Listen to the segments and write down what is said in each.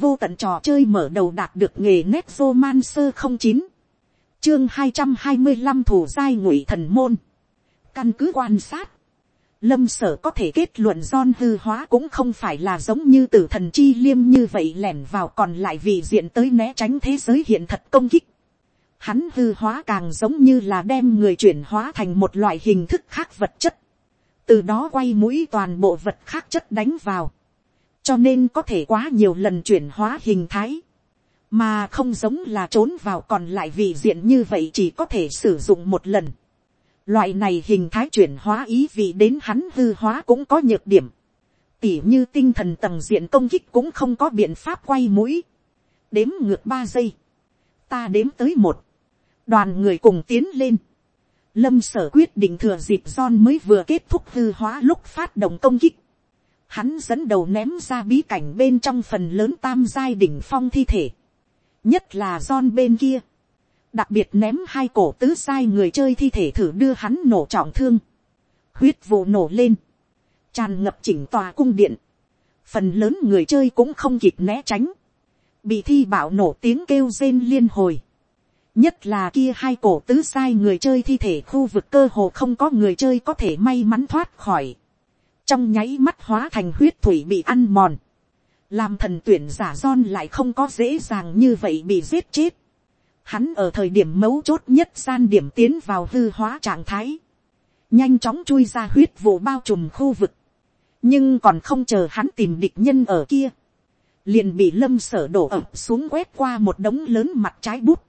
vô tận trò chơi mở đầu đạt được nghề nét romancer không chín. Chương hai trăm hai mươi năm thủ giai ngụy thần môn. Căn cứ quan sát, lâm sở có thể kết luận don hư hóa cũng không phải là giống như tử thần chi liêm như vậy lẻn vào còn lại vì diện tới né tránh thế giới hiện thật công kích. Hắn hư hóa càng giống như là đem người chuyển hóa thành một loại hình thức khác vật chất. Từ đó quay mũi toàn bộ vật khác chất đánh vào cho nên có thể quá nhiều lần chuyển hóa hình thái, mà không giống là trốn vào còn lại vị diện như vậy chỉ có thể sử dụng một lần. Loại này hình thái chuyển hóa ý vị đến hắn hư hóa cũng có nhược điểm. Tỉ như tinh thần tầng diện công kích cũng không có biện pháp quay mũi. Đếm ngược ba giây. Ta đếm tới một. Đoàn người cùng tiến lên. Lâm sở quyết định thừa dịp son mới vừa kết thúc hư hóa lúc phát động công kích hắn dẫn đầu ném ra bí cảnh bên trong phần lớn tam giai đỉnh phong thi thể, nhất là John bên kia, đặc biệt ném hai cổ tứ sai người chơi thi thể thử đưa hắn nổ trọng thương, huyết vụ nổ lên, tràn ngập chỉnh tòa cung điện, phần lớn người chơi cũng không kịp né tránh, bị thi bảo nổ tiếng kêu rên liên hồi, nhất là kia hai cổ tứ sai người chơi thi thể khu vực cơ hồ không có người chơi có thể may mắn thoát khỏi, trong nháy mắt hóa thành huyết thủy bị ăn mòn, làm thần tuyển giả son lại không có dễ dàng như vậy bị giết chết. Hắn ở thời điểm mấu chốt nhất gian điểm tiến vào hư hóa trạng thái, nhanh chóng chui ra huyết vụ bao trùm khu vực, nhưng còn không chờ hắn tìm địch nhân ở kia, liền bị lâm sở đổ ập xuống quét qua một đống lớn mặt trái bút,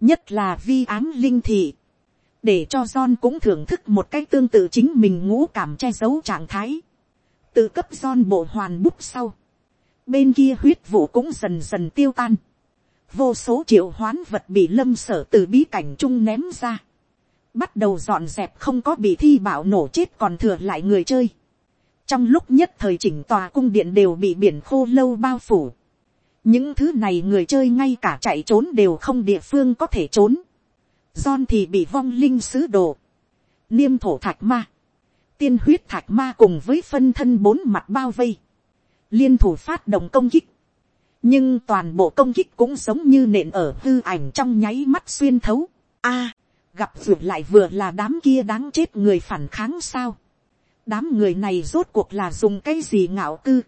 nhất là vi ám linh thị, để cho John cũng thưởng thức một cách tương tự chính mình ngũ cảm che giấu trạng thái. Từ cấp John bộ hoàn bút sau. Bên kia huyết vụ cũng dần dần tiêu tan. Vô số triệu hoán vật bị lâm sở từ bí cảnh trung ném ra. Bắt đầu dọn dẹp không có bị thi bảo nổ chết còn thừa lại người chơi. Trong lúc nhất thời chỉnh tòa cung điện đều bị biển khô lâu bao phủ. Những thứ này người chơi ngay cả chạy trốn đều không địa phương có thể trốn John thì bị vong linh sứ đồ. Niêm thổ thạch ma. Tiên huyết thạch ma cùng với phân thân bốn mặt bao vây. Liên thủ phát động công kích. Nhưng toàn bộ công kích cũng giống như nện ở hư ảnh trong nháy mắt xuyên thấu. a, gặp vượt lại vừa là đám kia đáng chết người phản kháng sao. Đám người này rốt cuộc là dùng cái gì ngạo cư.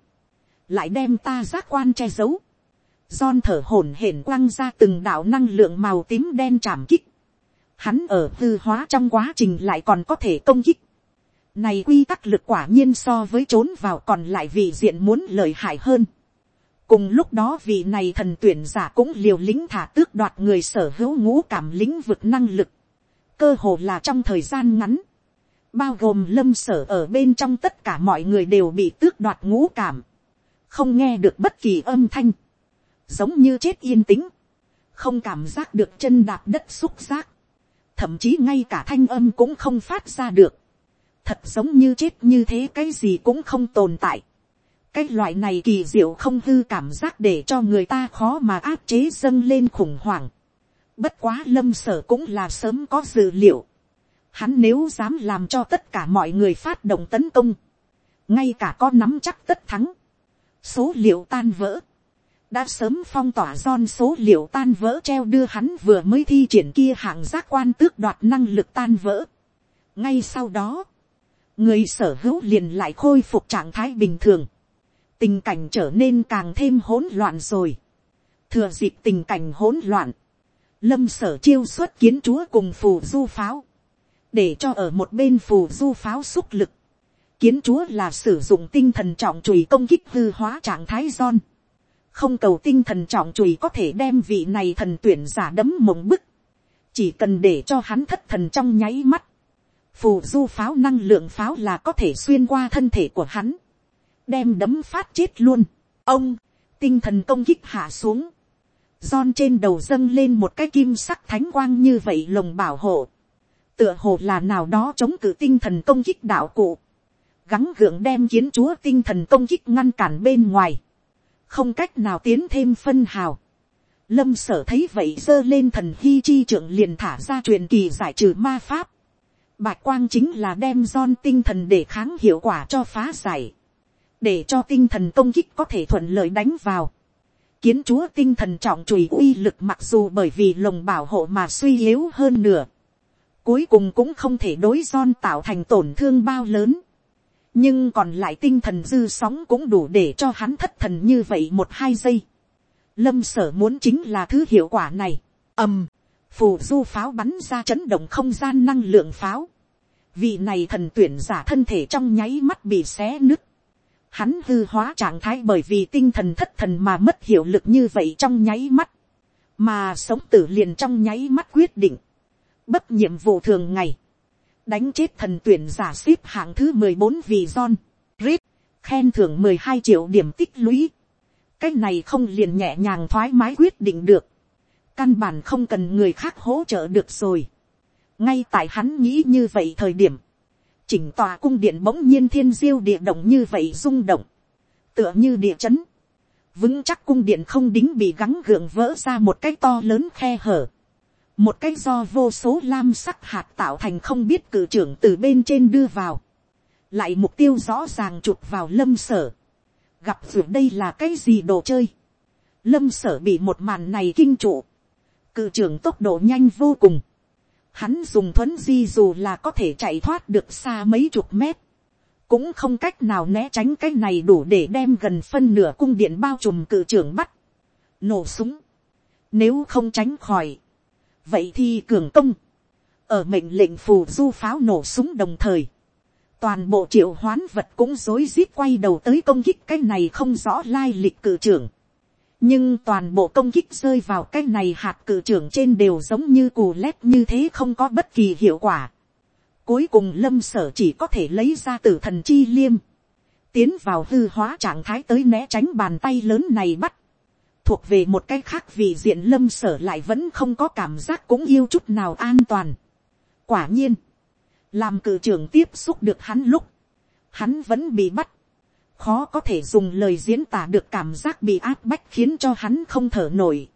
Lại đem ta giác quan che giấu. John thở hổn hển quăng ra từng đạo năng lượng màu tím đen chạm kích hắn ở hư hóa trong quá trình lại còn có thể công kích. Này quy tắc lực quả nhiên so với trốn vào còn lại vị diện muốn lợi hại hơn. Cùng lúc đó vị này thần tuyển giả cũng liều lính thả tước đoạt người sở hữu ngũ cảm lĩnh vực năng lực. Cơ hồ là trong thời gian ngắn. Bao gồm lâm sở ở bên trong tất cả mọi người đều bị tước đoạt ngũ cảm. Không nghe được bất kỳ âm thanh. Giống như chết yên tĩnh. Không cảm giác được chân đạp đất xúc giác thậm chí ngay cả thanh âm cũng không phát ra được, thật giống như chết như thế cái gì cũng không tồn tại. cái loại này kỳ diệu không hư cảm giác để cho người ta khó mà áp chế dâng lên khủng hoảng. bất quá lâm sở cũng là sớm có dự liệu. hắn nếu dám làm cho tất cả mọi người phát động tấn công, ngay cả có nắm chắc tất thắng, số liệu tan vỡ, đã sớm phong tỏa don số liệu tan vỡ treo đưa hắn vừa mới thi triển kia hạng giác quan tước đoạt năng lực tan vỡ. ngay sau đó, người sở hữu liền lại khôi phục trạng thái bình thường, tình cảnh trở nên càng thêm hỗn loạn rồi. thừa dịp tình cảnh hỗn loạn, lâm sở chiêu xuất kiến chúa cùng phù du pháo, để cho ở một bên phù du pháo xúc lực. kiến chúa là sử dụng tinh thần trọng chùi công kích hư hóa trạng thái giòn không cầu tinh thần trọng chùi có thể đem vị này thần tuyển giả đấm mộng bức, chỉ cần để cho hắn thất thần trong nháy mắt, phù du pháo năng lượng pháo là có thể xuyên qua thân thể của hắn, đem đấm phát chết luôn. ông, tinh thần công kích hạ xuống, giòn trên đầu dâng lên một cái kim sắc thánh quang như vậy lồng bảo hộ, tựa hồ là nào đó chống cự tinh thần công kích đạo cụ, gắng gượng đem kiến chúa tinh thần công kích ngăn cản bên ngoài, không cách nào tiến thêm phân hào. Lâm sở thấy vậy dơ lên thần hy chi trưởng liền thả ra truyền kỳ giải trừ ma pháp. Bạch quang chính là đem giòn tinh thần để kháng hiệu quả cho phá giải. Để cho tinh thần công kích có thể thuận lợi đánh vào. kiến chúa tinh thần trọng chùi uy lực mặc dù bởi vì lồng bảo hộ mà suy yếu hơn nửa, cuối cùng cũng không thể đối son tạo thành tổn thương bao lớn, nhưng còn lại tinh thần dư sóng cũng đủ để cho hắn thất thần như vậy một hai giây. Lâm sở muốn chính là thứ hiệu quả này, ầm, phù du pháo bắn ra chấn động không gian năng lượng pháo, vị này thần tuyển giả thân thể trong nháy mắt bị xé nứt, hắn hư hóa trạng thái bởi vì tinh thần thất thần mà mất hiệu lực như vậy trong nháy mắt, mà sống tử liền trong nháy mắt quyết định, bất nhiệm vụ thường ngày, đánh chết thần tuyển giả ship hạng thứ mười bốn vì John, Reed, khen thưởng mười hai triệu điểm tích lũy. Cái này không liền nhẹ nhàng thoải mái quyết định được. Căn bản không cần người khác hỗ trợ được rồi. Ngay tại hắn nghĩ như vậy thời điểm. Chỉnh tòa cung điện bỗng nhiên thiên diêu địa động như vậy rung động. Tựa như địa chấn. Vững chắc cung điện không đính bị gắng gượng vỡ ra một cái to lớn khe hở một cái do vô số lam sắc hạt tạo thành không biết cử trưởng từ bên trên đưa vào, lại mục tiêu rõ ràng chụp vào lâm sở, gặp dù đây là cái gì đồ chơi, lâm sở bị một màn này kinh trụ, cử trưởng tốc độ nhanh vô cùng, hắn dùng thuấn di dù là có thể chạy thoát được xa mấy chục mét, cũng không cách nào né tránh cái này đủ để đem gần phân nửa cung điện bao trùm cử trưởng bắt, nổ súng, nếu không tránh khỏi, vậy thì cường công, ở mệnh lệnh phù du pháo nổ súng đồng thời, toàn bộ triệu hoán vật cũng rối rít quay đầu tới công kích cái này không rõ lai lịch cử trưởng. nhưng toàn bộ công kích rơi vào cái này hạt cử trưởng trên đều giống như cù lét như thế không có bất kỳ hiệu quả. cuối cùng lâm sở chỉ có thể lấy ra từ thần chi liêm, tiến vào hư hóa trạng thái tới né tránh bàn tay lớn này bắt thuộc về một cái khác vì diện lâm sở lại vẫn không có cảm giác cũng yêu chút nào an toàn. quả nhiên, làm cử trưởng tiếp xúc được hắn lúc, hắn vẫn bị bắt. khó có thể dùng lời diễn tả được cảm giác bị áp bách khiến cho hắn không thở nổi.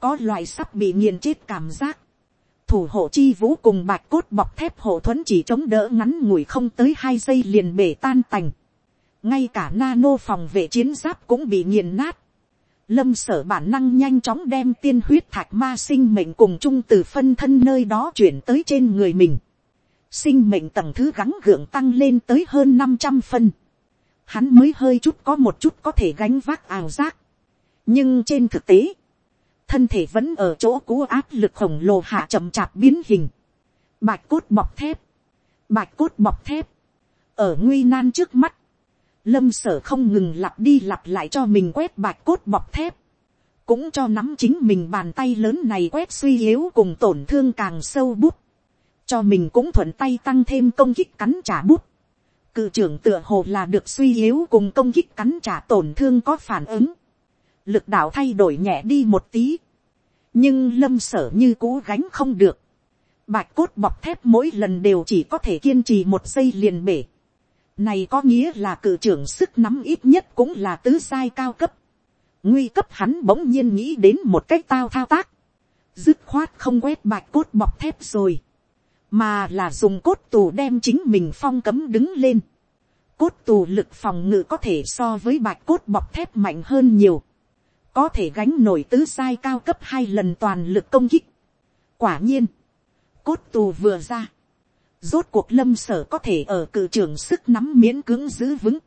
có loại sắp bị nghiền chết cảm giác. thủ hộ chi vũ cùng bạch cốt bọc thép hộ thuẫn chỉ chống đỡ ngắn ngủi không tới hai giây liền bể tan tành. ngay cả nano phòng vệ chiến giáp cũng bị nghiền nát lâm sở bản năng nhanh chóng đem tiên huyết thạch ma sinh mệnh cùng chung từ phân thân nơi đó chuyển tới trên người mình. sinh mệnh tầng thứ gắng gượng tăng lên tới hơn năm trăm phân. hắn mới hơi chút có một chút có thể gánh vác ảo giác. nhưng trên thực tế, thân thể vẫn ở chỗ cú áp lực khổng lồ hạ chậm chạp biến hình. bạch cốt bọc thép, bạch cốt bọc thép, ở nguy nan trước mắt, lâm sở không ngừng lặp đi lặp lại cho mình quét bạch cốt bọc thép, cũng cho nắm chính mình bàn tay lớn này quét suy yếu cùng tổn thương càng sâu bút, cho mình cũng thuận tay tăng thêm công kích cắn trả bút. Cự trưởng tựa hồ là được suy yếu cùng công kích cắn trả tổn thương có phản ứng. Lực đạo thay đổi nhẹ đi một tí. Nhưng lâm sở như cũ gánh không được. Bạch cốt bọc thép mỗi lần đều chỉ có thể kiên trì một giây liền bể. Này có nghĩa là cử trưởng sức nắm ít nhất cũng là tứ sai cao cấp. Nguy cấp hắn bỗng nhiên nghĩ đến một cách tao thao tác. Dứt khoát không quét bạch cốt bọc thép rồi. Mà là dùng cốt tù đem chính mình phong cấm đứng lên. Cốt tù lực phòng ngự có thể so với bạch cốt bọc thép mạnh hơn nhiều. Có thể gánh nổi tứ sai cao cấp hai lần toàn lực công kích. Quả nhiên. Cốt tù vừa ra Rốt cuộc lâm sở có thể ở cử trường sức nắm miễn cưỡng giữ vững.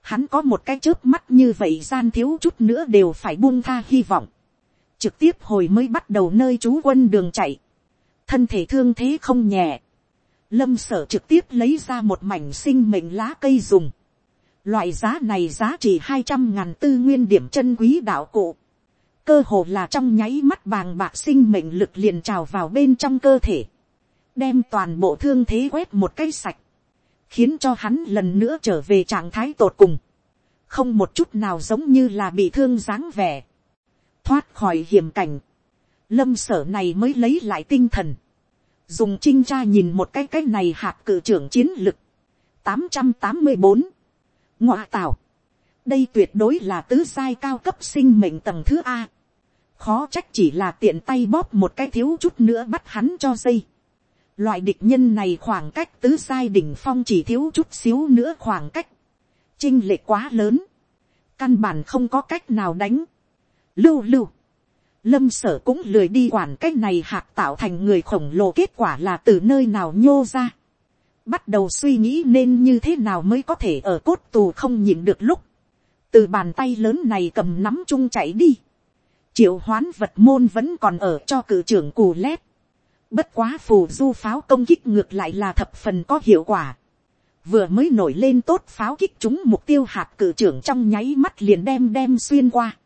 Hắn có một cái chớp mắt như vậy gian thiếu chút nữa đều phải buông tha hy vọng. Trực tiếp hồi mới bắt đầu nơi trú quân đường chạy. Thân thể thương thế không nhẹ. Lâm sở trực tiếp lấy ra một mảnh sinh mệnh lá cây dùng. Loại giá này giá trị hai trăm ngàn tư nguyên điểm chân quý đạo cụ. Cơ hồ là trong nháy mắt bàng bạc sinh mệnh lực liền trào vào bên trong cơ thể đem toàn bộ thương thế quét một cái sạch, khiến cho hắn lần nữa trở về trạng thái tột cùng, không một chút nào giống như là bị thương dáng vẻ, thoát khỏi hiểm cảnh, lâm sở này mới lấy lại tinh thần, dùng trinh tra nhìn một cái cái này hạt cử trưởng chiến lực, tám trăm tám mươi bốn, ngoạ tảo, đây tuyệt đối là tứ sai cao cấp sinh mệnh tầng thứ a, khó trách chỉ là tiện tay bóp một cái thiếu chút nữa bắt hắn cho dây, Loại địch nhân này khoảng cách tứ sai đỉnh phong chỉ thiếu chút xíu nữa khoảng cách. Trinh lệ quá lớn. Căn bản không có cách nào đánh. lưu lưu, lâm sở cũng lười đi quản cách này hạc tạo thành người khổng lồ kết quả là từ nơi nào nhô ra. bắt đầu suy nghĩ nên như thế nào mới có thể ở cốt tù không nhìn được lúc, từ bàn tay lớn này cầm nắm chung chạy đi, triệu hoán vật môn vẫn còn ở cho cử trưởng cù lét, bất quá phù du pháo công kích ngược lại là thập phần có hiệu quả, vừa mới nổi lên tốt pháo kích chúng mục tiêu hạt cử trưởng trong nháy mắt liền đem đem xuyên qua,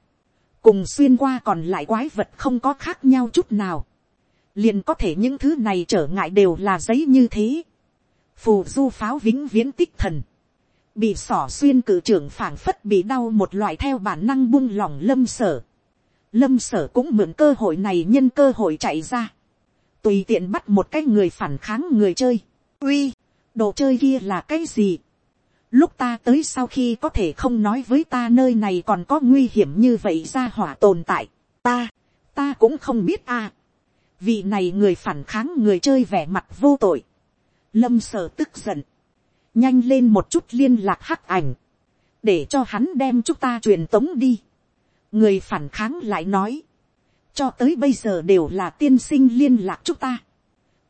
cùng xuyên qua còn lại quái vật không có khác nhau chút nào, liền có thể những thứ này trở ngại đều là giấy như thế, phù du pháo vĩnh viễn tích thần, bị sỏ xuyên cử trưởng phảng phất bị đau một loại theo bản năng buông lỏng lâm sở. Lâm sở cũng mượn cơ hội này nhân cơ hội chạy ra. Tùy tiện bắt một cái người phản kháng người chơi. Uy, đồ chơi kia là cái gì? Lúc ta tới sau khi có thể không nói với ta nơi này còn có nguy hiểm như vậy ra hỏa tồn tại. Ta, ta cũng không biết à. Vị này người phản kháng người chơi vẻ mặt vô tội. Lâm sở tức giận nhanh lên một chút liên lạc hắc ảnh, để cho hắn đem chúng ta truyền tống đi. người phản kháng lại nói, cho tới bây giờ đều là tiên sinh liên lạc chúng ta.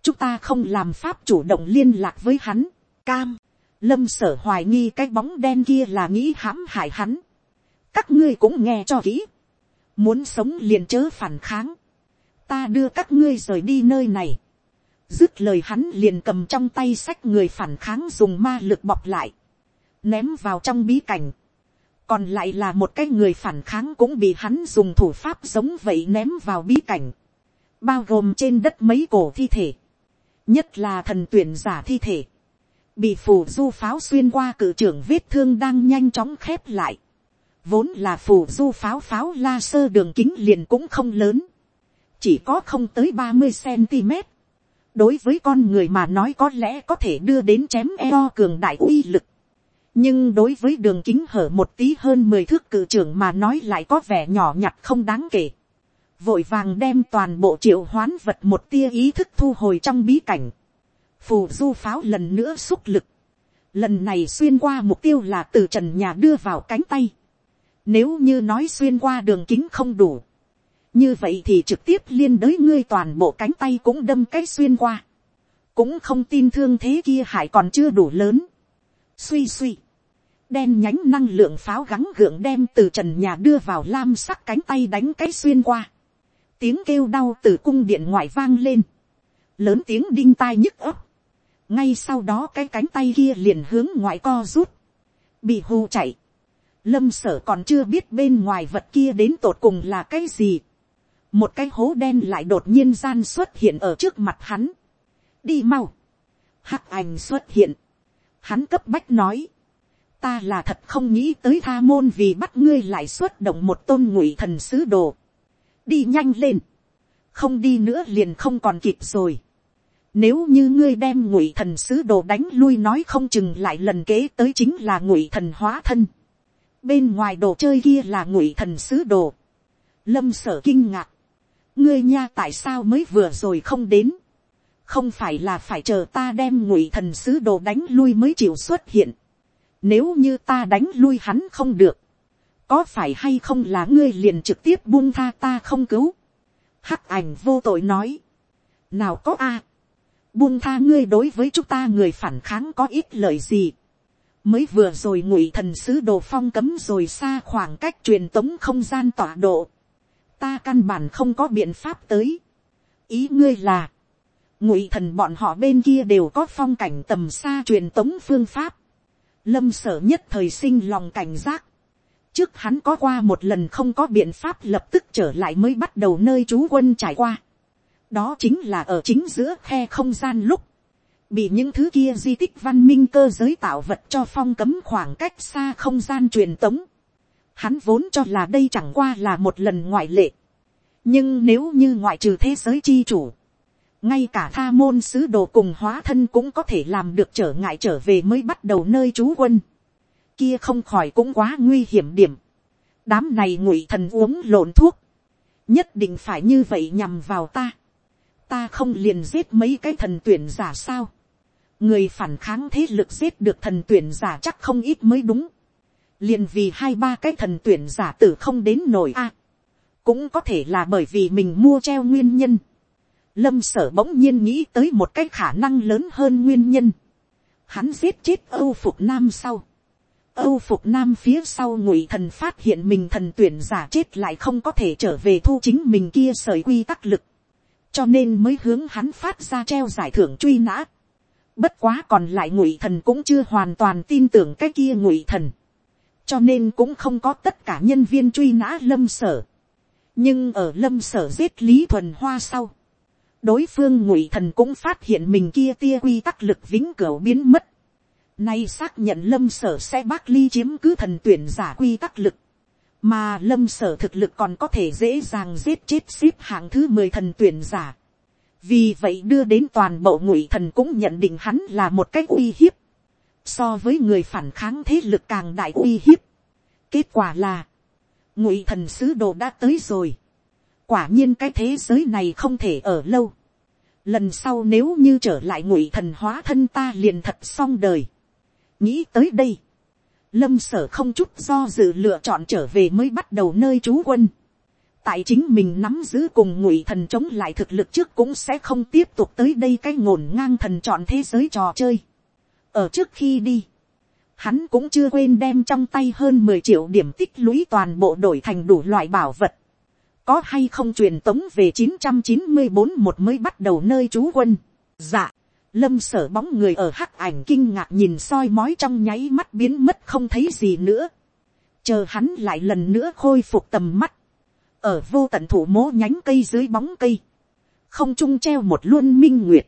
chúng ta không làm pháp chủ động liên lạc với hắn. cam, lâm sở hoài nghi cái bóng đen kia là nghĩ hãm hại hắn. các ngươi cũng nghe cho kỹ. muốn sống liền chớ phản kháng. ta đưa các ngươi rời đi nơi này Dứt lời hắn liền cầm trong tay sách người phản kháng dùng ma lực bọc lại. Ném vào trong bí cảnh. Còn lại là một cái người phản kháng cũng bị hắn dùng thủ pháp giống vậy ném vào bí cảnh. Bao gồm trên đất mấy cổ thi thể. Nhất là thần tuyển giả thi thể. Bị phù du pháo xuyên qua cử trưởng vết thương đang nhanh chóng khép lại. Vốn là phù du pháo pháo la sơ đường kính liền cũng không lớn. Chỉ có không tới ba mươi cm đối với con người mà nói có lẽ có thể đưa đến chém eo cường đại uy lực nhưng đối với đường kính hở một tí hơn mười thước cử trưởng mà nói lại có vẻ nhỏ nhặt không đáng kể. vội vàng đem toàn bộ triệu hoán vật một tia ý thức thu hồi trong bí cảnh. phù du pháo lần nữa xúc lực. lần này xuyên qua mục tiêu là từ trần nhà đưa vào cánh tay. nếu như nói xuyên qua đường kính không đủ như vậy thì trực tiếp liên đới ngươi toàn bộ cánh tay cũng đâm cái xuyên qua, cũng không tin thương thế kia hại còn chưa đủ lớn suy suy, đen nhánh năng lượng pháo gắng gượng đem từ trần nhà đưa vào lam sắc cánh tay đánh cái xuyên qua, tiếng kêu đau từ cung điện ngoại vang lên, lớn tiếng đinh tai nhức ấp, ngay sau đó cái cánh tay kia liền hướng ngoại co rút, bị hù chạy, lâm sở còn chưa biết bên ngoài vật kia đến tột cùng là cái gì, một cái hố đen lại đột nhiên gian xuất hiện ở trước mặt hắn. đi mau. hắc ảnh xuất hiện hắn cấp bách nói. ta là thật không nghĩ tới tha môn vì bắt ngươi lại xuất động một tôn ngụy thần sứ đồ. đi nhanh lên. không đi nữa liền không còn kịp rồi. Nếu như ngươi đem ngụy thần sứ đồ đánh lui nói không chừng lại lần kế tới chính là ngụy thần hóa thân. Bên ngoài đồ chơi kia là ngụy thần sứ đồ. Lâm sở kinh ngạc ngươi nha tại sao mới vừa rồi không đến, không phải là phải chờ ta đem ngụy thần sứ đồ đánh lui mới chịu xuất hiện, nếu như ta đánh lui hắn không được, có phải hay không là ngươi liền trực tiếp buông tha ta không cứu, hắc ảnh vô tội nói, nào có a, buông tha ngươi đối với chúng ta người phản kháng có ít lợi gì, mới vừa rồi ngụy thần sứ đồ phong cấm rồi xa khoảng cách truyền tống không gian tọa độ, ta căn bản không có biện pháp tới. ý ngươi là, ngụy thần bọn họ bên kia đều có phong cảnh tầm xa truyền tống phương pháp. lâm sở nhất thời sinh lòng cảnh giác. trước hắn có qua một lần không có biện pháp lập tức trở lại mới bắt đầu nơi trú quân trải qua. đó chính là ở chính giữa khe không gian lúc bị những thứ kia di tích văn minh cơ giới tạo vật cho phong cấm khoảng cách xa không gian truyền tống. Hắn vốn cho là đây chẳng qua là một lần ngoại lệ. Nhưng nếu như ngoại trừ thế giới chi chủ, ngay cả tha môn sứ đồ cùng hóa thân cũng có thể làm được trở ngại trở về mới bắt đầu nơi trú quân. Kia không khỏi cũng quá nguy hiểm điểm. Đám này ngụy thần uống lộn thuốc. Nhất định phải như vậy nhằm vào ta. Ta không liền giết mấy cái thần tuyển giả sao. Người phản kháng thế lực giết được thần tuyển giả chắc không ít mới đúng liền vì hai ba cái thần tuyển giả tử không đến nổi a. cũng có thể là bởi vì mình mua treo nguyên nhân. Lâm sở bỗng nhiên nghĩ tới một cái khả năng lớn hơn nguyên nhân. Hắn giết chết Âu Phục Nam sau. Âu Phục Nam phía sau ngụy thần phát hiện mình thần tuyển giả chết lại không có thể trở về thu chính mình kia sởi quy tắc lực. Cho nên mới hướng hắn phát ra treo giải thưởng truy nã. Bất quá còn lại ngụy thần cũng chưa hoàn toàn tin tưởng cái kia ngụy thần. Cho nên cũng không có tất cả nhân viên truy nã lâm sở. Nhưng ở lâm sở giết Lý Thuần Hoa sau đối phương ngụy thần cũng phát hiện mình kia tia quy tắc lực vĩnh cửu biến mất. Nay xác nhận lâm sở sẽ bác ly chiếm cứ thần tuyển giả quy tắc lực. Mà lâm sở thực lực còn có thể dễ dàng giết chết ship hạng thứ mười thần tuyển giả. Vì vậy đưa đến toàn bộ ngụy thần cũng nhận định hắn là một cách uy hiếp. So với người phản kháng thế lực càng đại uy hiếp. Kết quả là, ngụy thần sứ đồ đã tới rồi quả nhiên cái thế giới này không thể ở lâu. lần sau nếu như trở lại ngụy thần hóa thân ta liền thật xong đời. nghĩ tới đây, lâm sở không chút do dự lựa chọn trở về mới bắt đầu nơi trú quân. tại chính mình nắm giữ cùng ngụy thần chống lại thực lực trước cũng sẽ không tiếp tục tới đây cái ngổn ngang thần chọn thế giới trò chơi. ở trước khi đi, hắn cũng chưa quên đem trong tay hơn mười triệu điểm tích lũy toàn bộ đổi thành đủ loại bảo vật có hay không truyền tống về chín trăm chín mươi bốn một mới bắt đầu nơi trú quân. Dạ, lâm sở bóng người ở hắc ảnh kinh ngạc nhìn soi mói trong nháy mắt biến mất không thấy gì nữa. Chờ hắn lại lần nữa khôi phục tầm mắt. Ở vô tận thủ mố nhánh cây dưới bóng cây. Không trung treo một luôn minh nguyệt.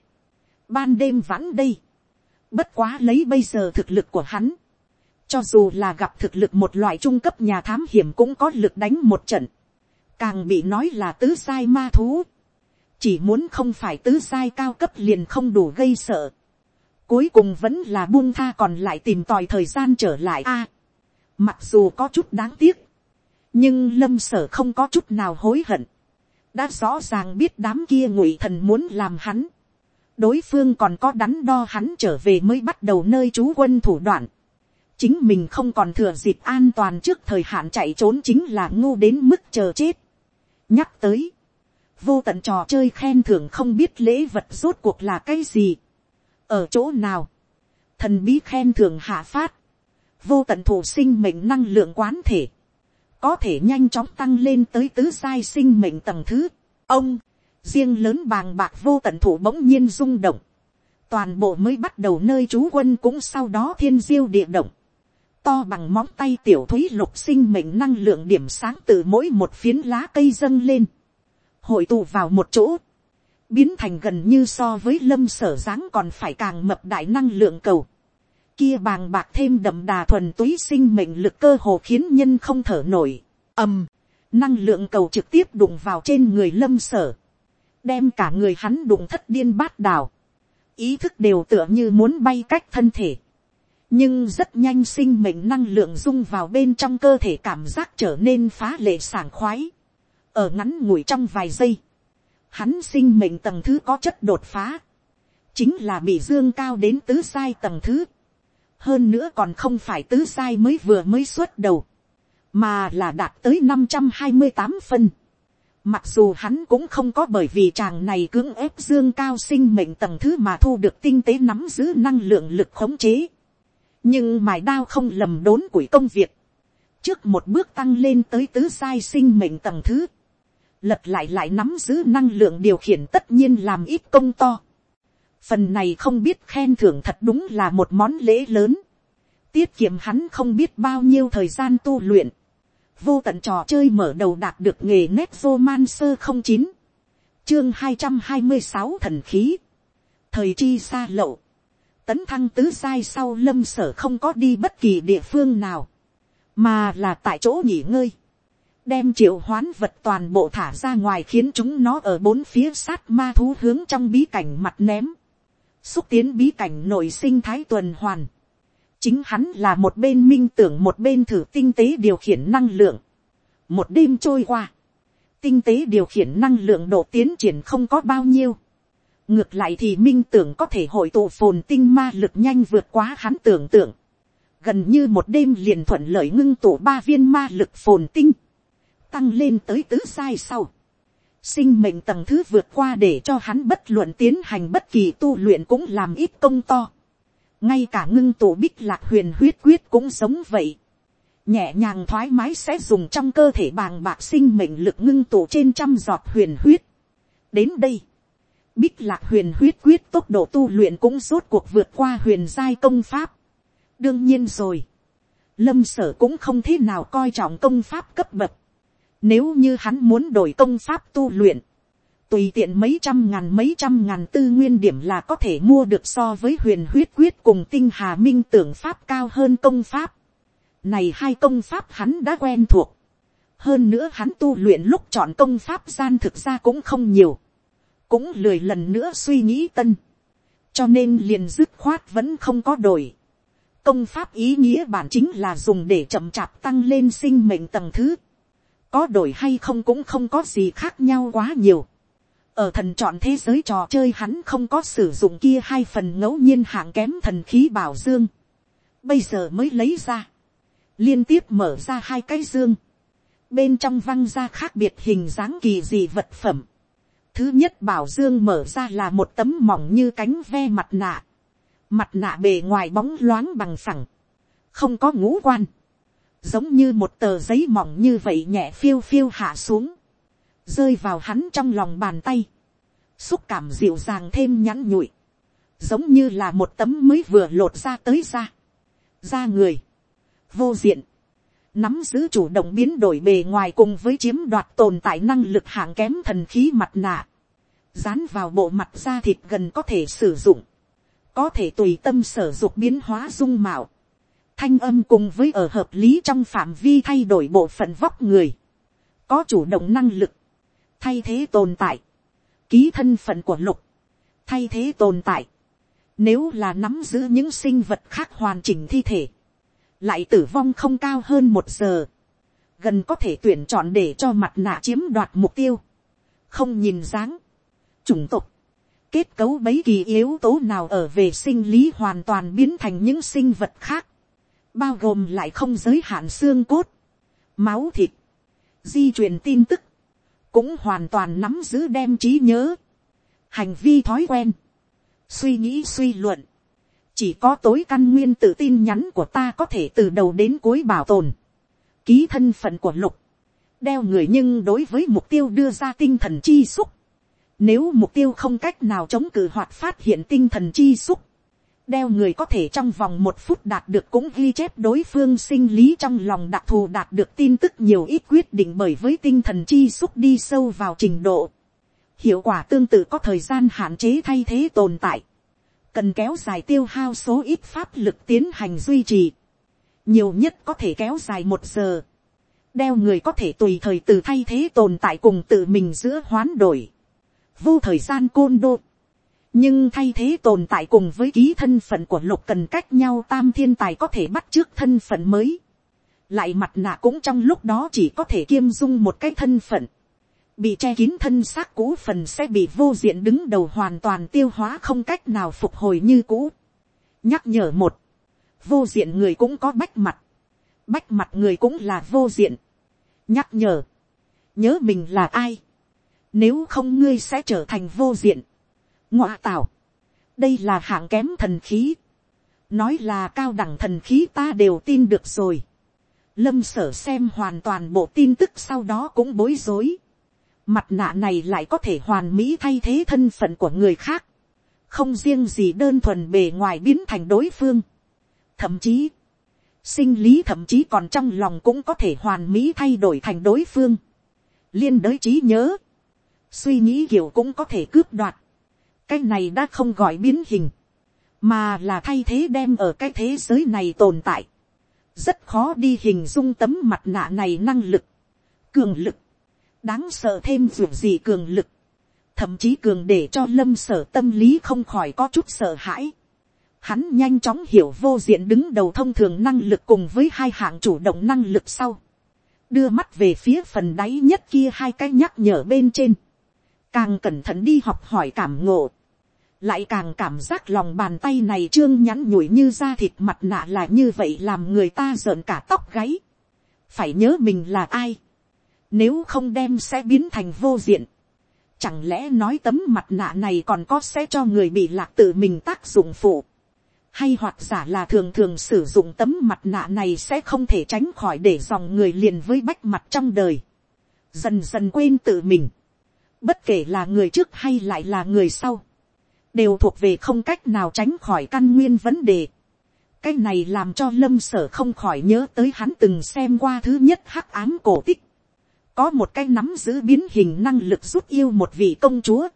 Ban đêm vãn đây. Bất quá lấy bây giờ thực lực của hắn. Cho dù là gặp thực lực một loại trung cấp nhà thám hiểm cũng có lực đánh một trận càng bị nói là tứ sai ma thú, chỉ muốn không phải tứ sai cao cấp liền không đủ gây sợ, cuối cùng vẫn là buông tha còn lại tìm tòi thời gian trở lại a, mặc dù có chút đáng tiếc, nhưng lâm sở không có chút nào hối hận, đã rõ ràng biết đám kia ngụy thần muốn làm hắn, đối phương còn có đắn đo hắn trở về mới bắt đầu nơi trú quân thủ đoạn, chính mình không còn thừa dịp an toàn trước thời hạn chạy trốn chính là ngu đến mức chờ chết nhắc tới, vô tận trò chơi khen thưởng không biết lễ vật rốt cuộc là cái gì, ở chỗ nào, thần bí khen thưởng hạ phát, vô tận thủ sinh mệnh năng lượng quán thể, có thể nhanh chóng tăng lên tới tứ sai sinh mệnh tầng thứ. ông, riêng lớn bàng bạc vô tận thủ bỗng nhiên rung động, toàn bộ mới bắt đầu nơi trú quân cũng sau đó thiên diêu địa động, to bằng móng tay tiểu thúy lục sinh mệnh năng lượng điểm sáng từ mỗi một phiến lá cây dâng lên, hội tụ vào một chỗ, biến thành gần như so với lâm sở dáng còn phải càng mập đại năng lượng cầu. Kia bàng bạc thêm đậm đà thuần túy sinh mệnh lực cơ hồ khiến nhân không thở nổi. ầm, năng lượng cầu trực tiếp đụng vào trên người lâm sở. Đem cả người hắn đụng thất điên bát đào. Ý thức đều tựa như muốn bay cách thân thể nhưng rất nhanh sinh mệnh năng lượng dung vào bên trong cơ thể cảm giác trở nên phá lệ sảng khoái. ở ngắn ngủi trong vài giây, hắn sinh mệnh tầng thứ có chất đột phá, chính là bị dương cao đến tứ sai tầng thứ. hơn nữa còn không phải tứ sai mới vừa mới xuất đầu, mà là đạt tới năm trăm hai mươi tám phân. Mặc dù hắn cũng không có bởi vì chàng này cưỡng ép dương cao sinh mệnh tầng thứ mà thu được tinh tế nắm giữ năng lượng lực khống chế nhưng mài đao không lầm đốn củi công việc, trước một bước tăng lên tới tứ sai sinh mệnh tầng thứ, lật lại lại nắm giữ năng lượng điều khiển tất nhiên làm ít công to. Phần này không biết khen thưởng thật đúng là một món lễ lớn. Tiết kiệm hắn không biết bao nhiêu thời gian tu luyện. Vô tận trò chơi mở đầu đạt được nghề nét vô man sơ không chín Chương hai trăm hai mươi sáu thần khí. Thời chi xa lậu tấn thăng tứ sai sau lâm sở không có đi bất kỳ địa phương nào, mà là tại chỗ nghỉ ngơi, đem triệu hoán vật toàn bộ thả ra ngoài khiến chúng nó ở bốn phía sát ma thú hướng trong bí cảnh mặt ném, xúc tiến bí cảnh nội sinh thái tuần hoàn, chính hắn là một bên minh tưởng một bên thử tinh tế điều khiển năng lượng, một đêm trôi qua, tinh tế điều khiển năng lượng độ tiến triển không có bao nhiêu, ngược lại thì minh tưởng có thể hội tụ phồn tinh ma lực nhanh vượt quá hắn tưởng tượng. gần như một đêm liền thuận lợi ngưng tụ ba viên ma lực phồn tinh. tăng lên tới tứ sai sau, sinh mệnh tầng thứ vượt qua để cho hắn bất luận tiến hành bất kỳ tu luyện cũng làm ít công to. ngay cả ngưng tụ bích lạc huyền huyết quyết cũng giống vậy. nhẹ nhàng thoải mái sẽ dùng trong cơ thể bàng bạc sinh mệnh lực ngưng tụ trên trăm giọt huyền huyết. đến đây, bích lạc huyền huyết quyết tốc độ tu luyện cũng rốt cuộc vượt qua huyền giai công pháp. đương nhiên rồi, lâm sở cũng không thế nào coi trọng công pháp cấp bậc nếu như hắn muốn đổi công pháp tu luyện, tùy tiện mấy trăm ngàn mấy trăm ngàn tư nguyên điểm là có thể mua được so với huyền huyết quyết cùng tinh hà minh tưởng pháp cao hơn công pháp. Này hai công pháp hắn đã quen thuộc. Hơn nữa hắn tu luyện lúc chọn công pháp gian thực ra cũng không nhiều. Cũng lười lần nữa suy nghĩ tân. Cho nên liền dứt khoát vẫn không có đổi. Công pháp ý nghĩa bản chính là dùng để chậm chạp tăng lên sinh mệnh tầng thứ có đổi hay không cũng không có gì khác nhau quá nhiều. ở thần chọn thế giới trò chơi hắn không có sử dụng kia hai phần ngẫu nhiên hạng kém thần khí bảo dương. bây giờ mới lấy ra. liên tiếp mở ra hai cái dương. bên trong văng ra khác biệt hình dáng kỳ dị vật phẩm thứ nhất bảo dương mở ra là một tấm mỏng như cánh ve mặt nạ. mặt nạ bề ngoài bóng loáng bằng phẳng. không có ngũ quan. Giống như một tờ giấy mỏng như vậy nhẹ phiêu phiêu hạ xuống, rơi vào hắn trong lòng bàn tay, xúc cảm dịu dàng thêm nhắn nhụi, giống như là một tấm mới vừa lột ra tới ra, ra người, vô diện, nắm giữ chủ động biến đổi bề ngoài cùng với chiếm đoạt tồn tại năng lực hạng kém thần khí mặt nạ, dán vào bộ mặt da thịt gần có thể sử dụng, có thể tùy tâm sở dục biến hóa dung mạo, thanh âm cùng với ở hợp lý trong phạm vi thay đổi bộ phận vóc người, có chủ động năng lực, thay thế tồn tại, ký thân phận của lục, thay thế tồn tại, nếu là nắm giữ những sinh vật khác hoàn chỉnh thi thể, lại tử vong không cao hơn một giờ, gần có thể tuyển chọn để cho mặt nạ chiếm đoạt mục tiêu, không nhìn dáng, chủng tục, kết cấu bấy kỳ yếu tố nào ở về sinh lý hoàn toàn biến thành những sinh vật khác, bao gồm lại không giới hạn xương cốt, máu thịt, di truyền tin tức, cũng hoàn toàn nắm giữ đem trí nhớ, hành vi thói quen, suy nghĩ suy luận, chỉ có tối căn nguyên tự tin nhắn của ta có thể từ đầu đến cuối bảo tồn, ký thân phận của lục, đeo người nhưng đối với mục tiêu đưa ra tinh thần chi xúc, nếu mục tiêu không cách nào chống cự hoặc phát hiện tinh thần chi xúc, đeo người có thể trong vòng một phút đạt được cũng ghi chép đối phương sinh lý trong lòng đặc thù đạt được tin tức nhiều ít quyết định bởi với tinh thần chi xúc đi sâu vào trình độ. Hiệu quả tương tự có thời gian hạn chế thay thế tồn tại. Cần kéo dài tiêu hao số ít pháp lực tiến hành duy trì. Nhiều nhất có thể kéo dài một giờ. Đeo người có thể tùy thời từ thay thế tồn tại cùng tự mình giữa hoán đổi. Vô thời gian côn đô nhưng thay thế tồn tại cùng với ký thân phận của lục cần cách nhau tam thiên tài có thể bắt trước thân phận mới. lại mặt nạ cũng trong lúc đó chỉ có thể kiêm dung một cái thân phận bị che kín thân xác cũ phần sẽ bị vô diện đứng đầu hoàn toàn tiêu hóa không cách nào phục hồi như cũ. nhắc nhở một, vô diện người cũng có bách mặt. bách mặt người cũng là vô diện. nhắc nhở, nhớ mình là ai. nếu không ngươi sẽ trở thành vô diện ngoạ tạo, đây là hạng kém thần khí, nói là cao đẳng thần khí ta đều tin được rồi. Lâm sở xem hoàn toàn bộ tin tức sau đó cũng bối rối. Mặt nạ này lại có thể hoàn mỹ thay thế thân phận của người khác. Không riêng gì đơn thuần bề ngoài biến thành đối phương. Thậm chí, sinh lý thậm chí còn trong lòng cũng có thể hoàn mỹ thay đổi thành đối phương. Liên đới trí nhớ. Suy nghĩ kiểu cũng có thể cướp đoạt cái này đã không gọi biến hình, mà là thay thế đem ở cái thế giới này tồn tại. rất khó đi hình dung tấm mặt nạ này năng lực, cường lực, đáng sợ thêm dù gì cường lực, thậm chí cường để cho lâm sở tâm lý không khỏi có chút sợ hãi. Hắn nhanh chóng hiểu vô diện đứng đầu thông thường năng lực cùng với hai hạng chủ động năng lực sau. Đưa mắt về phía phần đáy nhất kia hai cái nhắc nhở bên trên. Càng cẩn thận đi học hỏi cảm ngộ lại càng cảm giác lòng bàn tay này trương nhắn nhủi như da thịt mặt nạ là như vậy làm người ta rợn cả tóc gáy. phải nhớ mình là ai nếu không đem sẽ biến thành vô diện, chẳng lẽ nói tấm mặt nạ này còn có sẽ cho người bị lạc tự mình tác dụng phụ, hay hoặc giả là thường thường sử dụng tấm mặt nạ này sẽ không thể tránh khỏi để dòng người liền với bách mặt trong đời, dần dần quên tự mình, bất kể là người trước hay lại là người sau, đều thuộc về không cách nào tránh khỏi căn nguyên vấn đề. cái này làm cho lâm sở không khỏi nhớ tới hắn từng xem qua thứ nhất hắc ám cổ tích có một cái nắm giữ biến hình năng lực giúp yêu một vị công chúa.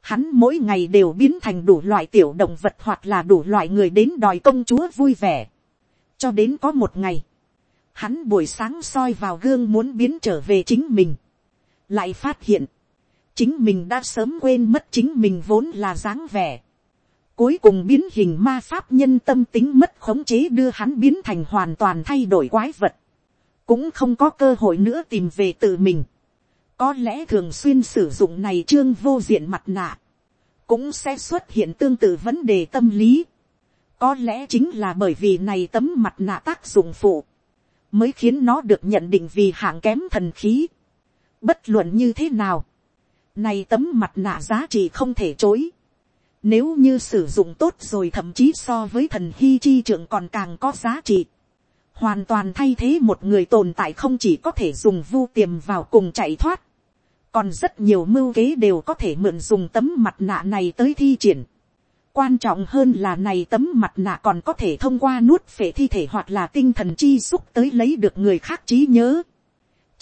hắn mỗi ngày đều biến thành đủ loại tiểu động vật hoặc là đủ loại người đến đòi công chúa vui vẻ. cho đến có một ngày, hắn buổi sáng soi vào gương muốn biến trở về chính mình. lại phát hiện, chính mình đã sớm quên mất chính mình vốn là dáng vẻ. Cuối cùng biến hình ma pháp nhân tâm tính mất khống chế đưa hắn biến thành hoàn toàn thay đổi quái vật. Cũng không có cơ hội nữa tìm về tự mình. Có lẽ thường xuyên sử dụng này trương vô diện mặt nạ. Cũng sẽ xuất hiện tương tự vấn đề tâm lý. Có lẽ chính là bởi vì này tấm mặt nạ tác dụng phụ. Mới khiến nó được nhận định vì hạng kém thần khí. Bất luận như thế nào, này tấm mặt nạ giá trị không thể chối. Nếu như sử dụng tốt rồi thậm chí so với thần hy chi trưởng còn càng có giá trị. Hoàn toàn thay thế một người tồn tại không chỉ có thể dùng vu tiềm vào cùng chạy thoát. Còn rất nhiều mưu kế đều có thể mượn dùng tấm mặt nạ này tới thi triển. Quan trọng hơn là này tấm mặt nạ còn có thể thông qua nuốt phệ thi thể hoặc là tinh thần chi xúc tới lấy được người khác trí nhớ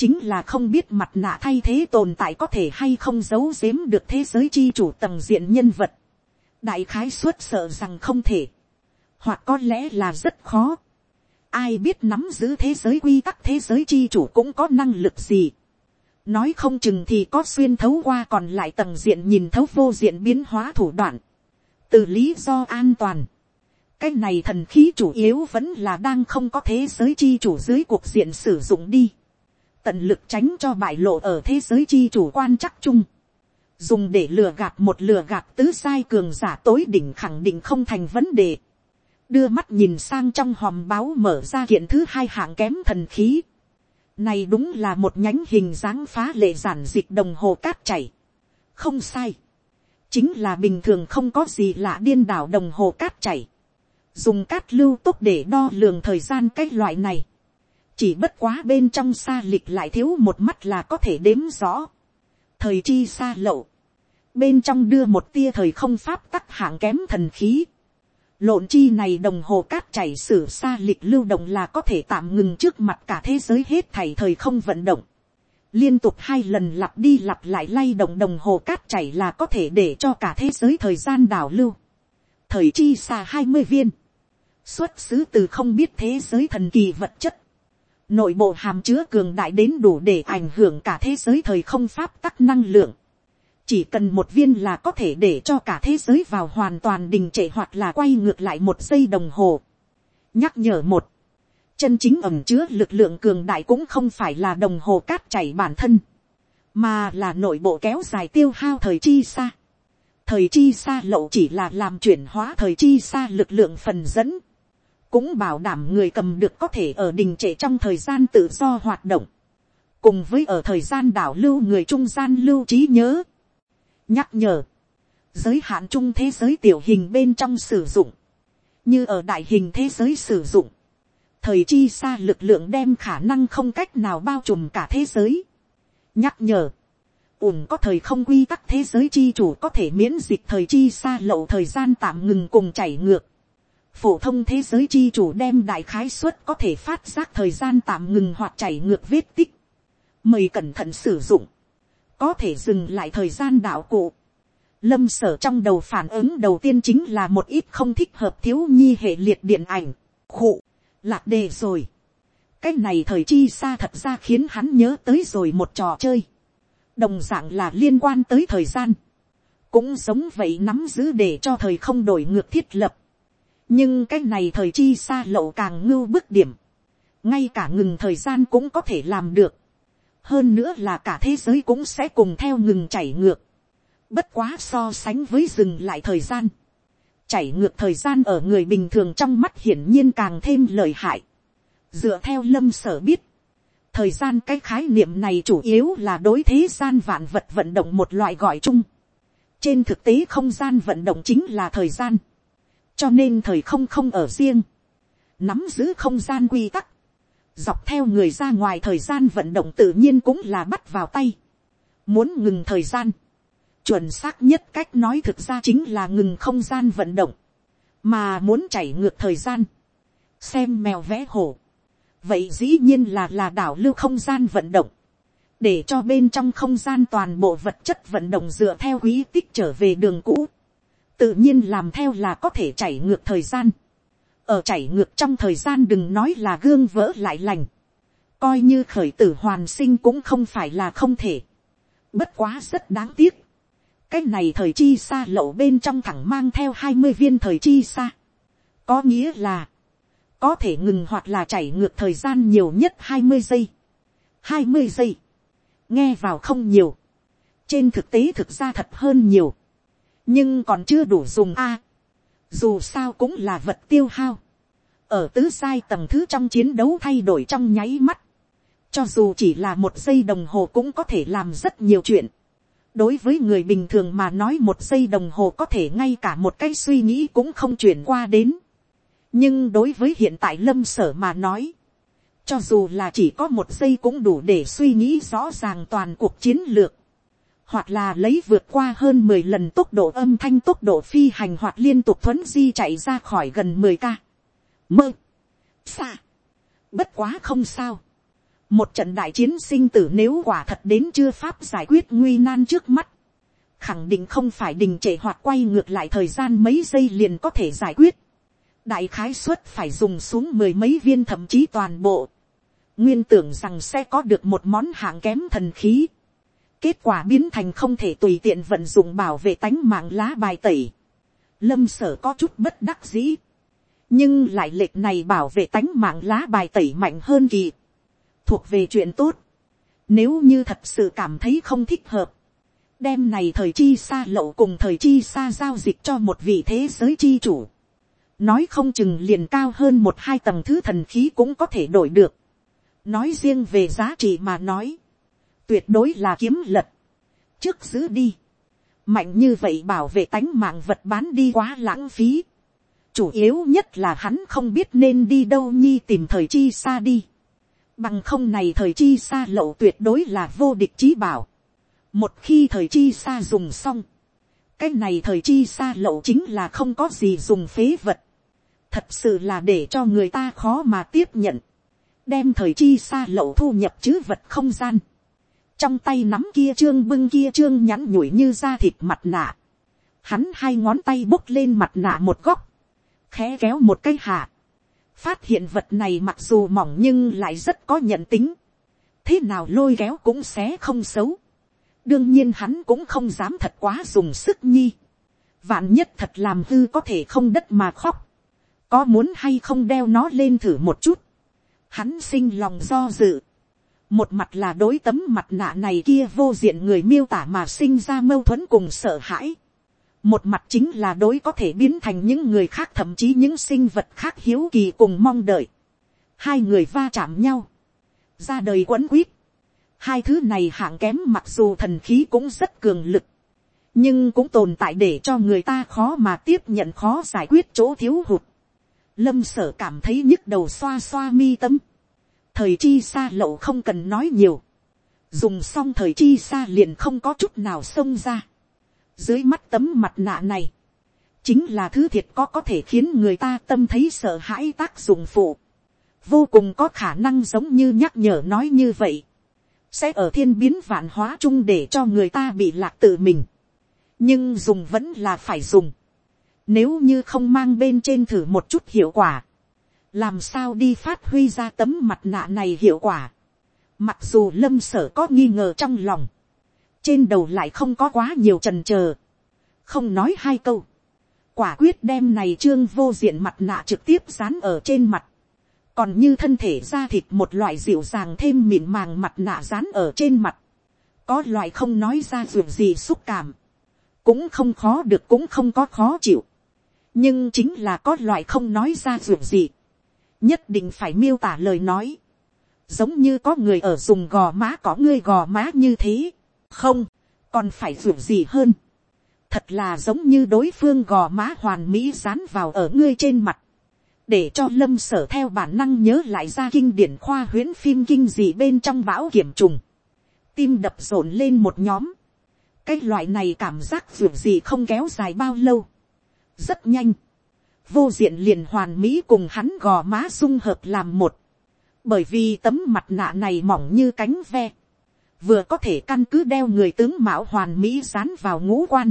chính là không biết mặt nạ thay thế tồn tại có thể hay không giấu giếm được thế giới chi chủ tầng diện nhân vật. đại khái suất sợ rằng không thể, hoặc có lẽ là rất khó ai biết nắm giữ thế giới quy tắc thế giới chi chủ cũng có năng lực gì. nói không chừng thì có xuyên thấu qua còn lại tầng diện nhìn thấu vô diện biến hóa thủ đoạn. từ lý do an toàn cái này thần khí chủ yếu vẫn là đang không có thế giới chi chủ dưới cuộc diện sử dụng đi tận lực tránh cho bại lộ ở thế giới chi chủ quan chắc chung, dùng để lừa gạt một lừa gạt tứ sai cường giả tối đỉnh khẳng định không thành vấn đề, đưa mắt nhìn sang trong hòm báo mở ra kiện thứ hai hạng kém thần khí, này đúng là một nhánh hình dáng phá lệ giản dịch đồng hồ cát chảy, không sai, chính là bình thường không có gì lạ điên đảo đồng hồ cát chảy, dùng cát lưu tốc để đo lường thời gian cái loại này, chỉ bất quá bên trong xa lịch lại thiếu một mắt là có thể đếm rõ. thời chi xa lậu, bên trong đưa một tia thời không pháp tắc hạng kém thần khí lộn chi này đồng hồ cát chảy sử xa lịch lưu động là có thể tạm ngừng trước mặt cả thế giới hết thảy thời không vận động. liên tục hai lần lặp đi lặp lại lay động đồng hồ cát chảy là có thể để cho cả thế giới thời gian đảo lưu. thời chi xa hai mươi viên, xuất xứ từ không biết thế giới thần kỳ vật chất nội bộ hàm chứa cường đại đến đủ để ảnh hưởng cả thế giới thời không pháp tắc năng lượng chỉ cần một viên là có thể để cho cả thế giới vào hoàn toàn đình trệ hoặc là quay ngược lại một giây đồng hồ. nhắc nhở một, chân chính ẩm chứa lực lượng cường đại cũng không phải là đồng hồ cát chảy bản thân, mà là nội bộ kéo dài tiêu hao thời chi xa. thời chi xa lậu chỉ là làm chuyển hóa thời chi xa lực lượng phần dẫn cũng bảo đảm người cầm được có thể ở đình trệ trong thời gian tự do hoạt động, cùng với ở thời gian đảo lưu người trung gian lưu trí nhớ nhắc nhở, giới hạn chung thế giới tiểu hình bên trong sử dụng, như ở đại hình thế giới sử dụng, thời chi xa lực lượng đem khả năng không cách nào bao trùm cả thế giới. nhắc nhở, ủng có thời không quy tắc thế giới chi chủ có thể miễn dịch thời chi xa lậu thời gian tạm ngừng cùng chảy ngược phổ thông thế giới chi chủ đem đại khái suất có thể phát giác thời gian tạm ngừng hoặc chảy ngược vết tích. Mời cẩn thận sử dụng. Có thể dừng lại thời gian đạo cụ. Lâm sở trong đầu phản ứng đầu tiên chính là một ít không thích hợp thiếu nhi hệ liệt điện ảnh. Khụ, lạc đề rồi. Cái này thời chi xa thật ra khiến hắn nhớ tới rồi một trò chơi. Đồng dạng là liên quan tới thời gian. Cũng giống vậy nắm giữ để cho thời không đổi ngược thiết lập nhưng cái này thời chi xa lậu càng ngưu bức điểm, ngay cả ngừng thời gian cũng có thể làm được, hơn nữa là cả thế giới cũng sẽ cùng theo ngừng chảy ngược, bất quá so sánh với dừng lại thời gian, chảy ngược thời gian ở người bình thường trong mắt hiển nhiên càng thêm lời hại, dựa theo lâm sở biết, thời gian cái khái niệm này chủ yếu là đối thế gian vạn vật vận động một loại gọi chung. trên thực tế không gian vận động chính là thời gian. cho nên thời không không ở riêng. nắm giữ không gian quy tắc dọc theo người ra ngoài thời gian vận động tự nhiên cũng là bắt vào tay. muốn ngừng thời gian. chuẩn xác nhất cách nói thực ra chính là ngừng không gian vận động. mà muốn chảy ngược thời gian. xem mèo vẽ hổ vậy dĩ nhiên là là đảo lưu không gian vận động, để cho bên trong không gian toàn bộ vật chất vận động dựa theo quý tích trở về đường cũ, tự nhiên làm theo là có thể chảy ngược thời gian, ở chảy ngược trong thời gian đừng nói là gương vỡ lại lành, coi như khởi tử hoàn sinh cũng không phải là không thể, bất quá rất đáng tiếc, cái này thời chi xa lậu bên trong thẳng mang theo hai mươi viên thời chi xa, có nghĩa là, có thể ngừng hoặc là chảy ngược thời gian nhiều nhất hai mươi giây. hai mươi giây, nghe vào không nhiều, trên thực tế thực ra thật hơn nhiều, nhưng còn chưa đủ dùng a dù sao cũng là vật tiêu hao, ở tứ sai tầng thứ trong chiến đấu thay đổi trong nháy mắt, cho dù chỉ là một giây đồng hồ cũng có thể làm rất nhiều chuyện. đối với người bình thường mà nói một giây đồng hồ có thể ngay cả một cái suy nghĩ cũng không chuyển qua đến. Nhưng đối với hiện tại lâm sở mà nói, cho dù là chỉ có một giây cũng đủ để suy nghĩ rõ ràng toàn cuộc chiến lược, hoặc là lấy vượt qua hơn mười lần tốc độ âm thanh tốc độ phi hành hoặc liên tục thuấn di chạy ra khỏi gần mười ca. Mơ. Xa. Bất quá không sao. Một trận đại chiến sinh tử nếu quả thật đến chưa pháp giải quyết nguy nan trước mắt. Khẳng định không phải đình trệ hoặc quay ngược lại thời gian mấy giây liền có thể giải quyết đại khái suất phải dùng xuống mười mấy viên thậm chí toàn bộ, nguyên tưởng rằng sẽ có được một món hạng kém thần khí, kết quả biến thành không thể tùy tiện vận dụng bảo vệ tánh mạng lá bài tẩy, lâm sở có chút bất đắc dĩ, nhưng lại lệch này bảo vệ tánh mạng lá bài tẩy mạnh hơn kỳ, thuộc về chuyện tốt, nếu như thật sự cảm thấy không thích hợp, đem này thời chi xa lậu cùng thời chi xa giao dịch cho một vị thế giới chi chủ, nói không chừng liền cao hơn một hai tầng thứ thần khí cũng có thể đổi được. nói riêng về giá trị mà nói, tuyệt đối là kiếm lật, trước giữ đi, mạnh như vậy bảo vệ tánh mạng vật bán đi quá lãng phí, chủ yếu nhất là hắn không biết nên đi đâu nhi tìm thời chi xa đi, bằng không này thời chi xa lậu tuyệt đối là vô địch trí bảo, một khi thời chi xa dùng xong, cái này thời chi xa lậu chính là không có gì dùng phế vật, thật sự là để cho người ta khó mà tiếp nhận, đem thời chi xa lậu thu nhập chứ vật không gian, trong tay nắm kia trương bưng kia trương nhắn nhủi như da thịt mặt nạ, hắn hai ngón tay bốc lên mặt nạ một góc, khẽ kéo một cái hạ, phát hiện vật này mặc dù mỏng nhưng lại rất có nhận tính, thế nào lôi kéo cũng xé không xấu, đương nhiên hắn cũng không dám thật quá dùng sức nhi, vạn nhất thật làm hư có thể không đất mà khóc, có muốn hay không đeo nó lên thử một chút, hắn sinh lòng do dự, một mặt là đối tấm mặt nạ này kia vô diện người miêu tả mà sinh ra mâu thuẫn cùng sợ hãi, một mặt chính là đối có thể biến thành những người khác thậm chí những sinh vật khác hiếu kỳ cùng mong đợi, hai người va chạm nhau, ra đời quấn quýt, hai thứ này hạng kém mặc dù thần khí cũng rất cường lực, nhưng cũng tồn tại để cho người ta khó mà tiếp nhận khó giải quyết chỗ thiếu hụt. Lâm sở cảm thấy nhức đầu xoa xoa mi tâm thời chi xa lậu không cần nói nhiều. dùng xong thời chi xa liền không có chút nào xông ra. dưới mắt tấm mặt nạ này, chính là thứ thiệt có có thể khiến người ta tâm thấy sợ hãi tác dụng phụ. vô cùng có khả năng giống như nhắc nhở nói như vậy. sẽ ở thiên biến vạn hóa chung để cho người ta bị lạc tự mình. nhưng dùng vẫn là phải dùng nếu như không mang bên trên thử một chút hiệu quả. Làm sao đi phát huy ra tấm mặt nạ này hiệu quả. Mặc dù lâm sở có nghi ngờ trong lòng. Trên đầu lại không có quá nhiều trần chờ Không nói hai câu. Quả quyết đem này trương vô diện mặt nạ trực tiếp dán ở trên mặt. Còn như thân thể da thịt một loại dịu dàng thêm mịn màng mặt nạ dán ở trên mặt. Có loại không nói ra dù gì xúc cảm cũng không khó được cũng không có khó chịu nhưng chính là có loại không nói ra dù gì, nhất định phải miêu tả lời nói, giống như có người ở dùng gò má có ngươi gò má như thế, không, còn phải dù gì hơn, thật là giống như đối phương gò má hoàn mỹ dán vào ở ngươi trên mặt, để cho lâm sở theo bản năng nhớ lại ra kinh điển khoa huyễn phim kinh dị bên trong bão kiểm trùng, tim đập rộn lên một nhóm, cái loại này cảm giác dù gì không kéo dài bao lâu, rất nhanh, vô diện liền hoàn mỹ cùng hắn gò má dung hợp làm một, bởi vì tấm mặt nạ này mỏng như cánh ve, vừa có thể căn cứ đeo người tướng mạo hoàn mỹ dán vào ngũ quan,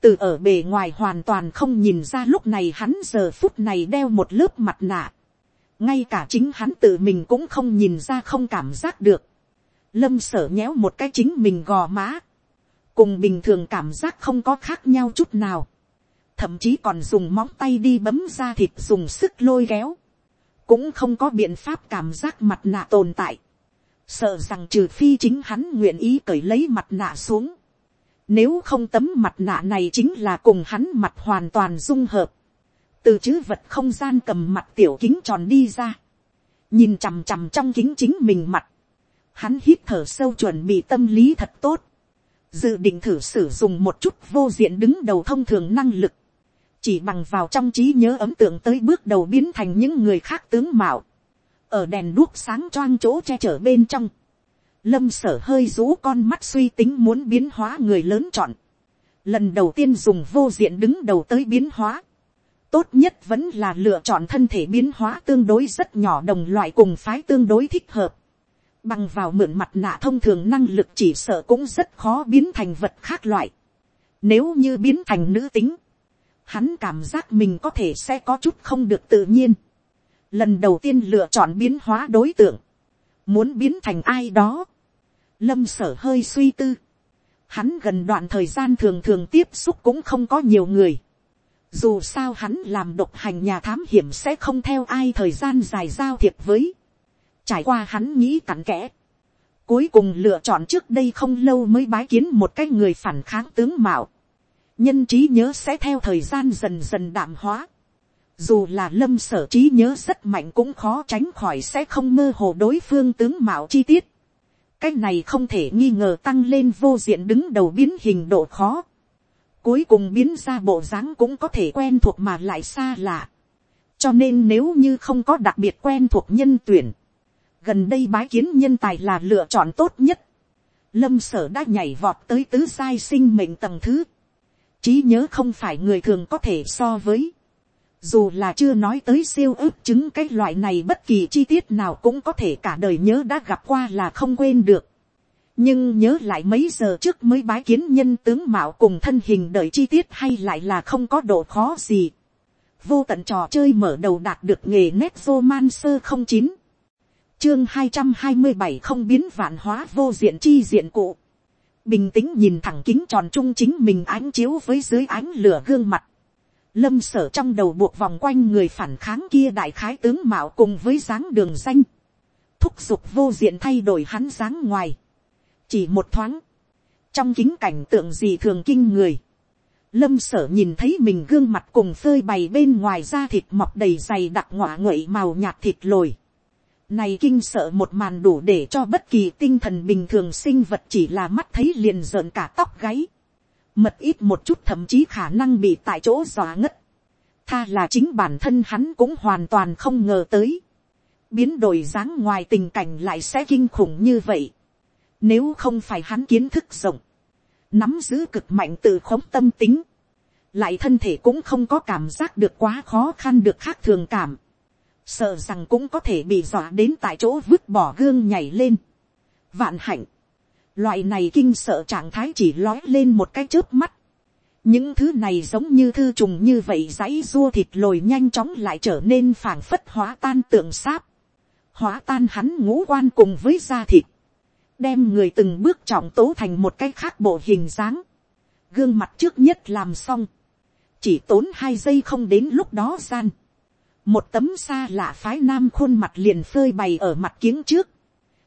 từ ở bề ngoài hoàn toàn không nhìn ra lúc này hắn giờ phút này đeo một lớp mặt nạ, ngay cả chính hắn tự mình cũng không nhìn ra không cảm giác được, lâm sở nhéo một cái chính mình gò má, cùng bình thường cảm giác không có khác nhau chút nào, thậm chí còn dùng móng tay đi bấm ra thịt dùng sức lôi kéo, cũng không có biện pháp cảm giác mặt nạ tồn tại, sợ rằng trừ phi chính hắn nguyện ý cởi lấy mặt nạ xuống, nếu không tấm mặt nạ này chính là cùng hắn mặt hoàn toàn dung hợp, từ chữ vật không gian cầm mặt tiểu kính tròn đi ra, nhìn chằm chằm trong kính chính mình mặt, hắn hít thở sâu chuẩn bị tâm lý thật tốt, dự định thử sử dụng một chút vô diện đứng đầu thông thường năng lực, chỉ bằng vào trong trí nhớ ấm tượng tới bước đầu biến thành những người khác tướng mạo, ở đèn đuốc sáng choang chỗ che chở bên trong, lâm sở hơi rũ con mắt suy tính muốn biến hóa người lớn chọn, lần đầu tiên dùng vô diện đứng đầu tới biến hóa, tốt nhất vẫn là lựa chọn thân thể biến hóa tương đối rất nhỏ đồng loại cùng phái tương đối thích hợp, bằng vào mượn mặt nạ thông thường năng lực chỉ sợ cũng rất khó biến thành vật khác loại, nếu như biến thành nữ tính, hắn cảm giác mình có thể sẽ có chút không được tự nhiên. Lần đầu tiên lựa chọn biến hóa đối tượng, muốn biến thành ai đó. Lâm sở hơi suy tư. Hắn gần đoạn thời gian thường thường tiếp xúc cũng không có nhiều người. Dù sao hắn làm độc hành nhà thám hiểm sẽ không theo ai thời gian dài giao thiệp với. Trải qua hắn nghĩ cắn kẽ. Cuối cùng lựa chọn trước đây không lâu mới bái kiến một cái người phản kháng tướng mạo nhân trí nhớ sẽ theo thời gian dần dần đạm hóa. Dù là lâm sở trí nhớ rất mạnh cũng khó tránh khỏi sẽ không mơ hồ đối phương tướng mạo chi tiết. cách này không thể nghi ngờ tăng lên vô diện đứng đầu biến hình độ khó. Cuối cùng biến ra bộ dáng cũng có thể quen thuộc mà lại xa lạ. Cho nên nếu như không có đặc biệt quen thuộc nhân tuyển. Gần đây bái kiến nhân tài là lựa chọn tốt nhất. Lâm sở đã nhảy vọt tới tứ sai sinh mệnh tầng thứ trí nhớ không phải người thường có thể so với. Dù là chưa nói tới siêu ước chứng cái loại này bất kỳ chi tiết nào cũng có thể cả đời nhớ đã gặp qua là không quên được. Nhưng nhớ lại mấy giờ trước mới bái kiến nhân tướng mạo cùng thân hình đời chi tiết hay lại là không có độ khó gì. Vô tận trò chơi mở đầu đạt được nghề nét vô man sơ không chín chương hai trăm hai mươi bảy không biến vạn hóa vô diện chi diện cụ bình tĩnh nhìn thẳng kính tròn trung chính mình ánh chiếu với dưới ánh lửa gương mặt. Lâm sở trong đầu buộc vòng quanh người phản kháng kia đại khái tướng mạo cùng với dáng đường danh. Thúc giục vô diện thay đổi hắn dáng ngoài. Chỉ một thoáng. Trong kính cảnh tượng gì thường kinh người. Lâm sở nhìn thấy mình gương mặt cùng phơi bày bên ngoài da thịt mọc đầy dày đặc ngọa nguậy màu nhạt thịt lồi này kinh sợ một màn đủ để cho bất kỳ tinh thần bình thường sinh vật chỉ là mắt thấy liền rợn cả tóc gáy. Mật ít một chút thậm chí khả năng bị tại chỗ dọa ngất. Tha là chính bản thân hắn cũng hoàn toàn không ngờ tới. Biến đổi dáng ngoài tình cảnh lại sẽ kinh khủng như vậy. Nếu không phải hắn kiến thức rộng. Nắm giữ cực mạnh từ khống tâm tính. Lại thân thể cũng không có cảm giác được quá khó khăn được khác thường cảm sợ rằng cũng có thể bị dọa đến tại chỗ vứt bỏ gương nhảy lên. Vạn hạnh, loại này kinh sợ trạng thái chỉ lói lên một cái chớp mắt. những thứ này giống như thư trùng như vậy dãy rua thịt lồi nhanh chóng lại trở nên phảng phất hóa tan tượng sáp. hóa tan hắn ngũ quan cùng với da thịt. đem người từng bước trọng tố thành một cái khác bộ hình dáng. gương mặt trước nhất làm xong. chỉ tốn hai giây không đến lúc đó gian một tấm xa lạ phái nam khuôn mặt liền phơi bày ở mặt kiếng trước,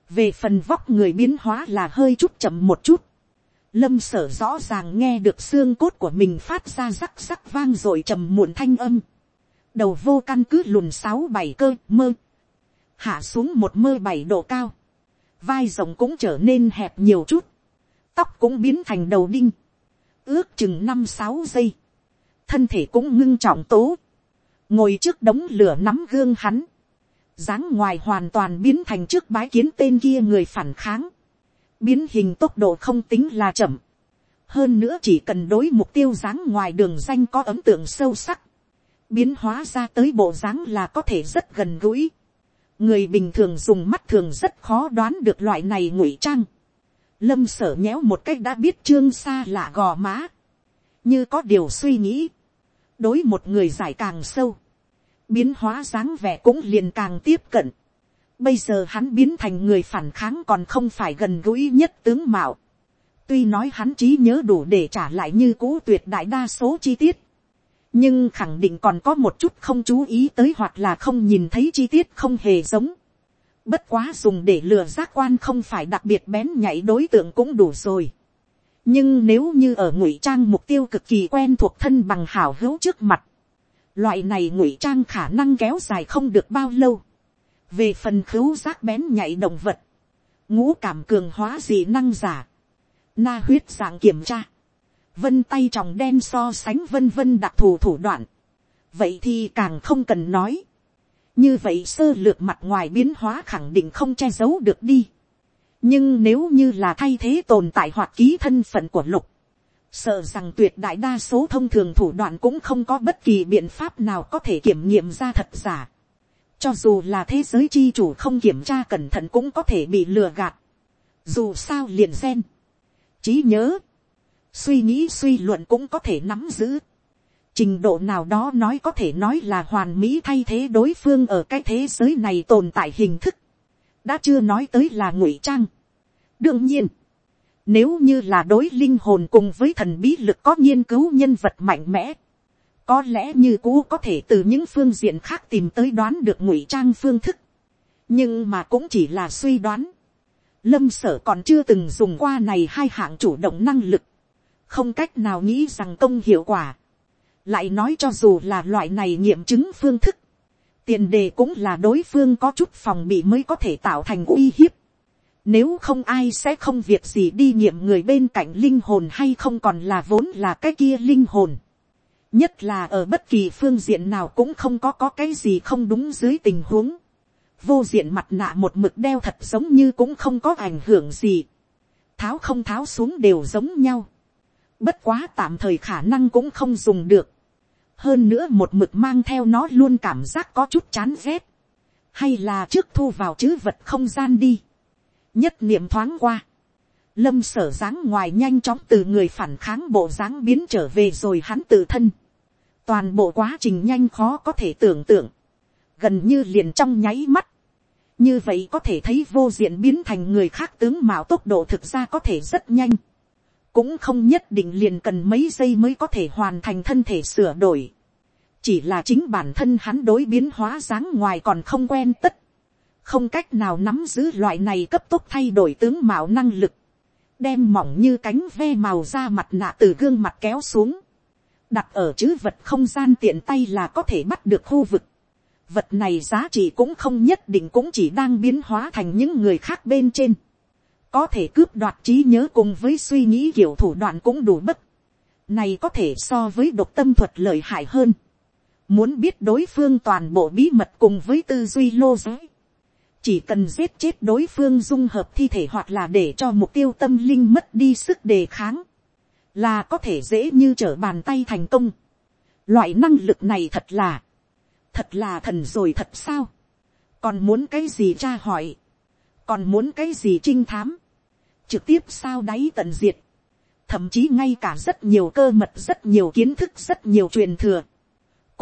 về phần vóc người biến hóa là hơi chút chậm một chút, lâm sở rõ ràng nghe được xương cốt của mình phát ra rắc rắc vang r ộ i trầm muộn thanh âm, đầu vô căn cứ lùn sáu bảy cơ mơ, hạ xuống một mơ bảy độ cao, vai rộng cũng trở nên hẹp nhiều chút, tóc cũng biến thành đầu đinh, ước chừng năm sáu giây, thân thể cũng ngưng trọng tố, ngồi trước đống lửa nắm gương hắn, dáng ngoài hoàn toàn biến thành trước bái kiến tên kia người phản kháng, biến hình tốc độ không tính là chậm, hơn nữa chỉ cần đối mục tiêu dáng ngoài đường danh có ấn tượng sâu sắc, biến hóa ra tới bộ dáng là có thể rất gần gũi. người bình thường dùng mắt thường rất khó đoán được loại này ngụy trang. lâm sở nhéo một cách đã biết trương xa lạ gò má, như có điều suy nghĩ, đối một người giải càng sâu, biến hóa dáng vẻ cũng liền càng tiếp cận. Bây giờ hắn biến thành người phản kháng còn không phải gần gũi nhất tướng mạo. Tuy nói hắn trí nhớ đủ để trả lại như cũ tuyệt đại đa số chi tiết. Nhưng khẳng định còn có một chút không chú ý tới hoặc là không nhìn thấy chi tiết không hề giống. Bất quá dùng để lừa giác quan không phải đặc biệt bén nhảy đối tượng cũng đủ rồi. Nhưng nếu như ở ngụy trang mục tiêu cực kỳ quen thuộc thân bằng hảo hữu trước mặt. Loại này ngụy trang khả năng kéo dài không được bao lâu. Về phần khứu giác bén nhạy động vật. Ngũ cảm cường hóa dị năng giả. Na huyết dạng kiểm tra, vân tay tròng đen so sánh vân vân đặc thù thủ đoạn, vậy thì càng không cần nói, như vậy sơ lược mặt ngoài biến hóa khẳng định không che giấu được đi, nhưng nếu như là thay thế tồn tại hoặc ký thân phận của lục, sợ rằng tuyệt đại đa số thông thường thủ đoạn cũng không có bất kỳ biện pháp nào có thể kiểm nghiệm ra thật giả. cho dù là thế giới chi chủ không kiểm tra cẩn thận cũng có thể bị lừa gạt. dù sao liền xen, trí nhớ, suy nghĩ suy luận cũng có thể nắm giữ. Trình độ nào đó nói có thể nói là hoàn mỹ thay thế đối phương ở cái thế giới này tồn tại hình thức. Đã chưa nói tới là ngụy trang. Đương nhiên, nếu như là đối linh hồn cùng với thần bí lực có nghiên cứu nhân vật mạnh mẽ, có lẽ như cũ có thể từ những phương diện khác tìm tới đoán được ngụy trang phương thức. Nhưng mà cũng chỉ là suy đoán. Lâm sở còn chưa từng dùng qua này hai hạng chủ động năng lực, không cách nào nghĩ rằng công hiệu quả, lại nói cho dù là loại này nghiệm chứng phương thức, tiền đề cũng là đối phương có chút phòng bị mới có thể tạo thành uy hiếp, nếu không ai sẽ không việc gì đi nghiệm người bên cạnh linh hồn hay không còn là vốn là cái kia linh hồn. Nhất là ở bất kỳ phương diện nào cũng không có có cái gì không đúng dưới tình huống vô diện mặt nạ một mực đeo thật giống như cũng không có ảnh hưởng gì. Tháo không tháo xuống đều giống nhau. Bất quá tạm thời khả năng cũng không dùng được. Hơn nữa một mực mang theo nó luôn cảm giác có chút chán ghét. Hay là trước thu vào chữ vật không gian đi. Nhất niệm thoáng qua. Lâm sở dáng ngoài nhanh chóng từ người phản kháng bộ dáng biến trở về rồi hắn tự thân. Toàn bộ quá trình nhanh khó có thể tưởng tượng. Gần như liền trong nháy mắt, như vậy có thể thấy vô diện biến thành người khác tướng mạo tốc độ thực ra có thể rất nhanh, cũng không nhất định liền cần mấy giây mới có thể hoàn thành thân thể sửa đổi, chỉ là chính bản thân hắn đối biến hóa dáng ngoài còn không quen tất, không cách nào nắm giữ loại này cấp tốc thay đổi tướng mạo năng lực, đem mỏng như cánh ve màu da mặt nạ từ gương mặt kéo xuống, đặt ở chữ vật không gian tiện tay là có thể bắt được khu vực, vật này giá trị cũng không nhất định cũng chỉ đang biến hóa thành những người khác bên trên. Có thể cướp đoạt trí nhớ cùng với suy nghĩ kiểu thủ đoạn cũng đủ bất. Này có thể so với độc tâm thuật lợi hại hơn. Muốn biết đối phương toàn bộ bí mật cùng với tư duy lô giới. Chỉ cần giết chết đối phương dung hợp thi thể hoặc là để cho mục tiêu tâm linh mất đi sức đề kháng. Là có thể dễ như trở bàn tay thành công. Loại năng lực này thật là thật là thần rồi thật sao, còn muốn cái gì tra hỏi, còn muốn cái gì trinh thám, trực tiếp sao đáy tận diệt, thậm chí ngay cả rất nhiều cơ mật rất nhiều kiến thức rất nhiều truyền thừa,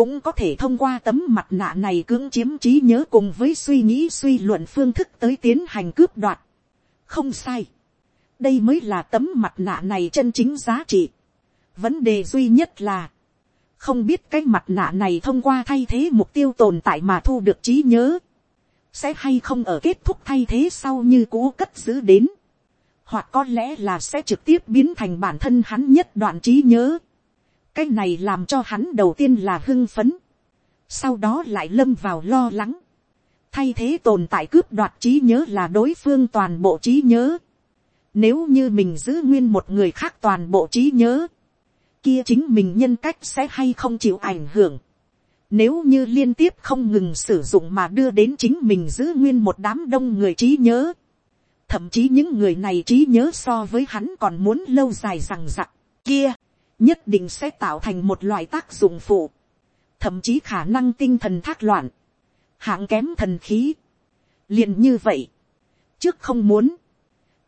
cũng có thể thông qua tấm mặt nạ này cưỡng chiếm trí nhớ cùng với suy nghĩ suy luận phương thức tới tiến hành cướp đoạt. không sai, đây mới là tấm mặt nạ này chân chính giá trị. vấn đề duy nhất là, không biết cái mặt nạ này thông qua thay thế mục tiêu tồn tại mà thu được trí nhớ, sẽ hay không ở kết thúc thay thế sau như cũ cất giữ đến, hoặc có lẽ là sẽ trực tiếp biến thành bản thân hắn nhất đoạn trí nhớ cái này làm cho hắn đầu tiên là hưng phấn, sau đó lại lâm vào lo lắng, thay thế tồn tại cướp đoạt trí nhớ là đối phương toàn bộ trí nhớ. Nếu như mình giữ nguyên một người khác toàn bộ trí nhớ, kia chính mình nhân cách sẽ hay không chịu ảnh hưởng. Nếu như liên tiếp không ngừng sử dụng mà đưa đến chính mình giữ nguyên một đám đông người trí nhớ. Thậm chí những người này trí nhớ so với hắn còn muốn lâu dài rằng rặc. Kia, nhất định sẽ tạo thành một loại tác dụng phụ. Thậm chí khả năng tinh thần thác loạn. Hạng kém thần khí. liền như vậy. Trước không muốn.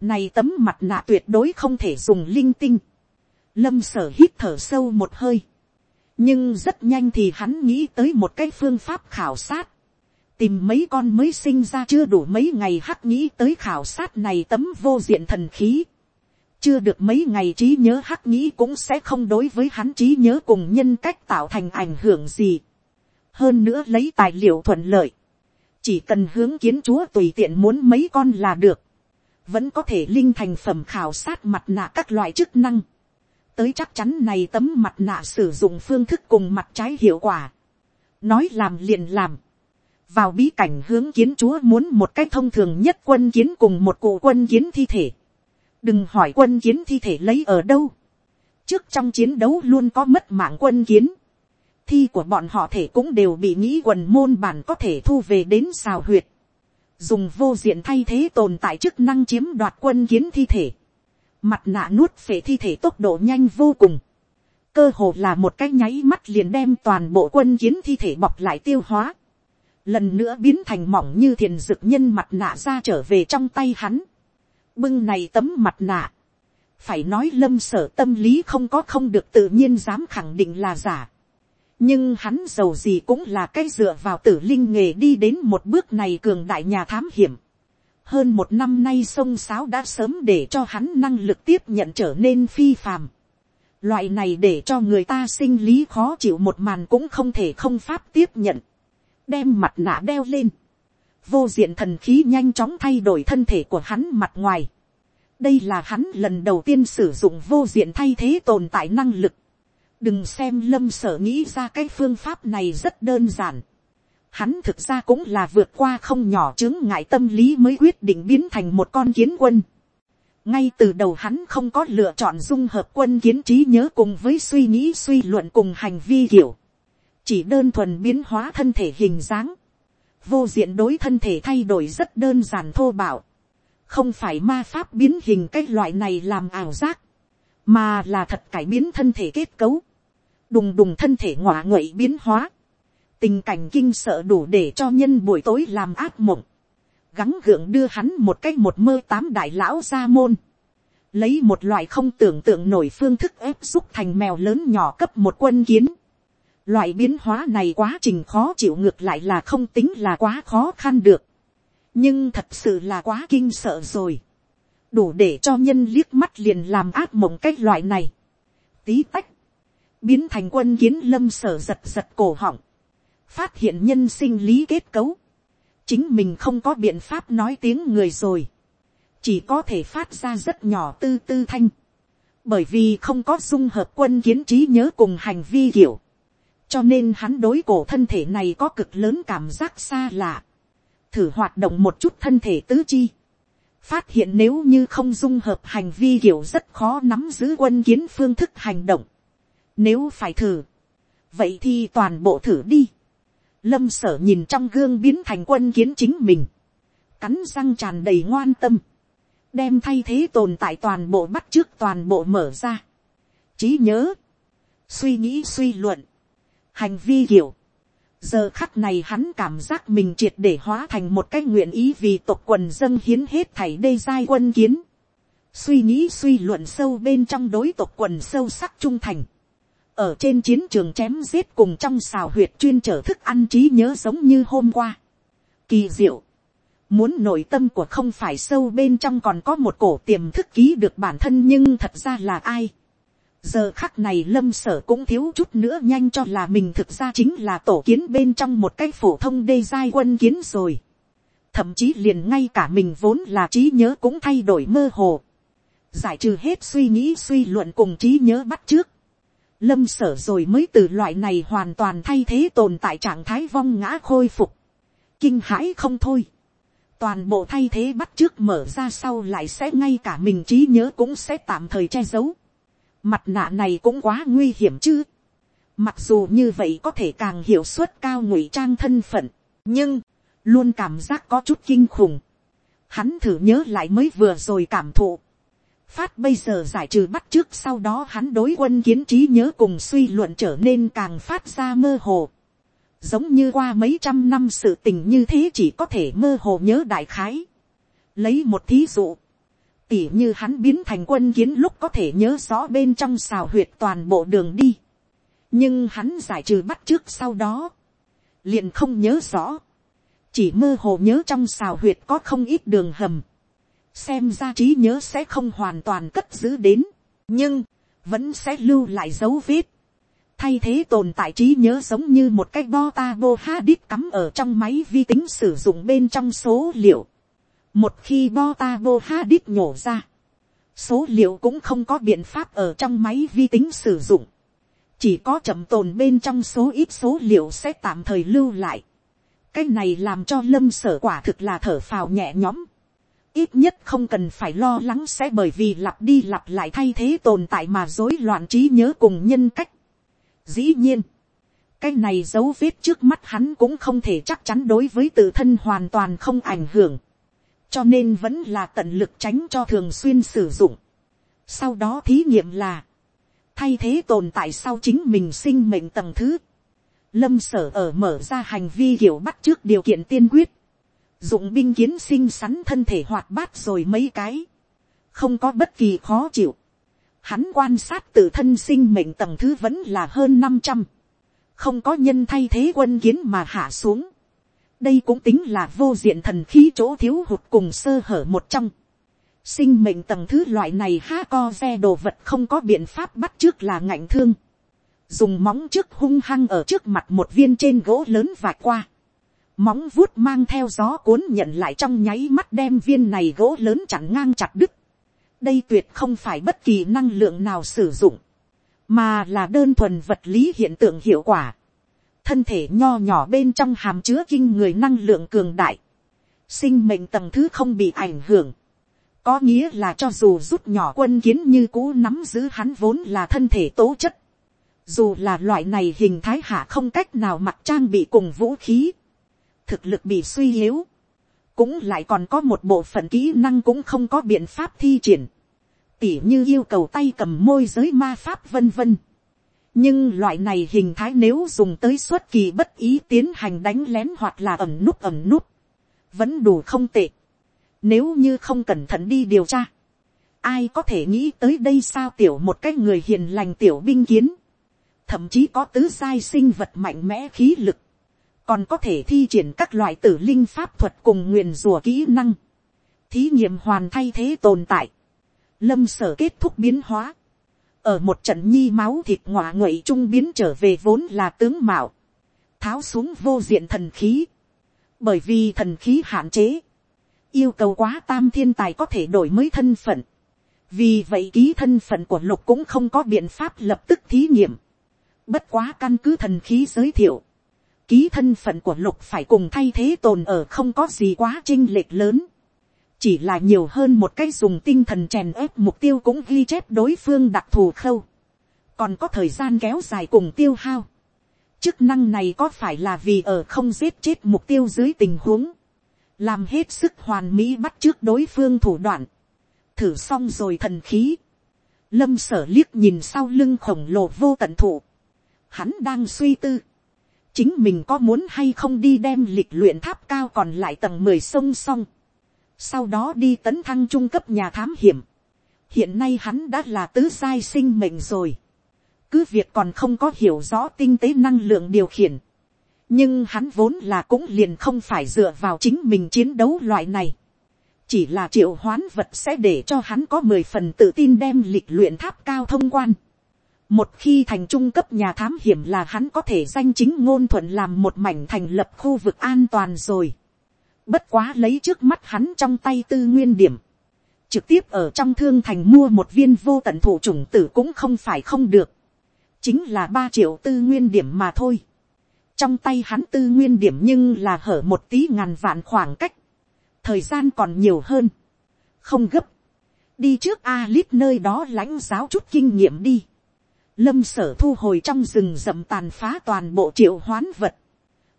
Này tấm mặt nạ tuyệt đối không thể dùng linh tinh. Lâm sở hít thở sâu một hơi nhưng rất nhanh thì hắn nghĩ tới một cái phương pháp khảo sát, tìm mấy con mới sinh ra chưa đủ mấy ngày hắc nghĩ tới khảo sát này tấm vô diện thần khí, chưa được mấy ngày trí nhớ hắc nghĩ cũng sẽ không đối với hắn trí nhớ cùng nhân cách tạo thành ảnh hưởng gì, hơn nữa lấy tài liệu thuận lợi, chỉ cần hướng kiến chúa tùy tiện muốn mấy con là được, vẫn có thể linh thành phẩm khảo sát mặt nạ các loại chức năng, tới chắc chắn này tấm mặt nạ sử dụng phương thức cùng mặt trái hiệu quả. nói làm liền làm. vào bí cảnh hướng kiến chúa muốn một cách thông thường nhất quân kiến cùng một cụ quân kiến thi thể đừng hỏi quân kiến thi thể lấy ở đâu. trước trong chiến đấu luôn có mất mạng quân kiến. thi của bọn họ thể cũng đều bị nghĩ quần môn bản có thể thu về đến xào huyệt. dùng vô diện thay thế tồn tại chức năng chiếm đoạt quân kiến thi thể Mặt nạ nuốt phệ thi thể tốc độ nhanh vô cùng. Cơ hồ là một cái nháy mắt liền đem toàn bộ quân kiến thi thể bọc lại tiêu hóa. Lần nữa biến thành mỏng như thiền dực nhân mặt nạ ra trở về trong tay hắn. Bưng này tấm mặt nạ. Phải nói lâm sở tâm lý không có không được tự nhiên dám khẳng định là giả. Nhưng hắn giàu gì cũng là cái dựa vào tử linh nghề đi đến một bước này cường đại nhà thám hiểm hơn một năm nay sông sáo đã sớm để cho hắn năng lực tiếp nhận trở nên phi phàm. Loại này để cho người ta sinh lý khó chịu một màn cũng không thể không pháp tiếp nhận. Đem mặt nạ đeo lên. Vô diện thần khí nhanh chóng thay đổi thân thể của hắn mặt ngoài. Đây là hắn lần đầu tiên sử dụng vô diện thay thế tồn tại năng lực. Đừng xem lâm sở nghĩ ra cái phương pháp này rất đơn giản hắn thực ra cũng là vượt qua không nhỏ chứng ngại tâm lý mới quyết định biến thành một con kiến quân. ngay từ đầu hắn không có lựa chọn dung hợp quân kiến trí nhớ cùng với suy nghĩ suy luận cùng hành vi kiểu. chỉ đơn thuần biến hóa thân thể hình dáng vô diện đối thân thể thay đổi rất đơn giản thô bạo. không phải ma pháp biến hình cái loại này làm ảo giác, mà là thật cải biến thân thể kết cấu. đùng đùng thân thể ngọa nguậy biến hóa tình cảnh kinh sợ đủ để cho nhân buổi tối làm ác mộng, gắng gượng đưa hắn một cách một mơ tám đại lão ra môn, lấy một loại không tưởng tượng nổi phương thức ép xúc thành mèo lớn nhỏ cấp một quân kiến. Loại biến hóa này quá trình khó chịu ngược lại là không tính là quá khó khăn được. Nhưng thật sự là quá kinh sợ rồi. Đủ để cho nhân liếc mắt liền làm ác mộng cách loại này. Tí tách. Biến thành quân kiến lâm sở giật giật cổ họng phát hiện nhân sinh lý kết cấu, chính mình không có biện pháp nói tiếng người rồi, chỉ có thể phát ra rất nhỏ tư tư thanh, bởi vì không có dung hợp quân kiến trí nhớ cùng hành vi kiểu, cho nên hắn đối cổ thân thể này có cực lớn cảm giác xa lạ, thử hoạt động một chút thân thể tứ chi, phát hiện nếu như không dung hợp hành vi kiểu rất khó nắm giữ quân kiến phương thức hành động, nếu phải thử, vậy thì toàn bộ thử đi. Lâm sở nhìn trong gương biến thành quân kiến chính mình. Cắn răng tràn đầy ngoan tâm. Đem thay thế tồn tại toàn bộ bắt trước toàn bộ mở ra. Chí nhớ. Suy nghĩ suy luận. Hành vi hiểu. Giờ khắc này hắn cảm giác mình triệt để hóa thành một cái nguyện ý vì tộc quần dân hiến hết thảy đê giai quân kiến. Suy nghĩ suy luận sâu bên trong đối tộc quần sâu sắc trung thành ở trên chiến trường chém giết cùng trong xào huyệt chuyên trở thức ăn trí nhớ giống như hôm qua. Kỳ diệu. Muốn nội tâm của không phải sâu bên trong còn có một cổ tiềm thức ký được bản thân nhưng thật ra là ai. Giờ khắc này lâm sở cũng thiếu chút nữa nhanh cho là mình thực ra chính là tổ kiến bên trong một cái phổ thông đê giai quân kiến rồi. Thậm chí liền ngay cả mình vốn là trí nhớ cũng thay đổi mơ hồ. Giải trừ hết suy nghĩ suy luận cùng trí nhớ bắt trước lâm sở rồi mới từ loại này hoàn toàn thay thế tồn tại trạng thái vong ngã khôi phục. kinh hãi không thôi, toàn bộ thay thế bắt trước mở ra sau lại sẽ ngay cả mình trí nhớ cũng sẽ tạm thời che giấu, mặt nạ này cũng quá nguy hiểm chứ, mặc dù như vậy có thể càng hiệu suất cao ngụy trang thân phận, nhưng, luôn cảm giác có chút kinh khủng, hắn thử nhớ lại mới vừa rồi cảm thụ, phát bây giờ giải trừ bắt trước sau đó hắn đối quân kiến trí nhớ cùng suy luận trở nên càng phát ra mơ hồ. Giống như qua mấy trăm năm sự tình như thế chỉ có thể mơ hồ nhớ đại khái. Lấy một thí dụ. Tỉ như hắn biến thành quân kiến lúc có thể nhớ rõ bên trong xào huyệt toàn bộ đường đi. Nhưng hắn giải trừ bắt trước sau đó. Liền không nhớ rõ. Chỉ mơ hồ nhớ trong xào huyệt có không ít đường hầm xem ra trí nhớ sẽ không hoàn toàn cất giữ đến, nhưng, vẫn sẽ lưu lại dấu vết. thay thế tồn tại trí nhớ giống như một cái bo ta bo hadit cắm ở trong máy vi tính sử dụng bên trong số liệu một khi bo ta vô ha đít nhổ ra, số liệu cũng không có biện pháp ở trong máy vi tính sử dụng. chỉ có chậm tồn bên trong số ít số liệu sẽ tạm thời lưu lại. cái này làm cho lâm sở quả thực là thở phào nhẹ nhõm ít nhất không cần phải lo lắng sẽ bởi vì lặp đi lặp lại thay thế tồn tại mà rối loạn trí nhớ cùng nhân cách. Dĩ nhiên, cái này dấu vết trước mắt hắn cũng không thể chắc chắn đối với tự thân hoàn toàn không ảnh hưởng cho nên vẫn là tận lực tránh cho thường xuyên sử dụng. sau đó thí nghiệm là, thay thế tồn tại sau chính mình sinh mệnh tầng thứ. lâm sở ở mở ra hành vi kiểu bắt trước điều kiện tiên quyết dụng binh kiến sinh sắn thân thể hoạt bát rồi mấy cái, không có bất kỳ khó chịu. Hắn quan sát tự thân sinh mệnh tầng thứ vẫn là hơn năm trăm, không có nhân thay thế quân kiến mà hạ xuống đây cũng tính là vô diện thần khí chỗ thiếu hụt cùng sơ hở một trong. sinh mệnh tầng thứ loại này ha co xe đồ vật không có biện pháp bắt trước là ngạnh thương. dùng móng trước hung hăng ở trước mặt một viên trên gỗ lớn vạch qua móng vuốt mang theo gió cuốn nhận lại trong nháy mắt đem viên này gỗ lớn chặn ngang chặt đứt. đây tuyệt không phải bất kỳ năng lượng nào sử dụng, mà là đơn thuần vật lý hiện tượng hiệu quả thân thể nho nhỏ bên trong hàm chứa kinh người năng lượng cường đại, sinh mệnh tầng thứ không bị ảnh hưởng. có nghĩa là cho dù rút nhỏ quân kiến như cũ nắm giữ hắn vốn là thân thể tố chất. dù là loại này hình thái hạ không cách nào mặc trang bị cùng vũ khí thực lực bị suy yếu, cũng lại còn có một bộ phận kỹ năng cũng không có biện pháp thi triển, tỉ như yêu cầu tay cầm môi giới ma pháp vân vân nhưng loại này hình thái nếu dùng tới suất kỳ bất ý tiến hành đánh lén hoặc là ẩm núp ẩm núp, vẫn đủ không tệ. nếu như không cẩn thận đi điều tra, ai có thể nghĩ tới đây sao tiểu một cái người hiền lành tiểu binh kiến, thậm chí có tứ sai sinh vật mạnh mẽ khí lực, còn có thể thi triển các loại tử linh pháp thuật cùng nguyền rùa kỹ năng, thí nghiệm hoàn thay thế tồn tại, lâm sở kết thúc biến hóa, ở một trận nhi máu thịt ngọa nguậy trung biến trở về vốn là tướng mạo, tháo xuống vô diện thần khí, bởi vì thần khí hạn chế, yêu cầu quá tam thiên tài có thể đổi mới thân phận, vì vậy ký thân phận của lục cũng không có biện pháp lập tức thí nghiệm, bất quá căn cứ thần khí giới thiệu, ký thân phận của lục phải cùng thay thế tồn ở không có gì quá chinh lệch lớn. Chỉ là nhiều hơn một cái dùng tinh thần chèn ép mục tiêu cũng ghi chép đối phương đặc thù khâu. Còn có thời gian kéo dài cùng tiêu hao. Chức năng này có phải là vì ở không giết chết mục tiêu dưới tình huống. Làm hết sức hoàn mỹ bắt trước đối phương thủ đoạn. Thử xong rồi thần khí. Lâm sở liếc nhìn sau lưng khổng lồ vô tận thụ. Hắn đang suy tư chính mình có muốn hay không đi đem lịch luyện tháp cao còn lại tầng mười sông xong, sau đó đi tấn thăng trung cấp nhà thám hiểm. hiện nay hắn đã là tứ sai sinh mệnh rồi, cứ việc còn không có hiểu rõ tinh tế năng lượng điều khiển, nhưng hắn vốn là cũng liền không phải dựa vào chính mình chiến đấu loại này, chỉ là triệu hoán vật sẽ để cho hắn có mười phần tự tin đem lịch luyện tháp cao thông quan. Một khi thành trung cấp nhà thám hiểm là hắn có thể danh chính ngôn thuận làm một mảnh thành lập khu vực an toàn rồi. Bất quá lấy trước mắt hắn trong tay tư nguyên điểm. Trực tiếp ở trong thương thành mua một viên vô tận thủ chủng tử cũng không phải không được. Chính là ba triệu tư nguyên điểm mà thôi. trong tay hắn tư nguyên điểm nhưng là hở một tí ngàn vạn khoảng cách, thời gian còn nhiều hơn, không gấp, đi trước a lít nơi đó lãnh giáo chút kinh nghiệm đi, lâm sở thu hồi trong rừng rậm tàn phá toàn bộ triệu hoán vật,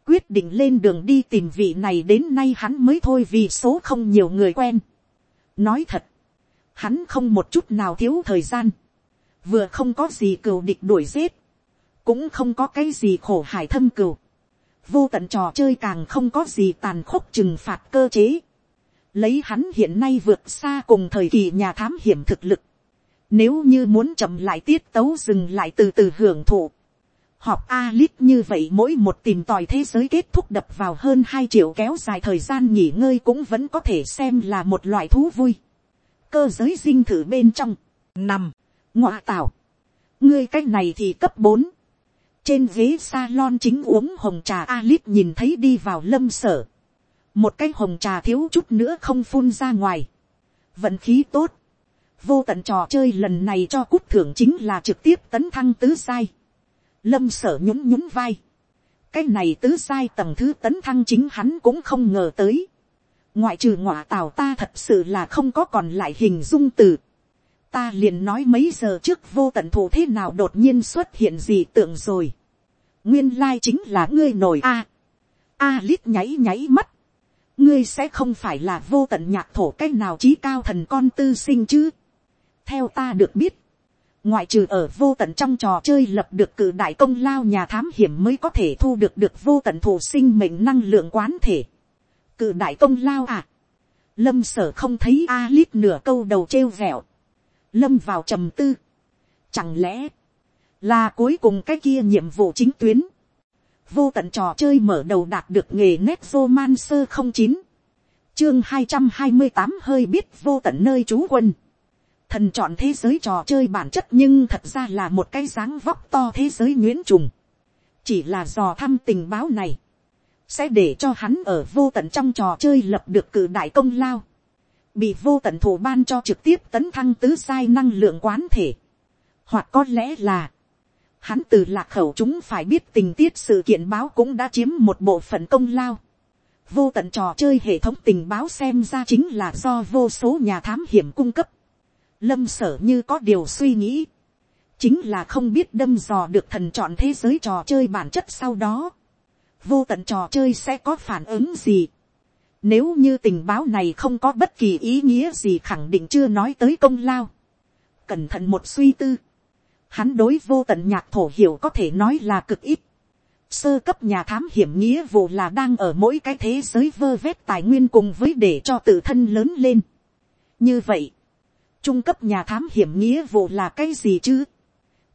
quyết định lên đường đi tìm vị này đến nay hắn mới thôi vì số không nhiều người quen. nói thật, hắn không một chút nào thiếu thời gian, vừa không có gì cừu địch đuổi giết, cũng không có cái gì khổ hải thâm cừu, vô tận trò chơi càng không có gì tàn khốc trừng phạt cơ chế, lấy hắn hiện nay vượt xa cùng thời kỳ nhà thám hiểm thực lực, nếu như muốn chậm lại tiết tấu dừng lại từ từ hưởng thụ, họp Alip như vậy mỗi một tìm tòi thế giới kết thúc đập vào hơn hai triệu kéo dài thời gian nghỉ ngơi cũng vẫn có thể xem là một loại thú vui. Cơ giới dinh thử bên trong. Nằm. Ngọa tảo. Ngươi cách này thì cấp bốn Trên ghế salon chính uống hồng trà Alip nhìn thấy đi vào lâm sở. Một cái hồng trà thiếu chút nữa không phun ra ngoài. Vận khí tốt. Vô tận trò chơi lần này cho cút thưởng chính là trực tiếp tấn thăng tứ sai lâm sở nhún nhún vai. cái này tứ sai tầng thứ tấn thăng chính hắn cũng không ngờ tới. ngoại trừ ngọa tào ta thật sự là không có còn lại hình dung từ. ta liền nói mấy giờ trước vô tận thủ thế nào đột nhiên xuất hiện gì tượng rồi. nguyên lai chính là ngươi nổi a. a lít nháy nháy mắt. ngươi sẽ không phải là vô tận nhạc thổ cái nào trí cao thần con tư sinh chứ. theo ta được biết, ngoại trừ ở vô tận trong trò chơi lập được cử đại công lao nhà thám hiểm mới có thể thu được được vô tận thủ sinh mệnh năng lượng quán thể. Cử đại công lao à. Lâm sở không thấy a lít nửa câu đầu treo vẹo. Lâm vào trầm tư. Chẳng lẽ là cuối cùng cái kia nhiệm vụ chính tuyến. Vô tận trò chơi mở đầu đạt được nghề nét romancer không chín Chương hai trăm hai mươi tám hơi biết vô tận nơi trú quân thần chọn thế giới trò chơi bản chất nhưng thật ra là một cái dáng vóc to thế giới nguyễn trùng. chỉ là dò thăm tình báo này, sẽ để cho hắn ở vô tận trong trò chơi lập được cử đại công lao, bị vô tận thủ ban cho trực tiếp tấn thăng tứ sai năng lượng quán thể, hoặc có lẽ là, hắn từ lạc khẩu chúng phải biết tình tiết sự kiện báo cũng đã chiếm một bộ phận công lao. Vô tận trò chơi hệ thống tình báo xem ra chính là do vô số nhà thám hiểm cung cấp lâm sở như có điều suy nghĩ, chính là không biết đâm dò được thần chọn thế giới trò chơi bản chất sau đó, vô tận trò chơi sẽ có phản ứng gì. Nếu như tình báo này không có bất kỳ ý nghĩa gì khẳng định chưa nói tới công lao. Cẩn thận một suy tư. Hắn đối vô tận nhạc thổ hiểu có thể nói là cực ít. Sơ cấp nhà thám hiểm nghĩa vụ là đang ở mỗi cái thế giới vơ vét tài nguyên cùng với để cho tự thân lớn lên. Như vậy, trung cấp nhà thám hiểm nghĩa vụ là cái gì chứ?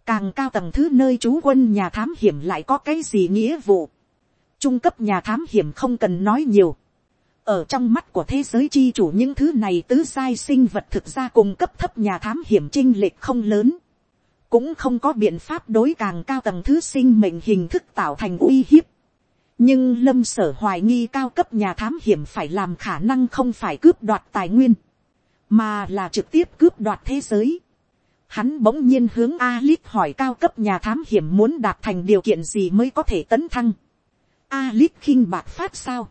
Càng cao tầng thứ nơi trú quân nhà thám hiểm lại có cái gì nghĩa vụ? Trung cấp nhà thám hiểm không cần nói nhiều. Ở trong mắt của thế giới chi chủ những thứ này tứ sai sinh vật thực ra cùng cấp thấp nhà thám hiểm trinh lệch không lớn. Cũng không có biện pháp đối càng cao tầng thứ sinh mệnh hình thức tạo thành uy hiếp. Nhưng lâm sở hoài nghi cao cấp nhà thám hiểm phải làm khả năng không phải cướp đoạt tài nguyên mà là trực tiếp cướp đoạt thế giới. Hắn bỗng nhiên hướng Alip hỏi cao cấp nhà thám hiểm muốn đạt thành điều kiện gì mới có thể tấn thăng. Alip khinh bạc phát sao?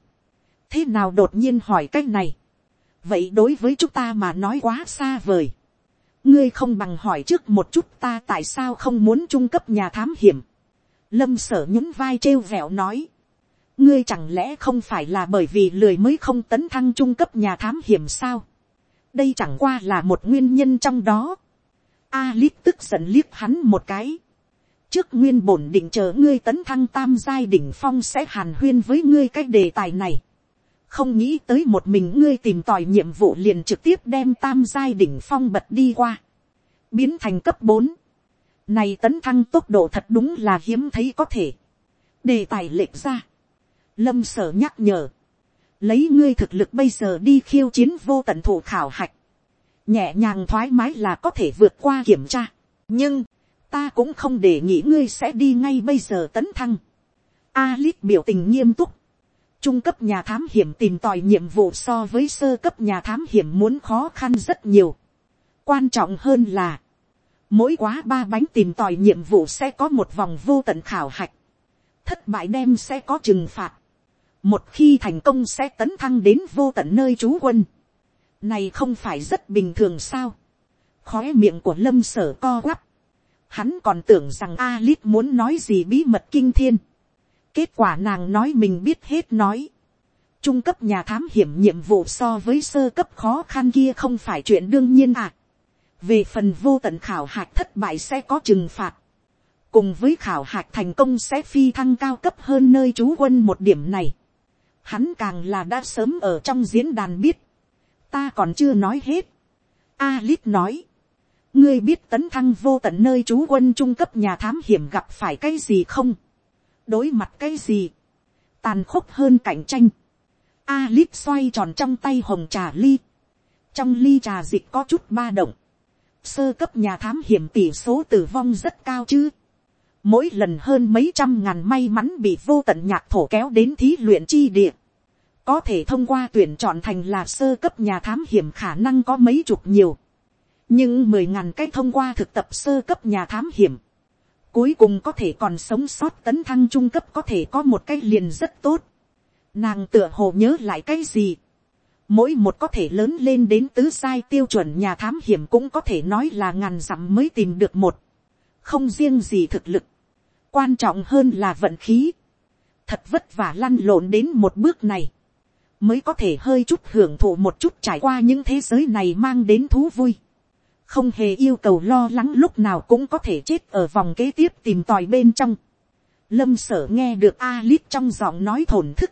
Thế nào đột nhiên hỏi cái này? Vậy đối với chúng ta mà nói quá xa vời. Ngươi không bằng hỏi trước một chút ta tại sao không muốn trung cấp nhà thám hiểm. Lâm sở nhún vai treo vẹo nói. Ngươi chẳng lẽ không phải là bởi vì lười mới không tấn thăng trung cấp nhà thám hiểm sao? Đây chẳng qua là một nguyên nhân trong đó. Alip tức giận liếc hắn một cái. trước nguyên bổn định chờ ngươi tấn thăng tam giai đỉnh phong sẽ hàn huyên với ngươi cái đề tài này. không nghĩ tới một mình ngươi tìm tòi nhiệm vụ liền trực tiếp đem tam giai đỉnh phong bật đi qua. biến thành cấp bốn. này tấn thăng tốc độ thật đúng là hiếm thấy có thể. đề tài lệch ra. lâm sở nhắc nhở lấy ngươi thực lực bây giờ đi khiêu chiến vô tận thủ khảo hạch, nhẹ nhàng thoải mái là có thể vượt qua kiểm tra. nhưng, ta cũng không để nghĩ ngươi sẽ đi ngay bây giờ tấn thăng. Alip biểu tình nghiêm túc. Trung cấp nhà thám hiểm tìm tòi nhiệm vụ so với sơ cấp nhà thám hiểm muốn khó khăn rất nhiều. Quan trọng hơn là, mỗi quá ba bánh tìm tòi nhiệm vụ sẽ có một vòng vô tận khảo hạch thất bại đem sẽ có trừng phạt, một khi thành công sẽ tấn thăng đến vô tận nơi trú quân, này không phải rất bình thường sao, khói miệng của lâm sở co quắp, hắn còn tưởng rằng Alice muốn nói gì bí mật kinh thiên, kết quả nàng nói mình biết hết nói, trung cấp nhà thám hiểm nhiệm vụ so với sơ cấp khó khăn kia không phải chuyện đương nhiên à. về phần vô tận khảo hạch thất bại sẽ có trừng phạt, cùng với khảo hạch thành công sẽ phi thăng cao cấp hơn nơi trú quân một điểm này, hắn càng là đã sớm ở trong diễn đàn biết, ta còn chưa nói hết. Alip nói, ngươi biết tấn thăng vô tận nơi trú quân trung cấp nhà thám hiểm gặp phải cái gì không, đối mặt cái gì, tàn khốc hơn cạnh tranh, Alip xoay tròn trong tay hồng trà ly, trong ly trà dịch có chút ba động, sơ cấp nhà thám hiểm tỷ số tử vong rất cao chứ, mỗi lần hơn mấy trăm ngàn may mắn bị vô tận nhạc thổ kéo đến thí luyện chi địa, có thể thông qua tuyển chọn thành là sơ cấp nhà thám hiểm khả năng có mấy chục nhiều, nhưng mười ngàn cái thông qua thực tập sơ cấp nhà thám hiểm, cuối cùng có thể còn sống sót tấn thăng trung cấp có thể có một cái liền rất tốt, nàng tựa hồ nhớ lại cái gì, mỗi một có thể lớn lên đến tứ sai tiêu chuẩn nhà thám hiểm cũng có thể nói là ngàn dặm mới tìm được một, không riêng gì thực lực, quan trọng hơn là vận khí, thật vất vả lăn lộn đến một bước này, mới có thể hơi chút hưởng thụ một chút trải qua những thế giới này mang đến thú vui, không hề yêu cầu lo lắng lúc nào cũng có thể chết ở vòng kế tiếp tìm tòi bên trong. Lâm sở nghe được Alice trong giọng nói thổn thức.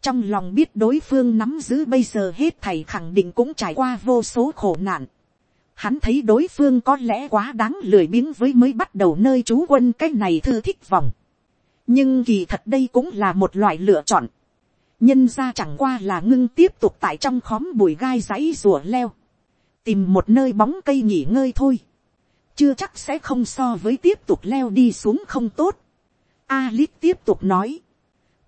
Trong lòng biết đối phương nắm giữ bây giờ hết thầy khẳng định cũng trải qua vô số khổ nạn. Hắn thấy đối phương có lẽ quá đáng lười biếng với mới bắt đầu nơi trú quân cái này thư thích vòng. Nhưng kỳ thật đây cũng là một loại lựa chọn. Nhân ra chẳng qua là ngưng tiếp tục tại trong khóm bụi gai dãy rùa leo. Tìm một nơi bóng cây nghỉ ngơi thôi. Chưa chắc sẽ không so với tiếp tục leo đi xuống không tốt. Alip tiếp tục nói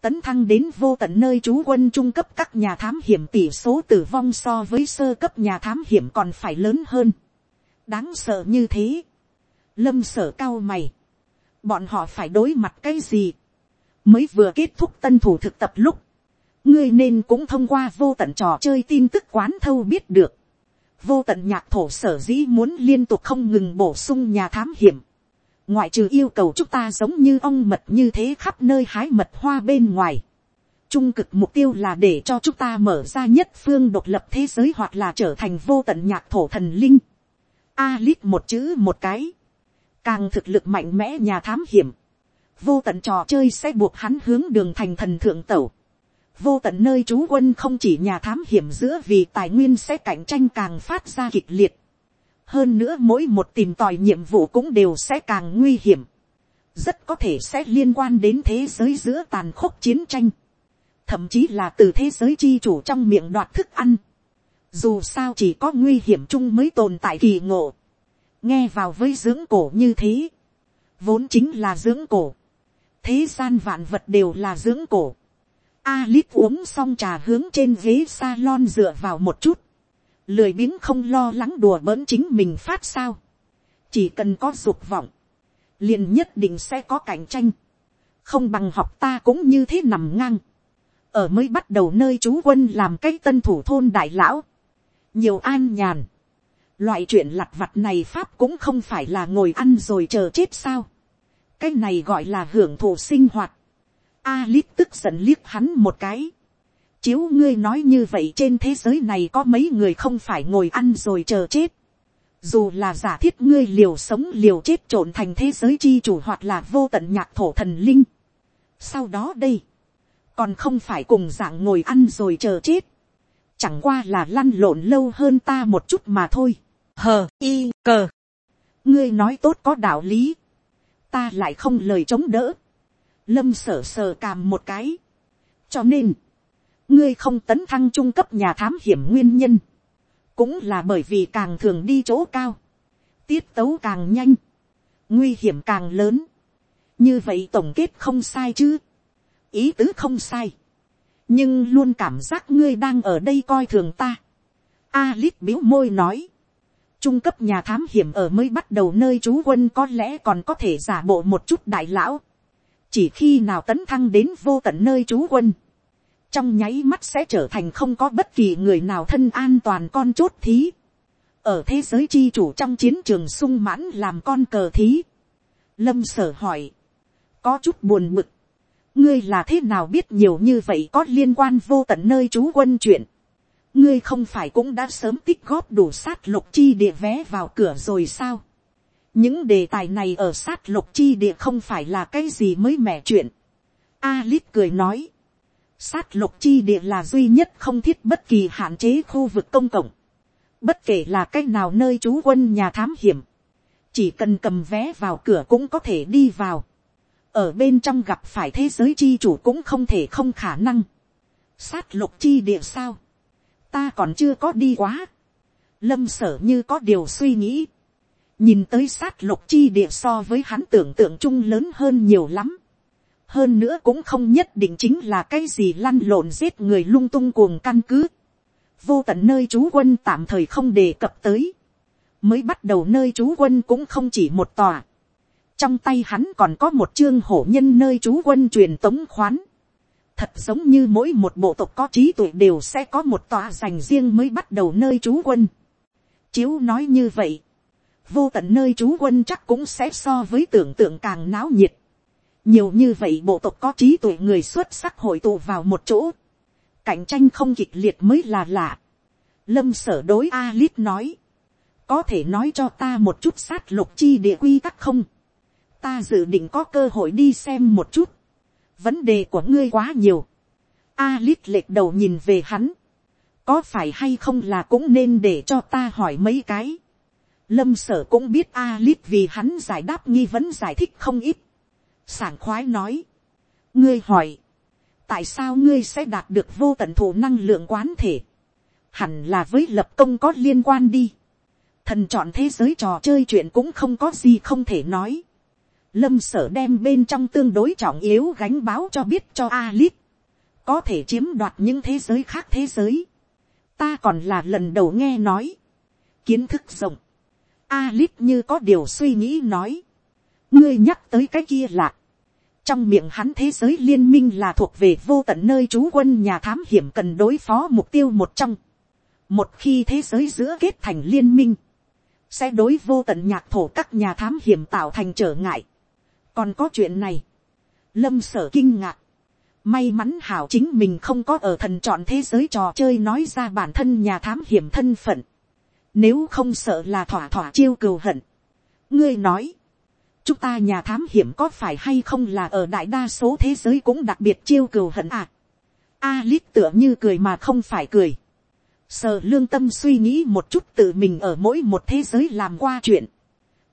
tấn thăng đến vô tận nơi trú quân trung cấp các nhà thám hiểm tỷ số tử vong so với sơ cấp nhà thám hiểm còn phải lớn hơn. đáng sợ như thế. lâm sở cao mày. bọn họ phải đối mặt cái gì. mới vừa kết thúc tân thủ thực tập lúc. ngươi nên cũng thông qua vô tận trò chơi tin tức quán thâu biết được. vô tận nhạc thổ sở dĩ muốn liên tục không ngừng bổ sung nhà thám hiểm ngoại trừ yêu cầu chúng ta giống như ong mật như thế khắp nơi hái mật hoa bên ngoài. Trung cực mục tiêu là để cho chúng ta mở ra nhất phương độc lập thế giới hoặc là trở thành vô tận nhạc thổ thần linh. A lít một chữ một cái. Càng thực lực mạnh mẽ nhà thám hiểm. Vô tận trò chơi sẽ buộc hắn hướng đường thành thần thượng tẩu. Vô tận nơi trú quân không chỉ nhà thám hiểm giữa vì tài nguyên sẽ cạnh tranh càng phát ra kịch liệt hơn nữa mỗi một tìm tòi nhiệm vụ cũng đều sẽ càng nguy hiểm, rất có thể sẽ liên quan đến thế giới giữa tàn khốc chiến tranh, thậm chí là từ thế giới chi chủ trong miệng đoạt thức ăn, dù sao chỉ có nguy hiểm chung mới tồn tại kỳ ngộ, nghe vào với dưỡng cổ như thế, vốn chính là dưỡng cổ, thế gian vạn vật đều là dưỡng cổ, Alip uống xong trà hướng trên ghế salon dựa vào một chút lười biếng không lo lắng đùa bỡn chính mình phát sao, chỉ cần có dục vọng, liền nhất định sẽ có cạnh tranh, không bằng học ta cũng như thế nằm ngang, ở mới bắt đầu nơi chú quân làm cái tân thủ thôn đại lão, nhiều an nhàn, loại chuyện lặt vặt này pháp cũng không phải là ngồi ăn rồi chờ chết sao, cái này gọi là hưởng thụ sinh hoạt, a lít tức giận liếc hắn một cái, chiếu ngươi nói như vậy trên thế giới này có mấy người không phải ngồi ăn rồi chờ chết. Dù là giả thiết ngươi liều sống liều chết trộn thành thế giới chi chủ hoặc là vô tận nhạc thổ thần linh. Sau đó đây, còn không phải cùng dạng ngồi ăn rồi chờ chết. Chẳng qua là lăn lộn lâu hơn ta một chút mà thôi. Hờ y cờ. Ngươi nói tốt có đạo lý. Ta lại không lời chống đỡ. Lâm sở sờ càm một cái. Cho nên ngươi không tấn thăng trung cấp nhà thám hiểm nguyên nhân, cũng là bởi vì càng thường đi chỗ cao, tiết tấu càng nhanh, nguy hiểm càng lớn, như vậy tổng kết không sai chứ, ý tứ không sai, nhưng luôn cảm giác ngươi đang ở đây coi thường ta. Alip biếu môi nói, trung cấp nhà thám hiểm ở mới bắt đầu nơi chú quân có lẽ còn có thể giả bộ một chút đại lão, chỉ khi nào tấn thăng đến vô tận nơi chú quân, trong nháy mắt sẽ trở thành không có bất kỳ người nào thân an toàn con chốt thí, ở thế giới chi chủ trong chiến trường sung mãn làm con cờ thí, lâm sở hỏi, có chút buồn mực, ngươi là thế nào biết nhiều như vậy có liên quan vô tận nơi chú quân chuyện, ngươi không phải cũng đã sớm tích góp đủ sát lục chi địa vé vào cửa rồi sao, những đề tài này ở sát lục chi địa không phải là cái gì mới mẻ chuyện. Alip cười nói, sát lục chi địa là duy nhất không thiết bất kỳ hạn chế khu vực công cộng. Bất kể là cách nào nơi trú quân nhà thám hiểm, chỉ cần cầm vé vào cửa cũng có thể đi vào. ở bên trong gặp phải thế giới chi chủ cũng không thể không khả năng. sát lục chi địa sao, ta còn chưa có đi quá. lâm sở như có điều suy nghĩ nhìn tới sát lục chi địa so với hắn tưởng tượng chung lớn hơn nhiều lắm hơn nữa cũng không nhất định chính là cái gì lăn lộn giết người lung tung cuồng căn cứ. vô tận nơi trú quân tạm thời không đề cập tới. mới bắt đầu nơi trú quân cũng không chỉ một tòa. trong tay hắn còn có một chương hổ nhân nơi trú quân truyền tống khoán. thật giống như mỗi một bộ tộc có trí tuệ đều sẽ có một tòa dành riêng mới bắt đầu nơi trú quân. chiếu nói như vậy, vô tận nơi trú quân chắc cũng sẽ so với tưởng tượng càng náo nhiệt nhiều như vậy bộ tộc có trí tuệ người xuất sắc hội tụ vào một chỗ. cạnh tranh không kịch liệt mới là lạ. lâm sở đối a lít nói. có thể nói cho ta một chút sát lục chi địa quy tắc không. ta dự định có cơ hội đi xem một chút. vấn đề của ngươi quá nhiều. a lít lệch đầu nhìn về hắn. có phải hay không là cũng nên để cho ta hỏi mấy cái Lâm sở cũng biết a lít vì hắn giải đáp nghi vấn giải thích không ít. Sảng khoái nói. Ngươi hỏi. Tại sao ngươi sẽ đạt được vô tận thủ năng lượng quán thể? Hẳn là với lập công có liên quan đi. Thần chọn thế giới trò chơi chuyện cũng không có gì không thể nói. Lâm sở đem bên trong tương đối trọng yếu gánh báo cho biết cho Alip. Có thể chiếm đoạt những thế giới khác thế giới. Ta còn là lần đầu nghe nói. Kiến thức rộng Alip như có điều suy nghĩ nói. Ngươi nhắc tới cái kia lạc. Trong miệng hắn thế giới liên minh là thuộc về vô tận nơi trú quân nhà thám hiểm cần đối phó mục tiêu một trong. Một khi thế giới giữa kết thành liên minh. Sẽ đối vô tận nhạc thổ các nhà thám hiểm tạo thành trở ngại. Còn có chuyện này. Lâm sở kinh ngạc. May mắn hảo chính mình không có ở thần chọn thế giới trò chơi nói ra bản thân nhà thám hiểm thân phận nếu không sợ là thỏa thỏa chiêu cừu hận. Ngươi nói. Chúng ta nhà thám hiểm có phải hay không là ở đại đa số thế giới cũng đặc biệt chiêu cừu hận à? Alip tựa như cười mà không phải cười. Sờ lương tâm suy nghĩ một chút tự mình ở mỗi một thế giới làm qua chuyện.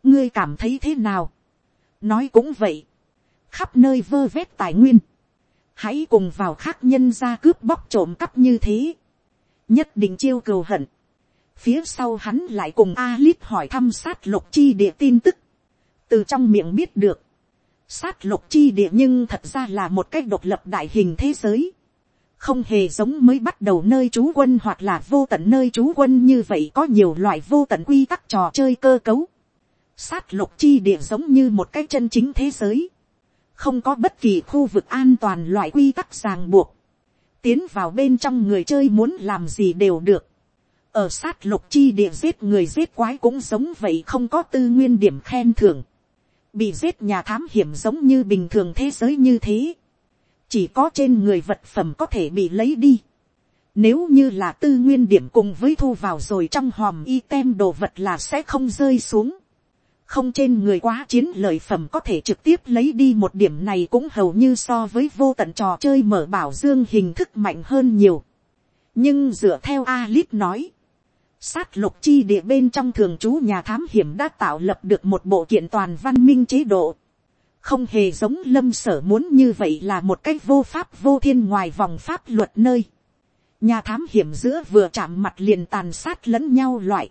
Ngươi cảm thấy thế nào? Nói cũng vậy. Khắp nơi vơ vét tài nguyên. Hãy cùng vào khác nhân ra cướp bóc trộm cắp như thế. Nhất định chiêu cừu hận. Phía sau hắn lại cùng Alip hỏi thăm sát lục chi địa tin tức. Từ trong miệng biết được. Sát lục chi địa nhưng thật ra là một cách độc lập đại hình thế giới. Không hề giống mới bắt đầu nơi trú quân hoặc là vô tận nơi trú quân như vậy có nhiều loại vô tận quy tắc trò chơi cơ cấu. Sát lục chi địa giống như một cái chân chính thế giới. Không có bất kỳ khu vực an toàn loại quy tắc ràng buộc. Tiến vào bên trong người chơi muốn làm gì đều được ở sát lục chi địa giết người giết quái cũng giống vậy không có tư nguyên điểm khen thưởng. Bị giết nhà thám hiểm giống như bình thường thế giới như thế. Chỉ có trên người vật phẩm có thể bị lấy đi. Nếu như là tư nguyên điểm cùng với thu vào rồi trong hòm item đồ vật là sẽ không rơi xuống. Không trên người quá chiến lợi phẩm có thể trực tiếp lấy đi một điểm này cũng hầu như so với vô tận trò chơi mở bảo dương hình thức mạnh hơn nhiều. Nhưng dựa theo Alip nói sát lục chi địa bên trong thường trú nhà thám hiểm đã tạo lập được một bộ kiện toàn văn minh chế độ. Không hề giống lâm sở muốn như vậy là một cách vô pháp vô thiên ngoài vòng pháp luật nơi. Nhà thám hiểm giữa vừa chạm mặt liền tàn sát lẫn nhau loại.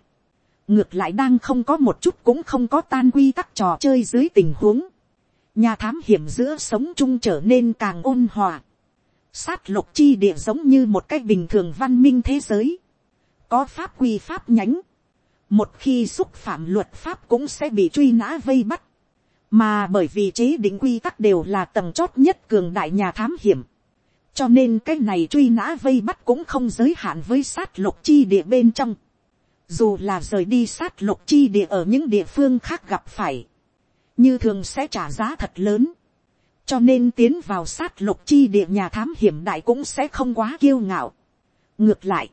Ngược lại đang không có một chút cũng không có tan quy tắc trò chơi dưới tình huống. Nhà thám hiểm giữa sống chung trở nên càng ôn hòa. Sát lục chi địa giống như một cách bình thường văn minh thế giới có pháp quy pháp nhánh, một khi xúc phạm luật pháp cũng sẽ bị truy nã vây bắt, mà bởi vì chế định quy tắc đều là tầng chót nhất cường đại nhà thám hiểm, cho nên cái này truy nã vây bắt cũng không giới hạn với sát lục chi địa bên trong, dù là rời đi sát lục chi địa ở những địa phương khác gặp phải, như thường sẽ trả giá thật lớn, cho nên tiến vào sát lục chi địa nhà thám hiểm đại cũng sẽ không quá kiêu ngạo. ngược lại,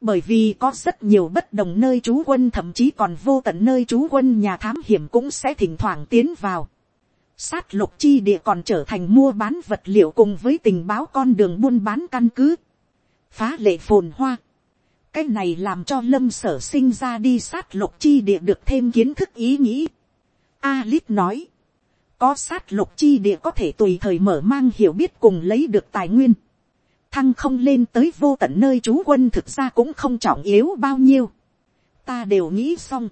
bởi vì có rất nhiều bất đồng nơi trú quân thậm chí còn vô tận nơi trú quân nhà thám hiểm cũng sẽ thỉnh thoảng tiến vào. sát lục chi địa còn trở thành mua bán vật liệu cùng với tình báo con đường buôn bán căn cứ. phá lệ phồn hoa. cái này làm cho lâm sở sinh ra đi sát lục chi địa được thêm kiến thức ý nghĩ. Alip nói, có sát lục chi địa có thể tùy thời mở mang hiểu biết cùng lấy được tài nguyên thăng không lên tới vô tận nơi chú quân thực ra cũng không trọng yếu bao nhiêu. ta đều nghĩ xong.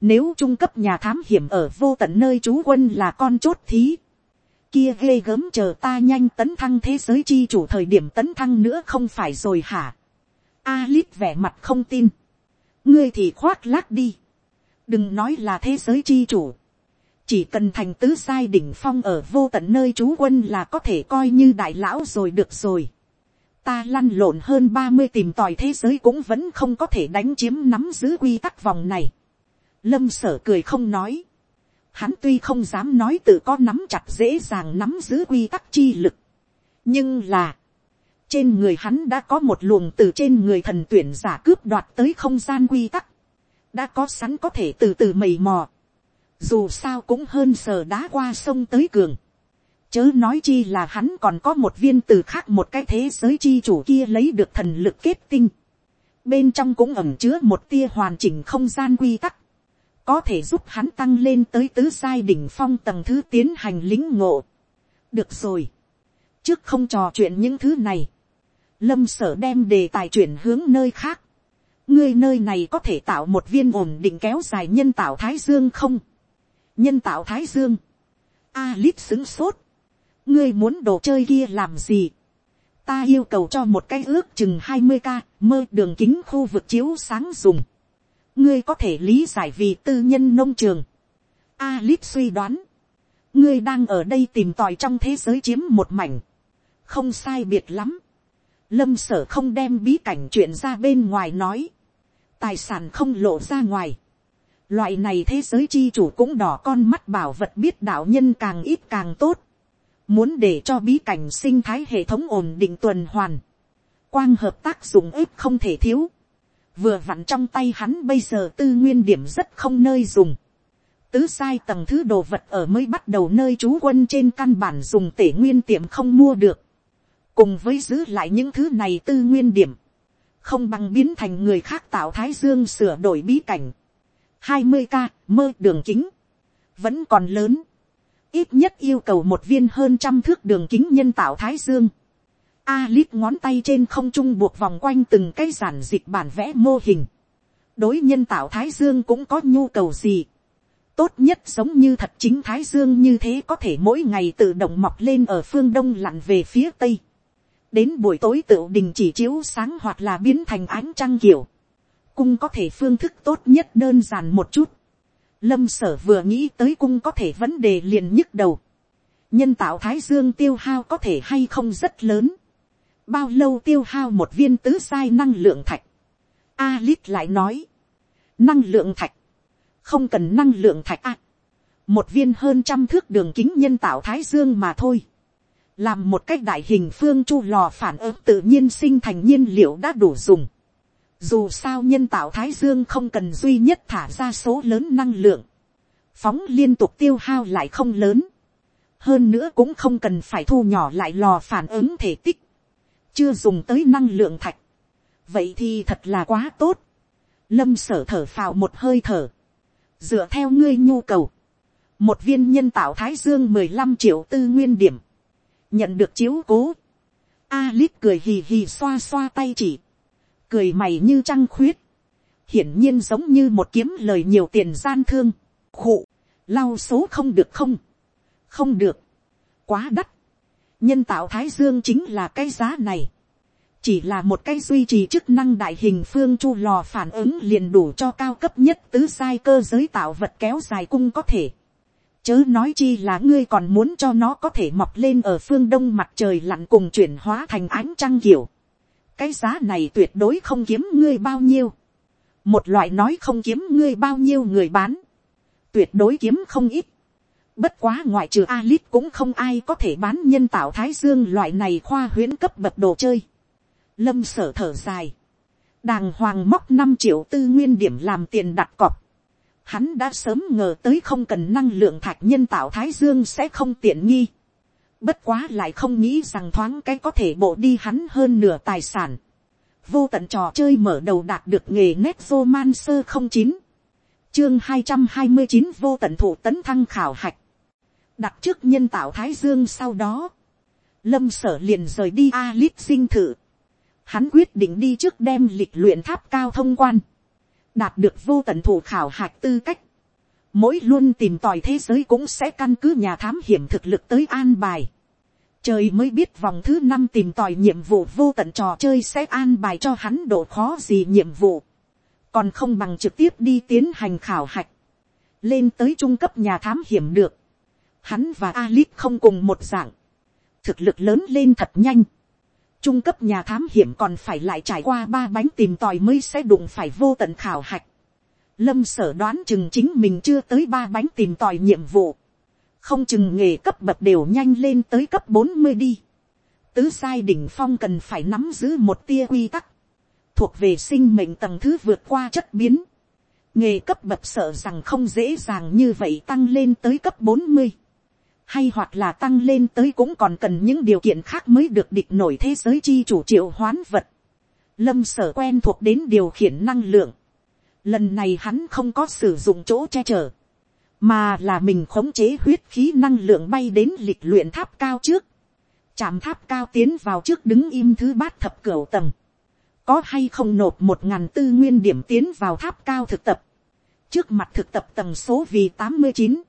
nếu trung cấp nhà thám hiểm ở vô tận nơi chú quân là con chốt thí. kia ghê gớm chờ ta nhanh tấn thăng thế giới chi chủ thời điểm tấn thăng nữa không phải rồi hả. Alip vẻ mặt không tin. ngươi thì khoác lác đi. đừng nói là thế giới chi chủ chỉ cần thành tứ sai đỉnh phong ở vô tận nơi chú quân là có thể coi như đại lão rồi được rồi ta lăn lộn hơn ba mươi tìm tòi thế giới cũng vẫn không có thể đánh chiếm nắm giữ quy tắc vòng này. Lâm sở cười không nói. Hắn tuy không dám nói tự có nắm chặt dễ dàng nắm giữ quy tắc chi lực. Nhưng là, trên người hắn đã có một luồng từ trên người thần tuyển giả cướp đoạt tới không gian quy tắc. Đã có sẵn có thể từ từ mầy mò. Dù sao cũng hơn sờ đá qua sông tới cường Chớ nói chi là hắn còn có một viên từ khác một cái thế giới chi chủ kia lấy được thần lực kết tinh. Bên trong cũng ẩm chứa một tia hoàn chỉnh không gian quy tắc. Có thể giúp hắn tăng lên tới tứ sai đỉnh phong tầng thứ tiến hành lính ngộ. Được rồi. Trước không trò chuyện những thứ này. Lâm sở đem đề tài chuyển hướng nơi khác. Ngươi nơi này có thể tạo một viên ổn định kéo dài nhân tạo Thái Dương không? Nhân tạo Thái Dương. A lít xứng sốt ngươi muốn đồ chơi kia làm gì. ta yêu cầu cho một cái ước chừng hai mươi ca, mơ đường kính khu vực chiếu sáng dùng. ngươi có thể lý giải vì tư nhân nông trường. Alip suy đoán. ngươi đang ở đây tìm tòi trong thế giới chiếm một mảnh. không sai biệt lắm. lâm sở không đem bí cảnh chuyện ra bên ngoài nói. tài sản không lộ ra ngoài. loại này thế giới chi chủ cũng đỏ con mắt bảo vật biết đạo nhân càng ít càng tốt Muốn để cho bí cảnh sinh thái hệ thống ổn định tuần hoàn. Quang hợp tác dụng ếp không thể thiếu. Vừa vặn trong tay hắn bây giờ tư nguyên điểm rất không nơi dùng. Tứ sai tầng thứ đồ vật ở mới bắt đầu nơi trú quân trên căn bản dùng tể nguyên tiệm không mua được. Cùng với giữ lại những thứ này tư nguyên điểm. Không bằng biến thành người khác tạo thái dương sửa đổi bí cảnh. hai mươi ca, mơ đường chính Vẫn còn lớn ít nhất yêu cầu một viên hơn trăm thước đường kính nhân tạo thái dương. Alip ngón tay trên không trung buộc vòng quanh từng cái giản dịch bản vẽ mô hình. Đối nhân tạo thái dương cũng có nhu cầu gì. Tốt nhất giống như thật chính thái dương như thế có thể mỗi ngày tự động mọc lên ở phương đông lặn về phía tây. Đến buổi tối tự đình chỉ chiếu sáng hoặc là biến thành ánh trăng kiểu. Cung có thể phương thức tốt nhất đơn giản một chút Lâm sở vừa nghĩ tới cung có thể vấn đề liền nhức đầu. Nhân tạo thái dương tiêu hao có thể hay không rất lớn. Bao lâu tiêu hao một viên tứ sai năng lượng thạch. Alip lại nói. Năng lượng thạch. Không cần năng lượng thạch à. Một viên hơn trăm thước đường kính nhân tạo thái dương mà thôi. Làm một cách đại hình phương chu lò phản ứng tự nhiên sinh thành nhiên liệu đã đủ dùng dù sao nhân tạo thái dương không cần duy nhất thả ra số lớn năng lượng, phóng liên tục tiêu hao lại không lớn, hơn nữa cũng không cần phải thu nhỏ lại lò phản ứng thể tích, chưa dùng tới năng lượng thạch, vậy thì thật là quá tốt, lâm sở thở phào một hơi thở, dựa theo ngươi nhu cầu, một viên nhân tạo thái dương mười lăm triệu tư nguyên điểm, nhận được chiếu cố, Alip cười hì hì xoa xoa tay chỉ cười mày như trăng khuyết, hiển nhiên giống như một kiếm lời nhiều tiền gian thương, khụ, lau số không được không, không được, quá đắt, nhân tạo thái dương chính là cái giá này, chỉ là một cái duy trì chức năng đại hình phương chu lò phản ứng liền đủ cho cao cấp nhất tứ sai cơ giới tạo vật kéo dài cung có thể, chớ nói chi là ngươi còn muốn cho nó có thể mọc lên ở phương đông mặt trời lặn cùng chuyển hóa thành ánh trăng kiểu cái giá này tuyệt đối không kiếm ngươi bao nhiêu. một loại nói không kiếm ngươi bao nhiêu người bán. tuyệt đối kiếm không ít. bất quá ngoại trừ Alice cũng không ai có thể bán nhân tạo thái dương loại này khoa huyễn cấp bậc đồ chơi. lâm sở thở dài. đàng hoàng móc năm triệu tư nguyên điểm làm tiền đặt cọc hắn đã sớm ngờ tới không cần năng lượng thạch nhân tạo thái dương sẽ không tiện nghi. Bất quá lại không nghĩ rằng thoáng cái có thể bộ đi hắn hơn nửa tài sản. Vô tận trò chơi mở đầu đạt được nghề nét vô man sơ không chín. Chương hai trăm hai mươi chín vô tận thủ tấn thăng khảo hạch. Đặt trước nhân tạo thái dương sau đó. Lâm sở liền rời đi A-lít sinh thử. Hắn quyết định đi trước đem lịch luyện tháp cao thông quan đạt được vô tận thủ khảo hạch tư cách, mỗi luôn tìm tòi thế giới cũng sẽ căn cứ nhà thám hiểm thực lực tới an bài. Trời mới biết vòng thứ năm tìm tòi nhiệm vụ vô tận trò chơi sẽ an bài cho hắn độ khó gì nhiệm vụ. Còn không bằng trực tiếp đi tiến hành khảo hạch. Lên tới trung cấp nhà thám hiểm được. Hắn và Alip không cùng một dạng. Thực lực lớn lên thật nhanh trung cấp nhà thám hiểm còn phải lại trải qua ba bánh tìm tòi mới sẽ đụng phải vô tận khảo hạch. Lâm sở đoán chừng chính mình chưa tới ba bánh tìm tòi nhiệm vụ. Không chừng nghề cấp bậc đều nhanh lên tới cấp bốn mươi đi. Tứ sai đỉnh phong cần phải nắm giữ một tia quy tắc. Thuộc về sinh mệnh tầng thứ vượt qua chất biến. Nghề cấp bậc sợ rằng không dễ dàng như vậy tăng lên tới cấp bốn mươi hay hoặc là tăng lên tới cũng còn cần những điều kiện khác mới được địch nổi thế giới chi chủ triệu hoán vật. Lâm sở quen thuộc đến điều khiển năng lượng. Lần này hắn không có sử dụng chỗ che chở, mà là mình khống chế huyết khí năng lượng bay đến lịch luyện tháp cao trước. Chạm tháp cao tiến vào trước đứng im thứ bát thập cửu tầng. Có hay không nộp một ngàn tư nguyên điểm tiến vào tháp cao thực tập. Trước mặt thực tập tầng số vì tám mươi chín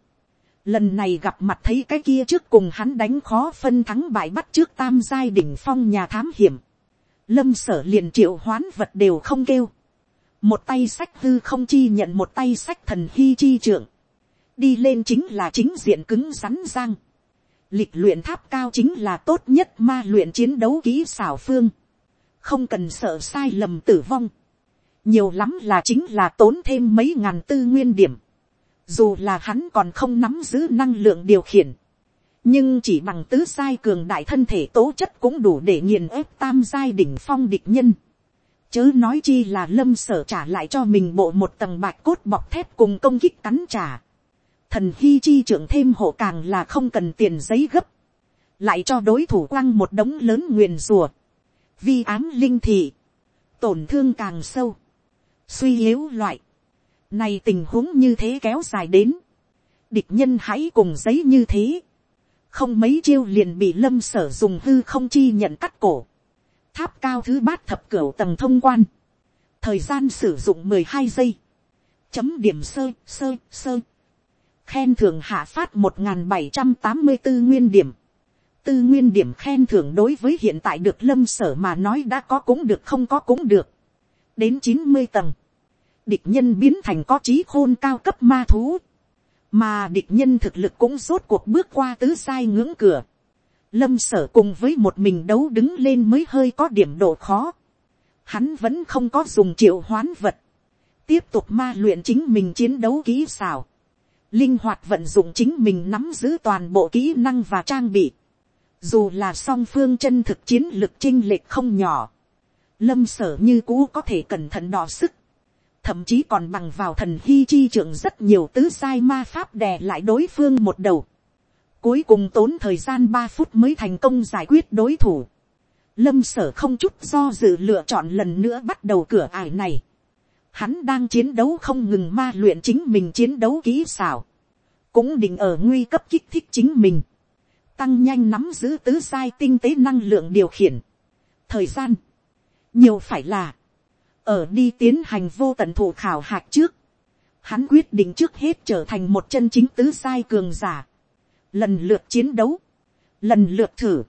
Lần này gặp mặt thấy cái kia trước cùng hắn đánh khó phân thắng bại bắt trước tam giai đỉnh phong nhà thám hiểm. Lâm sở liền triệu hoán vật đều không kêu. Một tay sách hư không chi nhận một tay sách thần hy chi trưởng. Đi lên chính là chính diện cứng rắn giang Lịch luyện tháp cao chính là tốt nhất ma luyện chiến đấu kỹ xảo phương. Không cần sợ sai lầm tử vong. Nhiều lắm là chính là tốn thêm mấy ngàn tư nguyên điểm dù là hắn còn không nắm giữ năng lượng điều khiển, nhưng chỉ bằng tứ sai cường đại thân thể tố chất cũng đủ để nghiền ép tam giai đỉnh phong địch nhân. Chớ nói chi là lâm sở trả lại cho mình bộ một tầng bạch cốt bọc thép cùng công kích cắn trả. Thần hy chi trưởng thêm hộ càng là không cần tiền giấy gấp. Lại cho đối thủ quăng một đống lớn nguyền rùa. Vi ám linh thị. Tổn thương càng sâu. Suy yếu loại này tình huống như thế kéo dài đến. Địch nhân hãy cùng giấy như thế. Không mấy chiêu liền bị lâm sở dùng hư không chi nhận cắt cổ. Tháp cao thứ bát thập cửu tầng thông quan. Thời gian sử dụng mười hai giây. Chấm điểm sơ, sơ, sơ. Khen thưởng hạ phát một bảy trăm tám mươi bốn nguyên điểm. Tư nguyên điểm khen thưởng đối với hiện tại được lâm sở mà nói đã có cũng được không có cũng được. Đến chín mươi tầng địch nhân biến thành có trí khôn cao cấp ma thú, mà địch nhân thực lực cũng rốt cuộc bước qua tứ sai ngưỡng cửa. Lâm sở cùng với một mình đấu đứng lên mới hơi có điểm độ khó. Hắn vẫn không có dùng triệu hoán vật. Tiếp tục ma luyện chính mình chiến đấu kỹ xảo. Linh hoạt vận dụng chính mình nắm giữ toàn bộ kỹ năng và trang bị. Dù là song phương chân thực chiến lực chinh lệch không nhỏ. Lâm sở như cũ có thể cẩn thận đỏ sức thậm chí còn bằng vào thần hy chi trưởng rất nhiều tứ sai ma pháp đè lại đối phương một đầu. Cuối cùng tốn thời gian ba phút mới thành công giải quyết đối thủ. Lâm sở không chút do dự lựa chọn lần nữa bắt đầu cửa ải này. Hắn đang chiến đấu không ngừng ma luyện chính mình chiến đấu kỹ xảo. Cũng định ở nguy cấp kích thích chính mình. Tăng nhanh nắm giữ tứ sai tinh tế năng lượng điều khiển. Thời gian. Nhiều phải là ở đi tiến hành vô tận thủ khảo hạc trước, hắn quyết định trước hết trở thành một chân chính tứ sai cường giả, lần lượt chiến đấu, lần lượt thử,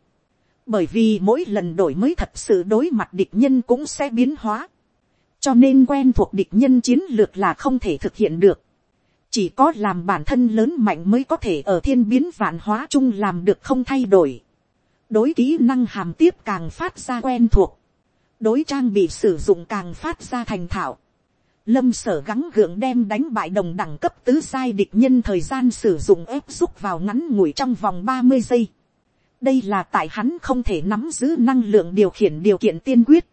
bởi vì mỗi lần đổi mới thật sự đối mặt địch nhân cũng sẽ biến hóa, cho nên quen thuộc địch nhân chiến lược là không thể thực hiện được, chỉ có làm bản thân lớn mạnh mới có thể ở thiên biến vạn hóa chung làm được không thay đổi. đối kỹ năng hàm tiếp càng phát ra quen thuộc, đối trang bị sử dụng càng phát ra thành thạo lâm sở gắng gượng đem đánh bại đồng đẳng cấp tứ sai địch nhân thời gian sử dụng ép xúc vào ngắn ngủi trong vòng ba mươi giây. đây là tại hắn không thể nắm giữ năng lượng điều khiển điều kiện tiên quyết.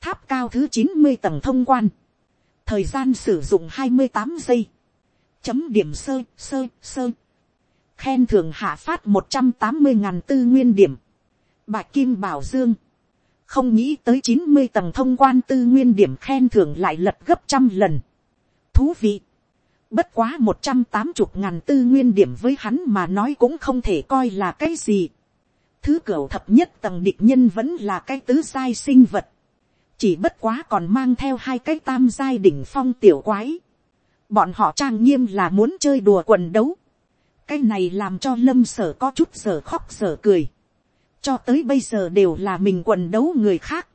tháp cao thứ chín mươi tầng thông quan. thời gian sử dụng hai mươi tám giây chấm điểm sơ sơ sơ, khen thưởng hạ phát một trăm tám mươi ngàn tư nguyên điểm, bạch kim bảo dương, không nghĩ tới chín mươi tầng thông quan tư nguyên điểm khen thưởng lại lật gấp trăm lần, thú vị, bất quá một trăm tám mươi ngàn tư nguyên điểm với hắn mà nói cũng không thể coi là cái gì, thứ cửu thập nhất tầng địch nhân vẫn là cái tứ sai sinh vật, chỉ bất quá còn mang theo hai cái tam giai đỉnh phong tiểu quái, bọn họ trang nghiêm là muốn chơi đùa quần đấu. cái này làm cho lâm sở có chút sở khóc sở cười cho tới bây giờ đều là mình quần đấu người khác.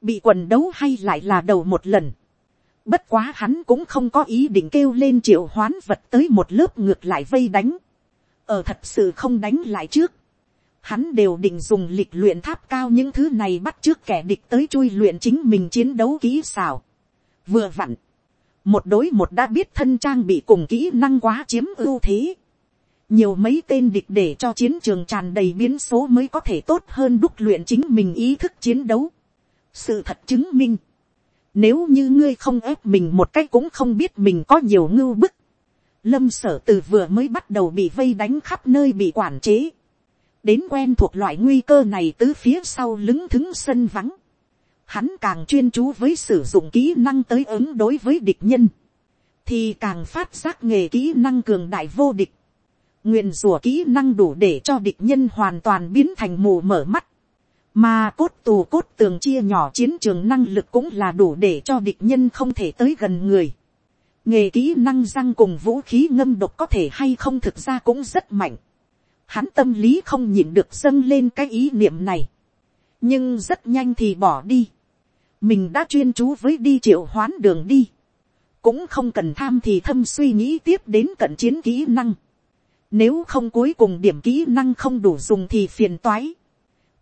bị quần đấu hay lại là đầu một lần. bất quá hắn cũng không có ý định kêu lên triệu hoán vật tới một lớp ngược lại vây đánh. ở thật sự không đánh lại trước. hắn đều định dùng lịch luyện tháp cao những thứ này bắt trước kẻ địch tới chui luyện chính mình chiến đấu kỹ xảo. vừa vặn, một đối một đã biết thân trang bị cùng kỹ năng quá chiếm ưu thế nhiều mấy tên địch để cho chiến trường tràn đầy biến số mới có thể tốt hơn đúc luyện chính mình ý thức chiến đấu. sự thật chứng minh, nếu như ngươi không ép mình một cách cũng không biết mình có nhiều ngưu bức. lâm sở từ vừa mới bắt đầu bị vây đánh khắp nơi bị quản chế. đến quen thuộc loại nguy cơ này tứ phía sau lứng thứng sân vắng hắn càng chuyên chú với sử dụng kỹ năng tới ứng đối với địch nhân, thì càng phát giác nghề kỹ năng cường đại vô địch. Nguyện rùa kỹ năng đủ để cho địch nhân hoàn toàn biến thành mù mở mắt. Mà cốt tù cốt tường chia nhỏ chiến trường năng lực cũng là đủ để cho địch nhân không thể tới gần người. Nghề kỹ năng răng cùng vũ khí ngâm độc có thể hay không thực ra cũng rất mạnh. Hắn tâm lý không nhịn được dâng lên cái ý niệm này. Nhưng rất nhanh thì bỏ đi mình đã chuyên chú với đi triệu hoán đường đi, cũng không cần tham thì thâm suy nghĩ tiếp đến cận chiến kỹ năng, nếu không cuối cùng điểm kỹ năng không đủ dùng thì phiền toái,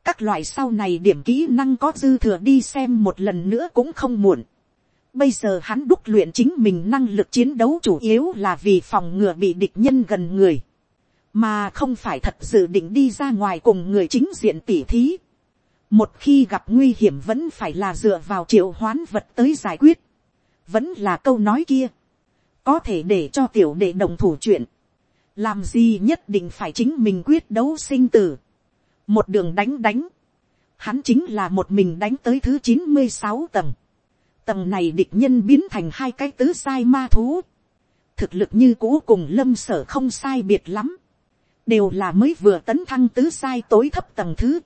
các loại sau này điểm kỹ năng có dư thừa đi xem một lần nữa cũng không muộn. Bây giờ hắn đúc luyện chính mình năng lực chiến đấu chủ yếu là vì phòng ngừa bị địch nhân gần người. Mà không phải thật sự định đi ra ngoài cùng người chính diện tỉ thí. Một khi gặp nguy hiểm vẫn phải là dựa vào triệu hoán vật tới giải quyết, vẫn là câu nói kia, có thể để cho tiểu đệ đồng thủ chuyện, làm gì nhất định phải chính mình quyết đấu sinh tử, một đường đánh đánh, hắn chính là một mình đánh tới thứ chín mươi sáu tầng, tầng này địch nhân biến thành hai cái tứ sai ma thú, thực lực như cũ cùng lâm sở không sai biệt lắm, đều là mới vừa tấn thăng tứ sai tối thấp tầng thứ,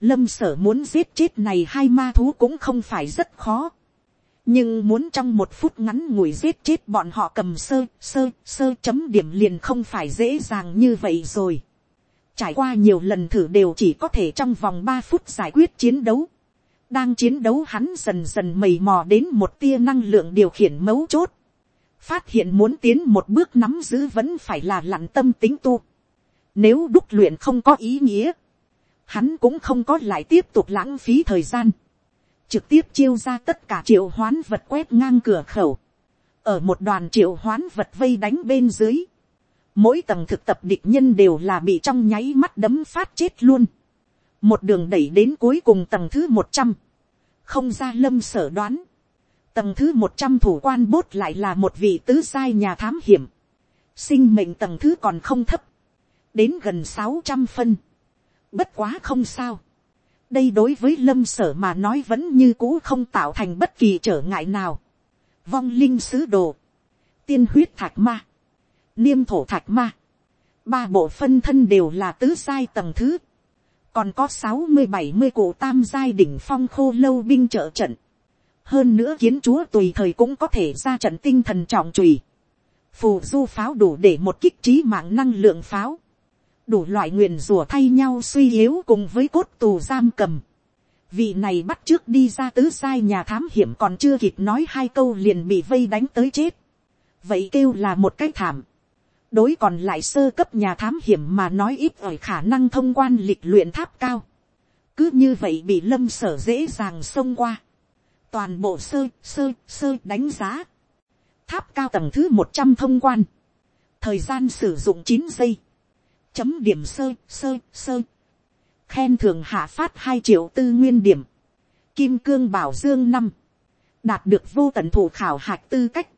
Lâm sở muốn giết chết này hai ma thú cũng không phải rất khó. Nhưng muốn trong một phút ngắn ngủi giết chết bọn họ cầm sơ, sơ, sơ chấm điểm liền không phải dễ dàng như vậy rồi. Trải qua nhiều lần thử đều chỉ có thể trong vòng ba phút giải quyết chiến đấu. Đang chiến đấu hắn dần dần mầy mò đến một tia năng lượng điều khiển mấu chốt. Phát hiện muốn tiến một bước nắm giữ vẫn phải là lặn tâm tính tu. Nếu đúc luyện không có ý nghĩa hắn cũng không có lại tiếp tục lãng phí thời gian, trực tiếp chiêu ra tất cả triệu hoán vật quét ngang cửa khẩu, ở một đoàn triệu hoán vật vây đánh bên dưới, mỗi tầng thực tập địch nhân đều là bị trong nháy mắt đấm phát chết luôn, một đường đẩy đến cuối cùng tầng thứ một trăm, không ra lâm sở đoán, tầng thứ một trăm thủ quan bốt lại là một vị tứ sai nhà thám hiểm, sinh mệnh tầng thứ còn không thấp, đến gần sáu trăm phân, Bất quá không sao. Đây đối với lâm sở mà nói vẫn như cũ không tạo thành bất kỳ trở ngại nào. Vong linh sứ đồ. Tiên huyết thạch ma. Niêm thổ thạch ma. Ba bộ phân thân đều là tứ sai tầng thứ. Còn có sáu mươi bảy mươi cụ tam giai đỉnh phong khô lâu binh trợ trận. Hơn nữa kiến chúa tùy thời cũng có thể ra trận tinh thần trọng trùy. Phù du pháo đủ để một kích trí mạng năng lượng pháo đủ loại nguyền rủa thay nhau suy yếu cùng với cốt tù giam cầm. Vị này bắt trước đi ra tứ sai nhà thám hiểm còn chưa kịp nói hai câu liền bị vây đánh tới chết. vậy kêu là một cái thảm. đối còn lại sơ cấp nhà thám hiểm mà nói ít ỏi khả năng thông quan lịch luyện tháp cao. cứ như vậy bị lâm sở dễ dàng xông qua. toàn bộ sơ sơ sơ đánh giá. tháp cao tầng thứ một trăm thông quan. thời gian sử dụng chín giây chấm điểm sơ sơ sơ. khen thường hạ phát hai triệu tư nguyên điểm. kim cương bảo dương năm đạt được vô tận thủ khảo hạch tư cách,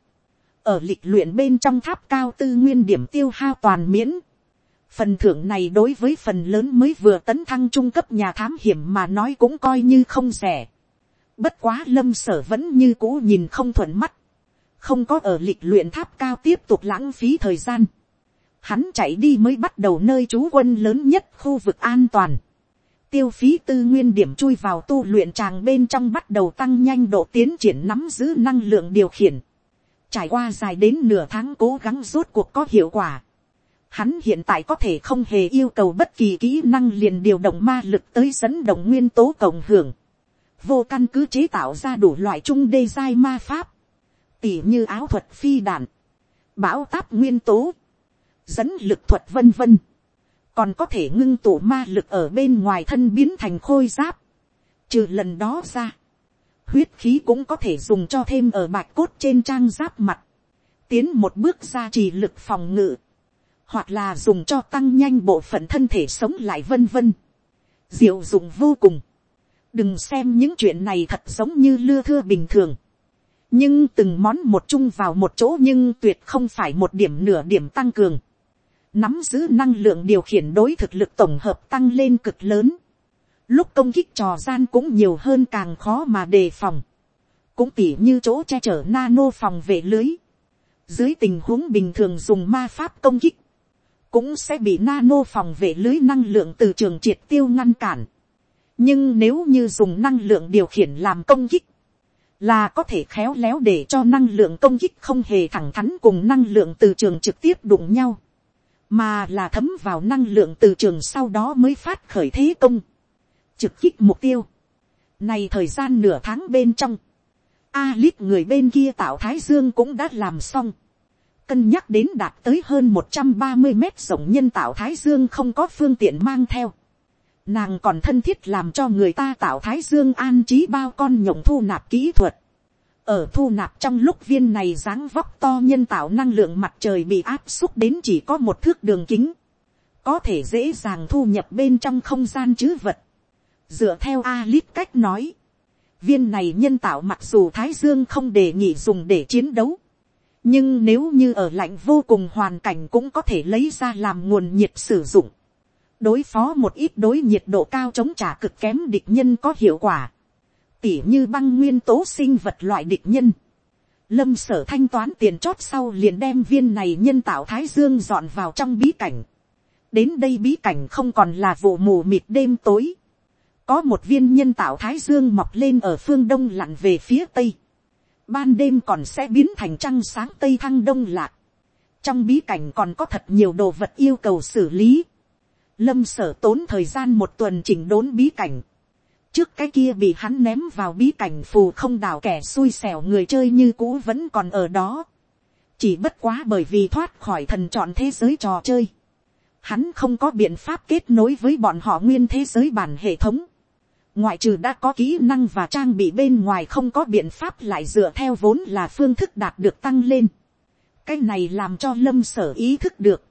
ở lịch luyện bên trong tháp cao tư nguyên điểm tiêu hao toàn miễn. Phần thưởng này đối với phần lớn mới vừa tấn thăng trung cấp nhà thám hiểm mà nói cũng coi như không rẻ. Bất quá lâm sở vẫn như cũ nhìn không thuận mắt. Không có ở lịch luyện tháp cao tiếp tục lãng phí thời gian. Hắn chạy đi mới bắt đầu nơi trú quân lớn nhất khu vực an toàn tiêu phí tư nguyên điểm chui vào tu luyện tràng bên trong bắt đầu tăng nhanh độ tiến triển nắm giữ năng lượng điều khiển. Trải qua dài đến nửa tháng cố gắng rốt cuộc có hiệu quả. Hắn hiện tại có thể không hề yêu cầu bất kỳ kỹ năng liền điều động ma lực tới dẫn động nguyên tố cộng hưởng. Vô căn cứ chế tạo ra đủ loại trung đê dai ma pháp. Tỉ như áo thuật phi đạn. Bão táp nguyên tố. Dẫn lực thuật vân vân còn có thể ngưng tụ ma lực ở bên ngoài thân biến thành khôi giáp. Trừ lần đó ra, huyết khí cũng có thể dùng cho thêm ở bạch cốt trên trang giáp mặt, tiến một bước ra trì lực phòng ngự, hoặc là dùng cho tăng nhanh bộ phận thân thể sống lại vân vân. Diệu dụng vô cùng. Đừng xem những chuyện này thật giống như lưa thưa bình thường. Nhưng từng món một chung vào một chỗ nhưng tuyệt không phải một điểm nửa điểm tăng cường nắm giữ năng lượng điều khiển đối thực lực tổng hợp tăng lên cực lớn. Lúc công kích trò gian cũng nhiều hơn càng khó mà đề phòng. Cũng tỉ như chỗ che chở nano phòng vệ lưới. Dưới tình huống bình thường dùng ma pháp công kích. Cũng sẽ bị nano phòng vệ lưới năng lượng từ trường triệt tiêu ngăn cản. Nhưng nếu như dùng năng lượng điều khiển làm công kích. Là có thể khéo léo để cho năng lượng công kích không hề thẳng thắn cùng năng lượng từ trường trực tiếp đụng nhau mà là thấm vào năng lượng từ trường sau đó mới phát khởi thế công, trực kích mục tiêu. Này thời gian nửa tháng bên trong, Alip người bên kia tạo Thái Dương cũng đã làm xong. Cân nhắc đến đạt tới hơn một trăm ba mươi mét rộng nhân tạo Thái Dương không có phương tiện mang theo. Nàng còn thân thiết làm cho người ta tạo Thái Dương an trí bao con nhộng thu nạp kỹ thuật ở thu nạp trong lúc viên này dáng vóc to nhân tạo năng lượng mặt trời bị áp xúc đến chỉ có một thước đường kính, có thể dễ dàng thu nhập bên trong không gian chữ vật. dựa theo Alip cách nói, viên này nhân tạo mặc dù thái dương không đề nghị dùng để chiến đấu, nhưng nếu như ở lạnh vô cùng hoàn cảnh cũng có thể lấy ra làm nguồn nhiệt sử dụng, đối phó một ít đối nhiệt độ cao chống trả cực kém địch nhân có hiệu quả tỉ như băng nguyên tố sinh vật loại địch nhân. Lâm sở thanh toán tiền chót sau liền đem viên này nhân tạo thái dương dọn vào trong bí cảnh. Đến đây bí cảnh không còn là vụ mù mịt đêm tối. Có một viên nhân tạo thái dương mọc lên ở phương đông lặn về phía tây. Ban đêm còn sẽ biến thành trăng sáng tây thăng đông lạc. Trong bí cảnh còn có thật nhiều đồ vật yêu cầu xử lý. Lâm sở tốn thời gian một tuần chỉnh đốn bí cảnh trước cái kia bị hắn ném vào bí cảnh phù không đảo kẻ xui xẻo người chơi như cũ vẫn còn ở đó. chỉ bất quá bởi vì thoát khỏi thần chọn thế giới trò chơi. hắn không có biện pháp kết nối với bọn họ nguyên thế giới bản hệ thống. ngoại trừ đã có kỹ năng và trang bị bên ngoài không có biện pháp lại dựa theo vốn là phương thức đạt được tăng lên. cái này làm cho lâm sở ý thức được.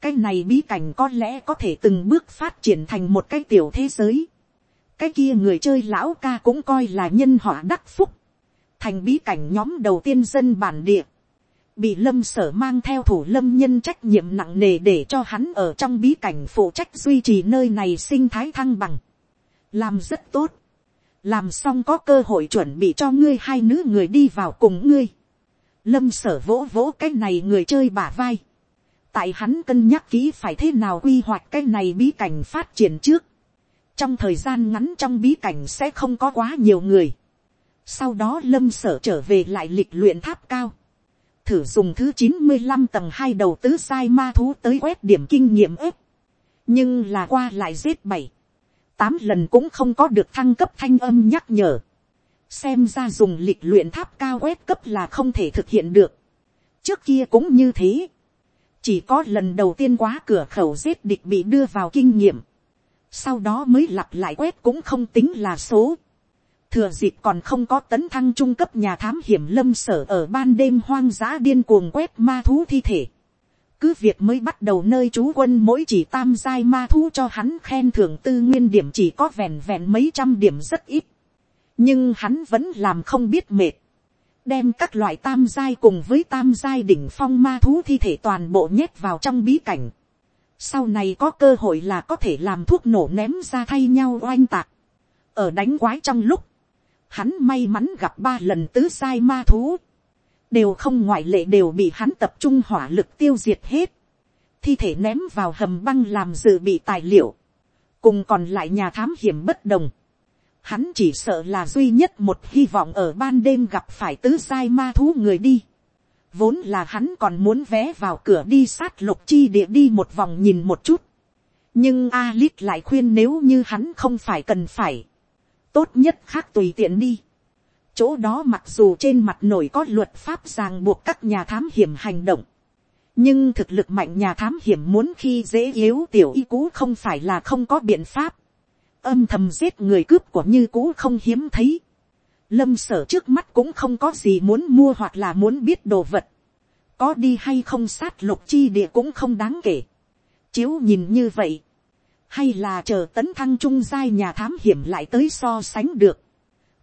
cái này bí cảnh có lẽ có thể từng bước phát triển thành một cái tiểu thế giới cái kia người chơi lão ca cũng coi là nhân họa đắc phúc, thành bí cảnh nhóm đầu tiên dân bản địa, bị lâm sở mang theo thủ lâm nhân trách nhiệm nặng nề để cho hắn ở trong bí cảnh phụ trách duy trì nơi này sinh thái thăng bằng, làm rất tốt, làm xong có cơ hội chuẩn bị cho ngươi hai nữ người đi vào cùng ngươi, lâm sở vỗ vỗ cái này người chơi bả vai, tại hắn cân nhắc kỹ phải thế nào quy hoạch cái này bí cảnh phát triển trước, trong thời gian ngắn trong bí cảnh sẽ không có quá nhiều người. sau đó lâm sở trở về lại lịch luyện tháp cao. thử dùng thứ chín mươi 95 tầng hai đầu tứ sai ma thú tới quét điểm kinh nghiệm ếp. nhưng là qua lại giết bảy, tám lần cũng không có được thăng cấp thanh âm nhắc nhở. xem ra dùng lịch luyện tháp cao quét cấp là không thể thực hiện được. trước kia cũng như thế, chỉ có lần đầu tiên quá cửa khẩu giết địch bị đưa vào kinh nghiệm, sau đó mới lặp lại quét cũng không tính là số, thừa dịp còn không có tấn thăng trung cấp nhà thám hiểm lâm sở ở ban đêm hoang dã điên cuồng quét ma thú thi thể, cứ việc mới bắt đầu nơi trú quân mỗi chỉ tam giai ma thú cho hắn khen thưởng tư nguyên điểm chỉ có vẹn vẹn mấy trăm điểm rất ít, nhưng hắn vẫn làm không biết mệt, đem các loại tam giai cùng với tam giai đỉnh phong ma thú thi thể toàn bộ nhét vào trong bí cảnh. Sau này có cơ hội là có thể làm thuốc nổ ném ra thay nhau oanh tạc. Ở đánh quái trong lúc, hắn may mắn gặp ba lần tứ sai ma thú. Đều không ngoại lệ đều bị hắn tập trung hỏa lực tiêu diệt hết. Thi thể ném vào hầm băng làm dự bị tài liệu. Cùng còn lại nhà thám hiểm bất đồng Hắn chỉ sợ là duy nhất một hy vọng ở ban đêm gặp phải tứ sai ma thú người đi. Vốn là hắn còn muốn vé vào cửa đi sát lục chi địa đi một vòng nhìn một chút. Nhưng Alip lại khuyên nếu như hắn không phải cần phải. Tốt nhất khác tùy tiện đi. Chỗ đó mặc dù trên mặt nổi có luật pháp ràng buộc các nhà thám hiểm hành động. Nhưng thực lực mạnh nhà thám hiểm muốn khi dễ yếu tiểu y cũ không phải là không có biện pháp âm thầm giết người cướp của như cũ không hiếm thấy. Lâm sở trước mắt cũng không có gì muốn mua hoặc là muốn biết đồ vật. Có đi hay không sát lục chi địa cũng không đáng kể. Chiếu nhìn như vậy. Hay là chờ tấn thăng trung giai nhà thám hiểm lại tới so sánh được.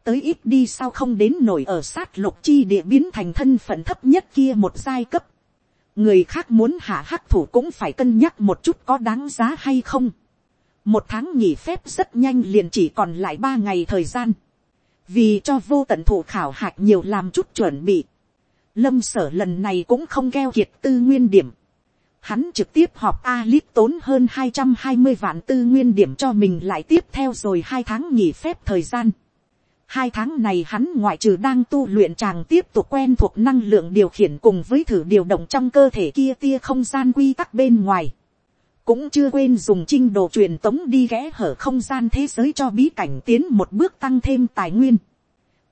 Tới ít đi sao không đến nổi ở sát lục chi địa biến thành thân phận thấp nhất kia một giai cấp. Người khác muốn hạ hắc thủ cũng phải cân nhắc một chút có đáng giá hay không một tháng nghỉ phép rất nhanh liền chỉ còn lại ba ngày thời gian, vì cho vô tận thủ khảo hạch nhiều làm chút chuẩn bị, lâm sở lần này cũng không keo kiệt tư nguyên điểm, hắn trực tiếp họp a lít tốn hơn hai trăm hai mươi vạn tư nguyên điểm cho mình lại tiếp theo rồi hai tháng nghỉ phép thời gian. Hai tháng này hắn ngoại trừ đang tu luyện chàng tiếp tục quen thuộc năng lượng điều khiển cùng với thử điều động trong cơ thể kia tia không gian quy tắc bên ngoài cũng chưa quên dùng trinh đồ truyền tống đi ghé hở không gian thế giới cho bí cảnh tiến một bước tăng thêm tài nguyên.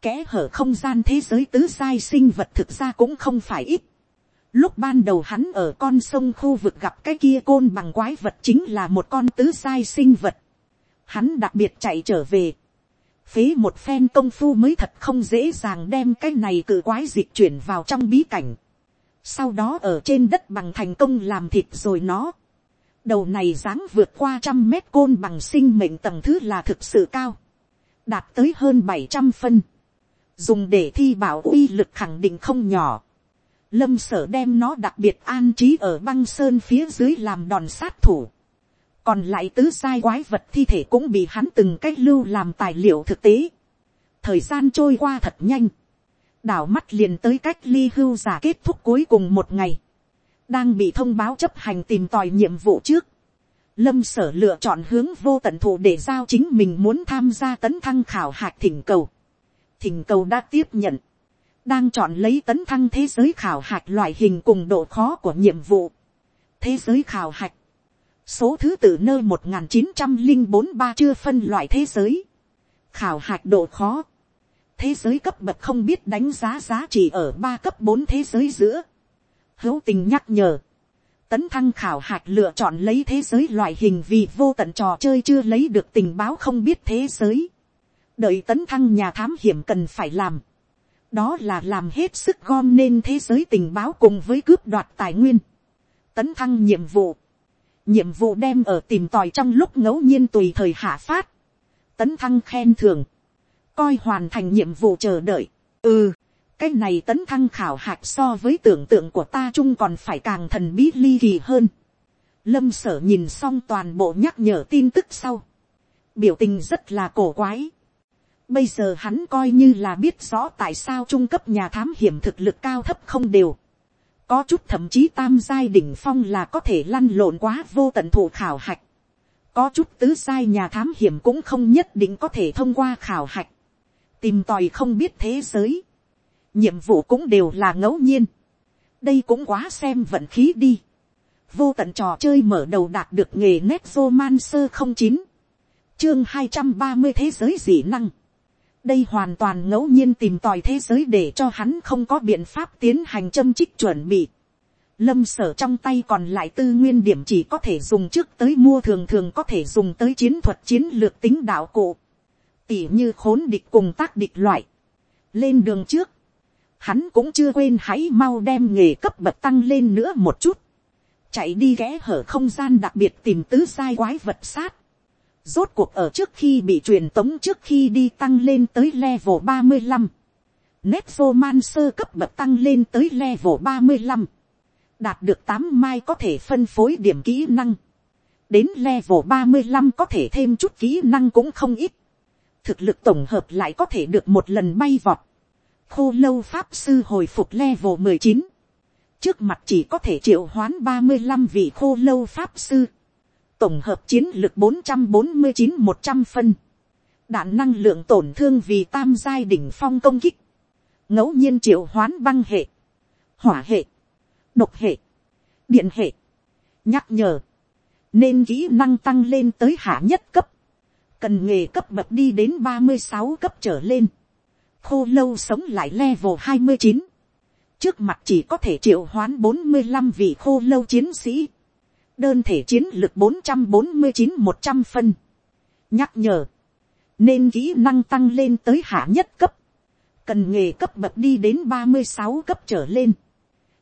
Kẽ hở không gian thế giới tứ sai sinh vật thực ra cũng không phải ít. Lúc ban đầu hắn ở con sông khu vực gặp cái kia côn bằng quái vật chính là một con tứ sai sinh vật. Hắn đặc biệt chạy trở về. Phế một phen công phu mới thật không dễ dàng đem cái này cử quái dịch chuyển vào trong bí cảnh. Sau đó ở trên đất bằng thành công làm thịt rồi nó đầu này dáng vượt qua trăm mét côn bằng sinh mệnh tầng thứ là thực sự cao, đạt tới hơn bảy trăm phân, dùng để thi bảo uy lực khẳng định không nhỏ. Lâm sở đem nó đặc biệt an trí ở băng sơn phía dưới làm đòn sát thủ. Còn lại tứ sai quái vật thi thể cũng bị hắn từng cách lưu làm tài liệu thực tế. Thời gian trôi qua thật nhanh. Đảo mắt liền tới cách ly hưu giả kết thúc cuối cùng một ngày đang bị thông báo chấp hành tìm tòi nhiệm vụ trước, lâm sở lựa chọn hướng vô tận thủ để giao chính mình muốn tham gia tấn thăng khảo hạch thỉnh cầu. thỉnh cầu đã tiếp nhận, đang chọn lấy tấn thăng thế giới khảo hạch loại hình cùng độ khó của nhiệm vụ. thế giới khảo hạch, số thứ tự nơi một nghìn chín trăm linh bốn ba chưa phân loại thế giới, khảo hạch độ khó, thế giới cấp bậc không biết đánh giá giá trị ở ba cấp bốn thế giới giữa, hữu tình nhắc nhở, tấn thăng khảo hạch lựa chọn lấy thế giới loại hình vì vô tận trò chơi chưa lấy được tình báo không biết thế giới. đợi tấn thăng nhà thám hiểm cần phải làm. đó là làm hết sức gom nên thế giới tình báo cùng với cướp đoạt tài nguyên. tấn thăng nhiệm vụ. nhiệm vụ đem ở tìm tòi trong lúc ngẫu nhiên tùy thời hạ phát. tấn thăng khen thường. coi hoàn thành nhiệm vụ chờ đợi. ừ cái này tấn thăng khảo hạch so với tưởng tượng của ta chung còn phải càng thần bí ly kỳ hơn. Lâm sở nhìn xong toàn bộ nhắc nhở tin tức sau. Biểu tình rất là cổ quái. Bây giờ hắn coi như là biết rõ tại sao trung cấp nhà thám hiểm thực lực cao thấp không đều. Có chút thậm chí tam giai đỉnh phong là có thể lăn lộn quá vô tận thủ khảo hạch. Có chút tứ giai nhà thám hiểm cũng không nhất định có thể thông qua khảo hạch. Tìm tòi không biết thế giới nhiệm vụ cũng đều là ngẫu nhiên, đây cũng quá xem vận khí đi, vô tận trò chơi mở đầu đạt được nghề nét roman không chín, chương hai trăm ba mươi thế giới dị năng, đây hoàn toàn ngẫu nhiên tìm tòi thế giới để cho hắn không có biện pháp tiến hành châm trích chuẩn bị. Lâm sở trong tay còn lại tư nguyên điểm chỉ có thể dùng trước tới mua thường thường có thể dùng tới chiến thuật chiến lược tính đạo cụ. Tỉ như khốn địch cùng tác địch loại. Lên đường trước. Hắn cũng chưa quên hãy mau đem nghề cấp bậc tăng lên nữa một chút. Chạy đi ghé hở không gian đặc biệt tìm tứ sai quái vật sát. Rốt cuộc ở trước khi bị truyền tống trước khi đi tăng lên tới level 35. Necromancer cấp bậc tăng lên tới level 35 đạt được tám mai có thể phân phối điểm kỹ năng, đến level ba mươi năm có thể thêm chút kỹ năng cũng không ít, thực lực tổng hợp lại có thể được một lần bay vọt, khô lâu pháp sư hồi phục level mười chín, trước mặt chỉ có thể triệu hoán ba mươi năm vị khô lâu pháp sư, tổng hợp chiến lực bốn trăm bốn mươi chín một trăm phân, đạn năng lượng tổn thương vì tam giai đỉnh phong công kích, ngẫu nhiên triệu hoán băng hệ, hỏa hệ, độc hệ, điện hệ, nhắc nhở, nên kỹ năng tăng lên tới hạ nhất cấp, cần nghề cấp bậc đi đến ba mươi sáu cấp trở lên, khô lâu sống lại level hai mươi chín, trước mặt chỉ có thể triệu hoán bốn mươi năm vị khô lâu chiến sĩ, đơn thể chiến lực bốn trăm bốn mươi chín một trăm phân, nhắc nhở, nên kỹ năng tăng lên tới hạ nhất cấp, cần nghề cấp bậc đi đến ba mươi sáu cấp trở lên,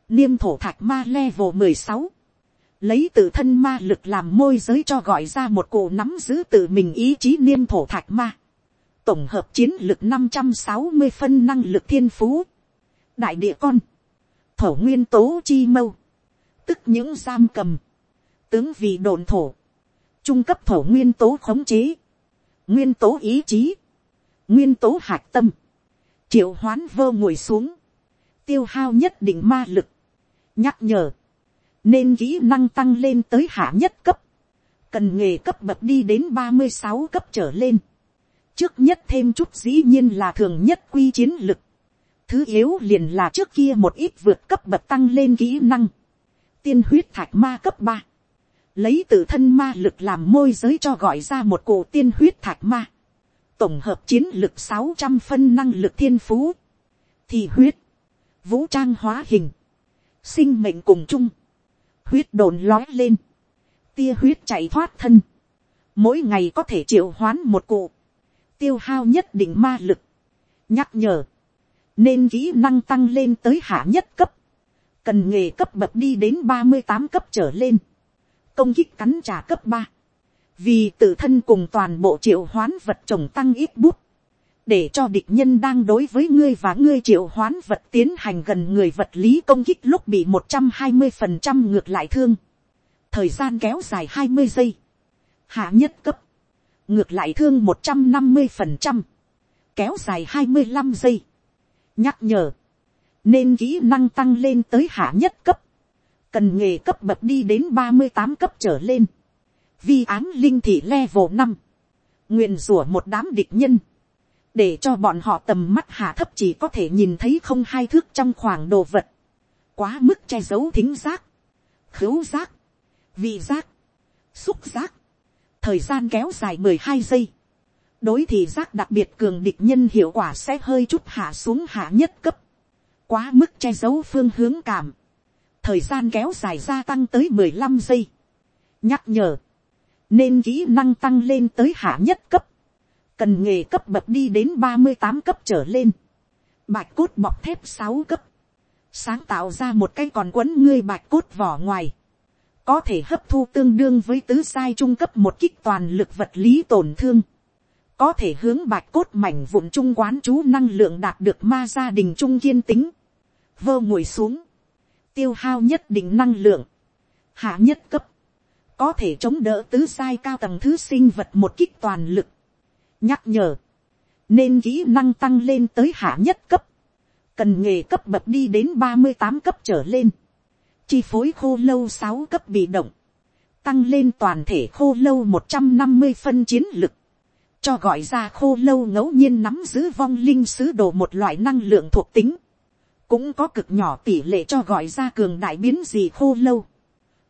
niêm thổ thạch ma level mười sáu, lấy tự thân ma lực làm môi giới cho gọi ra một cụ nắm giữ tự mình ý chí niêm thổ thạch ma, tổng hợp chiến lược năm trăm sáu mươi phân năng lực thiên phú, đại địa con, thổ nguyên tố chi mâu, tức những giam cầm, tướng vì đồn thổ, trung cấp thổ nguyên tố khống chế, nguyên tố ý chí, nguyên tố hạt tâm, triệu hoán vơ ngồi xuống, tiêu hao nhất định ma lực, nhắc nhở, nên kỹ năng tăng lên tới hạ nhất cấp, cần nghề cấp bậc đi đến ba mươi sáu cấp trở lên, trước nhất thêm chút dĩ nhiên là thường nhất quy chiến lực, thứ yếu liền là trước kia một ít vượt cấp bậc tăng lên kỹ năng, tiên huyết thạch ma cấp ba, lấy tự thân ma lực làm môi giới cho gọi ra một cổ tiên huyết thạch ma, tổng hợp chiến lực sáu trăm phân năng lực thiên phú, thì huyết, vũ trang hóa hình, sinh mệnh cùng chung, huyết đồn lói lên, tia huyết chạy thoát thân, mỗi ngày có thể triệu hoán một cụ, tiêu hao nhất định ma lực, nhắc nhở, nên kỹ năng tăng lên tới hạ nhất cấp, cần nghề cấp bậc đi đến ba mươi tám cấp trở lên, công kích cắn trả cấp ba, vì tự thân cùng toàn bộ triệu hoán vật trồng tăng ít bút, để cho địch nhân đang đối với ngươi và ngươi triệu hoán vật tiến hành gần người vật lý công kích lúc bị một trăm hai mươi phần trăm ngược lại thương. Thời gian kéo dài hai mươi giây. Hạ nhất cấp. Ngược lại thương một trăm năm mươi phần trăm Kéo dài hai mươi 25 giây. Nhắc nhở. Nên kỹ năng tăng lên tới hạ nhất cấp. Cần nghề cấp bậc đi đến ba mươi tám cấp trở lên. Vi án linh thị level năm Nguyện rủa một đám địch nhân để cho bọn họ tầm mắt hạ thấp chỉ có thể nhìn thấy không hai thước trong khoảng đồ vật, quá mức che giấu thính giác, khứu giác, vị giác, xúc giác, thời gian kéo dài mười hai giây, đối thì giác đặc biệt cường địch nhân hiệu quả sẽ hơi chút hạ xuống hạ nhất cấp, quá mức che giấu phương hướng cảm, thời gian kéo dài gia tăng tới mười lăm giây, nhắc nhở, nên kỹ năng tăng lên tới hạ nhất cấp, cần nghề cấp bậc đi đến ba mươi tám cấp trở lên, bạch cốt bọc thép sáu cấp, sáng tạo ra một cái còn quấn ngươi bạch cốt vỏ ngoài, có thể hấp thu tương đương với tứ sai trung cấp một kích toàn lực vật lý tổn thương, có thể hướng bạch cốt mảnh vụn trung quán chú năng lượng đạt được ma gia đình trung kiên tính, vơ ngồi xuống, tiêu hao nhất định năng lượng, hạ nhất cấp, có thể chống đỡ tứ sai cao tầng thứ sinh vật một kích toàn lực, nhắc nhở, nên kỹ năng tăng lên tới hạ nhất cấp, cần nghề cấp bậc đi đến ba mươi tám cấp trở lên, chi phối khô lâu sáu cấp bị động, tăng lên toàn thể khô lâu một trăm năm mươi phân chiến lực, cho gọi ra khô lâu ngẫu nhiên nắm giữ vong linh sứ đồ một loại năng lượng thuộc tính, cũng có cực nhỏ tỷ lệ cho gọi ra cường đại biến gì khô lâu,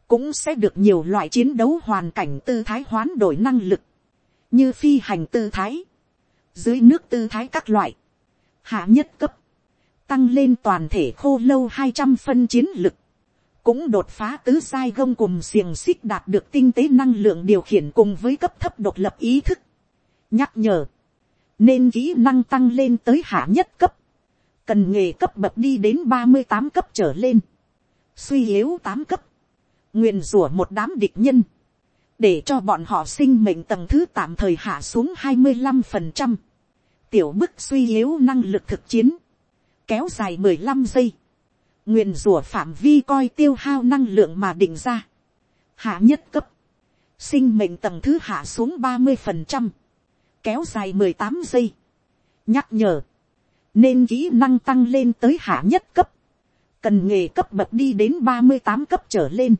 cũng sẽ được nhiều loại chiến đấu hoàn cảnh tư thái hoán đổi năng lực, như phi hành tư thái, dưới nước tư thái các loại, hạ nhất cấp, tăng lên toàn thể khô lâu hai trăm phân chiến lực, cũng đột phá tứ sai gông cùng xiềng xích đạt được tinh tế năng lượng điều khiển cùng với cấp thấp độc lập ý thức. nhắc nhở, nên kỹ năng tăng lên tới hạ nhất cấp, cần nghề cấp bậc đi đến ba mươi tám cấp trở lên, suy yếu tám cấp, nguyện rủa một đám địch nhân, để cho bọn họ sinh mệnh tầng thứ tạm thời hạ xuống hai mươi năm phần trăm, tiểu bức suy yếu năng lực thực chiến, kéo dài mười lăm giây, nguyện rủa phạm vi coi tiêu hao năng lượng mà định ra, hạ nhất cấp, sinh mệnh tầng thứ hạ xuống ba mươi phần trăm, kéo dài mười tám giây, nhắc nhở, nên kỹ năng tăng lên tới hạ nhất cấp, cần nghề cấp bậc đi đến ba mươi tám cấp trở lên,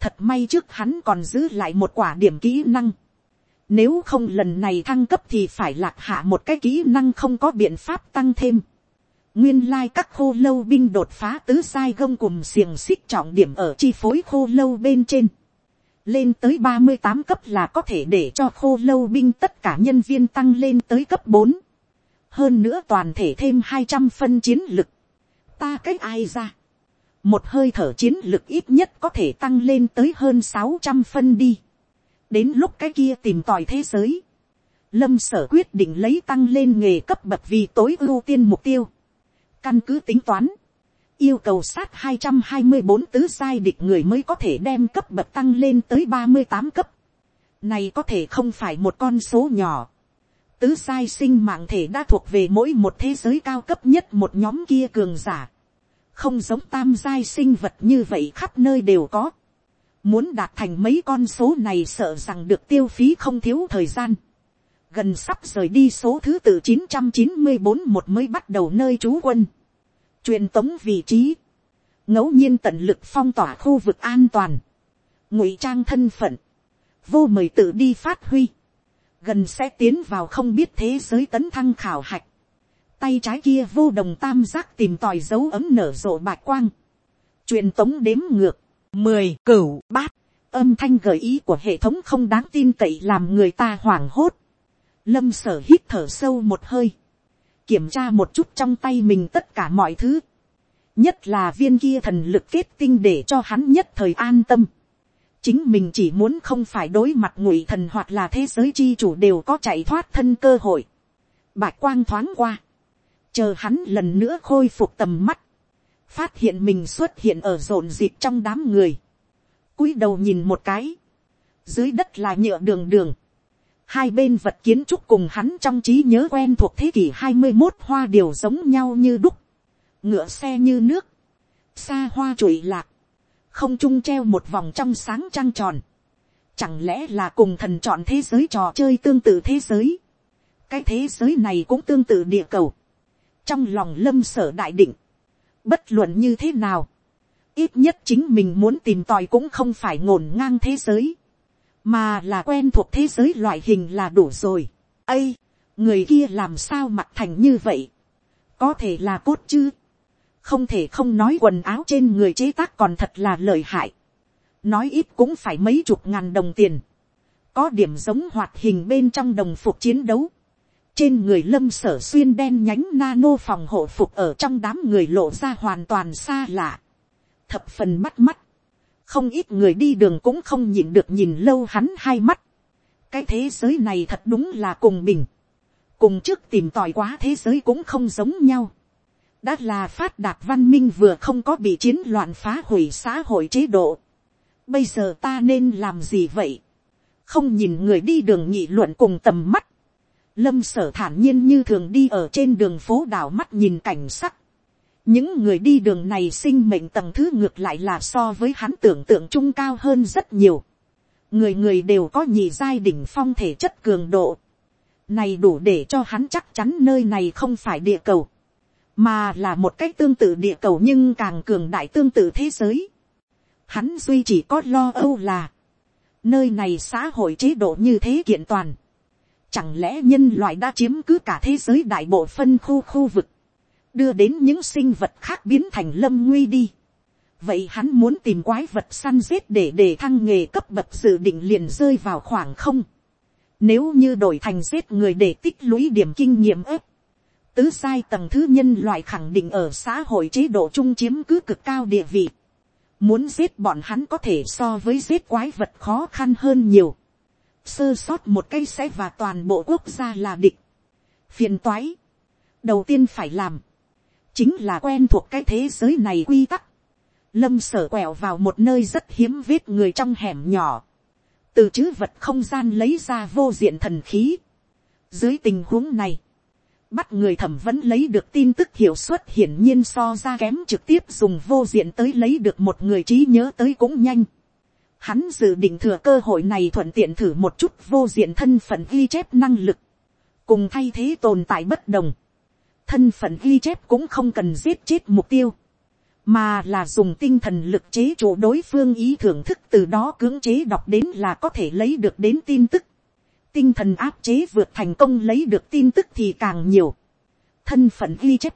thật may trước hắn còn giữ lại một quả điểm kỹ năng, nếu không lần này thăng cấp thì phải lạc hạ một cái kỹ năng không có biện pháp tăng thêm. Nguyên lai các khô lâu binh đột phá tứ sai gông cùng xiềng xích trọng điểm ở chi phối khô lâu bên trên. Lên tới ba mươi tám cấp là có thể để cho khô lâu binh tất cả nhân viên tăng lên tới cấp bốn Hơn nữa toàn thể thêm hai trăm phân chiến lực. Ta cách ai ra? Một hơi thở chiến lực ít nhất có thể tăng lên tới hơn sáu trăm phân đi đến lúc cái kia tìm tòi thế giới, lâm sở quyết định lấy tăng lên nghề cấp bậc vì tối ưu tiên mục tiêu căn cứ tính toán, yêu cầu sát hai trăm hai mươi bốn tứ sai địch người mới có thể đem cấp bậc tăng lên tới ba mươi tám cấp. này có thể không phải một con số nhỏ. tứ sai sinh mạng thể đã thuộc về mỗi một thế giới cao cấp nhất một nhóm kia cường giả. không giống tam giai sinh vật như vậy khắp nơi đều có Muốn đạt thành mấy con số này sợ rằng được tiêu phí không thiếu thời gian. Gần sắp rời đi số thứ tự 994 một mới bắt đầu nơi trú quân. Truyền tống vị trí. ngẫu nhiên tận lực phong tỏa khu vực an toàn. ngụy trang thân phận. Vô mời tự đi phát huy. Gần sẽ tiến vào không biết thế giới tấn thăng khảo hạch. Tay trái kia vô đồng tam giác tìm tòi dấu ấm nở rộ bạch quang. Truyền tống đếm ngược mười cửu bát, âm thanh gợi ý của hệ thống không đáng tin cậy làm người ta hoảng hốt. Lâm sở hít thở sâu một hơi, kiểm tra một chút trong tay mình tất cả mọi thứ. nhất là viên kia thần lực kết tinh để cho hắn nhất thời an tâm. chính mình chỉ muốn không phải đối mặt ngụy thần hoặc là thế giới chi chủ đều có chạy thoát thân cơ hội. bạch quang thoáng qua, chờ hắn lần nữa khôi phục tầm mắt, phát hiện mình xuất hiện ở rộn dịp trong đám người, cúi đầu nhìn một cái, dưới đất là nhựa đường đường, hai bên vật kiến trúc cùng hắn trong trí nhớ quen thuộc thế kỷ hai mươi một hoa đều giống nhau như đúc, ngựa xe như nước, xa hoa trụi lạc, không trung treo một vòng trong sáng trăng tròn, chẳng lẽ là cùng thần chọn thế giới trò chơi tương tự thế giới, cái thế giới này cũng tương tự địa cầu, trong lòng lâm sở đại định, Bất luận như thế nào. Ít nhất chính mình muốn tìm tòi cũng không phải ngổn ngang thế giới. Mà là quen thuộc thế giới loại hình là đủ rồi. ây, người kia làm sao mặc thành như vậy. Có thể là cốt chứ. Không thể không nói quần áo trên người chế tác còn thật là lợi hại. Nói ít cũng phải mấy chục ngàn đồng tiền. Có điểm giống hoạt hình bên trong đồng phục chiến đấu trên người lâm sở xuyên đen nhánh nano phòng hộ phục ở trong đám người lộ ra hoàn toàn xa lạ. Thập phần bắt mắt. Không ít người đi đường cũng không nhìn được nhìn lâu hắn hai mắt. Cái thế giới này thật đúng là cùng bình. Cùng trước tìm tòi quá thế giới cũng không giống nhau. Đã là phát đạt văn minh vừa không có bị chiến loạn phá hủy xã hội chế độ. Bây giờ ta nên làm gì vậy? Không nhìn người đi đường nghị luận cùng tầm mắt lâm sở thản nhiên như thường đi ở trên đường phố đảo mắt nhìn cảnh sắc những người đi đường này sinh mệnh tầng thứ ngược lại là so với hắn tưởng tượng trung cao hơn rất nhiều. người người đều có nhị giai đỉnh phong thể chất cường độ. này đủ để cho hắn chắc chắn nơi này không phải địa cầu, mà là một cách tương tự địa cầu nhưng càng cường đại tương tự thế giới. hắn duy chỉ có lo âu là, nơi này xã hội chế độ như thế kiện toàn Chẳng lẽ nhân loại đã chiếm cứ cả thế giới đại bộ phân khu khu vực. Đưa đến những sinh vật khác biến thành lâm nguy đi. Vậy hắn muốn tìm quái vật săn giết để để thăng nghề cấp bậc dự định liền rơi vào khoảng không. Nếu như đổi thành giết người để tích lũy điểm kinh nghiệm ếp. Tứ sai tầng thứ nhân loại khẳng định ở xã hội chế độ trung chiếm cứ cực cao địa vị. Muốn giết bọn hắn có thể so với giết quái vật khó khăn hơn nhiều. Sơ sót một cây sẽ và toàn bộ quốc gia là địch. Phiền toái. Đầu tiên phải làm. Chính là quen thuộc cái thế giới này quy tắc. Lâm sở quẹo vào một nơi rất hiếm vết người trong hẻm nhỏ từ chữ vật không gian lấy ra vô diện thần khí. Dưới tình huống này, bắt người thẩm vẫn lấy được tin tức hiệu suất hiển nhiên so ra kém trực tiếp dùng vô diện tới lấy được một người trí nhớ tới cũng nhanh. Hắn dự định thừa cơ hội này thuận tiện thử một chút vô diện thân phận ghi chép năng lực. Cùng thay thế tồn tại bất đồng. Thân phận ghi chép cũng không cần giết chết mục tiêu, mà là dùng tinh thần lực chế chủ đối phương ý thưởng thức từ đó cưỡng chế đọc đến là có thể lấy được đến tin tức. Tinh thần áp chế vượt thành công lấy được tin tức thì càng nhiều. Thân phận ghi chép.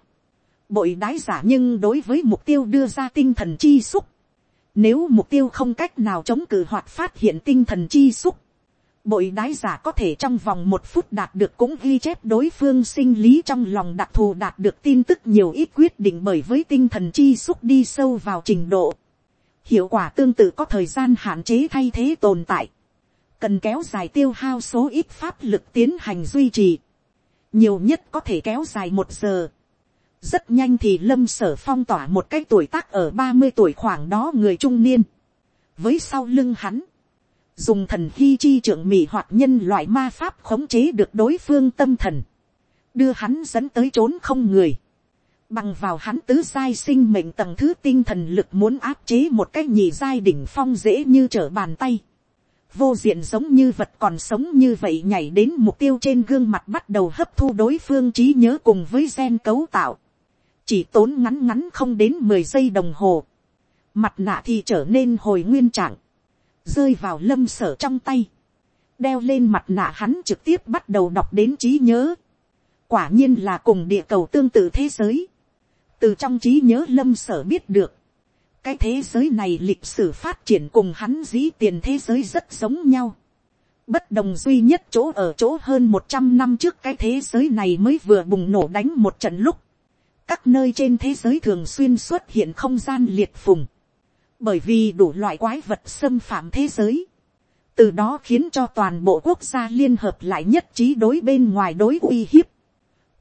Bội đái giả nhưng đối với mục tiêu đưa ra tinh thần chi xúc. Nếu mục tiêu không cách nào chống cự hoặc phát hiện tinh thần chi xúc bội đái giả có thể trong vòng một phút đạt được cũng ghi chép đối phương sinh lý trong lòng đặc thù đạt được tin tức nhiều ít quyết định bởi với tinh thần chi xúc đi sâu vào trình độ. Hiệu quả tương tự có thời gian hạn chế thay thế tồn tại. Cần kéo dài tiêu hao số ít pháp lực tiến hành duy trì. Nhiều nhất có thể kéo dài một giờ. Rất nhanh thì lâm sở phong tỏa một cái tuổi tác ở ba mươi tuổi khoảng đó người trung niên. Với sau lưng hắn dùng thần hy chi trưởng mỹ hoạt nhân loại ma pháp khống chế được đối phương tâm thần, đưa hắn dẫn tới trốn không người, bằng vào hắn tứ giai sinh mệnh tầng thứ tinh thần lực muốn áp chế một cái nhì giai đỉnh phong dễ như trở bàn tay, vô diện giống như vật còn sống như vậy nhảy đến mục tiêu trên gương mặt bắt đầu hấp thu đối phương trí nhớ cùng với gen cấu tạo, chỉ tốn ngắn ngắn không đến mười giây đồng hồ, mặt nạ thì trở nên hồi nguyên trạng, rơi vào lâm sở trong tay, đeo lên mặt nạ hắn trực tiếp bắt đầu đọc đến trí nhớ, quả nhiên là cùng địa cầu tương tự thế giới, từ trong trí nhớ lâm sở biết được, cái thế giới này lịch sử phát triển cùng hắn dĩ tiền thế giới rất giống nhau, bất đồng duy nhất chỗ ở chỗ hơn một trăm năm trước cái thế giới này mới vừa bùng nổ đánh một trận lúc, các nơi trên thế giới thường xuyên xuất hiện không gian liệt phùng, bởi vì đủ loại quái vật xâm phạm thế giới, từ đó khiến cho toàn bộ quốc gia liên hợp lại nhất trí đối bên ngoài đối uy hiếp,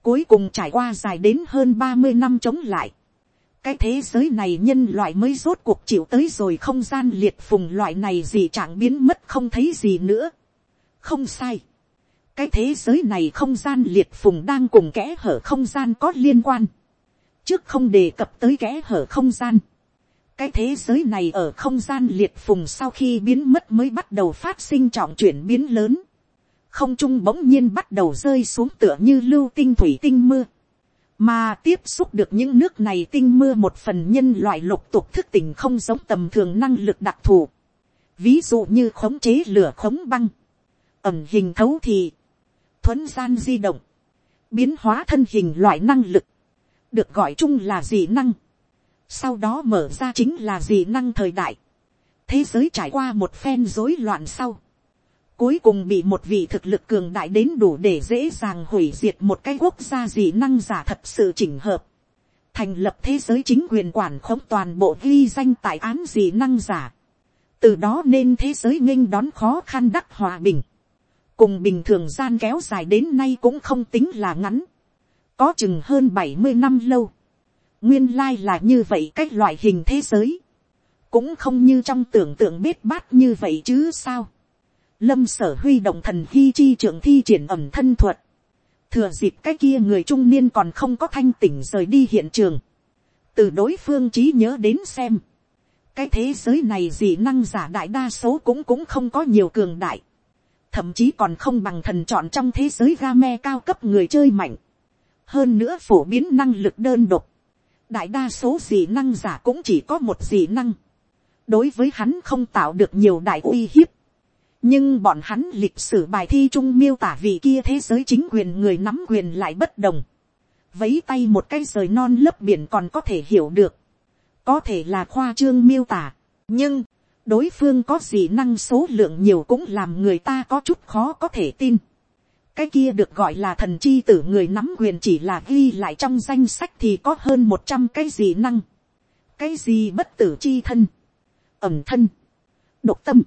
cuối cùng trải qua dài đến hơn ba mươi năm chống lại, cái thế giới này nhân loại mới rốt cuộc chịu tới rồi không gian liệt phùng loại này gì chẳng biến mất không thấy gì nữa. không sai. cái thế giới này không gian liệt phùng đang cùng kẽ hở không gian có liên quan. trước không đề cập tới kẽ hở không gian cái thế giới này ở không gian liệt phùng sau khi biến mất mới bắt đầu phát sinh trọng chuyển biến lớn. không trung bỗng nhiên bắt đầu rơi xuống tựa như lưu tinh thủy tinh mưa. mà tiếp xúc được những nước này tinh mưa một phần nhân loại lục tục thức tỉnh không giống tầm thường năng lực đặc thù. ví dụ như khống chế lửa khống băng, ẩm hình thấu thì, thuấn gian di động, biến hóa thân hình loại năng lực, được gọi chung là dị năng sau đó mở ra chính là dị năng thời đại. thế giới trải qua một phen rối loạn sau. cuối cùng bị một vị thực lực cường đại đến đủ để dễ dàng hủy diệt một cái quốc gia dị năng giả thật sự chỉnh hợp. thành lập thế giới chính quyền quản khống toàn bộ ghi danh tại án dị năng giả. từ đó nên thế giới nghênh đón khó khăn đắc hòa bình. cùng bình thường gian kéo dài đến nay cũng không tính là ngắn. có chừng hơn bảy mươi năm lâu nguyên lai là như vậy cách loại hình thế giới, cũng không như trong tưởng tượng biết bát như vậy chứ sao. lâm sở huy động thần hy chi trưởng thi triển ẩm thân thuật, thừa dịp cái kia người trung niên còn không có thanh tỉnh rời đi hiện trường, từ đối phương trí nhớ đến xem, cái thế giới này dị năng giả đại đa số cũng cũng không có nhiều cường đại, thậm chí còn không bằng thần chọn trong thế giới ga me cao cấp người chơi mạnh, hơn nữa phổ biến năng lực đơn độc, đại đa số dị năng giả cũng chỉ có một dị năng, đối với hắn không tạo được nhiều đại uy hiếp, nhưng bọn hắn lịch sử bài thi trung miêu tả vì kia thế giới chính quyền người nắm quyền lại bất đồng, vấy tay một cái rời non lớp biển còn có thể hiểu được, có thể là khoa trương miêu tả, nhưng, đối phương có gì năng số lượng nhiều cũng làm người ta có chút khó có thể tin cái kia được gọi là thần chi tử người nắm quyền chỉ là ghi lại trong danh sách thì có hơn một trăm cái gì năng. cái gì bất tử chi thân, ẩm thân, độc tâm,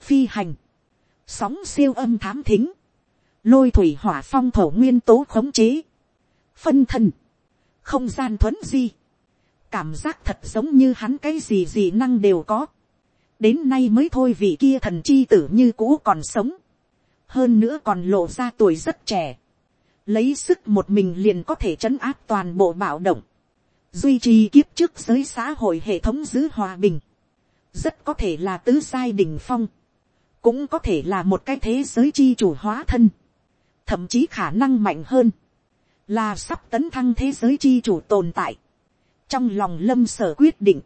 phi hành, sóng siêu âm thám thính, lôi thủy hỏa phong thổ nguyên tố khống chế, phân thân, không gian thuấn di, cảm giác thật giống như hắn cái gì gì năng đều có. đến nay mới thôi vì kia thần chi tử như cũ còn sống, hơn nữa còn lộ ra tuổi rất trẻ, lấy sức một mình liền có thể chấn áp toàn bộ bạo động, duy trì kiếp trước giới xã hội hệ thống giữ hòa bình, rất có thể là tứ sai đ ỉ n h phong, cũng có thể là một cái thế giới chi chủ hóa thân, thậm chí khả năng mạnh hơn, là sắp tấn thăng thế giới chi chủ tồn tại. Trong lòng lâm sở quyết định,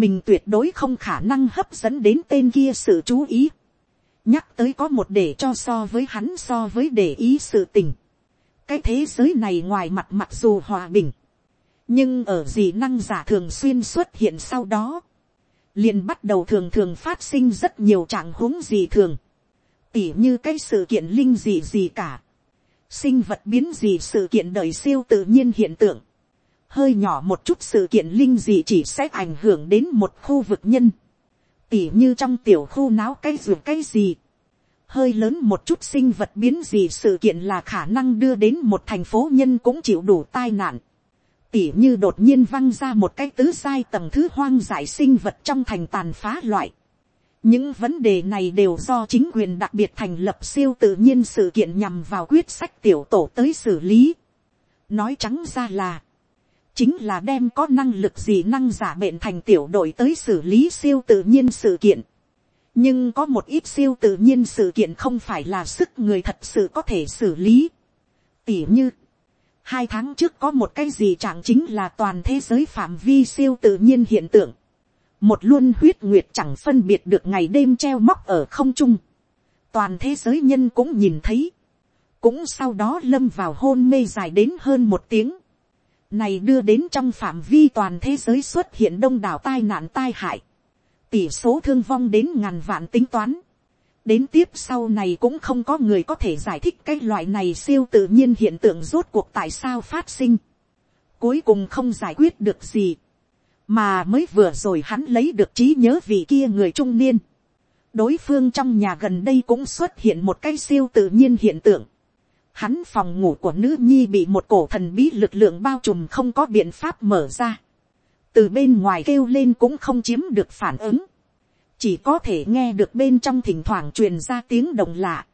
mình tuyệt đối không khả năng hấp dẫn đến tên kia sự chú ý nhắc tới có một để cho so với hắn so với để ý sự tình. cái thế giới này ngoài mặt mặc dù hòa bình, nhưng ở gì năng giả thường xuyên xuất hiện sau đó, liền bắt đầu thường thường phát sinh rất nhiều trạng huống gì thường, tỉ như cái sự kiện linh gì gì cả, sinh vật biến gì sự kiện đời siêu tự nhiên hiện tượng, hơi nhỏ một chút sự kiện linh dị chỉ sẽ ảnh hưởng đến một khu vực nhân, tỉ như trong tiểu khu náo cái ruột cái gì, hơi lớn một chút sinh vật biến gì sự kiện là khả năng đưa đến một thành phố nhân cũng chịu đủ tai nạn, tỉ như đột nhiên văng ra một cái tứ sai tầng thứ hoang dại sinh vật trong thành tàn phá loại. những vấn đề này đều do chính quyền đặc biệt thành lập siêu tự nhiên sự kiện nhằm vào quyết sách tiểu tổ tới xử lý. nói trắng ra là, chính là đem có năng lực gì năng giả bệnh thành tiểu đội tới xử lý siêu tự nhiên sự kiện. nhưng có một ít siêu tự nhiên sự kiện không phải là sức người thật sự có thể xử lý. tỉ như, hai tháng trước có một cái gì chẳng chính là toàn thế giới phạm vi siêu tự nhiên hiện tượng. một luôn huyết nguyệt chẳng phân biệt được ngày đêm treo móc ở không trung. toàn thế giới nhân cũng nhìn thấy. cũng sau đó lâm vào hôn mê dài đến hơn một tiếng này đưa đến trong phạm vi toàn thế giới xuất hiện đông đảo tai nạn tai hại. Tỷ số thương vong đến ngàn vạn tính toán. Đến tiếp sau này cũng không có người có thể giải thích cái loại này siêu tự nhiên hiện tượng rốt cuộc tại sao phát sinh. Cuối cùng không giải quyết được gì. Mà mới vừa rồi hắn lấy được trí nhớ vị kia người trung niên. Đối phương trong nhà gần đây cũng xuất hiện một cái siêu tự nhiên hiện tượng hắn phòng ngủ của nữ nhi bị một cổ thần bí lực lượng bao trùm không có biện pháp mở ra. từ bên ngoài kêu lên cũng không chiếm được phản ứng. chỉ có thể nghe được bên trong thỉnh thoảng truyền ra tiếng động lạ.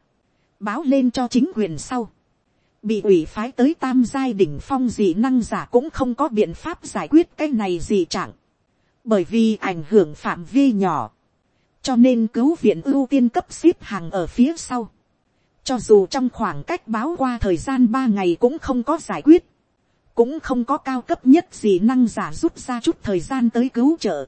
báo lên cho chính quyền sau. bị ủy phái tới tam giai đỉnh phong dị năng giả cũng không có biện pháp giải quyết cái này gì chẳng. bởi vì ảnh hưởng phạm vi nhỏ. cho nên cứu viện ưu tiên cấp ship hàng ở phía sau cho dù trong khoảng cách báo qua thời gian ba ngày cũng không có giải quyết. Cũng không có cao cấp nhất gì năng giả rút ra chút thời gian tới cứu trợ.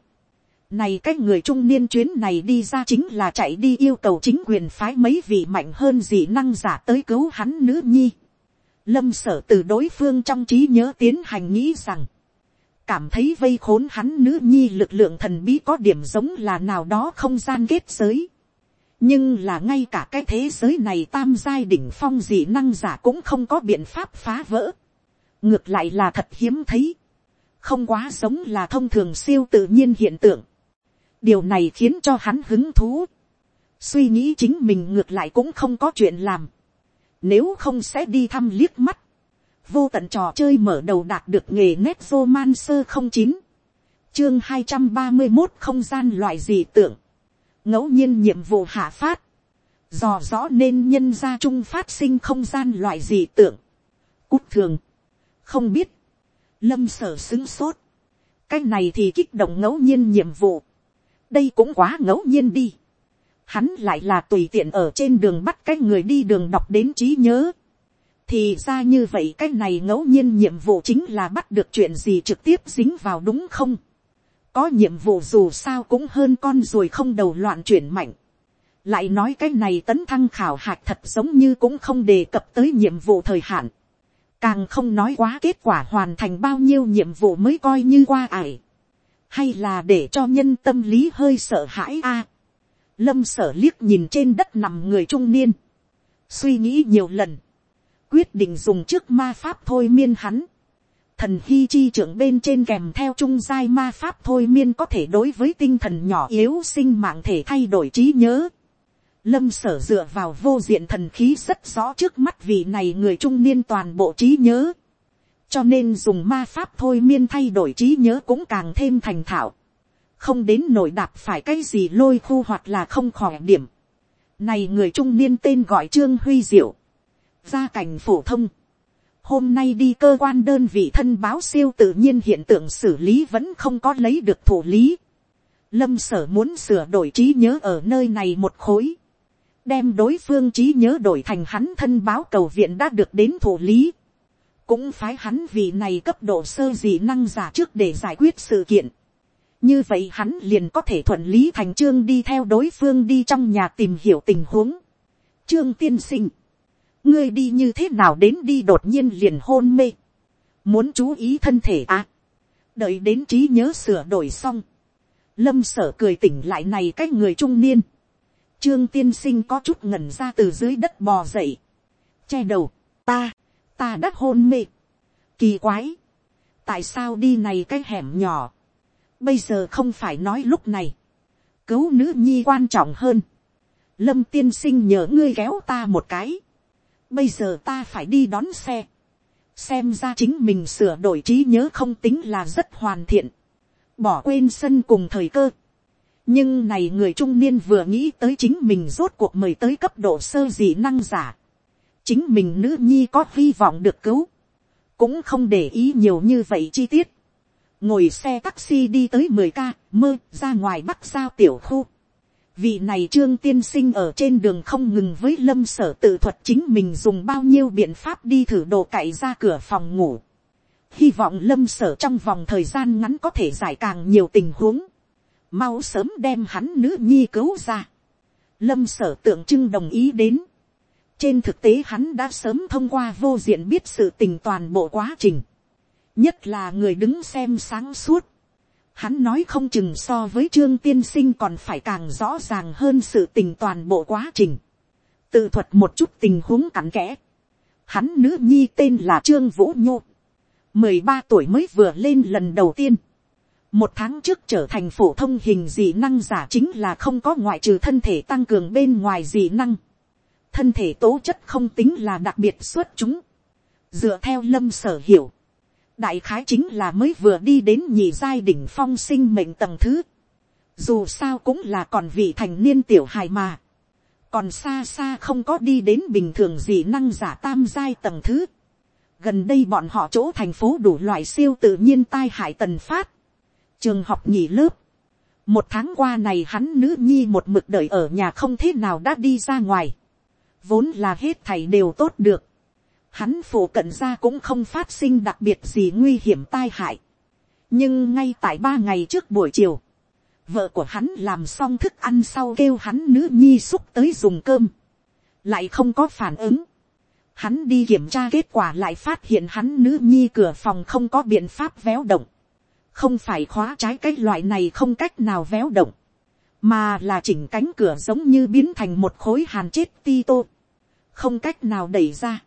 Này cách người trung niên chuyến này đi ra chính là chạy đi yêu cầu chính quyền phái mấy vị mạnh hơn gì năng giả tới cứu hắn nữ nhi. Lâm sở từ đối phương trong trí nhớ tiến hành nghĩ rằng. Cảm thấy vây khốn hắn nữ nhi lực lượng thần bí có điểm giống là nào đó không gian kết giới nhưng là ngay cả cái thế giới này tam giai đỉnh phong dị năng giả cũng không có biện pháp phá vỡ. ngược lại là thật hiếm thấy. không quá giống là thông thường siêu tự nhiên hiện tượng. điều này khiến cho hắn hứng thú. suy nghĩ chính mình ngược lại cũng không có chuyện làm. nếu không sẽ đi thăm liếc mắt. vô tận trò chơi mở đầu đạt được nghề nét vô man sơ không chín. chương hai trăm ba mươi một không gian loại dị tượng ngẫu nhiên nhiệm vụ hạ phát, dò rõ nên nhân gia trung phát sinh không gian loại gì tưởng, cút thường, không biết, lâm sở xứng sốt, cái này thì kích động ngẫu nhiên nhiệm vụ, đây cũng quá ngẫu nhiên đi, hắn lại là tùy tiện ở trên đường bắt cái người đi đường đọc đến trí nhớ, thì ra như vậy cái này ngẫu nhiên nhiệm vụ chính là bắt được chuyện gì trực tiếp dính vào đúng không, có nhiệm vụ dù sao cũng hơn con ruồi không đầu loạn chuyển mạnh. lại nói cái này tấn thăng khảo hạch thật giống như cũng không đề cập tới nhiệm vụ thời hạn. càng không nói quá kết quả hoàn thành bao nhiêu nhiệm vụ mới coi như qua ải. hay là để cho nhân tâm lý hơi sợ hãi a. lâm sở liếc nhìn trên đất nằm người trung niên, suy nghĩ nhiều lần, quyết định dùng trước ma pháp thôi miên hắn. Thần hy chi trưởng bên trên kèm theo trung giai ma pháp thôi miên có thể đối với tinh thần nhỏ yếu sinh mạng thể thay đổi trí nhớ. Lâm sở dựa vào vô diện thần khí rất rõ trước mắt vị này người trung niên toàn bộ trí nhớ. Cho nên dùng ma pháp thôi miên thay đổi trí nhớ cũng càng thêm thành thạo. Không đến nổi đạp phải cái gì lôi khu hoặc là không khỏe điểm. Này người trung niên tên gọi Trương Huy Diệu. Gia cảnh phổ thông. Hôm nay đi cơ quan đơn vị thân báo siêu tự nhiên hiện tượng xử lý vẫn không có lấy được thủ lý. Lâm sở muốn sửa đổi trí nhớ ở nơi này một khối đem đối phương trí nhớ đổi thành hắn thân báo cầu viện đã được đến thủ lý, cũng phái hắn vì này cấp độ sơ dị năng giả trước để giải quyết sự kiện. như vậy hắn liền có thể thuận lý thành trương đi theo đối phương đi trong nhà tìm hiểu tình huống. trương tiên sinh, ngươi đi như thế nào đến đi đột nhiên liền hôn mê, muốn chú ý thân thể à, đợi đến trí nhớ sửa đổi xong, lâm sở cười tỉnh lại này cái người trung niên, Trương tiên sinh có chút ngẩn ra từ dưới đất bò dậy. Che đầu, ta, ta đã hôn mê. Kỳ quái. Tại sao đi này cái hẻm nhỏ. Bây giờ không phải nói lúc này. Cứu nữ nhi quan trọng hơn. Lâm tiên sinh nhờ ngươi kéo ta một cái. Bây giờ ta phải đi đón xe. Xem ra chính mình sửa đổi trí nhớ không tính là rất hoàn thiện. Bỏ quên sân cùng thời cơ nhưng này người trung niên vừa nghĩ tới chính mình rốt cuộc mời tới cấp độ sơ dị năng giả. chính mình nữ nhi có hy vọng được cứu. cũng không để ý nhiều như vậy chi tiết. ngồi xe taxi đi tới mười ca, mơ, ra ngoài bắc sao tiểu khu vị này trương tiên sinh ở trên đường không ngừng với lâm sở tự thuật chính mình dùng bao nhiêu biện pháp đi thử đồ cậy ra cửa phòng ngủ. hy vọng lâm sở trong vòng thời gian ngắn có thể giải càng nhiều tình huống mau sớm đem hắn nữ nhi cứu ra. Lâm sở tượng trưng đồng ý đến. Trên thực tế hắn đã sớm thông qua vô diện biết sự tình toàn bộ quá trình. Nhất là người đứng xem sáng suốt. Hắn nói không chừng so với trương tiên sinh còn phải càng rõ ràng hơn sự tình toàn bộ quá trình. Tự thuật một chút tình huống cặn kẽ. Hắn nữ nhi tên là Trương Vũ Nhô. mười ba tuổi mới vừa lên lần đầu tiên một tháng trước trở thành phổ thông hình dị năng giả chính là không có ngoại trừ thân thể tăng cường bên ngoài dị năng. thân thể tố chất không tính là đặc biệt xuất chúng. dựa theo lâm sở hiểu, đại khái chính là mới vừa đi đến nhị giai đỉnh phong sinh mệnh tầng thứ. dù sao cũng là còn vị thành niên tiểu hài mà. còn xa xa không có đi đến bình thường gì năng giả tam giai tầng thứ. gần đây bọn họ chỗ thành phố đủ loại siêu tự nhiên tai hại tần phát trường học nghỉ lớp. một tháng qua này hắn nữ nhi một mực đợi ở nhà không thế nào đã đi ra ngoài. vốn là hết thầy đều tốt được hắn phủ cận ra cũng không phát sinh đặc biệt gì nguy hiểm tai hại. nhưng ngay tại ba ngày trước buổi chiều, vợ của hắn làm xong thức ăn sau kêu hắn nữ nhi xúc tới dùng cơm. lại không có phản ứng. Hắn đi kiểm tra kết quả lại phát hiện hắn nữ nhi cửa phòng không có biện pháp véo động không phải khóa trái cái loại này không cách nào véo động, mà là chỉnh cánh cửa giống như biến thành một khối hàn chết ti tô, không cách nào đẩy ra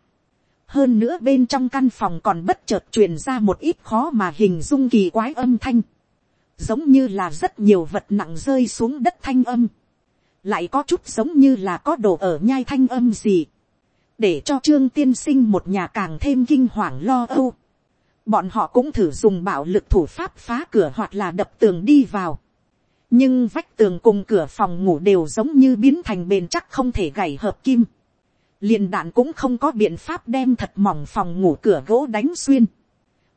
hơn nữa bên trong căn phòng còn bất chợt truyền ra một ít khó mà hình dung kỳ quái âm thanh, giống như là rất nhiều vật nặng rơi xuống đất thanh âm, lại có chút giống như là có đồ ở nhai thanh âm gì, để cho trương tiên sinh một nhà càng thêm kinh hoàng lo âu bọn họ cũng thử dùng bạo lực thủ pháp phá cửa hoặc là đập tường đi vào. nhưng vách tường cùng cửa phòng ngủ đều giống như biến thành bền chắc không thể gảy hợp kim liền đạn cũng không có biện pháp đem thật mỏng phòng ngủ cửa gỗ đánh xuyên.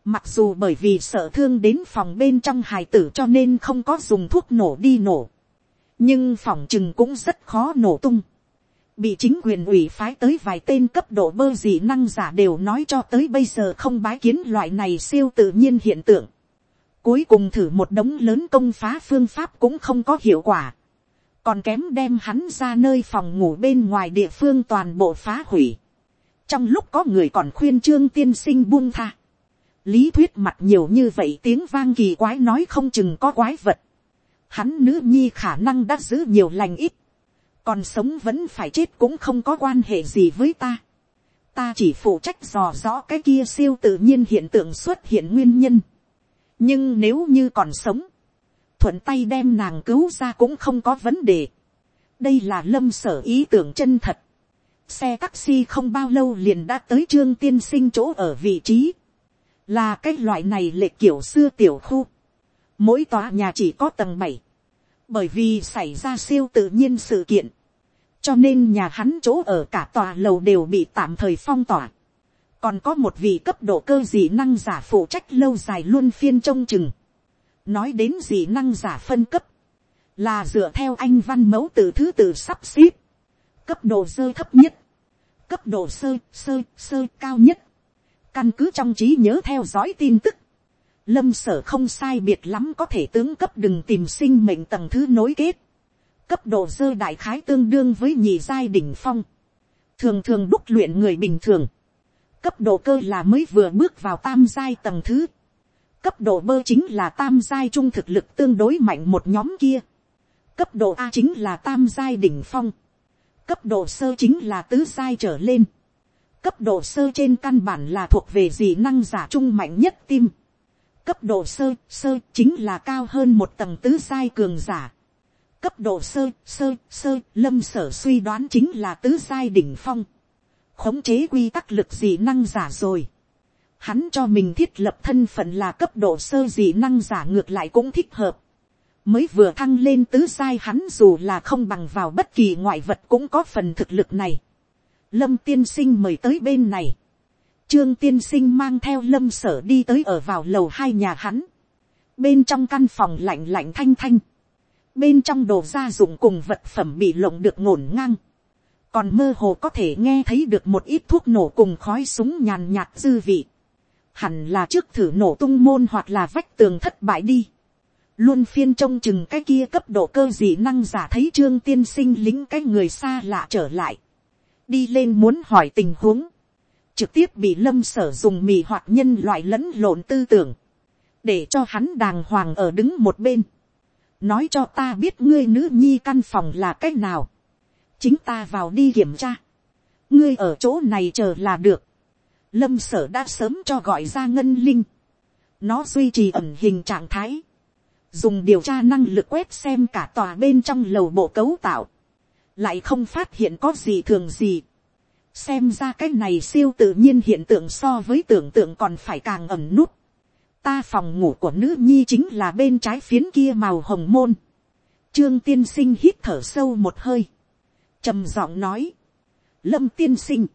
mặc dù bởi vì sợ thương đến phòng bên trong hài tử cho nên không có dùng thuốc nổ đi nổ. nhưng phòng chừng cũng rất khó nổ tung bị chính quyền ủy phái tới vài tên cấp độ bơ dị năng giả đều nói cho tới bây giờ không bái kiến loại này siêu tự nhiên hiện tượng. Cuối cùng thử một đống lớn công phá phương pháp cũng không có hiệu quả. Còn kém đem hắn ra nơi phòng ngủ bên ngoài địa phương toàn bộ phá hủy. Trong lúc có người còn khuyên trương tiên sinh buông tha. lý thuyết mặt nhiều như vậy tiếng vang kỳ quái nói không chừng có quái vật, hắn nữ nhi khả năng đã giữ nhiều lành ít, còn sống vẫn phải chết cũng không có quan hệ gì với ta. ta chỉ phụ trách dò rõ cái kia siêu tự nhiên hiện tượng xuất hiện nguyên nhân. nhưng nếu như còn sống, thuận tay đem nàng cứu ra cũng không có vấn đề. đây là lâm sở ý tưởng chân thật. xe taxi không bao lâu liền đã tới trương tiên sinh chỗ ở vị trí. là cái loại này lệ kiểu xưa tiểu khu. mỗi tòa nhà chỉ có tầng bảy bởi vì xảy ra siêu tự nhiên sự kiện, cho nên nhà hắn chỗ ở cả tòa lầu đều bị tạm thời phong tỏa. còn có một vị cấp độ cơ dị năng giả phụ trách lâu dài luôn phiên trông chừng nói đến dị năng giả phân cấp, là dựa theo anh văn mẫu từ thứ tự sắp xếp, cấp độ sơ thấp nhất, cấp độ sơ sơ sơ cao nhất, căn cứ trong trí nhớ theo dõi tin tức, lâm sở không sai biệt lắm có thể tướng cấp đừng tìm sinh mệnh tầng thứ nối kết. cấp độ sơ đại khái tương đương với nhị giai đỉnh phong. thường thường đúc luyện người bình thường. cấp độ cơ là mới vừa bước vào tam giai tầng thứ cấp độ bơ chính là tam giai trung thực lực tương đối mạnh một nhóm kia. cấp độ a chính là tam giai đỉnh phong. cấp độ sơ chính là tứ giai trở lên. cấp độ sơ trên căn bản là thuộc về dị năng giả trung mạnh nhất tim Cấp độ sơ, sơ chính là cao hơn một tầng tứ sai cường giả. Cấp độ sơ, sơ, sơ, lâm sở suy đoán chính là tứ sai đỉnh phong. Khống chế quy tắc lực dị năng giả rồi. Hắn cho mình thiết lập thân phận là cấp độ sơ dị năng giả ngược lại cũng thích hợp. Mới vừa thăng lên tứ sai hắn dù là không bằng vào bất kỳ ngoại vật cũng có phần thực lực này. Lâm tiên sinh mời tới bên này Trương tiên sinh mang theo lâm sở đi tới ở vào lầu hai nhà hắn. Bên trong căn phòng lạnh lạnh thanh thanh. Bên trong đồ gia dụng cùng vật phẩm bị lộng được ngổn ngang. Còn mơ hồ có thể nghe thấy được một ít thuốc nổ cùng khói súng nhàn nhạt dư vị. Hẳn là trước thử nổ tung môn hoặc là vách tường thất bại đi. Luôn phiên trông chừng cái kia cấp độ cơ dị năng giả thấy trương tiên sinh lính cái người xa lạ trở lại. Đi lên muốn hỏi tình huống. Trực tiếp bị lâm sở dùng mì hoặc nhân loại lẫn lộn tư tưởng, để cho hắn đàng hoàng ở đứng một bên, nói cho ta biết ngươi nữ nhi căn phòng là cách nào, chính ta vào đi kiểm tra, ngươi ở chỗ này chờ là được, lâm sở đã sớm cho gọi ra ngân linh, nó duy trì ẩn hình trạng thái, dùng điều tra năng lực quét xem cả tòa bên trong lầu bộ cấu tạo, lại không phát hiện có gì thường gì, xem ra cái này siêu tự nhiên hiện tượng so với tưởng tượng còn phải càng ẩm nút. ta phòng ngủ của nữ nhi chính là bên trái phiến kia màu hồng môn. trương tiên sinh hít thở sâu một hơi. trầm giọng nói. lâm tiên sinh.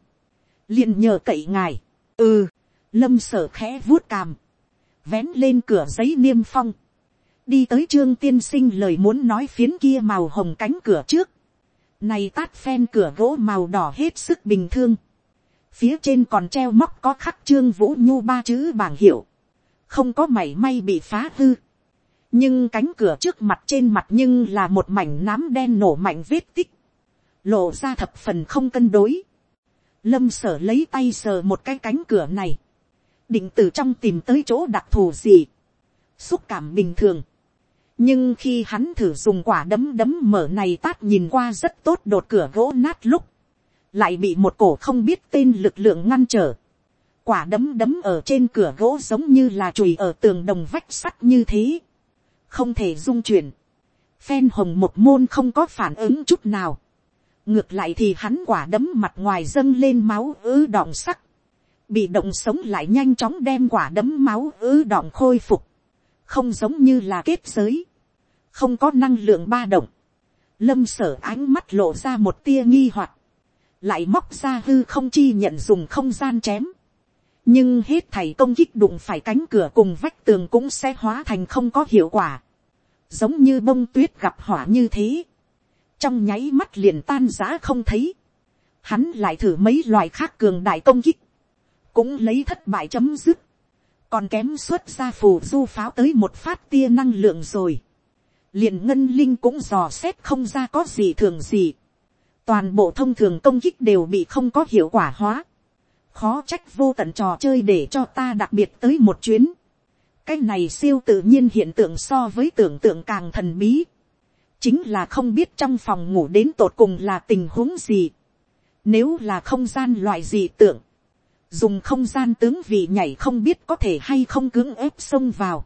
liền nhờ cậy ngài ừ. lâm sở khẽ vuốt càm. vén lên cửa giấy niêm phong. đi tới trương tiên sinh lời muốn nói phiến kia màu hồng cánh cửa trước này tát phen cửa gỗ màu đỏ hết sức bình thường. Phía trên còn treo móc có khắc trương vũ nhu ba chữ bảng hiệu. Không có mảy may bị phá hư. Nhưng cánh cửa trước mặt trên mặt nhưng là một mảnh nám đen nổ mạnh vết tích. Lộ ra thập phần không cân đối. Lâm sở lấy tay sờ một cái cánh cửa này. Định từ trong tìm tới chỗ đặc thù gì. Xúc cảm bình thường nhưng khi hắn thử dùng quả đấm đấm mở này tát nhìn qua rất tốt đột cửa gỗ nát lúc, lại bị một cổ không biết tên lực lượng ngăn trở. quả đấm đấm ở trên cửa gỗ giống như là chùi ở tường đồng vách sắt như thế, không thể dung chuyển. phen hồng một môn không có phản ứng chút nào ngược lại thì hắn quả đấm mặt ngoài dâng lên máu ứ đọng sắc, bị động sống lại nhanh chóng đem quả đấm máu ứ đọng khôi phục. Không giống như là kết giới, không có năng lượng ba động, lâm sở ánh mắt lộ ra một tia nghi hoặc, lại móc ra hư không chi nhận dùng không gian chém, nhưng hết thầy công kích đụng phải cánh cửa cùng vách tường cũng sẽ hóa thành không có hiệu quả, giống như bông tuyết gặp hỏa như thế, trong nháy mắt liền tan giã không thấy, hắn lại thử mấy loài khác cường đại công kích, cũng lấy thất bại chấm dứt, còn kém xuất ra phù du pháo tới một phát tia năng lượng rồi. liền ngân linh cũng dò xét không ra có gì thường gì. toàn bộ thông thường công kích đều bị không có hiệu quả hóa. khó trách vô tận trò chơi để cho ta đặc biệt tới một chuyến. cái này siêu tự nhiên hiện tượng so với tưởng tượng càng thần bí chính là không biết trong phòng ngủ đến tột cùng là tình huống gì. nếu là không gian loại gì tượng, dùng không gian tướng vị nhảy không biết có thể hay không cưỡng ép xông vào.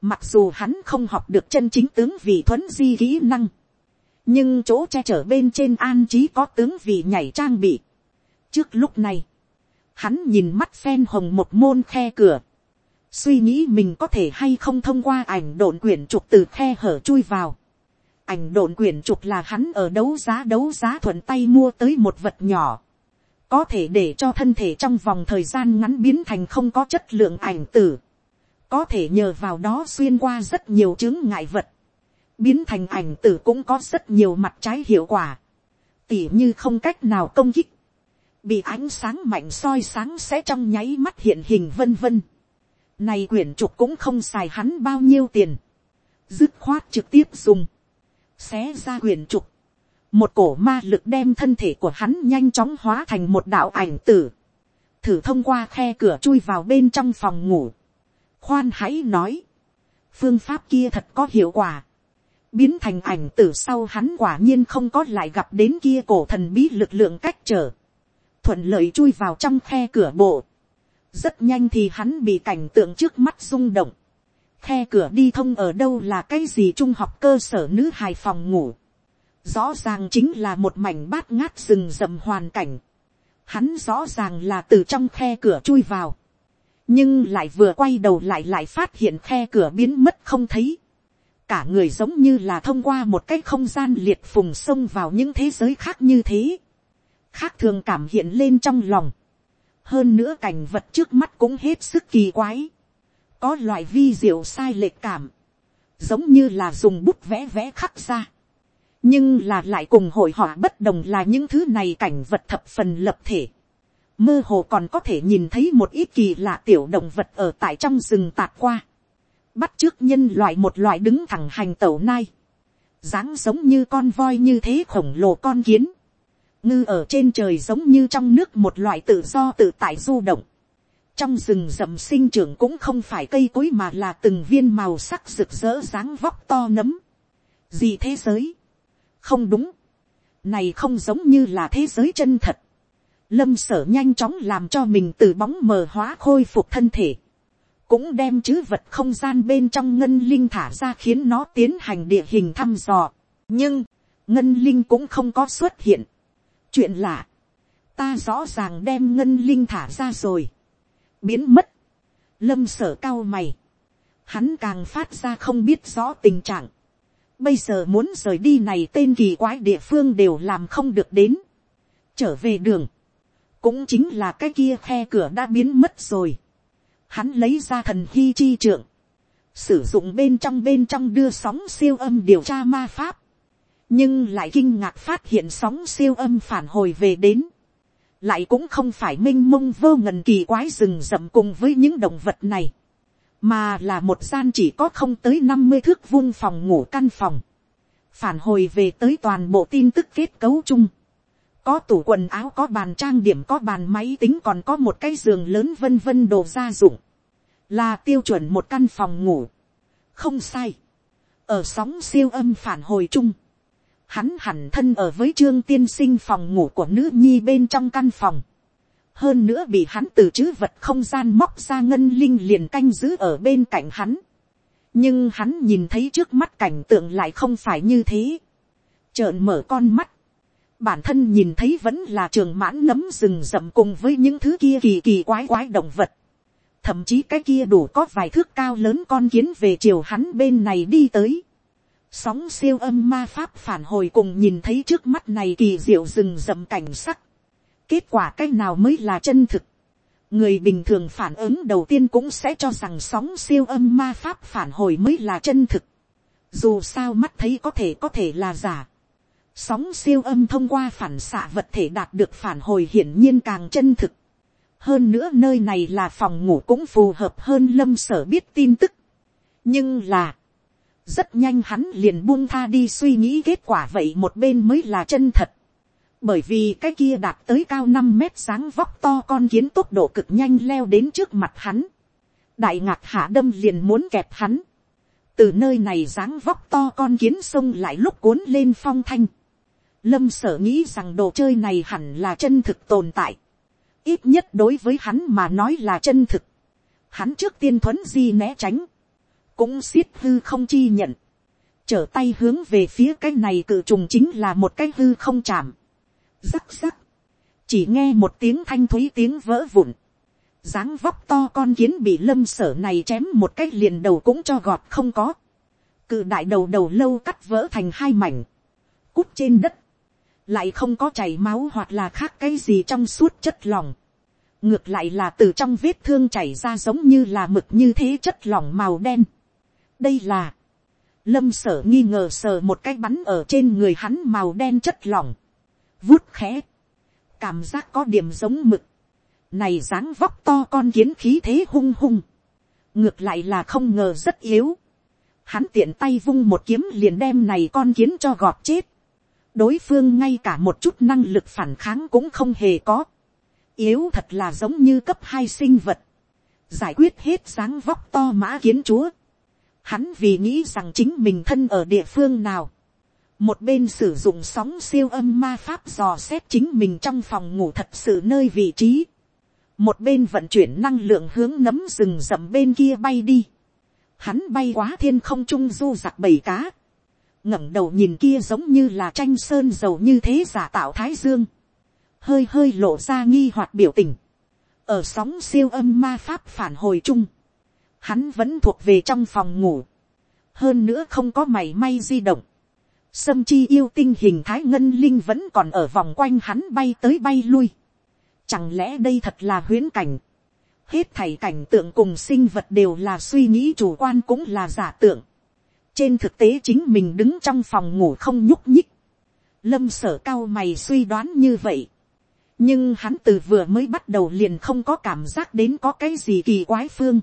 mặc dù hắn không học được chân chính tướng vị thuấn di kỹ năng, nhưng chỗ che chở bên trên an trí có tướng vị nhảy trang bị. trước lúc này, hắn nhìn mắt phen hồng một môn khe cửa, suy nghĩ mình có thể hay không thông qua ảnh độn quyển trục từ khe hở chui vào ảnh độn quyển trục là hắn ở đấu giá đấu giá thuận tay mua tới một vật nhỏ, có thể để cho thân thể trong vòng thời gian ngắn biến thành không có chất lượng ảnh tử, có thể nhờ vào đó xuyên qua rất nhiều chứng ngại vật, biến thành ảnh tử cũng có rất nhiều mặt trái hiệu quả, tỉ như không cách nào công kích, bị ánh sáng mạnh soi sáng sẽ trong nháy mắt hiện hình vân vân. Này quyển trục cũng không xài hắn bao nhiêu tiền. Dứt khoát trực tiếp dùng. Xé ra huyền trục. Một cổ ma lực đem thân thể của hắn nhanh chóng hóa thành một đạo ảnh tử. Thử thông qua khe cửa chui vào bên trong phòng ngủ. Khoan hãy nói. Phương pháp kia thật có hiệu quả. Biến thành ảnh tử sau hắn quả nhiên không có lại gặp đến kia cổ thần bí lực lượng cách trở thuận lợi chui vào trong khe cửa bộ. rất nhanh thì hắn bị cảnh tượng trước mắt rung động khe cửa đi thông ở đâu là cái gì trung học cơ sở nữ hài phòng ngủ. rõ ràng chính là một mảnh bát ngát rừng rậm hoàn cảnh. hắn rõ ràng là từ trong khe cửa chui vào. nhưng lại vừa quay đầu lại lại phát hiện khe cửa biến mất không thấy cả người giống như là thông qua một cái không gian liệt phùng xông vào những thế giới khác như thế khác thường cảm hiện lên trong lòng. hơn nữa cảnh vật trước mắt cũng hết sức kỳ quái có loại vi diệu sai lệch cảm, giống như là dùng bút vẽ vẽ khắc ra. nhưng là lại cùng hội họa bất đồng là những thứ này cảnh vật thập phần lập thể. mơ hồ còn có thể nhìn thấy một ít kỳ lạ tiểu động vật ở tại trong rừng tạt qua. bắt trước nhân loại một loại đứng thẳng hành tẩu nai. dáng giống như con voi như thế khổng lồ con kiến ngư ở trên trời giống như trong nước một loại tự do tự tại du động trong rừng rậm sinh trưởng cũng không phải cây cối mà là từng viên màu sắc rực rỡ dáng vóc to nấm. gì thế giới? không đúng. này không giống như là thế giới chân thật. lâm sở nhanh chóng làm cho mình từ bóng mờ hóa khôi phục thân thể. cũng đem chữ vật không gian bên trong ngân linh thả ra khiến nó tiến hành địa hình thăm dò. nhưng, ngân linh cũng không có xuất hiện chuyện lạ, ta rõ ràng đem ngân linh thả ra rồi, biến mất, lâm sở cao mày, hắn càng phát ra không biết rõ tình trạng, bây giờ muốn rời đi này tên kỳ quái địa phương đều làm không được đến, trở về đường, cũng chính là cái kia khe cửa đã biến mất rồi, hắn lấy ra thần hy chi trượng, sử dụng bên trong bên trong đưa sóng siêu âm điều tra ma pháp, nhưng lại kinh ngạc phát hiện sóng siêu âm phản hồi về đến, lại cũng không phải m i n h mông vô ngần kỳ quái rừng rậm cùng với những động vật này, mà là một gian chỉ có không tới năm mươi thước vuông phòng ngủ căn phòng, phản hồi về tới toàn bộ tin tức kết cấu chung, có tủ quần áo có bàn trang điểm có bàn máy tính còn có một cái giường lớn vân vân đồ gia dụng, là tiêu chuẩn một căn phòng ngủ, không sai, ở sóng siêu âm phản hồi chung, hắn hẳn thân ở với trương tiên sinh phòng ngủ của nữ nhi bên trong căn phòng. hơn nữa bị hắn từ chữ vật không gian móc ra ngân linh liền canh giữ ở bên cạnh hắn. nhưng hắn nhìn thấy trước mắt cảnh tượng lại không phải như thế. trợn mở con mắt. bản thân nhìn thấy vẫn là trường mãn nấm rừng rậm cùng với những thứ kia kỳ kỳ quái quái động vật. thậm chí cái kia đủ có vài thước cao lớn con kiến về chiều hắn bên này đi tới sóng siêu âm ma pháp phản hồi cùng nhìn thấy trước mắt này kỳ diệu rừng rậm cảnh sắc. kết quả cách nào mới là chân thực. người bình thường phản ứng đầu tiên cũng sẽ cho rằng sóng siêu âm ma pháp phản hồi mới là chân thực. dù sao mắt thấy có thể có thể là giả. sóng siêu âm thông qua phản xạ vật thể đạt được phản hồi hiển nhiên càng chân thực. hơn nữa nơi này là phòng ngủ cũng phù hợp hơn lâm sở biết tin tức. nhưng là, rất nhanh hắn liền buông tha đi suy nghĩ kết quả vậy một bên mới là chân thật. bởi vì cái kia đạt tới cao năm mét sáng vóc to con kiến tốc độ cực nhanh leo đến trước mặt hắn. đại ngạc hạ đâm liền muốn kẹp hắn. từ nơi này dáng vóc to con kiến xông lại lúc cuốn lên phong thanh. lâm sở nghĩ rằng đồ chơi này hẳn là chân thực tồn tại. ít nhất đối với hắn mà nói là chân thực. hắn trước tiên thuấn di né tránh cũng xiết hư không chi nhận. trở tay hướng về phía cái này cự trùng chính là một cái hư không chạm. Rắc rắc, chỉ nghe một tiếng thanh thúy tiếng vỡ vụn, dáng vóc to con kiến bị lâm sở này chém một cách liền đầu cũng cho gọt không có, cự đại đầu đầu lâu cắt vỡ thành hai mảnh, cút trên đất, lại không có chảy máu hoặc là khác cái gì trong suốt chất lòng, ngược lại là từ trong vết thương chảy ra giống như là mực như thế chất lỏng màu đen đây là, lâm sở nghi ngờ sờ một cái bắn ở trên người hắn màu đen chất lỏng vuốt khẽ, cảm giác có điểm giống mực, này dáng vóc to con kiến khí thế hung hung, ngược lại là không ngờ rất yếu, hắn tiện tay vung một kiếm liền đem này con kiến cho gọt chết, đối phương ngay cả một chút năng lực phản kháng cũng không hề có, yếu thật là giống như cấp hai sinh vật, giải quyết hết dáng vóc to mã kiến chúa, hắn vì nghĩ rằng chính mình thân ở địa phương nào, một bên sử dụng sóng siêu âm ma pháp dò xét chính mình trong phòng ngủ thật sự nơi vị trí, một bên vận chuyển năng lượng hướng nấm rừng rậm bên kia bay đi, hắn bay quá thiên không trung du giặc bầy cá, ngẩng đầu nhìn kia giống như là tranh sơn dầu như thế giả tạo thái dương, hơi hơi lộ ra nghi hoặc biểu tình, ở sóng siêu âm ma pháp phản hồi chung, hắn vẫn thuộc về trong phòng ngủ, hơn nữa không có mảy may di động, Sâm chi yêu tinh hình thái ngân linh vẫn còn ở vòng quanh hắn bay tới bay lui. Chẳng lẽ đây thật là huyễn cảnh. Hết thảy cảnh tượng cùng sinh vật đều là suy nghĩ chủ quan cũng là giả tượng. Trên thực tế chính mình đứng trong phòng ngủ không nhúc nhích. Lâm sở cao mày suy đoán như vậy. Nhưng hắn từ vừa mới bắt đầu liền không có cảm giác đến có cái gì kỳ quái phương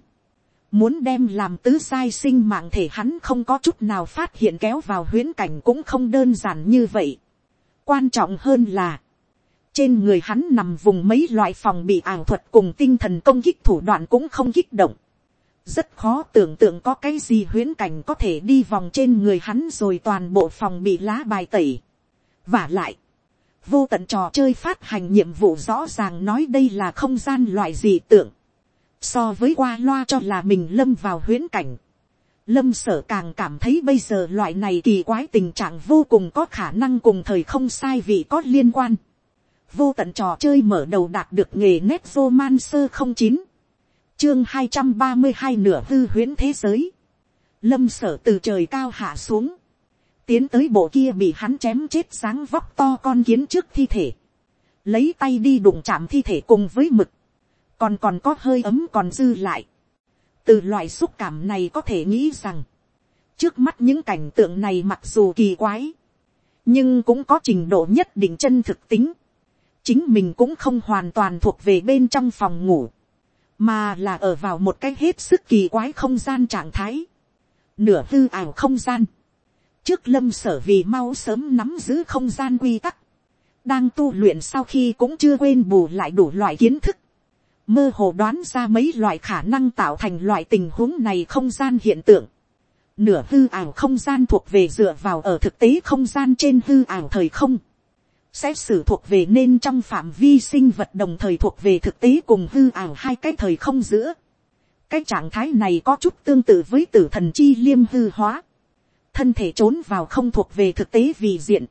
Muốn đem làm tứ sai sinh mạng thể hắn không có chút nào phát hiện kéo vào huyễn cảnh cũng không đơn giản như vậy. Quan trọng hơn là, trên người hắn nằm vùng mấy loại phòng bị ảo thuật cùng tinh thần công kích thủ đoạn cũng không kích động. Rất khó tưởng tượng có cái gì huyễn cảnh có thể đi vòng trên người hắn rồi toàn bộ phòng bị lá bài tẩy. Và lại, vô tận trò chơi phát hành nhiệm vụ rõ ràng nói đây là không gian loại gì tưởng so với qua loa cho là mình lâm vào huyễn cảnh, lâm sở càng cảm thấy bây giờ loại này kỳ quái tình trạng vô cùng có khả năng cùng thời không sai vì có liên quan. vô tận trò chơi mở đầu đạt được nghề nét man sơ không chín, chương hai trăm ba mươi hai nửa hư huyễn thế giới, lâm sở từ trời cao hạ xuống, tiến tới bộ kia bị hắn chém chết sáng vóc to con kiến trước thi thể, lấy tay đi đụng chạm thi thể cùng với mực, còn còn có hơi ấm còn dư lại. từ loại xúc cảm này có thể nghĩ rằng, trước mắt những cảnh tượng này mặc dù kỳ quái, nhưng cũng có trình độ nhất định chân thực tính. chính mình cũng không hoàn toàn thuộc về bên trong phòng ngủ, mà là ở vào một cái hết sức kỳ quái không gian trạng thái, nửa hư ảo không gian. trước lâm sở vì mau sớm nắm giữ không gian quy tắc, đang tu luyện sau khi cũng chưa quên bù lại đủ loại kiến thức, mơ hồ đoán ra mấy loại khả năng tạo thành loại tình huống này không gian hiện tượng. Nửa hư ảo không gian thuộc về dựa vào ở thực tế không gian trên hư ảo thời không. Xét xử thuộc về nên trong phạm vi sinh vật đồng thời thuộc về thực tế cùng hư ảo hai cái thời không giữa. Cái trạng thái này có chút tương tự với tử thần chi liêm hư hóa. Thân thể trốn vào không thuộc về thực tế vì diện.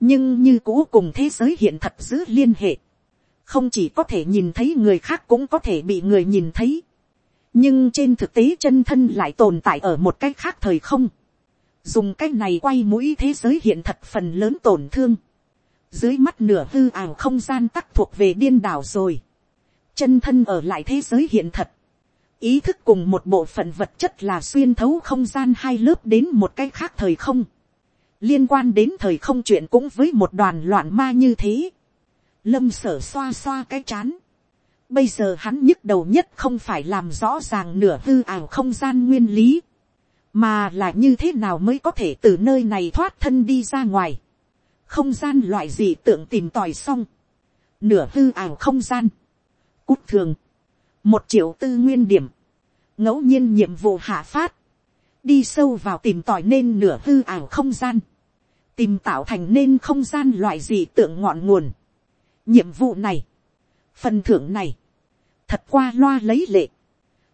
Nhưng như cũ cùng thế giới hiện thật giữ liên hệ không chỉ có thể nhìn thấy người khác cũng có thể bị người nhìn thấy. nhưng trên thực tế chân thân lại tồn tại ở một cái khác thời không. dùng cái này quay mũi thế giới hiện thật phần lớn tổn thương. dưới mắt nửa hư ảo không gian tắc thuộc về điên đảo rồi. chân thân ở lại thế giới hiện thật. ý thức cùng một bộ phận vật chất là xuyên thấu không gian hai lớp đến một cái khác thời không. liên quan đến thời không chuyện cũng với một đoàn loạn ma như thế lâm sở xoa xoa cái chán. bây giờ hắn nhức đầu nhất không phải làm rõ ràng nửa hư ảo không gian nguyên lý, mà là như thế nào mới có thể từ nơi này thoát thân đi ra ngoài. không gian loại gì tưởng tìm tòi xong, nửa hư ảo không gian, cút thường, một triệu tư nguyên điểm, ngẫu nhiên nhiệm vụ hạ phát, đi sâu vào tìm tòi nên nửa hư ảo không gian, tìm tạo thành nên không gian loại gì tượng ngọn nguồn nhiệm vụ này, phần thưởng này, thật qua loa lấy lệ,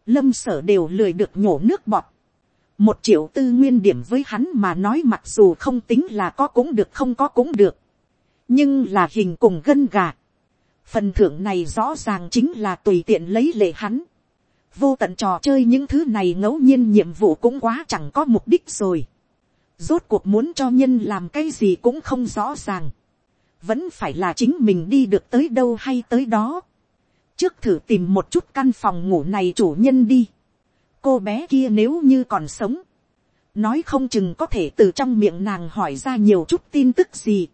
lâm sở đều lười được nhổ nước bọt, một triệu tư nguyên điểm với hắn mà nói mặc dù không tính là có cũng được không có cũng được, nhưng là hình cùng gân gà. phần thưởng này rõ ràng chính là tùy tiện lấy lệ hắn. vô tận trò chơi những thứ này ngẫu nhiên nhiệm vụ cũng quá chẳng có mục đích rồi. rốt cuộc muốn cho nhân làm cái gì cũng không rõ ràng vẫn phải là chính mình đi được tới đâu hay tới đó. trước thử tìm một chút căn phòng ngủ này chủ nhân đi. Cô bé kia nếu như còn sống, nói không chừng có thể từ trong miệng nàng hỏi ra nhiều chút tin tức gì,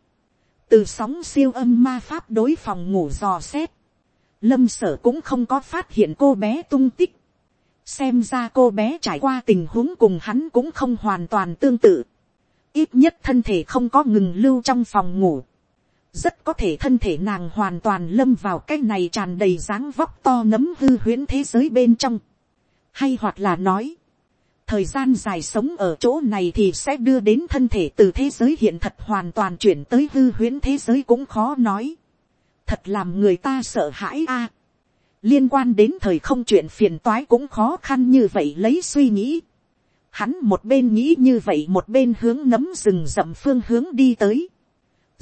từ sóng siêu âm ma pháp đối phòng ngủ dò xét, lâm sở cũng không có phát hiện cô bé tung tích, xem ra cô bé trải qua tình huống cùng hắn cũng không hoàn toàn tương tự, ít nhất thân thể không có ngừng lưu trong phòng ngủ, rất có thể thân thể nàng hoàn toàn lâm vào cái này tràn đầy dáng vóc to nấm hư huyễn thế giới bên trong hay hoặc là nói, thời gian dài sống ở chỗ này thì sẽ đưa đến thân thể từ thế giới hiện thật hoàn toàn chuyển tới hư huyễn thế giới cũng khó nói. thật làm người ta sợ hãi a. liên quan đến thời không chuyện phiền toái cũng khó khăn như vậy lấy suy nghĩ. hắn một bên nghĩ như vậy một bên hướng nấm rừng rậm phương hướng đi tới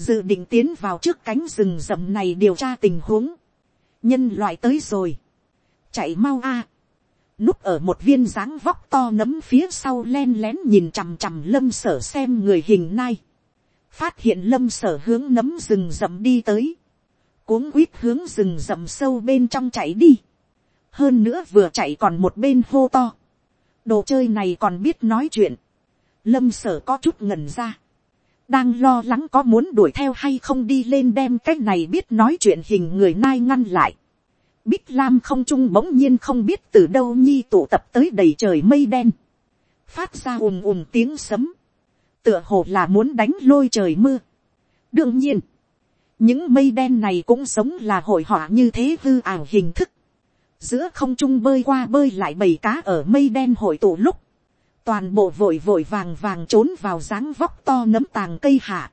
dự định tiến vào trước cánh rừng rậm này điều tra tình huống. nhân loại tới rồi. chạy mau a núp ở một viên dáng vóc to nấm phía sau len lén nhìn chằm chằm lâm sở xem người hình nai. phát hiện lâm sở hướng nấm rừng rậm đi tới. cuống quýt hướng rừng rậm sâu bên trong chạy đi. hơn nữa vừa chạy còn một bên hô to. đồ chơi này còn biết nói chuyện. lâm sở có chút ngẩn ra đang lo lắng có muốn đuổi theo hay không đi lên đem cái này biết nói chuyện hình người nai ngăn lại Bích Lam không trung bỗng nhiên không biết từ đâu nhi tụ tập tới đầy trời mây đen. Phát ra ùm ùm tiếng sấm. Tựa hồ là muốn đánh lôi trời mưa. Đương nhiên. Những mây đen này cũng giống là hội họa như thế hư ảo hình thức. Giữa không trung bơi qua bơi lại bầy cá ở mây đen hội tụ lúc. Toàn bộ vội vội vàng vàng trốn vào dáng vóc to nấm tàng cây hạ.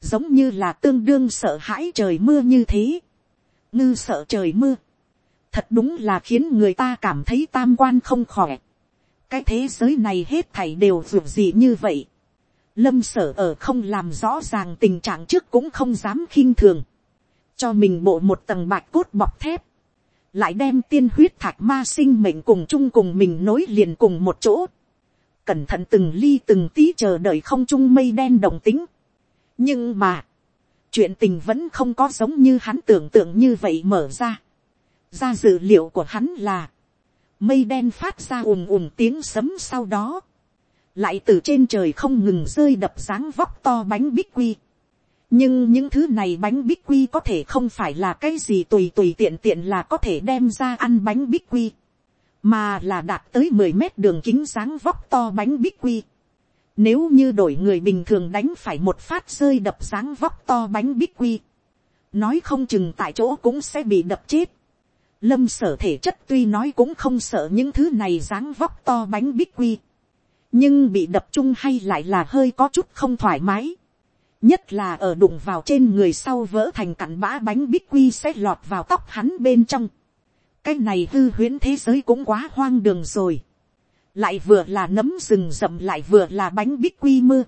Giống như là tương đương sợ hãi trời mưa như thế. Ngư sợ trời mưa thật đúng là khiến người ta cảm thấy tam quan không khỏe. cái thế giới này hết thảy đều ruột gì như vậy. lâm sở ở không làm rõ ràng tình trạng trước cũng không dám khinh thường. cho mình bộ một tầng bạch cốt bọc thép. lại đem tiên huyết thạch ma sinh mệnh cùng chung cùng mình nối liền cùng một chỗ cẩn thận từng ly từng tí chờ đợi không chung mây đen đồng tính. nhưng mà, chuyện tình vẫn không có giống như hắn tưởng tượng như vậy mở ra ra dự liệu của hắn là, mây đen phát ra ùm ùm tiếng sấm sau đó, lại từ trên trời không ngừng rơi đập dáng vóc to bánh bích quy. nhưng những thứ này bánh bích quy có thể không phải là cái gì tùy tùy tiện tiện là có thể đem ra ăn bánh bích quy, mà là đạt tới mười mét đường kính dáng vóc to bánh bích quy. Nếu như đổi người bình thường đánh phải một phát rơi đập dáng vóc to bánh bích quy, nói không chừng tại chỗ cũng sẽ bị đập chết Lâm sở thể chất tuy nói cũng không sợ những thứ này dáng vóc to bánh bích quy. Nhưng bị đập chung hay lại là hơi có chút không thoải mái. Nhất là ở đụng vào trên người sau vỡ thành cặn bã bánh bích quy sẽ lọt vào tóc hắn bên trong. Cái này hư huyễn thế giới cũng quá hoang đường rồi. Lại vừa là nấm rừng rậm lại vừa là bánh bích quy mưa.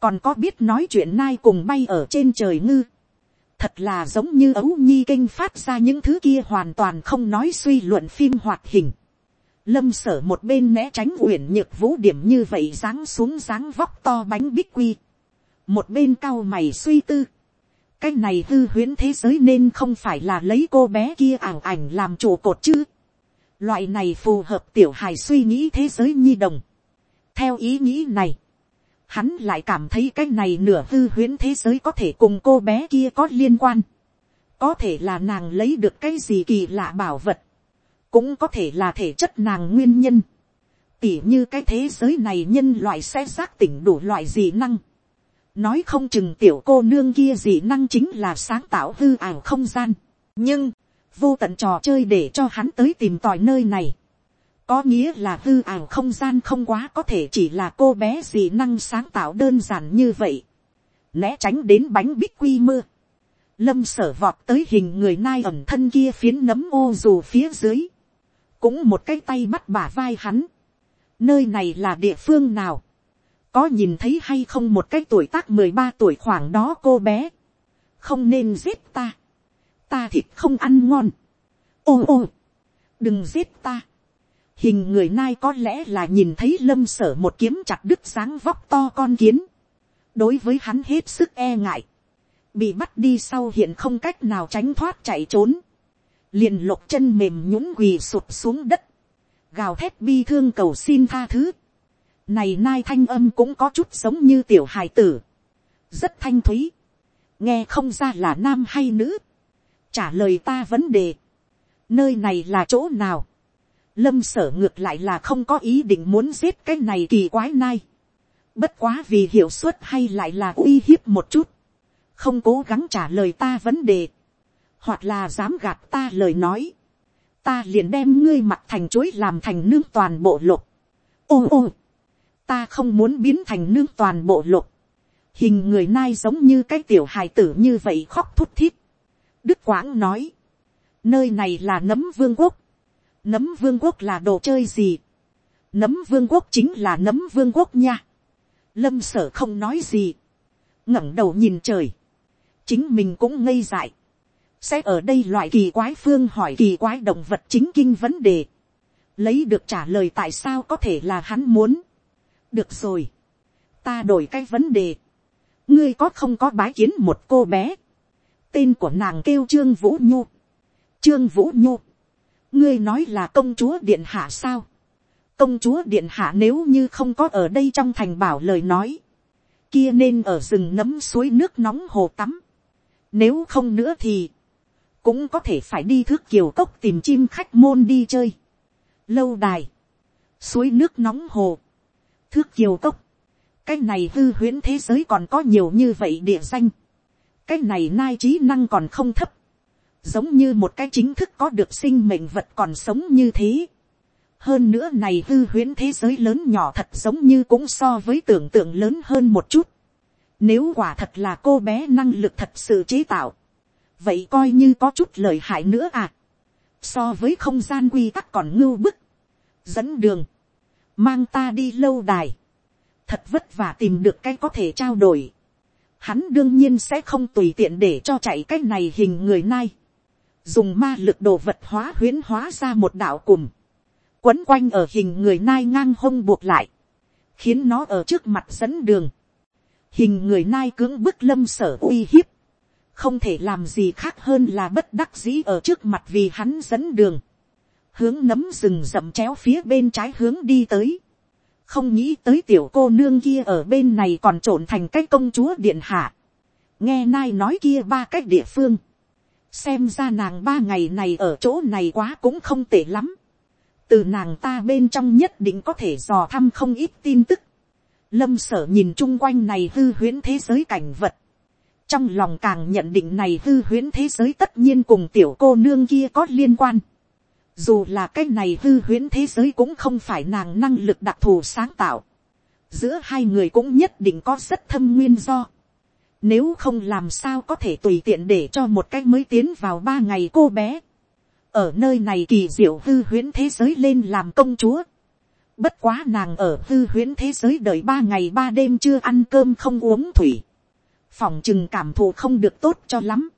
Còn có biết nói chuyện nai cùng bay ở trên trời ngư thật là giống như ấu nhi kinh phát ra những thứ kia hoàn toàn không nói suy luận phim hoạt hình. Lâm sở một bên né tránh uyển nhược vũ điểm như vậy dáng xuống dáng vóc to bánh bích quy. Một bên cao mày suy tư. Cái này hư huyễn thế giới nên không phải là lấy cô bé kia ảo ảnh làm trụ cột chứ. Loại này phù hợp tiểu hài suy nghĩ thế giới nhi đồng. Theo ý nghĩ này, hắn lại cảm thấy cái này nửa hư huyễn thế giới có thể cùng cô bé kia có liên quan. có thể là nàng lấy được cái gì kỳ lạ bảo vật. cũng có thể là thể chất nàng nguyên nhân. tỉ như cái thế giới này nhân loại sẽ giác tỉnh đủ loại gì năng nói không chừng tiểu cô nương kia dị năng chính là sáng tạo hư ảo không gian, nhưng, vô tận trò chơi để cho hắn tới tìm tòi nơi này, có nghĩa là hư ảo không gian không quá có thể chỉ là cô bé dị năng sáng tạo đơn giản như vậy, né tránh đến bánh bích quy mưa, lâm sở vọt tới hình người nai ẩm thân kia phiến nấm ô dù phía dưới, cũng một cái tay bắt bả vai hắn, nơi này là địa phương nào, có nhìn thấy hay không một cái tuổi tác mười ba tuổi khoảng đó cô bé, không nên giết ta, ta thịt không ăn ngon, ô ô, đừng giết ta, hình người nai có lẽ là nhìn thấy lâm sở một kiếm chặt đứt sáng vóc to con kiến, đối với hắn hết sức e ngại, bị bắt đi sau hiện không cách nào tránh thoát chạy trốn, liền lục chân mềm nhũng quỳ sụp xuống đất, gào thét bi thương cầu xin tha thứ, này nai thanh âm cũng có chút giống như tiểu hài tử. Rất thanh thúy. Nghe không ra là nam hay nữ. Trả lời ta vấn đề. Nơi này là chỗ nào? Lâm sở ngược lại là không có ý định muốn giết cái này kỳ quái nai. Bất quá vì hiệu suất hay lại là uy hiếp một chút. Không cố gắng trả lời ta vấn đề. Hoặc là dám gạt ta lời nói. Ta liền đem ngươi mặt thành chuối làm thành nương toàn bộ lục. Ô ô ta không muốn biến thành nương toàn bộ lục, hình người nai giống như cái tiểu hài tử như vậy khóc thút thít. đức quảng nói, nơi này là nấm vương quốc, nấm vương quốc là đồ chơi gì, nấm vương quốc chính là nấm vương quốc nha, lâm sở không nói gì, ngẩng đầu nhìn trời, chính mình cũng ngây dại, sẽ ở đây loại kỳ quái phương hỏi kỳ quái động vật chính kinh vấn đề, lấy được trả lời tại sao có thể là hắn muốn, được rồi, ta đổi cái vấn đề, ngươi có không có bái kiến một cô bé, tên của nàng kêu trương vũ nhu, trương vũ nhu, ngươi nói là công chúa điện hạ sao, công chúa điện hạ nếu như không có ở đây trong thành bảo lời nói, kia nên ở rừng nấm suối nước nóng hồ tắm, nếu không nữa thì, cũng có thể phải đi thước kiều cốc tìm chim khách môn đi chơi, lâu đài, suối nước nóng hồ, thước kiều cốc. Cái này hư huyễn thế giới còn có nhiều như vậy địa danh. Cái này nai trí năng còn không thấp. Giống như một cái chính thức có được sinh mệnh vật còn sống như thế. Hơn nữa này hư huyễn thế giới lớn nhỏ thật giống như cũng so với tưởng tượng lớn hơn một chút. Nếu quả thật là cô bé năng lực thật sự chế tạo. Vậy coi như có chút lợi hại nữa à. So với không gian quy tắc còn ngưu bức. Dẫn đường mang ta đi lâu đài, thật vất vả tìm được cái có thể trao đổi, hắn đương nhiên sẽ không tùy tiện để cho chạy cái này hình người nai, dùng ma lực đồ vật hóa huyến hóa ra một đạo cùng, quấn quanh ở hình người nai ngang hông buộc lại, khiến nó ở trước mặt dẫn đường, hình người nai cưỡng bức lâm sở uy hiếp, không thể làm gì khác hơn là bất đắc dĩ ở trước mặt vì hắn dẫn đường hướng nấm rừng rậm chéo phía bên trái hướng đi tới. không nghĩ tới tiểu cô nương kia ở bên này còn trộn thành cái công chúa điện hạ. nghe nai nói kia ba cách địa phương. xem ra nàng ba ngày này ở chỗ này quá cũng không tệ lắm. từ nàng ta bên trong nhất định có thể dò thăm không ít tin tức. lâm sở nhìn chung quanh này hư huyễn thế giới cảnh vật. trong lòng càng nhận định này hư huyễn thế giới tất nhiên cùng tiểu cô nương kia có liên quan dù là cái này hư huyễn thế giới cũng không phải nàng năng lực đặc thù sáng tạo. Giữa hai người cũng nhất định có rất thâm nguyên do. Nếu không làm sao có thể tùy tiện để cho một cái mới tiến vào ba ngày cô bé. Ở nơi này kỳ diệu hư huyễn thế giới lên làm công chúa. Bất quá nàng ở hư huyễn thế giới đợi ba ngày ba đêm chưa ăn cơm không uống thủy. Phòng chừng cảm thụ không được tốt cho lắm.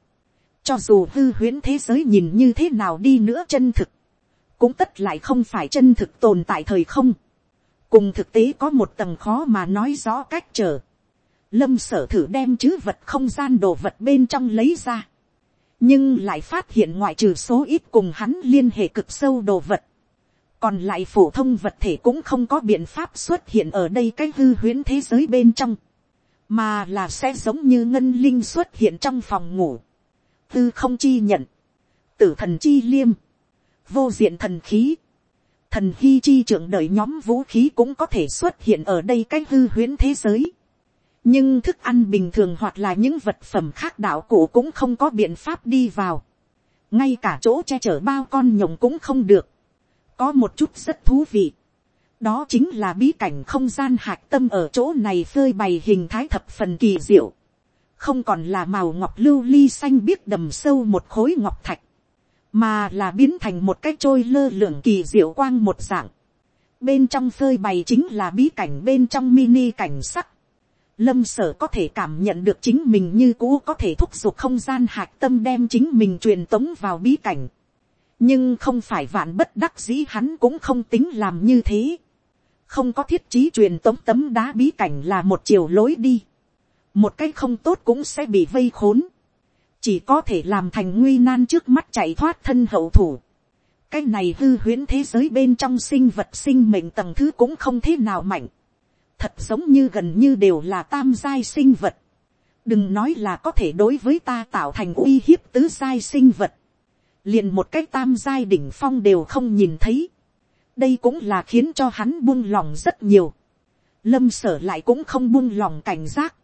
Cho dù hư huyễn thế giới nhìn như thế nào đi nữa chân thực cũng tất lại không phải chân thực tồn tại thời không, cùng thực tế có một tầng khó mà nói rõ cách trở. Lâm sở thử đem chữ vật không gian đồ vật bên trong lấy ra, nhưng lại phát hiện ngoại trừ số ít cùng hắn liên hệ cực sâu đồ vật, còn lại phổ thông vật thể cũng không có biện pháp xuất hiện ở đây cái hư huyễn thế giới bên trong, mà là sẽ giống như ngân linh xuất hiện trong phòng ngủ, tư không chi nhận, tử thần chi liêm, vô diện thần khí, thần hy chi trưởng đợi nhóm vũ khí cũng có thể xuất hiện ở đây cái hư huyễn thế giới. nhưng thức ăn bình thường hoặc là những vật phẩm khác đạo cụ cũng không có biện pháp đi vào, ngay cả chỗ che chở bao con nhộng cũng không được, có một chút rất thú vị, đó chính là bí cảnh không gian hạc tâm ở chỗ này phơi bày hình thái thập phần kỳ diệu, không còn là màu ngọc lưu ly xanh biết đầm sâu một khối ngọc thạch, mà là biến thành một cái trôi lơ lửng kỳ diệu quang một dạng. Bên trong phơi bày chính là bí cảnh, bên trong mini cảnh sắc. Lâm sở có thể cảm nhận được chính mình như cũ, có thể thúc giục không gian hạc tâm đem chính mình truyền tống vào bí cảnh. Nhưng không phải vạn bất đắc dĩ, hắn cũng không tính làm như thế. Không có thiết trí truyền tống tấm đá bí cảnh là một chiều lối đi. Một cách không tốt cũng sẽ bị vây khốn chỉ có thể làm thành nguy nan trước mắt chạy thoát thân hậu thủ. cái này hư huyễn thế giới bên trong sinh vật sinh mệnh tầng thứ cũng không thế nào mạnh. thật giống như gần như đều là tam giai sinh vật. đừng nói là có thể đối với ta tạo thành uy hiếp tứ giai sinh vật. liền một cái tam giai đỉnh phong đều không nhìn thấy. đây cũng là khiến cho hắn buông lòng rất nhiều. lâm sở lại cũng không buông lòng cảnh giác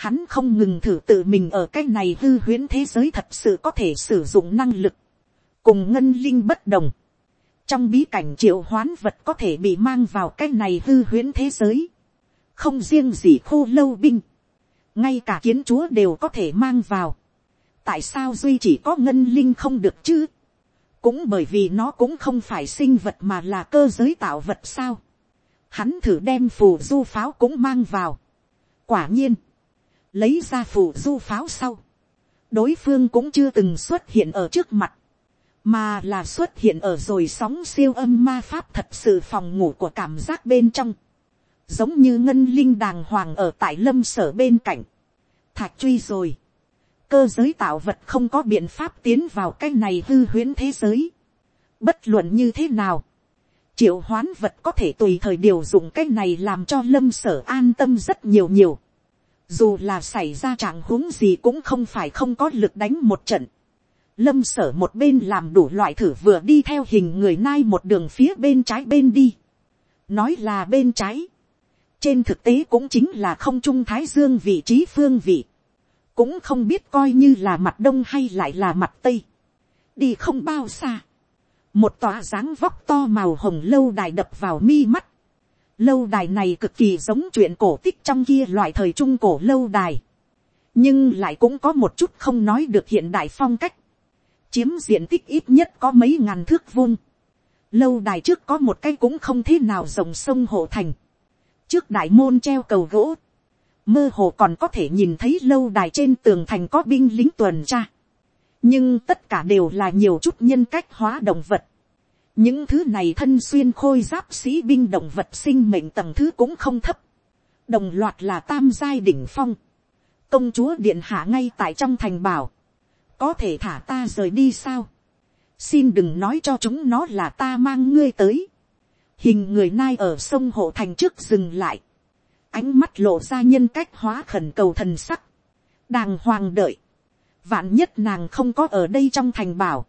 hắn không ngừng thử tự mình ở cái này hư huyễn thế giới thật sự có thể sử dụng năng lực, cùng ngân linh bất đồng. trong bí cảnh triệu hoán vật có thể bị mang vào cái này hư huyễn thế giới, không riêng gì khô lâu binh, ngay cả kiến chúa đều có thể mang vào. tại sao duy chỉ có ngân linh không được chứ, cũng bởi vì nó cũng không phải sinh vật mà là cơ giới tạo vật sao. hắn thử đem phù du pháo cũng mang vào. quả nhiên, lấy ra phủ du pháo sau, đối phương cũng chưa từng xuất hiện ở trước mặt, mà là xuất hiện ở rồi sóng siêu âm ma pháp thật sự phòng ngủ của cảm giác bên trong, giống như ngân linh đàng hoàng ở tại lâm sở bên cạnh, thạch truy rồi, cơ giới tạo vật không có biện pháp tiến vào cái này hư huyễn thế giới, bất luận như thế nào, triệu hoán vật có thể tùy thời điều dụng cái này làm cho lâm sở an tâm rất nhiều nhiều dù là xảy ra trạng huống gì cũng không phải không có lực đánh một trận. Lâm sở một bên làm đủ loại thử vừa đi theo hình người nai một đường phía bên trái bên đi. Nói là bên trái. Trên thực tế cũng chính là không trung thái dương vị trí phương vị. Cũng không biết coi như là mặt đông hay lại là mặt tây. Đi không bao xa. Một tòa dáng vóc to màu hồng lâu đài đập vào mi mắt Lâu đài này cực kỳ giống chuyện cổ tích trong kia loại thời trung cổ lâu đài. Nhưng lại cũng có một chút không nói được hiện đại phong cách. Chiếm diện tích ít nhất có mấy ngàn thước vuông. Lâu đài trước có một cái cũng không thế nào rồng sông hộ thành. Trước đại môn treo cầu gỗ. Mơ hồ còn có thể nhìn thấy lâu đài trên tường thành có binh lính tuần tra. Nhưng tất cả đều là nhiều chút nhân cách hóa động vật những thứ này thân xuyên khôi giáp sĩ binh động vật sinh mệnh tầng thứ cũng không thấp, đồng loạt là tam giai đỉnh phong, công chúa điện hạ ngay tại trong thành bảo, có thể thả ta rời đi sao, xin đừng nói cho chúng nó là ta mang ngươi tới, hình người nai ở sông hộ thành trước dừng lại, ánh mắt lộ ra nhân cách hóa khẩn cầu thần sắc, đàng hoàng đợi, vạn nhất nàng không có ở đây trong thành bảo,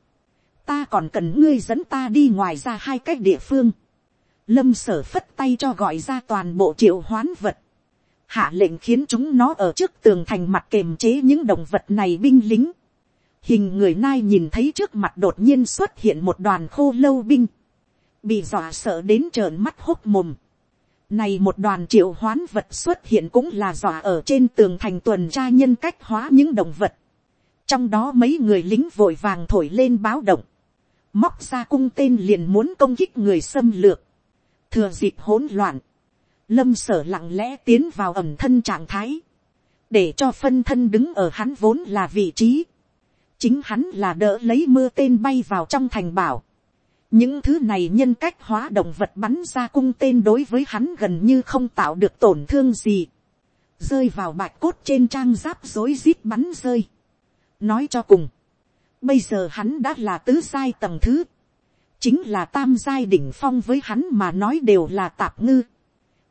ta còn cần ngươi dẫn ta đi ngoài ra hai cách địa phương. lâm sở phất tay cho gọi ra toàn bộ triệu hoán vật. hạ lệnh khiến chúng nó ở trước tường thành mặt kềm chế những động vật này binh lính. hình người nai nhìn thấy trước mặt đột nhiên xuất hiện một đoàn khô lâu binh. bị dọa sợ đến trợn mắt hốc mồm. Này một đoàn triệu hoán vật xuất hiện cũng là dọa ở trên tường thành tuần tra nhân cách hóa những động vật. Trong đó mấy người lính vội vàng thổi lên báo động móc ra cung tên liền muốn công kích người xâm lược, thừa dịp hỗn loạn, lâm sở lặng lẽ tiến vào ẩm thân trạng thái, để cho phân thân đứng ở hắn vốn là vị trí, chính hắn là đỡ lấy mưa tên bay vào trong thành bảo, những thứ này nhân cách hóa động vật bắn ra cung tên đối với hắn gần như không tạo được tổn thương gì, rơi vào bạch cốt trên trang giáp rối rít bắn rơi. nói cho cùng, Bây giờ hắn đã là tứ giai tầng thứ. Chính là tam giai đỉnh phong với hắn mà nói đều là tạp ngư.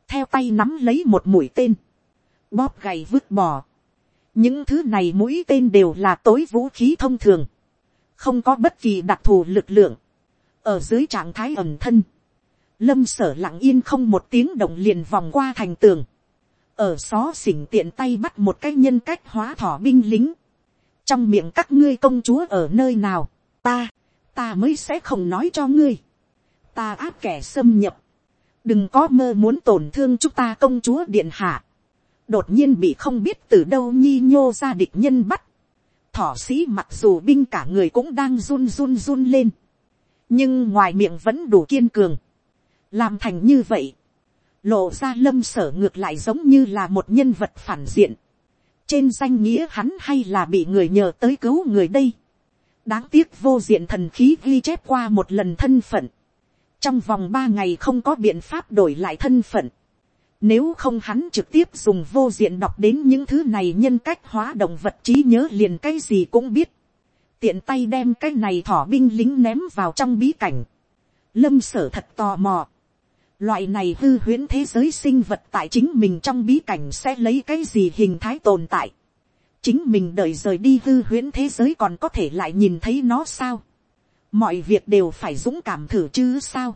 Theo tay nắm lấy một mũi tên. Bóp gầy vứt bỏ. Những thứ này mũi tên đều là tối vũ khí thông thường. Không có bất kỳ đặc thù lực lượng. Ở dưới trạng thái ẩm thân. Lâm sở lặng yên không một tiếng động liền vòng qua thành tường. ở xó xỉnh tiện tay bắt một cái nhân cách hóa thỏ binh lính, trong miệng các ngươi công chúa ở nơi nào, ta, ta mới sẽ không nói cho ngươi, ta áp kẻ xâm nhập, đừng có mơ muốn tổn thương chúng ta công chúa điện hạ, đột nhiên bị không biết từ đâu nhi nhô ra địch nhân bắt, thỏ sĩ mặc dù binh cả người cũng đang run run run lên, nhưng ngoài miệng vẫn đủ kiên cường, làm thành như vậy, lộ ra lâm sở ngược lại giống như là một nhân vật phản diện, trên danh nghĩa hắn hay là bị người nhờ tới cứu người đây, đáng tiếc vô diện thần khí ghi chép qua một lần thân phận, trong vòng ba ngày không có biện pháp đổi lại thân phận, nếu không hắn trực tiếp dùng vô diện đọc đến những thứ này nhân cách hóa động vật trí nhớ liền cái gì cũng biết. Tiện tay đem cái này thỏ binh lính ném vào trong bí cảnh. Lâm sở thật tò mò. Loại này hư huyễn thế giới sinh vật tại chính mình trong bí cảnh sẽ lấy cái gì hình thái tồn tại. Chính mình đợi rời đi hư huyễn thế giới còn có thể lại nhìn thấy nó sao. Mọi việc đều phải dũng cảm thử chứ sao.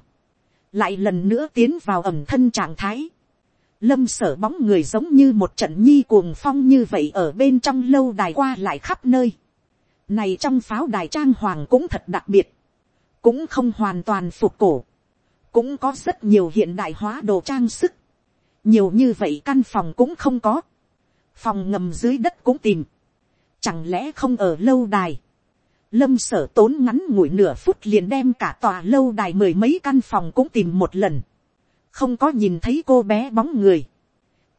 Lại lần nữa tiến vào ẩm thân trạng thái lâm sở bóng người giống như một trận nhi cuồng phong như vậy ở bên trong lâu đài qua lại khắp nơi. Này trong pháo đài trang hoàng cũng thật đặc biệt. Cũng không hoàn toàn phục cổ. Cũng có rất nhiều hiện đại hóa đồ trang sức. Nhiều như vậy căn phòng cũng không có. Phòng ngầm dưới đất cũng tìm. Chẳng lẽ không ở lâu đài. Lâm sở tốn ngắn ngủi nửa phút liền đem cả tòa lâu đài mười mấy căn phòng cũng tìm một lần không có nhìn thấy cô bé bóng người.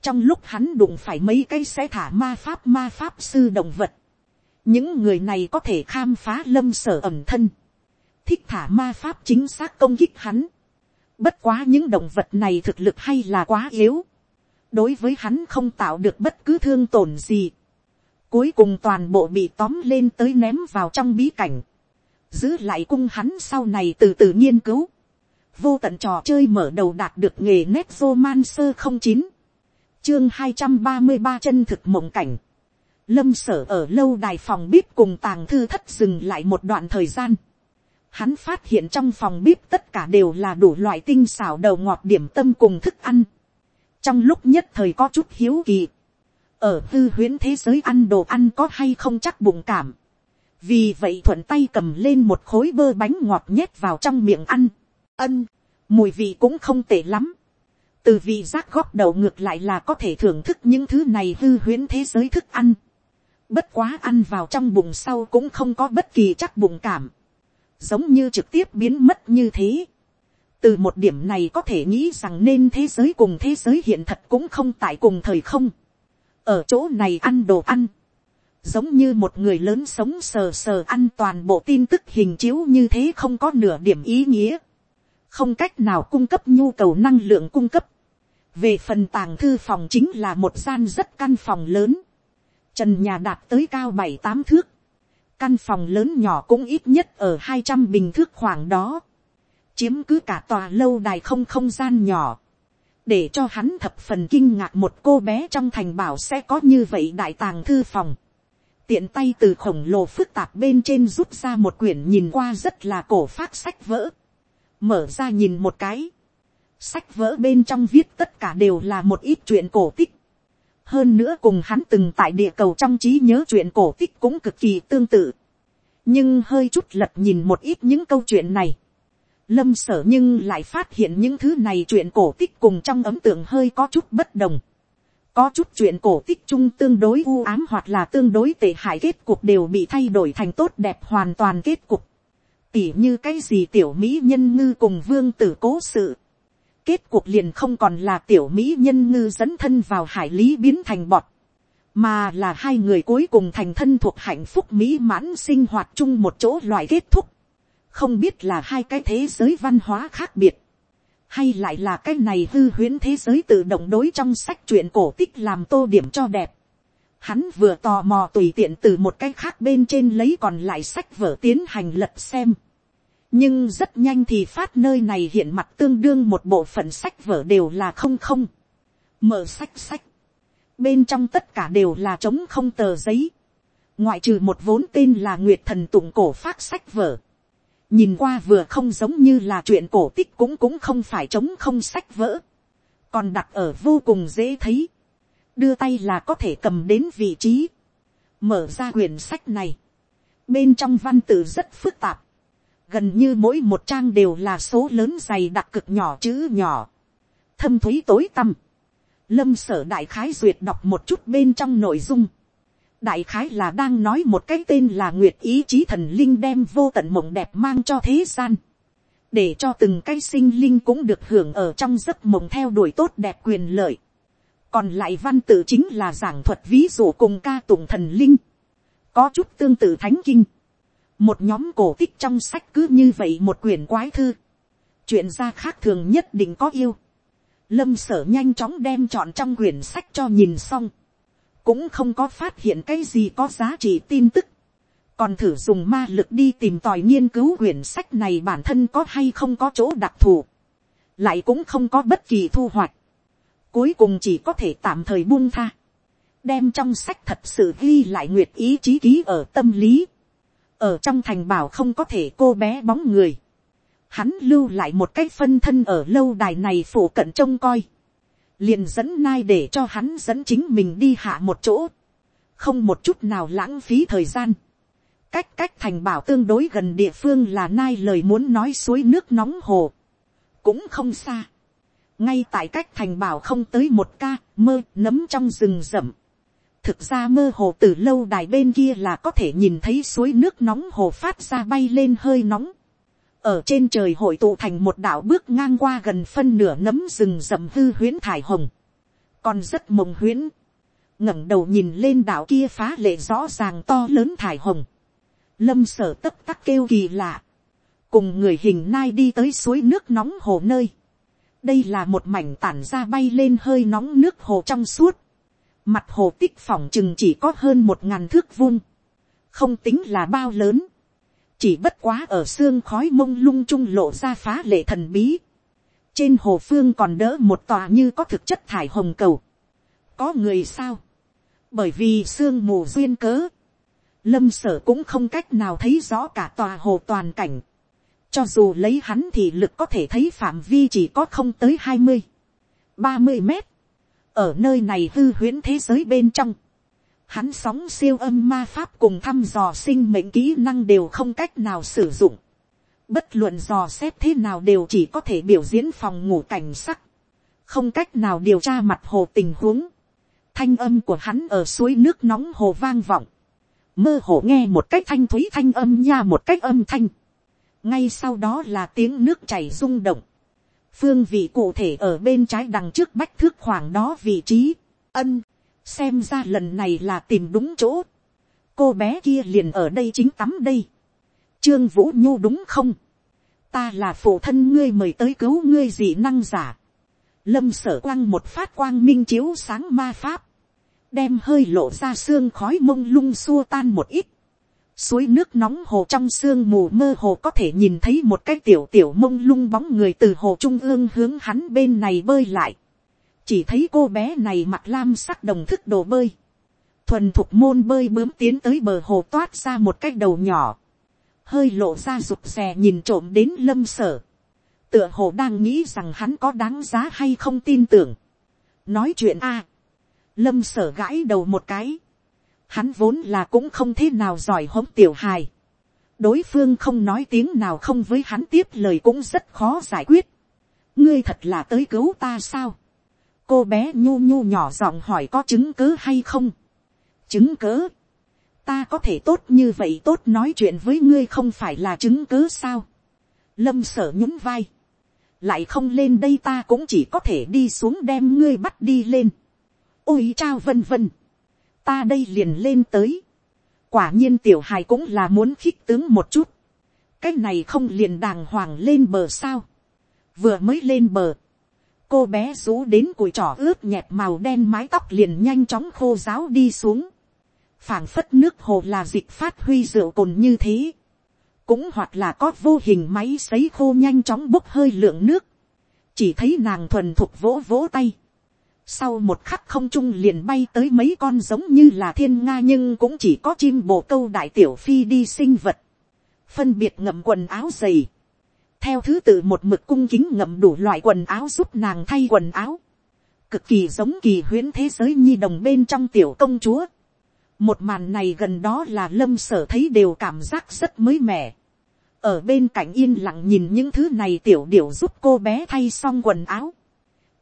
trong lúc hắn đụng phải mấy cái sẽ thả ma pháp ma pháp sư động vật. những người này có thể khám phá lâm sở ẩm thân. thích thả ma pháp chính xác công kích hắn bất quá những động vật này thực lực hay là quá yếu. đối với hắn không tạo được bất cứ thương tổn gì. cuối cùng toàn bộ bị tóm lên tới ném vào trong bí cảnh. giữ lại cung hắn sau này từ từ nghiên cứu vô tận trò chơi mở đầu đạt được nghề nét romancer không chín chương hai trăm ba mươi ba chân thực mộng cảnh lâm sở ở lâu đài phòng bếp cùng tàng thư thất dừng lại một đoạn thời gian hắn phát hiện trong phòng bếp tất cả đều là đủ loại tinh xảo đầu ngọt điểm tâm cùng thức ăn trong lúc nhất thời có chút hiếu kỳ ở tư huyễn thế giới ăn đồ ăn có hay không chắc bụng cảm vì vậy thuận tay cầm lên một khối bơ bánh ngọt nhét vào trong miệng ăn ân, mùi vị cũng không tệ lắm. từ vị giác góp đầu ngược lại là có thể thưởng thức những thứ này hư huyễn thế giới thức ăn. bất quá ăn vào trong bụng sau cũng không có bất kỳ chắc bụng cảm giống như trực tiếp biến mất như thế. từ một điểm này có thể nghĩ rằng nên thế giới cùng thế giới hiện thật cũng không tại cùng thời không. ở chỗ này ăn đồ ăn giống như một người lớn sống sờ sờ ăn toàn bộ tin tức hình chiếu như thế không có nửa điểm ý nghĩa không cách nào cung cấp nhu cầu năng lượng cung cấp. về phần tàng thư phòng chính là một gian rất căn phòng lớn, trần nhà đạt tới cao bảy tám thước, căn phòng lớn nhỏ cũng ít nhất ở hai trăm bình thước khoảng đó, chiếm cứ cả tòa lâu đài không không gian nhỏ, để cho hắn thập phần kinh ngạc một cô bé trong thành bảo sẽ có như vậy đại tàng thư phòng, tiện tay từ khổng lồ phức tạp bên trên rút ra một quyển nhìn qua rất là cổ phát sách vỡ, mở ra nhìn một cái, sách vỡ bên trong viết tất cả đều là một ít chuyện cổ tích, hơn nữa cùng hắn từng tại địa cầu trong trí nhớ chuyện cổ tích cũng cực kỳ tương tự, nhưng hơi chút lật nhìn một ít những câu chuyện này, lâm sở nhưng lại phát hiện những thứ này chuyện cổ tích cùng trong ấm tượng hơi có chút bất đồng, có chút chuyện cổ tích chung tương đối u ám hoặc là tương đối tệ hại kết cục đều bị thay đổi thành tốt đẹp hoàn toàn kết cục. Tỉ như cái gì tiểu mỹ nhân ngư cùng vương tử cố sự. Kết cuộc liền không còn là tiểu mỹ nhân ngư dẫn thân vào hải lý biến thành bọt. Mà là hai người cuối cùng thành thân thuộc hạnh phúc mỹ mãn sinh hoạt chung một chỗ loại kết thúc. Không biết là hai cái thế giới văn hóa khác biệt. Hay lại là cái này hư huyễn thế giới tự động đối trong sách truyện cổ tích làm tô điểm cho đẹp. Hắn vừa tò mò tùy tiện từ một cái khác bên trên lấy còn lại sách vở tiến hành lật xem nhưng rất nhanh thì phát nơi này hiện mặt tương đương một bộ phận sách vở đều là không không. Mở sách sách. Bên trong tất cả đều là trống không tờ giấy. Ngoại trừ một vốn tên là Nguyệt Thần Tụng Cổ phát sách vở. Nhìn qua vừa không giống như là chuyện cổ tích cũng cũng không phải trống không sách vỡ. Còn đặt ở vô cùng dễ thấy. đưa tay là có thể cầm đến vị trí, mở ra quyển sách này, bên trong văn tự rất phức tạp, gần như mỗi một trang đều là số lớn dày đặc cực nhỏ chữ nhỏ, thâm thúy tối tăm, lâm sở đại khái duyệt đọc một chút bên trong nội dung, đại khái là đang nói một cái tên là nguyệt ý chí thần linh đem vô tận mộng đẹp mang cho thế gian, để cho từng cái sinh linh cũng được hưởng ở trong giấc mộng theo đuổi tốt đẹp quyền lợi. còn lại văn tự chính là giảng thuật ví dụ cùng ca tụng thần linh, có chút tương tự thánh kinh, một nhóm cổ tích trong sách cứ như vậy một quyển quái thư, chuyện ra khác thường nhất định có yêu, lâm sở nhanh chóng đem chọn trong quyển sách cho nhìn xong, cũng không có phát hiện cái gì có giá trị tin tức, còn thử dùng ma lực đi tìm tòi nghiên cứu quyển sách này bản thân có hay không có chỗ đặc thù, lại cũng không có bất kỳ thu hoạch, cuối cùng chỉ có thể tạm thời buông tha, đem trong sách thật sự ghi lại nguyệt ý chí ký ở tâm lý, ở trong thành bảo không có thể cô bé bóng người, hắn lưu lại một cái phân thân ở lâu đài này phủ cận trông coi, liền dẫn nai để cho hắn dẫn chính mình đi hạ một chỗ, không một chút nào lãng phí thời gian, cách cách thành bảo tương đối gần địa phương là nai lời muốn nói suối nước nóng hồ, cũng không xa, ngay tại cách thành bảo không tới một ca mơ nấm trong rừng rậm, thực ra mơ hồ từ lâu đài bên kia là có thể nhìn thấy suối nước nóng hồ phát ra bay lên hơi nóng, ở trên trời hội tụ thành một đảo bước ngang qua gần phân nửa nấm rừng rậm hư huyễn thải hồng, còn rất mộng huyễn, ngẩng đầu nhìn lên đảo kia phá lệ rõ ràng to lớn thải hồng, lâm sở tất tắc kêu kỳ lạ, cùng người hình nai đi tới suối nước nóng hồ nơi, đây là một mảnh tản ra bay lên hơi nóng nước hồ trong suốt, mặt hồ tích phòng chừng chỉ có hơn một ngàn thước vuông, không tính là bao lớn, chỉ bất quá ở xương khói mông lung trung lộ ra phá lệ thần bí. trên hồ phương còn đỡ một tòa như có thực chất thải hồng cầu. có người sao, bởi vì sương mù duyên cớ, lâm sở cũng không cách nào thấy rõ cả tòa hồ toàn cảnh. cho dù lấy hắn thì lực có thể thấy phạm vi chỉ có không tới hai mươi, ba mươi mét ở nơi này hư huyễn thế giới bên trong, hắn sóng siêu âm ma pháp cùng thăm dò sinh mệnh kỹ năng đều không cách nào sử dụng. Bất luận dò xét thế nào đều chỉ có thể biểu diễn phòng ngủ cảnh sắc. Không cách nào điều tra mặt hồ tình huống. Thanh âm của hắn ở suối nước nóng hồ vang vọng. Mơ hồ nghe một cách thanh thúy thanh âm nha một cách âm thanh. Ngay sau đó là tiếng nước chảy rung động. Phương vị cụ thể ở bên trái đằng trước bách thước khoảng đó vị trí. Ân xem ra lần này là tìm đúng chỗ, cô bé kia liền ở đây chính tắm đây, trương vũ nhu đúng không, ta là phụ thân ngươi mời tới cứu ngươi dị năng giả, lâm sở quang một phát quang minh chiếu sáng ma pháp, đem hơi lộ ra xương khói mông lung xua tan một ít, suối nước nóng hồ trong sương mù mơ hồ có thể nhìn thấy một cái tiểu tiểu mông lung bóng người từ hồ trung ương hướng hắn bên này bơi lại. Chỉ thấy cô bé này mặc lam sắc đồng thức đồ bơi, thuần thục môn bơi bướm tiến tới bờ hồ toát ra một cái đầu nhỏ, hơi lộ ra rụt rè nhìn trộm đến lâm sở, tựa hồ đang nghĩ rằng hắn có đáng giá hay không tin tưởng, nói chuyện a, lâm sở gãi đầu một cái, hắn vốn là cũng không thế nào giỏi hống tiểu hài, đối phương không nói tiếng nào không với hắn tiếp lời cũng rất khó giải quyết, ngươi thật là tới cứu ta sao, cô bé nhu nhu nhỏ giọng hỏi có chứng cứ hay không. chứng cứ ta có thể tốt như vậy tốt nói chuyện với ngươi không phải là chứng cứ sao. lâm sở nhún vai. lại không lên đây ta cũng chỉ có thể đi xuống đem ngươi bắt đi lên. ôi chao vân vân ta đây liền lên tới. quả nhiên tiểu hài cũng là muốn khích tướng một chút. cái này không liền đàng hoàng lên bờ sao. vừa mới lên bờ cô bé rú đến cùi trỏ ướt nhẹt màu đen mái tóc liền nhanh chóng khô ráo đi xuống. phảng phất nước hồ là dịch phát huy rượu cồn như thế. cũng hoặc là có vô hình máy sấy khô nhanh chóng bốc hơi lượng nước. chỉ thấy nàng thuần thục vỗ vỗ tay sau một khắc không trung liền bay tới mấy con giống như là thiên nga nhưng cũng chỉ có chim bồ câu đại tiểu phi đi sinh vật. phân biệt ngậm quần áo dày theo thứ tự một mực cung kính ngậm đủ loại quần áo giúp nàng thay quần áo, cực kỳ giống kỳ huyễn thế giới nhi đồng bên trong tiểu công chúa. một màn này gần đó là lâm sở thấy đều cảm giác rất mới mẻ. ở bên cạnh yên lặng nhìn những thứ này tiểu điểu giúp cô bé thay xong quần áo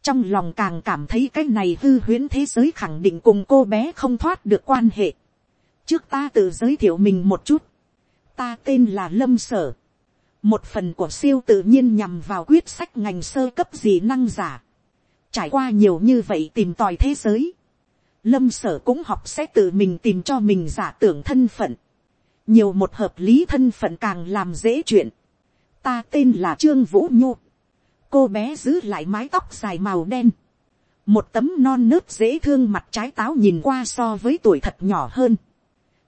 trong lòng càng cảm thấy cái này hư huyễn thế giới khẳng định cùng cô bé không thoát được quan hệ. trước ta tự giới thiệu mình một chút. ta tên là lâm sở. một phần của siêu tự nhiên nhằm vào quyết sách ngành sơ cấp gì năng giả trải qua nhiều như vậy tìm tòi thế giới, lâm sở cũng học sẽ tự mình tìm cho mình giả tưởng thân phận, nhiều một hợp lý thân phận càng làm dễ chuyện, ta tên là trương vũ nhu, cô bé giữ lại mái tóc dài màu đen, một tấm non nớt dễ thương mặt trái táo nhìn qua so với tuổi thật nhỏ hơn,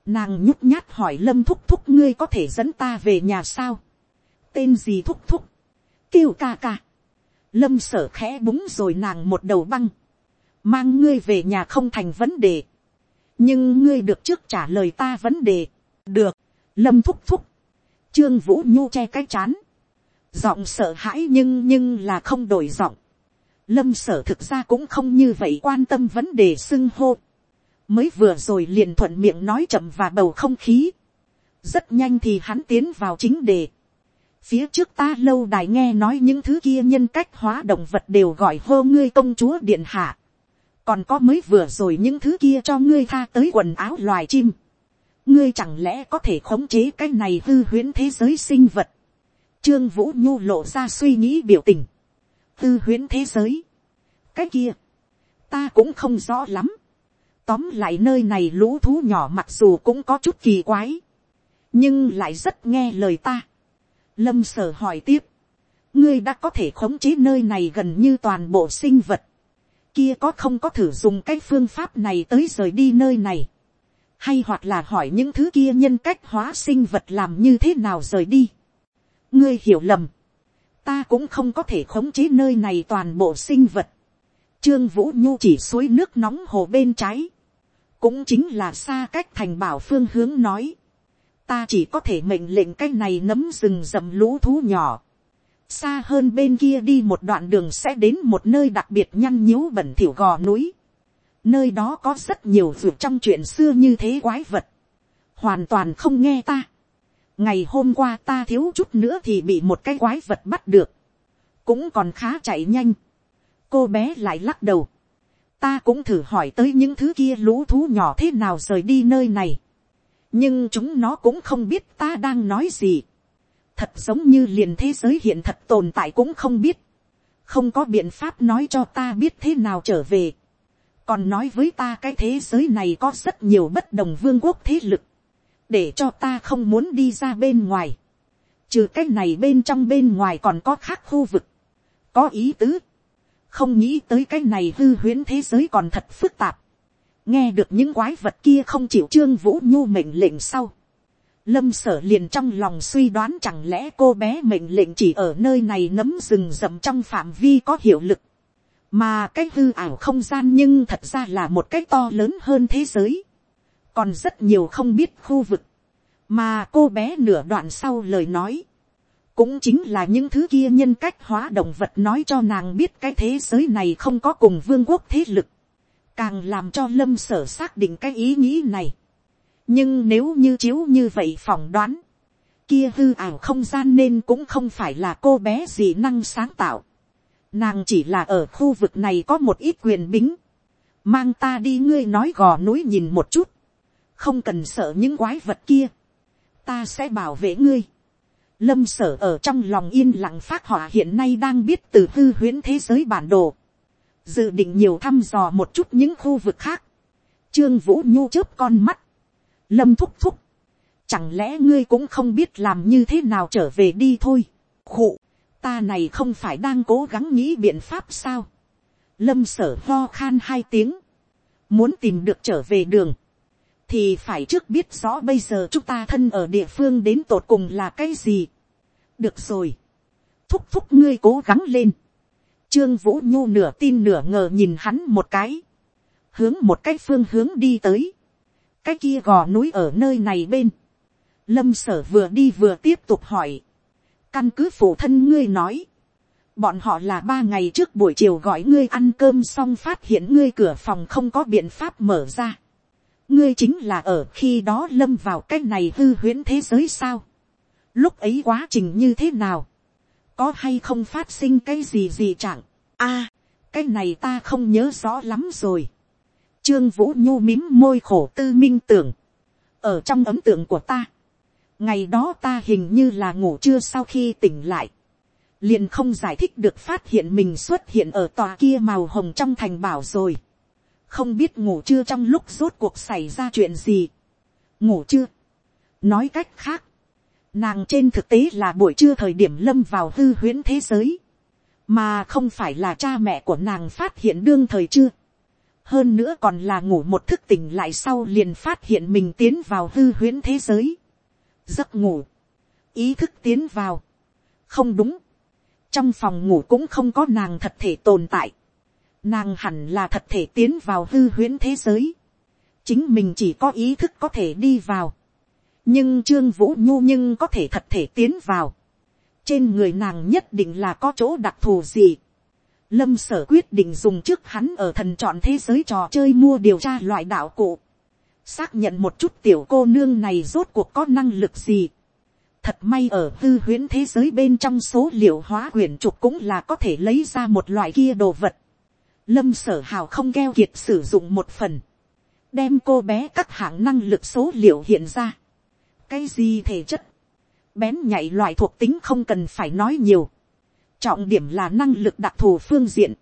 nàng nhút nhát hỏi lâm thúc thúc ngươi có thể dẫn ta về nhà sao, tên gì thúc thúc, kêu ca ca, lâm sở khẽ búng rồi nàng một đầu băng, mang ngươi về nhà không thành vấn đề, nhưng ngươi được trước trả lời ta vấn đề, được, lâm thúc thúc, trương vũ nhu che cái chán, giọng sợ hãi nhưng nhưng là không đổi giọng, lâm sở thực ra cũng không như vậy quan tâm vấn đề xưng hô, mới vừa rồi liền thuận miệng nói chậm và bầu không khí, rất nhanh thì hắn tiến vào chính đề, phía trước ta lâu đài nghe nói những thứ kia nhân cách hóa động vật đều gọi hô ngươi công chúa điện hạ. còn có mới vừa rồi những thứ kia cho ngươi tha tới quần áo loài chim. ngươi chẳng lẽ có thể khống chế cái này hư huyễn thế giới sinh vật trương vũ nhu lộ ra suy nghĩ biểu tình. Tư Huyến thế giới. cái kia, ta cũng không rõ lắm. tóm lại nơi này lũ thú nhỏ mặc dù cũng có chút kỳ quái, nhưng lại rất nghe lời ta Lâm sở hỏi tiếp. Ngươi đã có thể khống chế nơi này gần như toàn bộ sinh vật. Kia có không có thử dùng cái phương pháp này tới rời đi nơi này. Hay hoặc là hỏi những thứ kia nhân cách hóa sinh vật làm như thế nào rời đi. Ngươi hiểu lầm. Ta cũng không có thể khống chế nơi này toàn bộ sinh vật. Trương Vũ Nhu chỉ suối nước nóng hồ bên trái. Cũng chính là xa cách thành bảo phương hướng nói ta chỉ có thể mệnh lệnh cái này nấm rừng rậm lũ thú nhỏ. xa hơn bên kia đi một đoạn đường sẽ đến một nơi đặc biệt nhăn nhíu bẩn thỉu gò núi. nơi đó có rất nhiều việc trong chuyện xưa như thế quái vật. hoàn toàn không nghe ta ngày hôm qua ta thiếu chút nữa thì bị một cái quái vật bắt được. cũng còn khá chạy nhanh. cô bé lại lắc đầu. ta cũng thử hỏi tới những thứ kia lũ thú nhỏ thế nào rời đi nơi này nhưng chúng nó cũng không biết ta đang nói gì. thật giống như liền thế giới hiện thật tồn tại cũng không biết. không có biện pháp nói cho ta biết thế nào trở về. còn nói với ta cái thế giới này có rất nhiều bất đồng vương quốc thế lực để cho ta không muốn đi ra bên ngoài. trừ cái này bên trong bên ngoài còn có khác khu vực. có ý tứ. không nghĩ tới cái này hư huyễn thế giới còn thật phức tạp nghe được những quái vật kia không chịu trương vũ nhu mệnh lệnh sau. lâm sở liền trong lòng suy đoán chẳng lẽ cô bé mệnh lệnh chỉ ở nơi này nấm rừng rậm trong phạm vi có hiệu lực. mà cái hư ảo không gian nhưng thật ra là một cái to lớn hơn thế giới còn rất nhiều không biết khu vực. mà cô bé nửa đoạn sau lời nói. cũng chính là những thứ kia nhân cách hóa động vật nói cho nàng biết cái thế giới này không có cùng vương quốc thế lực càng làm cho lâm sở xác định cái ý nghĩ này. nhưng nếu như chiếu như vậy phỏng đoán, kia hư ảo không gian nên cũng không phải là cô bé gì năng sáng tạo. nàng chỉ là ở khu vực này có một ít quyền bính. mang ta đi ngươi nói gò núi nhìn một chút không cần sợ những quái vật kia. ta sẽ bảo vệ ngươi. lâm sở ở trong lòng yên lặng phát họa hiện nay đang biết từ hư huyễn thế giới bản đồ dự định nhiều thăm dò một chút những khu vực khác. Trương Vũ Nhu chớp con mắt. Lâm thúc thúc. Chẳng lẽ ngươi cũng không biết làm như thế nào trở về đi thôi. Khụ. Ta này không phải đang cố gắng nghĩ biện pháp sao. Lâm sở ho khan hai tiếng. Muốn tìm được trở về đường. Thì phải trước biết rõ bây giờ chúng ta thân ở địa phương đến tột cùng là cái gì. Được rồi. Thúc thúc ngươi cố gắng lên Trương Vũ Nhu nửa tin nửa ngờ nhìn hắn một cái. Hướng một cái phương hướng đi tới. Cái kia gò núi ở nơi này bên. Lâm sở vừa đi vừa tiếp tục hỏi. Căn cứ phụ thân ngươi nói. bọn họ là ba ngày trước buổi chiều gọi ngươi ăn cơm xong phát hiện ngươi cửa phòng không có biện pháp mở ra ngươi chính là ở khi đó lâm vào cái này hư huyễn thế giới sao. lúc ấy quá trình như thế nào. có hay không phát sinh cái gì gì chẳng. a, cái này ta không nhớ rõ lắm rồi. trương vũ nhu mím môi khổ tư minh tưởng. ở trong ấm tượng của ta. ngày đó ta hình như là ngủ trưa sau khi tỉnh lại liền không giải thích được phát hiện mình xuất hiện ở tòa kia màu hồng trong thành bảo rồi không biết ngủ chưa trong lúc rốt cuộc xảy ra chuyện gì. ngủ chưa. nói cách khác, nàng trên thực tế là buổi trưa thời điểm lâm vào hư huyễn thế giới, mà không phải là cha mẹ của nàng phát hiện đương thời chưa. hơn nữa còn là ngủ một thức tỉnh lại sau liền phát hiện mình tiến vào hư huyễn thế giới. giấc ngủ, ý thức tiến vào, không đúng, trong phòng ngủ cũng không có nàng thật thể tồn tại. Nàng hẳn là thật thể tiến vào hư huyễn thế giới. Chính mình chỉ có ý thức có thể đi vào. Nhưng Trương Vũ Nhu nhưng có thể thật thể tiến vào. Trên người nàng nhất định là có chỗ đặc thù gì. Lâm sở quyết định dùng trước hắn ở thần chọn thế giới trò chơi mua điều tra loại đạo cụ. Xác nhận một chút tiểu cô nương này rốt cuộc có năng lực gì Thật may ở hư huyễn thế giới bên trong số liệu hóa quyển trục cũng là có thể lấy ra một loại kia đồ vật. Lâm sở hào không keo kiệt sử dụng một phần. Đem cô bé các hạng năng lực số liệu hiện ra. Cái gì thể chất? Bén nhạy loại thuộc tính không cần phải nói nhiều. Trọng điểm là năng lực đặc thù phương diện.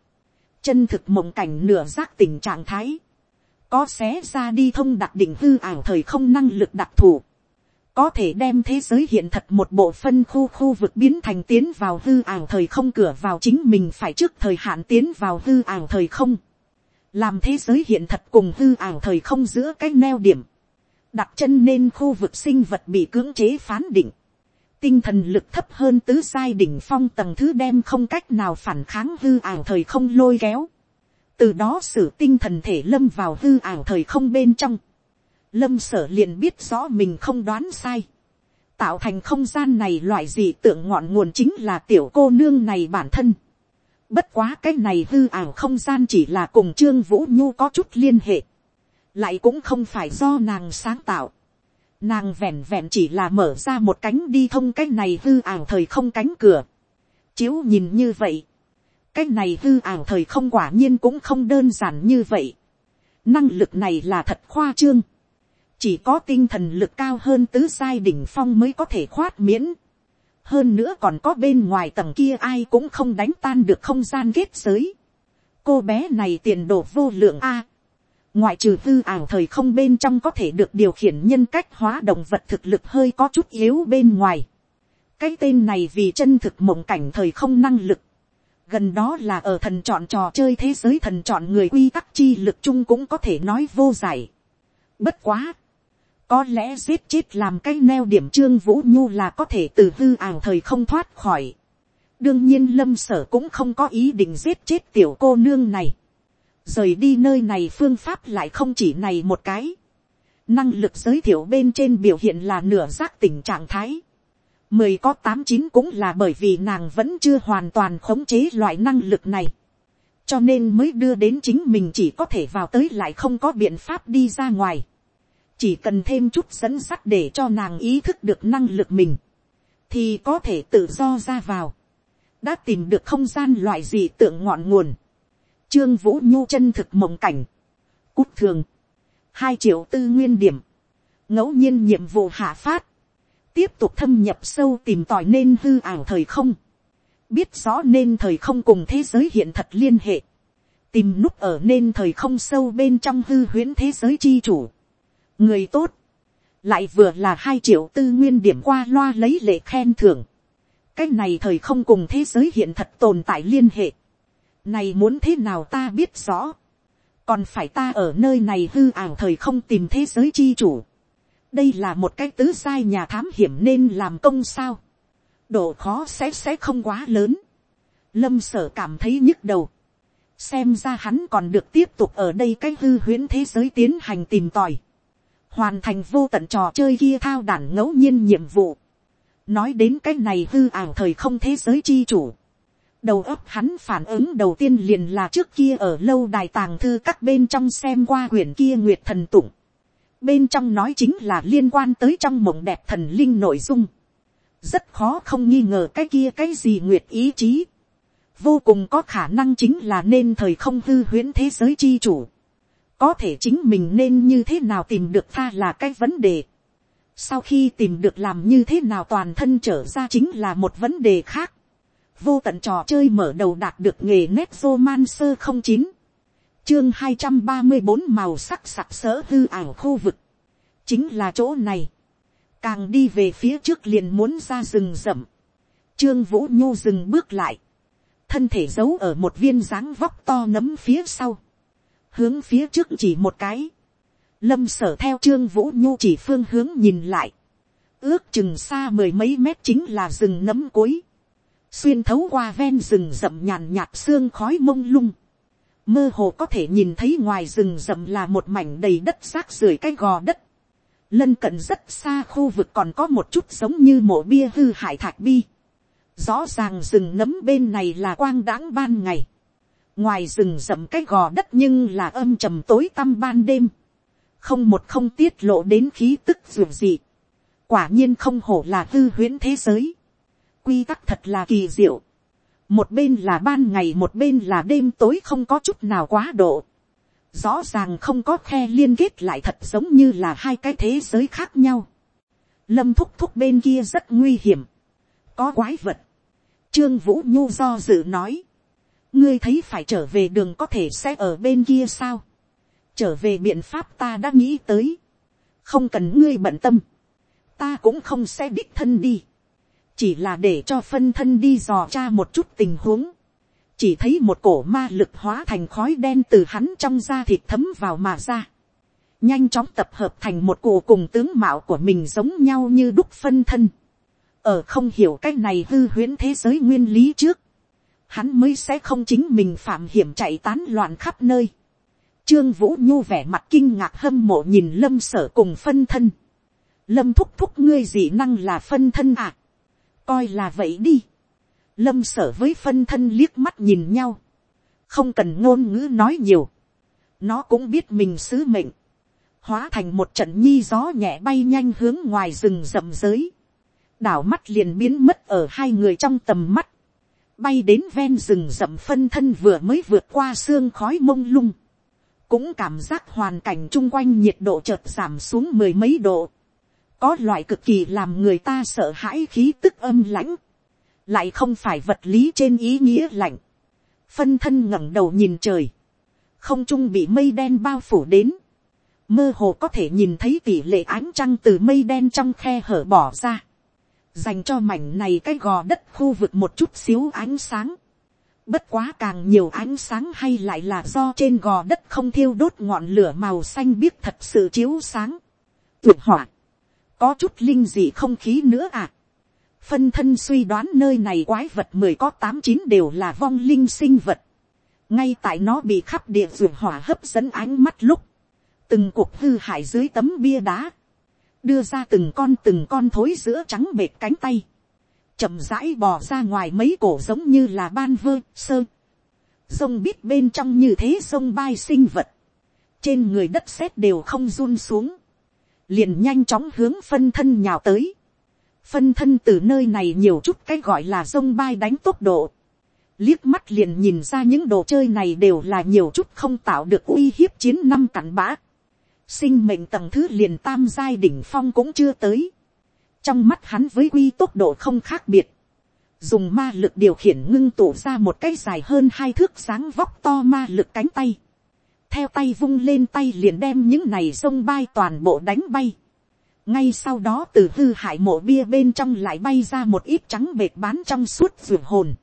Chân thực mộng cảnh nửa giác tình trạng thái. Có xé ra đi thông đặc định hư ảo thời không năng lực đặc thù có thể đem thế giới hiện thật một bộ phân khu khu vực biến thành tiến vào hư ảo thời không cửa vào chính mình phải trước thời hạn tiến vào hư ảo thời không. Làm thế giới hiện thật cùng hư ảo thời không giữa cái neo điểm. Đặt chân nên khu vực sinh vật bị cưỡng chế phán định. Tinh thần lực thấp hơn tứ sai đỉnh phong tầng thứ đem không cách nào phản kháng hư ảo thời không lôi kéo. Từ đó sử tinh thần thể lâm vào hư ảo thời không bên trong lâm sở liền biết rõ mình không đoán sai. tạo thành không gian này loại gì tưởng ngọn nguồn chính là tiểu cô nương này bản thân. bất quá cái này hư ảo không gian chỉ là cùng trương vũ nhu có chút liên hệ. lại cũng không phải do nàng sáng tạo. nàng vẹn vẹn chỉ là mở ra một cánh đi thông cái này hư ảo thời không cánh cửa. chiếu nhìn như vậy. cái này hư ảo thời không quả nhiên cũng không đơn giản như vậy. năng lực này là thật khoa trương chỉ có tinh thần lực cao hơn tứ sai đỉnh phong mới có thể khoát miễn. hơn nữa còn có bên ngoài tầng kia ai cũng không đánh tan được không gian kết giới. cô bé này tiền đồ vô lượng a. ngoại trừ tư ảo thời không bên trong có thể được điều khiển nhân cách hóa động vật thực lực hơi có chút yếu bên ngoài. cái tên này vì chân thực mộng cảnh thời không năng lực. gần đó là ở thần chọn trò chơi thế giới thần chọn người quy tắc chi lực chung cũng có thể nói vô giải. bất quá có lẽ giết chết làm cái neo điểm trương vũ nhu là có thể từ hư ảo thời không thoát khỏi. đương nhiên lâm sở cũng không có ý định giết chết tiểu cô nương này. rời đi nơi này phương pháp lại không chỉ này một cái. năng lực giới thiệu bên trên biểu hiện là nửa giác tình trạng thái. mười có tám chín cũng là bởi vì nàng vẫn chưa hoàn toàn khống chế loại năng lực này. cho nên mới đưa đến chính mình chỉ có thể vào tới lại không có biện pháp đi ra ngoài chỉ cần thêm chút dẫn sắt để cho nàng ý thức được năng lực mình, thì có thể tự do ra vào, đã tìm được không gian loại gì tượng ngọn nguồn, trương vũ nhu chân thực mộng cảnh, cút thường, hai triệu tư nguyên điểm, ngẫu nhiên nhiệm vụ hạ phát, tiếp tục thâm nhập sâu tìm tòi nên hư ảo thời không, biết rõ nên thời không cùng thế giới hiện thật liên hệ, tìm nút ở nên thời không sâu bên trong hư huyễn thế giới chi chủ, người tốt, lại vừa là hai triệu tư nguyên điểm qua loa lấy lệ khen thưởng. cái này thời không cùng thế giới hiện thật tồn tại liên hệ. này muốn thế nào ta biết rõ. còn phải ta ở nơi này hư ảo thời không tìm thế giới chi chủ. đây là một cái tứ sai nhà thám hiểm nên làm công sao. độ khó sẽ sẽ không quá lớn. lâm sở cảm thấy nhức đầu. xem ra hắn còn được tiếp tục ở đây cái hư huyễn thế giới tiến hành tìm tòi hoàn thành vô tận trò chơi kia thao đản ngẫu nhiên nhiệm vụ. nói đến cái này hư ảo thời không thế giới chi chủ. đầu óc hắn phản ứng đầu tiên liền là trước kia ở lâu đài tàng thư các bên trong xem qua quyển kia nguyệt thần tụng. bên trong nói chính là liên quan tới trong mộng đẹp thần linh nội dung. rất khó không nghi ngờ cái kia cái gì nguyệt ý chí. vô cùng có khả năng chính là nên thời không hư huyễn thế giới chi chủ có thể chính mình nên như thế nào tìm được tha là cái vấn đề. sau khi tìm được làm như thế nào toàn thân trở ra chính là một vấn đề khác. Vô tận trò chơi mở đầu đạt được nghề nét roman sơ không chín. Chương hai trăm ba mươi bốn màu sắc sặc sỡ hư ảo khu vực. Chính là chỗ này. Càng đi về phía trước liền muốn ra rừng rậm. Trương vũ nhu dừng bước lại. Thân thể giấu ở một viên dáng vóc to nấm phía sau hướng phía trước chỉ một cái. Lâm sở theo trương vũ nhu chỉ phương hướng nhìn lại. Ước chừng xa mười mấy mét chính là rừng nấm cối xuyên thấu qua ven rừng rậm nhàn nhạt xương khói mông lung, mơ hồ có thể nhìn thấy ngoài rừng rậm là một mảnh đầy đất rác rưởi cái gò đất, lân cận rất xa khu vực còn có một chút giống như mộ bia hư hải thạch bi, rõ ràng rừng nấm bên này là quang đãng ban ngày, ngoài rừng rậm cái gò đất nhưng là âm trầm tối tăm ban đêm, không một không tiết lộ đến khí tức ruột gì, quả nhiên không hổ là hư huyễn thế giới, quy tắc thật là kỳ diệu. Một bên là ban ngày một bên là đêm tối không có chút nào quá độ. Rõ ràng không có khe liên kết lại thật giống như là hai cái thế giới khác nhau. Lâm thúc thúc bên kia rất nguy hiểm. Có quái vật. Trương Vũ Nhu do dự nói. Ngươi thấy phải trở về đường có thể sẽ ở bên kia sao? Trở về biện pháp ta đã nghĩ tới. Không cần ngươi bận tâm. Ta cũng không sẽ đích thân đi chỉ là để cho phân thân đi dò tra một chút tình huống, chỉ thấy một cổ ma lực hóa thành khói đen từ hắn trong da thịt thấm vào mà ra, nhanh chóng tập hợp thành một cổ cùng tướng mạo của mình giống nhau như đúc phân thân, ở không hiểu cái này hư huyễn thế giới nguyên lý trước, hắn mới sẽ không chính mình phạm hiểm chạy tán loạn khắp nơi. Trương Vũ Nhu vẻ mặt kinh ngạc hâm mộ nhìn lâm sở cùng phân thân. Lâm thúc thúc ngươi dị năng là phân thân à coi là vậy đi. lâm sở với phân thân liếc mắt nhìn nhau, không cần ngôn ngữ nói nhiều, nó cũng biết mình sứ mệnh, hóa thành một trận nhi gió nhẹ bay nhanh hướng ngoài rừng rậm giới, đảo mắt liền biến mất ở hai người trong tầm mắt, bay đến ven rừng rậm phân thân vừa mới vượt qua xương khói mông lung, cũng cảm giác hoàn cảnh chung quanh nhiệt độ chợt giảm xuống mười mấy độ, có loại cực kỳ làm người ta sợ hãi khí tức âm lãnh, lại không phải vật lý trên ý nghĩa lạnh. phân thân ngẩng đầu nhìn trời, không trung bị mây đen bao phủ đến, mơ hồ có thể nhìn thấy tỷ lệ ánh trăng từ mây đen trong khe hở bỏ ra, dành cho mảnh này cái gò đất khu vực một chút xíu ánh sáng. Bất quá càng nhiều ánh sáng hay lại là do trên gò đất không thiêu đốt ngọn lửa màu xanh biếc thật sự chiếu sáng. Tuyệt hỏa có chút linh dị không khí nữa à. phân thân suy đoán nơi này quái vật mười có tám chín đều là vong linh sinh vật. ngay tại nó bị khắp địa ruột hỏa hấp dẫn ánh mắt lúc, từng cuộc hư hại dưới tấm bia đá, đưa ra từng con từng con thối giữa trắng bệt cánh tay, chậm rãi bò ra ngoài mấy cổ giống như là ban vơ sơ, sông biết bên trong như thế sông bay sinh vật, trên người đất sét đều không run xuống, liền nhanh chóng hướng phân thân nhào tới. phân thân từ nơi này nhiều chút cái gọi là sông bay đánh tốc độ. liếc mắt liền nhìn ra những đồ chơi này đều là nhiều chút không tạo được uy hiếp chiến năm cặn bã sinh mệnh tầng thứ liền tam giai đỉnh phong cũng chưa tới. trong mắt hắn với quy tốc độ không khác biệt. dùng ma lực điều khiển ngưng tụ ra một cái dài hơn hai thước sáng vóc to ma lực cánh tay theo tay vung lên tay liền đem những này sông bay toàn bộ đánh bay. ngay sau đó từ hư hại mộ bia bên trong lại bay ra một ít trắng bệt bán trong suốt ruột hồn.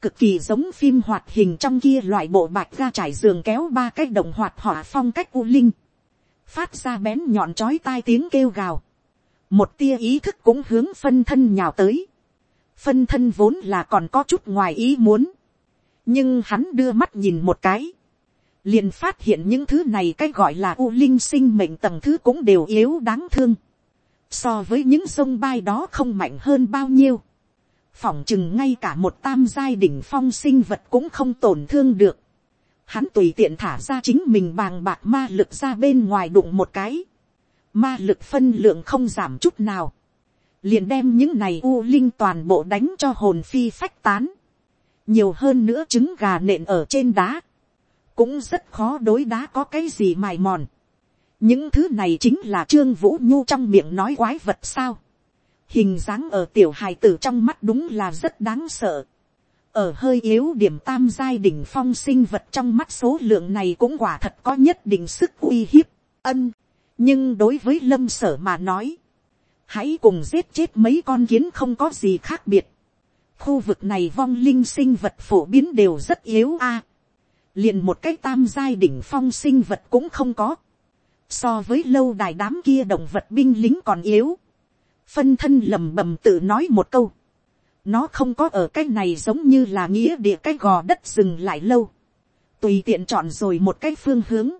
cực kỳ giống phim hoạt hình trong kia loại bộ bạch ra trải giường kéo ba cái đồng hoạt hỏa phong cách u linh phát ra bén nhọn chói tai tiếng kêu gào. một tia ý thức cũng hướng phân thân nhào tới. phân thân vốn là còn có chút ngoài ý muốn. nhưng hắn đưa mắt nhìn một cái liền phát hiện những thứ này cái gọi là u linh sinh mệnh tầng thứ cũng đều yếu đáng thương. So với những sông bay đó không mạnh hơn bao nhiêu. phỏng chừng ngay cả một tam giai đỉnh phong sinh vật cũng không tổn thương được. Hắn tùy tiện thả ra chính mình bàng bạc ma lực ra bên ngoài đụng một cái. Ma lực phân lượng không giảm chút nào. Liền đem những này u linh toàn bộ đánh cho hồn phi phách tán. Nhiều hơn nữa trứng gà nện ở trên đá. Cũng rất khó đối đá có cái gì mài mòn. Những thứ này chính là Trương Vũ Nhu trong miệng nói quái vật sao hình dáng ở tiểu hài tử trong mắt đúng là rất đáng sợ ở hơi yếu điểm tam giai đỉnh phong sinh vật trong mắt số lượng này cũng quả thật có nhất định sức uy hiếp, ân. nhưng đối với lâm sở mà nói, hãy cùng giết chết mấy con kiến không có gì khác biệt. khu vực này vong linh sinh vật phổ biến đều rất yếu a. liền một cái tam giai đỉnh phong sinh vật cũng không có. so với lâu đài đám kia động vật binh lính còn yếu phân thân lầm bầm tự nói một câu, nó không có ở cái này giống như là nghĩa địa cái gò đất dừng lại lâu, tùy tiện chọn rồi một cái phương hướng,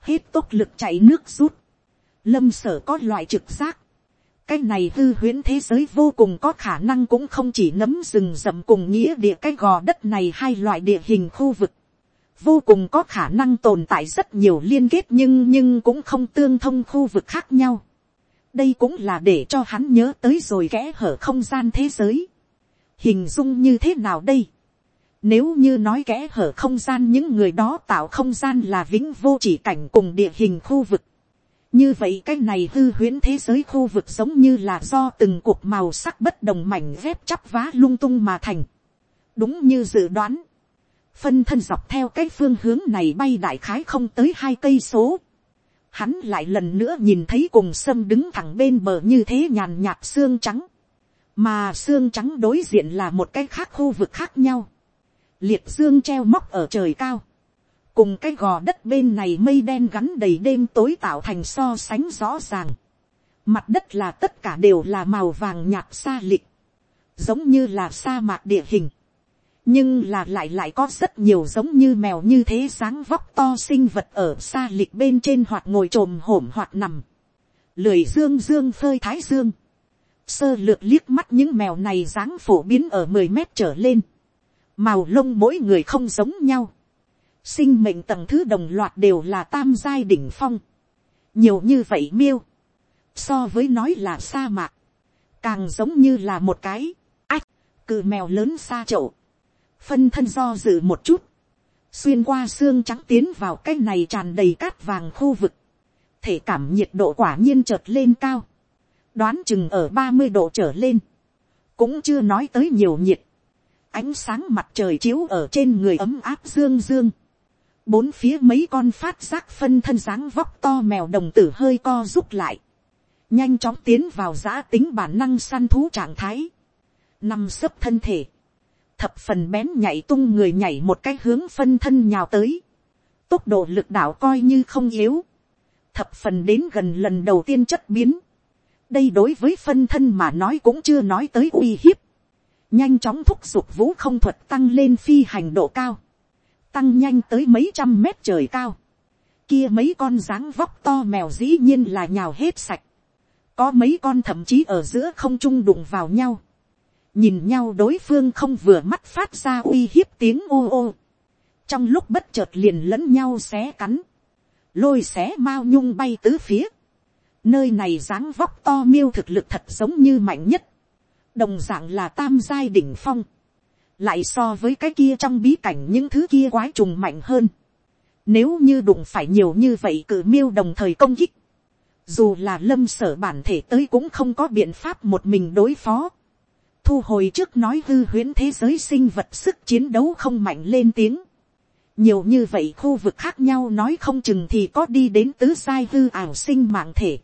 hết tốc lực chạy nước rút, lâm sở có loại trực giác, cái này hư huyễn thế giới vô cùng có khả năng cũng không chỉ nấm rừng rậm cùng nghĩa địa cái gò đất này hai loại địa hình khu vực, vô cùng có khả năng tồn tại rất nhiều liên kết nhưng nhưng cũng không tương thông khu vực khác nhau. Đây cũng là để cho hắn nhớ tới rồi kẽ hở không gian thế giới hình dung như thế nào đây. nếu như nói kẽ hở không gian những người đó tạo không gian là vĩnh vô chỉ cảnh cùng địa hình khu vực. như vậy cái này hư huyễn thế giới khu vực giống như là do từng cuộc màu sắc bất đồng mảnh ghép chắp vá lung tung mà thành. đúng như dự đoán. phân thân dọc theo cái phương hướng này bay đại khái không tới hai cây số hắn lại lần nữa nhìn thấy cùng sâm đứng thẳng bên bờ như thế nhàn nhạt xương trắng, mà xương trắng đối diện là một cái khác khu vực khác nhau, liệt dương treo móc ở trời cao, cùng cái gò đất bên này mây đen gắn đầy đêm tối tạo thành so sánh rõ ràng, mặt đất là tất cả đều là màu vàng nhạt xa lịch, giống như là sa mạc địa hình, nhưng là lại lại có rất nhiều giống như mèo như thế sáng vóc to sinh vật ở xa lịch bên trên hoặc ngồi t r ồ m hổm hoặc nằm, lười dương dương phơi thái dương, sơ lược liếc mắt những mèo này dáng phổ biến ở mười mét trở lên, màu lông mỗi người không giống nhau, sinh mệnh tầng thứ đồng loạt đều là tam giai đỉnh phong, nhiều như vậy miêu, so với nói là sa mạc, càng giống như là một cái, ách, cự mèo lớn xa chậu, phân thân do dự một chút, xuyên qua xương trắng tiến vào cái này tràn đầy cát vàng khu vực, thể cảm nhiệt độ quả nhiên chợt lên cao, đoán chừng ở ba mươi độ trở lên, cũng chưa nói tới nhiều nhiệt, ánh sáng mặt trời chiếu ở trên người ấm áp dương dương, bốn phía mấy con phát giác phân thân dáng vóc to mèo đồng tử hơi co rút lại, nhanh chóng tiến vào giã tính bản năng săn thú trạng thái, nằm sấp thân thể, thập phần bén nhảy tung người nhảy một cái hướng phân thân nhào tới. Tốc độ lực đạo coi như không yếu. Thập phần đến gần lần đầu tiên chất biến. Đây đối với phân thân mà nói cũng chưa nói tới uy hiếp. Nhanh chóng thúc giục vũ không thuật tăng lên phi hành độ cao. Tăng nhanh tới mấy trăm mét trời cao. Kia mấy con dáng vóc to mèo dĩ nhiên là nhào hết sạch. Có mấy con thậm chí ở giữa không trung đụng vào nhau nhìn nhau đối phương không vừa mắt phát ra uy hiếp tiếng ô ô, trong lúc bất chợt liền lẫn nhau xé cắn, lôi xé mao nhung bay tứ phía, nơi này dáng vóc to miêu thực lực thật giống như mạnh nhất, đồng d ạ n g là tam giai đỉnh phong, lại so với cái kia trong bí cảnh những thứ kia quái trùng mạnh hơn, nếu như đụng phải nhiều như vậy cử miêu đồng thời công kích, dù là lâm sở bản thể tới cũng không có biện pháp một mình đối phó, thu hồi trước nói hư huyễn thế giới sinh vật sức chiến đấu không mạnh lên tiếng. nhiều như vậy khu vực khác nhau nói không chừng thì có đi đến tứ sai hư ảo sinh mạng thể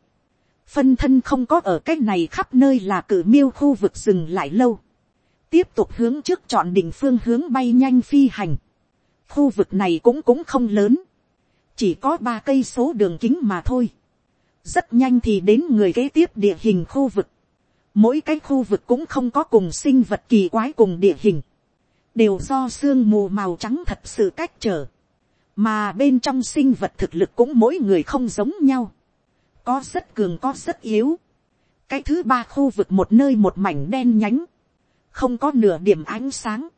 phân thân không có ở cái này khắp nơi là cử miêu khu vực dừng lại lâu. tiếp tục hướng trước chọn đỉnh phương hướng bay nhanh phi hành. khu vực này cũng cũng không lớn. chỉ có ba cây số đường kính mà thôi. rất nhanh thì đến người kế tiếp địa hình khu vực mỗi cái khu vực cũng không có cùng sinh vật kỳ quái cùng địa hình, đều do sương mù màu trắng thật sự cách trở, mà bên trong sinh vật thực lực cũng mỗi người không giống nhau, có rất cường có rất yếu, cái thứ ba khu vực một nơi một mảnh đen nhánh, không có nửa điểm ánh sáng,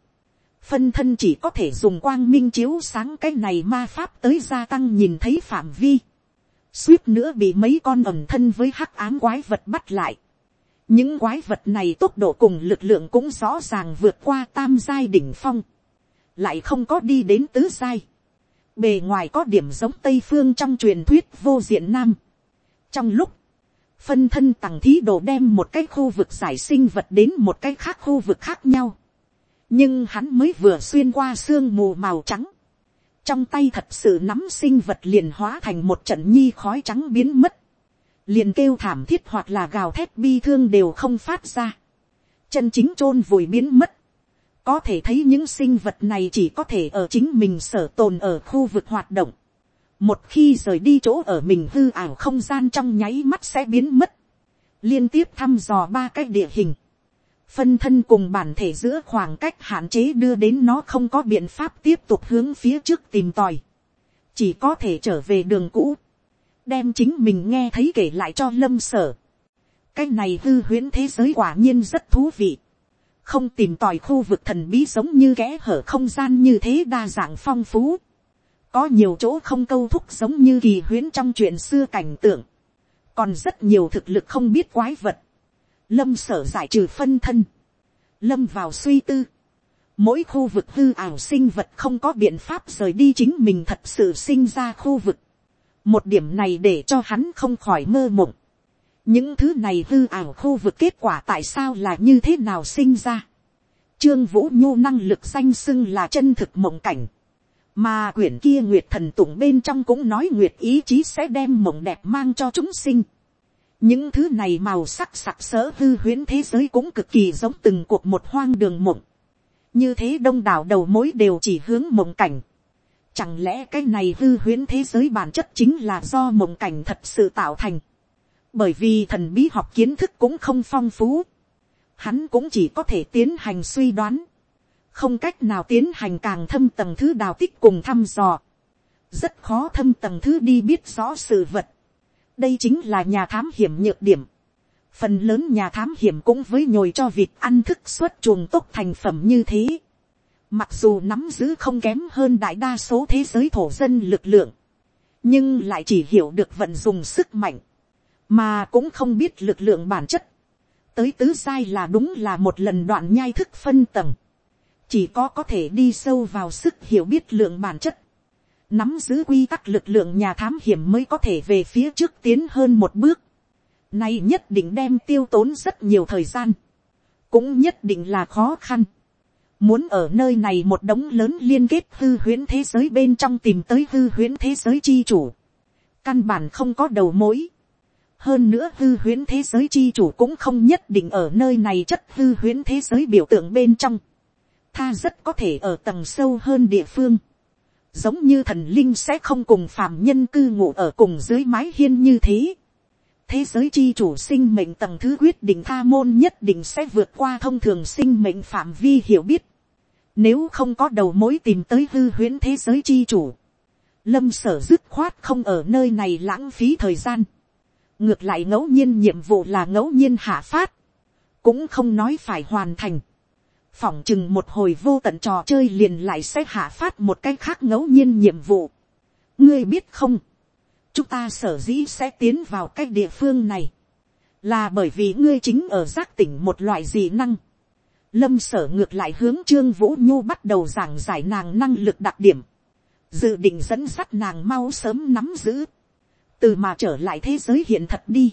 phân thân chỉ có thể dùng quang minh chiếu sáng cái này ma pháp tới gia tăng nhìn thấy phạm vi, suýt nữa bị mấy con ẩm thân với hắc ám quái vật bắt lại. những quái vật này tốc độ cùng lực lượng cũng rõ ràng vượt qua tam giai đỉnh phong, lại không có đi đến tứ giai. bề ngoài có điểm giống tây phương trong truyền thuyết vô diện nam trong lúc, phân thân tặng thí đồ đem một cái khu vực giải sinh vật đến một cái khác khu vực khác nhau. nhưng hắn mới vừa xuyên qua sương mù màu trắng. trong tay thật sự nắm sinh vật liền hóa thành một trận nhi khói trắng biến mất. liền kêu thảm thiết hoặc là gào thét bi thương đều không phát ra. chân chính chôn vùi biến mất. có thể thấy những sinh vật này chỉ có thể ở chính mình sở tồn ở khu vực hoạt động một khi rời đi chỗ ở mình hư ảo không gian trong nháy mắt sẽ biến mất, liên tiếp thăm dò ba cái địa hình, phân thân cùng bản thể giữa khoảng cách hạn chế đưa đến nó không có biện pháp tiếp tục hướng phía trước tìm tòi, chỉ có thể trở về đường cũ, đem chính mình nghe thấy kể lại cho lâm sở. cái này hư huyễn thế giới quả nhiên rất thú vị, không tìm tòi khu vực thần bí giống như kẽ hở không gian như thế đa dạng phong phú, có nhiều chỗ không câu thúc giống như kỳ huyễn trong chuyện xưa cảnh tượng, còn rất nhiều thực lực không biết quái vật, lâm sở giải trừ phân thân, lâm vào suy tư, mỗi khu vực hư ảo sinh vật không có biện pháp rời đi chính mình thật sự sinh ra khu vực, một điểm này để cho hắn không khỏi mơ mộng, những thứ này hư ảo khu vực kết quả tại sao là như thế nào sinh ra, trương vũ nhu năng lực danh xưng là chân thực mộng cảnh, mà quyển kia nguyệt thần tụng bên trong cũng nói nguyệt ý chí sẽ đem mộng đẹp mang cho chúng sinh. những thứ này màu sắc sặc sỡ hư huyễn thế giới cũng cực kỳ giống từng cuộc một hoang đường mộng. như thế đông đảo đầu mối đều chỉ hướng mộng cảnh. chẳng lẽ cái này hư huyễn thế giới bản chất chính là do mộng cảnh thật sự tạo thành. bởi vì thần bí học kiến thức cũng không phong phú. hắn cũng chỉ có thể tiến hành suy đoán không cách nào tiến hành càng thâm tầng thứ đào tích cùng thăm dò, rất khó thâm tầng thứ đi biết rõ sự vật. đây chính là nhà thám hiểm nhược điểm. phần lớn nhà thám hiểm cũng với nhồi cho vịt ăn thức xuất chuồng tốt thành phẩm như thế. mặc dù nắm giữ không kém hơn đại đa số thế giới thổ dân lực lượng, nhưng lại chỉ hiểu được vận dùng sức mạnh, mà cũng không biết lực lượng bản chất. tới tứ sai là đúng là một lần đoạn nhai thức phân tầng chỉ có có thể đi sâu vào sức hiểu biết lượng bản chất, nắm giữ quy tắc lực lượng nhà thám hiểm mới có thể về phía trước tiến hơn một bước. Nay nhất định đem tiêu tốn rất nhiều thời gian, cũng nhất định là khó khăn. Muốn ở nơi này một đống lớn liên kết hư huyễn thế giới bên trong tìm tới hư huyễn thế giới chi chủ. Căn bản không có đầu mối. Hơn nữa hư huyễn thế giới chi chủ cũng không nhất định ở nơi này chất hư huyễn thế giới biểu tượng bên trong tha rất có thể ở tầng sâu hơn địa phương. Giống như thần linh sẽ không cùng phàm nhân cư ngụ ở cùng dưới mái hiên như thế. Thế giới chi chủ sinh mệnh tầng thứ quyết định tha môn nhất định sẽ vượt qua thông thường sinh mệnh phạm vi hiểu biết. Nếu không có đầu mối tìm tới hư huyễn thế giới chi chủ. Lâm sở dứt khoát không ở nơi này lãng phí thời gian. Ngược lại ngẫu nhiên nhiệm vụ là ngẫu nhiên hạ phát. Cũng không nói phải hoàn thành phỏng chừng một hồi vô tận trò chơi liền lại sẽ hạ phát một cái khác ngẫu nhiên nhiệm vụ. ngươi biết không, chúng ta sở dĩ sẽ tiến vào cái địa phương này, là bởi vì ngươi chính ở giác tỉnh một loại dị năng. lâm sở ngược lại hướng trương vũ nhu bắt đầu giảng giải nàng năng lực đặc điểm, dự định dẫn dắt nàng mau sớm nắm giữ, từ mà trở lại thế giới hiện thật đi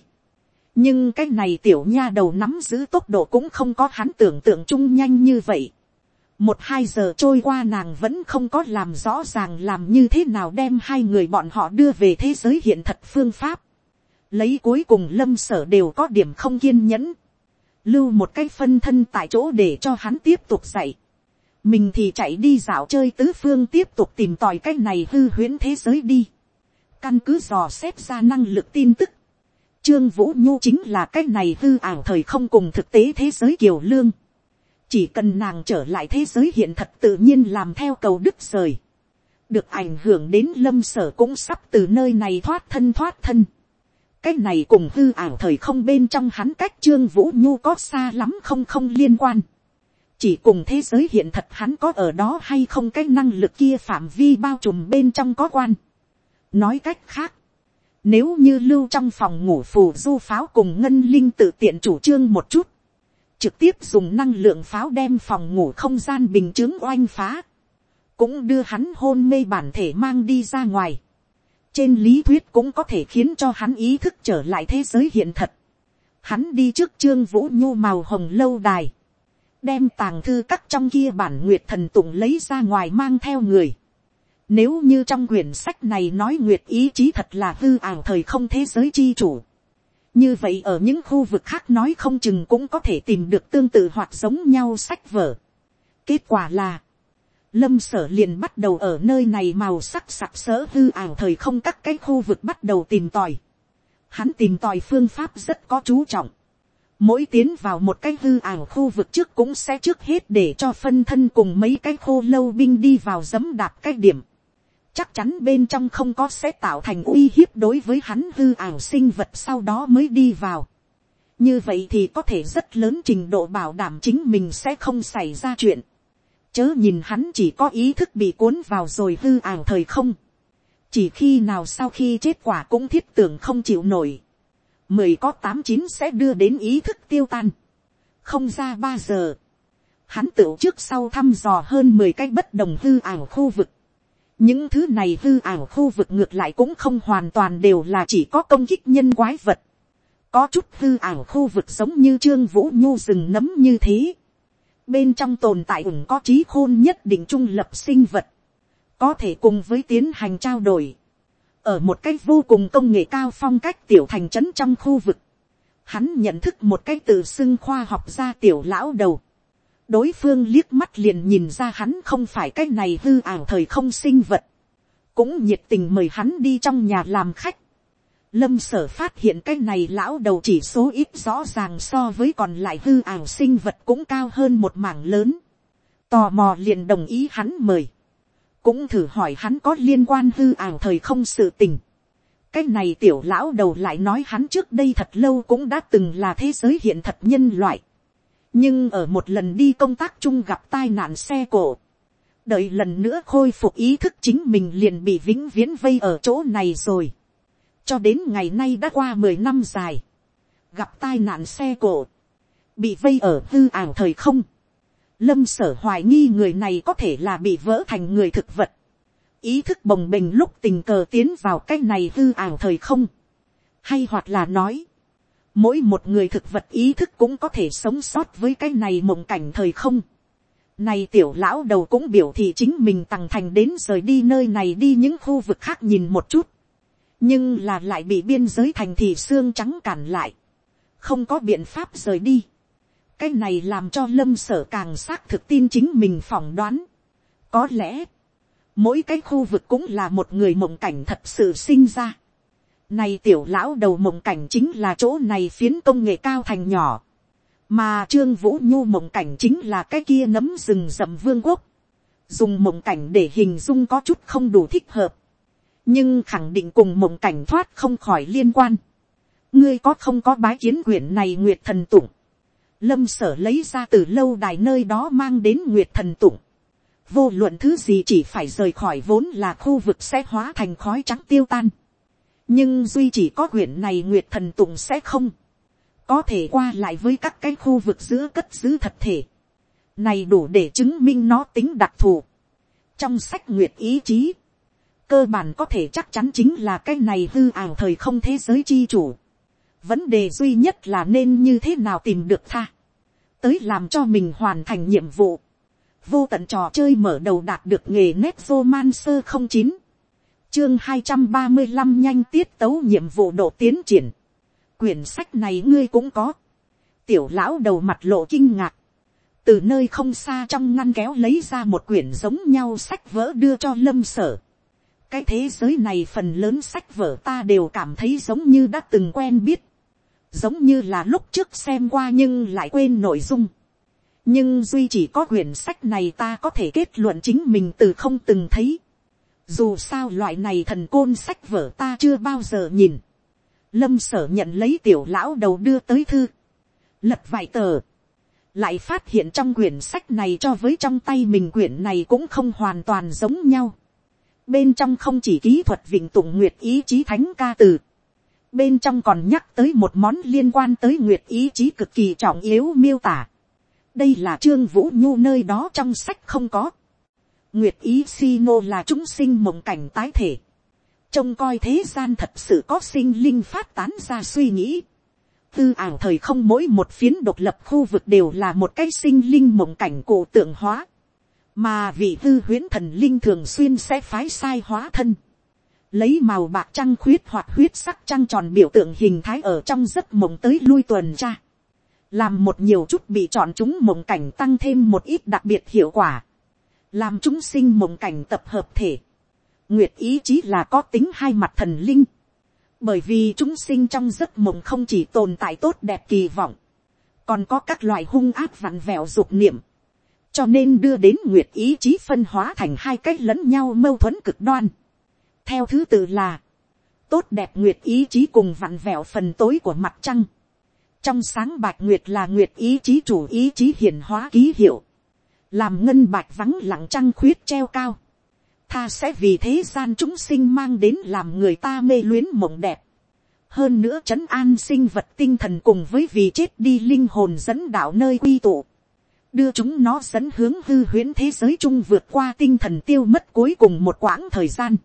nhưng cái này tiểu nha đầu nắm giữ tốc độ cũng không có hắn tưởng tượng chung nhanh như vậy. một hai giờ trôi qua nàng vẫn không có làm rõ ràng làm như thế nào đem hai người bọn họ đưa về thế giới hiện thật phương pháp. lấy cuối cùng lâm sở đều có điểm không kiên nhẫn. lưu một cái phân thân tại chỗ để cho hắn tiếp tục dạy. mình thì chạy đi dạo chơi tứ phương tiếp tục tìm tòi cái này hư huyễn thế giới đi. căn cứ dò xét ra năng lực tin tức Trương Vũ Nhu chính là cái này hư ảo thời không cùng thực tế thế giới kiều lương. Chỉ cần nàng trở lại thế giới hiện thật tự nhiên làm theo cầu đức rời. Được ảnh hưởng đến lâm sở cũng sắp từ nơi này thoát thân thoát thân. Cái này cùng hư ảo thời không bên trong hắn cách Trương Vũ Nhu có xa lắm không không liên quan. chỉ cùng thế giới hiện thật hắn có ở đó hay không cái năng lực kia phạm vi bao trùm bên trong có quan. nói cách khác, nếu như lưu trong phòng ngủ phù du pháo cùng ngân linh tự tiện chủ trương một chút, trực tiếp dùng năng lượng pháo đem phòng ngủ không gian bình chứng oanh phá, cũng đưa hắn hôn mê bản thể mang đi ra ngoài. trên lý thuyết cũng có thể khiến cho hắn ý thức trở lại thế giới hiện thật. hắn đi trước trương vũ nhu màu hồng lâu đài, đem tàng thư các trong kia bản nguyệt thần tụng lấy ra ngoài mang theo người. Nếu như trong quyển sách này nói nguyệt ý chí thật là hư ảo thời không thế giới chi chủ. Như vậy ở những khu vực khác nói không chừng cũng có thể tìm được tương tự hoặc giống nhau sách vở. Kết quả là, lâm sở liền bắt đầu ở nơi này màu sắc sặc sỡ hư ảo thời không các cái khu vực bắt đầu tìm tòi. Hắn tìm tòi phương pháp rất có chú trọng mỗi tiến vào một cái hư ảo khu vực trước cũng sẽ trước hết để cho phân thân cùng mấy cái khô lâu binh đi vào dấm đạp cái điểm. Chắc chắn bên trong không có sẽ tạo thành uy hiếp đối với hắn hư ảo sinh vật sau đó mới đi vào. Như vậy thì có thể rất lớn trình độ bảo đảm chính mình sẽ không xảy ra chuyện. Chớ nhìn hắn chỉ có ý thức bị cuốn vào rồi hư ảo thời không. Chỉ khi nào sau khi chết quả cũng thiết tưởng không chịu nổi mười có tám chín sẽ đưa đến ý thức tiêu tan. không ra ba giờ, hắn tựu trước sau thăm dò hơn mười cái bất đồng hư ảo khu vực những thứ này hư ảo khu vực ngược lại cũng không hoàn toàn đều là chỉ có công kích nhân quái vật. có chút hư ảo khu vực giống như trương vũ nhu rừng nấm như thế. bên trong tồn tại ủng có trí khôn nhất định trung lập sinh vật. có thể cùng với tiến hành trao đổi ở một cái vô cùng công nghệ cao phong cách tiểu thành trấn trong khu vực, hắn nhận thức một cái từ xưng khoa học gia tiểu lão đầu đối phương liếc mắt liền nhìn ra hắn không phải cái này hư ảo thời không sinh vật, cũng nhiệt tình mời hắn đi trong nhà làm khách. lâm sở phát hiện cái này lão đầu chỉ số ít rõ ràng so với còn lại hư ảo sinh vật cũng cao hơn một mảng lớn. tò mò liền đồng ý hắn mời cũng thử hỏi hắn có liên quan hư ảo thời không sự tình. cái này tiểu lão đầu lại nói hắn trước đây thật lâu cũng đã từng là thế giới hiện thật nhân loại nhưng ở một lần đi công tác chung gặp tai nạn xe cổ. đợi lần nữa khôi phục ý thức chính mình liền bị vĩnh viễn vây ở chỗ này rồi. cho đến ngày nay đã qua mười năm dài. gặp tai nạn xe cổ. bị vây ở hư ảo thời không lâm sở hoài nghi người này có thể là bị vỡ thành người thực vật. ý thức bồng bềnh lúc tình cờ tiến vào cái này hư ảo thời không. hay hoặc là nói, mỗi một người thực vật ý thức cũng có thể sống sót với cái này mộng cảnh thời không. Này tiểu lão đầu cũng biểu thị chính mình tăng thành đến rời đi nơi này đi những khu vực khác nhìn một chút. Nhưng là lại bị biên giới thành thị xương trắng cản lại. Không có biện pháp rời đi cái này làm cho lâm sở càng xác thực tin chính mình phỏng đoán. có lẽ, mỗi cái khu vực cũng là một người mộng cảnh thật sự sinh ra. Này tiểu lão đầu mộng cảnh chính là chỗ này phiến công nghệ cao thành nhỏ. Mà Trương Vũ Nhu mộng cảnh chính là cái kia nấm rừng rậm vương quốc. Dùng mộng cảnh để hình dung có chút không đủ thích hợp. Nhưng khẳng định cùng mộng cảnh thoát không khỏi liên quan. Ngươi có không có bái kiến quyển này Nguyệt Thần Tụng lâm sở lấy ra từ lâu đài nơi đó mang đến nguyệt thần tụng. vô luận thứ gì chỉ phải rời khỏi vốn là khu vực sẽ hóa thành khói trắng tiêu tan nhưng duy chỉ có quyển này nguyệt thần tụng sẽ không. có thể qua lại với các cái khu vực giữa cất giữ thật thể. này đủ để chứng minh nó tính đặc thù. trong sách nguyệt ý chí, cơ bản có thể chắc chắn chính là cái này hư ảo thời không thế giới chi chủ vấn đề duy nhất là nên như thế nào tìm được tha, tới làm cho mình hoàn thành nhiệm vụ, vô tận trò chơi mở đầu đạt được nghề nét vô man sơ không chín, chương hai trăm ba mươi năm nhanh tiết tấu nhiệm vụ độ tiến triển, quyển sách này ngươi cũng có, tiểu lão đầu mặt lộ kinh ngạc, từ nơi không xa trong ngăn kéo lấy ra một quyển giống nhau sách vỡ đưa cho lâm sở, cái thế giới này phần lớn sách vở ta đều cảm thấy giống như đã từng quen biết. Giống như là lúc trước xem qua nhưng lại quên nội dung. nhưng duy chỉ có quyển sách này ta có thể kết luận chính mình từ không từng thấy dù sao loại này thần côn sách vở ta chưa bao giờ nhìn. lâm sở nhận lấy tiểu lão đầu đưa tới thư. lật vài tờ. lại phát hiện trong quyển sách này cho với trong tay mình quyển này cũng không hoàn toàn giống nhau. Bên trong không chỉ kỹ thuật vịnh tụng nguyệt ý chí thánh ca từ. Bên trong còn nhắc tới một món liên quan tới nguyệt ý chí cực kỳ trọng yếu miêu tả. Đây là trương vũ nhu nơi đó trong sách không có. Nguyệt ý si nô là chúng sinh mộng cảnh tái thể. Trông coi thế gian thật sự có sinh linh phát tán ra suy nghĩ. Tư ảo thời không mỗi một phiến độc lập khu vực đều là một cái sinh linh mộng cảnh cổ tượng hóa, mà vị tư huyễn thần linh thường xuyên sẽ phái sai hóa thân, lấy màu bạc trăng khuyết hoặc huyết sắc trăng tròn biểu tượng hình thái ở trong giấc mộng tới lui tuần tra, làm một nhiều chút bị chọn chúng mộng cảnh tăng thêm một ít đặc biệt hiệu quả, làm chúng sinh mộng cảnh tập hợp thể, nguyệt ý chí là có tính hai mặt thần linh, bởi vì chúng sinh trong giấc mộng không chỉ tồn tại tốt đẹp kỳ vọng, còn có các loại hung áp vặn vẹo dục niệm, cho nên đưa đến nguyệt ý chí phân hóa thành hai cách lẫn nhau mâu thuẫn cực đoan. theo thứ tự là, tốt đẹp nguyệt ý chí cùng vặn vẹo phần tối của mặt trăng. trong sáng bạch nguyệt là nguyệt ý chí chủ ý chí hiển hóa ký hiệu, làm ngân bạch vắng lặng trăng khuyết treo cao tha sẽ vì thế gian chúng sinh mang đến làm người ta mê luyến mộng đẹp. hơn nữa trấn an sinh vật tinh thần cùng với vì chết đi linh hồn dẫn đạo nơi quy tụ. đưa chúng nó dẫn hướng hư huyễn thế giới chung vượt qua tinh thần tiêu mất cuối cùng một quãng thời gian.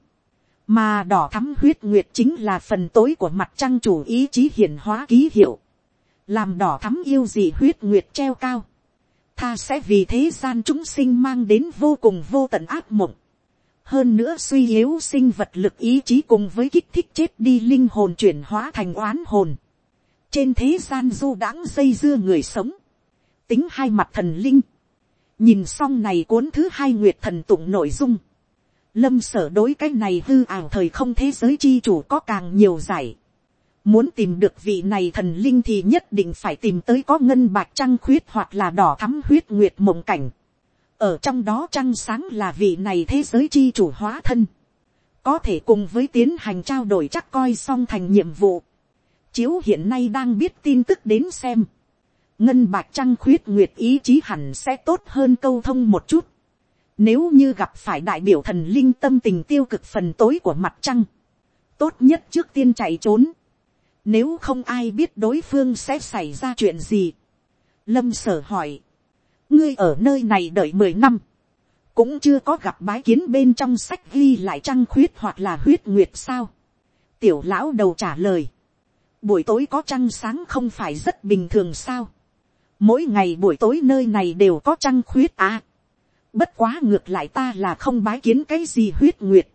mà đỏ thắm huyết nguyệt chính là phần tối của mặt trăng chủ ý chí hiển hóa ký hiệu. làm đỏ thắm yêu dị huyết nguyệt treo cao ta sẽ vì thế gian chúng sinh mang đến vô cùng vô tận ác mộng hơn nữa suy yếu sinh vật lực ý chí cùng với kích thích chết đi linh hồn chuyển hóa thành oán hồn. trên thế gian du đãng dây dưa người sống, tính hai mặt thần linh, nhìn xong này cuốn thứ hai nguyệt thần tụng nội dung, lâm sở đối cái này hư ảo thời không thế giới chi chủ có càng nhiều giải. Muốn tìm được vị này thần linh thì nhất định phải tìm tới có ngân bạc trăng khuyết hoặc là đỏ thắm huyết nguyệt mộng cảnh. Ở trong đó trăng sáng là vị này thế giới chi chủ hóa thân, có thể cùng với tiến hành trao đổi chắc coi xong thành nhiệm vụ, chiếu hiện nay đang biết tin tức đến xem, ngân bạc trăng khuyết nguyệt ý chí hẳn sẽ tốt hơn câu thông một chút, nếu như gặp phải đại biểu thần linh tâm tình tiêu cực phần tối của mặt trăng, tốt nhất trước tiên chạy trốn, nếu không ai biết đối phương sẽ xảy ra chuyện gì. Lâm sở hỏi ngươi ở nơi này đợi mười năm, cũng chưa có gặp bái kiến bên trong sách ghi lại trăng khuyết hoặc là huyết nguyệt sao. tiểu lão đầu trả lời, buổi tối có trăng sáng không phải rất bình thường sao. mỗi ngày buổi tối nơi này đều có trăng khuyết à. bất quá ngược lại ta là không bái kiến cái gì huyết nguyệt.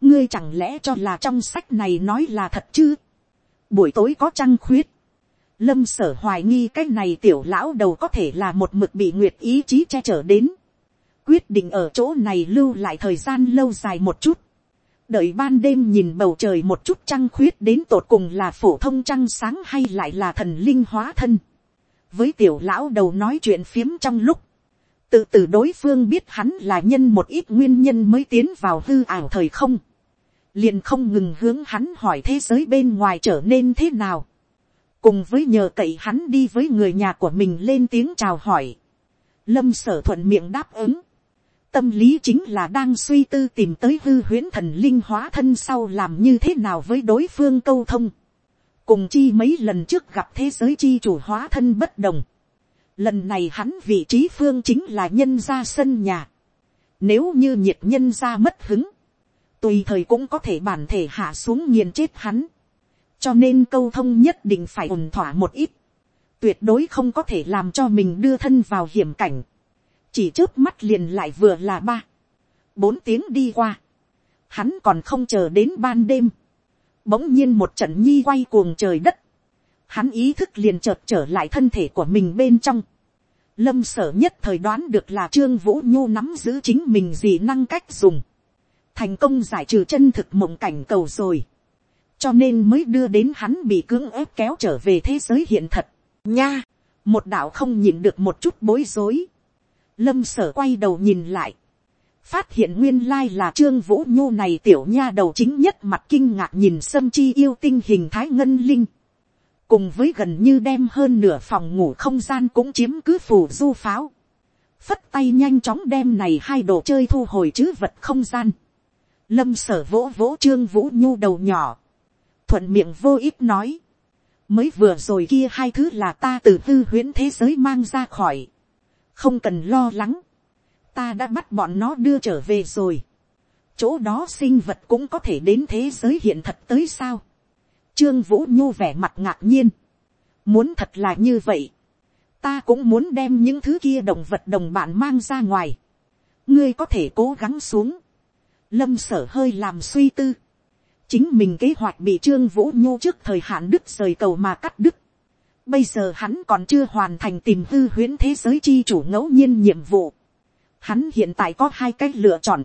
ngươi chẳng lẽ cho là trong sách này nói là thật chứ buổi tối có trăng khuyết Lâm sở hoài nghi cái này tiểu lão đầu có thể là một mực bị nguyệt ý chí che chở đến. Quyết định ở chỗ này lưu lại thời gian lâu dài một chút. Đợi ban đêm nhìn bầu trời một chút trăng khuyết đến tột cùng là phổ thông trăng sáng hay lại là thần linh hóa thân. Với tiểu lão đầu nói chuyện phiếm trong lúc. Tự từ đối phương biết hắn là nhân một ít nguyên nhân mới tiến vào hư ảo thời không. Liền không ngừng hướng hắn hỏi thế giới bên ngoài trở nên thế nào. Cùng với nhờ cậy hắn đi với người nhà của mình lên tiếng chào hỏi, lâm sở thuận miệng đáp ứng, tâm lý chính là đang suy tư tìm tới hư huyễn thần linh hóa thân sau làm như thế nào với đối phương câu thông, cùng chi mấy lần trước gặp thế giới chi chủ hóa thân bất đồng, lần này hắn vị trí phương chính là nhân ra sân nhà, nếu như nhiệt nhân ra mất hứng, tùy thời cũng có thể bản thể hạ xuống nghiền chết hắn, cho nên câu thông nhất định phải ổn thỏa một ít, tuyệt đối không có thể làm cho mình đưa thân vào hiểm cảnh, chỉ trước mắt liền lại vừa là ba, bốn tiếng đi qua, hắn còn không chờ đến ban đêm, bỗng nhiên một trận nhi quay cuồng trời đất, hắn ý thức liền chợt trở lại thân thể của mình bên trong, lâm sở nhất thời đoán được là trương vũ nhu nắm giữ chính mình gì năng cách dùng, thành công giải trừ chân thực mộng cảnh cầu rồi, cho nên mới đưa đến hắn bị cưỡng ép kéo trở về thế giới hiện thật. nha, một đạo không nhìn được một chút bối rối. lâm sở quay đầu nhìn lại, phát hiện nguyên lai là trương vũ nhu này tiểu nha đầu chính nhất mặt kinh ngạc nhìn sâm chi yêu tinh hình thái ngân linh, cùng với gần như đem hơn nửa phòng ngủ không gian cũng chiếm cứ phù du pháo, phất tay nhanh chóng đem này hai đồ chơi thu hồi chứ vật không gian, lâm sở vỗ vỗ trương vũ nhu đầu nhỏ, thuận miệng vô ít nói, mới vừa rồi kia hai thứ là ta từ tư huyễn thế giới mang ra khỏi, không cần lo lắng, ta đã bắt bọn nó đưa trở về rồi, chỗ đó sinh vật cũng có thể đến thế giới hiện thật tới sao, trương vũ nhu vẻ mặt ngạc nhiên, muốn thật là như vậy, ta cũng muốn đem những thứ kia động vật đồng bạn mang ra ngoài, ngươi có thể cố gắng xuống, lâm sở hơi làm suy tư, chính mình kế hoạch bị trương vũ nhu trước thời hạn đứt rời cầu mà cắt đứt, bây giờ hắn còn chưa hoàn thành tìm hư huyễn thế giới chi chủ ngẫu nhiên nhiệm vụ, hắn hiện tại có hai cách lựa chọn,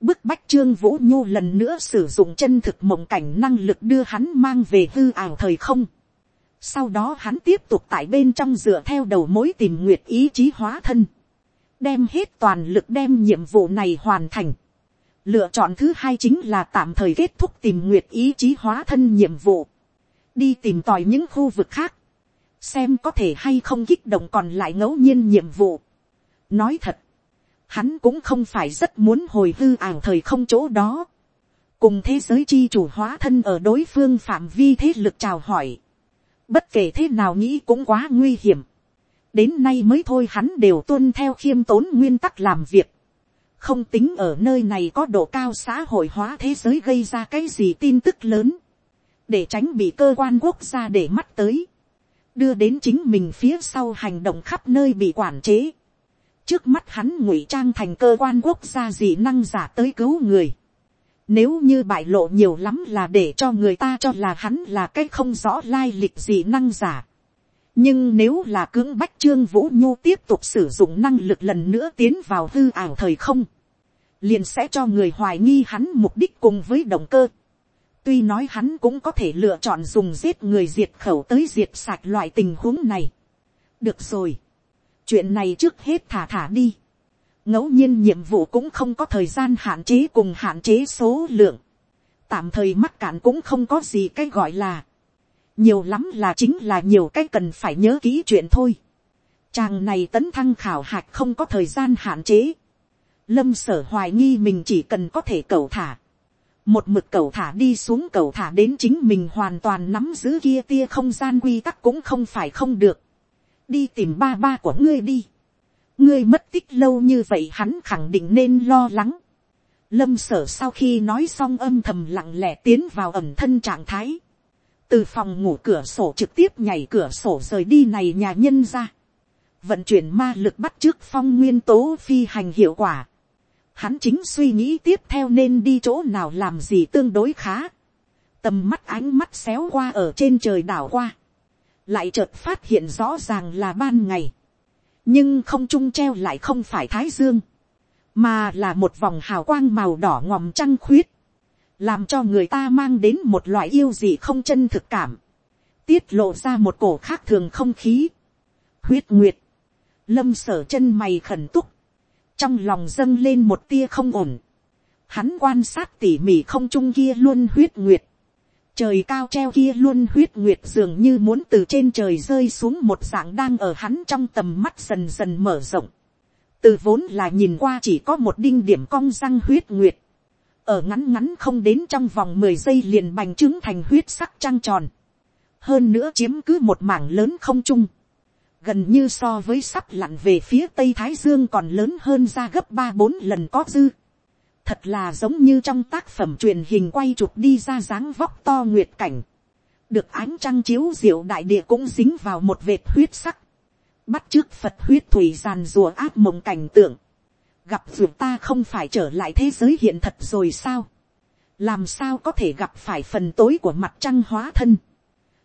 bức bách trương vũ nhu lần nữa sử dụng chân thực mộng cảnh năng lực đưa hắn mang về hư ảo thời không, sau đó hắn tiếp tục tại bên trong dựa theo đầu mối tìm nguyệt ý chí hóa thân. Đem hết toàn lực đem nhiệm vụ này hoàn thành. Lựa chọn thứ hai chính là tạm thời kết thúc tìm nguyệt ý chí hóa thân nhiệm vụ. Đi tìm tòi những khu vực khác. Xem có thể hay không kích động còn lại ngẫu nhiên nhiệm vụ. Nói thật. Hắn cũng không phải rất muốn hồi hư ảo thời không chỗ đó. Cùng thế giới chi chủ hóa thân ở đối phương phạm vi thế lực chào hỏi Bất kể thế nào nghĩ cũng quá nguy hiểm. Đến nay mới thôi hắn đều tuân theo khiêm tốn nguyên tắc làm việc. Không tính ở nơi này có độ cao xã hội hóa thế giới gây ra cái gì tin tức lớn. Để tránh bị cơ quan quốc gia để mắt tới. Đưa đến chính mình phía sau hành động khắp nơi bị quản chế. Trước mắt hắn ngụy trang thành cơ quan quốc gia dị năng giả tới cứu người nếu như bại lộ nhiều lắm là để cho người ta cho là hắn là cái không rõ lai lịch gì năng giả. Nhưng nếu là cưỡng bách trương vũ nhu tiếp tục sử dụng năng lực lần nữa tiến vào hư ảo thời không. Liền sẽ cho người hoài nghi hắn mục đích cùng với động cơ. Tuy nói hắn cũng có thể lựa chọn dùng giết người diệt khẩu tới diệt sạch loại tình huống này. Được rồi. Chuyện này trước hết thả thả đi ngẫu nhiên nhiệm vụ cũng không có thời gian hạn chế cùng hạn chế số lượng, tạm thời mắc cạn cũng không có gì cái gọi là, nhiều lắm là chính là nhiều cái cần phải nhớ kỹ chuyện thôi. Chàng này tấn thăng khảo hạch không có thời gian hạn chế. Lâm sở hoài nghi mình chỉ cần có thể cầu thả. Một mực cầu thả đi xuống cầu thả đến chính mình hoàn toàn nắm giữ kia tia không gian quy tắc cũng không phải không được. Đi tìm ba ba của ngươi đi ngươi mất tích lâu như vậy hắn khẳng định nên lo lắng. Lâm sở sau khi nói xong âm thầm lặng lẽ tiến vào ẩm thân trạng thái. Từ phòng ngủ cửa sổ trực tiếp nhảy cửa sổ rời đi này nhà nhân ra. Vận chuyển ma lực bắt trước phong nguyên tố phi hành hiệu quả. Hắn chính suy nghĩ tiếp theo nên đi chỗ nào làm gì tương đối khá. Tầm mắt ánh mắt xéo qua ở trên trời đảo qua. Lại chợt phát hiện rõ ràng là ban ngày nhưng không trung treo lại không phải thái dương, mà là một vòng hào quang màu đỏ ngòm trăng khuyết, làm cho người ta mang đến một loại yêu gì không chân thực cảm, tiết lộ ra một cổ khác thường không khí, huyết nguyệt, lâm sở chân mày khẩn túc, trong lòng dâng lên một tia không ổn, hắn quan sát tỉ mỉ không trung kia luôn huyết nguyệt, trời cao treo kia luôn huyết nguyệt dường như muốn từ trên trời rơi xuống một dạng đang ở hắn trong tầm mắt dần dần mở rộng. từ vốn là nhìn qua chỉ có một đinh điểm cong răng huyết nguyệt ở ngắn ngắn không đến trong vòng mười giây liền bành trướng thành huyết sắc trăng tròn. hơn nữa chiếm cứ một mảng lớn không trung. gần như so với sắp lặn về phía tây thái dương còn lớn hơn ra gấp ba bốn lần có dư thật là giống như trong tác phẩm truyền hình quay chụp đi ra dáng vóc to nguyệt cảnh, được ánh trăng chiếu diệu đại địa cũng dính vào một vệt huyết sắc, bắt trước phật huyết thủy giàn rùa áp mộng cảnh tượng, gặp dù ta không phải trở lại thế giới hiện thật rồi sao, làm sao có thể gặp phải phần tối của mặt trăng hóa thân,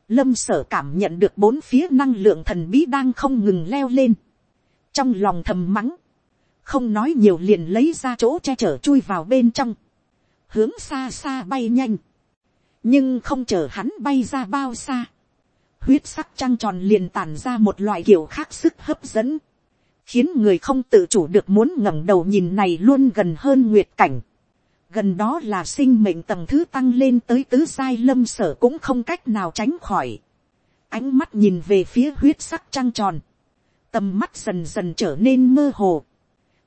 lâm sở cảm nhận được bốn phía năng lượng thần bí đang không ngừng leo lên, trong lòng thầm mắng, không nói nhiều liền lấy ra chỗ che chở chui vào bên trong, hướng xa xa bay nhanh, nhưng không chờ hắn bay ra bao xa, huyết sắc trăng tròn liền tàn ra một loại kiểu khác sức hấp dẫn, khiến người không tự chủ được muốn ngẩng đầu nhìn này luôn gần hơn nguyệt cảnh. gần đó là sinh mệnh tầng thứ tăng lên tới tứ giai lâm sở cũng không cách nào tránh khỏi. ánh mắt nhìn về phía huyết sắc trăng tròn, tầm mắt dần dần trở nên mơ hồ,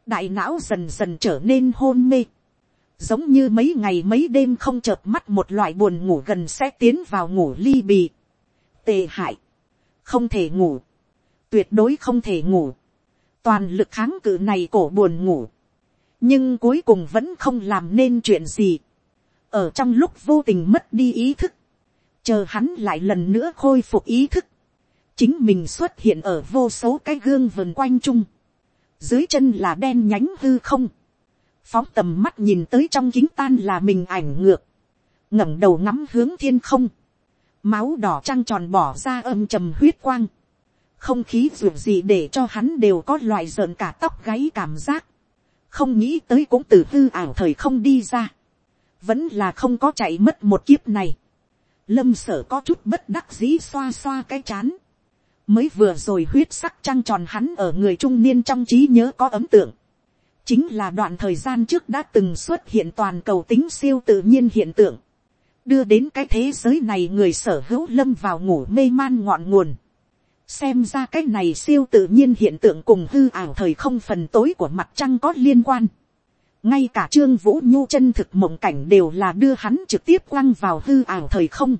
đại não dần dần trở nên hôn mê, giống như mấy ngày mấy đêm không chợp mắt một loại buồn ngủ gần sẽ tiến vào ngủ ly bì, tệ hại, không thể ngủ, tuyệt đối không thể ngủ, toàn lực kháng cự này cổ buồn ngủ, nhưng cuối cùng vẫn không làm nên chuyện gì, ở trong lúc vô tình mất đi ý thức, chờ hắn lại lần nữa khôi phục ý thức, chính mình xuất hiện ở vô số cái gương vần quanh chung, dưới chân là đen nhánh hư không, phóng tầm mắt nhìn tới trong kính tan là mình ảnh ngược, ngẩng đầu ngắm hướng thiên không, máu đỏ trăng tròn bỏ ra âm trầm huyết quang, không khí ruột gì để cho hắn đều có loại rợn cả tóc gáy cảm giác, không nghĩ tới cũng từ hư ảo thời không đi ra, vẫn là không có chạy mất một kiếp này, lâm sở có chút bất đắc dĩ xoa xoa cái chán, mới vừa rồi huyết sắc trăng tròn hắn ở người trung niên trong trí nhớ có ấm tượng, chính là đoạn thời gian trước đã từng xuất hiện toàn cầu tính siêu tự nhiên hiện tượng, đưa đến cái thế giới này người sở hữu lâm vào ngủ mê man ngọn nguồn xem ra cái này siêu tự nhiên hiện tượng cùng hư ảo thời không phần tối của mặt trăng có liên quan. ngay cả trương vũ nhu chân thực mộng cảnh đều là đưa hắn trực tiếp quăng vào hư ảo thời không.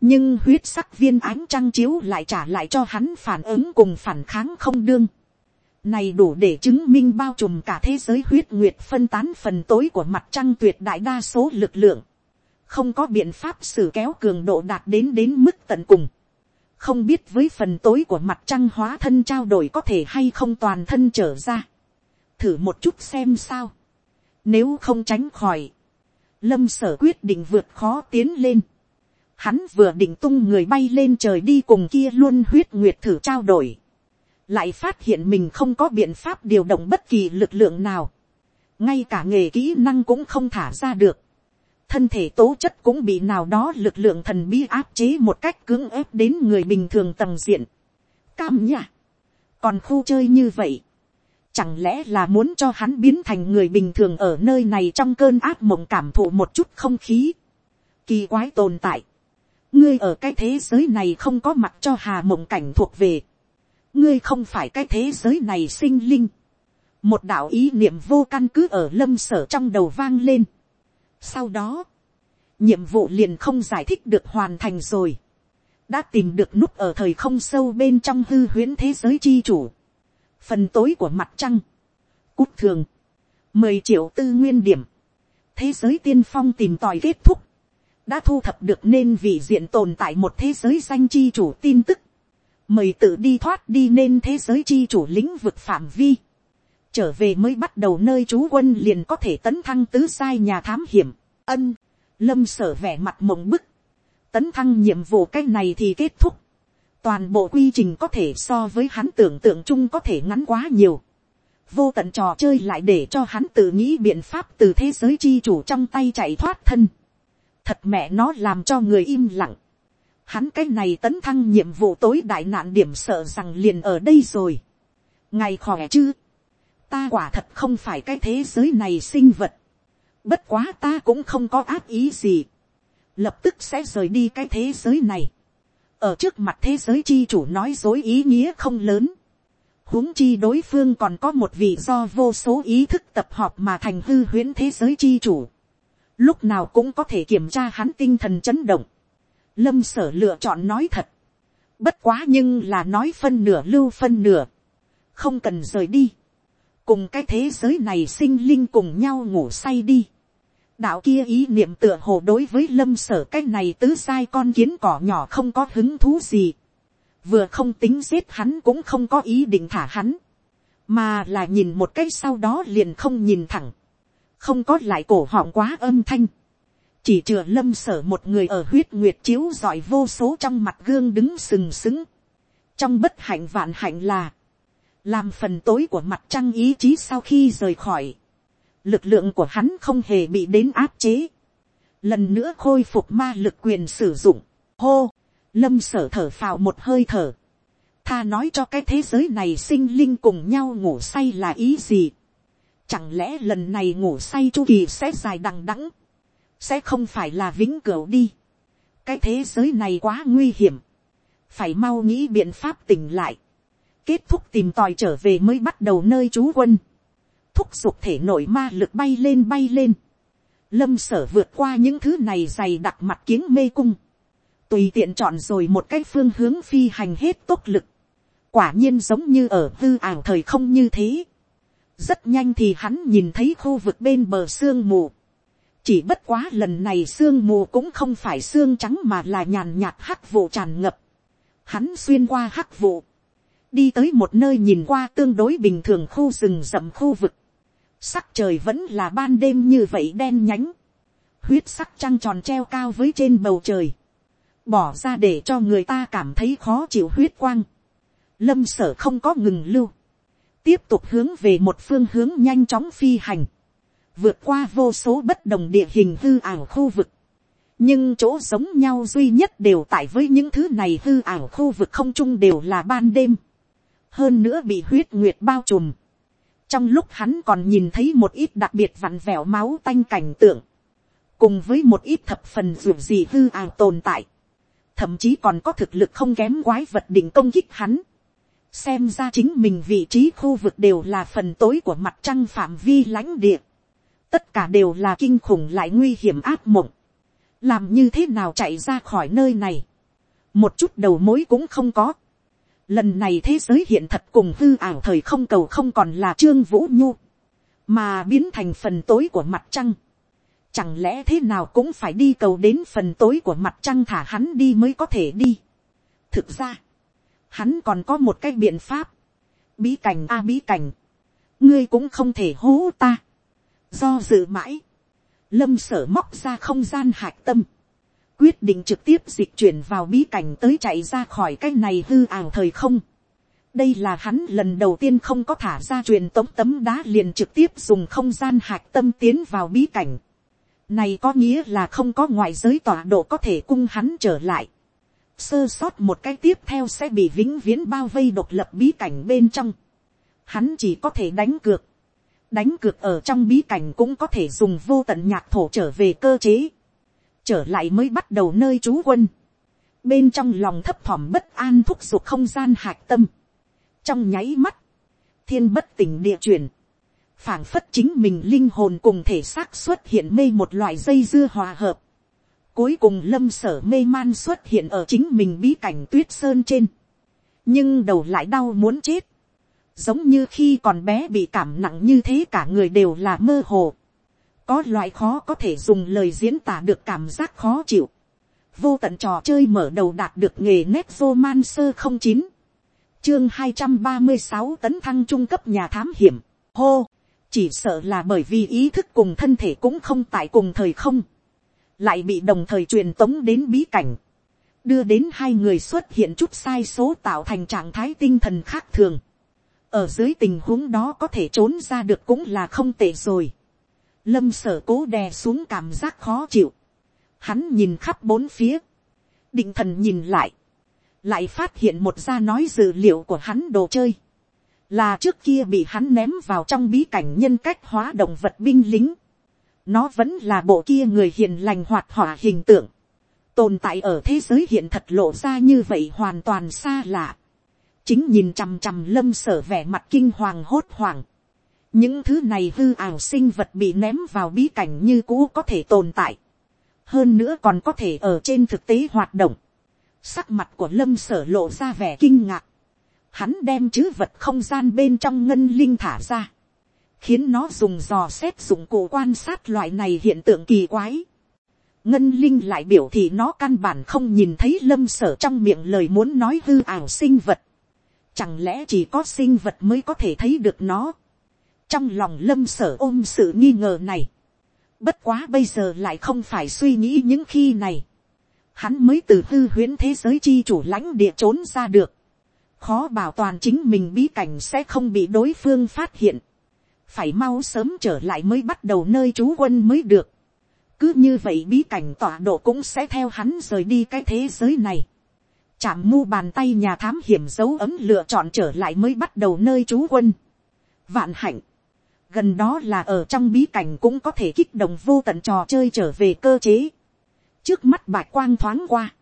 nhưng huyết sắc viên ánh trăng chiếu lại trả lại cho hắn phản ứng cùng phản kháng không đương. này đủ để chứng minh bao trùm cả thế giới huyết nguyệt phân tán phần tối của mặt trăng tuyệt đại đa số lực lượng không có biện pháp xử kéo cường độ đạt đến đến mức tận cùng không biết với phần tối của mặt trăng hóa thân trao đổi có thể hay không toàn thân trở ra. thử một chút xem sao. nếu không tránh khỏi, lâm sở quyết định vượt khó tiến lên. hắn vừa định tung người bay lên trời đi cùng kia luôn huyết nguyệt thử trao đổi. lại phát hiện mình không có biện pháp điều động bất kỳ lực lượng nào. ngay cả nghề kỹ năng cũng không thả ra được thân thể tố chất cũng bị nào đó lực lượng thần bí áp chế một cách cưỡng ép đến người bình thường tầng diện. Cam nhỉ? Còn khu chơi như vậy, chẳng lẽ là muốn cho hắn biến thành người bình thường ở nơi này trong cơn áp mộng cảm thụ một chút không khí. Kỳ quái tồn tại. Ngươi ở cái thế giới này không có mặt cho hà mộng cảnh thuộc về. Ngươi không phải cái thế giới này sinh linh. Một đạo ý niệm vô căn cứ ở lâm sở trong đầu vang lên sau đó, nhiệm vụ liền không giải thích được hoàn thành rồi. Đã tìm được nút ở thời không sâu bên trong hư huyễn thế giới chi chủ. Phần tối của mặt trăng. Cút thường. mười triệu tư nguyên điểm. Thế giới tiên phong tìm tòi kết thúc. Đã thu thập được nên vị diện tồn tại một thế giới danh chi chủ tin tức. Mời tự đi thoát đi nên thế giới chi chủ lĩnh vực phạm vi trở về mới bắt đầu nơi trú quân liền có thể tấn thăng tứ sai nhà thám hiểm, ân, lâm sở vẻ mặt mộng bức, tấn thăng nhiệm vụ cái này thì kết thúc, toàn bộ quy trình có thể so với hắn tưởng tượng chung có thể ngắn quá nhiều, vô tận trò chơi lại để cho hắn tự nghĩ biện pháp từ thế giới chi chủ trong tay chạy thoát thân, thật mẹ nó làm cho người im lặng, hắn cái này tấn thăng nhiệm vụ tối đại nạn điểm sợ rằng liền ở đây rồi, ngày khỏe chứ, ta quả thật không phải cái thế giới này sinh vật. Bất quá ta cũng không có ác ý gì. Lập tức sẽ rời đi cái thế giới này. Ở trước mặt thế giới chi chủ nói dối ý nghĩa không lớn. huống chi đối phương còn có một vị do vô số ý thức tập hợp mà thành hư huyễn thế giới chi chủ. Lúc nào cũng có thể kiểm tra hắn tinh thần chấn động. Lâm sở lựa chọn nói thật. Bất quá nhưng là nói phân nửa lưu phân nửa. Không cần rời đi cùng cái thế giới này sinh linh cùng nhau ngủ say đi. đạo kia ý niệm tựa hồ đối với lâm sở cái này tứ sai con kiến cỏ nhỏ không có hứng thú gì. vừa không tính giết hắn cũng không có ý định thả hắn. mà là nhìn một cái sau đó liền không nhìn thẳng. không có lại cổ họng quá âm thanh. chỉ chừa lâm sở một người ở huyết nguyệt chiếu giỏi vô số trong mặt gương đứng sừng sững. trong bất hạnh vạn hạnh là làm phần tối của mặt trăng ý chí sau khi rời khỏi, lực lượng của hắn không hề bị đến áp chế, lần nữa khôi phục ma lực quyền sử dụng, hô, lâm sở thở phào một hơi thở, tha nói cho cái thế giới này sinh linh cùng nhau ngủ say là ý gì, chẳng lẽ lần này ngủ say chu kỳ sẽ dài đằng đẵng, sẽ không phải là vĩnh cửu đi, cái thế giới này quá nguy hiểm, phải mau nghĩ biện pháp tỉnh lại, kết thúc tìm tòi trở về mới bắt đầu nơi trú quân, thúc giục thể nội ma lực bay lên bay lên, lâm sở vượt qua những thứ này dày đặc mặt kiếng mê cung, tùy tiện chọn rồi một cái phương hướng phi hành hết tốc lực, quả nhiên giống như ở hư ảo thời không như thế, rất nhanh thì hắn nhìn thấy khu vực bên bờ sương mù, chỉ bất quá lần này sương mù cũng không phải sương trắng mà là nhàn nhạt hắc vụ tràn ngập, hắn xuyên qua hắc vụ, đi tới một nơi nhìn qua tương đối bình thường khu rừng rậm khu vực, sắc trời vẫn là ban đêm như vậy đen nhánh, huyết sắc trăng tròn treo cao với trên bầu trời, bỏ ra để cho người ta cảm thấy khó chịu huyết quang, lâm sở không có ngừng lưu, tiếp tục hướng về một phương hướng nhanh chóng phi hành, vượt qua vô số bất đồng địa hình hư ảo khu vực, nhưng chỗ giống nhau duy nhất đều tại với những thứ này hư ảo khu vực không chung đều là ban đêm, hơn nữa bị huyết nguyệt bao trùm, trong lúc hắn còn nhìn thấy một ít đặc biệt vặn vẹo máu tanh cảnh tượng, cùng với một ít thập phần dù gì hư ảo tồn tại, thậm chí còn có thực lực không kém quái vật định công kích hắn, xem ra chính mình vị trí khu vực đều là phần tối của mặt trăng phạm vi lãnh địa, tất cả đều là kinh khủng lại nguy hiểm áp mộng, làm như thế nào chạy ra khỏi nơi này, một chút đầu mối cũng không có, lần này thế giới hiện thật cùng hư ảo thời không cầu không còn là trương vũ nhu, mà biến thành phần tối của mặt trăng, chẳng lẽ thế nào cũng phải đi cầu đến phần tối của mặt trăng thả hắn đi mới có thể đi. thực ra, hắn còn có một cái biện pháp, bí cảnh a bí cảnh, ngươi cũng không thể hố ta, do dự mãi, lâm sở móc ra không gian hạc tâm, quyết định trực tiếp dịch chuyển vào bí cảnh tới chạy ra khỏi cái này hư ảo thời không. đây là hắn lần đầu tiên không có thả ra truyền tống tấm đá liền trực tiếp dùng không gian hạc tâm tiến vào bí cảnh. này có nghĩa là không có ngoại giới tọa độ có thể cung hắn trở lại sơ sót một cái tiếp theo sẽ bị vĩnh viễn bao vây độc lập bí cảnh bên trong. Hắn chỉ có thể đánh cược. Đánh cược ở trong bí cảnh cũng có thể dùng vô tận nhạc thổ trở về cơ chế. Trở lại mới bắt đầu nơi trú quân. Bên trong lòng thấp thỏm bất an thúc giục không gian hạc tâm. Trong nháy mắt. Thiên bất tỉnh địa chuyển. phảng phất chính mình linh hồn cùng thể xác xuất hiện mê một loại dây dưa hòa hợp Cuối cùng lâm sở mê man xuất hiện ở chính mình bí cảnh tuyết sơn trên. Nhưng đầu lại đau muốn chết. Giống như khi còn bé bị cảm nặng như thế cả người đều là mơ hồ. Có loại khó có thể dùng lời diễn tả được cảm giác khó chịu. Vô tận trò chơi mở đầu đạt được nghề nét vô man sơ không chín chương hai trăm ba mươi sáu tấn thăng trung cấp nhà thám hiểm. Hô! Chỉ sợ là bởi vì ý thức cùng thân thể cũng không tại cùng thời không lại bị đồng thời truyền tống đến bí cảnh, đưa đến hai người xuất hiện chút sai số tạo thành trạng thái tinh thần khác thường. ở dưới tình huống đó có thể trốn ra được cũng là không tệ rồi lâm sở cố đè xuống cảm giác khó chịu. hắn nhìn khắp bốn phía, định thần nhìn lại, lại phát hiện một ra nói dữ liệu của hắn đồ chơi, là trước kia bị hắn ném vào trong bí cảnh nhân cách hóa động vật binh lính, nó vẫn là bộ kia người hiền lành hoạt hỏa hình tượng, tồn tại ở thế giới hiện thật lộ ra như vậy hoàn toàn xa lạ, chính nhìn chằm chằm lâm sở vẻ mặt kinh hoàng hốt hoảng, những thứ này hư ảo sinh vật bị ném vào bí cảnh như cũ có thể tồn tại, hơn nữa còn có thể ở trên thực tế hoạt động, sắc mặt của lâm sở lộ ra vẻ kinh ngạc, hắn đem chữ vật không gian bên trong ngân linh thả ra, khiến nó dùng dò xét dụng cụ quan sát loại này hiện tượng kỳ quái. ngân linh lại biểu thị nó căn bản không nhìn thấy lâm sở trong miệng lời muốn nói hư ảo sinh vật. chẳng lẽ chỉ có sinh vật mới có thể thấy được nó trong lòng lâm sở ôm sự nghi ngờ này. bất quá bây giờ lại không phải suy nghĩ những khi này. hắn mới từ hư huyễn thế giới chi chủ lãnh địa trốn ra được. khó bảo toàn chính mình bí cảnh sẽ không bị đối phương phát hiện phải mau sớm trở lại mới bắt đầu nơi trú quân mới được. cứ như vậy bí cảnh tọa độ cũng sẽ theo hắn rời đi cái thế giới này. chạm mu bàn tay nhà thám hiểm dấu ấm lựa chọn trở lại mới bắt đầu nơi trú quân. vạn hạnh gần đó là ở trong bí cảnh cũng có thể kích động vô tận trò chơi trở về cơ chế. trước mắt bạch quang thoáng qua.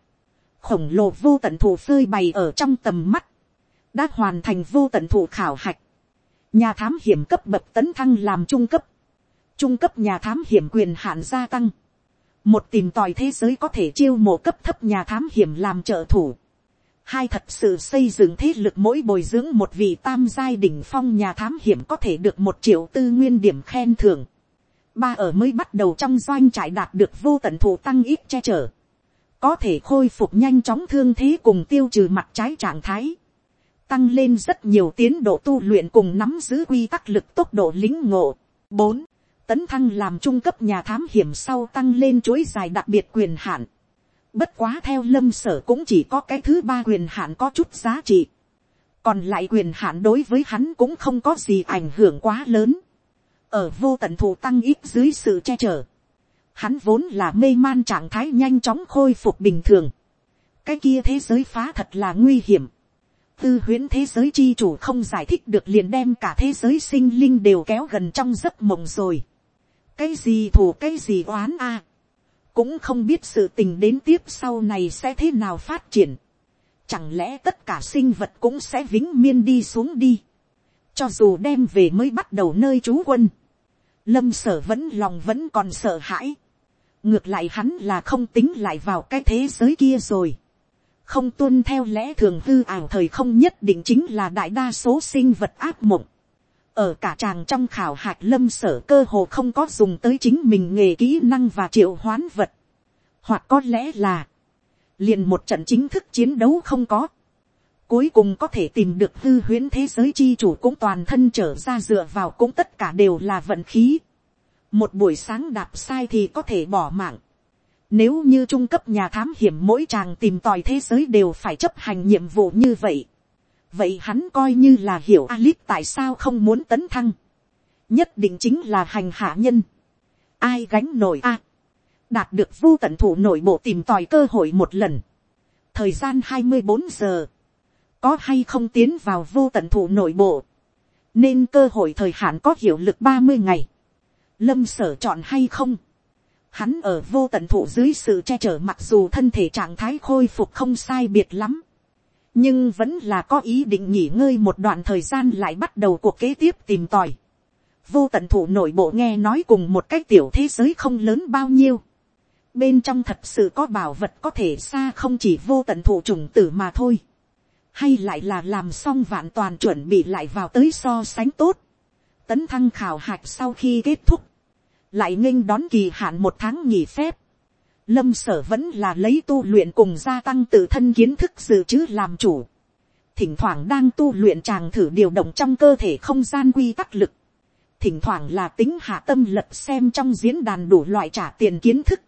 Khổng lồ vô tận thủ phơi bày ở trong tầm mắt, đã hoàn thành vô tận thủ khảo hạch, nhà thám hiểm cấp bậc tấn thăng làm trung cấp, trung cấp nhà thám hiểm quyền hạn gia tăng, một tìm tòi thế giới có thể chiêu mộ cấp thấp nhà thám hiểm làm trợ thủ, hai thật sự xây dựng thế lực mỗi bồi dưỡng một vị tam giai đỉnh phong nhà thám hiểm có thể được một triệu tư nguyên điểm khen thưởng, ba ở mới bắt đầu trong doanh trại đạt được vô tận thụ tăng ít che chở, có thể khôi phục nhanh chóng thương thế cùng tiêu trừ mặt trái trạng thái, tăng lên rất nhiều tiến độ tu luyện cùng nắm giữ quy tắc lực tốc độ lính ngộ. bốn, tấn thăng làm trung cấp nhà thám hiểm sau tăng lên chuỗi dài đặc biệt quyền hạn. Bất quá theo lâm sở cũng chỉ có cái thứ ba quyền hạn có chút giá trị. Còn lại quyền hạn đối với hắn cũng không có gì ảnh hưởng quá lớn. Ở vô tận thủ tăng ít dưới sự che chở. Hắn vốn là mê man trạng thái nhanh chóng khôi phục bình thường. Cái kia thế giới phá thật là nguy hiểm tư huyễn thế giới chi chủ không giải thích được liền đem cả thế giới sinh linh đều kéo gần trong giấc mộng rồi. cái gì thù, cái gì oán a cũng không biết sự tình đến tiếp sau này sẽ thế nào phát triển. chẳng lẽ tất cả sinh vật cũng sẽ vĩnh miên đi xuống đi. cho dù đem về mới bắt đầu nơi trú quân. lâm sở vẫn lòng vẫn còn sợ hãi. ngược lại hắn là không tính lại vào cái thế giới kia rồi không tuân theo lẽ thường hư ảo thời không nhất định chính là đại đa số sinh vật áp mộng ở cả tràng trong khảo hạch lâm sở cơ hồ không có dùng tới chính mình nghề kỹ năng và triệu hoán vật. hoặc có lẽ là, liền một trận chính thức chiến đấu không có. cuối cùng có thể tìm được hư huyễn thế giới chi chủ cũng toàn thân trở ra dựa vào cũng tất cả đều là vận khí. một buổi sáng đạp sai thì có thể bỏ mạng nếu như trung cấp nhà thám hiểm mỗi chàng tìm tòi thế giới đều phải chấp hành nhiệm vụ như vậy. Vậy hắn coi như là hiểu alip tại sao không muốn tấn thăng. Nhất định chính là hành hạ nhân. Ai gánh nổi a Đạt được vô tận thủ nội bộ tìm tòi cơ hội một lần. Thời gian hai mươi bốn giờ. Có hay không tiến vào vô tận thủ nội bộ. Nên cơ hội thời hạn có hiệu lực ba mươi ngày. Lâm sở chọn hay không Hắn ở vô tận thủ dưới sự che chở mặc dù thân thể trạng thái khôi phục không sai biệt lắm. Nhưng vẫn là có ý định nghỉ ngơi một đoạn thời gian lại bắt đầu cuộc kế tiếp tìm tòi. Vô tận thủ nội bộ nghe nói cùng một cái tiểu thế giới không lớn bao nhiêu. Bên trong thật sự có bảo vật có thể xa không chỉ vô tận thủ trùng tử mà thôi. Hay lại là làm xong vạn toàn chuẩn bị lại vào tới so sánh tốt. Tấn thăng khảo hạch sau khi kết thúc lại nghênh đón kỳ hạn một tháng nghỉ phép. Lâm sở vẫn là lấy tu luyện cùng gia tăng tự thân kiến thức dự trữ làm chủ. Thỉnh thoảng đang tu luyện chàng thử điều động trong cơ thể không gian quy tắc lực. Thỉnh thoảng là tính hạ tâm lật xem trong diễn đàn đủ loại trả tiền kiến thức.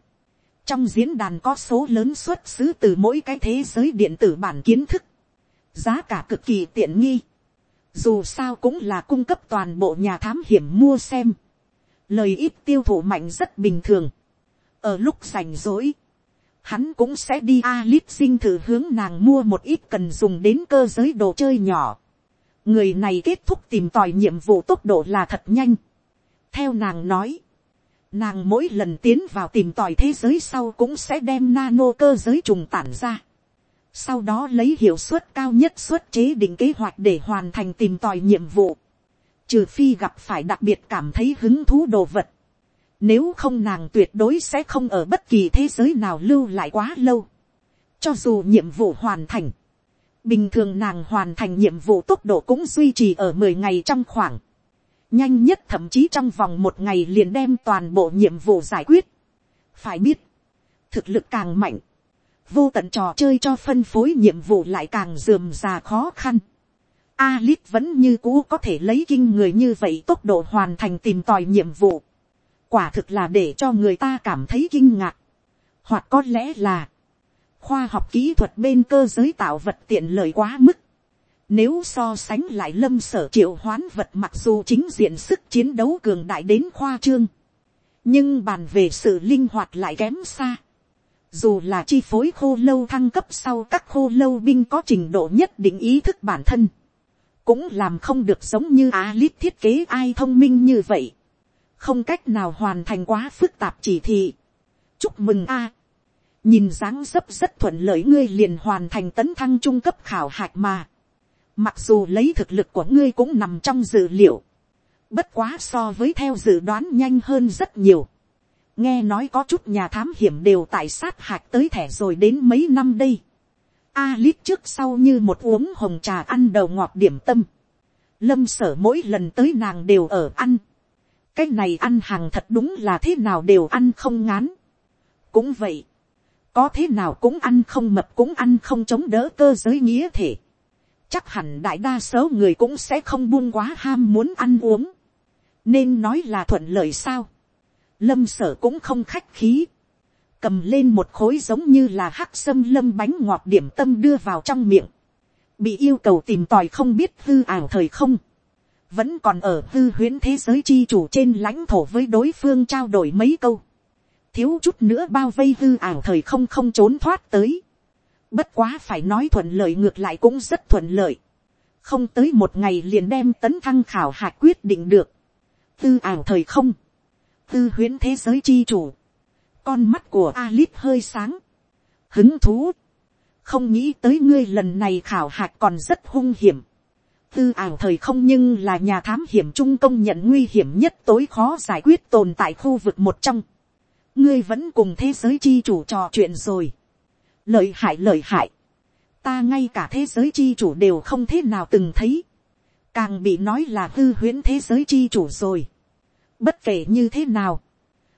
Trong diễn đàn có số lớn xuất xứ từ mỗi cái thế giới điện tử bản kiến thức. Giá cả cực kỳ tiện nghi. Dù sao cũng là cung cấp toàn bộ nhà thám hiểm mua xem lời ít tiêu thụ mạnh rất bình thường ở lúc rảnh rỗi, hắn cũng sẽ đi a sinh thử hướng nàng mua một ít cần dùng đến cơ giới đồ chơi nhỏ. người này kết thúc tìm tòi nhiệm vụ tốc độ là thật nhanh. theo nàng nói, nàng mỗi lần tiến vào tìm tòi thế giới sau cũng sẽ đem nano cơ giới trùng tản ra. sau đó lấy hiệu suất cao nhất xuất chế định kế hoạch để hoàn thành tìm tòi nhiệm vụ trừ phi gặp phải đặc biệt cảm thấy hứng thú đồ vật, nếu không nàng tuyệt đối sẽ không ở bất kỳ thế giới nào lưu lại quá lâu, cho dù nhiệm vụ hoàn thành, bình thường nàng hoàn thành nhiệm vụ tốc độ cũng duy trì ở mười ngày trong khoảng, nhanh nhất thậm chí trong vòng một ngày liền đem toàn bộ nhiệm vụ giải quyết. phải biết, thực lực càng mạnh, vô tận trò chơi cho phân phối nhiệm vụ lại càng dườm già khó khăn. Alice vẫn như cũ có thể lấy kinh người như vậy tốc độ hoàn thành tìm tòi nhiệm vụ. Quả thực là để cho người ta cảm thấy kinh ngạc. Hoặc có lẽ là, khoa học kỹ thuật bên cơ giới tạo vật tiện lợi quá mức. Nếu so sánh lại lâm sở triệu hoán vật mặc dù chính diện sức chiến đấu cường đại đến khoa trương. Nhưng bàn về sự linh hoạt lại kém xa. Dù là chi phối khô lâu thăng cấp sau các khô lâu binh có trình độ nhất định ý thức bản thân cũng làm không được giống như Alice thiết kế ai thông minh như vậy. Không cách nào hoàn thành quá phức tạp chỉ thị. Chúc mừng a. nhìn dáng dấp rất thuận lợi ngươi liền hoàn thành tấn thăng trung cấp khảo hạch mà. mặc dù lấy thực lực của ngươi cũng nằm trong dự liệu. bất quá so với theo dự đoán nhanh hơn rất nhiều. nghe nói có chút nhà thám hiểm đều tại sát hạch tới thẻ rồi đến mấy năm đây. a lít trước sau như một uống hồng trà ăn đầu ngọt điểm tâm. lâm sở mỗi lần tới nàng đều ở ăn cái này ăn hàng thật đúng là thế nào đều ăn không ngán. cũng vậy, có thế nào cũng ăn không mập cũng ăn không chống đỡ cơ giới nghĩa thể. chắc hẳn đại đa số người cũng sẽ không buông quá ham muốn ăn uống. nên nói là thuận lợi sao. lâm sở cũng không khách khí. cầm lên một khối giống như là hắc sâm lâm bánh ngọt điểm tâm đưa vào trong miệng. bị yêu cầu tìm tòi không biết hư ảo thời không vẫn còn ở hư huyễn thế giới chi chủ trên lãnh thổ với đối phương trao đổi mấy câu thiếu chút nữa bao vây hư ảo thời không không trốn thoát tới. Bất quá phải nói thuận lợi ngược lại cũng rất thuận lợi. Không tới một ngày liền đem tấn thăng khảo hạch quyết định được. Tư ảo thời không. Tư huyến thế giới chi chủ. Con mắt của Alice hơi sáng. Hứng thú. Không nghĩ tới ngươi lần này khảo hạch còn rất hung hiểm. Tư ảo thời không nhưng là nhà thám hiểm trung công nhận nguy hiểm nhất tối khó giải quyết tồn tại khu vực một trong ngươi vẫn cùng thế giới chi chủ trò chuyện rồi. lợi hại lợi hại. ta ngay cả thế giới chi chủ đều không thế nào từng thấy. càng bị nói là hư huyễn thế giới chi chủ rồi. bất kể như thế nào.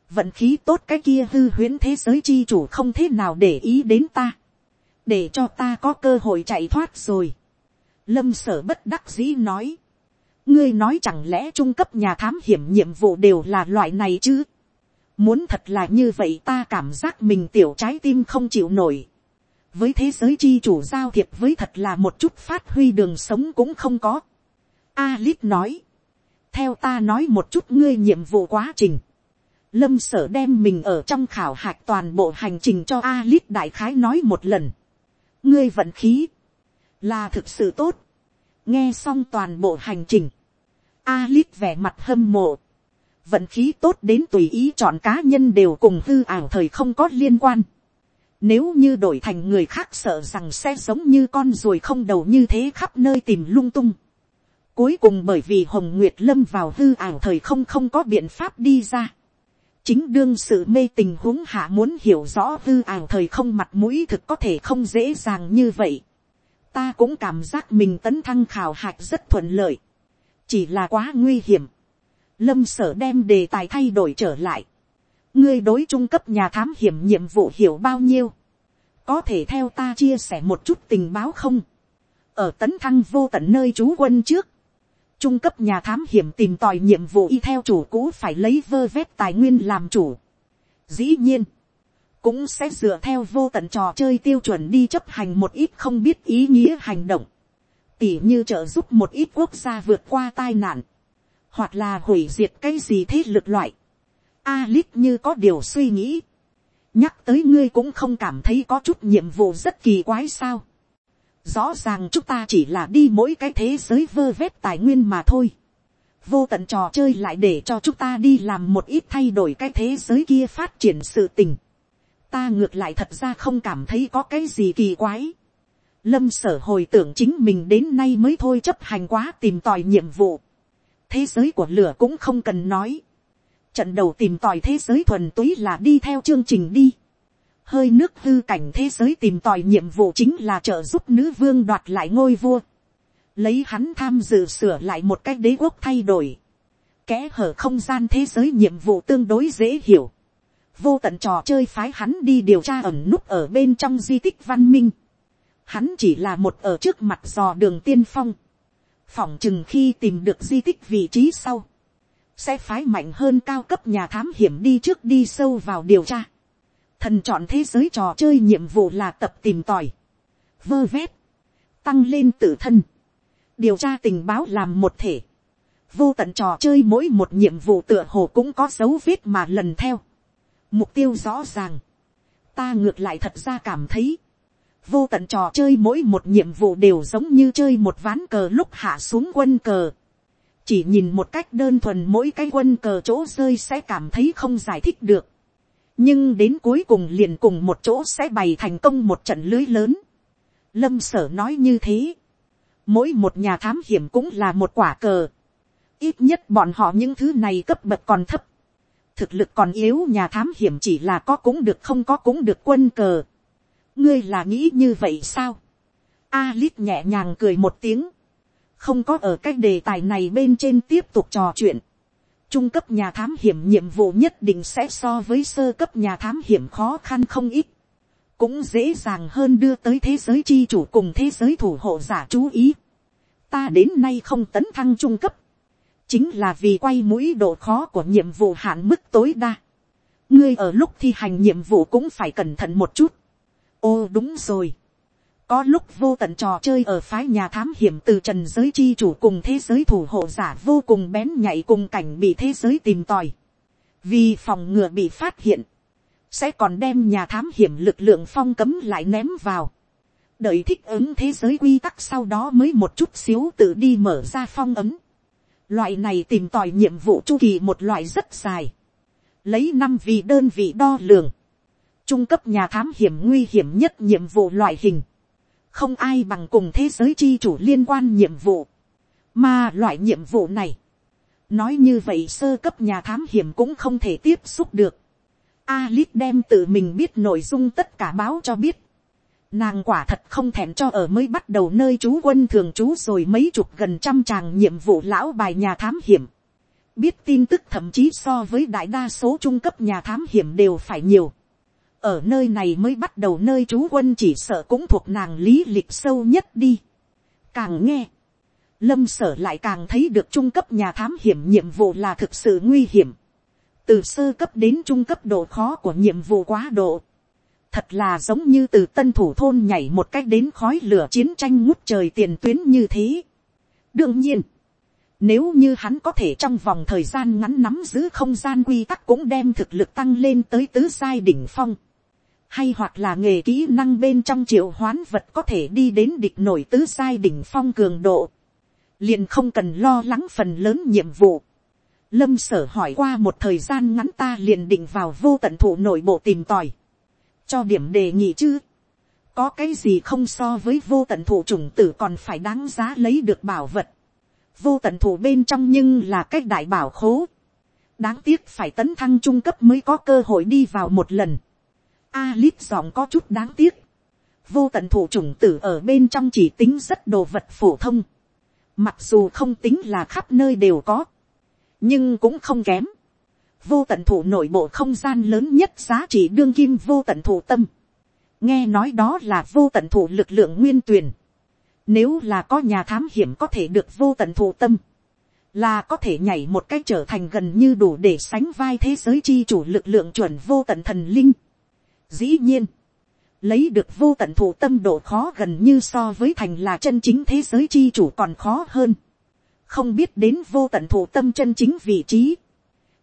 vận khí tốt cái kia hư huyễn thế giới chi chủ không thế nào để ý đến ta. để cho ta có cơ hội chạy thoát rồi lâm sở bất đắc dĩ nói. ngươi nói chẳng lẽ trung cấp nhà thám hiểm nhiệm vụ đều là loại này chứ Muốn thật là như vậy ta cảm giác mình tiểu trái tim không chịu nổi. Với thế giới chi chủ giao thiệp với thật là một chút phát huy đường sống cũng không có. Alip nói. Theo ta nói một chút ngươi nhiệm vụ quá trình. Lâm sở đem mình ở trong khảo hạch toàn bộ hành trình cho Alip đại khái nói một lần. Ngươi vận khí. Là thực sự tốt. Nghe xong toàn bộ hành trình. Alip vẻ mặt hâm mộ vận khí tốt đến tùy ý chọn cá nhân đều cùng hư ảo thời không có liên quan. Nếu như đổi thành người khác sợ rằng sẽ giống như con ruồi không đầu như thế khắp nơi tìm lung tung. Cuối cùng bởi vì Hồng Nguyệt lâm vào hư ảo thời không không có biện pháp đi ra. Chính đương sự mê tình huống hạ muốn hiểu rõ hư ảo thời không mặt mũi thực có thể không dễ dàng như vậy. Ta cũng cảm giác mình tấn thăng khảo hạch rất thuận lợi. Chỉ là quá nguy hiểm lâm sở đem đề tài thay đổi trở lại. ngươi đối trung cấp nhà thám hiểm nhiệm vụ hiểu bao nhiêu. có thể theo ta chia sẻ một chút tình báo không. ở tấn thăng vô tận nơi trú quân trước. trung cấp nhà thám hiểm tìm tòi nhiệm vụ y theo chủ cũ phải lấy vơ vét tài nguyên làm chủ. dĩ nhiên, cũng sẽ dựa theo vô tận trò chơi tiêu chuẩn đi chấp hành một ít không biết ý nghĩa hành động. tỉ như trợ giúp một ít quốc gia vượt qua tai nạn hoặc là hủy diệt cái gì thế lực loại. Alice như có điều suy nghĩ. Nhắc tới ngươi cũng không cảm thấy có chút nhiệm vụ rất kỳ quái sao. Rõ ràng chúng ta chỉ là đi mỗi cái thế giới vơ vét tài nguyên mà thôi. Vô tận trò chơi lại để cho chúng ta đi làm một ít thay đổi cái thế giới kia phát triển sự tình. Ta ngược lại thật ra không cảm thấy có cái gì kỳ quái. Lâm sở hồi tưởng chính mình đến nay mới thôi chấp hành quá tìm tòi nhiệm vụ thế giới của lửa cũng không cần nói. Trận đầu tìm tòi thế giới thuần túy là đi theo chương trình đi. Hơi nước hư cảnh thế giới tìm tòi nhiệm vụ chính là trợ giúp nữ vương đoạt lại ngôi vua. Lấy hắn tham dự sửa lại một cách đế quốc thay đổi. Kẽ hở không gian thế giới nhiệm vụ tương đối dễ hiểu. Vô tận trò chơi phái hắn đi điều tra ẩn núp ở bên trong di tích văn minh. Hắn chỉ là một ở trước mặt dò đường tiên phong phỏng chừng khi tìm được di tích vị trí sau, sẽ phái mạnh hơn cao cấp nhà thám hiểm đi trước đi sâu vào điều tra. Thần chọn thế giới trò chơi nhiệm vụ là tập tìm tòi, vơ vét, tăng lên tự thân, điều tra tình báo làm một thể. Vô tận trò chơi mỗi một nhiệm vụ tựa hồ cũng có dấu vết mà lần theo. Mục tiêu rõ ràng. Ta ngược lại thật ra cảm thấy vô tận trò chơi mỗi một nhiệm vụ đều giống như chơi một ván cờ lúc hạ xuống quân cờ. Chỉ nhìn một cách đơn thuần mỗi cái quân cờ chỗ rơi sẽ cảm thấy không giải thích được. nhưng đến cuối cùng liền cùng một chỗ sẽ bày thành công một trận lưới lớn. lâm sở nói như thế, mỗi một nhà thám hiểm cũng là một quả cờ, ít nhất bọn họ những thứ này cấp bậc còn thấp, thực lực còn yếu nhà thám hiểm chỉ là có cũng được không có cũng được quân cờ. ngươi là nghĩ như vậy sao. Alip nhẹ nhàng cười một tiếng, không có ở cái đề tài này bên trên tiếp tục trò chuyện trung cấp nhà thám hiểm nhiệm vụ nhất định sẽ so với sơ cấp nhà thám hiểm khó khăn không ít, cũng dễ dàng hơn đưa tới thế giới chi chủ cùng thế giới thủ hộ giả chú ý. Ta đến nay không tấn thăng trung cấp, chính là vì quay mũi độ khó của nhiệm vụ hạn mức tối đa. ngươi ở lúc thi hành nhiệm vụ cũng phải cẩn thận một chút. ô đúng rồi có lúc vô tận trò chơi ở phái nhà thám hiểm từ trần giới chi chủ cùng thế giới thủ hộ giả vô cùng bén nhạy cùng cảnh bị thế giới tìm tòi. Vì phòng ngừa bị phát hiện, sẽ còn đem nhà thám hiểm lực lượng phong cấm lại ném vào. Đợi thích ứng thế giới quy tắc sau đó mới một chút xíu tự đi mở ra phong ấm. Loại này tìm tòi nhiệm vụ chu kỳ một loại rất dài. Lấy năm vì đơn vị đo lường. Trung cấp nhà thám hiểm nguy hiểm nhất nhiệm vụ loại hình không ai bằng cùng thế giới chi chủ liên quan nhiệm vụ, mà loại nhiệm vụ này, nói như vậy sơ cấp nhà thám hiểm cũng không thể tiếp xúc được. Alice đem tự mình biết nội dung tất cả báo cho biết. Nàng quả thật không thèm cho ở mới bắt đầu nơi trú quân thường trú rồi mấy chục gần trăm tràng nhiệm vụ lão bài nhà thám hiểm. Biết tin tức thậm chí so với đại đa số trung cấp nhà thám hiểm đều phải nhiều ở nơi này mới bắt đầu nơi trú quân chỉ sợ cũng thuộc nàng lý lịch sâu nhất đi. càng nghe, lâm sở lại càng thấy được trung cấp nhà thám hiểm nhiệm vụ là thực sự nguy hiểm. từ sơ cấp đến trung cấp độ khó của nhiệm vụ quá độ thật là giống như từ tân thủ thôn nhảy một cách đến khói lửa chiến tranh ngút trời tiền tuyến như thế. đương nhiên, nếu như hắn có thể trong vòng thời gian ngắn nắm giữ không gian quy tắc cũng đem thực lực tăng lên tới tứ sai đỉnh phong hay hoặc là nghề kỹ năng bên trong triệu hoán vật có thể đi đến địch nổi tứ sai đỉnh phong cường độ, liền không cần lo lắng phần lớn nhiệm vụ. Lâm sở hỏi qua một thời gian ngắn ta liền định vào vô tận thủ nội bộ tìm tòi, cho điểm đề nghị chứ. có cái gì không so với vô tận thủ chủng tử còn phải đáng giá lấy được bảo vật. vô tận thủ bên trong nhưng là cách đại bảo khố. đáng tiếc phải tấn thăng trung cấp mới có cơ hội đi vào một lần Alip giọng có chút đáng tiếc. Vô tận thủ chủng tử ở bên trong chỉ tính rất đồ vật phổ thông. Mặc dù không tính là khắp nơi đều có. Nhưng cũng không kém. Vô tận thủ nội bộ không gian lớn nhất giá trị đương kim vô tận thủ tâm. Nghe nói đó là vô tận thủ lực lượng nguyên tuyển. Nếu là có nhà thám hiểm có thể được vô tận thủ tâm. Là có thể nhảy một cách trở thành gần như đủ để sánh vai thế giới chi chủ lực lượng chuẩn vô tận thần linh Dĩ nhiên, lấy được vô tận thủ tâm độ khó gần như so với thành là chân chính thế giới chi chủ còn khó hơn. Không biết đến vô tận thủ tâm chân chính vị trí.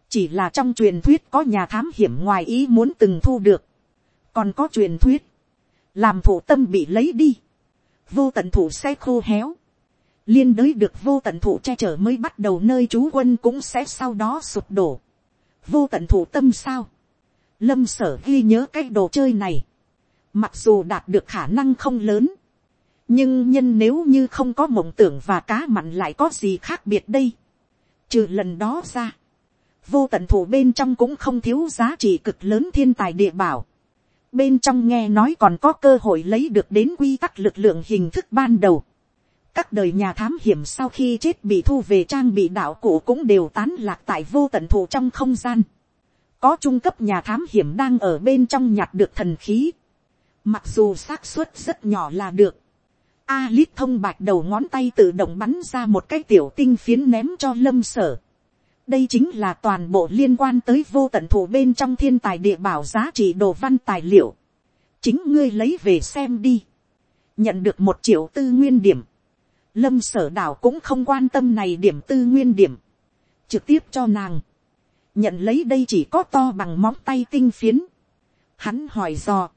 Chỉ là trong truyền thuyết có nhà thám hiểm ngoài ý muốn từng thu được. Còn có truyền thuyết. Làm thủ tâm bị lấy đi. Vô tận thủ sẽ khô héo. Liên đới được vô tận thủ che chở mới bắt đầu nơi chú quân cũng sẽ sau đó sụp đổ. Vô tận thủ tâm sao? lâm sở ghi nhớ cái đồ chơi này, mặc dù đạt được khả năng không lớn, nhưng nhân nếu như không có mộng tưởng và cá mặn lại có gì khác biệt đây, trừ lần đó ra, vô tận thủ bên trong cũng không thiếu giá trị cực lớn thiên tài địa bảo, bên trong nghe nói còn có cơ hội lấy được đến quy tắc lực lượng hình thức ban đầu, các đời nhà thám hiểm sau khi chết bị thu về trang bị đạo cụ cũng đều tán lạc tại vô tận thủ trong không gian. Có trung cấp nhà thám hiểm đang ở bên trong nhặt được thần khí, mặc dù xác suất rất nhỏ là được, Alip thông bạch đầu ngón tay tự động bắn ra một cái tiểu tinh phiến ném cho lâm sở đây chính là toàn bộ liên quan tới vô tận thủ bên trong thiên tài địa bảo giá trị đồ văn tài liệu. chính ngươi lấy về xem đi. nhận được một triệu tư nguyên điểm. lâm sở đảo cũng không quan tâm này điểm tư nguyên điểm. trực tiếp cho nàng nhận lấy đây chỉ có to bằng móng tay tinh phiến. Hắn hỏi dò,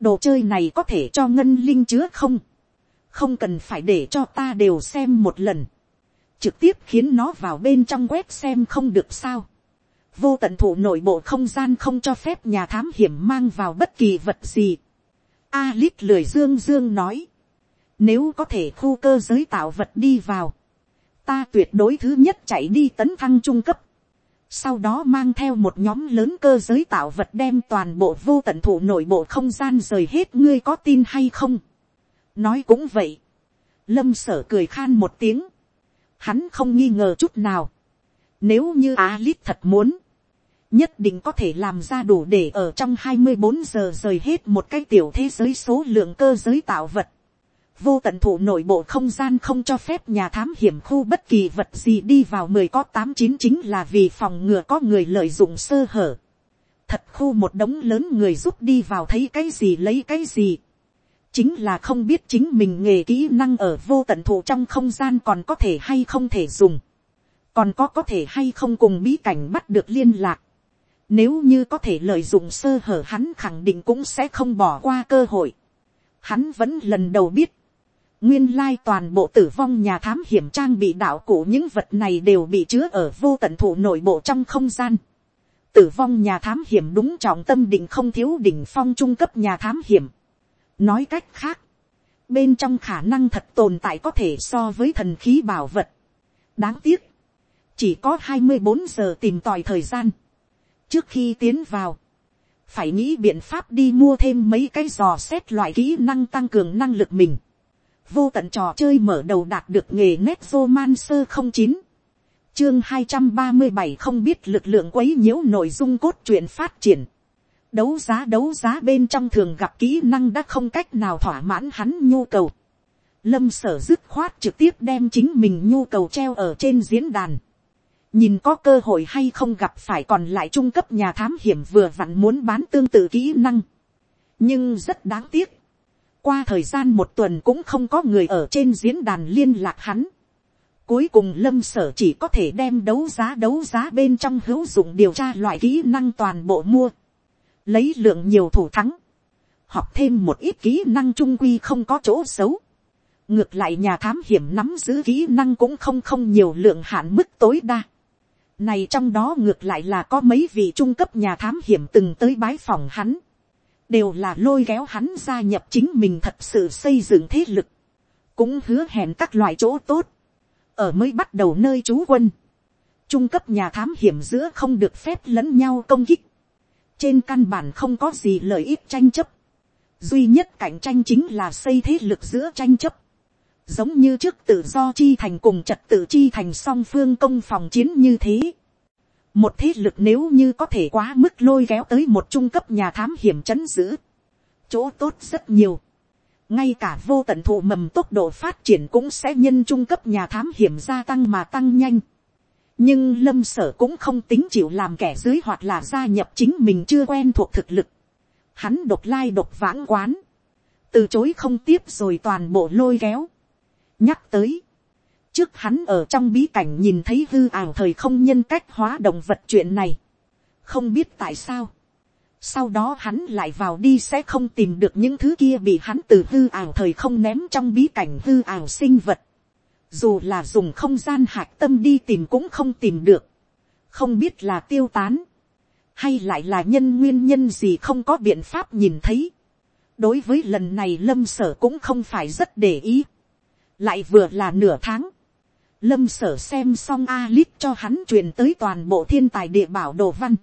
đồ chơi này có thể cho ngân linh chứa không, không cần phải để cho ta đều xem một lần, trực tiếp khiến nó vào bên trong web xem không được sao. vô tận thủ nội bộ không gian không cho phép nhà thám hiểm mang vào bất kỳ vật gì. Alip lười dương dương nói, nếu có thể khu cơ giới tạo vật đi vào, ta tuyệt đối thứ nhất chạy đi tấn thăng trung cấp, sau đó mang theo một nhóm lớn cơ giới tạo vật đem toàn bộ vô tận thủ nội bộ không gian rời hết ngươi có tin hay không. nói cũng vậy, lâm sở cười khan một tiếng, hắn không nghi ngờ chút nào, nếu như Alip thật muốn, nhất định có thể làm ra đủ để ở trong hai mươi bốn giờ rời hết một cái tiểu thế giới số lượng cơ giới tạo vật. Vô tận thủ nội bộ không gian không cho phép nhà thám hiểm khu bất kỳ vật gì đi vào mười có tám chín chính là vì phòng ngừa có người lợi dụng sơ hở. Thật khu một đống lớn người giúp đi vào thấy cái gì lấy cái gì. Chính là không biết chính mình nghề kỹ năng ở vô tận thủ trong không gian còn có thể hay không thể dùng. Còn có có thể hay không cùng bí cảnh bắt được liên lạc nếu như có thể lợi dụng sơ hở hắn khẳng định cũng sẽ không bỏ qua cơ hội. Hắn vẫn lần đầu biết. Nguyên lai toàn bộ tử vong nhà thám hiểm trang bị đạo cụ những vật này đều bị chứa ở vô tận thủ nội bộ trong không gian. Tử vong nhà thám hiểm đúng trọng tâm định không thiếu đỉnh phong trung cấp nhà thám hiểm. Nói cách khác. Bên trong khả năng thật tồn tại có thể so với thần khí bảo vật. Đáng tiếc. Chỉ có hai mươi bốn giờ tìm tòi thời gian trước khi tiến vào, phải nghĩ biện pháp đi mua thêm mấy cái dò xét loại kỹ năng tăng cường năng lực mình. vô tận trò chơi mở đầu đạt được nghề nét man sơ không chín, chương hai trăm ba mươi bảy không biết lực lượng quấy nhiễu nội dung cốt truyện phát triển đấu giá đấu giá bên trong thường gặp kỹ năng đã không cách nào thỏa mãn hắn nhu cầu. lâm sở dứt khoát trực tiếp đem chính mình nhu cầu treo ở trên diễn đàn nhìn có cơ hội hay không gặp phải còn lại trung cấp nhà thám hiểm vừa vặn muốn bán tương tự kỹ năng. nhưng rất đáng tiếc. qua thời gian một tuần cũng không có người ở trên diễn đàn liên lạc hắn. cuối cùng lâm sở chỉ có thể đem đấu giá đấu giá bên trong hữu dụng điều tra loại kỹ năng toàn bộ mua lấy lượng nhiều thủ thắng. học thêm một ít kỹ năng trung quy không có chỗ xấu. ngược lại nhà thám hiểm nắm giữ kỹ năng cũng không không nhiều lượng hạn mức tối đa này trong đó ngược lại là có mấy vị trung cấp nhà thám hiểm từng tới bái phòng hắn. Đều là lôi kéo hắn gia nhập chính mình thật sự xây dựng thế lực. Cũng hứa hẹn các loại chỗ tốt. Ở mới bắt đầu nơi trú quân. Trung cấp nhà thám hiểm giữa không được phép lẫn nhau công kích. Trên căn bản không có gì lợi ích tranh chấp. Duy nhất cạnh tranh chính là xây thế lực giữa tranh chấp giống như trước tự do chi thành cùng trật tự chi thành song phương công phòng chiến như thế. Một thế lực nếu như có thể quá mức lôi kéo tới một trung cấp nhà thám hiểm chấn giữ. Chỗ tốt rất nhiều. Ngay cả vô tận thụ mầm tốc độ phát triển cũng sẽ nhân trung cấp nhà thám hiểm gia tăng mà tăng nhanh. Nhưng lâm sở cũng không tính chịu làm kẻ dưới hoặc là gia nhập chính mình chưa quen thuộc thực lực. Hắn độc lai độc vãng quán. Từ chối không tiếp rồi toàn bộ lôi kéo nhắc tới. Trước hắn ở trong bí cảnh nhìn thấy hư ảo thời không nhân cách hóa động vật chuyện này. Không biết tại sao. Sau đó hắn lại vào đi sẽ không tìm được những thứ kia bị hắn từ hư ảo thời không ném trong bí cảnh hư ảo sinh vật. Dù là dùng không gian hạc tâm đi tìm cũng không tìm được. Không biết là tiêu tán. Hay lại là nhân nguyên nhân gì không có biện pháp nhìn thấy. Đối với lần này lâm sở cũng không phải rất để ý lại vừa là nửa tháng, lâm sở xem xong a lít cho hắn truyền tới toàn bộ thiên tài địa bảo đồ văn.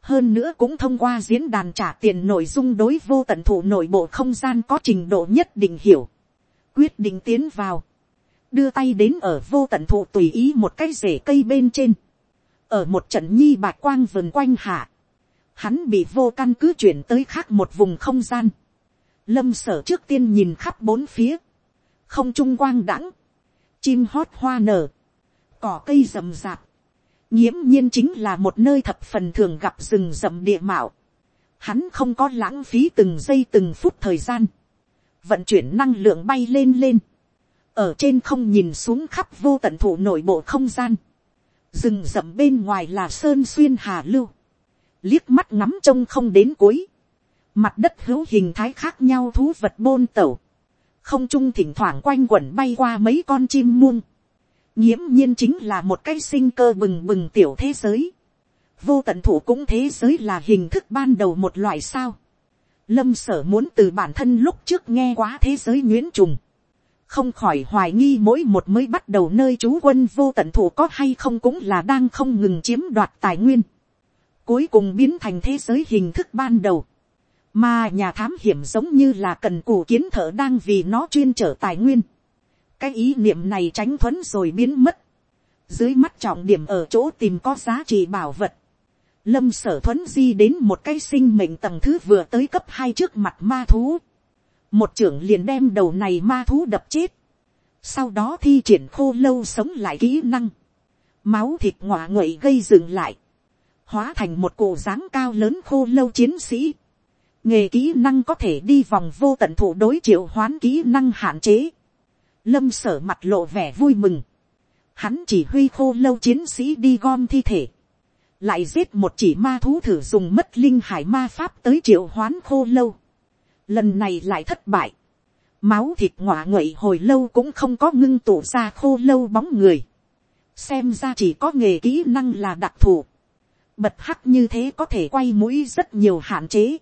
hơn nữa cũng thông qua diễn đàn trả tiền nội dung đối vô tận thủ nội bộ không gian có trình độ nhất định hiểu, quyết định tiến vào, đưa tay đến ở vô tận thụ tùy ý một cái rễ cây bên trên, ở một trận nhi bạc quang vườn quanh hạ, hắn bị vô căn cứ chuyển tới khác một vùng không gian, lâm sở trước tiên nhìn khắp bốn phía, không trung quang đãng, chim hót hoa nở, cỏ cây rậm rạp, nghiễm nhiên chính là một nơi thập phần thường gặp rừng rậm địa mạo. Hắn không có lãng phí từng giây từng phút thời gian, vận chuyển năng lượng bay lên lên, ở trên không nhìn xuống khắp vô tận thủ nội bộ không gian, rừng rậm bên ngoài là sơn xuyên hà lưu, liếc mắt ngắm trông không đến cuối, mặt đất hữu hình thái khác nhau thú vật bôn tẩu, không trung thỉnh thoảng quanh quẩn bay qua mấy con chim muông, nghiễm nhiên chính là một cái sinh cơ bừng bừng tiểu thế giới, vô tận thủ cũng thế giới là hình thức ban đầu một loại sao. lâm sở muốn từ bản thân lúc trước nghe quá thế giới nhuyễn trùng không khỏi hoài nghi mỗi một mới bắt đầu nơi trú quân vô tận thủ có hay không cũng là đang không ngừng chiếm đoạt tài nguyên. cuối cùng biến thành thế giới hình thức ban đầu. mà nhà thám hiểm giống như là cần củ kiến thợ đang vì nó chuyên trở tài nguyên. cái ý niệm này tránh thuấn rồi biến mất. dưới mắt trọng điểm ở chỗ tìm có giá trị bảo vật lâm sở thuấn di đến một cái sinh mệnh tầng thứ vừa tới cấp hai trước mặt ma thú một trưởng liền đem đầu này ma thú đập chết. sau đó thi triển khô lâu sống lại kỹ năng. máu thịt ngọa nguậy gây dừng lại. hóa thành một cổ dáng cao lớn khô lâu chiến sĩ. nghề kỹ năng có thể đi vòng vô tận thủ đối triệu hoán kỹ năng hạn chế. lâm sở mặt lộ vẻ vui mừng. hắn chỉ huy khô lâu chiến sĩ đi gom thi thể lại giết một chỉ ma thú thử dùng mất linh hải ma pháp tới triệu hoán khô lâu. Lần này lại thất bại. Máu thịt ngọa nguậy hồi lâu cũng không có ngưng tụ ra khô lâu bóng người. Xem ra chỉ có nghề kỹ năng là đặc thù. Bật hắc như thế có thể quay mũi rất nhiều hạn chế.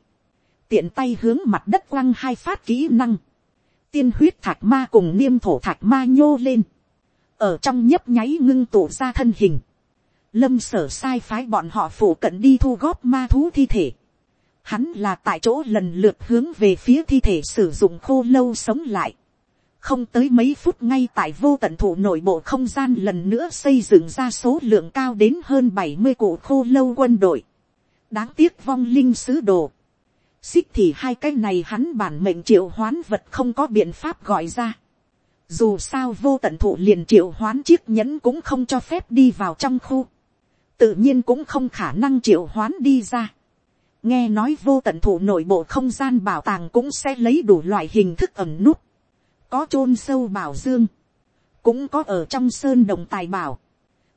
Tiện tay hướng mặt đất quăng hai phát kỹ năng. Tiên huyết thạch ma cùng niêm thổ thạch ma nhô lên. Ở trong nhấp nháy ngưng tụ ra thân hình lâm sở sai phái bọn họ phủ cận đi thu góp ma thú thi thể. Hắn là tại chỗ lần lượt hướng về phía thi thể sử dụng khô lâu sống lại. Không tới mấy phút ngay tại vô tận thủ nội bộ không gian lần nữa xây dựng ra số lượng cao đến hơn bảy mươi cụ khô lâu quân đội. Đáng tiếc vong linh sứ đồ. Xích thì hai cái này hắn bản mệnh triệu hoán vật không có biện pháp gọi ra. Dù sao vô tận thủ liền triệu hoán chiếc nhẫn cũng không cho phép đi vào trong khu tự nhiên cũng không khả năng triệu hoán đi ra nghe nói vô tận thủ nội bộ không gian bảo tàng cũng sẽ lấy đủ loại hình thức ẩm nút, có chôn sâu bảo dương, cũng có ở trong sơn đồng tài bảo,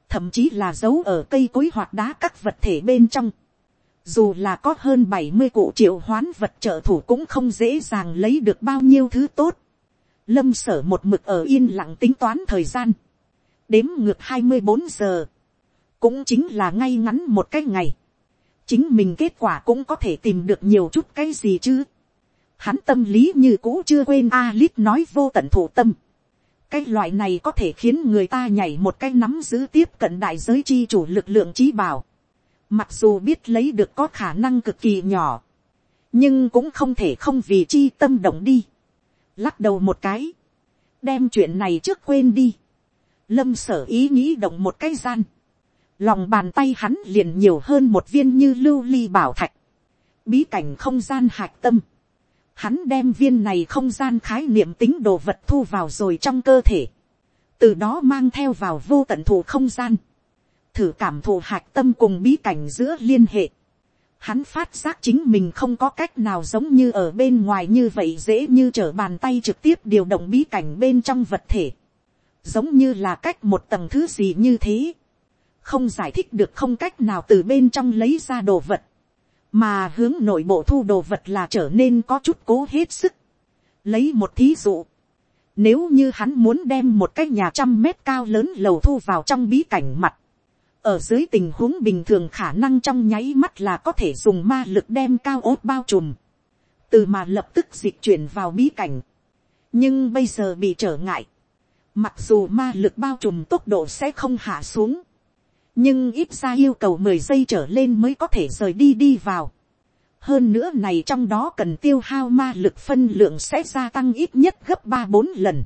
thậm chí là giấu ở cây cối hoạt đá các vật thể bên trong. Dù là có hơn bảy mươi cụ triệu hoán vật trợ thủ cũng không dễ dàng lấy được bao nhiêu thứ tốt. Lâm sở một mực ở yên lặng tính toán thời gian. Đếm ngược hai mươi bốn giờ cũng chính là ngay ngắn một cái ngày, chính mình kết quả cũng có thể tìm được nhiều chút cái gì chứ. Hắn tâm lý như cũ chưa quên Alip nói vô tận thủ tâm. Cái loại này có thể khiến người ta nhảy một cái nắm giữ tiếp cận đại giới chi chủ lực lượng trí bảo. Mặc dù biết lấy được có khả năng cực kỳ nhỏ. Nhưng cũng không thể không vì chi tâm động đi. Lắc đầu một cái. Đem chuyện này trước quên đi. Lâm sở ý nghĩ động một cái gian lòng bàn tay hắn liền nhiều hơn một viên như lưu ly bảo thạch, bí cảnh không gian hạc tâm, hắn đem viên này không gian khái niệm tính đồ vật thu vào rồi trong cơ thể, từ đó mang theo vào vô tận thủ không gian, thử cảm thụ hạc tâm cùng bí cảnh giữa liên hệ, hắn phát giác chính mình không có cách nào giống như ở bên ngoài như vậy dễ như trở bàn tay trực tiếp điều động bí cảnh bên trong vật thể, giống như là cách một tầng thứ gì như thế, không giải thích được không cách nào từ bên trong lấy ra đồ vật, mà hướng nội bộ thu đồ vật là trở nên có chút cố hết sức. Lấy một thí dụ, nếu như hắn muốn đem một cái nhà trăm mét cao lớn lầu thu vào trong bí cảnh mặt, ở dưới tình huống bình thường khả năng trong nháy mắt là có thể dùng ma lực đem cao ốt bao trùm, từ mà lập tức dịch chuyển vào bí cảnh. nhưng bây giờ bị trở ngại, mặc dù ma lực bao trùm tốc độ sẽ không hạ xuống, nhưng ít ra yêu cầu mười giây trở lên mới có thể rời đi đi vào. hơn nữa này trong đó cần tiêu hao ma lực phân lượng sẽ gia tăng ít nhất gấp ba bốn lần.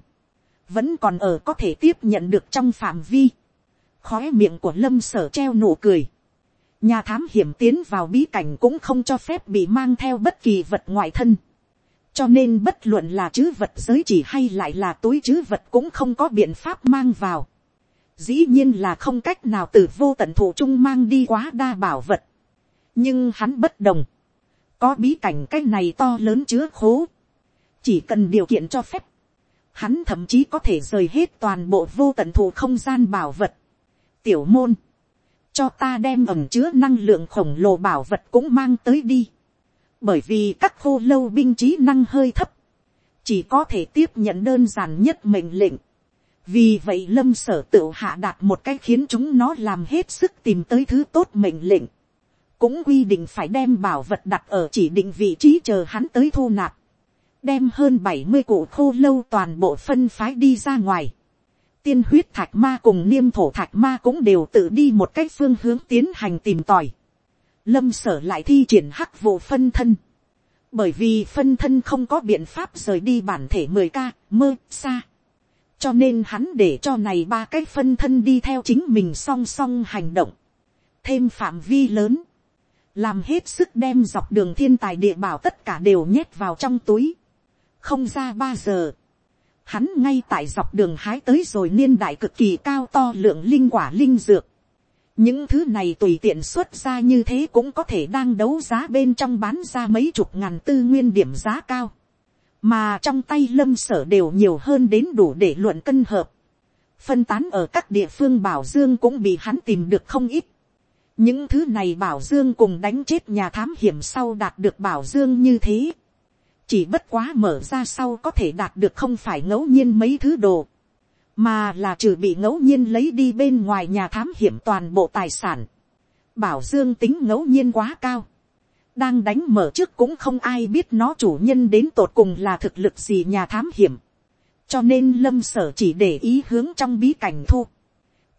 vẫn còn ở có thể tiếp nhận được trong phạm vi. khói miệng của lâm sở treo nụ cười. nhà thám hiểm tiến vào bí cảnh cũng không cho phép bị mang theo bất kỳ vật ngoại thân. cho nên bất luận là chứ vật giới chỉ hay lại là túi chứ vật cũng không có biện pháp mang vào dĩ nhiên là không cách nào từ vô tận thủ trung mang đi quá đa bảo vật. nhưng hắn bất đồng, có bí cảnh cái này to lớn chứa khố, chỉ cần điều kiện cho phép, hắn thậm chí có thể rời hết toàn bộ vô tận thủ không gian bảo vật. tiểu môn, cho ta đem ẩm chứa năng lượng khổng lồ bảo vật cũng mang tới đi, bởi vì các khô lâu binh trí năng hơi thấp, chỉ có thể tiếp nhận đơn giản nhất mệnh lệnh, vì vậy lâm sở tự hạ đạt một cách khiến chúng nó làm hết sức tìm tới thứ tốt mệnh lệnh. cũng quy định phải đem bảo vật đặt ở chỉ định vị trí chờ hắn tới thu nạp, đem hơn bảy mươi cụ khô lâu toàn bộ phân phái đi ra ngoài, tiên huyết thạch ma cùng niêm thổ thạch ma cũng đều tự đi một cách phương hướng tiến hành tìm tòi, lâm sở lại thi triển hắc vụ phân thân, bởi vì phân thân không có biện pháp rời đi bản thể mười ca mơ xa cho nên hắn để cho này ba cái phân thân đi theo chính mình song song hành động, thêm phạm vi lớn, làm hết sức đem dọc đường thiên tài địa bảo tất cả đều nhét vào trong túi, không ra ba giờ, hắn ngay tại dọc đường hái tới rồi niên đại cực kỳ cao to lượng linh quả linh dược, những thứ này tùy tiện xuất ra như thế cũng có thể đang đấu giá bên trong bán ra mấy chục ngàn tư nguyên điểm giá cao mà trong tay lâm sở đều nhiều hơn đến đủ để luận cân hợp. phân tán ở các địa phương bảo dương cũng bị hắn tìm được không ít. những thứ này bảo dương cùng đánh chết nhà thám hiểm sau đạt được bảo dương như thế. chỉ bất quá mở ra sau có thể đạt được không phải ngẫu nhiên mấy thứ đồ, mà là trừ bị ngẫu nhiên lấy đi bên ngoài nhà thám hiểm toàn bộ tài sản. bảo dương tính ngẫu nhiên quá cao đang đánh mở trước cũng không ai biết nó chủ nhân đến tột cùng là thực lực gì nhà thám hiểm. cho nên lâm sở chỉ để ý hướng trong bí cảnh thu.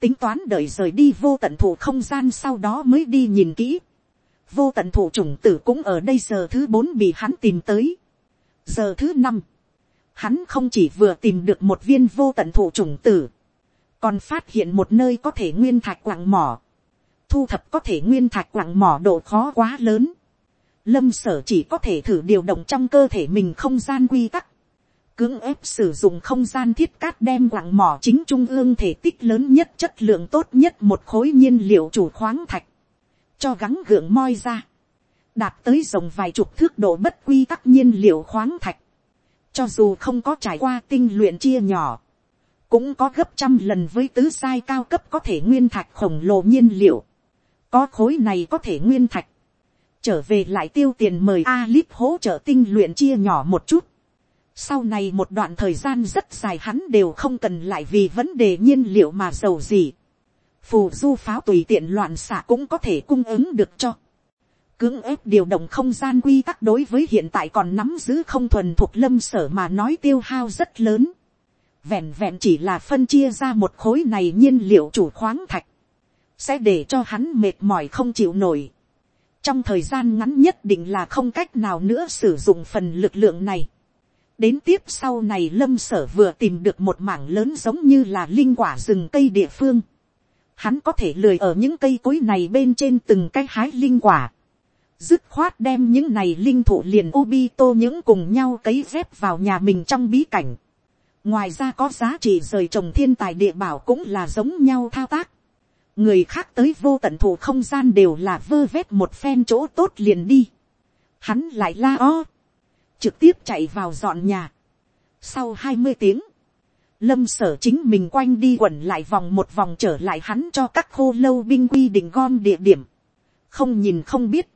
tính toán đợi rời đi vô tận thủ không gian sau đó mới đi nhìn kỹ. vô tận thủ chủng tử cũng ở đây giờ thứ bốn bị hắn tìm tới. giờ thứ năm, hắn không chỉ vừa tìm được một viên vô tận thủ chủng tử, còn phát hiện một nơi có thể nguyên thạch quặng mỏ. thu thập có thể nguyên thạch quặng mỏ độ khó quá lớn lâm sở chỉ có thể thử điều động trong cơ thể mình không gian quy tắc, cưỡng ép sử dụng không gian thiết cát đem quặng mỏ chính trung ương thể tích lớn nhất chất lượng tốt nhất một khối nhiên liệu chủ khoáng thạch, cho gắng gượng moi ra, đạt tới rồng vài chục thước độ bất quy tắc nhiên liệu khoáng thạch, cho dù không có trải qua tinh luyện chia nhỏ, cũng có gấp trăm lần với tứ sai cao cấp có thể nguyên thạch khổng lồ nhiên liệu, có khối này có thể nguyên thạch, trở về lại tiêu tiền mời Alip hỗ trợ tinh luyện chia nhỏ một chút. Sau này một đoạn thời gian rất dài hắn đều không cần lại vì vấn đề nhiên liệu mà giàu gì. Phù du pháo tùy tiện loạn xạ cũng có thể cung ứng được cho. Cưỡng ép điều động không gian quy tắc đối với hiện tại còn nắm giữ không thuần thuộc lâm sở mà nói tiêu hao rất lớn. Vẹn vẹn chỉ là phân chia ra một khối này nhiên liệu chủ khoáng thạch. Sẽ để cho hắn mệt mỏi không chịu nổi trong thời gian ngắn nhất định là không cách nào nữa sử dụng phần lực lượng này. đến tiếp sau này lâm sở vừa tìm được một mảng lớn giống như là linh quả rừng cây địa phương. hắn có thể lười ở những cây cối này bên trên từng cái hái linh quả. dứt khoát đem những này linh thụ liền obito những cùng nhau cấy dép vào nhà mình trong bí cảnh. ngoài ra có giá trị rời trồng thiên tài địa bảo cũng là giống nhau thao tác người khác tới vô tận thủ không gian đều là vơ vét một phen chỗ tốt liền đi. Hắn lại la o, trực tiếp chạy vào dọn nhà. Sau hai mươi tiếng, lâm sở chính mình quanh đi quẩn lại vòng một vòng trở lại hắn cho các khô lâu binh quy định gom địa điểm. Không nhìn không biết,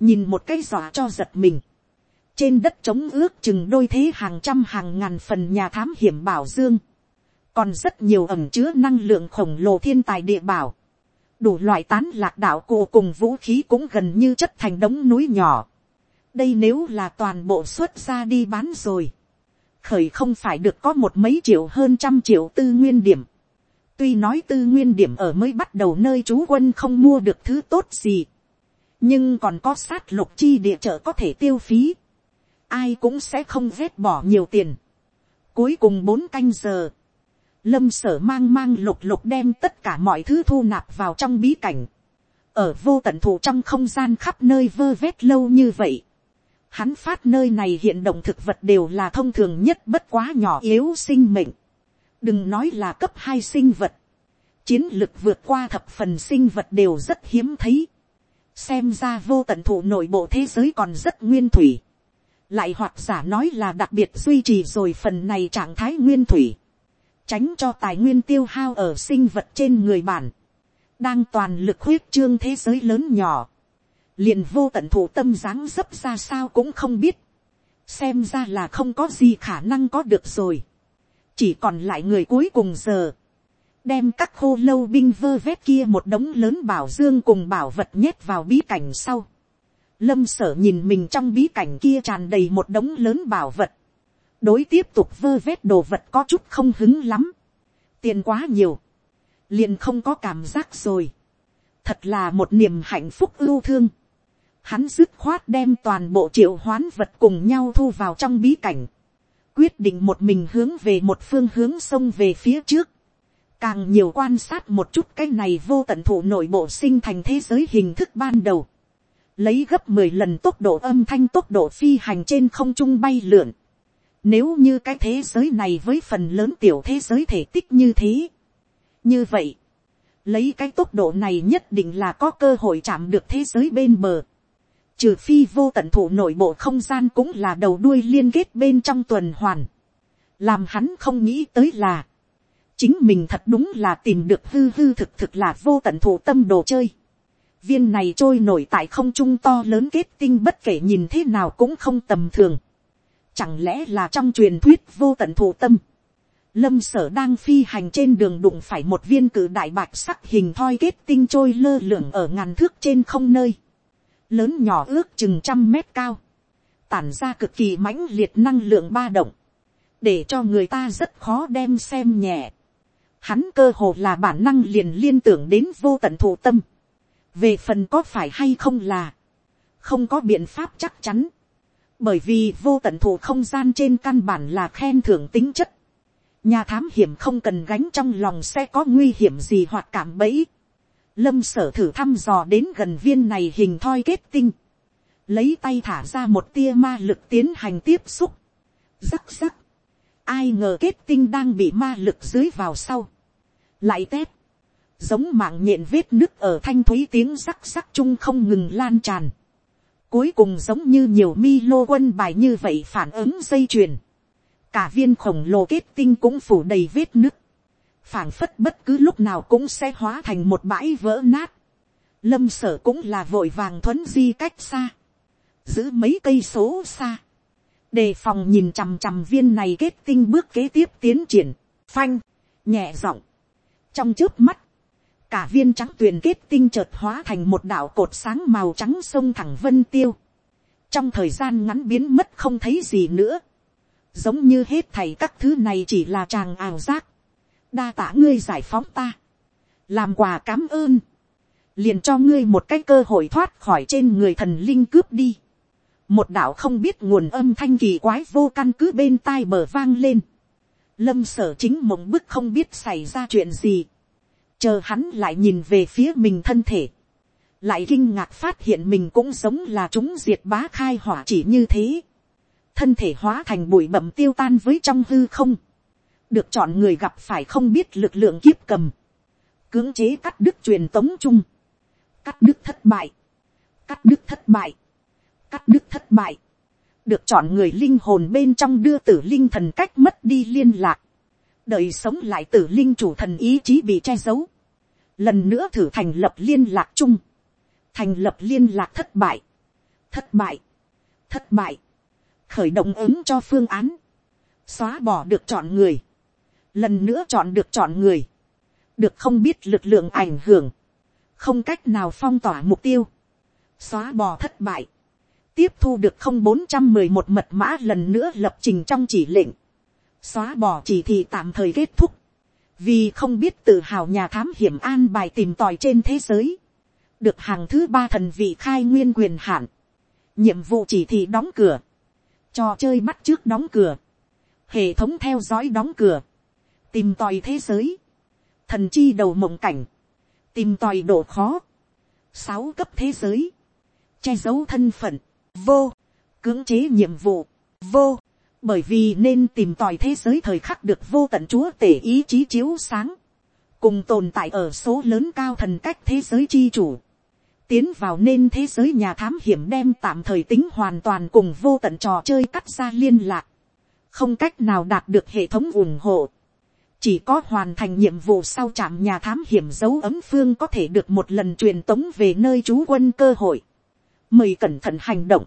nhìn một cái dọa cho giật mình. Trên đất trống ước chừng đôi thế hàng trăm hàng ngàn phần nhà thám hiểm bảo dương còn rất nhiều ẩm chứa năng lượng khổng lồ thiên tài địa bảo, đủ loại tán lạc đạo cụ cùng vũ khí cũng gần như chất thành đống núi nhỏ. đây nếu là toàn bộ xuất ra đi bán rồi, khởi không phải được có một mấy triệu hơn trăm triệu tư nguyên điểm. tuy nói tư nguyên điểm ở mới bắt đầu nơi trú quân không mua được thứ tốt gì, nhưng còn có sát lục chi địa chợ có thể tiêu phí, ai cũng sẽ không vét bỏ nhiều tiền. cuối cùng bốn canh giờ, lâm sở mang mang lục lục đem tất cả mọi thứ thu nạp vào trong bí cảnh, ở vô tận thủ trong không gian khắp nơi vơ vét lâu như vậy. Hắn phát nơi này hiện động thực vật đều là thông thường nhất bất quá nhỏ yếu sinh mệnh. Đừng nói là cấp hai sinh vật. Chiến lực vượt qua thập phần sinh vật đều rất hiếm thấy. Xem ra vô tận thủ nội bộ thế giới còn rất nguyên thủy. Lại hoặc giả nói là đặc biệt duy trì rồi phần này trạng thái nguyên thủy tránh cho tài nguyên tiêu hao ở sinh vật trên người bản, đang toàn lực huyết trương thế giới lớn nhỏ, liền vô tận thủ tâm dáng dấp ra sao cũng không biết, xem ra là không có gì khả năng có được rồi, chỉ còn lại người cuối cùng giờ, đem các khô lâu binh vơ vét kia một đống lớn bảo dương cùng bảo vật nhét vào bí cảnh sau. Lâm sở nhìn mình trong bí cảnh kia tràn đầy một đống lớn bảo vật. Đối tiếp tục vơ vét đồ vật có chút không hứng lắm. Tiền quá nhiều. Liền không có cảm giác rồi. Thật là một niềm hạnh phúc ưu thương. Hắn dứt khoát đem toàn bộ triệu hoán vật cùng nhau thu vào trong bí cảnh. Quyết định một mình hướng về một phương hướng sông về phía trước càng nhiều quan sát một chút cái này vô tận thủ nội bộ sinh thành thế giới hình thức ban đầu, lấy gấp mười lần tốc độ âm thanh tốc độ phi hành trên không trung bay lượn. Nếu như cái thế giới này với phần lớn tiểu thế giới thể tích như thế. Như vậy, lấy cái tốc độ này nhất định là có cơ hội chạm được thế giới bên bờ. Trừ phi vô tận thủ nội bộ không gian cũng là đầu đuôi liên kết bên trong tuần hoàn. Làm hắn không nghĩ tới là chính mình thật đúng là tìm được hư hư thực thực là vô tận thủ tâm đồ chơi. Viên này trôi nổi tại không trung to lớn kết tinh bất kể nhìn thế nào cũng không tầm thường. Chẳng lẽ là trong truyền thuyết vô tận thủ tâm. Lâm sở đang phi hành trên đường đụng phải một viên cử đại bạch sắc hình thoi kết tinh trôi lơ lửng ở ngàn thước trên không nơi. Lớn nhỏ ước chừng trăm mét cao. Tản ra cực kỳ mãnh liệt năng lượng ba động. Để cho người ta rất khó đem xem nhẹ hắn cơ hồ là bản năng liền liên tưởng đến vô tận thủ tâm. về phần có phải hay không là, không có biện pháp chắc chắn, bởi vì vô tận thủ không gian trên căn bản là khen thưởng tính chất. nhà thám hiểm không cần gánh trong lòng sẽ có nguy hiểm gì hoặc cảm bẫy. lâm sở thử thăm dò đến gần viên này hình thoi kết tinh, lấy tay thả ra một tia ma lực tiến hành tiếp xúc. rắc rắc, ai ngờ kết tinh đang bị ma lực dưới vào sau lại tép, giống mạng nhện vết nứt ở thanh thúy tiếng rắc rắc chung không ngừng lan tràn, cuối cùng giống như nhiều mi lô quân bài như vậy phản ứng dây chuyền, cả viên khổng lồ kết tinh cũng phủ đầy vết nứt, phảng phất bất cứ lúc nào cũng sẽ hóa thành một bãi vỡ nát, lâm sở cũng là vội vàng thuấn di cách xa, giữ mấy cây số xa, đề phòng nhìn chằm chằm viên này kết tinh bước kế tiếp tiến triển, phanh, nhẹ giọng, trong trước mắt, cả viên trắng tuyền kết tinh chợt hóa thành một đạo cột sáng màu trắng sông thẳng vân tiêu. trong thời gian ngắn biến mất không thấy gì nữa. giống như hết thầy các thứ này chỉ là tràng ảo giác. đa tả ngươi giải phóng ta. làm quà cảm ơn. liền cho ngươi một cái cơ hội thoát khỏi trên người thần linh cướp đi. một đạo không biết nguồn âm thanh kỳ quái vô căn cứ bên tai bờ vang lên lâm sở chính mộng bức không biết xảy ra chuyện gì, chờ hắn lại nhìn về phía mình thân thể, lại kinh ngạc phát hiện mình cũng giống là chúng diệt bá khai hỏa chỉ như thế, thân thể hóa thành bụi bẩm tiêu tan với trong hư không, được chọn người gặp phải không biết lực lượng kiếp cầm, cưỡng chế cắt đứt truyền tống chung, cắt đứt thất bại, cắt đứt thất bại, cắt đứt thất bại, được chọn người linh hồn bên trong đưa tử linh thần cách mất đi liên lạc, đời sống lại tử linh chủ thần ý chí bị che giấu, lần nữa thử thành lập liên lạc chung, thành lập liên lạc thất bại, thất bại, thất bại, khởi động ứng cho phương án, xóa bỏ được chọn người, lần nữa chọn được chọn người, được không biết lực lượng ảnh hưởng, không cách nào phong tỏa mục tiêu, xóa bỏ thất bại, tiếp thu được không bốn trăm mười một mật mã lần nữa lập trình trong chỉ lệnh, xóa bỏ chỉ thị tạm thời kết thúc, vì không biết tự hào nhà thám hiểm an bài tìm tòi trên thế giới, được hàng thứ ba thần vị khai nguyên quyền hạn, nhiệm vụ chỉ thị đóng cửa, trò chơi bắt trước đóng cửa, hệ thống theo dõi đóng cửa, tìm tòi thế giới, thần chi đầu mộng cảnh, tìm tòi độ khó, sáu cấp thế giới, che giấu thân phận, vô, cưỡng chế nhiệm vụ, vô, bởi vì nên tìm tòi thế giới thời khắc được vô tận chúa tể ý chí chiếu sáng, cùng tồn tại ở số lớn cao thần cách thế giới chi chủ, tiến vào nên thế giới nhà thám hiểm đem tạm thời tính hoàn toàn cùng vô tận trò chơi cắt ra liên lạc, không cách nào đạt được hệ thống ủng hộ, chỉ có hoàn thành nhiệm vụ sau trạm nhà thám hiểm dấu ấm phương có thể được một lần truyền tống về nơi trú quân cơ hội. Mời cẩn thận hành động,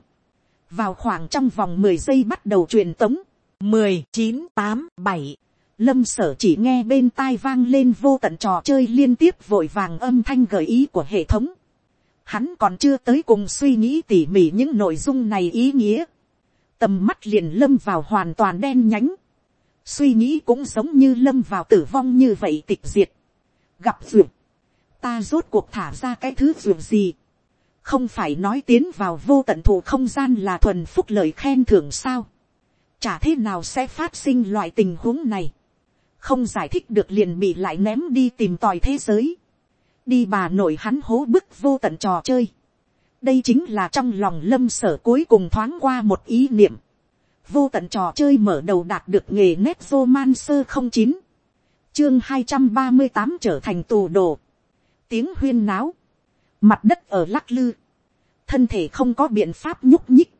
vào khoảng trong vòng mười giây bắt đầu truyền tống, mười chín tám bảy, lâm sở chỉ nghe bên tai vang lên vô tận trò chơi liên tiếp vội vàng âm thanh gợi ý của hệ thống. Hắn còn chưa tới cùng suy nghĩ tỉ mỉ những nội dung này ý nghĩa. Tầm mắt liền lâm vào hoàn toàn đen nhánh. Suy nghĩ cũng giống như lâm vào tử vong như vậy tịch diệt. Gặp duyệt. Ta rốt cuộc thả ra cái thứ duyệt gì. Không phải nói tiến vào vô tận thù không gian là thuần phúc lời khen thưởng sao. Chả thế nào sẽ phát sinh loại tình huống này không giải thích được liền bị lại ném đi tìm tòi thế giới, đi bà nội hắn hố bức vô tận trò chơi. đây chính là trong lòng lâm sở cuối cùng thoáng qua một ý niệm. vô tận trò chơi mở đầu đạt được nghề nét vô man sơ không chín, chương hai trăm ba mươi tám trở thành tù đồ, tiếng huyên náo, mặt đất ở lắc lư, thân thể không có biện pháp nhúc nhích,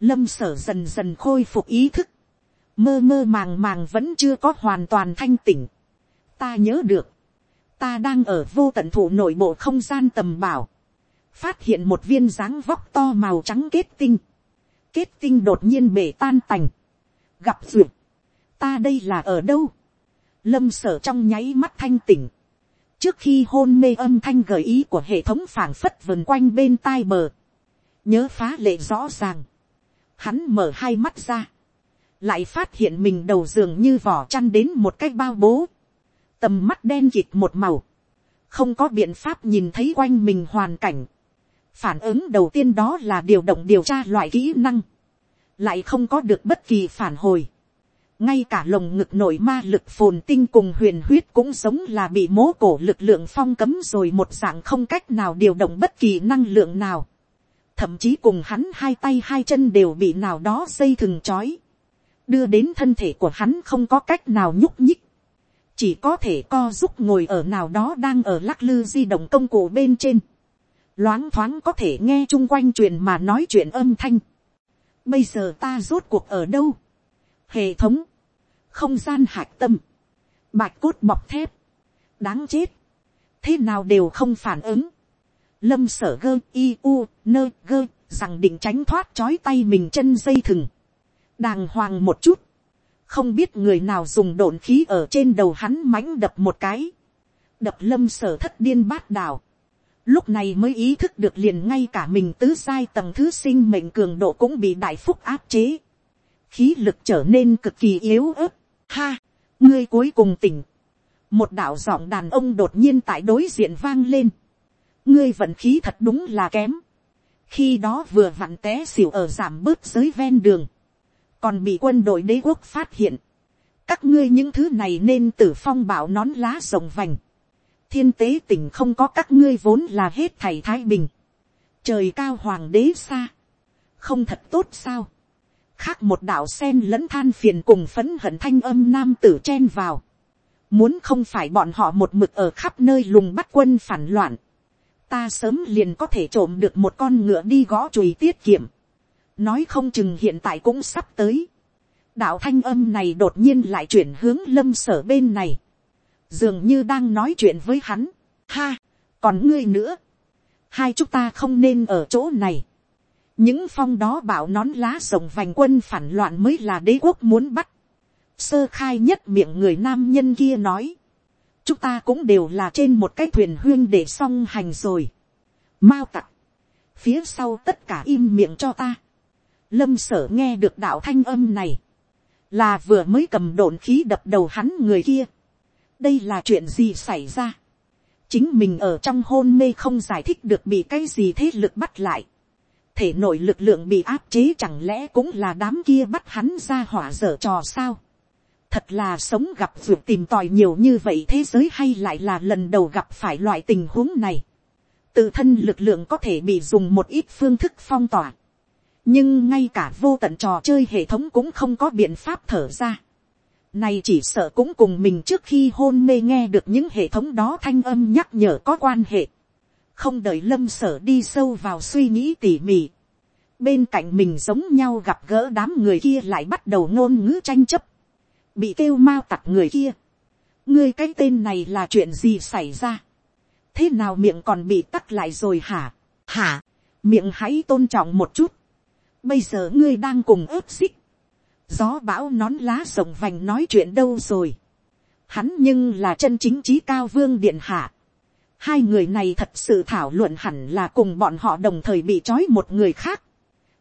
lâm sở dần dần khôi phục ý thức, mơ mơ màng màng vẫn chưa có hoàn toàn thanh tỉnh. ta nhớ được, ta đang ở vô tận thủ nội bộ không gian tầm bảo, phát hiện một viên dáng vóc to màu trắng kết tinh, kết tinh đột nhiên bể tan tành, gặp duyệt, ta đây là ở đâu, lâm sở trong nháy mắt thanh tỉnh, trước khi hôn mê âm thanh gợi ý của hệ thống phảng phất vần quanh bên tai bờ, nhớ phá lệ rõ ràng, hắn mở hai mắt ra, lại phát hiện mình đầu giường như vỏ chăn đến một cái bao bố, tầm mắt đen kịt một màu, không có biện pháp nhìn thấy quanh mình hoàn cảnh. phản ứng đầu tiên đó là điều động điều tra loại kỹ năng, lại không có được bất kỳ phản hồi ngay cả lồng ngực nổi ma lực phồn tinh cùng huyền huyết cũng giống là bị mố cổ lực lượng phong cấm rồi một dạng không cách nào điều động bất kỳ năng lượng nào. thậm chí cùng hắn hai tay hai chân đều bị nào đó dây thừng trói đưa đến thân thể của hắn không có cách nào nhúc nhích, chỉ có thể co giúp ngồi ở nào đó đang ở lắc lư di động công cụ bên trên, loáng thoáng có thể nghe chung quanh truyền mà nói chuyện âm thanh. Bây giờ ta rốt cuộc ở đâu? Hệ thống, không gian hạch tâm, bạch cốt bọc thép, đáng chết, thế nào đều không phản ứng. Lâm sở gơ i u nơ gơ rằng định tránh thoát chói tay mình chân dây thừng. Đàng hoàng một chút, không biết người nào dùng đồn khí ở trên đầu hắn mãnh đập một cái, đập lâm sở thất điên bát đào, lúc này mới ý thức được liền ngay cả mình tứ sai tầng thứ sinh mệnh cường độ cũng bị đại phúc áp chế, khí lực trở nên cực kỳ yếu ớt, ha, ngươi cuối cùng tỉnh, một đạo giọng đàn ông đột nhiên tại đối diện vang lên, ngươi vận khí thật đúng là kém, khi đó vừa vặn té xỉu ở giảm bớt giới ven đường, còn bị quân đội đế quốc phát hiện, các ngươi những thứ này nên tử phong bảo nón lá rồng vành, thiên tế tỉnh không có các ngươi vốn là hết thầy thái bình, trời cao hoàng đế xa, không thật tốt sao, khác một đạo sen lẫn than phiền cùng phấn hận thanh âm nam tử chen vào, muốn không phải bọn họ một mực ở khắp nơi lùng bắt quân phản loạn, ta sớm liền có thể trộm được một con ngựa đi gõ chùi tiết kiệm, nói không chừng hiện tại cũng sắp tới. đạo thanh âm này đột nhiên lại chuyển hướng lâm sở bên này, dường như đang nói chuyện với hắn. ha, còn ngươi nữa, hai chúng ta không nên ở chỗ này những phong đó bảo nón lá rồng vành quân phản loạn mới là đế quốc muốn bắt. sơ khai nhất miệng người nam nhân kia nói. chúng ta cũng đều là trên một cái thuyền huyên để song hành rồi. mao tặc, phía sau tất cả im miệng cho ta Lâm sở nghe được đạo thanh âm này. Là vừa mới cầm đồn khí đập đầu hắn người kia. Đây là chuyện gì xảy ra? Chính mình ở trong hôn mê không giải thích được bị cái gì thế lực bắt lại. Thể nội lực lượng bị áp chế chẳng lẽ cũng là đám kia bắt hắn ra hỏa dở trò sao? Thật là sống gặp vượt tìm tòi nhiều như vậy thế giới hay lại là lần đầu gặp phải loại tình huống này. Tự thân lực lượng có thể bị dùng một ít phương thức phong tỏa nhưng ngay cả vô tận trò chơi hệ thống cũng không có biện pháp thở ra. Này chỉ sợ cũng cùng mình trước khi hôn mê nghe được những hệ thống đó thanh âm nhắc nhở có quan hệ. Không đợi lâm sở đi sâu vào suy nghĩ tỉ mỉ. Bên cạnh mình giống nhau gặp gỡ đám người kia lại bắt đầu ngôn ngữ tranh chấp. Bị kêu mau tặc người kia. Ngươi cái tên này là chuyện gì xảy ra? Thế nào miệng còn bị tắt lại rồi hả? Hả? Miệng hãy tôn trọng một chút bây giờ ngươi đang cùng ướp xích, gió bão nón lá rồng vành nói chuyện đâu rồi, hắn nhưng là chân chính trí cao vương điện hạ hai người này thật sự thảo luận hẳn là cùng bọn họ đồng thời bị trói một người khác.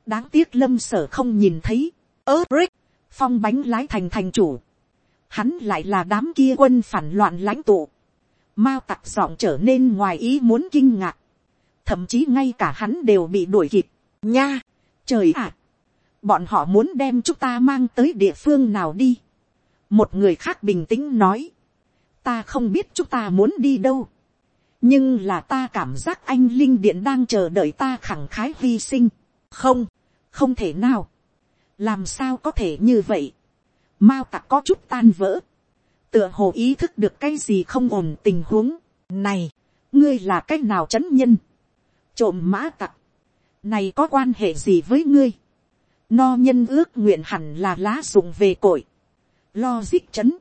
đáng tiếc lâm sở không nhìn thấy. ớ rick, phong bánh lái thành thành chủ. hắn lại là đám kia quân phản loạn lãnh tụ. mao tặc giọng trở nên ngoài ý muốn kinh ngạc. thậm chí ngay cả hắn đều bị đuổi kịp. nha, trời ạ. bọn họ muốn đem chúng ta mang tới địa phương nào đi một người khác bình tĩnh nói, ta không biết chúng ta muốn đi đâu, nhưng là ta cảm giác anh linh điện đang chờ đợi ta khẳng khái hy sinh, không, không thể nào, làm sao có thể như vậy, mao tặc có chút tan vỡ, tựa hồ ý thức được cái gì không ổn tình huống, này, ngươi là cái nào c h ấ n nhân, trộm mã tặc, này có quan hệ gì với ngươi, no nhân ước nguyện hẳn là lá dụng về cội, Logic chấn.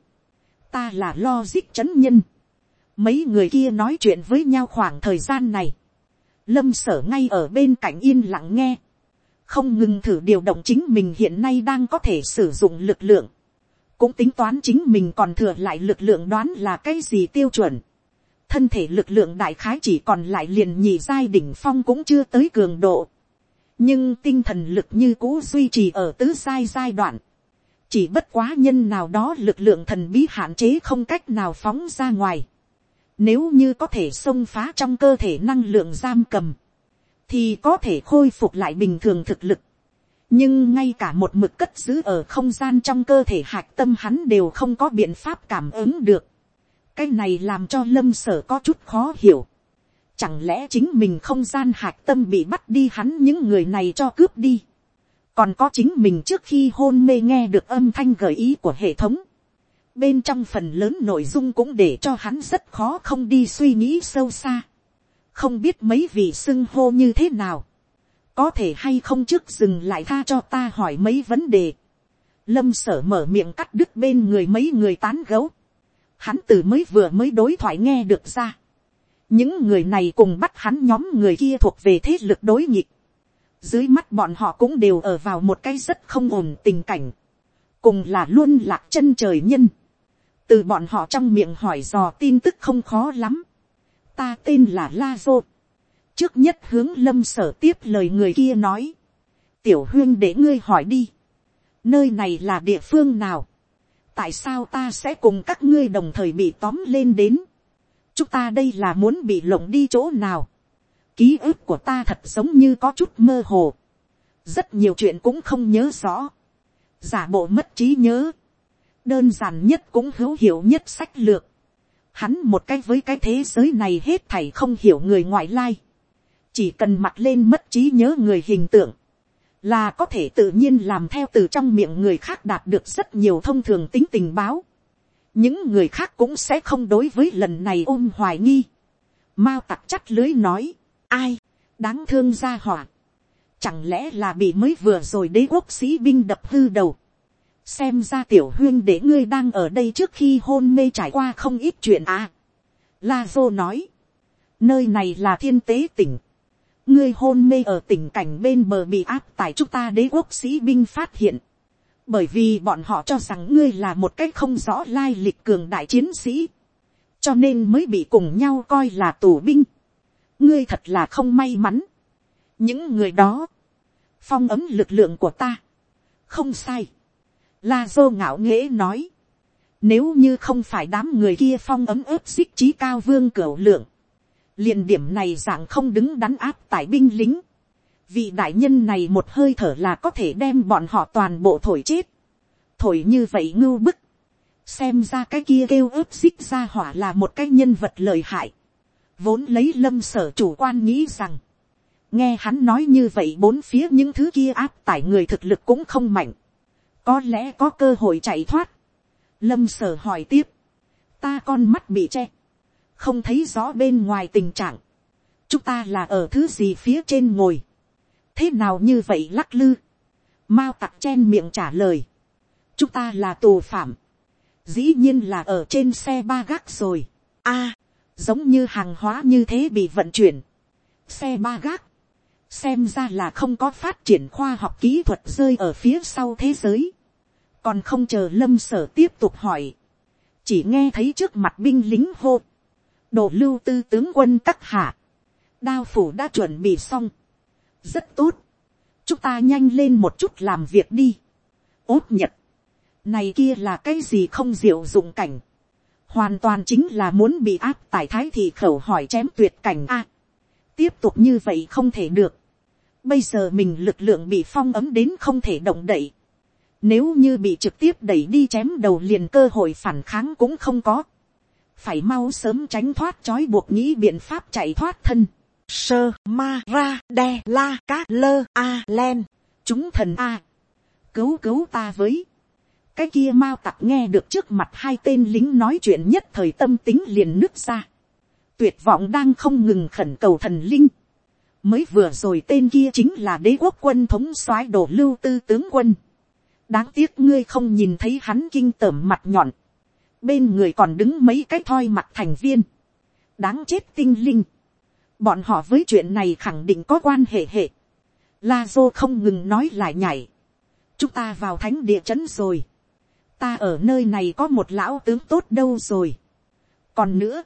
Ta là logic chấn nhân. Mấy người kia nói chuyện với nhau khoảng thời gian này. Lâm sở ngay ở bên cạnh yên lặng nghe. Không ngừng thử điều động chính mình hiện nay đang có thể sử dụng lực lượng. Cũng tính toán chính mình còn thừa lại lực lượng đoán là cái gì tiêu chuẩn. Thân thể lực lượng đại khái chỉ còn lại liền nhị giai đỉnh phong cũng chưa tới cường độ. Nhưng tinh thần lực như cũ duy trì ở tứ giai giai đoạn chỉ bất quá nhân nào đó lực lượng thần bí hạn chế không cách nào phóng ra ngoài. Nếu như có thể xông phá trong cơ thể năng lượng giam cầm, thì có thể khôi phục lại bình thường thực lực. nhưng ngay cả một mực cất giữ ở không gian trong cơ thể hạch tâm hắn đều không có biện pháp cảm ứng được. cái này làm cho lâm sở có chút khó hiểu. chẳng lẽ chính mình không gian hạch tâm bị bắt đi hắn những người này cho cướp đi còn có chính mình trước khi hôn mê nghe được âm thanh gợi ý của hệ thống bên trong phần lớn nội dung cũng để cho hắn rất khó không đi suy nghĩ sâu xa. không biết mấy vị xưng hô như thế nào. có thể hay không trước dừng lại tha cho ta hỏi mấy vấn đề. lâm sở mở miệng cắt đứt bên người mấy người tán gấu. hắn từ mới vừa mới đối thoại nghe được ra. những người này cùng bắt hắn nhóm người kia thuộc về thế lực đối nghịch dưới mắt bọn họ cũng đều ở vào một cái rất không ổn tình cảnh, cùng là luôn lạc chân trời nhân, từ bọn họ trong miệng hỏi dò tin tức không khó lắm, ta tên là la dô, trước nhất hướng lâm sở tiếp lời người kia nói, tiểu huyên để ngươi hỏi đi, nơi này là địa phương nào, tại sao ta sẽ cùng các ngươi đồng thời bị tóm lên đến, chúng ta đây là muốn bị lộng đi chỗ nào, ký ức của ta thật giống như có chút mơ hồ. rất nhiều chuyện cũng không nhớ rõ. giả bộ mất trí nhớ đơn giản nhất cũng hữu hiệu nhất sách lược. hắn một cái với cái thế giới này hết thảy không hiểu người ngoại lai. chỉ cần mặt lên mất trí nhớ người hình tượng. là có thể tự nhiên làm theo từ trong miệng người khác đạt được rất nhiều thông thường tính tình báo. những người khác cũng sẽ không đối với lần này ôm hoài nghi. Mao tặc chắt lưới nói Ai, đáng thương ra hỏa. Chẳng lẽ là bị mới vừa rồi đế quốc sĩ binh đập hư đầu. Xem ra tiểu huyên để ngươi đang ở đây trước khi hôn mê trải qua không ít chuyện à. La Dô nói. Nơi này là thiên tế tỉnh. Ngươi hôn mê ở tỉnh cảnh bên bờ bị áp tại chúng ta đế quốc sĩ binh phát hiện. Bởi vì bọn họ cho rằng ngươi là một cách không rõ lai lịch cường đại chiến sĩ. Cho nên mới bị cùng nhau coi là tù binh ngươi thật là không may mắn. những người đó, phong ấm lực lượng của ta, không sai. La dô ngạo nghễ nói, nếu như không phải đám người kia phong ấm ướp xích trí cao vương cửu lượng, liền điểm này dạng không đứng đắn áp tại binh lính. Vị đại nhân này một hơi thở là có thể đem bọn họ toàn bộ thổi chết. Thổi như vậy ngưu bức. Xem ra cái kia kêu ướp xích ra hỏa là một cái nhân vật lợi hại vốn lấy lâm sở chủ quan nghĩ rằng, nghe hắn nói như vậy bốn phía những thứ kia áp tải người thực lực cũng không mạnh, có lẽ có cơ hội chạy thoát. lâm sở hỏi tiếp, ta con mắt bị che, không thấy rõ bên ngoài tình trạng, chúng ta là ở thứ gì phía trên ngồi, thế nào như vậy lắc lư, mao tặc chen miệng trả lời, chúng ta là tù phạm, dĩ nhiên là ở trên xe ba gác rồi, a, giống như hàng hóa như thế bị vận chuyển, xe ba gác, xem ra là không có phát triển khoa học kỹ thuật rơi ở phía sau thế giới, còn không chờ lâm sở tiếp tục hỏi, chỉ nghe thấy trước mặt binh lính hô, đồ lưu tư tướng quân các hạ, đao phủ đã chuẩn bị xong, rất tốt, chúng ta nhanh lên một chút làm việc đi, ốt nhật, này kia là cái gì không diệu dụng cảnh, hoàn toàn chính là muốn bị áp tại thái thì khẩu hỏi chém tuyệt cảnh a, tiếp tục như vậy không thể được, bây giờ mình lực lượng bị phong ấm đến không thể động đậy, nếu như bị trực tiếp đẩy đi chém đầu liền cơ hội phản kháng cũng không có. Phải mau sớm tránh thoát trói buộc nghĩ biện pháp chạy thoát thân. Sơ ma ra đe la cá lơ a len. Chúng thần a. Cứu cứu ta với. Cái kia mau tặc nghe được trước mặt hai tên lính nói chuyện nhất thời tâm tính liền nứt ra. Tuyệt vọng đang không ngừng khẩn cầu thần linh. Mới vừa rồi tên kia chính là đế quốc quân thống soái đổ lưu tư tướng quân. Đáng tiếc ngươi không nhìn thấy hắn kinh tởm mặt nhọn, bên người còn đứng mấy cái thoi mặt thành viên, đáng chết tinh linh, bọn họ với chuyện này khẳng định có quan hệ hệ, la dô không ngừng nói lại nhảy, chúng ta vào thánh địa trấn rồi, ta ở nơi này có một lão tướng tốt đâu rồi, còn nữa,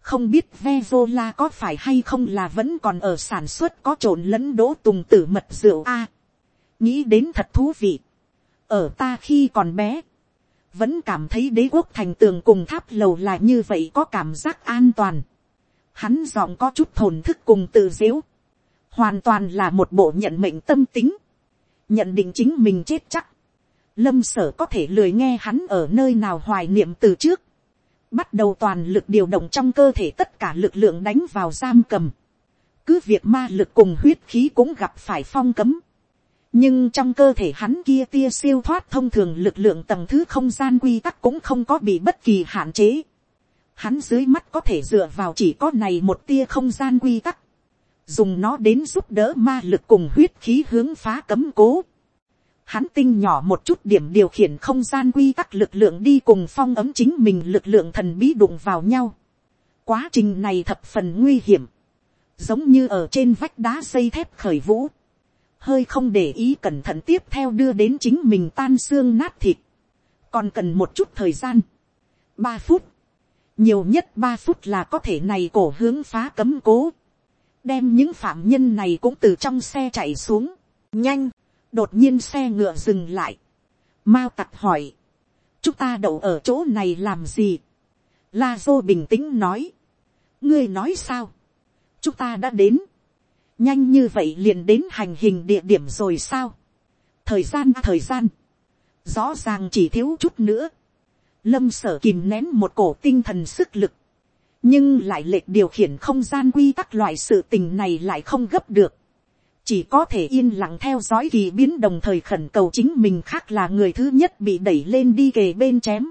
không biết Vezola có phải hay không là vẫn còn ở sản xuất có trộn lẫn đỗ tùng tử mật rượu a, nghĩ đến thật thú vị, ở ta khi còn bé, vẫn cảm thấy đế quốc thành tường cùng tháp lầu là như vậy có cảm giác an toàn. Hắn giọng có chút thồn thức cùng tự dếu. Hoàn toàn là một bộ nhận mệnh tâm tính. Nhận định chính mình chết chắc. Lâm sở có thể lười nghe hắn ở nơi nào hoài niệm từ trước. Bắt đầu toàn lực điều động trong cơ thể tất cả lực lượng đánh vào giam cầm. Cứ việc ma lực cùng huyết khí cũng gặp phải phong cấm nhưng trong cơ thể hắn kia tia siêu thoát thông thường lực lượng tầng thứ không gian quy tắc cũng không có bị bất kỳ hạn chế. Hắn dưới mắt có thể dựa vào chỉ có này một tia không gian quy tắc. Dùng nó đến giúp đỡ ma lực cùng huyết khí hướng phá cấm cố. Hắn tinh nhỏ một chút điểm điều khiển không gian quy tắc lực lượng đi cùng phong ấm chính mình lực lượng thần bí đụng vào nhau. Quá trình này thập phần nguy hiểm. Giống như ở trên vách đá xây thép khởi vũ. Hơi không để ý cẩn thận tiếp theo đưa đến chính mình tan xương nát thịt, còn cần một chút thời gian, ba phút, nhiều nhất ba phút là có thể này cổ hướng phá cấm cố, đem những phạm nhân này cũng từ trong xe chạy xuống, nhanh, đột nhiên xe ngựa dừng lại, mao tặc hỏi, chúng ta đậu ở chỗ này làm gì, la dô bình tĩnh nói, ngươi nói sao, chúng ta đã đến, nhanh như vậy liền đến hành hình địa điểm rồi sao. thời gian thời gian, rõ ràng chỉ thiếu chút nữa. lâm sở kìm nén một cổ tinh thần sức lực, nhưng lại lệch điều khiển không gian quy tắc loại sự tình này lại không gấp được chỉ có thể yên lặng theo dõi kỳ biến đồng thời khẩn cầu chính mình khác là người thứ nhất bị đẩy lên đi kề bên chém.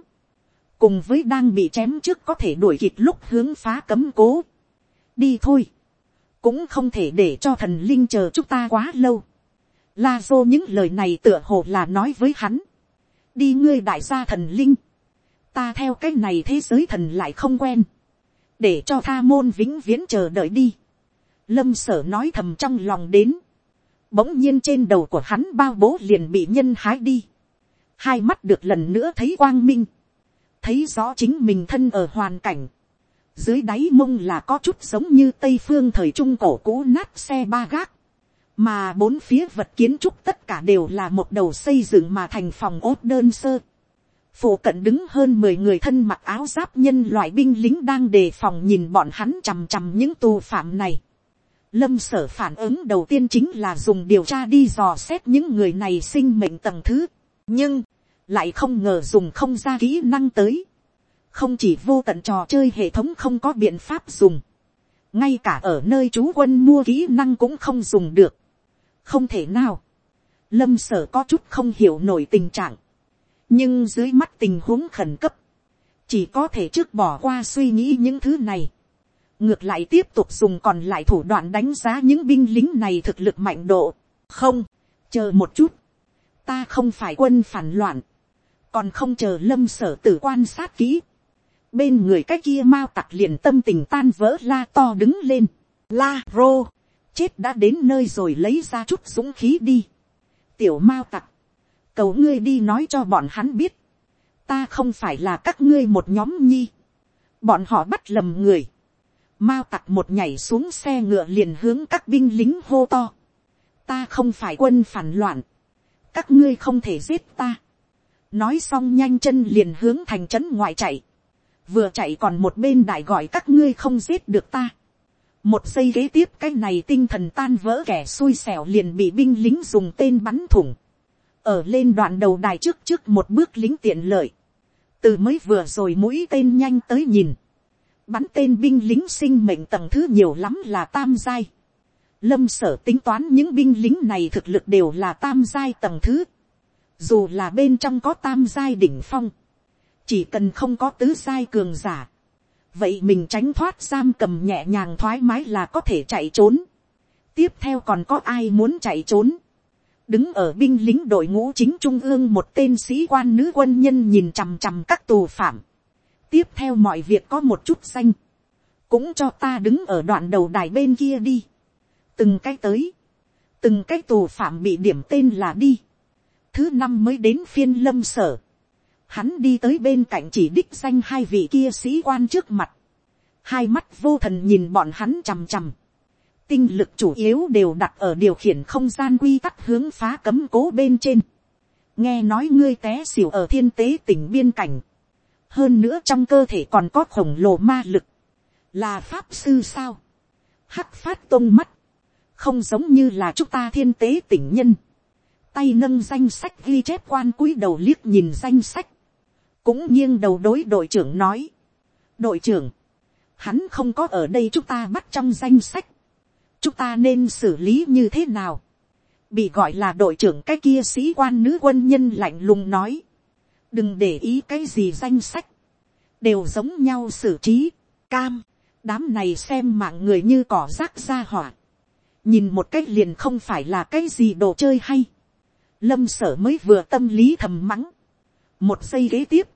cùng với đang bị chém trước có thể đuổi kịp lúc hướng phá cấm cố. đi thôi cũng không thể để cho thần linh chờ chúng ta quá lâu. La dô những lời này tựa hồ là nói với hắn. đi ngươi đại gia thần linh. ta theo cái này thế giới thần lại không quen. để cho tha môn vĩnh viễn chờ đợi đi lâm sở nói thầm trong lòng đến. bỗng nhiên trên đầu của hắn bao bố liền bị nhân hái đi. hai mắt được lần nữa thấy quang minh. thấy rõ chính mình thân ở hoàn cảnh dưới đáy mông là có chút giống như tây phương thời trung cổ cũ nát xe ba gác, mà bốn phía vật kiến trúc tất cả đều là một đầu xây dựng mà thành phòng ốt đơn sơ. Phủ cận đứng hơn mười người thân mặc áo giáp nhân loại binh lính đang đề phòng nhìn bọn hắn chằm chằm những tù phạm này. Lâm sở phản ứng đầu tiên chính là dùng điều tra đi dò xét những người này sinh mệnh tầng thứ. Nhưng, lại không ngờ dùng không ra kỹ năng tới. Không chỉ vô tận trò chơi hệ thống không có biện pháp dùng, ngay cả ở nơi chú quân mua kỹ năng cũng không dùng được, không thể nào, lâm sở có chút không hiểu nổi tình trạng, nhưng dưới mắt tình huống khẩn cấp, chỉ có thể trước bỏ qua suy nghĩ những thứ này, ngược lại tiếp tục dùng còn lại thủ đoạn đánh giá những binh lính này thực lực mạnh độ, không, chờ một chút, ta không phải quân phản loạn, còn không chờ lâm sở tử quan sát kỹ, bên người cái kia mao tặc liền tâm tình tan vỡ la to đứng lên, la rô, chết đã đến nơi rồi lấy ra chút dũng khí đi, tiểu mao tặc, cầu ngươi đi nói cho bọn hắn biết, ta không phải là các ngươi một nhóm nhi, bọn họ bắt lầm người, mao tặc một nhảy xuống xe ngựa liền hướng các binh lính hô to, ta không phải quân phản loạn, các ngươi không thể giết ta, nói xong nhanh chân liền hướng thành trấn ngoại chạy, vừa chạy còn một bên đại gọi các ngươi không giết được ta, một giây kế tiếp cái này tinh thần tan vỡ kẻ xui xẻo liền bị binh lính dùng tên bắn thủng, ở lên đoạn đầu đài trước trước một bước lính tiện lợi, từ mới vừa rồi mũi tên nhanh tới nhìn, bắn tên binh lính sinh mệnh tầng thứ nhiều lắm là tam giai. Lâm sở tính toán những binh lính này thực lực đều là tam giai tầng thứ. Dù là bên trong có tam giai đỉnh phong. Chỉ cần không có tứ giai cường giả. Vậy mình tránh thoát giam cầm nhẹ nhàng thoải mái là có thể chạy trốn. Tiếp theo còn có ai muốn chạy trốn. Đứng ở binh lính đội ngũ chính trung ương một tên sĩ quan nữ quân nhân nhìn chằm chằm các tù phạm tiếp theo mọi việc có một chút xanh, cũng cho ta đứng ở đoạn đầu đài bên kia đi, từng cái tới, từng cái tù phạm bị điểm tên là đi, thứ năm mới đến phiên lâm sở, hắn đi tới bên cạnh chỉ đích danh hai vị kia sĩ quan trước mặt, hai mắt vô thần nhìn bọn hắn chằm chằm, tinh lực chủ yếu đều đặt ở điều khiển không gian quy tắc hướng phá cấm cố bên trên, nghe nói ngươi té xỉu ở thiên tế tỉnh biên cảnh, hơn nữa trong cơ thể còn có khổng lồ ma lực, là pháp sư sao, hắc phát tôn mắt, không giống như là chúng ta thiên tế tỉnh nhân, tay nâng danh sách ghi chép quan cúi đầu liếc nhìn danh sách, cũng nghiêng đầu đối đội trưởng nói, đội trưởng, hắn không có ở đây chúng ta bắt trong danh sách, chúng ta nên xử lý như thế nào, bị gọi là đội trưởng cái kia sĩ quan nữ quân nhân lạnh lùng nói, đừng để ý cái gì danh sách, đều giống nhau xử trí, cam, đám này xem mạng người như cỏ rác ra hỏa, nhìn một cách liền không phải là cái gì đồ chơi hay, lâm sở mới vừa tâm lý thầm mắng, một giây kế tiếp,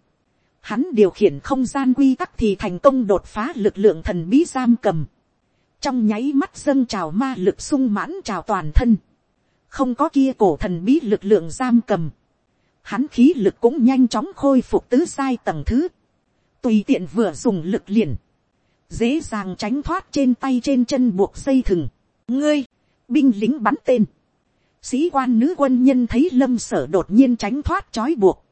hắn điều khiển không gian quy tắc thì thành công đột phá lực lượng thần bí giam cầm, trong nháy mắt dâng trào ma lực sung mãn trào toàn thân, không có kia cổ thần bí lực lượng giam cầm, hắn khí lực cũng nhanh chóng khôi phục tứ sai tầng thứ, tùy tiện vừa dùng lực liền, dễ dàng tránh thoát trên tay trên chân buộc dây thừng, ngươi, binh lính bắn tên, sĩ quan nữ quân nhân thấy lâm sở đột nhiên tránh thoát trói buộc,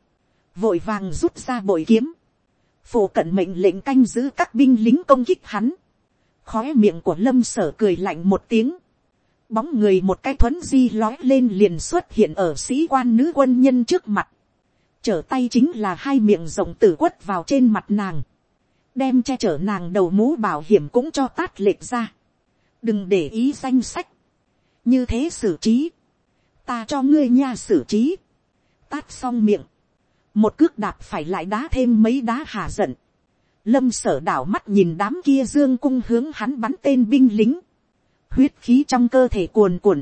vội vàng rút ra bội kiếm, phổ cận mệnh lệnh canh giữ các binh lính công kích hắn, khói miệng của lâm sở cười lạnh một tiếng, bóng người một cái thuấn di lói lên liền xuất hiện ở sĩ quan nữ quân nhân trước mặt. Trở tay chính là hai miệng rộng tử quất vào trên mặt nàng. Đem che chở nàng đầu mũ bảo hiểm cũng cho tát lệch ra. Đừng để ý danh sách. Như thế xử trí. Ta cho ngươi nha xử trí. Tát xong miệng. Một cước đạp phải lại đá thêm mấy đá hà giận. Lâm sở đảo mắt nhìn đám kia dương cung hướng hắn bắn tên binh lính huyết khí trong cơ thể cuồn cuộn,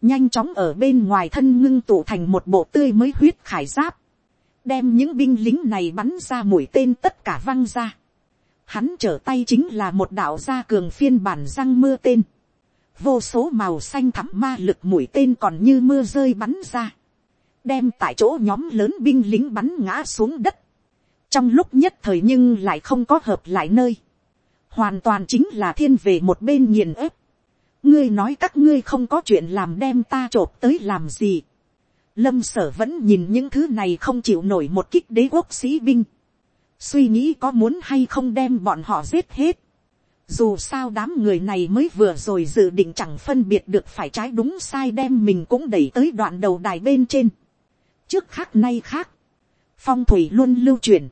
nhanh chóng ở bên ngoài thân ngưng tụ thành một bộ tươi mới huyết khải giáp, đem những binh lính này bắn ra mũi tên tất cả văng ra. Hắn trở tay chính là một đạo gia cường phiên bản răng mưa tên. Vô số màu xanh thắm ma lực mũi tên còn như mưa rơi bắn ra. Đem tại chỗ nhóm lớn binh lính bắn ngã xuống đất. Trong lúc nhất thời nhưng lại không có hợp lại nơi. Hoàn toàn chính là thiên về một bên nghiền ép ngươi nói các ngươi không có chuyện làm đem ta t r ộ p tới làm gì. lâm sở vẫn nhìn những thứ này không chịu nổi một kích đế quốc sĩ binh. suy nghĩ có muốn hay không đem bọn họ giết hết. dù sao đám người này mới vừa rồi dự định chẳng phân biệt được phải trái đúng sai đem mình cũng đẩy tới đoạn đầu đài bên trên. trước khác nay khác, phong thủy luôn lưu truyền.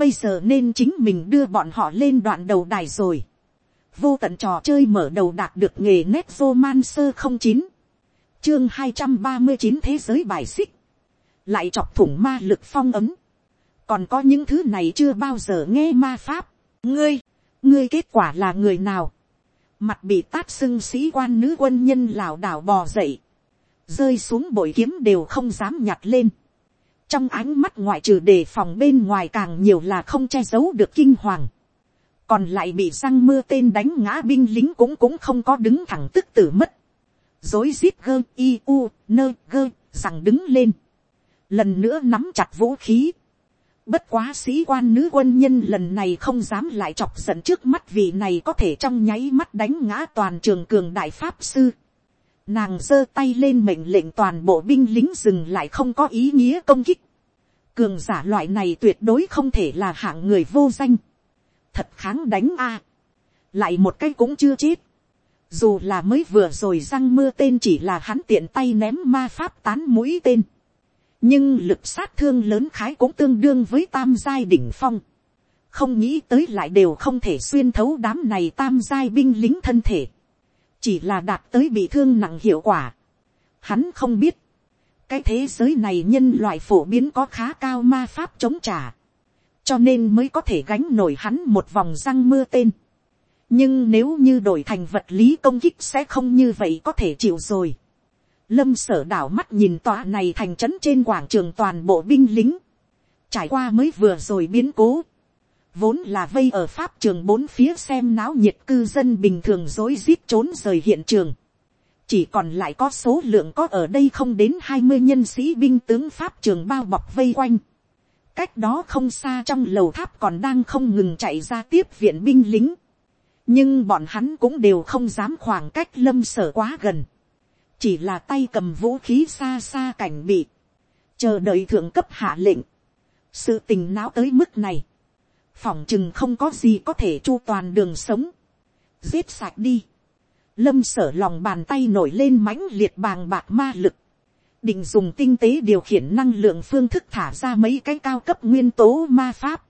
bây giờ nên chính mình đưa bọn họ lên đoạn đầu đài rồi vô tận trò chơi mở đầu đạt được nghề nét romancer không chín. Chương hai trăm ba mươi chín thế giới bài xích. Lại chọc thủng ma lực phong ấm. Còn có những thứ này chưa bao giờ nghe ma pháp. Ngươi ngươi kết quả là người nào? Mặt bị tát xưng sĩ quan nữ quân nhân lảo đảo bò dậy. Rơi xuống bội kiếm đều không dám nhặt lên. Trong ánh mắt ngoại trừ đề phòng bên ngoài càng nhiều là không che giấu được kinh hoàng còn lại bị răng mưa tên đánh ngã binh lính cũng cũng không có đứng thẳng tức tử mất, dối zip gơ i u nơ gơ rằng đứng lên, lần nữa nắm chặt vũ khí, Bất quá sĩ quan nữ quân nhân lần này không dám lại chọc giận trước mắt vì này có thể trong nháy mắt đánh ngã toàn trường cường đại pháp sư. Nàng giơ tay lên mệnh lệnh toàn bộ binh lính dừng lại không có ý nghĩa công kích. Cường giả loại này tuyệt đối không thể là hạng người vô danh. Thật kháng đánh a Lại một cái cũng chưa chết. Dù là mới vừa rồi răng mưa tên chỉ là hắn tiện tay ném ma pháp tán mũi tên nhưng lực sát thương lớn khái cũng tương đương với tam giai đỉnh phong. không nghĩ tới lại đều không thể xuyên thấu đám này tam giai binh lính thân thể. chỉ là đạt tới bị thương nặng hiệu quả. hắn không biết. cái thế giới này nhân loại phổ biến có khá cao ma pháp chống trả cho nên mới có thể gánh nổi hắn một vòng răng mưa tên. nhưng nếu như đổi thành vật lý công kích sẽ không như vậy có thể chịu rồi. Lâm sở đảo mắt nhìn tòa này thành trấn trên quảng trường toàn bộ binh lính, trải qua mới vừa rồi biến cố, vốn là vây ở pháp trường bốn phía xem náo nhiệt cư dân bình thường dối rít trốn rời hiện trường, chỉ còn lại có số lượng có ở đây không đến hai mươi nhân sĩ binh tướng pháp trường bao bọc vây quanh, cách đó không xa trong lầu tháp còn đang không ngừng chạy ra tiếp viện binh lính, nhưng bọn hắn cũng đều không dám khoảng cách lâm sở quá gần, chỉ là tay cầm vũ khí xa xa cảnh bị, chờ đợi thượng cấp hạ lệnh, sự tình não tới mức này, phỏng chừng không có gì có thể chu toàn đường sống, giết sạch đi, lâm sở lòng bàn tay nổi lên mãnh liệt bàng bạc ma lực, định dùng tinh tế điều khiển năng lượng phương thức thả ra mấy cái cao cấp nguyên tố ma pháp,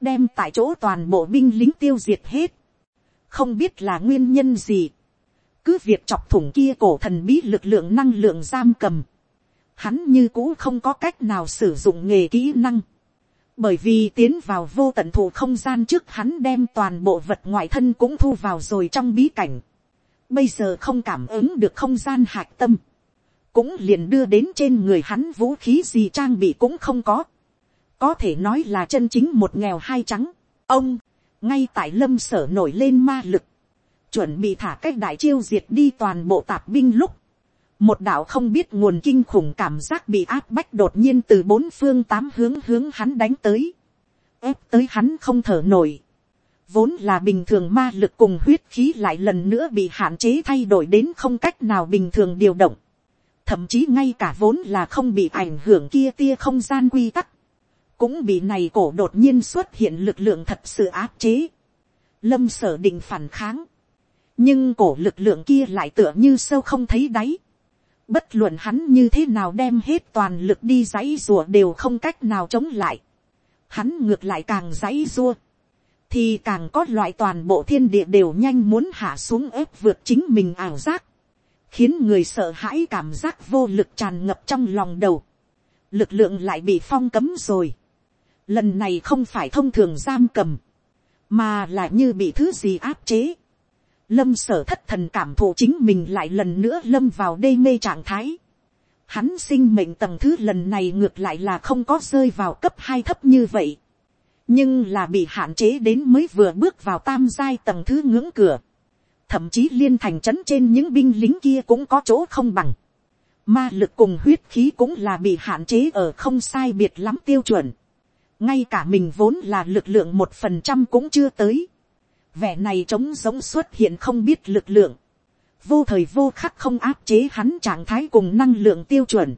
đem tại chỗ toàn bộ binh lính tiêu diệt hết, không biết là nguyên nhân gì, cứ việc chọc thủng kia cổ thần bí lực lượng năng lượng giam cầm, hắn như cũ không có cách nào sử dụng nghề kỹ năng, bởi vì tiến vào vô tận thù không gian trước hắn đem toàn bộ vật ngoại thân cũng thu vào rồi trong bí cảnh, bây giờ không cảm ứng được không gian hạc tâm, cũng liền đưa đến trên người hắn vũ khí gì trang bị cũng không có, có thể nói là chân chính một nghèo hai trắng, ông, ngay tại lâm sở nổi lên ma lực, chuẩn bị thả cách đại chiêu diệt đi toàn bộ tạp binh lúc, một đạo không biết nguồn kinh khủng cảm giác bị áp bách đột nhiên từ bốn phương tám hướng hướng hắn đánh tới, ép tới hắn không thở nổi, vốn là bình thường ma lực cùng huyết khí lại lần nữa bị hạn chế thay đổi đến không cách nào bình thường điều động, thậm chí ngay cả vốn là không bị ảnh hưởng kia tia không gian quy tắc, cũng bị này cổ đột nhiên xuất hiện lực lượng thật sự áp chế. Lâm sở định phản kháng, nhưng cổ lực lượng kia lại tựa như sâu không thấy đáy. bất luận hắn như thế nào đem hết toàn lực đi dãy rùa đều không cách nào chống lại. hắn ngược lại càng dãy rua, thì càng có loại toàn bộ thiên địa đều nhanh muốn hạ xuống ép vượt chính mình ảo giác, khiến người sợ hãi cảm giác vô lực tràn ngập trong lòng đầu. lực lượng lại bị phong cấm rồi. lần này không phải thông thường giam cầm, mà là như bị thứ gì áp chế lâm sở thất thần cảm thụ chính mình lại lần nữa lâm vào đê mê trạng thái. Hắn sinh mệnh tầng thứ lần này ngược lại là không có rơi vào cấp hai thấp như vậy. Nhưng là bị hạn chế đến mới vừa bước vào tam giai tầng thứ ngưỡng cửa. Thậm chí liên thành trấn trên những binh lính kia cũng có chỗ không bằng. Ma lực cùng huyết khí cũng là bị hạn chế ở không sai biệt lắm tiêu chuẩn. Ngay cả mình vốn là lực lượng một phần trăm cũng chưa tới vẻ này trống giống xuất hiện không biết lực lượng, vô thời vô khắc không áp chế hắn trạng thái cùng năng lượng tiêu chuẩn,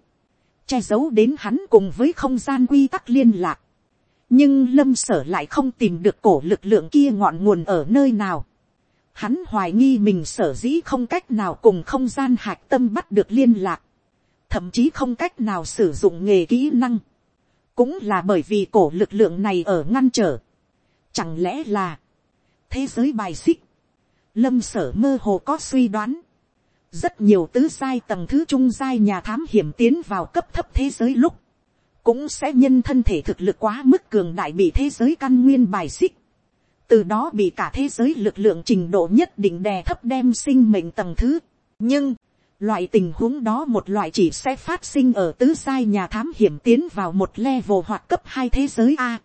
che giấu đến hắn cùng với không gian quy tắc liên lạc. nhưng lâm sở lại không tìm được cổ lực lượng kia ngọn nguồn ở nơi nào hắn hoài nghi mình sở dĩ không cách nào cùng không gian hạch tâm bắt được liên lạc, thậm chí không cách nào sử dụng nghề kỹ năng, cũng là bởi vì cổ lực lượng này ở ngăn trở. Chẳng lẽ là, thế giới bài xích, lâm sở mơ hồ có suy đoán, rất nhiều tứ giai tầng thứ trung giai nhà thám hiểm tiến vào cấp thấp thế giới lúc, cũng sẽ nhân thân thể thực lực quá mức cường đại bị thế giới căn nguyên bài xích, từ đó bị cả thế giới lực lượng trình độ nhất định đè thấp đem sinh mệnh tầng thứ. nhưng, loại tình huống đó một loại chỉ sẽ phát sinh ở tứ sai nhà thám hiểm tiến vào một level hoặc cấp hai thế giới a.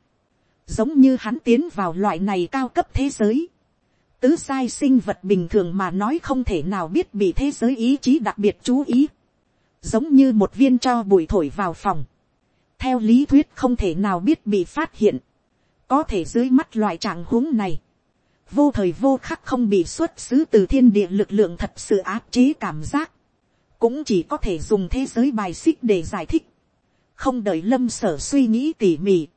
Giống như hắn tiến vào loại này cao cấp thế giới, tứ sai sinh vật bình thường mà nói không thể nào biết bị thế giới ý chí đặc biệt chú ý, giống như một viên cho bụi thổi vào phòng, theo lý thuyết không thể nào biết bị phát hiện, có thể dưới mắt loại trạng huống này, vô thời vô khắc không bị xuất xứ từ thiên địa lực lượng thật sự áp chế cảm giác, cũng chỉ có thể dùng thế giới bài xích để giải thích, không đợi lâm sở suy nghĩ tỉ mỉ,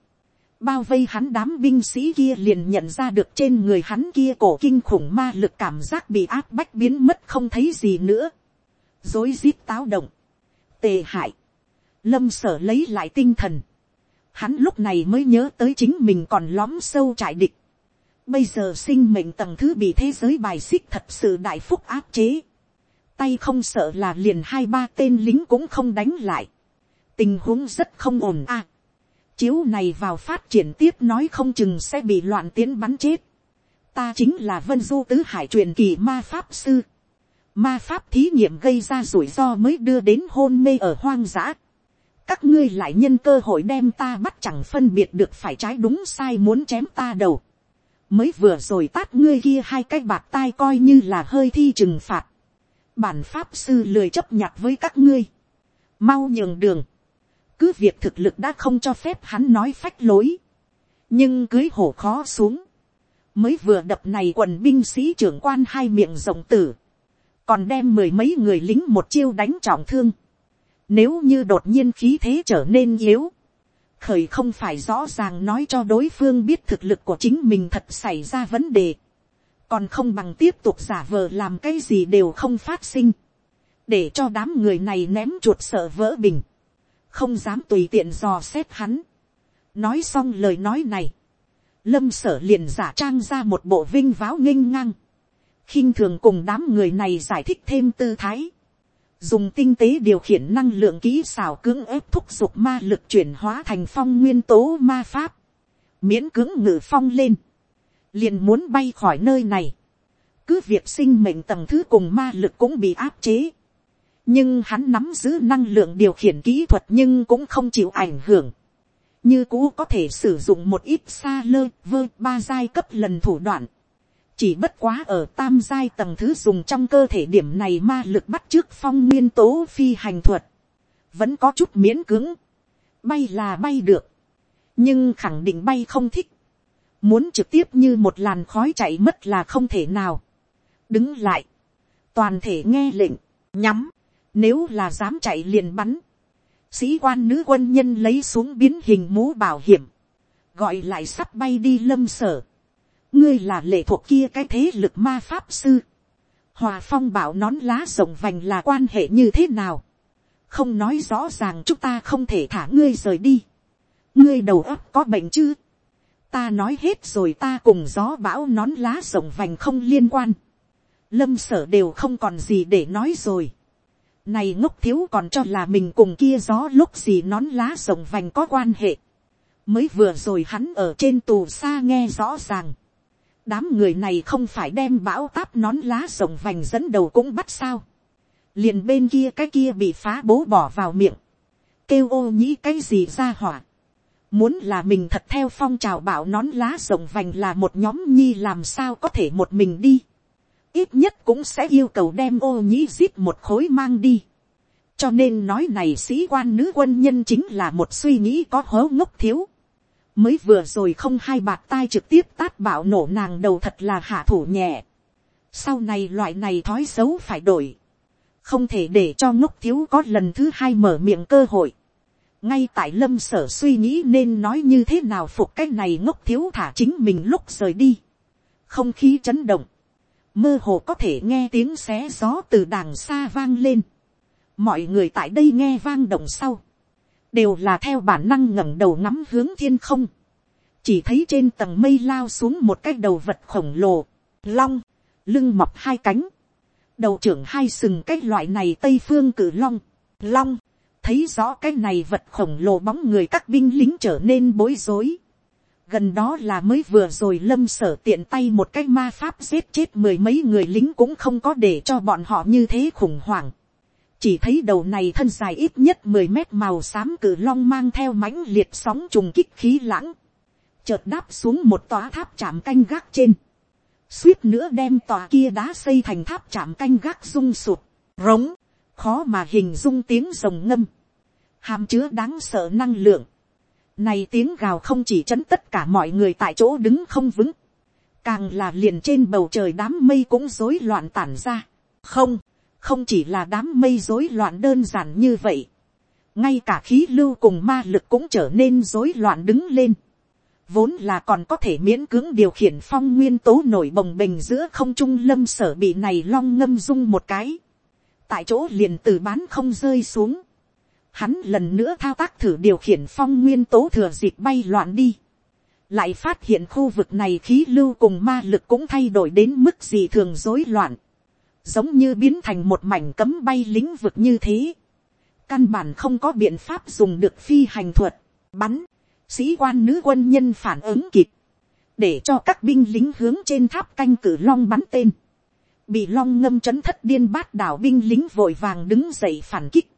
bao vây hắn đám binh sĩ kia liền nhận ra được trên người hắn kia cổ kinh khủng ma lực cảm giác bị áp bách biến mất không thấy gì nữa, dối rít táo động, tề hại, lâm sở lấy lại tinh thần, hắn lúc này mới nhớ tới chính mình còn lõm sâu trại địch, bây giờ sinh mệnh tầng thứ bị thế giới bài xích thật sự đại phúc áp chế, tay không sợ là liền hai ba tên lính cũng không đánh lại, tình huống rất không ổn a, chiếu này vào phát triển tiếp nói không chừng sẽ bị loạn tiến bắn chết, ta chính là vân du tứ hải truyền kỳ ma pháp sư, ma pháp thí nghiệm gây ra rủi ro mới đưa đến hôn mê ở hoang dã các ngươi lại nhân cơ hội đem ta bắt chẳng phân biệt được phải trái đúng sai muốn chém ta đầu. mới vừa rồi tát ngươi kia hai cái bạc tai coi như là hơi thi trừng phạt. bản pháp sư lười chấp nhặt với các ngươi. mau nhường đường. cứ việc thực lực đã không cho phép hắn nói phách lối. nhưng cưới hổ khó xuống. mới vừa đập này quần binh sĩ trưởng quan hai miệng rộng tử còn đem mười mấy người lính một chiêu đánh trọng thương. Nếu như đột nhiên khí thế trở nên yếu, khởi không phải rõ ràng nói cho đối phương biết thực lực của chính mình thật xảy ra vấn đề, còn không bằng tiếp tục giả vờ làm cái gì đều không phát sinh, để cho đám người này ném chuột sợ vỡ bình, không dám tùy tiện dò xét hắn. nói xong lời nói này, lâm sở liền giả trang ra một bộ vinh váo nghênh ngang, khinh thường cùng đám người này giải thích thêm tư thái, dùng tinh tế điều khiển năng lượng kỹ xảo cưỡng ép thúc giục ma lực chuyển hóa thành phong nguyên tố ma pháp, miễn cưỡng ngự phong lên, liền muốn bay khỏi nơi này, cứ việc sinh mệnh tầng thứ cùng ma lực cũng bị áp chế, nhưng hắn nắm giữ năng lượng điều khiển kỹ thuật nhưng cũng không chịu ảnh hưởng, như cũ có thể sử dụng một ít xa lơ vơ ba giai cấp lần thủ đoạn, chỉ bất quá ở tam giai tầng thứ dùng trong cơ thể điểm này ma lực bắt trước phong nguyên tố phi hành thuật, vẫn có chút miễn cứng, bay là bay được, nhưng khẳng định bay không thích, muốn trực tiếp như một làn khói chạy mất là không thể nào, đứng lại, toàn thể nghe lệnh, nhắm, nếu là dám chạy liền bắn, sĩ quan nữ quân nhân lấy xuống biến hình mũ bảo hiểm, gọi lại sắp bay đi lâm sở, ngươi là lệ thuộc kia cái thế lực ma pháp sư. Hòa phong bảo nón lá rộng vành là quan hệ như thế nào. Không nói rõ ràng chúng ta không thể thả ngươi rời đi. Ngươi đầu óc có bệnh chứ. Ta nói hết rồi ta cùng gió bão nón lá rộng vành không liên quan. Lâm sở đều không còn gì để nói rồi. Này ngốc thiếu còn cho là mình cùng kia gió lúc gì nón lá rộng vành có quan hệ. Mới vừa rồi hắn ở trên tù xa nghe rõ ràng đám người này không phải đem bão táp nón lá rồng vành dẫn đầu cũng bắt sao. liền bên kia cái kia bị phá bố bỏ vào miệng. kêu ô nhĩ cái gì ra hỏa. muốn là mình thật theo phong trào bảo nón lá rồng vành là một nhóm nhi làm sao có thể một mình đi. ít nhất cũng sẽ yêu cầu đem ô nhĩ giết một khối mang đi. cho nên nói này sĩ quan nữ quân nhân chính là một suy nghĩ có hố ngốc thiếu mới vừa rồi không hai bạt tai trực tiếp tát bảo nổ nàng đầu thật là hạ thủ nhẹ. sau này loại này thói xấu phải đổi. không thể để cho ngốc thiếu có lần thứ hai mở miệng cơ hội. ngay tại lâm sở suy nghĩ nên nói như thế nào phục cái này ngốc thiếu thả chính mình lúc rời đi. không khí chấn động. mơ hồ có thể nghe tiếng xé gió từ đàng xa vang lên. mọi người tại đây nghe vang động sau đều là theo bản năng ngẩng đầu ngắm hướng thiên không, chỉ thấy trên tầng mây lao xuống một cái đầu vật khổng lồ, long, lưng mọc hai cánh, đầu trưởng hai sừng cái loại này tây phương cử long, long, thấy rõ cái này vật khổng lồ bóng người các binh lính trở nên bối rối. gần đó là mới vừa rồi lâm sở tiện tay một cái ma pháp giết chết mười mấy người lính cũng không có để cho bọn họ như thế khủng hoảng chỉ thấy đầu này thân dài ít nhất mười mét màu xám cử long mang theo mãnh liệt sóng trùng kích khí lãng, chợt đáp xuống một tòa tháp chạm canh gác trên, suýt nữa đem tòa kia đá xây thành tháp chạm canh gác rung sụt, rống, khó mà hình dung tiếng rồng ngâm, hàm chứa đáng sợ năng lượng, Này tiếng gào không chỉ chấn tất cả mọi người tại chỗ đứng không vững. Càng là liền trên bầu trời đám mây cũng rối loạn tản ra. Không, không chỉ là đám mây rối loạn đơn giản như vậy. Ngay cả khí lưu cùng ma lực cũng trở nên rối loạn đứng lên. Vốn là còn có thể miễn cưỡng điều khiển phong nguyên tố nổi bồng bềnh giữa không trung lâm sở bị này long ngâm dung một cái. Tại chỗ liền từ bán không rơi xuống hắn lần nữa thao tác thử điều khiển phong nguyên tố thừa dịp bay loạn đi. lại phát hiện khu vực này khí lưu cùng ma lực cũng thay đổi đến mức gì thường rối loạn giống như biến thành một mảnh cấm bay lĩnh vực như thế. căn bản không có biện pháp dùng được phi hành thuật, bắn, sĩ quan nữ quân nhân phản ứng kịp, để cho các binh lính hướng trên tháp canh cử long bắn tên. bị long ngâm chấn thất điên bát đảo binh lính vội vàng đứng dậy phản kích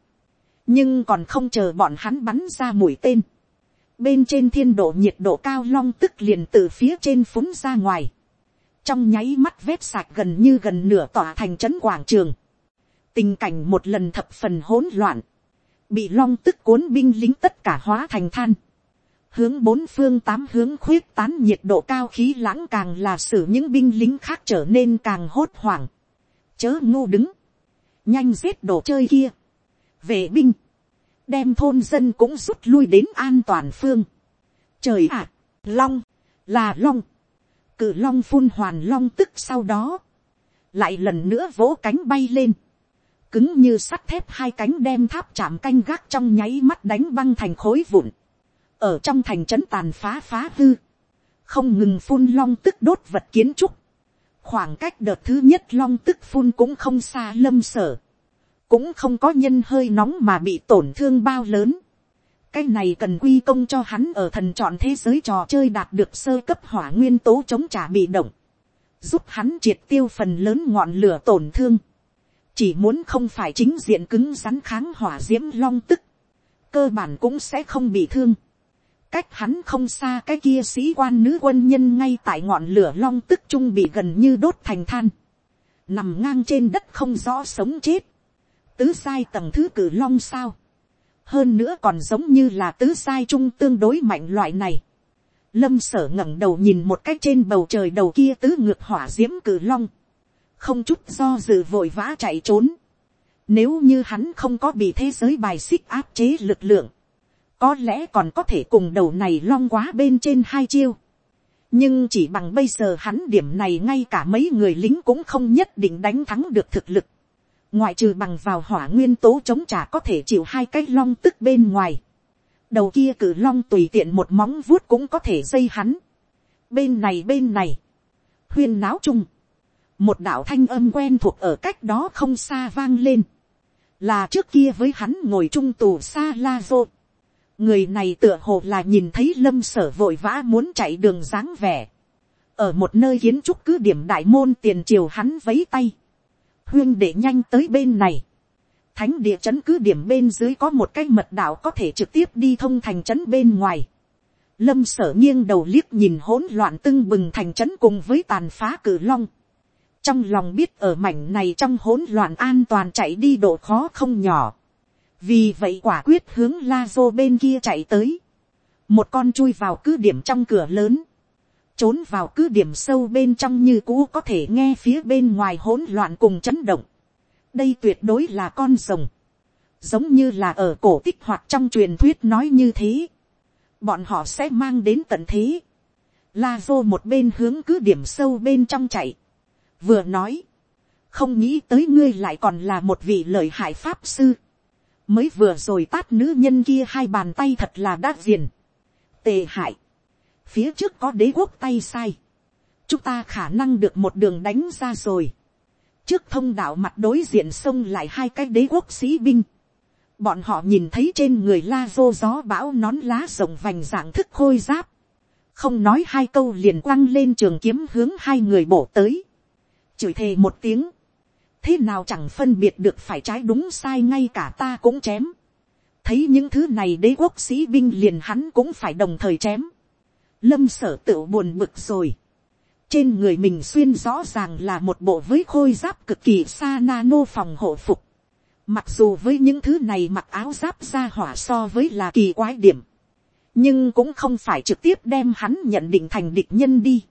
nhưng còn không chờ bọn hắn bắn ra mũi tên. bên trên thiên độ nhiệt độ cao long tức liền từ phía trên phúng ra ngoài trong nháy mắt vét sạc gần như gần nửa tòa thành trấn quảng trường. tình cảnh một lần thập phần hỗn loạn. bị long tức cuốn binh lính tất cả hóa thành than. hướng bốn phương tám hướng khuyết tán nhiệt độ cao khí lãng càng là xử những binh lính khác trở nên càng hốt hoảng. chớ ngu đứng. nhanh giết đồ chơi kia vệ binh, đem thôn dân cũng rút lui đến an toàn phương. Trời ạ, long, là long, cự long phun hoàn long tức sau đó, lại lần nữa vỗ cánh bay lên, cứng như sắt thép hai cánh đem tháp chạm canh gác trong nháy mắt đánh băng thành khối vụn, ở trong thành trấn tàn phá phá hư, không ngừng phun long tức đốt vật kiến trúc, khoảng cách đợt thứ nhất long tức phun cũng không xa lâm sở, cũng không có nhân hơi nóng mà bị tổn thương bao lớn cái này cần quy công cho hắn ở thần chọn thế giới trò chơi đạt được sơ cấp hỏa nguyên tố chống trả bị động, giúp hắn triệt tiêu phần lớn ngọn lửa tổn thương. chỉ muốn không phải chính diện cứng rắn kháng hỏa d i ễ m long tức, cơ bản cũng sẽ không bị thương. cách hắn không xa cái kia sĩ quan nữ quân nhân ngay tại ngọn lửa long tức trung bị gần như đốt thành than, nằm ngang trên đất không rõ sống chết tứ sai tầng thứ cử long sao hơn nữa còn giống như là tứ sai trung tương đối mạnh loại này. lâm sở ngẩng đầu nhìn một cách trên bầu trời đầu kia tứ ngược hỏa diễm cử long. không chút do dự vội vã chạy trốn. nếu như hắn không có bị thế giới bài xích áp chế lực lượng, có lẽ còn có thể cùng đầu này long quá bên trên hai chiêu. nhưng chỉ bằng bây giờ hắn điểm này ngay cả mấy người lính cũng không nhất định đánh thắng được thực lực ngoại trừ bằng vào hỏa nguyên tố chống trả có thể chịu hai cái long tức bên ngoài. đầu kia cử long tùy tiện một móng vuốt cũng có thể dây hắn. bên này bên này, huyên náo chung, một đạo thanh âm quen thuộc ở cách đó không xa vang lên, là trước kia với hắn ngồi chung tù xa la dô. người này tựa hồ là nhìn thấy lâm sở vội vã muốn chạy đường dáng vẻ, ở một nơi kiến trúc cứ điểm đại môn tiền triều hắn vấy tay, huyên để nhanh tới bên này. Thánh địa chấn cứ điểm bên dưới có một cái mật đạo có thể trực tiếp đi thông thành trấn bên ngoài. Lâm sở nghiêng đầu liếc nhìn hỗn loạn tưng bừng thành trấn cùng với tàn phá cử long. Trong lòng biết ở mảnh này trong hỗn loạn an toàn chạy đi độ khó không nhỏ. Vì vậy quả quyết hướng la dô bên kia chạy tới. Một con chui vào cứ điểm trong cửa lớn trốn vào cứ điểm sâu bên trong như cũ có thể nghe phía bên ngoài hỗn loạn cùng chấn động. đây tuyệt đối là con rồng. giống như là ở cổ tích hoặc trong truyền thuyết nói như thế. bọn họ sẽ mang đến tận thế. la vô một bên hướng cứ điểm sâu bên trong chạy. vừa nói, không nghĩ tới ngươi lại còn là một vị lợi hại pháp sư. mới vừa rồi tát nữ nhân kia hai bàn tay thật là đát viền. tề hại phía trước có đế quốc tay sai, chúng ta khả năng được một đường đánh ra rồi. trước thông đạo mặt đối diện sông lại hai cái đế quốc sĩ binh. bọn họ nhìn thấy trên người la vô gió bão nón lá rồng vành dạng thức khôi giáp. không nói hai câu liền quăng lên trường kiếm hướng hai người bổ tới. chửi thề một tiếng. thế nào chẳng phân biệt được phải trái đúng sai ngay cả ta cũng chém. thấy những thứ này đế quốc sĩ binh liền hắn cũng phải đồng thời chém lâm sở tự buồn bực rồi. trên người mình xuyên rõ ràng là một bộ với khôi giáp cực kỳ xa nano phòng hộ phục. mặc dù với những thứ này mặc áo giáp ra hỏa so với là kỳ quái điểm. nhưng cũng không phải trực tiếp đem hắn nhận định thành địch nhân đi.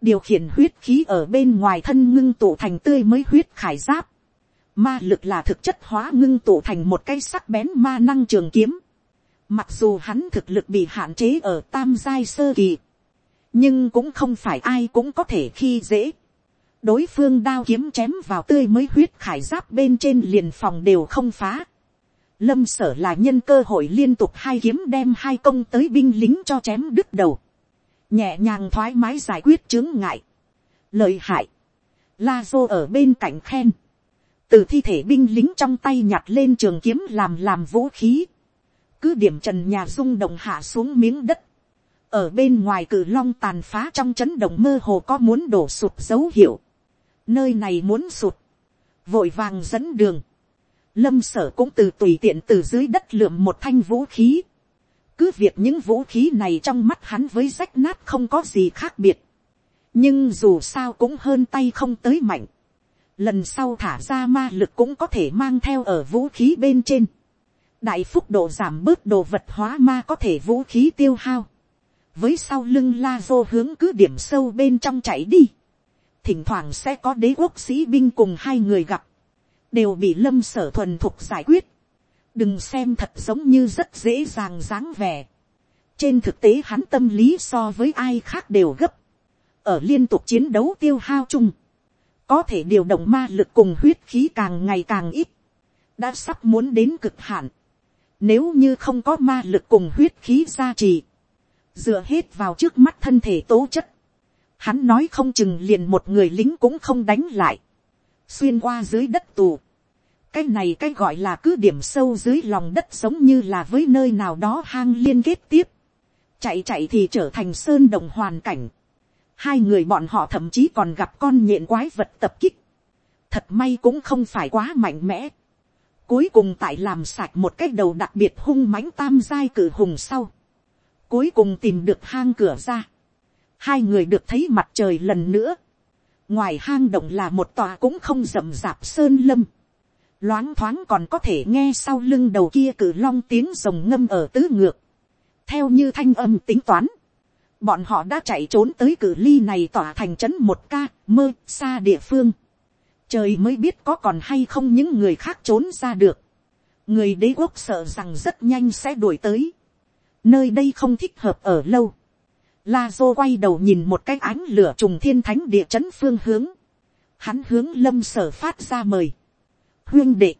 điều khiển huyết khí ở bên ngoài thân ngưng tụ thành tươi mới huyết khải giáp. ma lực là thực chất hóa ngưng tụ thành một cây sắc bén ma năng trường kiếm mặc dù hắn thực lực bị hạn chế ở tam giai sơ kỳ, nhưng cũng không phải ai cũng có thể khi dễ. đối phương đao kiếm chém vào tươi mới huyết khải giáp bên trên liền phòng đều không phá. Lâm sở là nhân cơ hội liên tục hai kiếm đem hai công tới binh lính cho chém đứt đầu, nhẹ nhàng thoải mái giải quyết chứng ngại, lợi hại, la dô ở bên cạnh khen, từ thi thể binh lính trong tay nhặt lên trường kiếm làm làm vũ khí, cứ điểm trần nhà rung động hạ xuống miếng đất, ở bên ngoài cử long tàn phá trong chấn động mơ hồ có muốn đổ sụt dấu hiệu, nơi này muốn sụt, vội vàng dẫn đường, lâm sở cũng từ tùy tiện từ dưới đất lượm một thanh vũ khí. cứ việc những vũ khí này trong mắt hắn với rách nát không có gì khác biệt. nhưng dù sao cũng hơn tay không tới mạnh. lần sau thả ra ma lực cũng có thể mang theo ở vũ khí bên trên đại phúc độ giảm bớt đồ vật hóa ma có thể vũ khí tiêu hao. với sau lưng la dô hướng cứ điểm sâu bên trong chạy đi. thỉnh thoảng sẽ có đế quốc sĩ binh cùng hai người gặp đều bị lâm sở thuần thục giải quyết. đừng xem thật giống như rất dễ dàng dáng vẻ. trên thực tế hắn tâm lý so với ai khác đều gấp. ở liên tục chiến đấu tiêu hao chung, có thể điều động ma lực cùng huyết khí càng ngày càng ít, đã sắp muốn đến cực hạn. Nếu như không có ma lực cùng huyết khí gia trì, dựa hết vào trước mắt thân thể tố chất, hắn nói không chừng liền một người lính cũng không đánh lại xuyên qua dưới đất tù. cái này cái gọi là cứ điểm sâu dưới lòng đất giống như là với nơi nào đó hang liên kết tiếp. chạy chạy thì trở thành sơn đồng hoàn cảnh. hai người bọn họ thậm chí còn gặp con nhện quái vật tập kích. thật may cũng không phải quá mạnh mẽ cuối cùng tại làm sạch một cái đầu đặc biệt hung mãnh tam giai cử hùng sau. cuối cùng tìm được hang cửa ra. hai người được thấy mặt trời lần nữa ngoài hang động là một tòa cũng không rậm rạp sơn lâm, loáng thoáng còn có thể nghe sau lưng đầu kia cử long tiếng rồng ngâm ở tứ ngược, theo như thanh âm tính toán, bọn họ đã chạy trốn tới cử ly này tỏa thành trấn một ca mơ xa địa phương, trời mới biết có còn hay không những người khác trốn ra được, người đế quốc sợ rằng rất nhanh sẽ đuổi tới, nơi đây không thích hợp ở lâu, La Dô quay đầu nhìn một cái ánh lửa trùng thiên thánh địa chấn phương hướng. Hắn hướng lâm sở phát ra mời. Huyên đệ.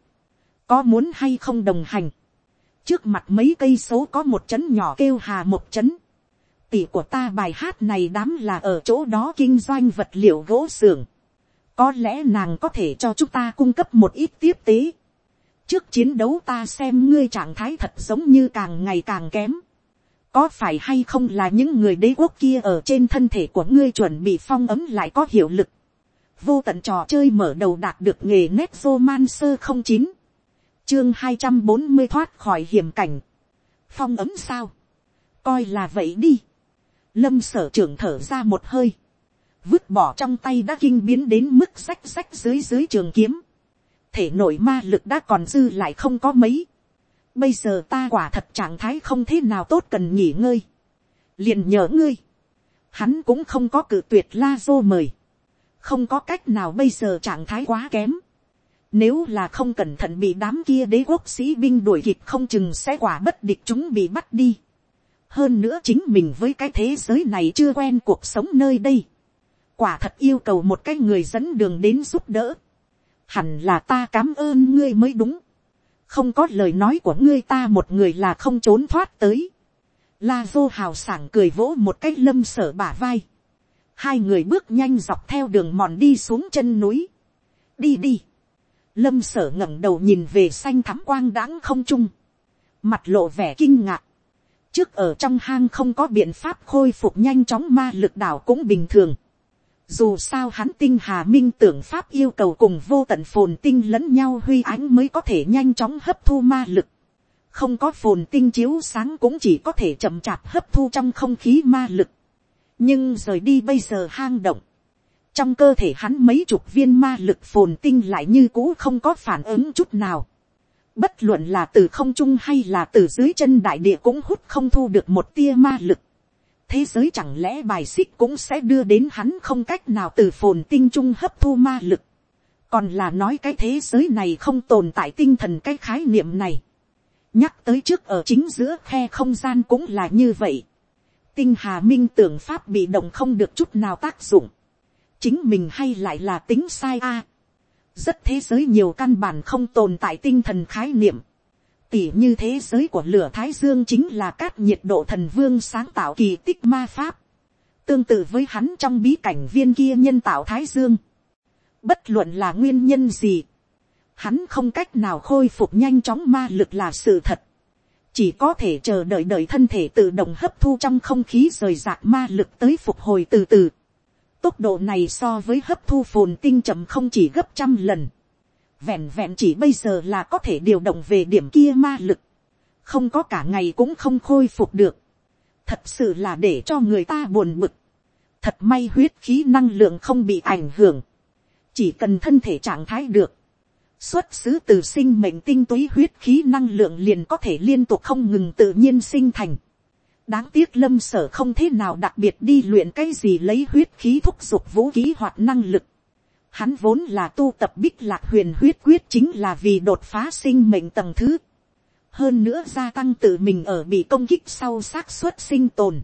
Có muốn hay không đồng hành. Trước mặt mấy cây số có một trấn nhỏ kêu hà một trấn Tỷ của ta bài hát này đám là ở chỗ đó kinh doanh vật liệu gỗ xưởng. Có lẽ nàng có thể cho chúng ta cung cấp một ít tiếp tế. Trước chiến đấu ta xem ngươi trạng thái thật giống như càng ngày càng kém có phải hay không là những người đế quốc kia ở trên thân thể của ngươi chuẩn bị phong ấm lại có hiệu lực. vô tận trò chơi mở đầu đạt được nghề nét man sơ không chín, chương hai trăm bốn mươi thoát khỏi hiểm cảnh. phong ấm sao, coi là vậy đi. lâm sở trưởng thở ra một hơi, vứt bỏ trong tay đã kinh biến đến mức rách rách dưới dưới trường kiếm. thể nội ma lực đã còn dư lại không có mấy Bây giờ ta quả thật trạng thái không thế nào tốt cần nghỉ ngơi. liền nhớ ngươi. Hắn cũng không có cử tuyệt la dô mời. Không có cách nào bây giờ trạng thái quá kém. Nếu là không cẩn thận bị đám kia đế quốc sĩ binh đuổi kịp không chừng sẽ quả bất địch chúng bị bắt đi. Hơn nữa chính mình với cái thế giới này chưa quen cuộc sống nơi đây. Quả thật yêu cầu một cái người dẫn đường đến giúp đỡ. Hẳn là ta cảm ơn ngươi mới đúng không có lời nói của ngươi ta một người là không trốn thoát tới. La vô hào sảng cười vỗ một cái lâm sở bả vai. Hai người bước nhanh dọc theo đường mòn đi xuống chân núi. Đi đi. Lâm sở ngẩng đầu nhìn về xanh thắm quang đáng không trung. Mặt lộ vẻ kinh ngạc. Trước ở trong hang không có biện pháp khôi phục nhanh chóng ma lực đảo cũng bình thường. Dù sao hắn tinh hà minh tưởng pháp yêu cầu cùng vô tận phồn tinh lẫn nhau huy ánh mới có thể nhanh chóng hấp thu ma lực. Không có phồn tinh chiếu sáng cũng chỉ có thể chậm chạp hấp thu trong không khí ma lực. Nhưng rời đi bây giờ hang động. Trong cơ thể hắn mấy chục viên ma lực phồn tinh lại như cũ không có phản ứng chút nào. Bất luận là từ không trung hay là từ dưới chân đại địa cũng hút không thu được một tia ma lực. Thế giới chẳng lẽ bài xích cũng sẽ đưa đến hắn không cách nào từ phồn tinh trung hấp thu ma lực. Còn là nói cái thế giới này không tồn tại tinh thần cái khái niệm này. Nhắc tới trước ở chính giữa khe không gian cũng là như vậy. Tinh hà minh tưởng pháp bị động không được chút nào tác dụng. Chính mình hay lại là tính sai a rất thế giới nhiều căn bản không tồn tại tinh thần khái niệm. Tỉ như thế giới của lửa Thái Dương chính là các nhiệt độ thần vương sáng tạo kỳ tích ma pháp. Tương tự với hắn trong bí cảnh viên kia nhân tạo Thái Dương. Bất luận là nguyên nhân gì. Hắn không cách nào khôi phục nhanh chóng ma lực là sự thật. Chỉ có thể chờ đợi đợi thân thể tự động hấp thu trong không khí rời rạc ma lực tới phục hồi từ từ Tốc độ này so với hấp thu phồn tinh chậm không chỉ gấp trăm lần. Vẹn vẹn chỉ bây giờ là có thể điều động về điểm kia ma lực. Không có cả ngày cũng không khôi phục được. Thật sự là để cho người ta buồn bực. Thật may huyết khí năng lượng không bị ảnh hưởng. Chỉ cần thân thể trạng thái được. Xuất xứ từ sinh mệnh tinh túy huyết khí năng lượng liền có thể liên tục không ngừng tự nhiên sinh thành đáng tiếc lâm sở không thế nào đặc biệt đi luyện cái gì lấy huyết khí thúc giục vũ khí hoạt năng lực. Hắn vốn là tu tập bích lạc huyền huyết quyết chính là vì đột phá sinh mệnh tầng thứ. Hơn nữa gia tăng tự mình ở bị công kích sau xác suất sinh tồn.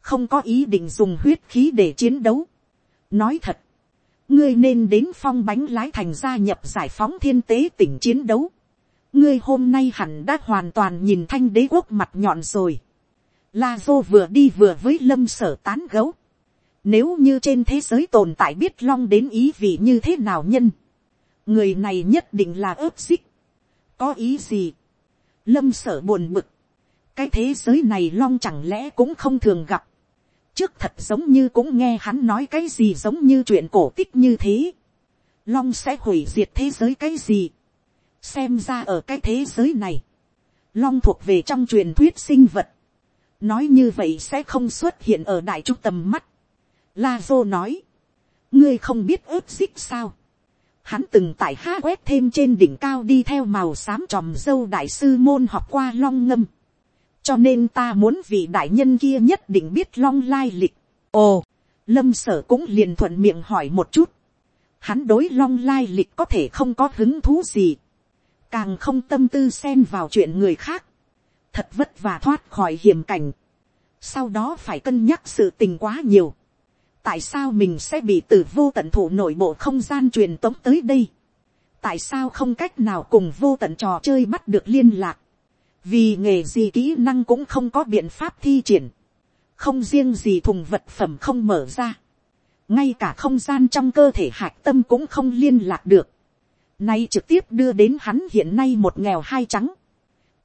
Không có ý định dùng huyết khí để chiến đấu. Nói thật. Ngươi nên đến phong bánh lái thành gia nhập giải phóng thiên tế tỉnh chiến đấu. Ngươi hôm nay hẳn đã hoàn toàn nhìn thanh đế quốc mặt nhọn rồi La Dô vừa đi vừa với lâm sở tán gấu. Nếu như trên thế giới tồn tại biết long đến ý vị như thế nào nhân. Người này nhất định là ớt xích. Có ý gì? Lâm sở buồn bực. Cái thế giới này long chẳng lẽ cũng không thường gặp. Trước thật giống như cũng nghe hắn nói cái gì giống như chuyện cổ tích như thế. Long sẽ hủy diệt thế giới cái gì? Xem ra ở cái thế giới này. Long thuộc về trong truyền thuyết sinh vật nói như vậy sẽ không xuất hiện ở đại trung tầm mắt. La Dô nói, ngươi không biết ướp xích sao. Hắn từng tại ha quét thêm trên đỉnh cao đi theo màu xám tròm dâu đại sư môn học qua long ngâm. cho nên ta muốn vị đại nhân kia nhất định biết long lai lịch. ồ, lâm sở cũng liền thuận miệng hỏi một chút. Hắn đối long lai lịch có thể không có hứng thú gì. càng không tâm tư xen vào chuyện người khác thật vất vả thoát khỏi hiểm cảnh, sau đó phải cân nhắc sự tình quá nhiều, tại sao mình sẽ bị từ vô tận thủ nội bộ không gian truyền tống tới đây, tại sao không cách nào cùng vô tận trò chơi bắt được liên lạc, vì nghề gì kỹ năng cũng không có biện pháp thi triển, không riêng gì thùng vật phẩm không mở ra, ngay cả không gian trong cơ thể hạc tâm cũng không liên lạc được, nay trực tiếp đưa đến hắn hiện nay một nghèo hai trắng,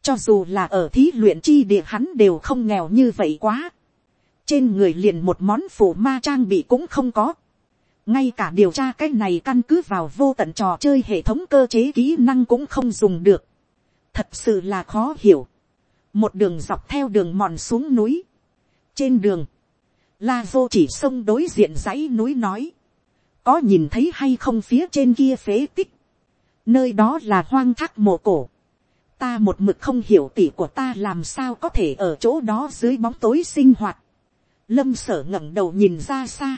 cho dù là ở thí luyện chi địa hắn đều không nghèo như vậy quá. Trên người liền một món phủ ma trang bị cũng không có. Ngay cả điều tra cái này căn cứ vào vô tận trò chơi hệ thống cơ chế kỹ năng cũng không dùng được. Thật sự là khó hiểu. Một đường dọc theo đường mòn xuống núi. Trên đường. La vô chỉ sông đối diện dãy núi nói. Có nhìn thấy hay không phía trên kia phế tích. Nơi đó là hoang thác mộ cổ ta một mực không hiểu tỷ của ta làm sao có thể ở chỗ đó dưới bóng tối sinh hoạt lâm sở ngẩng đầu nhìn ra xa.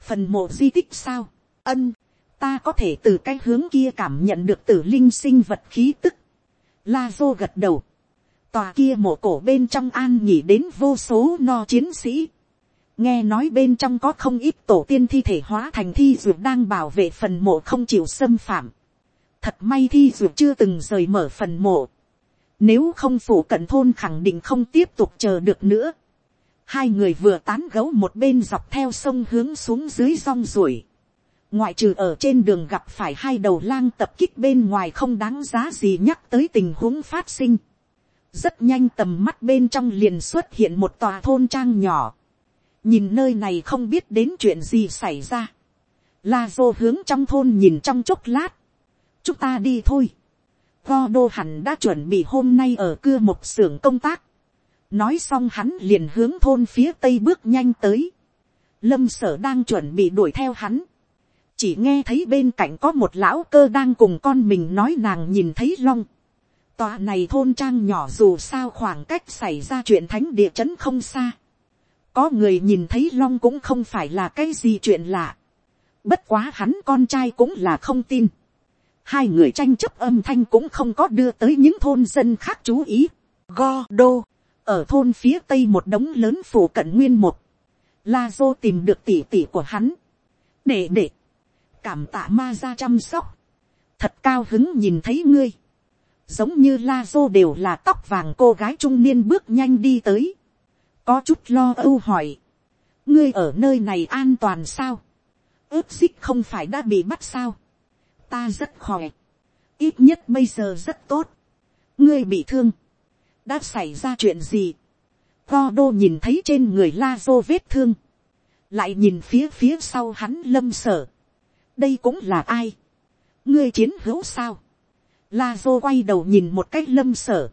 phần mộ di tích sao, ân, ta có thể từ cái hướng kia cảm nhận được tử linh sinh vật khí tức. la dô gật đầu. tòa kia mộ cổ bên trong an nhỉ đến vô số no chiến sĩ. nghe nói bên trong có không ít tổ tiên thi thể hóa thành thi dược đang bảo vệ phần mộ không chịu xâm phạm Thật may thi dù chưa từng rời mở phần mộ. Nếu không phủ cận thôn khẳng định không tiếp tục chờ được nữa. Hai người vừa tán gấu một bên dọc theo sông hướng xuống dưới rong ruổi. Ngoại trừ ở trên đường gặp phải hai đầu lang tập kích bên ngoài không đáng giá gì nhắc tới tình huống phát sinh. Rất nhanh tầm mắt bên trong liền xuất hiện một tòa thôn trang nhỏ. Nhìn nơi này không biết đến chuyện gì xảy ra. La dô hướng trong thôn nhìn trong chốc lát chúng ta đi thôi. Go đô hẳn đã chuẩn bị hôm nay ở cưa một xưởng công tác. Nói xong hắn liền hướng thôn phía tây bước nhanh tới. Lâm sở đang chuẩn bị đuổi theo hắn. Chỉ nghe thấy bên cạnh có một lão cơ đang cùng con mình nói nàng nhìn thấy long. Tòa này thôn trang nhỏ dù sao khoảng cách xảy ra chuyện thánh địa chấn không xa. Có người nhìn thấy long cũng không phải là cái gì chuyện lạ. Bất quá hắn con trai cũng là không tin. Hai người tranh chấp âm thanh cũng không có đưa tới những thôn dân khác chú ý. Go đô. Ở thôn phía tây một đống lớn phủ cận nguyên một. La Dô tìm được tỷ tỷ của hắn. Để để. Cảm tạ ma ra chăm sóc. Thật cao hứng nhìn thấy ngươi giống như la dô đều là tóc vàng cô gái trung niên bước nhanh đi tới, có chút lo âu hỏi, ngươi ở nơi này an toàn sao, ướp xích không phải đã bị bắt sao, ta rất khỏe, ít nhất bây giờ rất tốt, ngươi bị thương, đã xảy ra chuyện gì, go đô nhìn thấy trên người la dô vết thương, lại nhìn phía phía sau hắn lâm sở, đây cũng là ai, ngươi chiến hữu sao, La Dô quay đầu nhìn một cách lâm sở.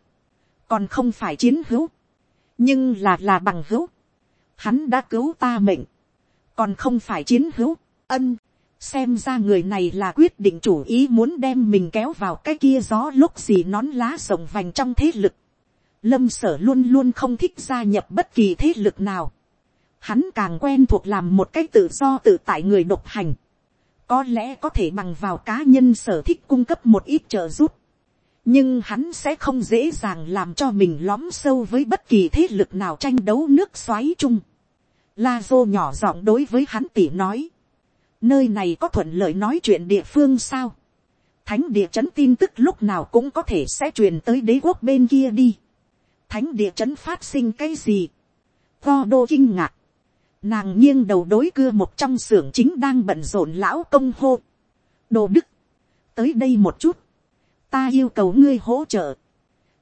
Còn không phải chiến hữu. Nhưng là là bằng hữu. Hắn đã cứu ta mệnh. Còn không phải chiến hữu. Ân. Xem ra người này là quyết định chủ ý muốn đem mình kéo vào cái kia gió lúc gì nón lá rồng vành trong thế lực. Lâm sở luôn luôn không thích gia nhập bất kỳ thế lực nào. Hắn càng quen thuộc làm một cách tự do tự tại người độc hành có lẽ có thể bằng vào cá nhân sở thích cung cấp một ít trợ giúp, nhưng hắn sẽ không dễ dàng làm cho mình lõm sâu với bất kỳ thế lực nào tranh đấu nước xoáy chung. La dô nhỏ giọng đối với hắn tỉ nói, nơi này có thuận lợi nói chuyện địa phương sao. Thánh địa chấn tin tức lúc nào cũng có thể sẽ truyền tới đế quốc bên kia đi. Thánh địa chấn phát sinh cái gì? Go đô kinh ngạc. Nàng nghiêng đầu đối cưa một trong xưởng chính đang bận rộn lão công hô. Đồ đức. Tới đây một chút. Ta yêu cầu ngươi hỗ trợ.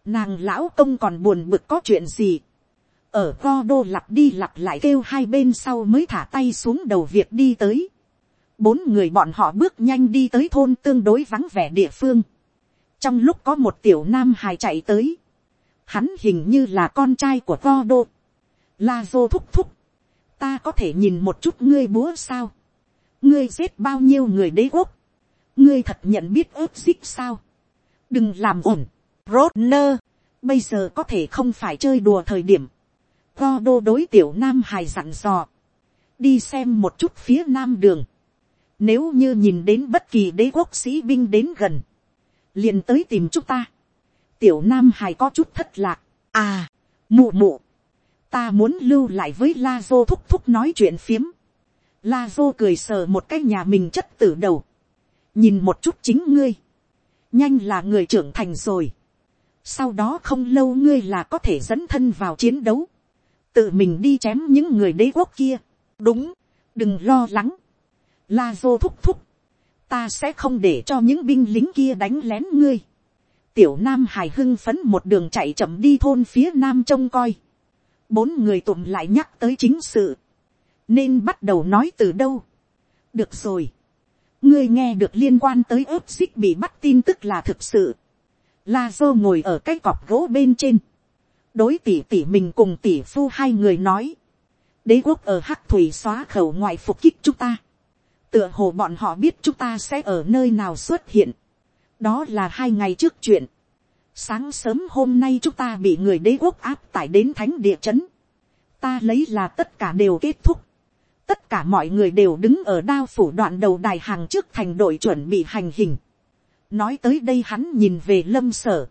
Nàng lão công còn buồn bực có chuyện gì. Ở go đô lặp đi lặp lại kêu hai bên sau mới thả tay xuống đầu việc đi tới. Bốn người bọn họ bước nhanh đi tới thôn tương đối vắng vẻ địa phương. Trong lúc có một tiểu nam hài chạy tới. Hắn hình như là con trai của go đô. La dô thúc thúc. Ta có thể nhìn một chút ngươi búa sao, ngươi giết bao nhiêu người đế quốc, ngươi thật nhận biết ớt xích sao, đừng làm ổn, rốt nơ, bây giờ có thể không phải chơi đùa thời điểm, go đô đối tiểu nam hài dặn dò, đi xem một chút phía nam đường, nếu như nhìn đến bất kỳ đế quốc sĩ binh đến gần, liền tới tìm chúng ta, tiểu nam hài có chút thất lạc, à, mụ mụ, ta muốn lưu lại với la dô thúc thúc nói chuyện phiếm. la dô cười sờ một cái nhà mình chất tử đầu. nhìn một chút chính ngươi. nhanh là người trưởng thành rồi. sau đó không lâu ngươi là có thể dẫn thân vào chiến đấu. tự mình đi chém những người đế quốc kia. đúng, đừng lo lắng. la dô thúc thúc. ta sẽ không để cho những binh lính kia đánh lén ngươi tiểu nam hài hưng phấn một đường chạy chậm đi thôn phía nam trông coi. Bốn người tụm lại nhắc tới chính sự, nên bắt đầu nói từ đâu. được rồi, ngươi nghe được liên quan tới ớt xích bị bắt tin tức là thực sự. La dô ngồi ở cái cọc gỗ bên trên, đối tỷ tỷ mình cùng tỷ phu hai người nói, đế quốc ở hắc thủy xóa khẩu ngoại phục kích chúng ta, tựa hồ bọn họ biết chúng ta sẽ ở nơi nào xuất hiện, đó là hai ngày trước chuyện, Sáng sớm hôm nay chúng ta bị người đế quốc áp tải đến thánh địa chấn. Ta lấy là tất cả đều kết thúc. Tất cả mọi người đều đứng ở đao phủ đoạn đầu đài hàng trước thành đội chuẩn bị hành hình. Nói tới đây hắn nhìn về lâm sở.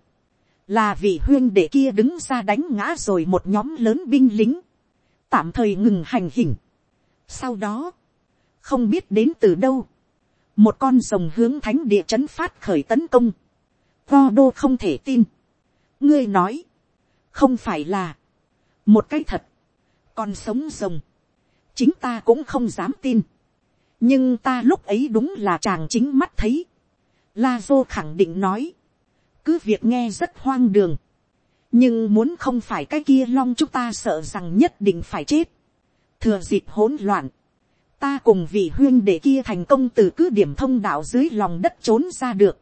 Là vị huyên đệ kia đứng ra đánh ngã rồi một nhóm lớn binh lính. Tạm thời ngừng hành hình. Sau đó, không biết đến từ đâu. Một con rồng hướng thánh địa chấn phát khởi tấn công Vo đô không thể tin. ngươi nói, không phải là, một cái thật, còn sống rồng, chính ta cũng không dám tin. nhưng ta lúc ấy đúng là chàng chính mắt thấy. La Dô khẳng định nói, cứ việc nghe rất hoang đường, nhưng muốn không phải cái kia long chúng ta sợ rằng nhất định phải chết. thừa dịp hỗn loạn, ta cùng vị huyên để kia thành công từ cứ điểm thông đạo dưới lòng đất trốn ra được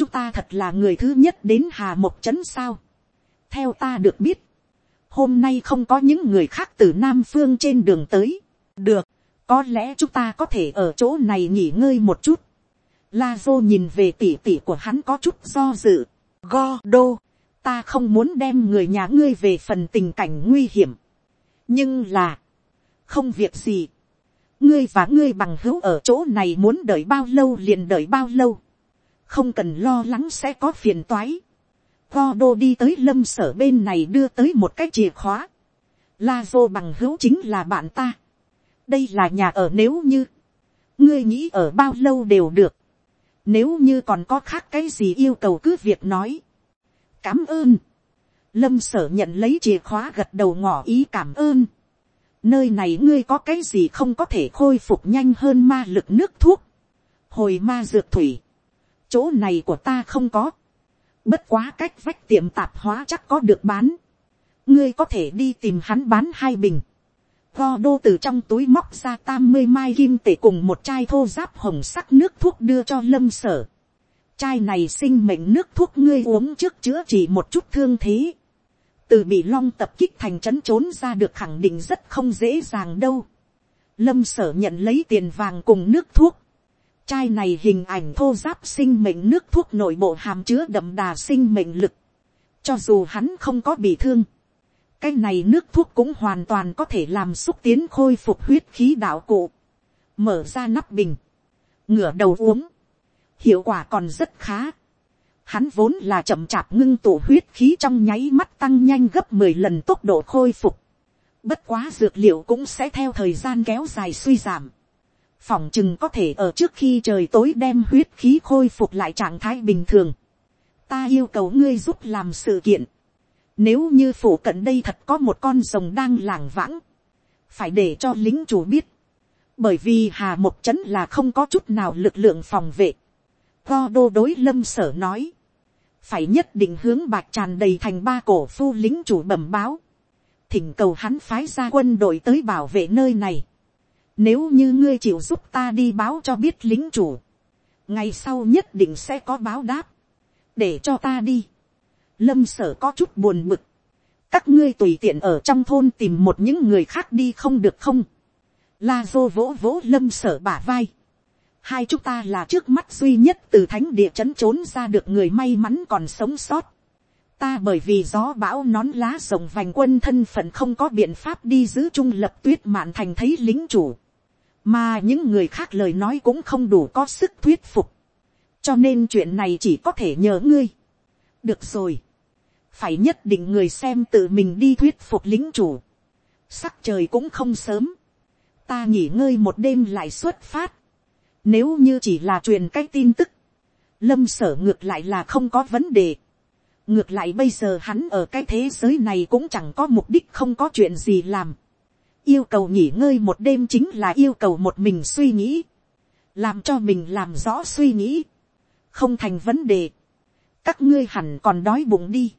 chúng ta thật là người thứ nhất đến hà một trấn sao. theo ta được biết, hôm nay không có những người khác từ nam phương trên đường tới. được, có lẽ chúng ta có thể ở chỗ này nghỉ ngơi một chút. La Dô nhìn về tỉ tỉ của hắn có chút do dự. go đô, ta không muốn đem người nhà ngươi về phần tình cảnh nguy hiểm. nhưng là, không việc gì, ngươi và ngươi bằng hữu ở chỗ này muốn đợi bao lâu liền đợi bao lâu, không cần lo lắng sẽ có phiền toái. Go đô đi tới lâm sở bên này đưa tới một cái chìa khóa. La vô bằng hữu chính là bạn ta. đây là nhà ở nếu như, ngươi nghĩ ở bao lâu đều được. nếu như còn có khác cái gì yêu cầu cứ việc nói. cảm ơn. lâm sở nhận lấy chìa khóa gật đầu ngỏ ý cảm ơn nơi này ngươi có cái gì không có thể khôi phục nhanh hơn ma lực nước thuốc, hồi ma dược thủy, chỗ này của ta không có, bất quá cách vách tiệm tạp hóa chắc có được bán, ngươi có thể đi tìm hắn bán hai bình, go đô từ trong túi móc ra tam mươi mai kim tể cùng một chai thô giáp hồng sắc nước thuốc đưa cho lâm sở. Chai này sinh mệnh nước thuốc ngươi uống trước chữa chỉ một chút thương thế từ bị long tập kích thành trấn trốn ra được khẳng định rất không dễ dàng đâu. lâm sở nhận lấy tiền vàng cùng nước thuốc. chai này hình ảnh thô giáp sinh mệnh nước thuốc nội bộ hàm chứa đậm đà sinh mệnh lực. cho dù hắn không có bị thương. cái này nước thuốc cũng hoàn toàn có thể làm xúc tiến khôi phục huyết khí đạo cụ. mở ra nắp bình. ngửa đầu uống. hiệu quả còn rất khá Hắn vốn là chậm chạp ngưng tụ huyết khí trong nháy mắt tăng nhanh gấp 10 lần tốc độ khôi phục. Bất quá dược liệu cũng sẽ theo thời gian kéo dài suy giảm. Phỏng chừng có thể ở trước khi trời tối đem huyết khí khôi phục lại trạng thái bình thường. Ta yêu cầu ngươi giúp làm sự kiện. Nếu như phủ cận đây thật có một con rồng đang lảng vãng. Phải để cho lính chủ biết. Bởi vì Hà Một Trấn là không có chút nào lực lượng phòng vệ. Go đô đối lâm sở nói phải nhất định hướng bạc tràn đầy thành ba cổ phu lính chủ bẩm báo, thỉnh cầu hắn phái ra quân đội tới bảo vệ nơi này. Nếu như ngươi chịu giúp ta đi báo cho biết lính chủ, ngày sau nhất định sẽ có báo đáp, để cho ta đi. Lâm sở có chút buồn bực, các ngươi tùy tiện ở trong thôn tìm một những người khác đi không được không. La dô vỗ vỗ lâm sở bả vai hai chúng ta là trước mắt duy nhất từ thánh địa chấn trốn ra được người may mắn còn sống sót. ta bởi vì gió bão nón lá rồng vành quân thân phận không có biện pháp đi giữ trung lập tuyết mạn thành thấy lính chủ. mà những người khác lời nói cũng không đủ có sức thuyết phục. cho nên chuyện này chỉ có thể nhờ ngươi. được rồi. phải nhất định người xem tự mình đi thuyết phục lính chủ. sắc trời cũng không sớm. ta nghỉ ngơi một đêm lại xuất phát nếu như chỉ là truyền cái tin tức, lâm sở ngược lại là không có vấn đề. ngược lại bây giờ hắn ở cái thế giới này cũng chẳng có mục đích không có chuyện gì làm. yêu cầu nghỉ ngơi một đêm chính là yêu cầu một mình suy nghĩ. làm cho mình làm rõ suy nghĩ. không thành vấn đề. các ngươi hẳn còn đói bụng đi.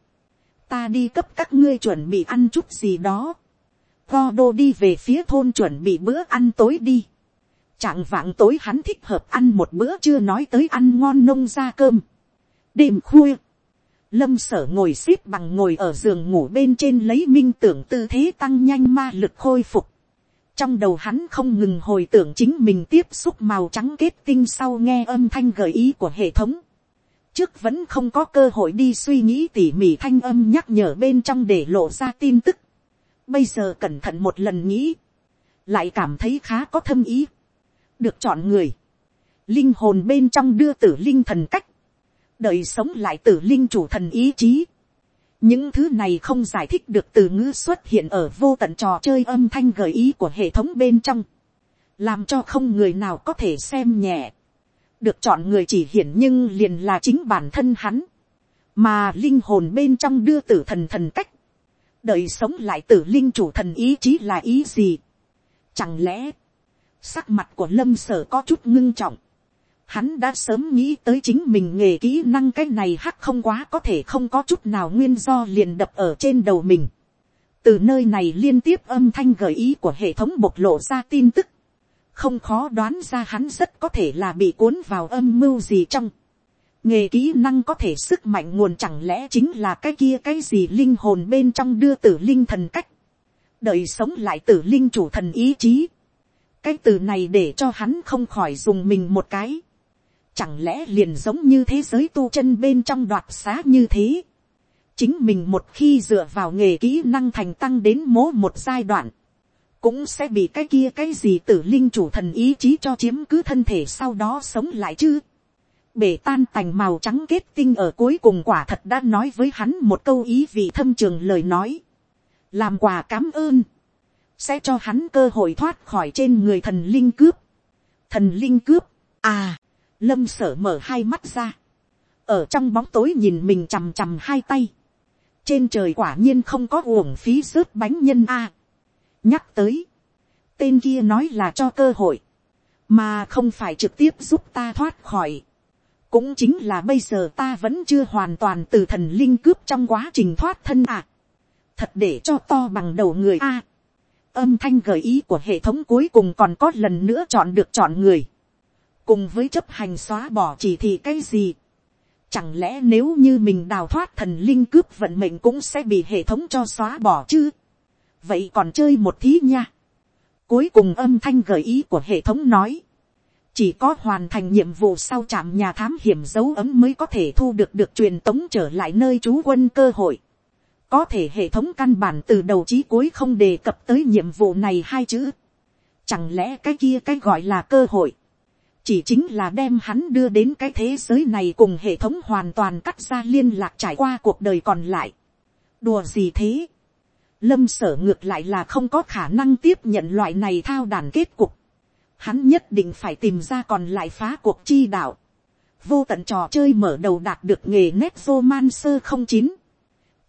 ta đi cấp các ngươi chuẩn bị ăn chút gì đó. Go đô đi về phía thôn chuẩn bị bữa ăn tối đi Trạng vạng tối hắn thích hợp ăn một bữa chưa nói tới ăn ngon nông ra cơm. Đêm khuya. Lâm sở ngồi xếp bằng ngồi ở giường ngủ bên trên lấy minh tưởng tư thế tăng nhanh ma lực khôi phục. Trong đầu hắn không ngừng hồi tưởng chính mình tiếp xúc màu trắng kết tinh sau nghe âm thanh gợi ý của hệ thống. Trước vẫn không có cơ hội đi suy nghĩ tỉ mỉ thanh âm nhắc nhở bên trong để lộ ra tin tức. Bây giờ cẩn thận một lần nghĩ. Lại cảm thấy khá có thâm ý được chọn người, linh hồn bên trong đưa tử linh thần cách, đời sống lại tử linh chủ thần ý chí. những thứ này không giải thích được từ ngữ xuất hiện ở vô tận trò chơi âm thanh gợi ý của hệ thống bên trong, làm cho không người nào có thể xem nhẹ. được chọn người chỉ hiển nhưng liền là chính bản thân hắn, mà linh hồn bên trong đưa tử thần thần cách, đời sống lại tử linh chủ thần ý chí là ý gì. Chẳng lẽ, Sắc mặt của lâm sở có chút ngưng trọng. Hắn đã sớm nghĩ tới chính mình nghề kỹ năng cái này hắc không quá có thể không có chút nào nguyên do liền đập ở trên đầu mình. Từ nơi này liên tiếp âm thanh gợi ý của hệ thống bộc lộ ra tin tức. Không khó đoán ra hắn rất có thể là bị cuốn vào âm mưu gì trong. Nghề kỹ năng có thể sức mạnh nguồn chẳng lẽ chính là cái kia cái gì linh hồn bên trong đưa tử linh thần cách. Đợi sống lại tử linh chủ thần ý chí cái từ này để cho hắn không khỏi dùng mình một cái. Chẳng lẽ liền giống như thế giới tu chân bên trong đoạt xá như thế. Chính mình một khi dựa vào nghề kỹ năng thành tăng đến mố một giai đoạn. Cũng sẽ bị cái kia cái gì tử linh chủ thần ý chí cho chiếm cứ thân thể sau đó sống lại chứ. Bể tan tành màu trắng kết tinh ở cuối cùng quả thật đã nói với hắn một câu ý vị thâm trường lời nói. Làm quà cám ơn. Sẽ cho hắn cơ hội thoát khỏi trên người thần linh cướp. Thần linh cướp. À lâm sở mở hai mắt ra, ở trong bóng tối nhìn mình chằm chằm hai tay, trên trời quả nhiên không có uổng phí rớt bánh nhân a. nhắc tới, tên kia nói là cho cơ hội, mà không phải trực tiếp giúp ta thoát khỏi. cũng chính là bây giờ ta vẫn chưa hoàn toàn từ thần linh cướp trong quá trình thoát thân à. thật để cho to bằng đầu người a âm thanh gợi ý của hệ thống cuối cùng còn có lần nữa chọn được chọn người cùng với chấp hành xóa bỏ chỉ thị cái gì. Chẳng lẽ nếu như mình đào thoát thần linh cướp vận mệnh cũng sẽ bị hệ thống cho xóa bỏ chứ? Vậy còn chơi một thí nha. Cuối cùng âm thanh gợi ý của hệ thống nói. Chỉ có hoàn thành nhiệm vụ sau trạm nhà thám hiểm dấu ấm mới có thể thu được được truyền tống trở lại nơi trú quân cơ hội. Có thể hệ thống căn bản từ đầu chí cuối không đề cập tới nhiệm vụ này hai chữ. Chẳng lẽ cái kia cái gọi là cơ hội chỉ chính là đem hắn đưa đến cái thế giới này cùng hệ thống hoàn toàn cắt ra liên lạc trải qua cuộc đời còn lại. đùa gì thế. lâm sở ngược lại là không có khả năng tiếp nhận loại này thao đàn kết cục. hắn nhất định phải tìm ra còn lại phá cuộc chi đạo. vô tận trò chơi mở đầu đạt được nghề nét vô man sơ không chín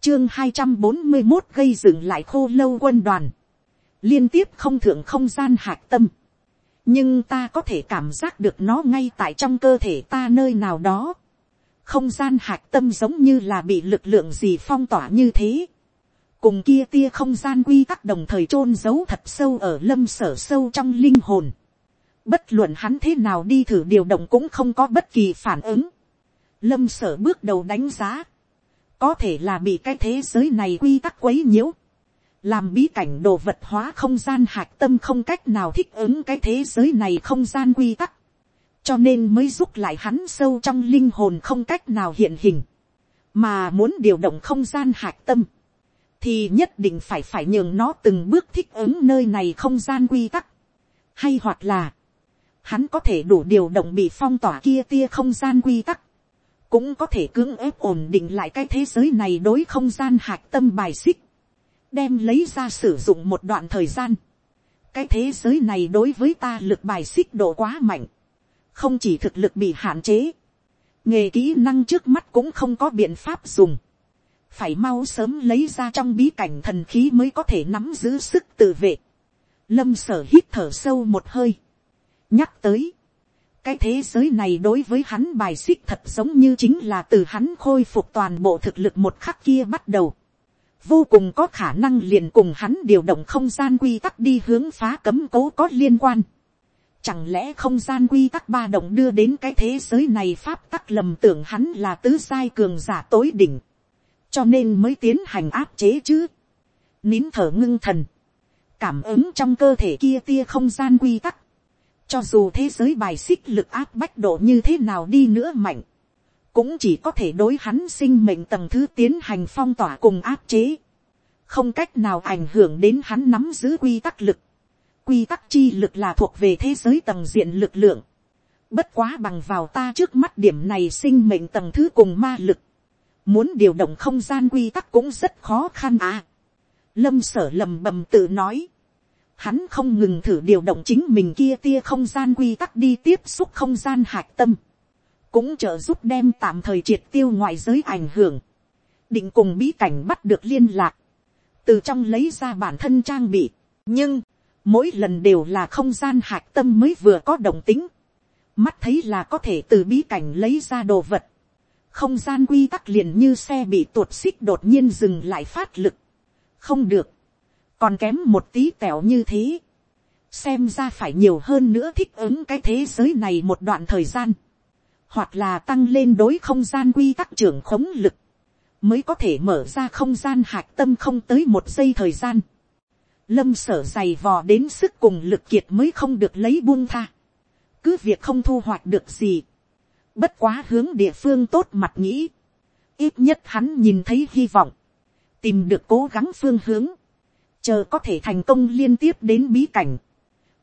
chương hai trăm bốn mươi một gây dựng lại khô lâu quân đoàn. liên tiếp không thượng không gian hạt tâm nhưng ta có thể cảm giác được nó ngay tại trong cơ thể ta nơi nào đó. không gian hạt tâm giống như là bị lực lượng gì phong tỏa như thế. cùng kia tia không gian quy tắc đồng thời chôn giấu thật sâu ở lâm sở sâu trong linh hồn. bất luận hắn thế nào đi thử điều động cũng không có bất kỳ phản ứng. lâm sở bước đầu đánh giá có thể là bị cái thế giới này quy tắc quấy nhiễu. Làm bí cảnh đồ vật hóa không gian hạc tâm không cách nào thích ứng cái thế giới này không gian quy tắc, cho nên mới giúp lại hắn sâu trong linh hồn không cách nào hiện hình, mà muốn điều động không gian hạc tâm, thì nhất định phải phải nhường nó từng bước thích ứng nơi này không gian quy tắc, hay hoặc là, hắn có thể đủ điều động bị phong tỏa kia tia không gian quy tắc, cũng có thể cưỡng ép ổn định lại cái thế giới này đối không gian hạc tâm bài xích, đem lấy ra sử dụng một đoạn thời gian. cái thế giới này đối với ta lực bài xích độ quá mạnh, không chỉ thực lực bị hạn chế, nghề kỹ năng trước mắt cũng không có biện pháp dùng, phải mau sớm lấy ra trong bí cảnh thần khí mới có thể nắm giữ sức tự vệ. lâm sở hít thở sâu một hơi, nhắc tới, cái thế giới này đối với hắn bài xích thật giống như chính là từ hắn khôi phục toàn bộ thực lực một khắc kia bắt đầu vô cùng có khả năng liền cùng hắn điều động không gian quy tắc đi hướng phá cấm cố có liên quan. Chẳng lẽ không gian quy tắc ba động đưa đến cái thế giới này pháp tắc lầm tưởng hắn là tứ sai cường giả tối đỉnh. Cho nên mới tiến hành áp chế chứ. Nín thở ngưng thần. Cảm ứng trong cơ thể kia tia không gian quy tắc. Cho dù thế giới bài xích lực áp bách độ như thế nào đi nữa mạnh cũng chỉ có thể đối hắn sinh mệnh tầng thứ tiến hành phong tỏa cùng áp chế, không cách nào ảnh hưởng đến hắn nắm giữ quy tắc lực. quy tắc chi lực là thuộc về thế giới tầng diện lực lượng, bất quá bằng vào ta trước mắt điểm này sinh mệnh tầng thứ cùng ma lực, muốn điều động không gian quy tắc cũng rất khó khăn à. lâm sở lầm bầm tự nói, hắn không ngừng thử điều động chính mình kia tia không gian quy tắc đi tiếp xúc không gian hạc tâm. Cũng trợ giúp đem tạm thời triệt tiêu ngoại giới ảnh hưởng, định cùng bí cảnh bắt được liên lạc, từ trong lấy ra bản thân trang bị, nhưng, mỗi lần đều là không gian hạc tâm mới vừa có đồng tính, mắt thấy là có thể từ bí cảnh lấy ra đồ vật, không gian quy tắc liền như xe bị tuột xích đột nhiên dừng lại phát lực, không được, còn kém một tí tẻo như thế, xem ra phải nhiều hơn nữa thích ứng cái thế giới này một đoạn thời gian, hoặc là tăng lên đối không gian quy tắc trưởng khống lực, mới có thể mở ra không gian hạc tâm không tới một giây thời gian. Lâm sở dày vò đến sức cùng lực kiệt mới không được lấy buông tha. Cứ việc không thu hoạch được gì. Bất quá hướng địa phương tốt mặt nghĩ. Ít nhất hắn nhìn thấy hy vọng. Tìm được cố gắng phương hướng. Chờ có thể thành công liên tiếp đến bí cảnh.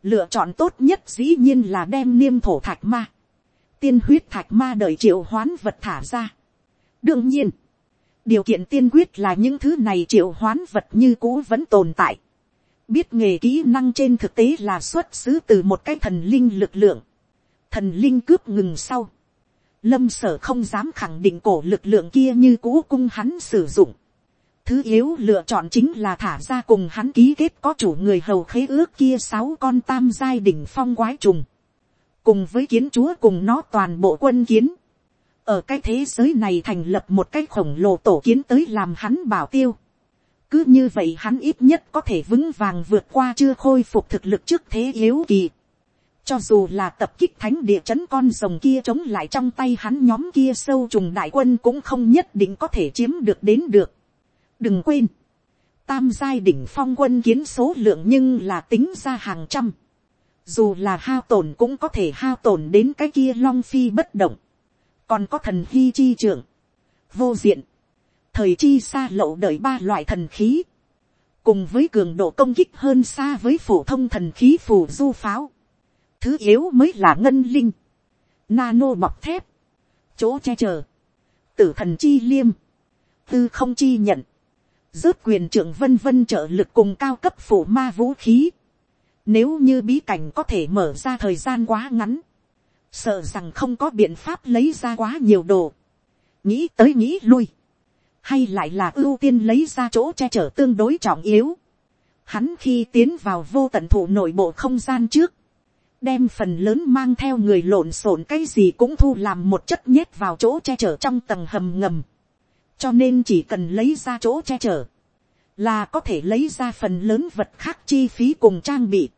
Lựa chọn tốt nhất dĩ nhiên là đem niêm thổ thạch ma. Tiên huyết thạch ma đợi triệu hoán vật thả ra. Đương nhiên. Điều kiện tiên quyết là những thứ này triệu hoán vật như cũ vẫn tồn tại. Biết nghề kỹ năng trên thực tế là xuất xứ từ một cái thần linh lực lượng. Thần linh cướp ngừng sau lâm sở không dám khẳng định cổ lực lượng kia như cũ cung hắn sử dụng thứ yếu lựa chọn chính là thả ra cùng hắn ký kết có chủ người hầu khế ước kia sáu con tam giai đỉnh phong quái trùng. cùng với kiến chúa cùng nó toàn bộ quân kiến. ở cái thế giới này thành lập một cái khổng lồ tổ kiến tới làm hắn bảo tiêu. cứ như vậy hắn ít nhất có thể vững vàng vượt qua chưa khôi phục thực lực trước thế yếu kỳ cho dù là tập kích thánh địa chấn con rồng kia chống lại trong tay hắn nhóm kia sâu trùng đại quân cũng không nhất định có thể chiếm được đến được. Đừng quên. Tam giai đỉnh phong quân kiến số lượng nhưng là tính ra hàng trăm. Dù là hao tổn cũng có thể hao tổn đến cái kia long phi bất động. Còn có thần hy chi trưởng. Vô diện. Thời chi xa lậu đợi ba loại thần khí. Cùng với cường độ công kích hơn xa với phổ thông thần khí phù du pháo thứ yếu mới là ngân linh, nano bọc thép, chỗ che chở, tử thần chi liêm, tư không chi nhận, rớt quyền trưởng vân vân trợ lực cùng cao cấp phủ ma vũ khí. Nếu như bí cảnh có thể mở ra thời gian quá ngắn, sợ rằng không có biện pháp lấy ra quá nhiều đồ. nghĩ tới nghĩ lui, hay lại là ưu tiên lấy ra chỗ che chở tương đối trọng yếu. Hắn khi tiến vào vô tận thủ nội bộ không gian trước, đem phần lớn mang theo người lộn xộn cái gì cũng thu làm một chất nhét vào chỗ che chở trong tầng hầm ngầm cho nên chỉ cần lấy ra chỗ che chở, là có thể lấy ra phần lớn vật khác chi phí cùng trang bị.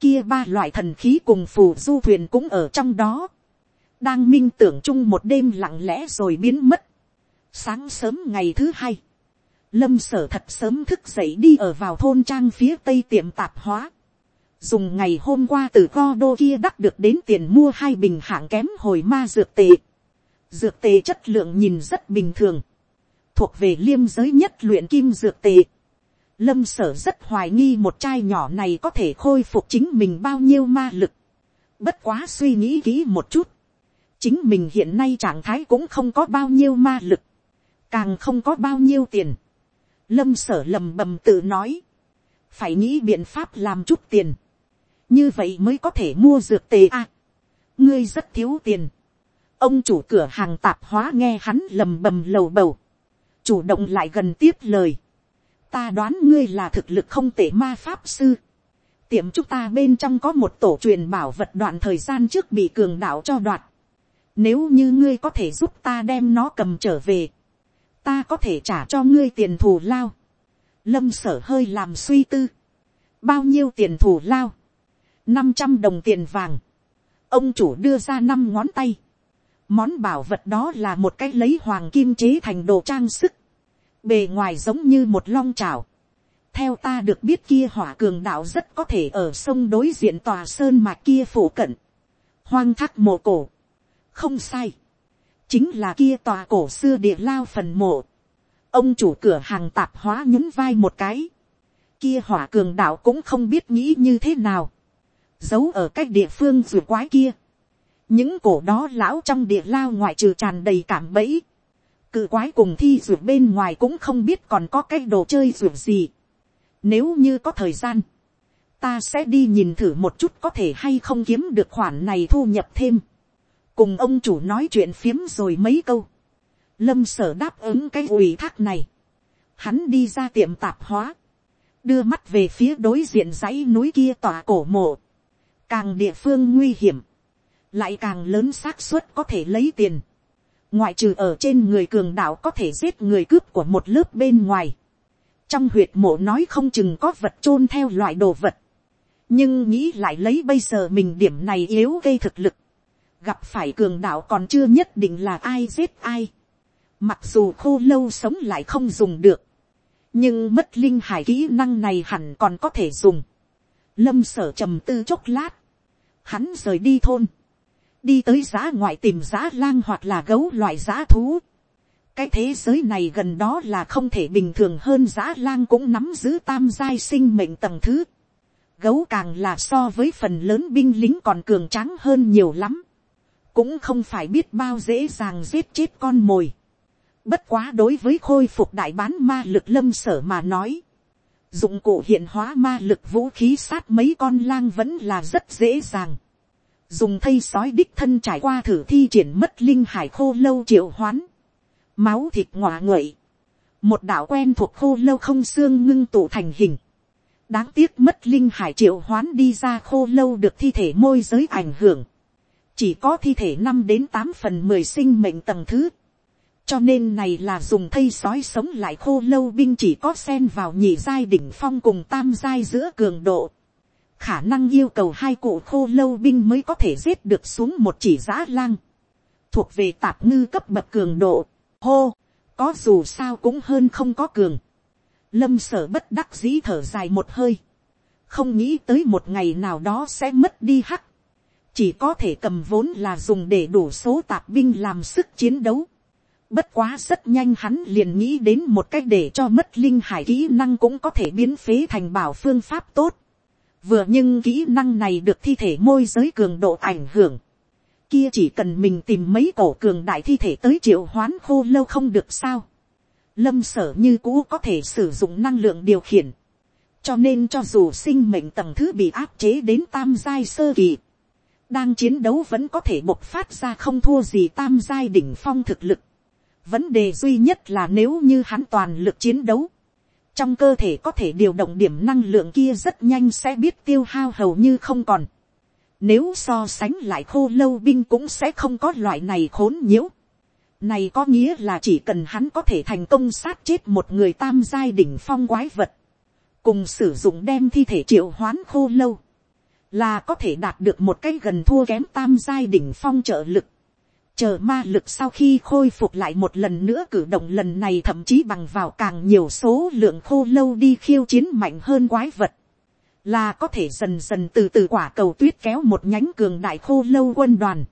kia ba loại thần khí cùng phù du thuyền cũng ở trong đó. đang minh tưởng chung một đêm lặng lẽ rồi biến mất. sáng sớm ngày thứ hai, lâm sở thật sớm thức dậy đi ở vào thôn trang phía tây tiệm tạp hóa dùng ngày hôm qua từ co đô kia đắc được đến tiền mua hai bình hạng kém hồi ma dược tệ. Dược tệ chất lượng nhìn rất bình thường, thuộc về liêm giới nhất luyện kim dược tệ. Lâm sở rất hoài nghi một chai nhỏ này có thể khôi phục chính mình bao nhiêu ma lực. Bất quá suy nghĩ kỹ một chút. Chính mình hiện nay trạng thái cũng không có bao nhiêu ma lực. Càng không có bao nhiêu tiền. Lâm sở lầm bầm tự nói. Phải nghĩ biện pháp làm chút tiền như vậy mới có thể mua dược tề a. ngươi rất thiếu tiền. ông chủ cửa hàng tạp hóa nghe hắn lầm bầm lầu bầu, chủ động lại gần tiếp lời. ta đoán ngươi là thực lực không tệ ma pháp sư. tiệm chúng ta bên trong có một tổ truyền bảo vật đoạn thời gian trước bị cường đạo cho đoạt. nếu như ngươi có thể giúp ta đem nó cầm trở về, ta có thể trả cho ngươi tiền thù lao. lâm sở hơi làm suy tư. bao nhiêu tiền thù lao năm trăm đồng tiền vàng, ông chủ đưa ra năm ngón tay, món bảo vật đó là một cái lấy hoàng kim chế thành đồ trang sức, bề ngoài giống như một long trào, theo ta được biết kia hỏa cường đạo rất có thể ở sông đối diện tòa sơn mạch kia phủ cận, hoang thác mộ cổ, không sai, chính là kia tòa cổ xưa địa lao phần mộ, ông chủ cửa hàng tạp hóa nhún vai một cái, kia hỏa cường đạo cũng không biết nghĩ như thế nào, giấu ở cách địa phương ruột quái kia. những cổ đó lão trong địa lao ngoại trừ tràn đầy cảm bẫy cự quái cùng thi ruột bên ngoài cũng không biết còn có cái đồ chơi ruột gì. nếu như có thời gian, ta sẽ đi nhìn thử một chút có thể hay không kiếm được khoản này thu nhập thêm. cùng ông chủ nói chuyện phiếm rồi mấy câu. lâm sở đáp ứng cái ủy thác này. hắn đi ra tiệm tạp hóa đưa mắt về phía đối diện dãy núi kia tòa cổ mộ càng địa phương nguy hiểm, lại càng lớn xác suất có thể lấy tiền, ngoại trừ ở trên người cường đạo có thể giết người cướp của một lớp bên ngoài, trong huyệt mộ nói không chừng có vật chôn theo loại đồ vật, nhưng nghĩ lại lấy bây giờ mình điểm này yếu gây thực lực, gặp phải cường đạo còn chưa nhất định là ai giết ai, mặc dù khô lâu sống lại không dùng được, nhưng mất linh hải kỹ năng này hẳn còn có thể dùng. Lâm sở trầm tư chốc lát, hắn rời đi thôn, đi tới giá ngoại tìm giá lang hoặc là gấu loại giá thú. cái thế giới này gần đó là không thể bình thường hơn giá lang cũng nắm giữ tam giai sinh mệnh tầng thứ. gấu càng là so với phần lớn binh lính còn cường tráng hơn nhiều lắm. cũng không phải biết bao dễ dàng giết chết con mồi. bất quá đối với khôi phục đại bán ma lực lâm sở mà nói. dụng cụ hiện hóa ma lực vũ khí sát mấy con lang vẫn là rất dễ dàng dùng thây sói đích thân trải qua thử thi triển mất linh hải khô lâu triệu hoán, máu thịt ngọa nguậy, một đạo quen thuộc khô lâu không xương ngưng tụ thành hình, đáng tiếc mất linh hải triệu hoán đi ra khô lâu được thi thể môi giới ảnh hưởng, chỉ có thi thể năm đến tám phần mười sinh mệnh tầng thứ, cho nên này là dùng thây sói sống lại khô lâu binh chỉ có sen vào nhị giai đỉnh phong cùng tam giai giữa cường độ, khả năng yêu cầu hai cụ khô lâu binh mới có thể giết được xuống một chỉ giã lang, thuộc về tạp ngư cấp bậc cường độ, hô, có dù sao cũng hơn không có cường, lâm sở bất đắc dĩ thở dài một hơi, không nghĩ tới một ngày nào đó sẽ mất đi hắc, chỉ có thể cầm vốn là dùng để đủ số tạp binh làm sức chiến đấu. Bất quá rất nhanh hắn liền nghĩ đến một cách để cho mất linh hải kỹ năng cũng có thể biến phế thành bảo phương pháp tốt vừa nhưng kỹ năng này được thi thể môi giới cường độ ảnh hưởng, kia chỉ cần mình tìm mấy cổ cường đại thi thể tới triệu hoán khô lâu không được sao. Lâm sở như cũ có thể sử dụng năng lượng điều khiển. Cho nên cho dù sinh mệnh tầng thứ bị áp chế đến tam giai sơ kỳ. Đang chiến đấu vẫn có thể bộc phát ra không thua gì tam giai đỉnh phong thực lực. Vấn đề duy nhất là nếu như hắn toàn lực chiến đấu trong cơ thể có thể điều động điểm năng lượng kia rất nhanh sẽ biết tiêu hao hầu như không còn. Nếu so sánh lại khô lâu binh cũng sẽ không có loại này khốn nhiễu. Này có nghĩa là chỉ cần hắn có thể thành công sát chết một người tam giai đỉnh phong quái vật. Cùng sử dụng đem thi thể triệu hoán khô lâu. Là có thể đạt được một cái gần thua kém tam giai đỉnh phong trợ lực chờ ma lực sau khi khôi phục lại một lần nữa cử động lần này thậm chí bằng vào càng nhiều số lượng khô lâu đi khiêu chiến mạnh hơn quái vật, là có thể dần dần từ từ quả cầu tuyết kéo một nhánh cường đại khô lâu quân đoàn.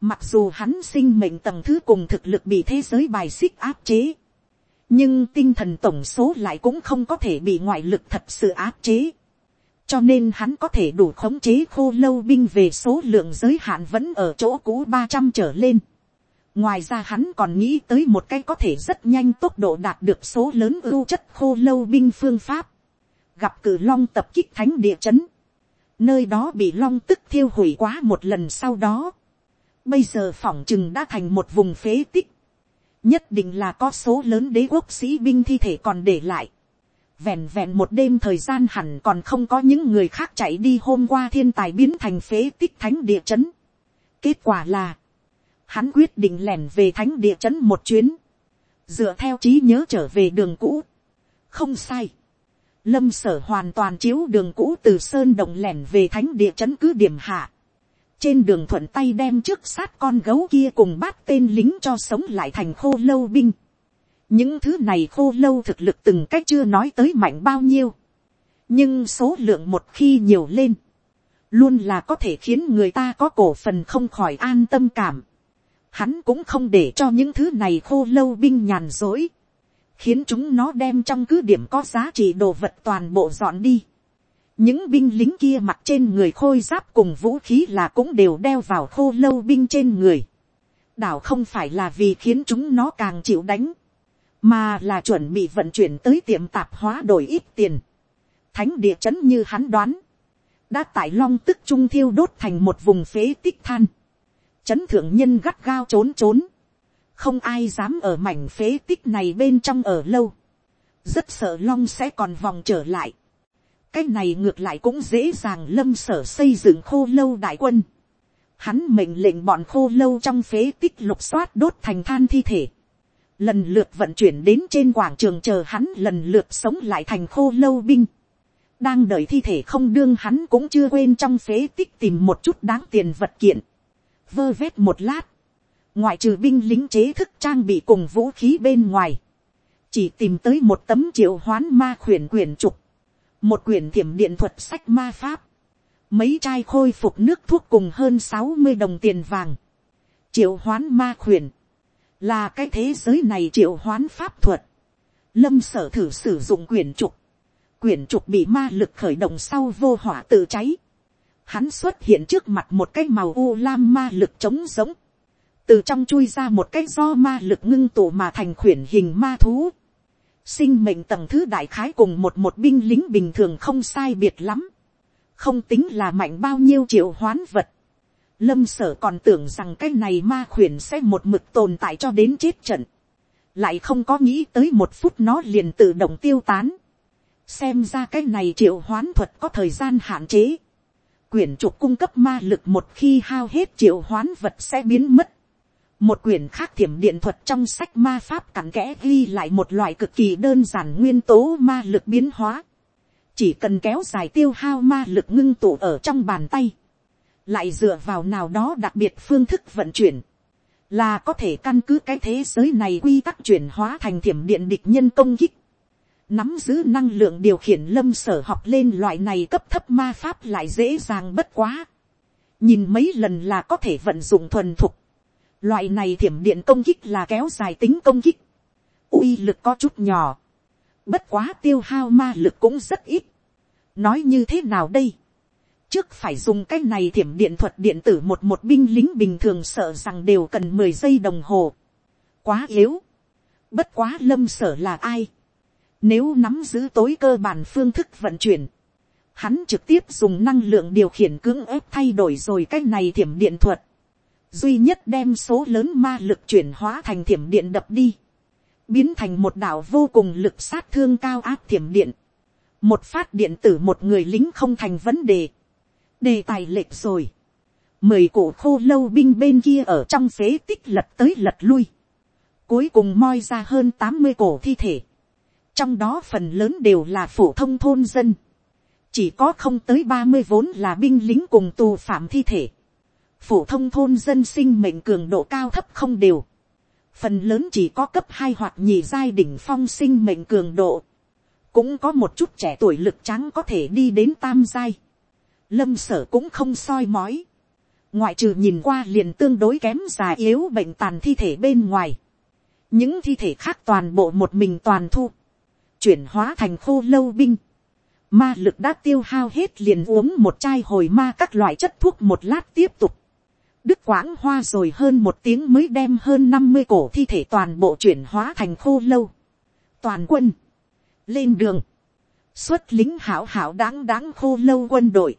Mặc dù hắn sinh mệnh tầng thứ cùng thực lực bị thế giới bài xích áp chế, nhưng tinh thần tổng số lại cũng không có thể bị ngoại lực thật sự áp chế cho nên hắn có thể đủ khống chế khô lâu binh về số lượng giới hạn vẫn ở chỗ cũ ba trăm trở lên. ngoài ra hắn còn nghĩ tới một cái có thể rất nhanh tốc độ đạt được số lớn ưu chất khô lâu binh phương pháp. gặp cử long tập kích thánh địa chấn. nơi đó bị long tức thiêu hủy quá một lần sau đó. bây giờ phỏng chừng đã thành một vùng phế tích. nhất định là có số lớn đế quốc sĩ binh thi thể còn để lại vẹn vẹn một đêm thời gian hẳn còn không có những người khác chạy đi hôm qua thiên tài biến thành phế tích thánh địa chấn. Kết quả là, hắn quyết định lẻn về thánh địa chấn một chuyến, dựa theo trí nhớ trở về đường cũ. không sai, lâm sở hoàn toàn chiếu đường cũ từ sơn động lẻn về thánh địa chấn cứ điểm hạ. trên đường thuận tay đem trước sát con gấu kia cùng bắt tên lính cho sống lại thành khô lâu binh những thứ này khô lâu thực lực từng cách chưa nói tới mạnh bao nhiêu, nhưng số lượng một khi nhiều lên, luôn là có thể khiến người ta có cổ phần không khỏi an tâm cảm. Hắn cũng không để cho những thứ này khô lâu binh nhàn dối, khiến chúng nó đem trong cứ điểm có giá trị đồ vật toàn bộ dọn đi. những binh lính kia mặc trên người khôi giáp cùng vũ khí là cũng đều đeo vào khô lâu binh trên người. đảo không phải là vì khiến chúng nó càng chịu đánh, mà là chuẩn bị vận chuyển tới tiệm tạp hóa đổi ít tiền. Thánh địa chấn như hắn đoán, đã tại long tức trung thiêu đốt thành một vùng phế tích than. Chấn thượng nhân gắt gao trốn trốn, không ai dám ở mảnh phế tích này bên trong ở lâu, rất sợ long sẽ còn vòng trở lại. cái này ngược lại cũng dễ dàng lâm sở xây dựng khô lâu đại quân. Hắn mệnh lệnh bọn khô lâu trong phế tích lục soát đốt thành than thi thể lần lượt vận chuyển đến trên quảng trường chờ hắn lần lượt sống lại thành khô lâu binh. đang đợi thi thể không đương hắn cũng chưa quên trong phế tích tìm một chút đáng tiền vật kiện. vơ vét một lát, ngoại trừ binh lính chế thức trang bị cùng vũ khí bên ngoài, chỉ tìm tới một tấm triệu hoán ma khuyển quyển trục, một quyển thiểm điện thuật sách ma pháp, mấy chai khôi phục nước thuốc cùng hơn sáu mươi đồng tiền vàng, triệu hoán ma khuyển, là cái thế giới này triệu hoán pháp thuật, lâm sở thử sử dụng quyển trục, quyển trục bị ma lực khởi động sau vô hỏa tự cháy, hắn xuất hiện trước mặt một cái màu u lam ma lực trống giống, từ trong chui ra một cái do ma lực ngưng tụ mà thành khuyển hình ma thú, sinh mệnh tầng thứ đại khái cùng một một binh lính bình thường không sai biệt lắm, không tính là mạnh bao nhiêu triệu hoán vật, lâm sở còn tưởng rằng cái này ma khuyển sẽ một mực tồn tại cho đến chết trận, lại không có nghĩ tới một phút nó liền tự động tiêu tán, xem ra cái này triệu hoán thuật có thời gian hạn chế, quyển trục cung cấp ma lực một khi hao hết triệu hoán vật sẽ biến mất, một quyển khác thiểm điện thuật trong sách ma pháp cặn kẽ ghi lại một loại cực kỳ đơn giản nguyên tố ma lực biến hóa. chỉ cần kéo dài tiêu hao ma lực ngưng tụ ở trong bàn tay, lại dựa vào nào đó đặc biệt phương thức vận chuyển, là có thể căn cứ cái thế giới này quy tắc chuyển hóa thành thiểm điện địch nhân công kích. Nắm giữ năng lượng điều khiển lâm sở học lên loại này cấp thấp ma pháp lại dễ dàng bất quá. Nhìn mấy lần là có thể vận dụng thuần thục Loại này thiểm điện công kích là kéo dài tính công kích. uy lực có chút nhỏ. Bất quá tiêu hao ma lực cũng rất ít. Nói như thế nào đây? Trước phải dùng cái này thiểm điện thuật điện tử một một binh lính bình thường sợ rằng đều cần mười giây đồng hồ. Quá yếu. Bất quá lâm sở là ai? Nếu nắm giữ tối cơ bản phương thức vận chuyển. Hắn trực tiếp dùng năng lượng điều khiển cưỡng ép thay đổi rồi cái này thiểm điện thuật duy nhất đem số lớn ma lực chuyển hóa thành thiểm điện đập đi, biến thành một đảo vô cùng lực sát thương cao áp thiểm điện, một phát điện tử một người lính không thành vấn đề, đề tài lệch rồi, mười cổ khô lâu binh bên kia ở trong phế tích lật tới lật lui, cuối cùng moi ra hơn tám mươi cổ thi thể, trong đó phần lớn đều là phổ thông thôn dân, chỉ có không tới ba mươi vốn là binh lính cùng tù phạm thi thể, phổ thông thôn dân sinh mệnh cường độ cao thấp không đều, phần lớn chỉ có cấp hai hoặc nhì giai đỉnh phong sinh mệnh cường độ, cũng có một chút trẻ tuổi lực trắng có thể đi đến tam giai, lâm sở cũng không soi mói, ngoại trừ nhìn qua liền tương đối kém già yếu bệnh tàn thi thể bên ngoài, những thi thể khác toàn bộ một mình toàn thu, chuyển hóa thành khô lâu binh, ma lực đã tiêu hao hết liền uống một chai hồi ma các loại chất thuốc một lát tiếp tục, Đức quãng hoa rồi hơn một tiếng mới đem hơn năm mươi cổ thi thể toàn bộ chuyển hóa thành khô lâu. Toàn quân. Lên đường. Xuất lính hảo hảo đáng đáng khô lâu quân đội.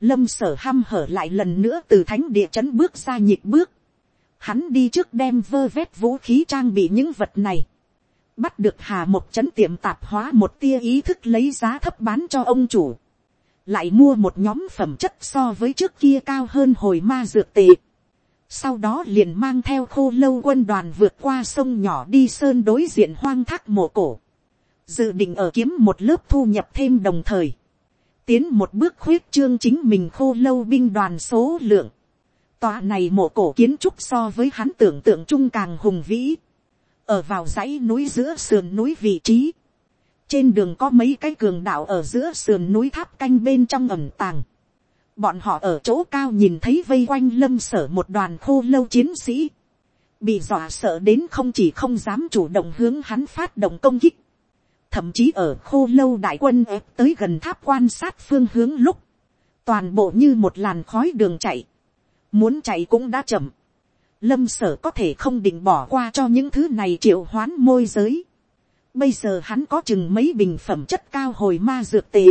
Lâm sở ham hở lại lần nữa từ thánh địa chấn bước ra nhịp bước. Hắn đi trước đem vơ vét vũ khí trang bị những vật này. Bắt được hà một chấn tiệm tạp hóa một tia ý thức lấy giá thấp bán cho ông chủ lại mua một nhóm phẩm chất so với trước kia cao hơn hồi ma dược tệ. Sau đó liền mang theo khô lâu quân đoàn vượt qua sông nhỏ đi sơn đối diện hoang thác mộ cổ. Dự định ở kiếm một lớp thu nhập thêm đồng thời. Tiến một bước khuyết trương chính mình khô lâu binh đoàn số lượng. Tòa này mộ cổ kiến trúc so với hắn tưởng tượng trung càng hùng vĩ. Ở vào dãy núi giữa sườn núi vị trí trên đường có mấy cái cường đạo ở giữa sườn núi tháp canh bên trong ẩm tàng. Bọn họ ở chỗ cao nhìn thấy vây quanh lâm sở một đoàn khô lâu chiến sĩ. Bị dọa sợ đến không chỉ không dám chủ động hướng hắn phát động công kích. Thậm chí ở khô lâu đại quân ép tới gần tháp quan sát phương hướng lúc. Toàn bộ như một làn khói đường chạy. Muốn chạy cũng đã chậm. Lâm sở có thể không định bỏ qua cho những thứ này triệu hoán môi giới Bây giờ hắn có chừng mấy bình phẩm chất cao hồi ma dược tệ.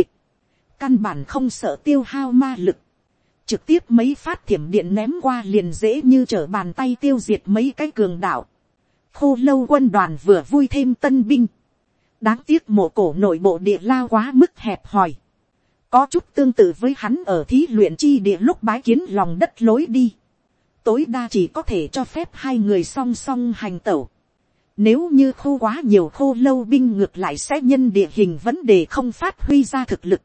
Căn bản không sợ tiêu hao ma lực. Trực tiếp mấy phát thiểm điện ném qua liền dễ như trở bàn tay tiêu diệt mấy cái cường đạo. Khô lâu quân đoàn vừa vui thêm tân binh. Đáng tiếc mộ cổ nội bộ địa lao quá mức hẹp hòi. Có chút tương tự với hắn ở thí luyện chi địa lúc bái kiến lòng đất lối đi. Tối đa chỉ có thể cho phép hai người song song hành tẩu nếu như khô quá nhiều khô lâu binh ngược lại sẽ nhân địa hình vấn đề không phát huy ra thực lực.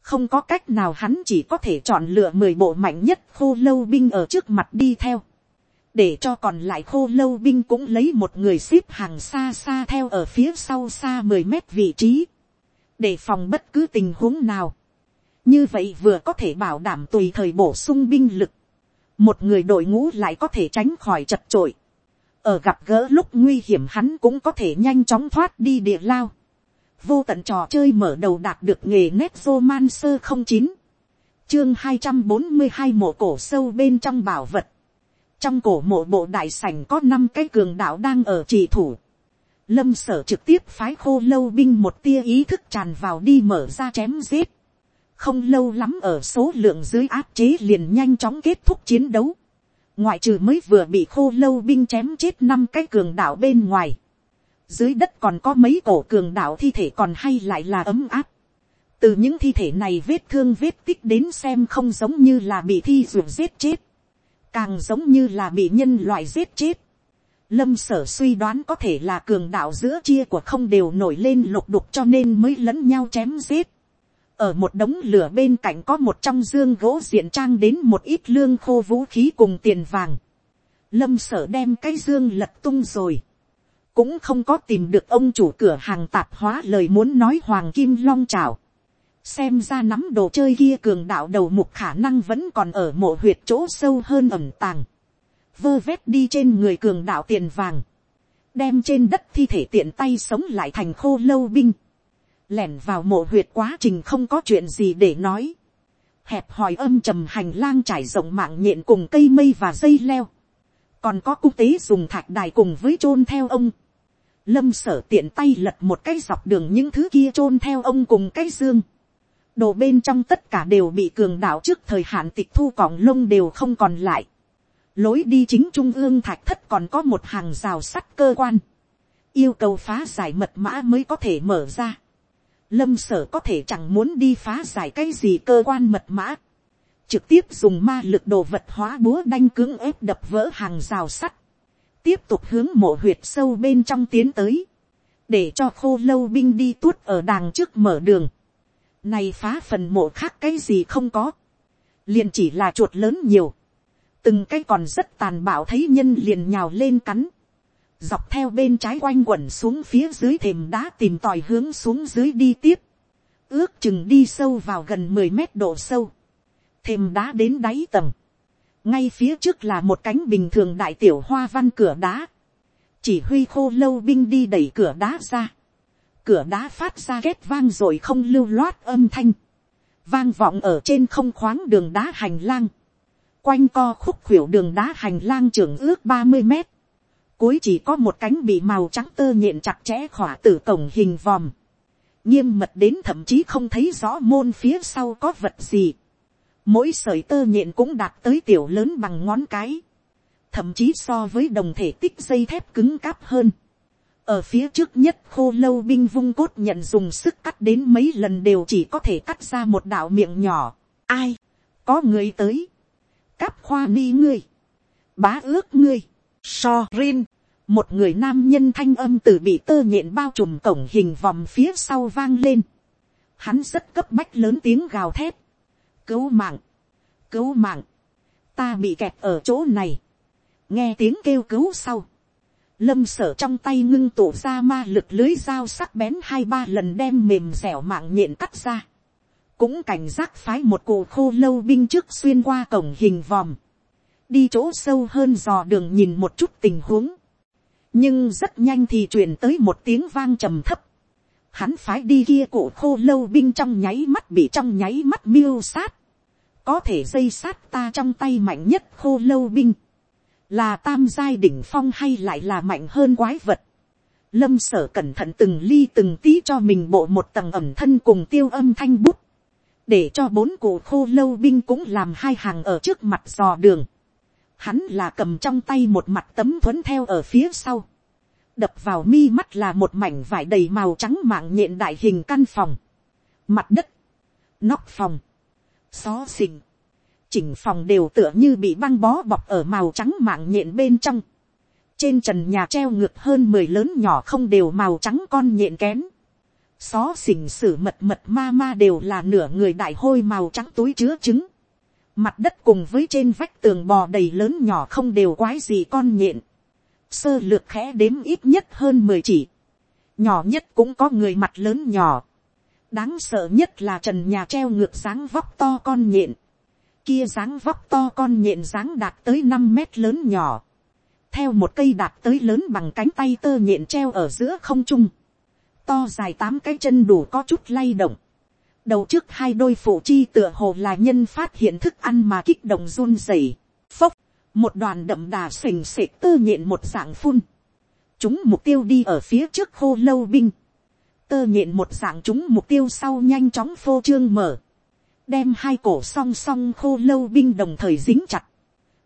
Không có cách nào hắn chỉ có thể chọn lựa mười bộ mạnh nhất khô lâu binh ở trước mặt đi theo. Để cho còn lại khô lâu binh cũng lấy một người xếp hàng xa xa theo ở phía sau xa mười mét vị trí. Để phòng bất cứ tình huống nào. như vậy vừa có thể bảo đảm tùy thời bổ sung binh lực, một người đội ngũ lại có thể tránh khỏi chật trội, ở gặp gỡ lúc nguy hiểm hắn cũng có thể nhanh chóng thoát đi địa lao, vô tận trò chơi mở đầu đạt được nghề nét roman sơ không chín, chương hai trăm bốn mươi hai mộ cổ sâu bên trong bảo vật, trong cổ mộ bộ đại sảnh có năm cái cường đạo đang ở trì thủ, lâm sở trực tiếp phái khô lâu binh một tia ý thức tràn vào đi mở ra chém giết, không lâu lắm ở số lượng dưới áp chế liền nhanh chóng kết thúc chiến đấu. ngoại trừ mới vừa bị khô lâu binh chém chết năm cái cường đạo bên ngoài. dưới đất còn có mấy cổ cường đạo thi thể còn hay lại là ấm áp. từ những thi thể này vết thương vết tích đến xem không giống như là bị thi ruột giết chết càng giống như là bị nhân loại giết chết. Lâm sở suy đoán có thể là cường đạo giữa chia của không đều nổi lên lục đục cho nên mới lẫn nhau chém giết ở một đống lửa bên cạnh có một trong dương gỗ diện trang đến một ít lương khô vũ khí cùng tiền vàng. Lâm sở đem cái dương lật tung rồi. Cũng không có tìm được ông chủ cửa hàng tạp hóa lời muốn nói hoàng kim long trào. Xem ra nắm đồ chơi kia cường đạo đầu mục khả năng vẫn còn ở mộ huyệt chỗ sâu hơn ẩm tàng. Vơ vét đi trên người cường đạo tiền vàng. Đem trên đất thi thể tiện tay sống lại thành khô lâu binh lẻn vào mộ huyệt quá trình không có chuyện gì để nói. hẹp hòi âm trầm hành lang trải rộng mạng nhện cùng cây mây và dây leo. còn có cung tế dùng thạch đài cùng với chôn theo ông. lâm sở tiện tay lật một cái dọc đường những thứ kia chôn theo ông cùng cái dương đồ bên trong tất cả đều bị cường đạo trước thời hạn tịch thu cỏng lông đều không còn lại. lối đi chính trung ương thạch thất còn có một hàng rào sắt cơ quan. Yêu cầu phá giải mật mã mới có thể mở ra. Lâm sở có thể chẳng muốn đi phá giải cái gì cơ quan mật mã, trực tiếp dùng ma lực đồ vật hóa búa đanh cứng ép đập vỡ hàng rào sắt, tiếp tục hướng mộ huyệt sâu bên trong tiến tới, để cho khô lâu binh đi tuốt ở đàng trước mở đường, này phá phần mộ khác cái gì không có, liền chỉ là chuột lớn nhiều, từng cái còn rất tàn bạo thấy nhân liền nhào lên cắn, dọc theo bên trái quanh quẩn xuống phía dưới thềm đá tìm tòi hướng xuống dưới đi tiếp, ước chừng đi sâu vào gần mười mét độ sâu, thềm đá đến đáy tầng, ngay phía trước là một cánh bình thường đại tiểu hoa văn cửa đá, chỉ huy khô lâu binh đi đẩy cửa đá ra, cửa đá phát ra ghét vang rồi không lưu loát âm thanh, vang vọng ở trên không khoáng đường đá hành lang, quanh co khúc khuỷu đường đá hành lang trường ước ba mươi mét, cuối chỉ có một cánh bị màu trắng tơ nhện chặt chẽ khỏa từ cổng hình vòm. nghiêm mật đến thậm chí không thấy rõ môn phía sau có vật gì. mỗi sợi tơ nhện cũng đạt tới tiểu lớn bằng ngón cái. thậm chí so với đồng thể tích dây thép cứng cáp hơn ở phía trước nhất khô lâu binh vung cốt nhận dùng sức cắt đến mấy lần đều chỉ có thể cắt ra một đạo miệng nhỏ. ai, có người tới. cáp khoa ni ngươi. bá ước ngươi So Rin, một người nam nhân thanh âm từ bị tơ nhện bao trùm cổng hình vòng phía sau vang lên. Hắn rất cấp bách lớn tiếng gào thét. Cứu mạng, cứu mạng, ta bị kẹt ở chỗ này. Nghe tiếng kêu cứu sau. Lâm sở trong tay ngưng tụ ra ma lực lưới dao sắc bén hai ba lần đem mềm dẻo mạng nhện cắt ra. Cũng cảnh giác phái một cụ khô lâu binh trước xuyên qua cổng hình vòm đi chỗ sâu hơn dò đường nhìn một chút tình huống. nhưng rất nhanh thì truyền tới một tiếng vang trầm thấp. hắn phái đi kia cụ khô lâu binh trong nháy mắt bị trong nháy mắt miêu sát. có thể dây sát ta trong tay mạnh nhất khô lâu binh là tam giai đỉnh phong hay lại là mạnh hơn quái vật. lâm sở cẩn thận từng ly từng tí cho mình bộ một tầng ẩm thân cùng tiêu âm thanh bút để cho bốn cụ khô lâu binh cũng làm hai hàng ở trước mặt dò đường. Hắn là cầm trong tay một mặt tấm thuấn theo ở phía sau. Đập vào mi mắt là một mảnh vải đầy màu trắng mạng nhện đại hình căn phòng. Mặt đất. Nóc phòng. Xó xình. Chỉnh phòng đều tựa như bị băng bó bọc ở màu trắng mạng nhện bên trong. Trên trần nhà treo ngược hơn mười lớn nhỏ không đều màu trắng con nhện kén. Xó xỉnh sử mật mật ma ma đều là nửa người đại hôi màu trắng túi chứa trứng Mặt đất cùng với trên vách tường bò đầy lớn nhỏ không đều quái gì con nhện. Sơ lược khẽ đếm ít nhất hơn mười chỉ. Nhỏ nhất cũng có người mặt lớn nhỏ. đáng sợ nhất là trần nhà treo ngược sáng vóc to con nhện, kia dáng vóc to con nhện dáng đạt tới năm mét lớn nhỏ, theo một cây đạt tới lớn bằng cánh tay tơ nhện treo ở giữa không trung, to dài tám cái chân đủ có chút lay động, đầu trước hai đôi phụ chi tựa hồ là nhân phát hiện thức ăn mà kích động run rẩy, phốc, một đoàn đậm đà sình sệt tơ nhện một dạng phun, chúng mục tiêu đi ở phía trước khô lâu binh, tơ nhện một dạng chúng mục tiêu sau nhanh chóng phô trương mở, đem hai cổ song song khô lâu binh đồng thời dính chặt,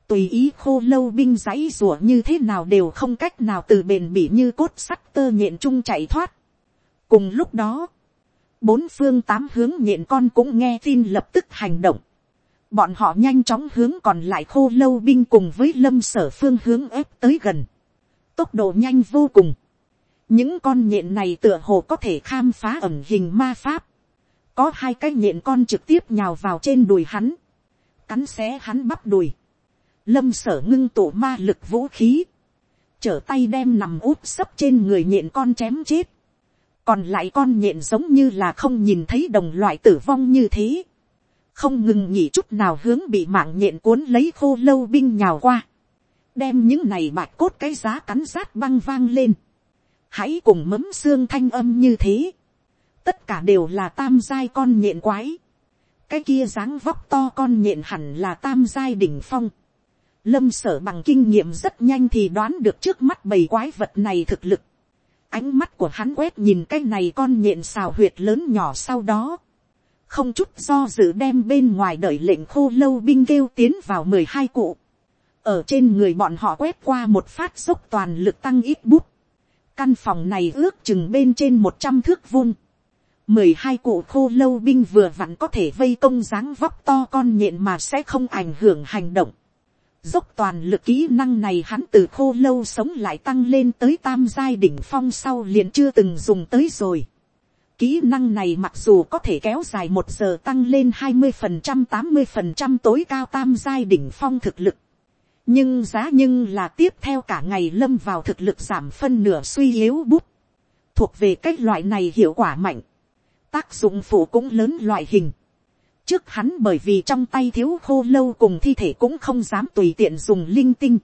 tùy ý khô lâu binh dãy rủa như thế nào đều không cách nào từ bền bỉ như cốt sắt tơ nhện chung chạy thoát. cùng lúc đó, bốn phương tám hướng nhện con cũng nghe tin lập tức hành động. bọn họ nhanh chóng hướng còn lại khô lâu binh cùng với lâm sở phương hướng ép tới gần. tốc độ nhanh vô cùng. những con nhện này tựa hồ có thể khám phá ẩm hình ma pháp có hai cái nhện con trực tiếp nhào vào trên đùi hắn. cắn xé hắn bắp đùi. lâm sở ngưng tổ ma lực vũ khí. trở tay đem nằm úp sấp trên người nhện con chém chết còn lại con nhện giống như là không nhìn thấy đồng loại tử vong như thế, không ngừng nghỉ chút nào hướng bị mạng nhện cuốn lấy khô lâu binh nhào qua, đem những này bạch cốt cái giá cắn rát băng vang lên, hãy cùng mấm xương thanh âm như thế, tất cả đều là tam giai con nhện quái, cái kia dáng vóc to con nhện hẳn là tam giai đỉnh phong, lâm sở bằng kinh nghiệm rất nhanh thì đoán được trước mắt bầy quái vật này thực lực, Ánh mắt của hắn quét nhìn cái này con nhện xào huyệt lớn nhỏ sau đó. Không chút do dự đem bên ngoài đợi lệnh khô lâu binh kêu tiến vào mười hai cụ. Ở trên người bọn họ quét qua một phát dốc toàn lực tăng ít bút. Căn phòng này ước chừng bên trên một trăm thước vuông mười hai cụ khô lâu binh vừa vặn có thể vây công dáng vóc to con nhện mà sẽ không ảnh hưởng hành động dốc toàn lực kỹ năng này hắn từ khô lâu sống lại tăng lên tới tam giai đỉnh phong sau liền chưa từng dùng tới rồi. Kỹ năng này mặc dù có thể kéo dài một giờ tăng lên hai mươi phần trăm, tám mươi phần trăm tối cao tam giai đỉnh phong thực lực. Nhưng giá nhưng là tiếp theo cả ngày lâm vào thực lực giảm phân nửa suy yếu bút. Thuộc về cách loại này hiệu quả mạnh. Tác dụng phụ cũng lớn loại hình trước hắn bởi vì trong tay thiếu khô lâu cùng thi thể cũng không dám tùy tiện dùng linh tinh.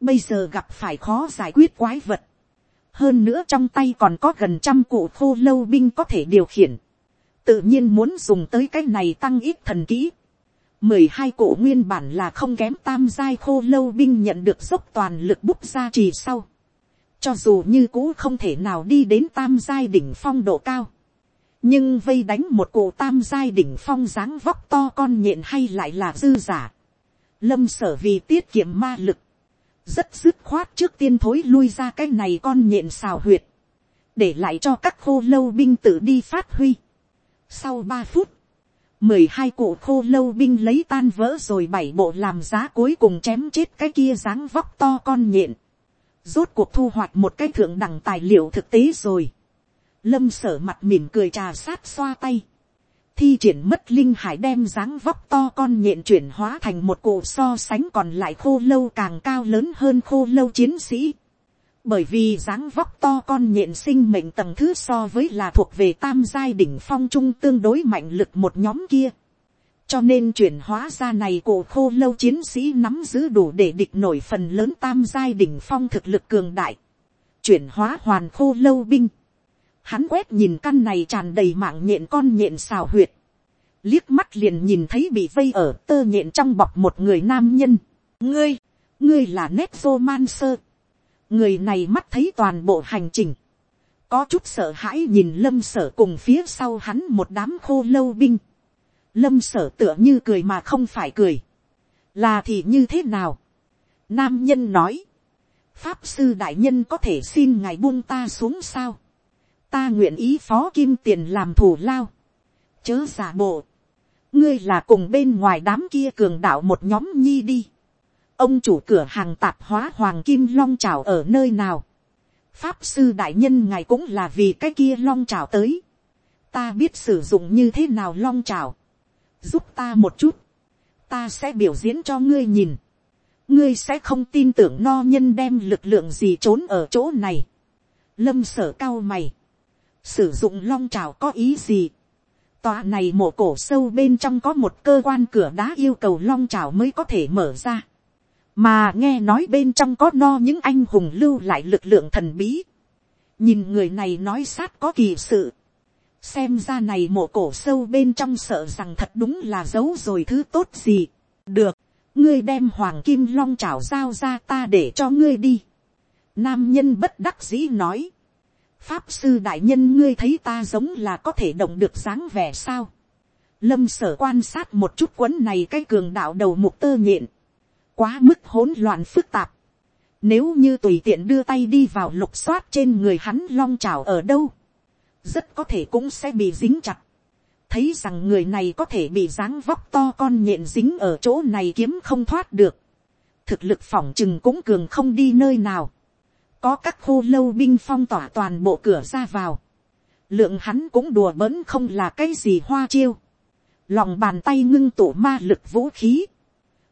Bây giờ gặp phải khó giải quyết quái vật. Hơn nữa trong tay còn có gần trăm cụ khô lâu binh có thể điều khiển. Tự nhiên muốn dùng tới cái này tăng ít thần kỹ. mười hai cụ nguyên bản là không kém tam giai khô lâu binh nhận được dốc toàn lực bút ra trì sau. Cho dù như cũ không thể nào đi đến tam giai đỉnh phong độ cao nhưng vây đánh một cụ tam giai đỉnh phong dáng vóc to con nhện hay lại là dư giả. lâm sở vì tiết kiệm ma lực, rất dứt khoát trước tiên thối lui ra cái này con nhện xào huyệt, để lại cho các khô lâu binh tự đi phát huy. sau ba phút, mười hai cụ khô lâu binh lấy tan vỡ rồi bảy bộ làm giá cuối cùng chém chết cái kia dáng vóc to con nhện. rốt cuộc thu hoạch một cái thượng đẳng tài liệu thực tế rồi lâm sở mặt mỉm cười trà sát xoa tay, thi triển mất linh hải đem dáng vóc to con nhện chuyển hóa thành một cụ so sánh còn lại khô lâu càng cao lớn hơn khô lâu chiến sĩ. Bởi vì dáng vóc to con nhện sinh mệnh tầng thứ so với là thuộc về tam giai đỉnh phong trung tương đối mạnh lực một nhóm kia. Cho nên chuyển hóa ra này cổ khô lâu chiến sĩ nắm giữ đủ để địch nổi phần lớn tam giai đỉnh phong thực lực cường đại. Chuyển hóa hoàn khô lâu binh Hắn quét nhìn căn này tràn đầy mạng nhện con nhện xào huyệt. Liếc mắt liền nhìn thấy bị vây ở tơ nhện trong bọc một người nam nhân. Ngươi, ngươi là nét vô man sơ. Người này mắt thấy toàn bộ hành trình. Có chút sợ hãi nhìn lâm sở cùng phía sau hắn một đám khô lâu binh. Lâm sở tựa như cười mà không phải cười. Là thì như thế nào? Nam nhân nói. Pháp sư đại nhân có thể xin ngài buông ta xuống sao? Ta nguyện ý phó kim tiền làm thủ lao, chớ giả bộ, ngươi là cùng bên ngoài đám kia cường đạo một nhóm nhi đi, ông chủ cửa hàng tạp hóa hoàng kim long trào ở nơi nào, pháp sư đại nhân ngài cũng là vì cái kia long trào tới, ta biết sử dụng như thế nào long trào, giúp ta một chút, ta sẽ biểu diễn cho ngươi nhìn, ngươi sẽ không tin tưởng no nhân đem lực lượng gì trốn ở chỗ này, lâm sở cao mày, sử dụng long trào có ý gì, Tòa này mộ cổ sâu bên trong có một cơ quan cửa đá yêu cầu long trào mới có thể mở ra. Mà nghe nói bên trong có no những anh hùng lưu lại lực lượng thần bí. Nhìn người này nói sát có kỳ sự. Xem ra này mộ cổ sâu bên trong sợ rằng thật đúng là giấu rồi thứ tốt gì. Được, ngươi đem hoàng kim long trào giao ra ta để cho ngươi đi. Nam nhân bất đắc dĩ nói pháp sư đại nhân ngươi thấy ta giống là có thể động được dáng vẻ sao. lâm sở quan sát một chút quấn này cái cường đạo đầu mục tơ nhện. quá mức hỗn loạn phức tạp. nếu như tùy tiện đưa tay đi vào lục soát trên người hắn long trào ở đâu. rất có thể cũng sẽ bị dính chặt. thấy rằng người này có thể bị dáng vóc to con nhện dính ở chỗ này kiếm không thoát được. thực lực phỏng chừng cũng cường không đi nơi nào có các khô lâu binh phong tỏa toàn bộ cửa ra vào, lượng hắn cũng đùa bỡn không là cái gì hoa chiêu, lòng bàn tay ngưng tụ ma lực vũ khí,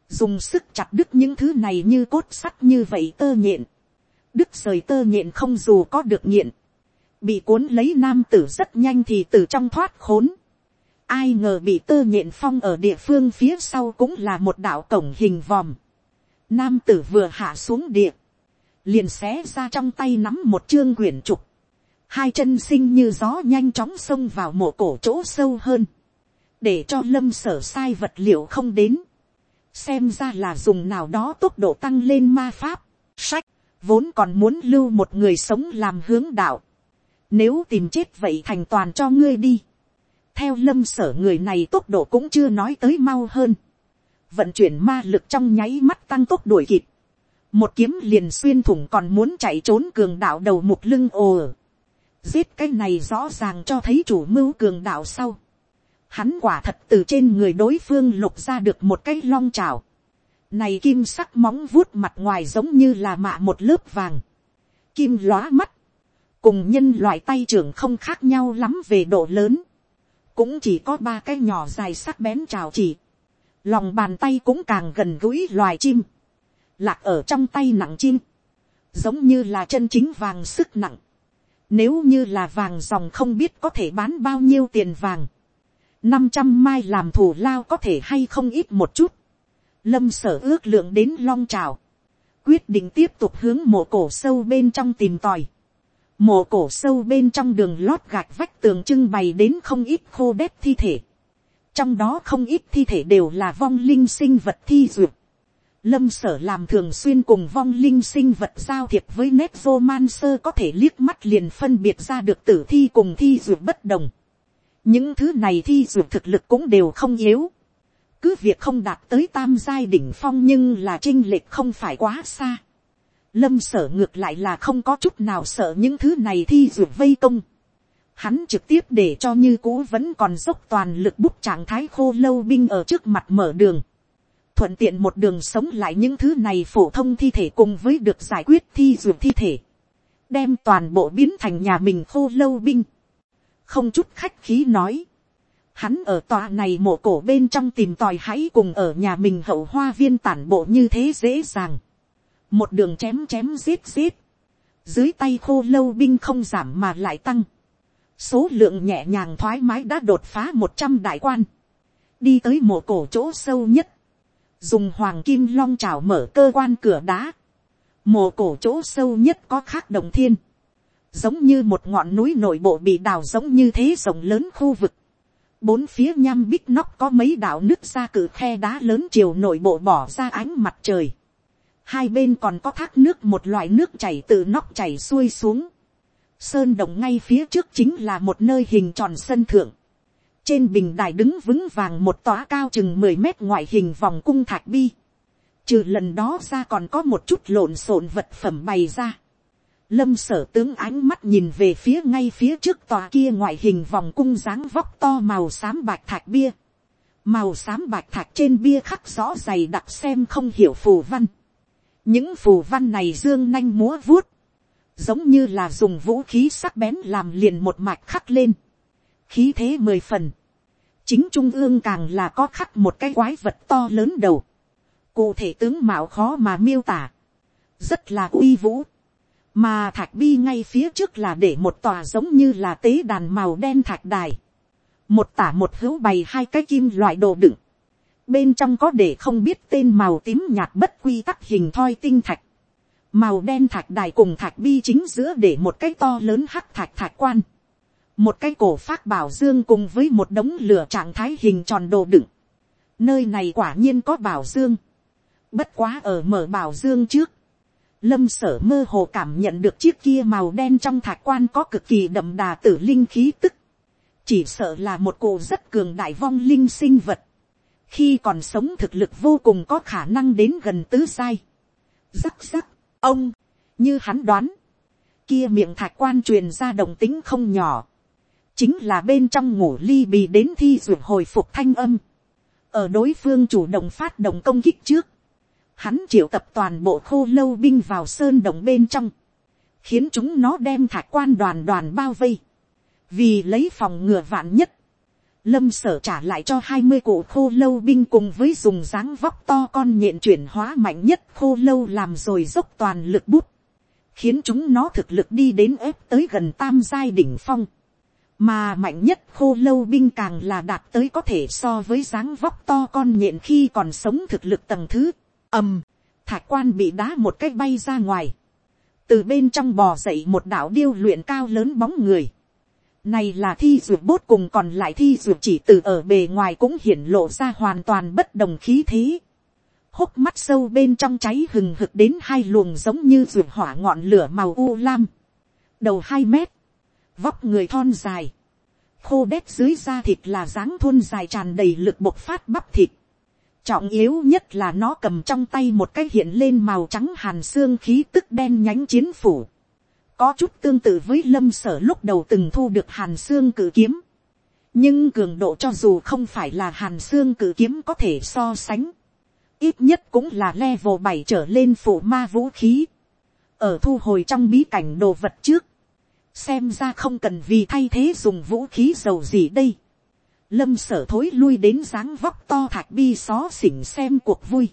dùng sức chặt đứt những thứ này như cốt sắt như vậy tơ nhện, đứt rời tơ nhện không dù có được nhện, bị cuốn lấy nam tử rất nhanh thì từ trong thoát khốn, ai ngờ bị tơ nhện phong ở địa phương phía sau cũng là một đạo cổng hình vòm, nam tử vừa hạ xuống địa, liền xé ra trong tay nắm một chương quyển trục, hai chân sinh như gió nhanh chóng xông vào mộ cổ chỗ sâu hơn, để cho lâm sở sai vật liệu không đến, xem ra là dùng nào đó tốc độ tăng lên ma pháp, sách, vốn còn muốn lưu một người sống làm hướng đạo, nếu tìm chết vậy thành toàn cho ngươi đi, theo lâm sở người này tốc độ cũng chưa nói tới mau hơn, vận chuyển ma lực trong nháy mắt tăng tốc đuổi kịp, một kiếm liền xuyên thủng còn muốn chạy trốn cường đạo đầu mục lưng ồ giết cái này rõ ràng cho thấy chủ mưu cường đạo sau. Hắn quả thật từ trên người đối phương lục ra được một cái long trào. Này kim sắc móng vuốt mặt ngoài giống như là mạ một lớp vàng. Kim lóa mắt. Cùng nhân loại tay trưởng không khác nhau lắm về độ lớn. Cũng chỉ có ba cái nhỏ dài sắc bén trào chỉ. Lòng bàn tay cũng càng gần gũi loài chim lạc ở trong tay nặng chim, giống như là chân chính vàng sức nặng. Nếu như là vàng dòng không biết có thể bán bao nhiêu tiền vàng. năm trăm mai làm thủ lao có thể hay không ít một chút. Lâm sở ước lượng đến long trào. Quyết định tiếp tục hướng mộ cổ sâu bên trong tìm tòi. Mộ cổ sâu bên trong đường lót gạch vách tường trưng bày đến không ít khô đét thi thể. Trong đó không ít thi thể đều là vong linh sinh vật thi duyệt Lâm sở làm thường xuyên cùng vong linh sinh vật giao thiệp với nét romancer có thể liếc mắt liền phân biệt ra được tử thi cùng thi dược bất đồng. Những thứ này thi dược thực lực cũng đều không yếu. Cứ việc không đạt tới tam giai đỉnh phong nhưng là trinh lệch không phải quá xa. Lâm sở ngược lại là không có chút nào sợ những thứ này thi dược vây công. Hắn trực tiếp để cho như cũ vẫn còn dốc toàn lực bút trạng thái khô lâu binh ở trước mặt mở đường thuận tiện một đường sống lại những thứ này phổ thông thi thể cùng với được giải quyết thi dược thi thể, đem toàn bộ biến thành nhà mình khô lâu binh, không chút khách khí nói, hắn ở tòa này mộ cổ bên trong tìm tòi hãy cùng ở nhà mình hậu hoa viên tản bộ như thế dễ dàng, một đường chém chém giết giết, dưới tay khô lâu binh không giảm mà lại tăng, số lượng nhẹ nhàng thoải mái đã đột phá một trăm đại quan, đi tới mộ cổ chỗ sâu nhất, dùng hoàng kim long trào mở cơ quan cửa đá, mồ cổ chỗ sâu nhất có khác đồng thiên, giống như một ngọn núi nội bộ bị đào giống như thế rộng lớn khu vực, bốn phía nham bích nóc có mấy đạo nước ra cử khe đá lớn chiều nội bộ bỏ ra ánh mặt trời, hai bên còn có thác nước một loại nước chảy từ nóc chảy xuôi xuống, sơn động ngay phía trước chính là một nơi hình tròn sân thượng, trên bình đài đứng vững vàng một tòa cao chừng mười mét ngoại hình vòng cung thạch bi. Trừ lần đó ra còn có một chút lộn xộn vật phẩm bày ra. Lâm sở tướng ánh mắt nhìn về phía ngay phía trước tòa kia ngoại hình vòng cung dáng vóc to màu xám bạch thạch bia. Màu xám bạch thạch trên bia khắc rõ dày đặc xem không hiểu phù văn. Những phù văn này dương nanh múa vuốt. Giống như là dùng vũ khí sắc bén làm liền một mạch khắc lên khí thế mười phần. chính trung ương càng là có khắc một cái quái vật to lớn đầu. cụ thể tướng mạo khó mà miêu tả. rất là uy vũ. mà thạch bi ngay phía trước là để một tòa giống như là tế đàn màu đen thạch đài. một tả một hữu bày hai cái kim loại đồ đựng, bên trong có để không biết tên màu tím nhạt bất quy tắc hình thoi tinh thạch, màu đen thạch đài cùng thạch bi chính giữa để một cái to lớn hắc thạch thạch quan, một cái cổ phát bảo dương cùng với một đống lửa trạng thái hình tròn đồ đựng, nơi này quả nhiên có bảo dương, bất quá ở mở bảo dương trước, lâm sở mơ hồ cảm nhận được chiếc kia màu đen trong thạch quan có cực kỳ đậm đà tử linh khí tức, chỉ sợ là một cụ rất cường đại vong linh sinh vật, khi còn sống thực lực vô cùng có khả năng đến gần tứ sai. Rắc rắc, ông, như hắn đoán, kia miệng thạch quan truyền ra đồng tính không nhỏ, chính là bên trong ngủ ly bì đến thi ruột hồi phục thanh âm, ở đối phương chủ động phát động công kích trước, hắn triệu tập toàn bộ khô lâu binh vào sơn đồng bên trong, khiến chúng nó đem thạch quan đoàn đoàn bao vây, vì lấy phòng ngừa vạn nhất, lâm sở trả lại cho hai mươi cụ khô lâu binh cùng với dùng dáng vóc to con nhện chuyển hóa mạnh nhất khô lâu làm rồi dốc toàn lực bút, khiến chúng nó thực lực đi đến ép tới gần tam giai đỉnh phong, mà mạnh nhất khô lâu binh càng là đạt tới có thể so với dáng vóc to con nhện khi còn sống thực lực tầng thứ, ầm, thạch quan bị đá một cái bay ra ngoài, từ bên trong bò dậy một đạo điêu luyện cao lớn bóng người, này là thi dược bốt cùng còn lại thi dược chỉ từ ở bề ngoài cũng hiển lộ ra hoàn toàn bất đồng khí thế. Hốc mắt sâu bên trong cháy hừng hực đến hai luồng giống như ruột hỏa ngọn lửa màu u lam. Đầu hai mét. Vóc người thon dài. Khô đét dưới da thịt là dáng thôn dài tràn đầy lực bộc phát bắp thịt. Trọng yếu nhất là nó cầm trong tay một cái hiện lên màu trắng hàn xương khí tức đen nhánh chiến phủ có chút tương tự với lâm sở lúc đầu từng thu được hàn xương cử kiếm. nhưng cường độ cho dù không phải là hàn xương cử kiếm có thể so sánh. ít nhất cũng là level bảy trở lên phụ ma vũ khí. ở thu hồi trong bí cảnh đồ vật trước xem ra không cần vì thay thế dùng vũ khí dầu gì đây. lâm sở thối lui đến dáng vóc to thạch bi xó xỉnh xem cuộc vui.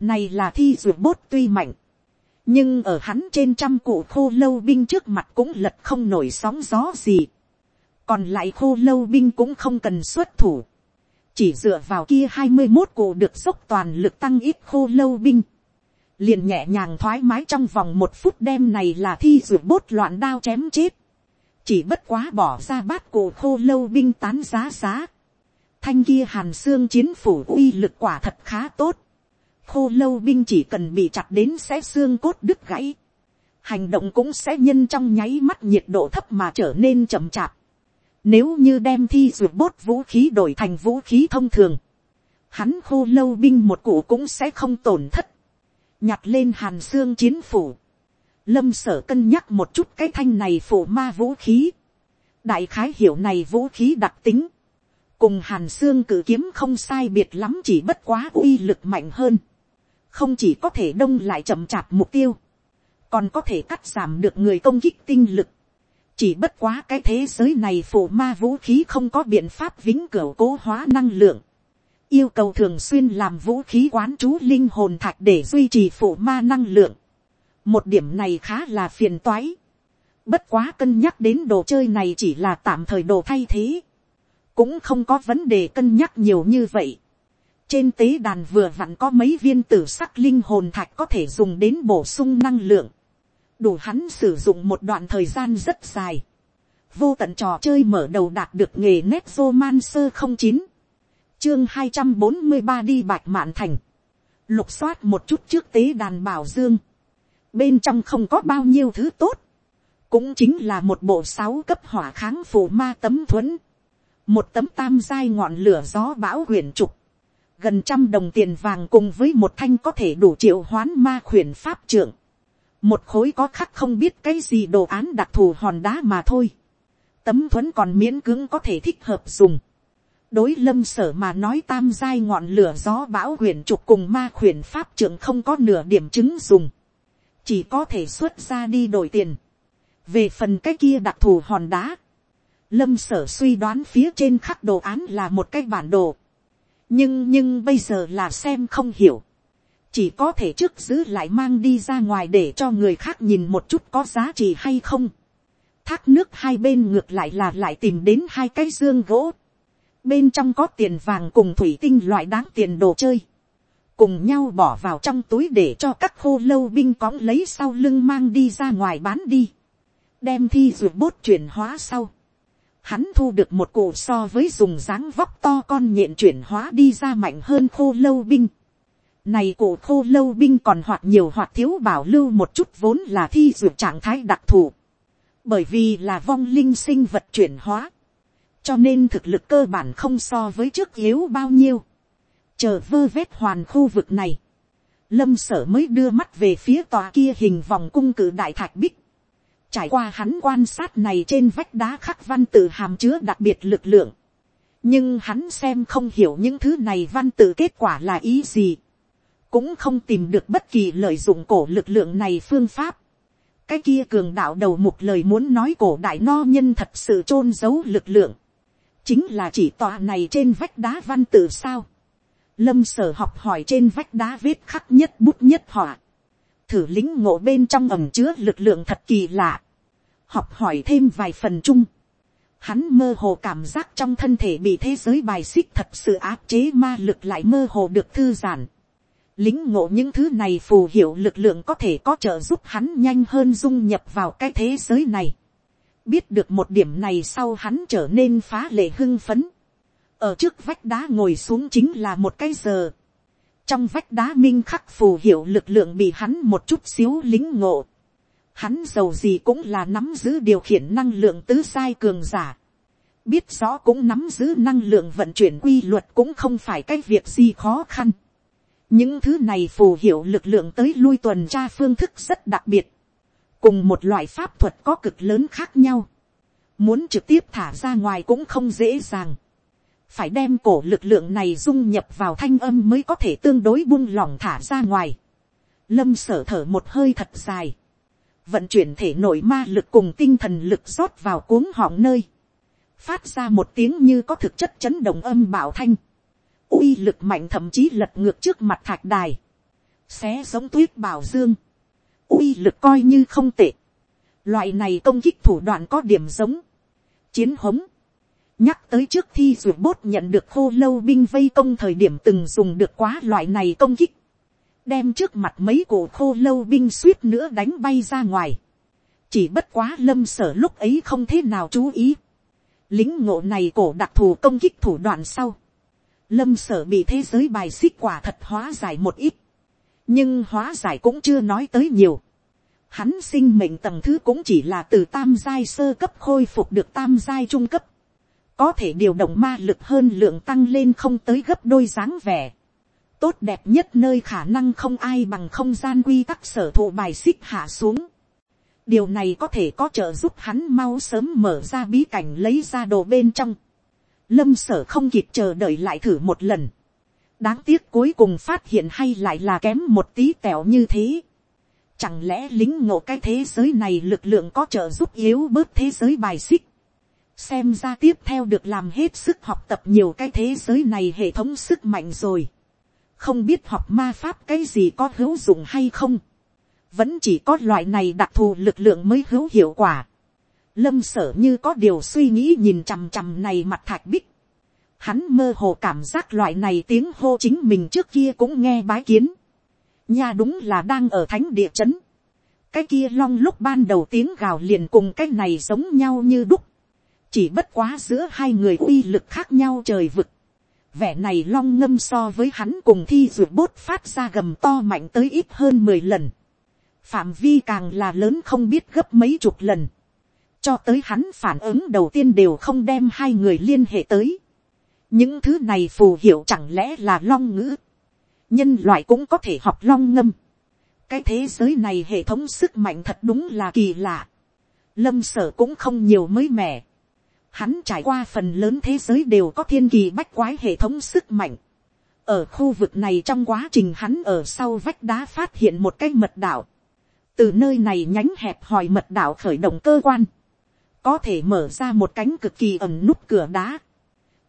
này là thi ruột bốt tuy mạnh nhưng ở hắn trên trăm cụ khô lâu binh trước mặt cũng lật không nổi sóng gió gì. còn lại khô lâu binh cũng không cần xuất thủ. chỉ dựa vào kia hai mươi một cụ được dốc toàn lực tăng ít khô lâu binh liền nhẹ nhàng thoải mái trong vòng một phút đêm này là thi ruột bốt loạn đao chém chết. chỉ bất quá bỏ ra bát cổ khô lâu binh tán giá giá. thanh kia hàn xương chiến phủ uy lực quả thật khá tốt khô lâu binh chỉ cần bị chặt đến sẽ xương cốt đứt gãy. Hành động cũng sẽ nhân trong nháy mắt nhiệt độ thấp mà trở nên chậm chạp. Nếu như đem thi ruột bốt vũ khí đổi thành vũ khí thông thường. Hắn khô lâu binh một cụ cũng sẽ không tổn thất. Nhặt lên hàn xương chiến phủ. Lâm sở cân nhắc một chút cái thanh này phủ ma vũ khí. Đại khái hiểu này vũ khí đặc tính. Cùng hàn xương cử kiếm không sai biệt lắm chỉ bất quá uy lực mạnh hơn không chỉ có thể đông lại chậm chạp mục tiêu, còn có thể cắt giảm được người công kích tinh lực. chỉ bất quá cái thế giới này phủ ma vũ khí không có biện pháp vĩnh cửu cố hóa năng lượng yêu cầu thường xuyên làm vũ khí quán chú linh hồn thạch để duy trì phụ ma năng lượng. một điểm này khá là phiền toái. bất quá cân nhắc đến đồ chơi này chỉ là tạm thời đồ thay thế. cũng không có vấn đề cân nhắc nhiều như vậy trên tế đàn vừa vặn có mấy viên tử sắc linh hồn thạch có thể dùng đến bổ sung năng lượng. Đủ hắn sử dụng một đoạn thời gian rất dài. Vô tận trò chơi mở đầu đạt được nghề nét man sơ không chín Chương hai trăm bốn mươi ba đi bạch mạn thành. Lục soát một chút trước tế đàn bảo dương. Bên trong không có bao nhiêu thứ tốt. Cũng chính là một bộ sáu cấp hỏa kháng phù ma tấm thuẫn. Một tấm tam giai ngọn lửa gió bão huyền trục gần trăm đồng tiền vàng cùng với một thanh có thể đủ triệu hoán ma khuyển pháp trưởng. Một khối có khắc không biết cái gì đồ án đặc thù hòn đá mà thôi. Tấm thuẫn còn miễn cưỡng có thể thích hợp dùng. Đối lâm sở mà nói tam giai ngọn lửa gió bão huyền trục cùng ma khuyển pháp trưởng không có nửa điểm chứng dùng. Chỉ có thể xuất ra đi đổi tiền. Về phần cái kia đặc thù hòn đá. Lâm sở suy đoán phía trên khắc đồ án là một cái bản đồ nhưng nhưng bây giờ là xem không hiểu, chỉ có thể trước giữ lại mang đi ra ngoài để cho người khác nhìn một chút có giá trị hay không. thác nước hai bên ngược lại là lại tìm đến hai cái dương gỗ, bên trong có tiền vàng cùng thủy tinh loại đáng tiền đồ chơi, cùng nhau bỏ vào trong túi để cho các khô lâu binh cõng lấy sau lưng mang đi ra ngoài bán đi, đem thi ruột bốt chuyển hóa sau, hắn thu được một cụ so với dùng dáng vóc to con nhện chuyển hóa đi ra mạnh hơn khô lâu binh. Này cụ khô lâu binh còn hoạt nhiều hoạt thiếu bảo lưu một chút vốn là thi dược trạng thái đặc thù. Bởi vì là vong linh sinh vật chuyển hóa. Cho nên thực lực cơ bản không so với trước yếu bao nhiêu. Chờ vơ vét hoàn khu vực này. Lâm sở mới đưa mắt về phía tòa kia hình vòng cung cử đại thạch bích Trải qua hắn quan sát này trên vách đá khắc văn tự hàm chứa đặc biệt lực lượng. Nhưng hắn xem không hiểu những thứ này văn tự kết quả là ý gì. Cũng không tìm được bất kỳ lợi dụng cổ lực lượng này phương pháp. Cái kia cường đạo đầu một lời muốn nói cổ đại no nhân thật sự chôn giấu lực lượng. Chính là chỉ tòa này trên vách đá văn tự sao. Lâm sở học hỏi trên vách đá vết khắc nhất bút nhất họa thử lính ngộ bên trong ẩm chứa lực lượng thật kỳ lạ, học hỏi thêm vài phần chung, hắn mơ hồ cảm giác trong thân thể bị thế giới bài xích thật sự áp chế ma lực lại mơ hồ được thư giãn. Lính ngộ những thứ này phù hiệu lực lượng có thể có trợ giúp hắn nhanh hơn dung nhập vào cái thế giới này. Biết được một điểm này sau hắn trở nên phá lệ hưng phấn. Ở trước vách đá ngồi xuống chính là một cái giờ trong vách đá minh khắc phù hiệu lực lượng bị hắn một chút xíu lính ngộ. Hắn giàu gì cũng là nắm giữ điều khiển năng lượng tứ sai cường giả. Biết rõ cũng nắm giữ năng lượng vận chuyển quy luật cũng không phải cái việc gì khó khăn. Những thứ này phù hiệu lực lượng tới lui tuần tra phương thức rất đặc biệt. Cùng một loại pháp thuật có cực lớn khác nhau. Muốn trực tiếp thả ra ngoài cũng không dễ dàng phải đem cổ lực lượng này dung nhập vào thanh âm mới có thể tương đối buông lỏng thả ra ngoài. Lâm sở thở một hơi thật dài. Vận chuyển thể nội ma lực cùng tinh thần lực rót vào cuống họng nơi. Phát ra một tiếng như có thực chất chấn động âm bảo thanh. uy lực mạnh thậm chí lật ngược trước mặt thạch đài. Xé giống tuyết bảo dương uy lực coi như không tệ. Loại này công kích thủ đoạn có điểm giống. Chiến hống. Nhắc tới trước thi ruột bốt nhận được khô lâu binh vây công thời điểm từng dùng được quá loại này công kích, đem trước mặt mấy cổ khô lâu binh suýt nữa đánh bay ra ngoài, chỉ bất quá lâm sở lúc ấy không thế nào chú ý, lính ngộ này cổ đặc thù công kích thủ đoạn sau, lâm sở bị thế giới bài xích quả thật hóa giải một ít, nhưng hóa giải cũng chưa nói tới nhiều, hắn sinh mệnh tầng thứ cũng chỉ là từ tam giai sơ cấp khôi phục được tam giai trung cấp, có thể điều động ma lực hơn lượng tăng lên không tới gấp đôi dáng vẻ. tốt đẹp nhất nơi khả năng không ai bằng không gian quy tắc sở thụ bài xích hạ xuống. điều này có thể có trợ giúp hắn mau sớm mở ra bí cảnh lấy ra đồ bên trong. lâm sở không kịp chờ đợi lại thử một lần đáng tiếc cuối cùng phát hiện hay lại là kém một tí tẹo như thế. Chẳng lẽ lính ngộ cái thế giới này lực lượng có trợ giúp yếu bớt thế giới bài xích xem ra tiếp theo được làm hết sức học tập nhiều cái thế giới này hệ thống sức mạnh rồi. không biết học ma pháp cái gì có hữu dụng hay không. vẫn chỉ có loại này đặc thù lực lượng mới hữu hiệu quả. lâm sở như có điều suy nghĩ nhìn chằm chằm này mặt thạch bích hắn mơ hồ cảm giác loại này tiếng hô chính mình trước kia cũng nghe bái kiến. nha đúng là đang ở thánh địa chấn. cái kia long lúc ban đầu tiếng gào liền cùng cái này giống nhau như đúc chỉ bất quá giữa hai người uy lực khác nhau trời vực. vẻ này long ngâm so với hắn cùng thi ruột bốt phát ra gầm to mạnh tới ít hơn mười lần. phạm vi càng là lớn không biết gấp mấy chục lần. cho tới hắn phản ứng đầu tiên đều không đem hai người liên hệ tới những thứ này phù hiệu chẳng lẽ là long ngữ. nhân loại cũng có thể học long ngâm. cái thế giới này hệ thống sức mạnh thật đúng là kỳ lạ. lâm sở cũng không nhiều mới mẻ Hắn trải qua phần lớn thế giới đều có thiên kỳ bách quái hệ thống sức mạnh. Ở khu vực này trong quá trình hắn ở sau vách đá phát hiện một cái mật đảo. Từ nơi này nhánh hẹp hòi mật đảo khởi động cơ quan. Có thể mở ra một cánh cực kỳ ẩn nút cửa đá.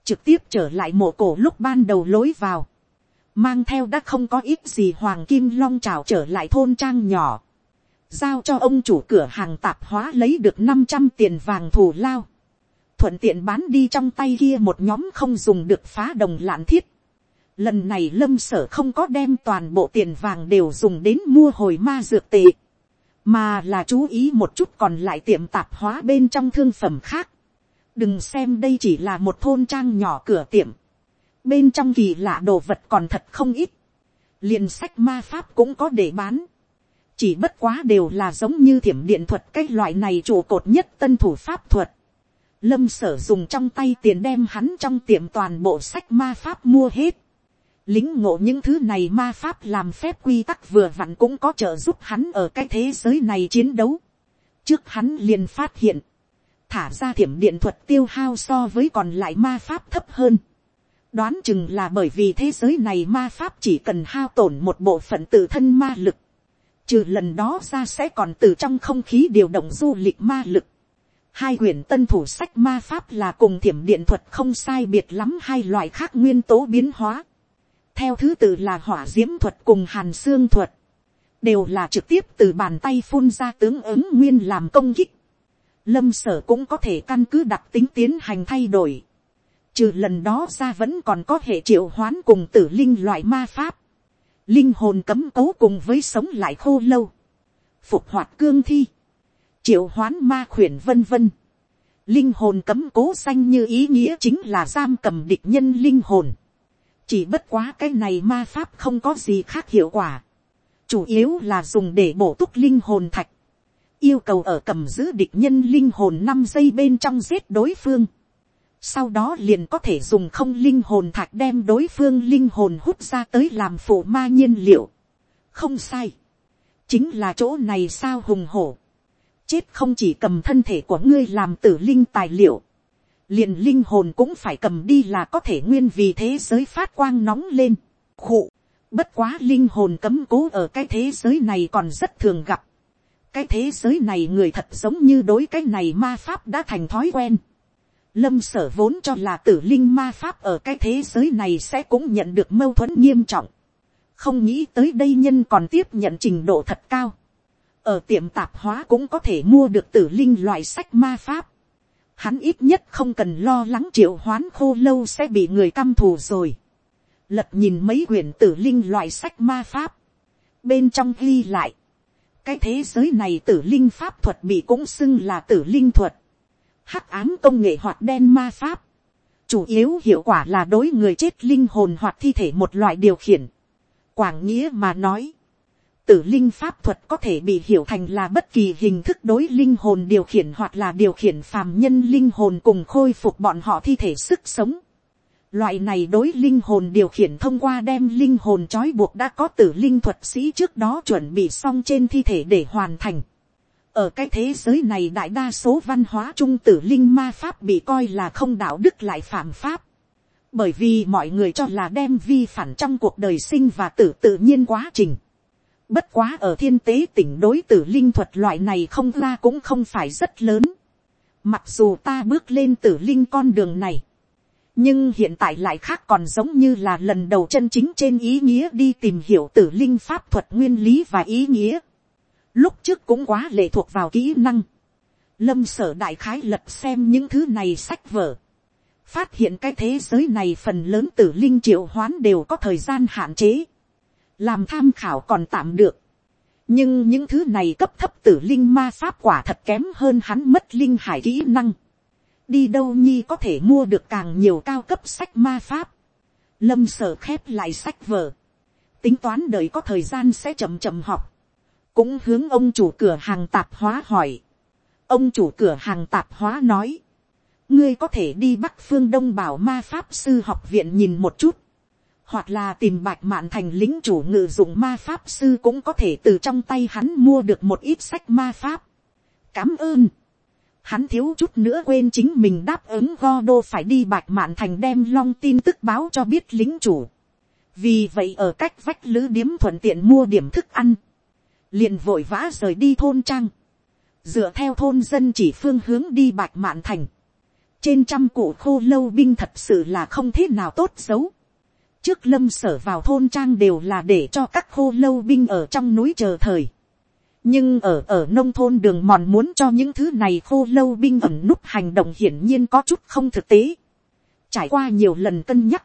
Trực tiếp trở lại mộ cổ lúc ban đầu lối vào. Mang theo đã không có ít gì hoàng kim long trào trở lại thôn trang nhỏ. Giao cho ông chủ cửa hàng tạp hóa lấy được năm trăm tiền vàng thù lao thuận tiện bán đi trong tay kia một nhóm không dùng được phá đồng lạn thiết. Lần này lâm sở không có đem toàn bộ tiền vàng đều dùng đến mua hồi ma dược tệ, mà là chú ý một chút còn lại tiệm tạp hóa bên trong thương phẩm khác đừng xem đây chỉ là một thôn trang nhỏ cửa tiệm, bên trong kỳ lạ đồ vật còn thật không ít, liền sách ma pháp cũng có để bán, chỉ bất quá đều là giống như thiểm điện thuật cái loại này trụ cột nhất tân thủ pháp thuật. Lâm sở dùng trong tay tiền đem hắn trong tiệm toàn bộ sách ma pháp mua hết. Lính ngộ những thứ này ma pháp làm phép quy tắc vừa vặn cũng có trợ giúp hắn ở cái thế giới này chiến đấu. Trước hắn liền phát hiện, thả ra thiểm điện thuật tiêu hao so với còn lại ma pháp thấp hơn. Đoán chừng là bởi vì thế giới này ma pháp chỉ cần hao tổn một bộ phận tự thân ma lực Trừ lần đó ra sẽ còn từ trong không khí điều động du lịch ma lực. Hai quyển tân thủ sách ma pháp là cùng thiểm điện thuật không sai biệt lắm hai loại khác nguyên tố biến hóa. Theo thứ tự là hỏa diễm thuật cùng hàn xương thuật. Đều là trực tiếp từ bàn tay phun ra tướng ứng nguyên làm công kích. Lâm sở cũng có thể căn cứ đặc tính tiến hành thay đổi. Trừ lần đó ra vẫn còn có hệ triệu hoán cùng tử linh loại ma pháp linh hồn cấm cố cùng với sống lại khô lâu, phục hoạt cương thi, triệu hoán ma khuyển vân vân. Linh hồn cấm cố xanh như ý nghĩa chính là giam cầm địch nhân linh hồn. Chỉ bất quá cái này ma pháp không có gì khác hiệu quả. Chủ yếu là dùng để bổ túc linh hồn thạch. Yêu cầu ở cầm giữ địch nhân linh hồn năm giây bên trong giết đối phương sau đó liền có thể dùng không linh hồn thạch đem đối phương linh hồn hút ra tới làm phụ ma nhiên liệu. không sai, chính là chỗ này sao hùng hổ. chết không chỉ cầm thân thể của ngươi làm tử linh tài liệu, liền linh hồn cũng phải cầm đi là có thể nguyên vì thế giới phát quang nóng lên. khụ, bất quá linh hồn cấm cố ở cái thế giới này còn rất thường gặp cái thế giới này người thật giống như đối cái này ma pháp đã thành thói quen Lâm sở vốn cho là tử linh ma pháp ở cái thế giới này sẽ cũng nhận được mâu thuẫn nghiêm trọng. Không nghĩ tới đây nhân còn tiếp nhận trình độ thật cao. Ở tiệm tạp hóa cũng có thể mua được tử linh loại sách ma pháp. Hắn ít nhất không cần lo lắng triệu hoán khô lâu sẽ bị người căm thù rồi. Lật nhìn mấy quyển tử linh loại sách ma pháp. Bên trong ghi lại. Cái thế giới này tử linh pháp thuật bị cũng xưng là tử linh thuật hắc ám công nghệ hoạt đen ma pháp, chủ yếu hiệu quả là đối người chết linh hồn hoặc thi thể một loại điều khiển. Quảng nghĩa mà nói, tử linh pháp thuật có thể bị hiểu thành là bất kỳ hình thức đối linh hồn điều khiển hoặc là điều khiển phàm nhân linh hồn cùng khôi phục bọn họ thi thể sức sống. Loại này đối linh hồn điều khiển thông qua đem linh hồn trói buộc đã có tử linh thuật sĩ trước đó chuẩn bị xong trên thi thể để hoàn thành ở cái thế giới này đại đa số văn hóa trung tử linh ma pháp bị coi là không đạo đức lại phạm pháp. Bởi vì mọi người cho là đem vi phản trong cuộc đời sinh và tử tự nhiên quá trình. Bất quá ở thiên tế tỉnh đối tử linh thuật loại này không ra cũng không phải rất lớn. Mặc dù ta bước lên tử linh con đường này. Nhưng hiện tại lại khác còn giống như là lần đầu chân chính trên ý nghĩa đi tìm hiểu tử linh pháp thuật nguyên lý và ý nghĩa lúc trước cũng quá lệ thuộc vào kỹ năng. lâm sở đại khái lật xem những thứ này sách vở. phát hiện cái thế giới này phần lớn tử linh triệu hoán đều có thời gian hạn chế. làm tham khảo còn tạm được. nhưng những thứ này cấp thấp tử linh ma pháp quả thật kém hơn hắn mất linh hải kỹ năng đi đâu nhi có thể mua được càng nhiều cao cấp sách ma pháp. lâm sở khép lại sách vở. tính toán đợi có thời gian sẽ chậm chậm học cũng hướng ông chủ cửa hàng tạp hóa hỏi. ông chủ cửa hàng tạp hóa nói, ngươi có thể đi bắc phương đông bảo ma pháp sư học viện nhìn một chút, hoặc là tìm bạch mạn thành lính chủ ngự dụng ma pháp sư cũng có thể từ trong tay hắn mua được một ít sách ma pháp. cảm ơn. Hắn thiếu chút nữa quên chính mình đáp ứng go đô phải đi bạch mạn thành đem long tin tức báo cho biết lính chủ. vì vậy ở cách vách lữ điếm thuận tiện mua điểm thức ăn liền vội vã rời đi thôn trang, dựa theo thôn dân chỉ phương hướng đi bạch mạn thành, trên trăm cụ khô lâu binh thật sự là không thế nào tốt xấu. trước lâm sở vào thôn trang đều là để cho các khô lâu binh ở trong núi chờ thời nhưng ở ở nông thôn đường mòn muốn cho những thứ này khô lâu binh ẩn núp hành động hiển nhiên có chút không thực tế. trải qua nhiều lần cân nhắc,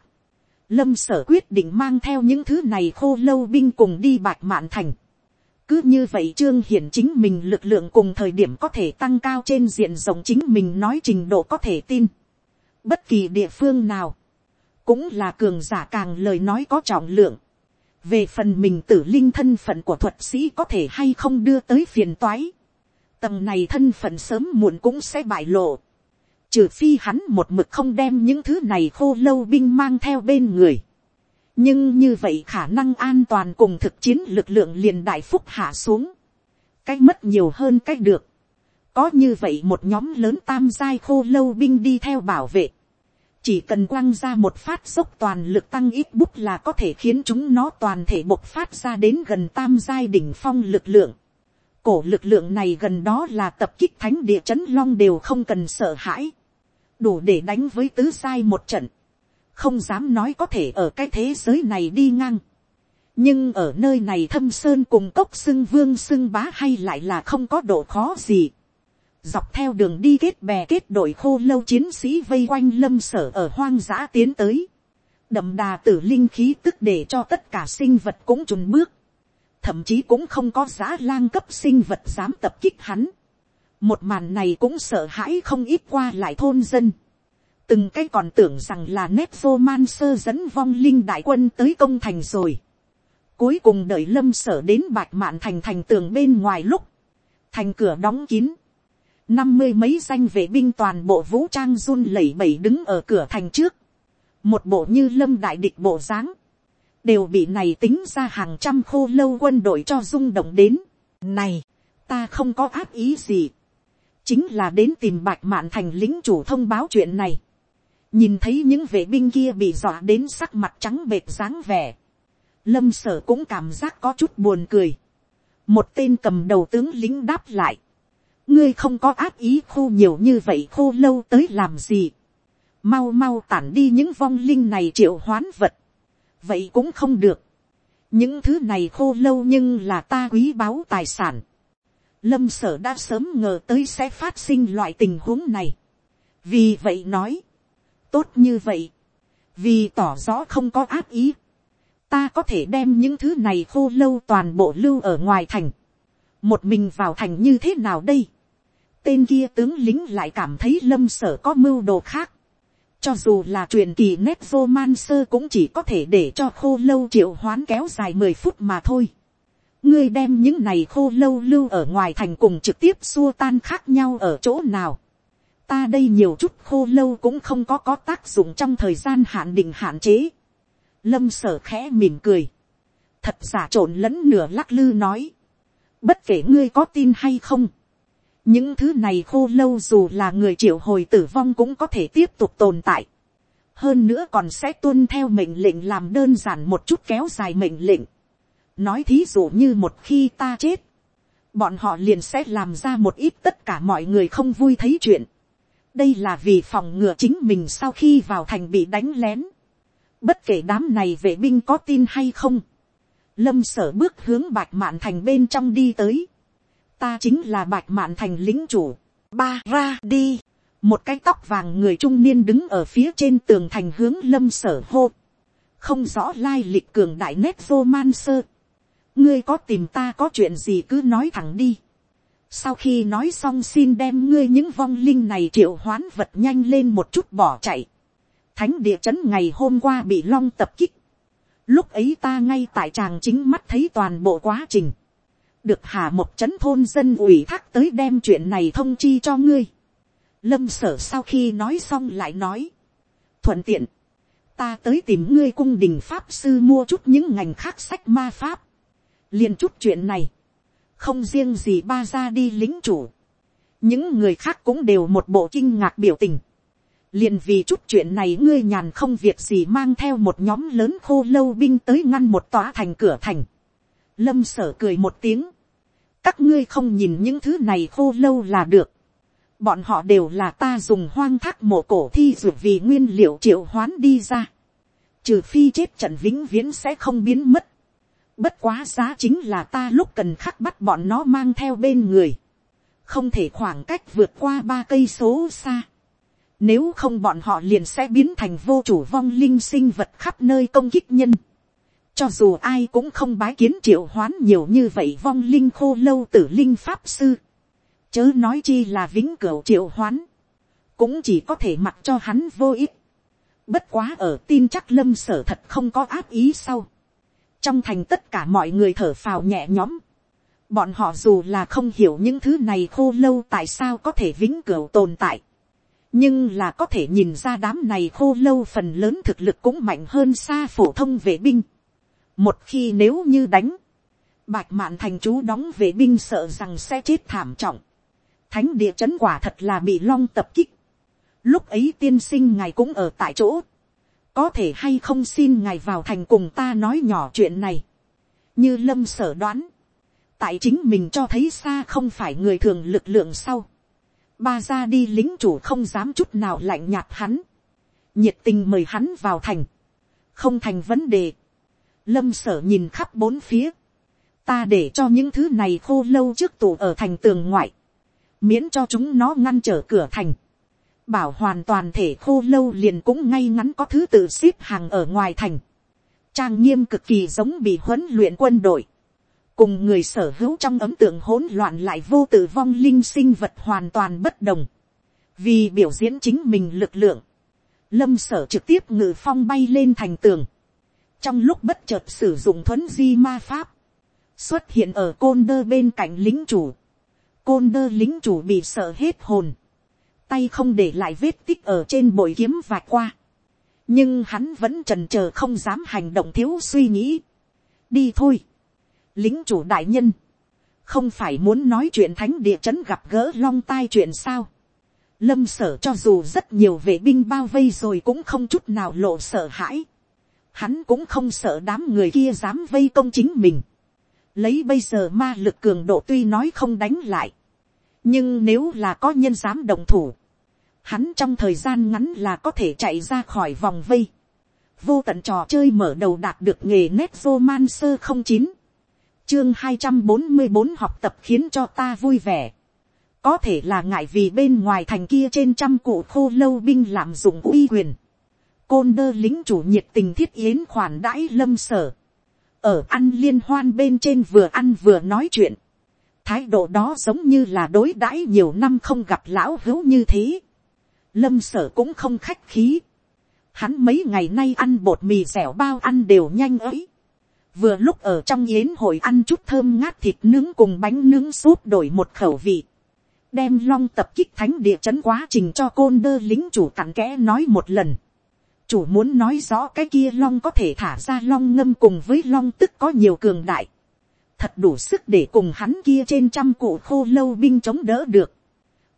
lâm sở quyết định mang theo những thứ này khô lâu binh cùng đi bạch mạn thành. cứ như vậy trương hiển chính mình lực lượng cùng thời điểm có thể tăng cao trên diện rộng chính mình nói trình độ có thể tin. bất kỳ địa phương nào, cũng là cường giả càng lời nói có trọng lượng về phần mình tử linh thân phận của thuật sĩ có thể hay không đưa tới phiền toái. tầng này thân phận sớm muộn cũng sẽ bại lộ. trừ phi hắn một mực không đem những thứ này khô lâu binh mang theo bên người. nhưng như vậy khả năng an toàn cùng thực chiến lực lượng liền đại phúc hạ xuống. cách mất nhiều hơn cách được. có như vậy một nhóm lớn tam giai khô lâu binh đi theo bảo vệ chỉ cần quăng ra một phát dốc toàn lực tăng ít bút là có thể khiến chúng nó toàn thể bộc phát ra đến gần tam giai đỉnh phong lực lượng. Cổ lực lượng này gần đó là tập kích thánh địa chấn long đều không cần sợ hãi. Đủ để đánh với tứ giai một trận. Không dám nói có thể ở cái thế giới này đi ngang. Nhưng ở nơi này thâm sơn cùng cốc xưng vương xưng bá hay lại là không có độ khó gì dọc theo đường đi kết bè kết đội khô lâu chiến sĩ vây quanh lâm sở ở hoang dã tiến tới, đậm đà tử linh khí tức để cho tất cả sinh vật cũng trùn bước, thậm chí cũng không có giá lang cấp sinh vật dám tập kích hắn. một màn này cũng sợ hãi không ít qua lại thôn dân. từng cái còn tưởng rằng là nét vô man sơ dẫn vong linh đại quân tới công thành rồi. cuối cùng đợi lâm sở đến bạch mạn thành thành tường bên ngoài lúc, thành cửa đóng kín năm mươi mấy danh vệ binh toàn bộ vũ trang run lẩy bẩy đứng ở cửa thành trước, một bộ như lâm đại địch bộ dáng, đều bị này tính ra hàng trăm khô lâu quân đội cho rung động đến. Này, ta không có áp ý gì, chính là đến tìm bạch mạn thành lính chủ thông báo chuyện này. nhìn thấy những vệ binh kia bị dọa đến sắc mặt trắng bệt dáng vẻ, lâm sở cũng cảm giác có chút buồn cười. một tên cầm đầu tướng lính đáp lại, ngươi không có ác ý khô nhiều như vậy khô lâu tới làm gì. mau mau tản đi những vong linh này triệu hoán vật. vậy cũng không được. những thứ này khô lâu nhưng là ta quý báu tài sản. lâm sở đã sớm ngờ tới sẽ phát sinh loại tình huống này. vì vậy nói, tốt như vậy, vì tỏ rõ không có ác ý, ta có thể đem những thứ này khô lâu toàn bộ lưu ở ngoài thành, một mình vào thành như thế nào đây, tên kia tướng lính lại cảm thấy lâm sở có mưu đồ khác. cho dù là truyền kỳ nét vô man sơ cũng chỉ có thể để cho khô lâu triệu hoán kéo dài mười phút mà thôi. ngươi đem những này khô lâu lưu ở ngoài thành cùng trực tiếp xua tan khác nhau ở chỗ nào. ta đây nhiều chút khô lâu cũng không có có tác dụng trong thời gian hạn định hạn chế. lâm sở khẽ mỉm cười. thật giả trộn lẫn nửa lắc lư nói. bất kể ngươi có tin hay không những thứ này khô lâu dù là người triệu hồi tử vong cũng có thể tiếp tục tồn tại. hơn nữa còn sẽ tuân theo mệnh lệnh làm đơn giản một chút kéo dài mệnh lệnh. nói thí dụ như một khi ta chết, bọn họ liền sẽ làm ra một ít tất cả mọi người không vui thấy chuyện. đây là vì phòng ngừa chính mình sau khi vào thành bị đánh lén. bất kể đám này vệ binh có tin hay không. lâm sở bước hướng bạch mạn thành bên trong đi tới ta chính là bạch mạn thành lính chủ, ba ra đi, một cái tóc vàng người trung niên đứng ở phía trên tường thành hướng lâm sở hô, không rõ lai lịch cường đại nét vô man sơ, ngươi có tìm ta có chuyện gì cứ nói thẳng đi, sau khi nói xong xin đem ngươi những vong linh này triệu hoán vật nhanh lên một chút bỏ chạy, thánh địa chấn ngày hôm qua bị long tập kích, lúc ấy ta ngay tại tràng chính mắt thấy toàn bộ quá trình, được hà một c h ấ n thôn dân ủy thác tới đem chuyện này thông chi cho ngươi. lâm sở sau khi nói xong lại nói, thuận tiện, ta tới tìm ngươi cung đình pháp sư mua chút những ngành khác sách ma pháp, liền chút chuyện này, không riêng gì ba ra đi lính chủ, những người khác cũng đều một bộ kinh ngạc biểu tình, liền vì chút chuyện này ngươi nhàn không việc gì mang theo một nhóm lớn khô lâu binh tới ngăn một tòa thành cửa thành, lâm sở cười một tiếng, các ngươi không nhìn những thứ này khô lâu là được. bọn họ đều là ta dùng hoang thác mộ cổ thi dược vì nguyên liệu triệu hoán đi ra. trừ phi chết trận vĩnh viễn sẽ không biến mất. Bất quá giá chính là ta lúc cần khắc bắt bọn nó mang theo bên người. Không thể khoảng cách vượt qua ba cây số xa. Nếu không bọn họ liền sẽ biến thành vô chủ vong linh sinh vật khắp nơi công kích nhân. Cho dù ai cũng không bái kiến triệu hoán nhiều như vậy vong linh khô lâu tử linh pháp sư. Chớ nói chi là vĩnh cửu triệu hoán. Cũng chỉ có thể mặc cho hắn vô ích. Bất quá ở tin chắc lâm sở thật không có áp ý sau. Trong thành tất cả mọi người thở phào nhẹ nhõm. Bọn họ dù là không hiểu những thứ này khô lâu tại sao có thể vĩnh cửu tồn tại. Nhưng là có thể nhìn ra đám này khô lâu phần lớn thực lực cũng mạnh hơn xa phổ thông vệ binh. Một khi nếu như đánh. Bạch mạn thành chú đóng vệ binh sợ rằng sẽ chết thảm trọng. Thánh địa chấn quả thật là bị long tập kích. Lúc ấy tiên sinh ngài cũng ở tại chỗ. Có thể hay không xin ngài vào thành cùng ta nói nhỏ chuyện này. Như lâm sở đoán. Tại chính mình cho thấy xa không phải người thường lực lượng sau. Ba ra đi lính chủ không dám chút nào lạnh nhạt hắn. Nhiệt tình mời hắn vào thành. Không thành vấn đề. Lâm sở nhìn khắp bốn phía. Ta để cho những thứ này khô lâu trước tủ ở thành tường ngoại. Miễn cho chúng nó ngăn trở cửa thành. Bảo hoàn toàn thể khô lâu liền cũng ngay ngắn có thứ tự xếp hàng ở ngoài thành, trang nghiêm cực kỳ giống bị huấn luyện quân đội, cùng người sở hữu trong ấm tượng hỗn loạn lại vô tử vong linh sinh vật hoàn toàn bất đồng, vì biểu diễn chính mình lực lượng, lâm sở trực tiếp ngự phong bay lên thành tường, trong lúc bất chợt sử dụng thuấn di ma pháp, xuất hiện ở côn đơ bên cạnh lính chủ, côn đơ lính chủ bị sợ hết hồn, tay không để lại vết tích ở trên bội kiếm vạch qua. nhưng hắn vẫn trần c h ờ không dám hành động thiếu suy nghĩ. đi thôi. lính chủ đại nhân. không phải muốn nói chuyện thánh địa chấn gặp gỡ long tai chuyện sao. lâm sở cho dù rất nhiều vệ binh bao vây rồi cũng không chút nào lộ sợ hãi hắn cũng không sợ đám người kia dám vây công chính mình. lấy bây giờ ma lực cường độ tuy nói không đánh lại nhưng nếu là có nhân dám đồng thủ, hắn trong thời gian ngắn là có thể chạy ra khỏi vòng vây. vô tận trò chơi mở đầu đạt được nghề nét roman sơ không chín, chương hai trăm bốn mươi bốn học tập khiến cho ta vui vẻ. có thể là ngại vì bên ngoài thành kia trên trăm cụ khô lâu binh lạm dụng uy quyền côn đơ lính chủ nhiệt tình thiết yến khoản đãi lâm sở. ở ăn liên hoan bên trên vừa ăn vừa nói chuyện. thái độ đó giống như là đối đãi nhiều năm không gặp lão hữu như thế lâm sở cũng không khách khí. Hắn mấy ngày nay ăn bột mì dẻo bao ăn đều nhanh ấy. Vừa lúc ở trong yến hội ăn chút thơm ngát thịt nướng cùng bánh nướng súp đổi một khẩu vị. Đem long tập kích thánh địa chấn quá trình cho côn đơ lính chủ cặn kẽ nói một lần. Chủ muốn nói rõ cái kia long có thể thả ra long ngâm cùng với long tức có nhiều cường đại. Thật đủ sức để cùng hắn kia trên trăm cụ khô lâu binh chống đỡ được.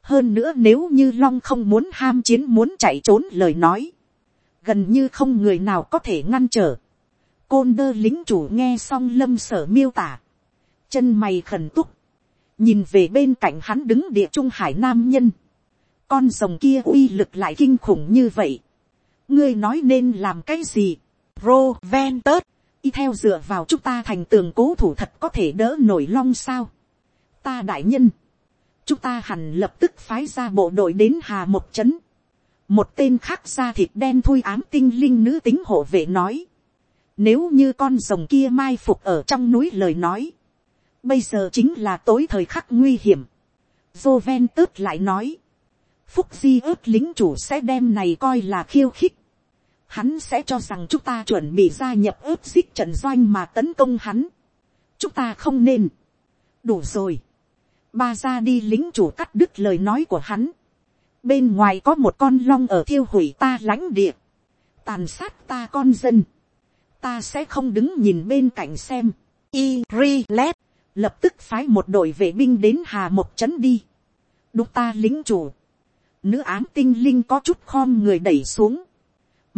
Hơn nữa nếu như long không muốn ham chiến muốn chạy trốn lời nói, gần như không người nào có thể ngăn trở. côn đơ lính chủ nghe xong lâm sở miêu tả, chân mày khẩn túc, nhìn về bên cạnh hắn đứng địa trung hải nam nhân, con rồng kia uy lực lại kinh khủng như vậy, ngươi nói nên làm cái gì, Roventus, y theo dựa vào chúng ta thành tường cố thủ thật có thể đỡ nổi long sao, ta đại nhân, chúng ta hẳn lập tức phái ra bộ đội đến hà một trấn. một tên khác da thịt đen thui ám tinh linh nữ tính hộ vệ nói. nếu như con rồng kia mai phục ở trong núi lời nói. bây giờ chính là tối thời khắc nguy hiểm. Roventus tớt lại nói. phúc di ớt lính chủ sẽ đem này coi là khiêu khích hắn sẽ cho rằng chúng ta chuẩn bị gia nhập ướp xích trận doanh mà tấn công hắn. chúng ta không nên. đủ rồi ba ra đi lính chủ cắt đứt lời nói của hắn. Bên ngoài có một con long ở thiêu hủy ta lãnh địa. Tàn sát ta con dân. Ta sẽ không đứng nhìn bên cạnh xem. Y Rilet lập tức phái một đội vệ binh đến hà một trấn đi. Đúng ta lính chủ. Nữ ám tinh linh có chút khom người đẩy xuống.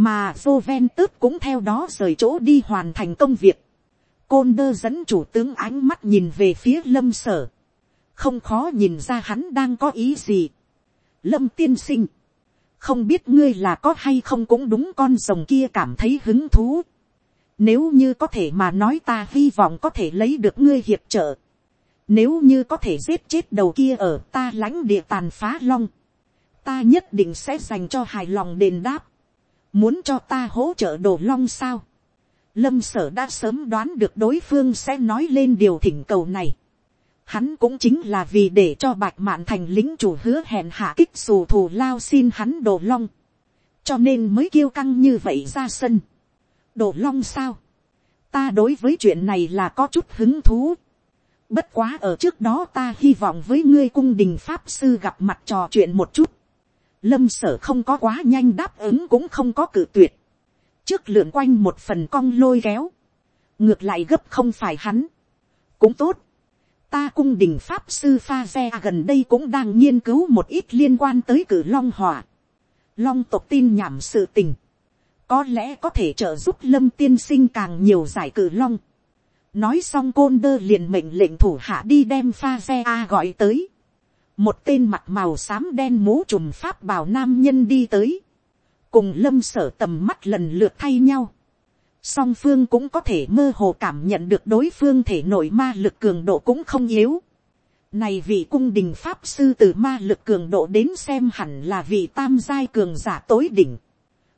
Mà Joventus cũng theo đó rời chỗ đi hoàn thành công việc. Côn đơ dẫn chủ tướng ánh mắt nhìn về phía lâm sở không khó nhìn ra hắn đang có ý gì. lâm tiên sinh, không biết ngươi là có hay không cũng đúng con rồng kia cảm thấy hứng thú. Nếu như có thể mà nói ta hy vọng có thể lấy được ngươi hiệp trợ. Nếu như có thể giết chết đầu kia ở ta lãnh địa tàn phá long. Ta nhất định sẽ dành cho hài lòng đền đáp. Muốn cho ta hỗ trợ đồ long sao? Lâm sở đã sớm đoán được đối phương sẽ nói lên điều thỉnh cầu này. Hắn cũng chính là vì để cho bạch mạn thành lính chủ hứa hẹn hạ kích xù thù lao xin hắn đồ long. Cho nên mới kêu căng như vậy ra sân. Đồ long sao? Ta đối với chuyện này là có chút hứng thú. Bất quá ở trước đó ta hy vọng với ngươi cung đình Pháp Sư gặp mặt trò chuyện một chút. Lâm sở không có quá nhanh đáp ứng cũng không có cử tuyệt. Trước lượn quanh một phần cong lôi kéo. Ngược lại gấp không phải hắn. Cũng tốt. Ta cung đình Pháp Sư Pha Xe gần đây cũng đang nghiên cứu một ít liên quan tới cử Long Hòa. Long tộc tin nhảm sự tình. Có lẽ có thể trợ giúp Lâm tiên sinh càng nhiều giải cử Long. Nói xong côn đơ liền mệnh lệnh thủ hạ đi đem Pha Xe A gọi tới một tên mặt màu xám đen mũ trùm pháp bảo nam nhân đi tới, cùng lâm sở tầm mắt lần lượt thay nhau, song phương cũng có thể mơ hồ cảm nhận được đối phương thể nội ma lực cường độ cũng không yếu. Này vị cung đình pháp sư từ ma lực cường độ đến xem hẳn là vị tam giai cường giả tối đỉnh.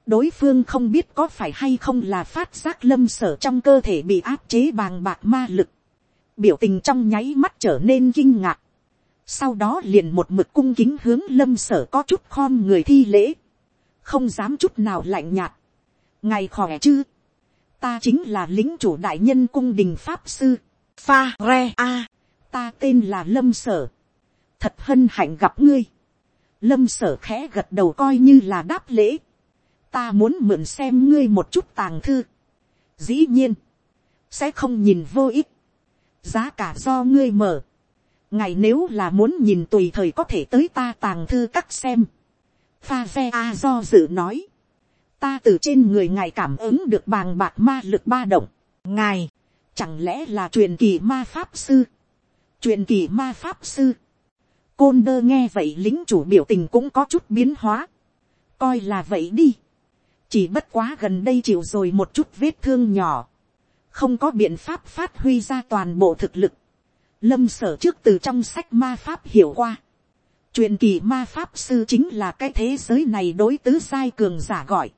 đối phương không biết có phải hay không là phát giác lâm sở trong cơ thể bị áp chế bàng bạc ma lực. biểu tình trong nháy mắt trở nên kinh ngạc sau đó liền một mực cung kính hướng lâm sở có chút khom người thi lễ, không dám chút nào lạnh nhạt, ngày khỏe chứ, ta chính là lính chủ đại nhân cung đình pháp sư, pha re a, ta tên là lâm sở, thật hân hạnh gặp ngươi, lâm sở khẽ gật đầu coi như là đáp lễ, ta muốn mượn xem ngươi một chút tàng thư, dĩ nhiên, sẽ không nhìn vô ích, giá cả do ngươi mở, ngài nếu là muốn nhìn tùy thời có thể tới ta tàng thư cắt xem. pha ve a do dự nói. ta từ trên người ngài cảm ứng được bàng bạc ma lực ba động. ngài, chẳng lẽ là truyền kỳ ma pháp sư. truyền kỳ ma pháp sư. côn đơ nghe vậy lính chủ biểu tình cũng có chút biến hóa. coi là vậy đi. chỉ bất quá gần đây chịu rồi một chút vết thương nhỏ. không có biện pháp phát huy ra toàn bộ thực lực Lâm sở trước từ trong sách ma pháp hiểu qua. Truyền kỳ ma pháp sư chính là cái thế giới này đối tứ sai cường giả gọi.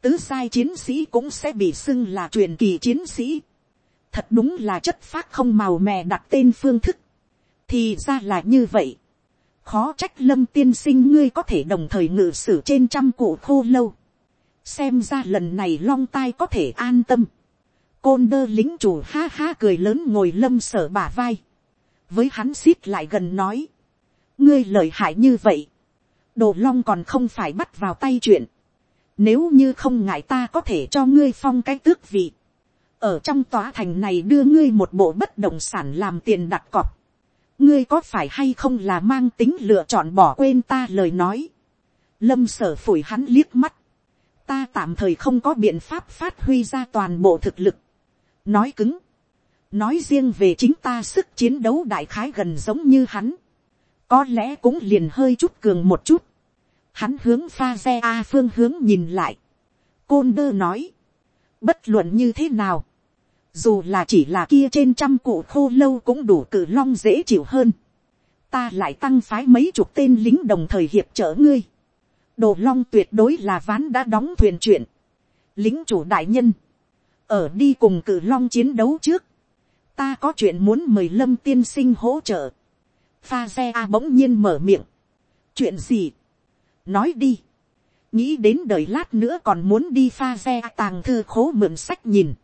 Tứ sai chiến sĩ cũng sẽ bị xưng là truyền kỳ chiến sĩ. Thật đúng là chất phát không màu mè đặt tên phương thức. Thì ra là như vậy. Khó trách lâm tiên sinh ngươi có thể đồng thời ngự sử trên trăm cụ khô lâu. Xem ra lần này long tai có thể an tâm. Côn đơ lính chủ ha ha cười lớn ngồi lâm sở bả vai với hắn xít lại gần nói, ngươi lợi hại như vậy, đồ long còn không phải bắt vào tay chuyện, nếu như không ngại ta có thể cho ngươi phong cái tước vị, ở trong tòa thành này đưa ngươi một bộ bất động sản làm tiền đặt cọc, ngươi có phải hay không là mang tính lựa chọn bỏ quên ta lời nói, lâm sở phủi hắn liếc mắt, ta tạm thời không có biện pháp phát huy ra toàn bộ thực lực, nói cứng, nói riêng về chính ta sức chiến đấu đại khái gần giống như hắn, có lẽ cũng liền hơi chút cường một chút, hắn hướng pha xe a phương hướng nhìn lại, côn đơ nói, bất luận như thế nào, dù là chỉ là kia trên trăm cụ khô lâu cũng đủ cử long dễ chịu hơn, ta lại tăng phái mấy chục tên lính đồng thời hiệp trợ ngươi, đồ long tuyệt đối là ván đã đóng thuyền chuyện, lính chủ đại nhân, ở đi cùng cử long chiến đấu trước, ta có chuyện muốn mời lâm tiên sinh hỗ trợ. pha xe a bỗng nhiên mở miệng. chuyện gì. nói đi. nghĩ đến đời lát nữa còn muốn đi pha xe tàng thư khố mượn sách nhìn.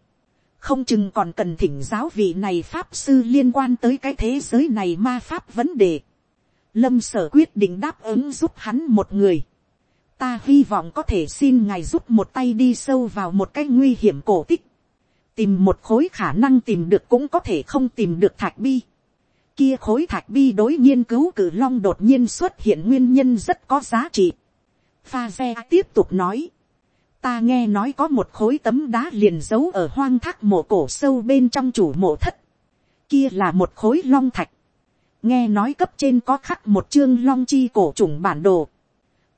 không chừng còn cần thỉnh giáo vị này pháp sư liên quan tới cái thế giới này ma pháp vấn đề. lâm sở quyết định đáp ứng giúp hắn một người. ta hy vọng có thể xin ngài giúp một tay đi sâu vào một cái nguy hiểm cổ tích tìm một khối khả năng tìm được cũng có thể không tìm được thạch bi. Kia khối thạch bi đối nghiên cứu cử long đột nhiên xuất hiện nguyên nhân rất có giá trị. Pha xe tiếp tục nói. Ta nghe nói có một khối tấm đá liền giấu ở hoang thác mộ cổ sâu bên trong chủ mộ thất. Kia là một khối long thạch. Nghe nói cấp trên có khắc một chương long chi cổ trùng bản đồ.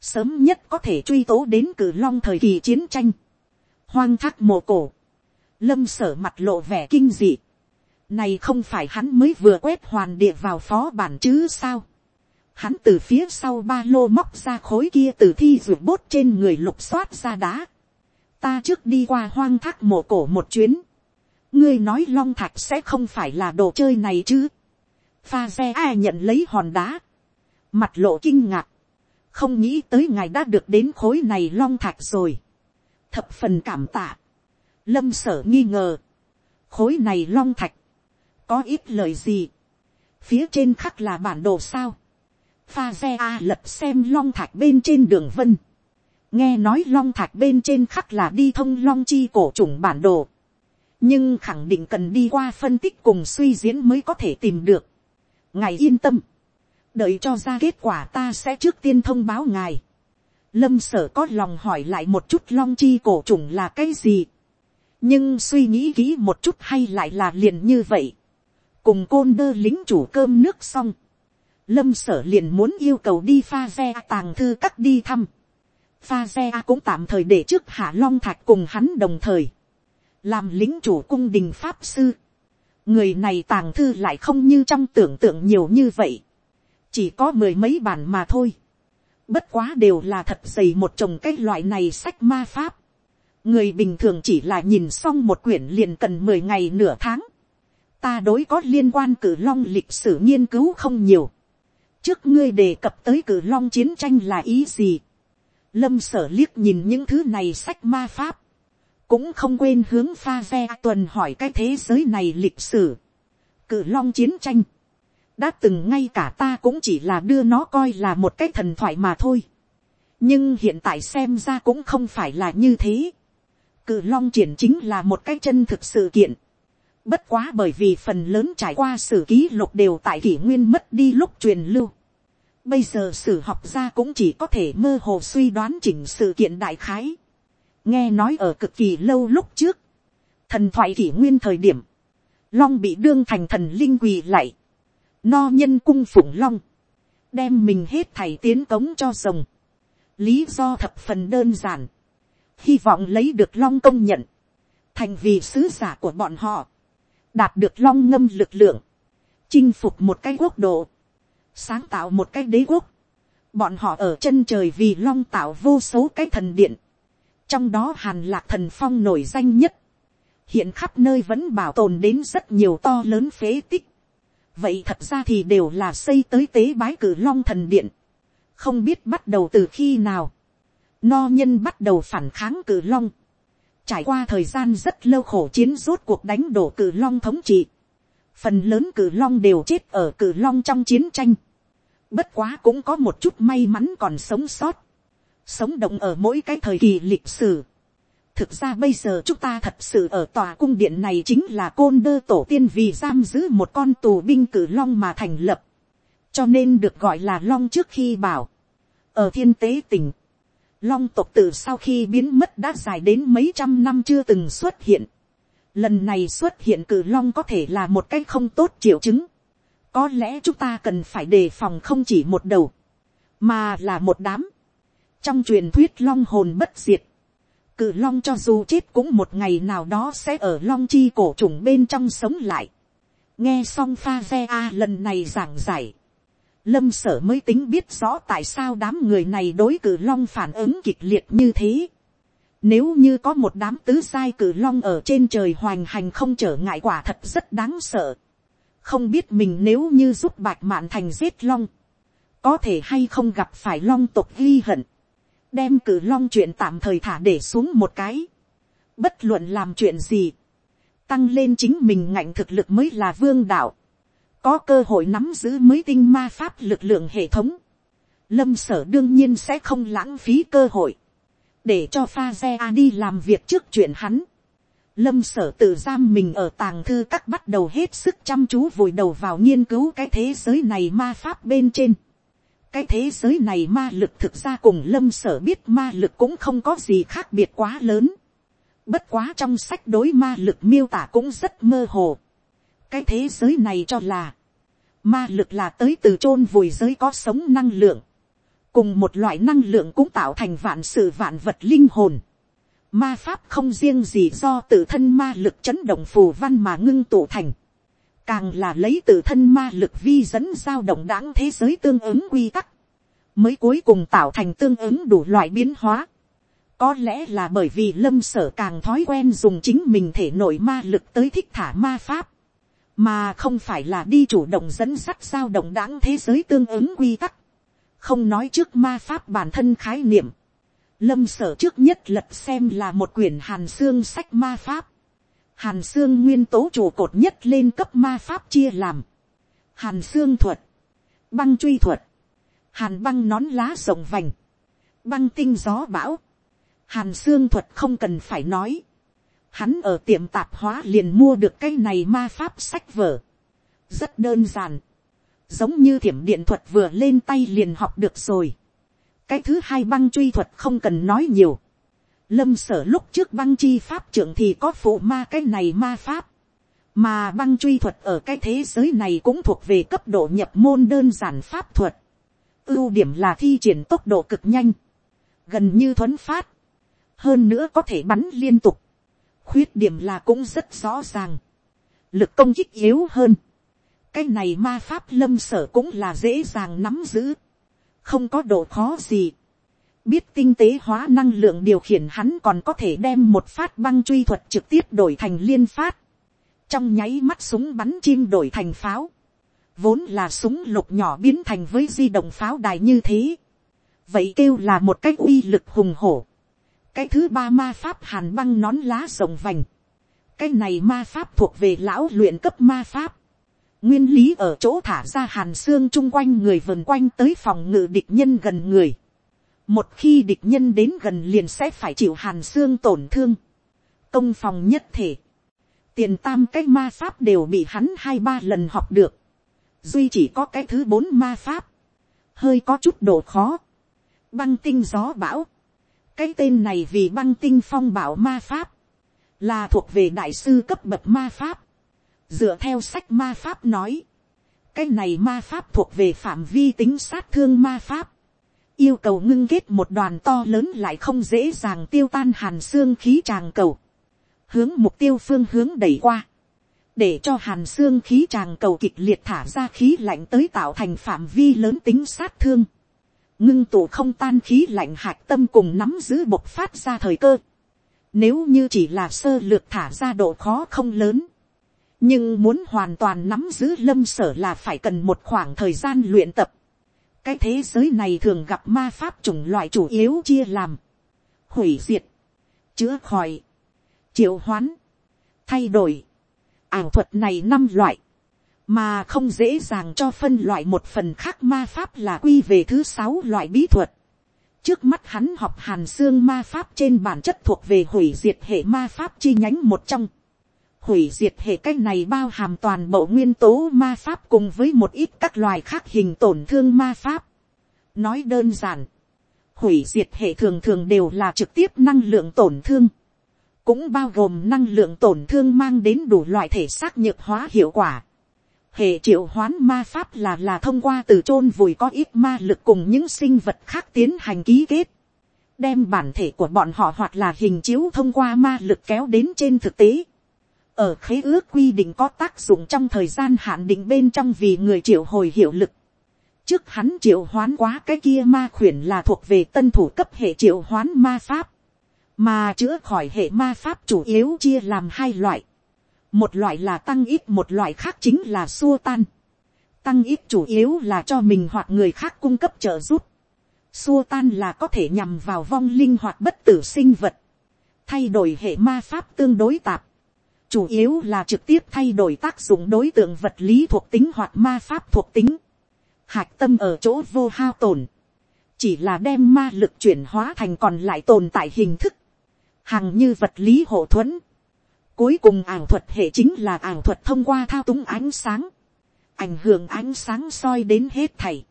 Sớm nhất có thể truy tố đến cử long thời kỳ chiến tranh. Hoang thác mộ cổ lâm sở mặt lộ vẻ kinh dị, này không phải hắn mới vừa quét hoàn địa vào phó bản chứ sao, hắn từ phía sau ba lô móc ra khối kia từ thi ruột bốt trên người lục xoát ra đá, ta trước đi qua hoang thác mộ cổ một chuyến, ngươi nói long thạch sẽ không phải là đồ chơi này chứ, pha xe ai nhận lấy hòn đá, mặt lộ kinh ngạc, không nghĩ tới ngài đã được đến khối này long thạch rồi, thập phần cảm tạ, lâm sở nghi ngờ, khối này long thạch, có ít lời gì, phía trên khắc là bản đồ sao, pha xe a lập xem long thạch bên trên đường vân, nghe nói long thạch bên trên khắc là đi thông long chi cổ trùng bản đồ, nhưng khẳng định cần đi qua phân tích cùng suy diễn mới có thể tìm được. ngài yên tâm, đợi cho ra kết quả ta sẽ trước tiên thông báo ngài. lâm sở có lòng hỏi lại một chút long chi cổ trùng là cái gì nhưng suy nghĩ kỹ một chút hay lại là liền như vậy. cùng côn đơ lính chủ cơm nước xong. lâm sở liền muốn yêu cầu đi pha xe tàng thư cắt đi thăm. pha xe cũng tạm thời để trước hạ long thạch cùng hắn đồng thời. làm lính chủ cung đình pháp sư. người này tàng thư lại không như trong tưởng tượng nhiều như vậy chỉ có mười mấy bản mà thôi. Bất quá đều là thật dày một chồng cái loại này sách ma pháp. Người bình thường chỉ là nhìn xong một quyển liền cần mười ngày nửa tháng. Ta đối có liên quan cử long lịch sử nghiên cứu không nhiều. Trước ngươi đề cập tới cử long chiến tranh là ý gì? Lâm sở liếc nhìn những thứ này sách ma pháp. Cũng không quên hướng pha ve tuần hỏi cái thế giới này lịch sử. Cử long chiến tranh đã từng ngay cả ta cũng chỉ là đưa nó coi là một cái thần thoại mà thôi. nhưng hiện tại xem ra cũng không phải là như thế cự long triển chính là một cái chân thực sự kiện. bất quá bởi vì phần lớn trải qua sử ký lục đều tại kỷ nguyên mất đi lúc truyền lưu. bây giờ sử học gia cũng chỉ có thể mơ hồ suy đoán chỉnh sự kiện đại khái. nghe nói ở cực kỳ lâu lúc trước, thần thoại kỷ nguyên thời điểm, long bị đương thành thần linh quỳ lại no nhân cung phụng long, đem mình hết thảy tiến cống cho rồng. lý do thập phần đơn giản, hy vọng lấy được long công nhận, thành vì sứ giả của bọn họ, đạt được long ngâm lực lượng, chinh phục một cái quốc độ, sáng tạo một cái đế quốc, bọn họ ở chân trời vì long tạo vô số cái thần điện, trong đó hàn lạc thần phong nổi danh nhất, hiện khắp nơi vẫn bảo tồn đến rất nhiều to lớn phế tích, vậy thật ra thì đều là xây tới tế bái cử long thần điện, không biết bắt đầu từ khi nào, no nhân bắt đầu phản kháng cử long, trải qua thời gian rất lâu khổ chiến rốt cuộc đánh đổ cử long thống trị, phần lớn cử long đều chết ở cử long trong chiến tranh, bất quá cũng có một chút may mắn còn sống sót, sống động ở mỗi cái thời kỳ lịch sử, thực ra bây giờ chúng ta thật sự ở tòa cung điện này chính là côn đơ tổ tiên vì giam giữ một con tù binh cử long mà thành lập, cho nên được gọi là long trước khi bảo, ở thiên tế tỉnh, long tộc từ sau khi biến mất đã dài đến mấy trăm năm chưa từng xuất hiện, lần này xuất hiện cử long có thể là một cái không tốt triệu chứng, có lẽ chúng ta cần phải đề phòng không chỉ một đầu, mà là một đám, trong truyền thuyết long hồn bất diệt, cự long cho dù chết cũng một ngày nào đó sẽ ở long chi cổ trùng bên trong sống lại. nghe xong pha ve a lần này giảng giải lâm sở mới tính biết rõ tại sao đám người này đối cử long phản ứng kịch liệt như thế. nếu như có một đám tứ sai cử long ở trên trời hoành hành không trở ngại quả thật rất đáng sợ. không biết mình nếu như giúp bạch mạn thành giết long, có thể hay không gặp phải long tộc ghi hận đem cử long chuyện tạm thời thả để xuống một cái. Bất luận làm chuyện gì. Tăng lên chính mình ngạnh thực lực mới là vương đạo. Có cơ hội nắm giữ mới tinh ma pháp lực lượng hệ thống. Lâm sở đương nhiên sẽ không lãng phí cơ hội. Để cho pha xe A đi làm việc trước chuyện hắn. Lâm sở tự giam mình ở tàng thư các bắt đầu hết sức chăm chú vùi đầu vào nghiên cứu cái thế giới này ma pháp bên trên cái thế giới này ma lực thực ra cùng lâm sở biết ma lực cũng không có gì khác biệt quá lớn. Bất quá trong sách đối ma lực miêu tả cũng rất mơ hồ. Cái thế giới này cho là, ma lực là tới từ chôn vùi giới có sống năng lượng. Cùng một loại năng lượng cũng tạo thành vạn sự vạn vật linh hồn. Ma pháp không riêng gì do tự thân ma lực chấn động phù văn mà ngưng tụ thành. Càng là lấy tự thân ma lực vi dẫn giao động đáng thế giới tương ứng quy tắc. Mới cuối cùng tạo thành tương ứng đủ loại biến hóa. Có lẽ là bởi vì lâm sở càng thói quen dùng chính mình thể nội ma lực tới thích thả ma pháp. Mà không phải là đi chủ động dẫn sắt sao động đáng thế giới tương ứng quy tắc. Không nói trước ma pháp bản thân khái niệm Lâm sở trước nhất lật xem là một quyển hàn xương sách ma pháp. Hàn xương nguyên tố trụ cột nhất lên cấp ma pháp chia làm. Hàn xương thuật. Băng truy thuật. Hàn băng nón lá rộng vành. Băng tinh gió bão. Hàn xương thuật không cần phải nói. Hắn ở tiệm tạp hóa liền mua được cái này ma pháp sách vở. Rất đơn giản. Giống như thiểm điện thuật vừa lên tay liền học được rồi cái thứ hai băng truy thuật không cần nói nhiều. lâm sở lúc trước băng chi pháp trưởng thì có phụ ma cái này ma pháp. mà băng truy thuật ở cái thế giới này cũng thuộc về cấp độ nhập môn đơn giản pháp thuật. ưu điểm là thi triển tốc độ cực nhanh, gần như thuấn phát, hơn nữa có thể bắn liên tục khuyết điểm là cũng rất rõ ràng, lực công kích yếu hơn. cái này ma pháp lâm sở cũng là dễ dàng nắm giữ không có độ khó gì. biết tinh tế hóa năng lượng điều khiển hắn còn có thể đem một phát băng truy thuật trực tiếp đổi thành liên phát. trong nháy mắt súng bắn chim đổi thành pháo. vốn là súng lục nhỏ biến thành với di động pháo đài như thế. vậy kêu là một cái uy lực hùng hổ cái thứ ba ma pháp hàn băng nón lá rồng vành. cái này ma pháp thuộc về lão luyện cấp ma pháp Nguyên lý ở chỗ thả ra hàn xương chung quanh người vần quanh tới phòng ngự địch nhân gần người. Một khi địch nhân đến gần liền sẽ phải chịu hàn xương tổn thương. Công phòng nhất thể. Tiền tam cái ma pháp đều bị hắn hai ba lần học được. Duy chỉ có cái thứ bốn ma pháp. Hơi có chút độ khó. Băng tinh gió bão. Cái tên này vì băng tinh phong bảo ma pháp. Là thuộc về đại sư cấp bậc ma pháp. Dựa theo sách ma pháp nói, cái này ma pháp thuộc về phạm vi tính sát thương ma pháp, yêu cầu ngưng kết một đoàn to lớn lại không dễ dàng tiêu tan hàn xương khí tràng cầu, hướng mục tiêu phương hướng đẩy qua, để cho hàn xương khí tràng cầu kịch liệt thả ra khí lạnh tới tạo thành phạm vi lớn tính sát thương, ngưng tụ không tan khí lạnh hạt tâm cùng nắm giữ bộc phát ra thời cơ, nếu như chỉ là sơ lược thả ra độ khó không lớn, nhưng muốn hoàn toàn nắm giữ lâm sở là phải cần một khoảng thời gian luyện tập. cái thế giới này thường gặp ma pháp chủng loại chủ yếu chia làm. Hủy diệt, chữa khỏi, triệu hoán, thay đổi. ảo thuật này năm loại, mà không dễ dàng cho phân loại một phần khác ma pháp là quy về thứ sáu loại bí thuật. trước mắt hắn học hàn xương ma pháp trên bản chất thuộc về hủy diệt hệ ma pháp chi nhánh một trong hủy diệt hệ cái này bao hàm toàn bộ nguyên tố ma pháp cùng với một ít các loài khác hình tổn thương ma pháp. Nói đơn giản, hủy diệt hệ thường thường đều là trực tiếp năng lượng tổn thương. Cũng bao gồm năng lượng tổn thương mang đến đủ loại thể xác nhược hóa hiệu quả. Hệ triệu hoán ma pháp là là thông qua từ chôn vùi có ít ma lực cùng những sinh vật khác tiến hành ký kết. Đem bản thể của bọn họ hoặc là hình chiếu thông qua ma lực kéo đến trên thực tế ở khế ước quy định có tác dụng trong thời gian hạn định bên trong vì người triệu hồi hiệu lực. trước hắn triệu hoán quá cái kia ma khuyển là thuộc về tân thủ cấp hệ triệu hoán ma pháp, mà chữa khỏi hệ ma pháp chủ yếu chia làm hai loại một loại là tăng ít, một loại khác chính là xua tan. tăng ít chủ yếu là cho mình hoặc người khác cung cấp trợ giúp. xua tan là có thể nhằm vào vong linh hoặc bất tử sinh vật. thay đổi hệ ma pháp tương đối tạp chủ yếu là trực tiếp thay đổi tác dụng đối tượng vật lý thuộc tính hoặc ma pháp thuộc tính. Hạch tâm ở chỗ vô hao tổn. Chỉ là đem ma lực chuyển hóa thành còn lại tồn tại hình thức. Hằng như vật lý hộ thuẫn. Cuối cùng ảo thuật hệ chính là ảo thuật thông qua thao túng ánh sáng. Ảnh hưởng ánh sáng soi đến hết thảy.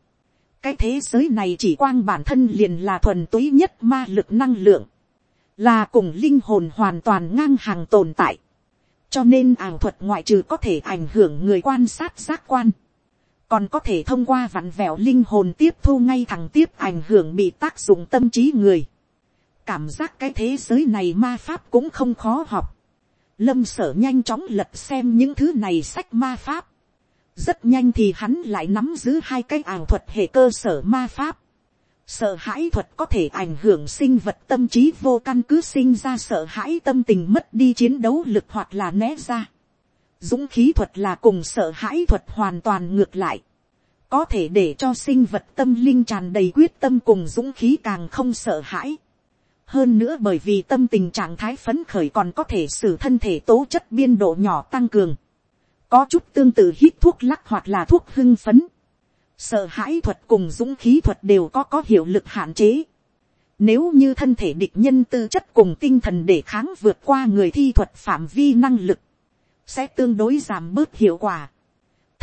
Cái thế giới này chỉ quang bản thân liền là thuần túy nhất ma lực năng lượng. Là cùng linh hồn hoàn toàn ngang hàng tồn tại cho nên ảo thuật ngoại trừ có thể ảnh hưởng người quan sát giác quan, còn có thể thông qua vặn vẹo linh hồn tiếp thu ngay thẳng tiếp ảnh hưởng bị tác dụng tâm trí người. cảm giác cái thế giới này ma pháp cũng không khó học lâm sở nhanh chóng lật xem những thứ này sách ma pháp. rất nhanh thì hắn lại nắm giữ hai cái ảo thuật hệ cơ sở ma pháp. sợ hãi thuật có thể ảnh hưởng sinh vật tâm trí vô căn cứ sinh ra sợ hãi tâm tình mất đi chiến đấu lực hoặc là né ra. dũng khí thuật là cùng sợ hãi thuật hoàn toàn ngược lại có thể để cho sinh vật tâm linh tràn đầy quyết tâm cùng dũng khí càng không sợ hãi hơn nữa bởi vì tâm tình trạng thái phấn khởi còn có thể xử thân thể tố chất biên độ nhỏ tăng cường. có chút tương tự hít thuốc lắc hoặc là thuốc hưng phấn. sợ hãi thuật cùng dũng khí thuật đều có có hiệu lực hạn chế. Nếu như thân thể địch nhân tư chất cùng tinh thần để kháng vượt qua người thi thuật phạm vi năng lực, sẽ tương đối giảm bớt hiệu quả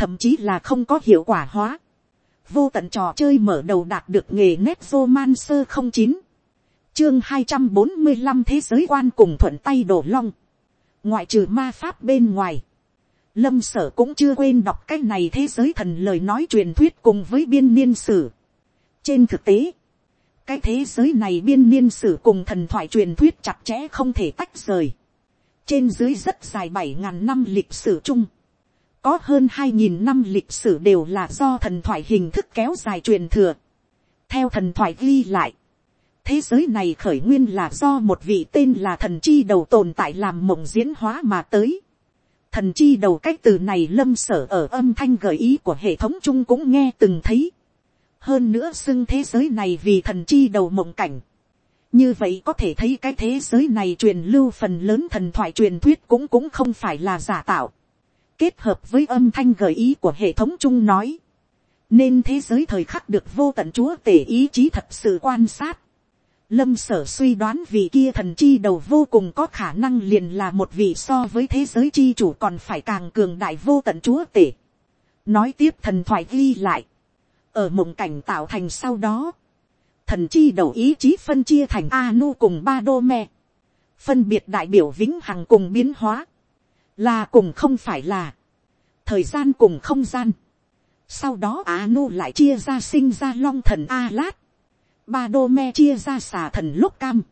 thậm chí là không có hiệu quả hóa. vô tận trò chơi mở đầu đạt được nghề nét roman sơ không chín, chương hai trăm bốn mươi năm thế giới quan cùng thuận tay đổ long, ngoại trừ ma pháp bên ngoài, lâm sở cũng chưa quên đọc cái này thế giới thần lời nói truyền thuyết cùng với biên niên sử. trên thực tế, cái thế giới này biên niên sử cùng thần thoại truyền thuyết chặt chẽ không thể tách rời. trên dưới rất dài bảy ngàn năm lịch sử chung có hơn hai nghìn năm lịch sử đều là do thần thoại hình thức kéo dài truyền thừa. theo thần thoại ghi lại, thế giới này khởi nguyên là do một vị tên là thần chi đầu tồn tại làm mộng diễn hóa mà tới. thần chi đầu cách từ này lâm sở ở âm thanh gợi ý của hệ thống chung cũng nghe từng thấy. hơn nữa xưng thế giới này vì thần chi đầu mộng cảnh. như vậy có thể thấy cái thế giới này truyền lưu phần lớn thần thoại truyền thuyết cũng cũng không phải là giả tạo kết hợp với âm thanh gợi ý của hệ thống chung nói, nên thế giới thời khắc được vô tận chúa tể ý chí thật sự quan sát. Lâm sở suy đoán vì kia thần chi đầu vô cùng có khả năng liền là một vị so với thế giới chi chủ còn phải càng cường đại vô tận chúa tể. Nói tiếp thần thoại ghi lại. Ở mộng cảnh tạo thành sau đó. Thần chi đầu ý chí phân chia thành Anu cùng ba đô me. Phân biệt đại biểu vĩnh hằng cùng biến hóa là cùng không phải là, thời gian cùng không gian. sau đó Anu nu lại chia ra sinh ra long thần a lát, ba đô me chia ra xà thần lúc cam,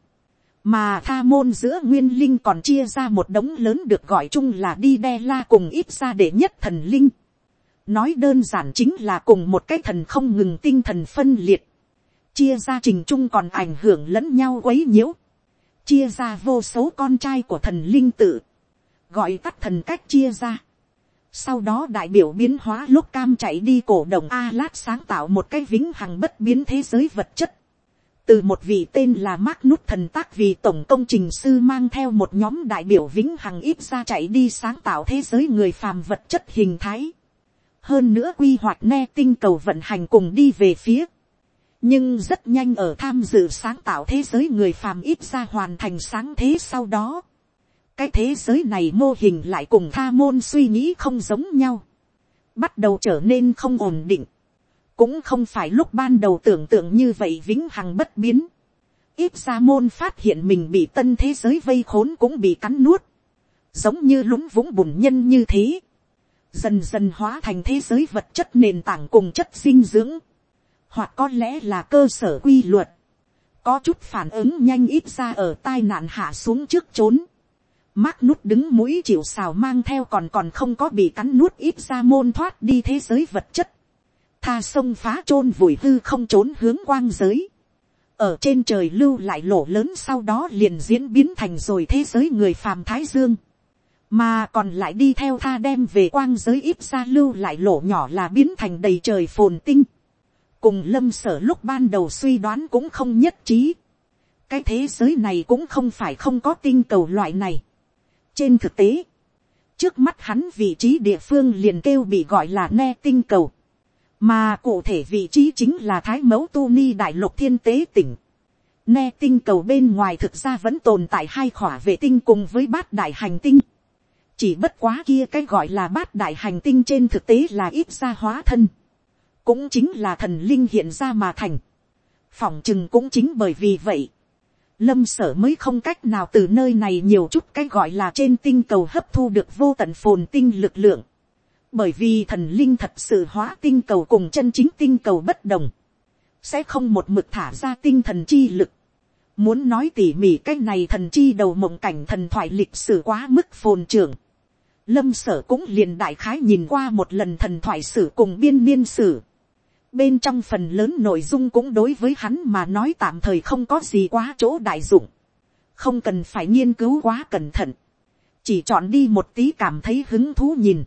mà tha môn giữa nguyên linh còn chia ra một đống lớn được gọi chung là đi đe la cùng ít ra để nhất thần linh. nói đơn giản chính là cùng một cái thần không ngừng tinh thần phân liệt, chia ra trình chung còn ảnh hưởng lẫn nhau quấy nhiễu, chia ra vô số con trai của thần linh tự, gọi tắt thần cách chia ra. Sau đó đại biểu biến hóa lúc cam chạy đi cổ đồng A lát sáng tạo một cái vĩnh hằng bất biến thế giới vật chất. Từ một vị tên là Mark Nút thần tác vì tổng công trình sư mang theo một nhóm đại biểu vĩnh hằng ít ra chạy đi sáng tạo thế giới người phàm vật chất hình thái. Hơn nữa quy hoạch ne tinh cầu vận hành cùng đi về phía. Nhưng rất nhanh ở tham dự sáng tạo thế giới người phàm ít ra hoàn thành sáng thế sau đó cái thế giới này mô hình lại cùng tha môn suy nghĩ không giống nhau, bắt đầu trở nên không ổn định, cũng không phải lúc ban đầu tưởng tượng như vậy vĩnh hằng bất biến, ít ra môn phát hiện mình bị tân thế giới vây khốn cũng bị cắn nuốt, giống như lúng vũng bùn nhân như thế, dần dần hóa thành thế giới vật chất nền tảng cùng chất dinh dưỡng, hoặc có lẽ là cơ sở quy luật, có chút phản ứng nhanh ít ra ở tai nạn hạ xuống trước trốn, Mác nút đứng mũi chịu xào mang theo còn còn không có bị cắn nuốt ít ra môn thoát đi thế giới vật chất. Tha sông phá chôn vùi hư không trốn hướng quang giới. Ở trên trời lưu lại lỗ lớn sau đó liền diễn biến thành rồi thế giới người phàm thái dương. Mà còn lại đi theo tha đem về quang giới ít ra lưu lại lỗ nhỏ là biến thành đầy trời phồn tinh. Cùng lâm sở lúc ban đầu suy đoán cũng không nhất trí. Cái thế giới này cũng không phải không có tinh cầu loại này trên thực tế, trước mắt hắn vị trí địa phương liền kêu bị gọi là ne tinh cầu. Mà cụ thể vị trí chính là Thái Mẫu Tu Ni Đại Lục Thiên Tế tỉnh. Ne tinh cầu bên ngoài thực ra vẫn tồn tại hai khỏa vệ tinh cùng với bát đại hành tinh. Chỉ bất quá kia cái gọi là bát đại hành tinh trên thực tế là ít ra hóa thân. Cũng chính là thần linh hiện ra mà thành. Phỏng chừng cũng chính bởi vì vậy lâm sở mới không cách nào từ nơi này nhiều chút cái gọi là trên tinh cầu hấp thu được vô tận phồn tinh lực lượng. Bởi vì thần linh thật sự hóa tinh cầu cùng chân chính tinh cầu bất đồng. Sẽ không một mực thả ra tinh thần chi lực. Muốn nói tỉ mỉ cái này thần chi đầu mộng cảnh thần thoại lịch sử quá mức phồn trưởng. Lâm sở cũng liền đại khái nhìn qua một lần thần thoại sử cùng biên niên sử. Bên trong phần lớn nội dung cũng đối với hắn mà nói tạm thời không có gì quá chỗ đại dụng. Không cần phải nghiên cứu quá cẩn thận. Chỉ chọn đi một tí cảm thấy hứng thú nhìn.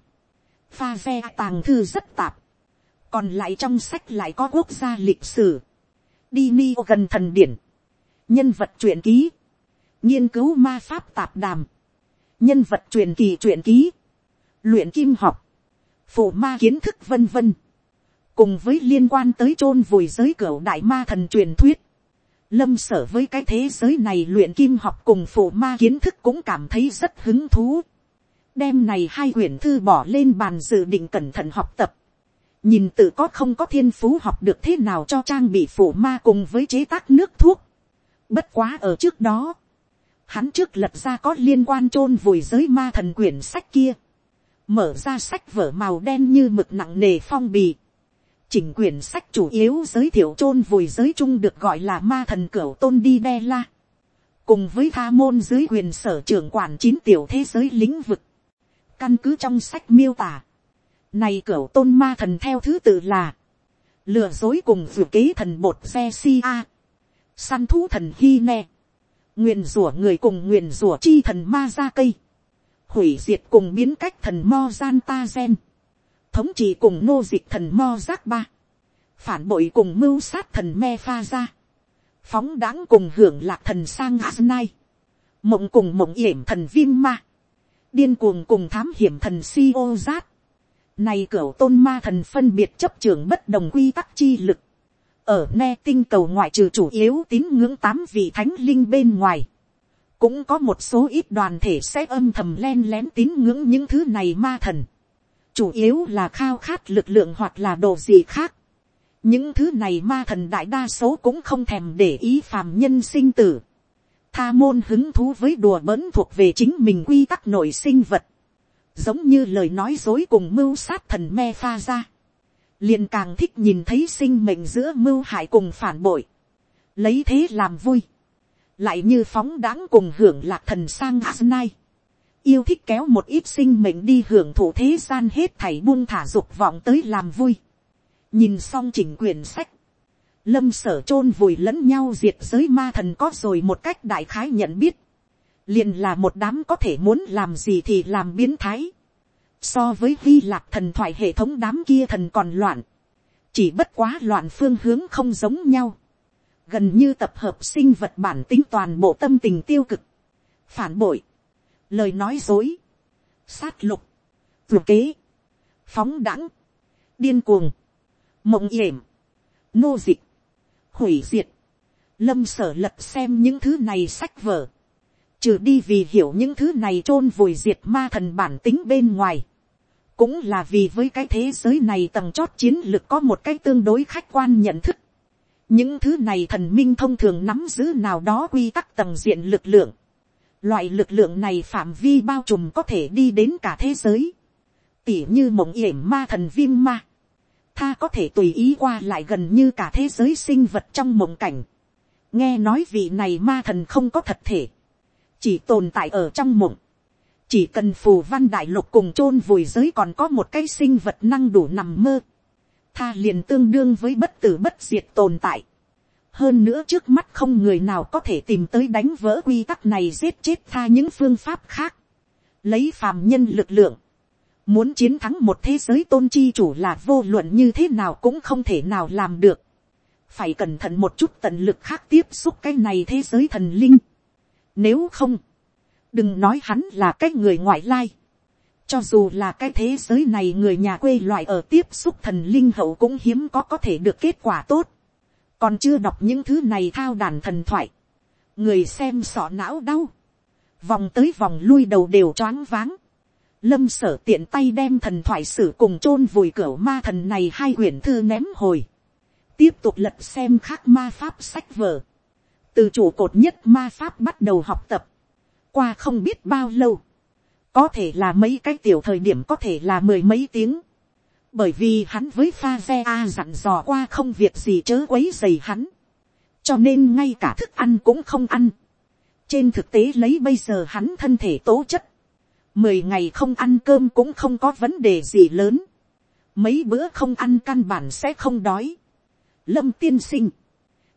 Pha ve tàng thư rất tạp. Còn lại trong sách lại có quốc gia lịch sử. Đi ni gần thần điển. Nhân vật truyện ký. Nghiên cứu ma pháp tạp đàm. Nhân vật truyền kỳ truyện ký. Luyện kim học. Phụ ma kiến thức vân vân cùng với liên quan tới chôn vùi giới cửa đại ma thần truyền thuyết, lâm sở với cái thế giới này luyện kim học cùng phụ ma kiến thức cũng cảm thấy rất hứng thú đem này hai quyển thư bỏ lên bàn dự định cẩn thận học tập. nhìn tự có không có thiên phú học được thế nào cho trang bị phụ ma cùng với chế tác nước thuốc. bất quá ở trước đó, hắn trước lật ra có liên quan chôn vùi giới ma thần quyển sách kia. mở ra sách vở màu đen như mực nặng nề phong bì chỉnh quyển sách chủ yếu giới thiệu chôn vùi giới chung được gọi là ma thần cửu tôn đi đe la. Cùng với tha môn dưới quyền sở trưởng quản chín tiểu thế giới lĩnh vực. Căn cứ trong sách miêu tả. Này cửa tôn ma thần theo thứ tự là. Lừa dối cùng vừa kế thần bột xe si a. Săn thú thần hy nè Nguyện rủa người cùng nguyện rủa chi thần ma ra cây. Hủy diệt cùng biến cách thần mo gian ta gen thống trị cùng nô dịch thần mo giác ba, phản bội cùng mưu sát thần me pha ra, phóng đáng cùng hưởng lạc thần sang Asnai. mộng cùng mộng yểm thần viêm ma, điên cuồng cùng thám hiểm thần si ô giác, này cửa tôn ma thần phân biệt chấp trường bất đồng quy tắc chi lực, ở ne tinh cầu ngoại trừ chủ yếu tín ngưỡng tám vị thánh linh bên ngoài, cũng có một số ít đoàn thể sẽ âm thầm len lén tín ngưỡng những thứ này ma thần chủ yếu là khao khát lực lượng hoặc là đồ gì khác. những thứ này ma thần đại đa số cũng không thèm để ý phàm nhân sinh tử tha môn hứng thú với đùa bỡn thuộc về chính mình quy tắc nội sinh vật. giống như lời nói dối cùng mưu sát thần me pha ra. liền càng thích nhìn thấy sinh mệnh giữa mưu hại cùng phản bội. lấy thế làm vui. lại như phóng đáng cùng hưởng lạc thần sang Asnai yêu thích kéo một ít sinh mệnh đi hưởng thụ thế gian hết thảy buông thả dục vọng tới làm vui. nhìn xong chỉnh quyển sách, lâm sở chôn vùi lẫn nhau diệt giới ma thần có rồi một cách đại khái nhận biết, liền là một đám có thể muốn làm gì thì làm biến thái. so với vi lạc thần thoại hệ thống đám kia thần còn loạn, chỉ bất quá loạn phương hướng không giống nhau, gần như tập hợp sinh vật bản tính toàn bộ tâm tình tiêu cực, phản bội, lời nói dối, sát lục, vừa kế, phóng đẳng, điên cuồng, mộng yểm, nô dịch, hủy diệt, lâm sở lật xem những thứ này sách vở, trừ đi vì hiểu những thứ này chôn vùi diệt ma thần bản tính bên ngoài, cũng là vì với cái thế giới này tầng chót chiến lược có một cái tương đối khách quan nhận thức. những thứ này thần minh thông thường nắm giữ nào đó quy tắc tầng diện lực lượng, Loại lực lượng này phạm vi bao trùm có thể đi đến cả thế giới. Tỉ như mộng yểm ma thần viêm ma. Tha có thể tùy ý qua lại gần như cả thế giới sinh vật trong mộng cảnh. Nghe nói vị này ma thần không có thật thể. Chỉ tồn tại ở trong mộng. Chỉ cần phù văn đại lục cùng chôn vùi giới còn có một cái sinh vật năng đủ nằm mơ. Tha liền tương đương với bất tử bất diệt tồn tại hơn nữa trước mắt không người nào có thể tìm tới đánh vỡ quy tắc này giết chết tha những phương pháp khác, lấy phàm nhân lực lượng, muốn chiến thắng một thế giới tôn chi chủ là vô luận như thế nào cũng không thể nào làm được, phải cẩn thận một chút tận lực khác tiếp xúc cái này thế giới thần linh, nếu không, đừng nói hắn là cái người ngoại lai, cho dù là cái thế giới này người nhà quê loại ở tiếp xúc thần linh hậu cũng hiếm có có thể được kết quả tốt. Còn chưa đọc những thứ này thao đàn thần thoại, người xem sọ não đau, vòng tới vòng lui đầu đều choáng váng, lâm sở tiện tay đem thần thoại sử cùng chôn vùi cửa ma thần này hai quyển thư ném hồi, tiếp tục lật xem khác ma pháp sách vở, từ chủ cột nhất ma pháp bắt đầu học tập, qua không biết bao lâu, có thể là mấy cái tiểu thời điểm có thể là mười mấy tiếng, bởi vì hắn với pha ve a dặn dò qua không việc gì chớ quấy dày hắn, cho nên ngay cả thức ăn cũng không ăn. trên thực tế lấy bây giờ hắn thân thể tố chất, mười ngày không ăn cơm cũng không có vấn đề gì lớn. mấy bữa không ăn căn bản sẽ không đói. lâm tiên sinh,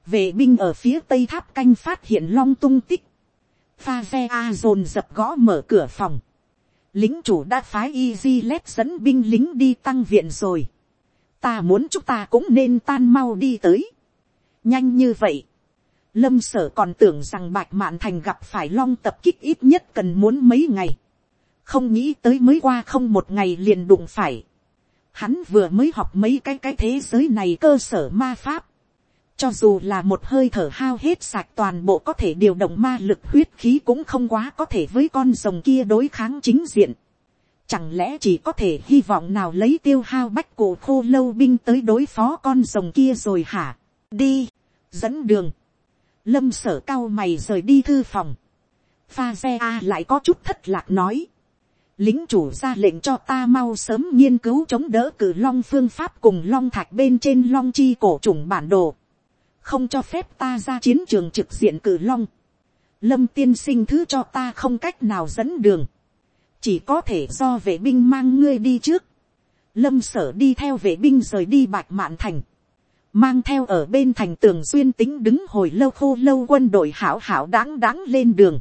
vệ binh ở phía tây tháp canh phát hiện long tung tích. pha ve a dồn dập gõ mở cửa phòng. lính chủ đã phái easy let dẫn binh lính đi tăng viện rồi. ta muốn chúng ta cũng nên tan mau đi tới. nhanh như vậy. lâm sở còn tưởng rằng bạch mạn thành gặp phải long tập kích ít nhất cần muốn mấy ngày không nghĩ tới mới qua không một ngày liền đụng phải. Hắn vừa mới học mấy cái cái thế giới này cơ sở ma pháp. Cho dù là một hơi thở hao hết sạch toàn bộ có thể điều động ma lực huyết khí cũng không quá có thể với con rồng kia đối kháng chính diện. Chẳng lẽ chỉ có thể hy vọng nào lấy tiêu hao bách cổ khô lâu binh tới đối phó con rồng kia rồi hả? Đi, dẫn đường. Lâm sở cao mày rời đi thư phòng. Pha xe A lại có chút thất lạc nói lính chủ ra lệnh cho ta mau sớm nghiên cứu chống đỡ cử long phương pháp cùng long thạch bên trên long chi cổ trùng bản đồ, không cho phép ta ra chiến trường trực diện cử long, lâm tiên sinh thứ cho ta không cách nào dẫn đường, chỉ có thể do vệ binh mang ngươi đi trước, lâm sở đi theo vệ binh rời đi bạch mạn thành, mang theo ở bên thành tường duyên tính đứng hồi lâu khô lâu quân đội hảo hảo đáng đáng lên đường,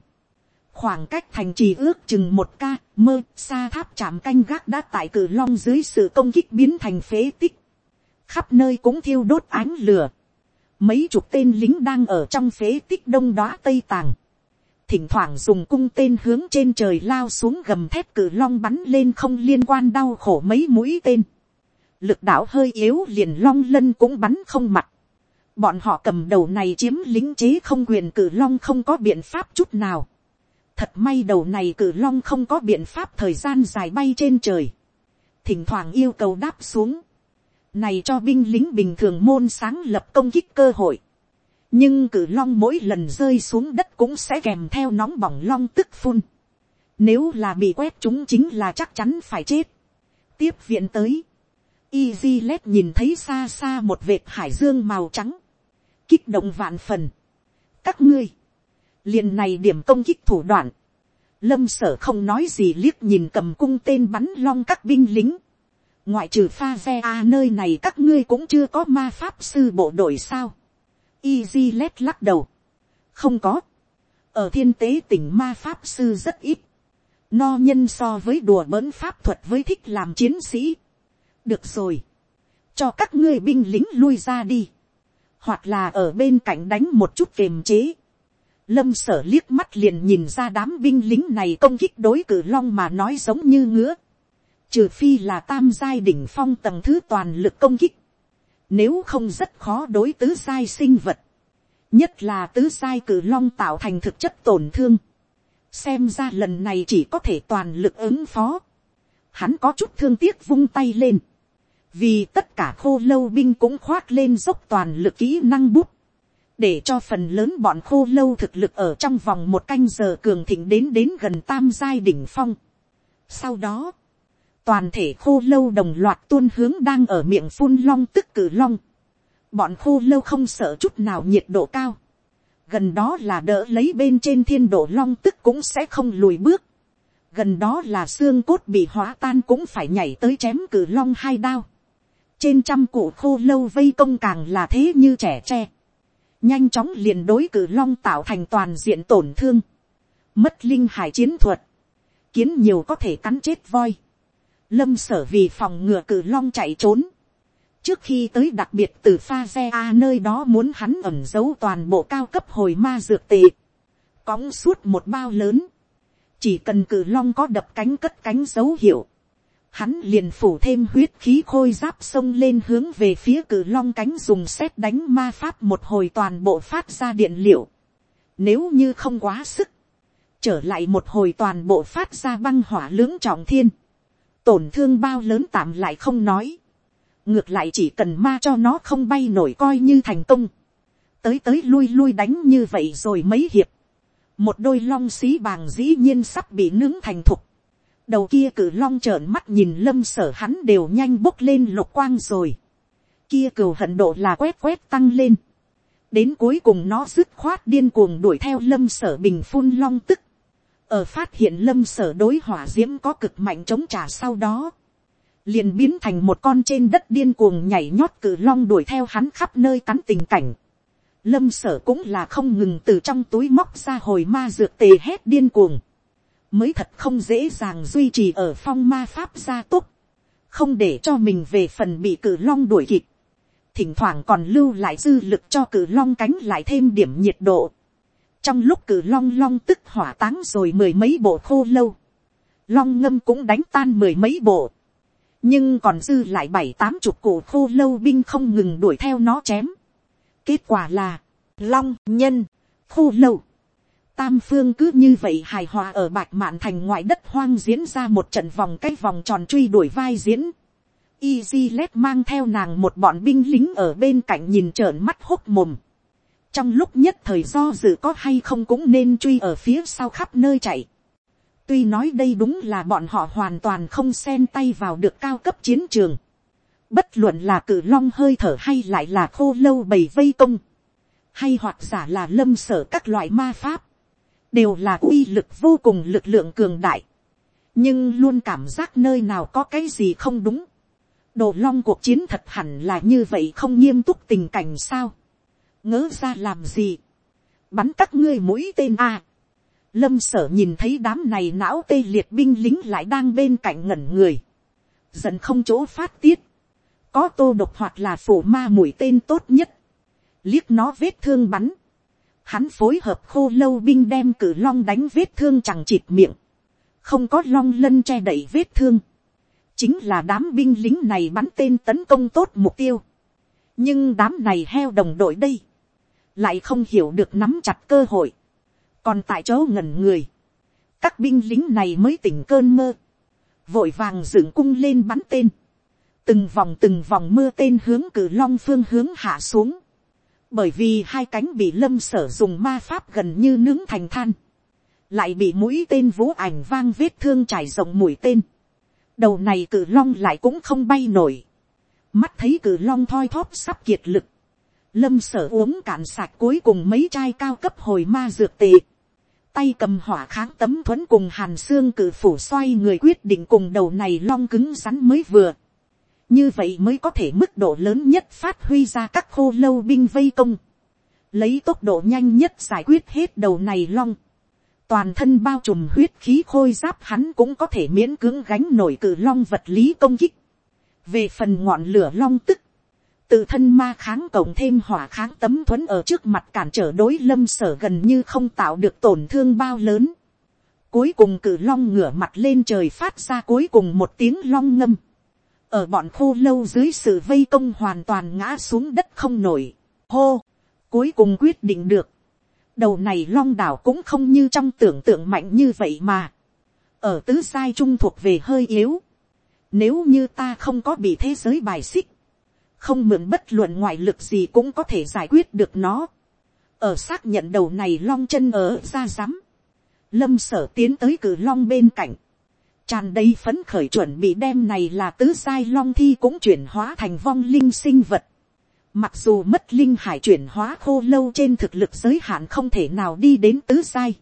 khoảng cách thành trì ước chừng một ca mơ xa tháp chạm canh gác đã tại cử long dưới sự công kích biến thành phế tích. Khắp nơi cũng thiêu đốt ánh lửa. Mấy chục tên lính đang ở trong phế tích đông đoá tây tàng. Thỉnh thoảng dùng cung tên hướng trên trời lao xuống gầm thép cử long bắn lên không liên quan đau khổ mấy mũi tên. Lực đạo hơi yếu liền long lân cũng bắn không mặt. Bọn họ cầm đầu này chiếm lính chế không quyền cử long không có biện pháp chút nào. Thật may đầu này cử long không có biện pháp thời gian dài bay trên trời. Thỉnh thoảng yêu cầu đáp xuống. Này cho binh lính bình thường môn sáng lập công kích cơ hội. Nhưng cử long mỗi lần rơi xuống đất cũng sẽ kèm theo nóng bỏng long tức phun. Nếu là bị quét chúng chính là chắc chắn phải chết. Tiếp viện tới. Easy nhìn thấy xa xa một vệt hải dương màu trắng. Kích động vạn phần. Các ngươi liền này điểm công kích thủ đoạn, lâm sở không nói gì liếc nhìn cầm cung tên bắn long các binh lính, ngoại trừ pha ve a nơi này các ngươi cũng chưa có ma pháp sư bộ đội sao, easy let lắc đầu, không có, ở thiên tế tỉnh ma pháp sư rất ít, no nhân so với đùa bỡn pháp thuật với thích làm chiến sĩ, được rồi, cho các ngươi binh lính lui ra đi, hoặc là ở bên cạnh đánh một chút kềm chế, Lâm sở liếc mắt liền nhìn ra đám binh lính này công kích đối cử long mà nói giống như ngứa. Trừ phi là tam giai đỉnh phong tầng thứ toàn lực công kích. Nếu không rất khó đối tứ giai sinh vật. Nhất là tứ giai cử long tạo thành thực chất tổn thương. Xem ra lần này chỉ có thể toàn lực ứng phó. Hắn có chút thương tiếc vung tay lên. Vì tất cả khô lâu binh cũng khoác lên dốc toàn lực kỹ năng bút để cho phần lớn bọn khô lâu thực lực ở trong vòng một canh giờ cường thịnh đến đến gần tam giai đỉnh phong. Sau đó, toàn thể khô lâu đồng loạt tuôn hướng đang ở miệng phun long tức cử long. Bọn khô lâu không sợ chút nào nhiệt độ cao. Gần đó là đỡ lấy bên trên thiên độ long tức cũng sẽ không lùi bước. Gần đó là xương cốt bị hóa tan cũng phải nhảy tới chém cử long hai đao. Trên trăm cụ khô lâu vây công càng là thế như trẻ tre nhanh chóng liền đối cử long tạo thành toàn diện tổn thương, mất linh hải chiến thuật, kiến nhiều có thể cắn chết voi, lâm sở vì phòng ngừa cử long chạy trốn, trước khi tới đặc biệt từ pha xe a nơi đó muốn hắn ẩn giấu toàn bộ cao cấp hồi ma dược tệ, cõng suốt một bao lớn, chỉ cần cử long có đập cánh cất cánh dấu hiệu, hắn liền phủ thêm huyết khí khôi giáp sông lên hướng về phía cử long cánh dùng xét đánh ma pháp một hồi toàn bộ phát ra điện liệu. Nếu như không quá sức, trở lại một hồi toàn bộ phát ra băng hỏa lưỡng trọng thiên. Tổn thương bao lớn tạm lại không nói. Ngược lại chỉ cần ma cho nó không bay nổi coi như thành công. Tới tới lui lui đánh như vậy rồi mấy hiệp. Một đôi long xí bàng dĩ nhiên sắp bị nướng thành thục đầu kia cử long trợn mắt nhìn lâm sở hắn đều nhanh bốc lên lục quang rồi. kia cừu hận độ là quét quét tăng lên. đến cuối cùng nó dứt khoát điên cuồng đuổi theo lâm sở bình phun long tức, ở phát hiện lâm sở đối hỏa d i ễ m có cực mạnh chống trả sau đó, liền biến thành một con trên đất điên cuồng nhảy nhót cử long đuổi theo hắn khắp nơi cắn tình cảnh. Lâm sở cũng là không ngừng từ trong túi móc ra hồi ma dược tề hét điên cuồng. Mới thật không dễ dàng duy trì ở phong ma pháp gia túc. Không để cho mình về phần bị cử long đuổi kịp thỉnh thoảng còn lưu lại dư lực cho cử long cánh lại thêm điểm nhiệt độ. trong lúc cử long long tức hỏa táng rồi mười mấy bộ khô lâu, long ngâm cũng đánh tan mười mấy bộ, nhưng còn dư lại bảy tám chục cổ khô lâu binh không ngừng đuổi theo nó chém. kết quả là, long nhân, khô lâu, tam phương cứ như vậy hài hòa ở bạch mạn thành ngoại đất hoang diễn ra một trận vòng, cái vòng tròn truy đuổi vai diễn Easy Led mang theo nàng một bọn binh lính ở bên cạnh nhìn trợn mắt hốc mồm. Trong lúc nhất thời do dự có hay không cũng nên truy ở phía sau khắp nơi chạy. Tuy nói đây đúng là bọn họ hoàn toàn không xen tay vào được cao cấp chiến trường. Bất luận là cử long hơi thở hay lại là khô lâu bầy vây công. Hay hoặc giả là lâm sở các loại ma pháp. Đều là uy lực vô cùng lực lượng cường đại. Nhưng luôn cảm giác nơi nào có cái gì không đúng đồ long cuộc chiến thật hẳn là như vậy không nghiêm túc tình cảnh sao. ngỡ ra làm gì. bắn các ngươi mũi tên a. lâm sở nhìn thấy đám này não tê liệt binh lính lại đang bên cạnh ngẩn người. dần không chỗ phát tiết. có tô độc hoặc là phổ ma mũi tên tốt nhất. liếc nó vết thương bắn hắn phối hợp khô lâu binh đem cử long đánh vết thương chẳng chịt miệng. không có long lân che đậy vết thương. Chính là đám binh lính này bắn tên tấn công tốt mục tiêu. nhưng đám này heo đồng đội đây, lại không hiểu được nắm chặt cơ hội, còn tại chỗ ngẩn người, các binh lính này mới tỉnh cơn mơ, vội vàng dựng cung lên bắn tên, từng vòng từng vòng mưa tên hướng cử long phương hướng hạ xuống, bởi vì hai cánh bị lâm sở dùng ma pháp gần như nướng thành than, lại bị mũi tên vũ ảnh vang vết thương trải rộng mũi tên, đầu này cử long lại cũng không bay nổi, mắt thấy cử long thoi thóp sắp kiệt lực, lâm sở uống cạn sạch cuối cùng mấy chai cao cấp hồi ma dược tệ, tay cầm hỏa kháng tấm thuẫn cùng hàn xương cử phủ xoay người quyết định cùng đầu này long cứng rắn mới vừa, như vậy mới có thể mức độ lớn nhất phát huy ra các khô lâu binh vây công, lấy tốc độ nhanh nhất giải quyết hết đầu này long, toàn thân bao trùm huyết khí khôi giáp hắn cũng có thể miễn cưỡng gánh nổi cử long vật lý công kích. về phần ngọn lửa long tức, tự thân ma kháng cộng thêm hỏa kháng tấm thuẫn ở trước mặt cản trở đối lâm sở gần như không tạo được tổn thương bao lớn. cuối cùng cử long ngửa mặt lên trời phát ra cuối cùng một tiếng long ngâm ở bọn khô lâu dưới sự vây công hoàn toàn ngã xuống đất không nổi. hô, cuối cùng quyết định được đầu này long đảo cũng không như trong tưởng tượng mạnh như vậy mà. ở tứ sai trung thuộc về hơi yếu. nếu như ta không có bị thế giới bài xích, không mượn bất luận ngoại lực gì cũng có thể giải quyết được nó. ở xác nhận đầu này long chân ở ra rắm. lâm sở tiến tới cử long bên cạnh tràn đầy phấn khởi chuẩn bị đem này là tứ sai long thi cũng chuyển hóa thành vong linh sinh vật Mặc dù mất linh hải chuyển hóa khô lâu trên thực lực giới hạn không thể nào đi đến tứ sai.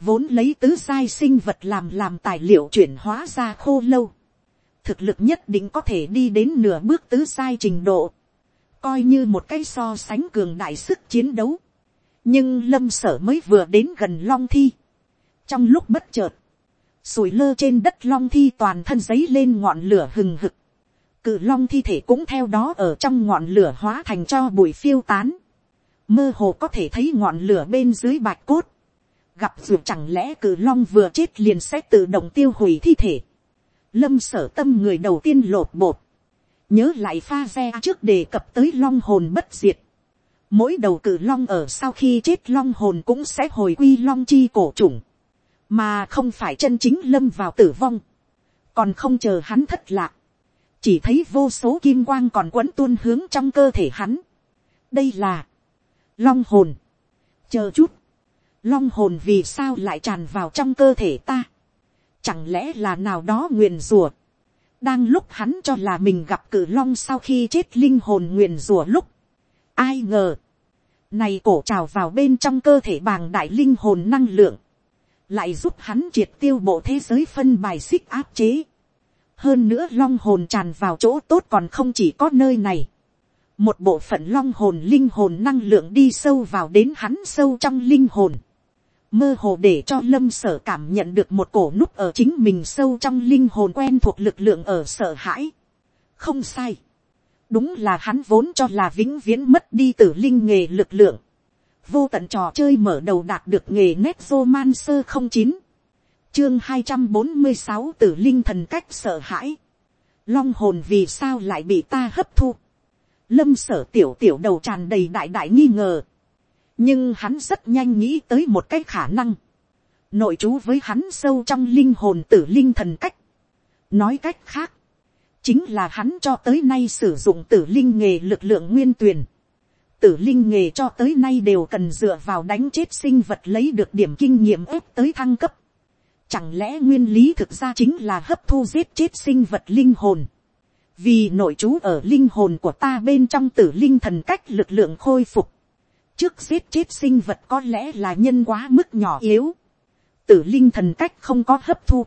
Vốn lấy tứ sai sinh vật làm làm tài liệu chuyển hóa ra khô lâu. Thực lực nhất định có thể đi đến nửa bước tứ sai trình độ. Coi như một cái so sánh cường đại sức chiến đấu. Nhưng lâm sở mới vừa đến gần long thi. Trong lúc bất chợt. Sủi lơ trên đất long thi toàn thân giấy lên ngọn lửa hừng hực cự long thi thể cũng theo đó ở trong ngọn lửa hóa thành cho bụi phiêu tán. Mơ hồ có thể thấy ngọn lửa bên dưới bạch cốt. Gặp dù chẳng lẽ cự long vừa chết liền sẽ tự động tiêu hủy thi thể. Lâm sở tâm người đầu tiên lột bột. Nhớ lại pha xe trước đề cập tới long hồn bất diệt. Mỗi đầu cự long ở sau khi chết long hồn cũng sẽ hồi quy long chi cổ trùng. Mà không phải chân chính lâm vào tử vong. Còn không chờ hắn thất lạc chỉ thấy vô số kim quang còn quấn tuôn hướng trong cơ thể hắn. đây là long hồn. chờ chút, long hồn vì sao lại tràn vào trong cơ thể ta. chẳng lẽ là nào đó nguyền rùa. đang lúc hắn cho là mình gặp cử long sau khi chết linh hồn nguyền rùa lúc. ai ngờ, Này cổ trào vào bên trong cơ thể bàng đại linh hồn năng lượng. Lại giúp hắn triệt tiêu bộ thế giới phân bài xích áp chế. Hơn nữa long hồn tràn vào chỗ tốt còn không chỉ có nơi này. Một bộ phận long hồn linh hồn năng lượng đi sâu vào đến hắn sâu trong linh hồn. Mơ hồ để cho lâm sở cảm nhận được một cổ nút ở chính mình sâu trong linh hồn quen thuộc lực lượng ở sợ hãi. Không sai đúng là hắn vốn cho là vĩnh viễn mất đi từ linh nghề lực lượng vô tận trò chơi mở đầu đạt được nghề nét man sơ không chín, chương hai trăm bốn mươi sáu tử linh thần cách sợ hãi. long hồn vì sao lại bị ta hấp thu. lâm sở tiểu tiểu đầu tràn đầy đại đại nghi ngờ. nhưng hắn rất nhanh nghĩ tới một cái khả năng. nội chú với hắn sâu trong linh hồn tử linh thần cách. nói cách khác, chính là hắn cho tới nay sử dụng tử linh nghề lực lượng nguyên tuyển. Tử linh nghề cho tới nay đều cần dựa vào đánh chết sinh vật lấy được điểm kinh nghiệm ép tới thăng cấp. Chẳng lẽ nguyên lý thực ra chính là hấp thu giết chết sinh vật linh hồn. Vì nội trú ở linh hồn của ta bên trong tử linh thần cách lực lượng khôi phục. Trước giết chết sinh vật có lẽ là nhân quá mức nhỏ yếu. Tử linh thần cách không có hấp thu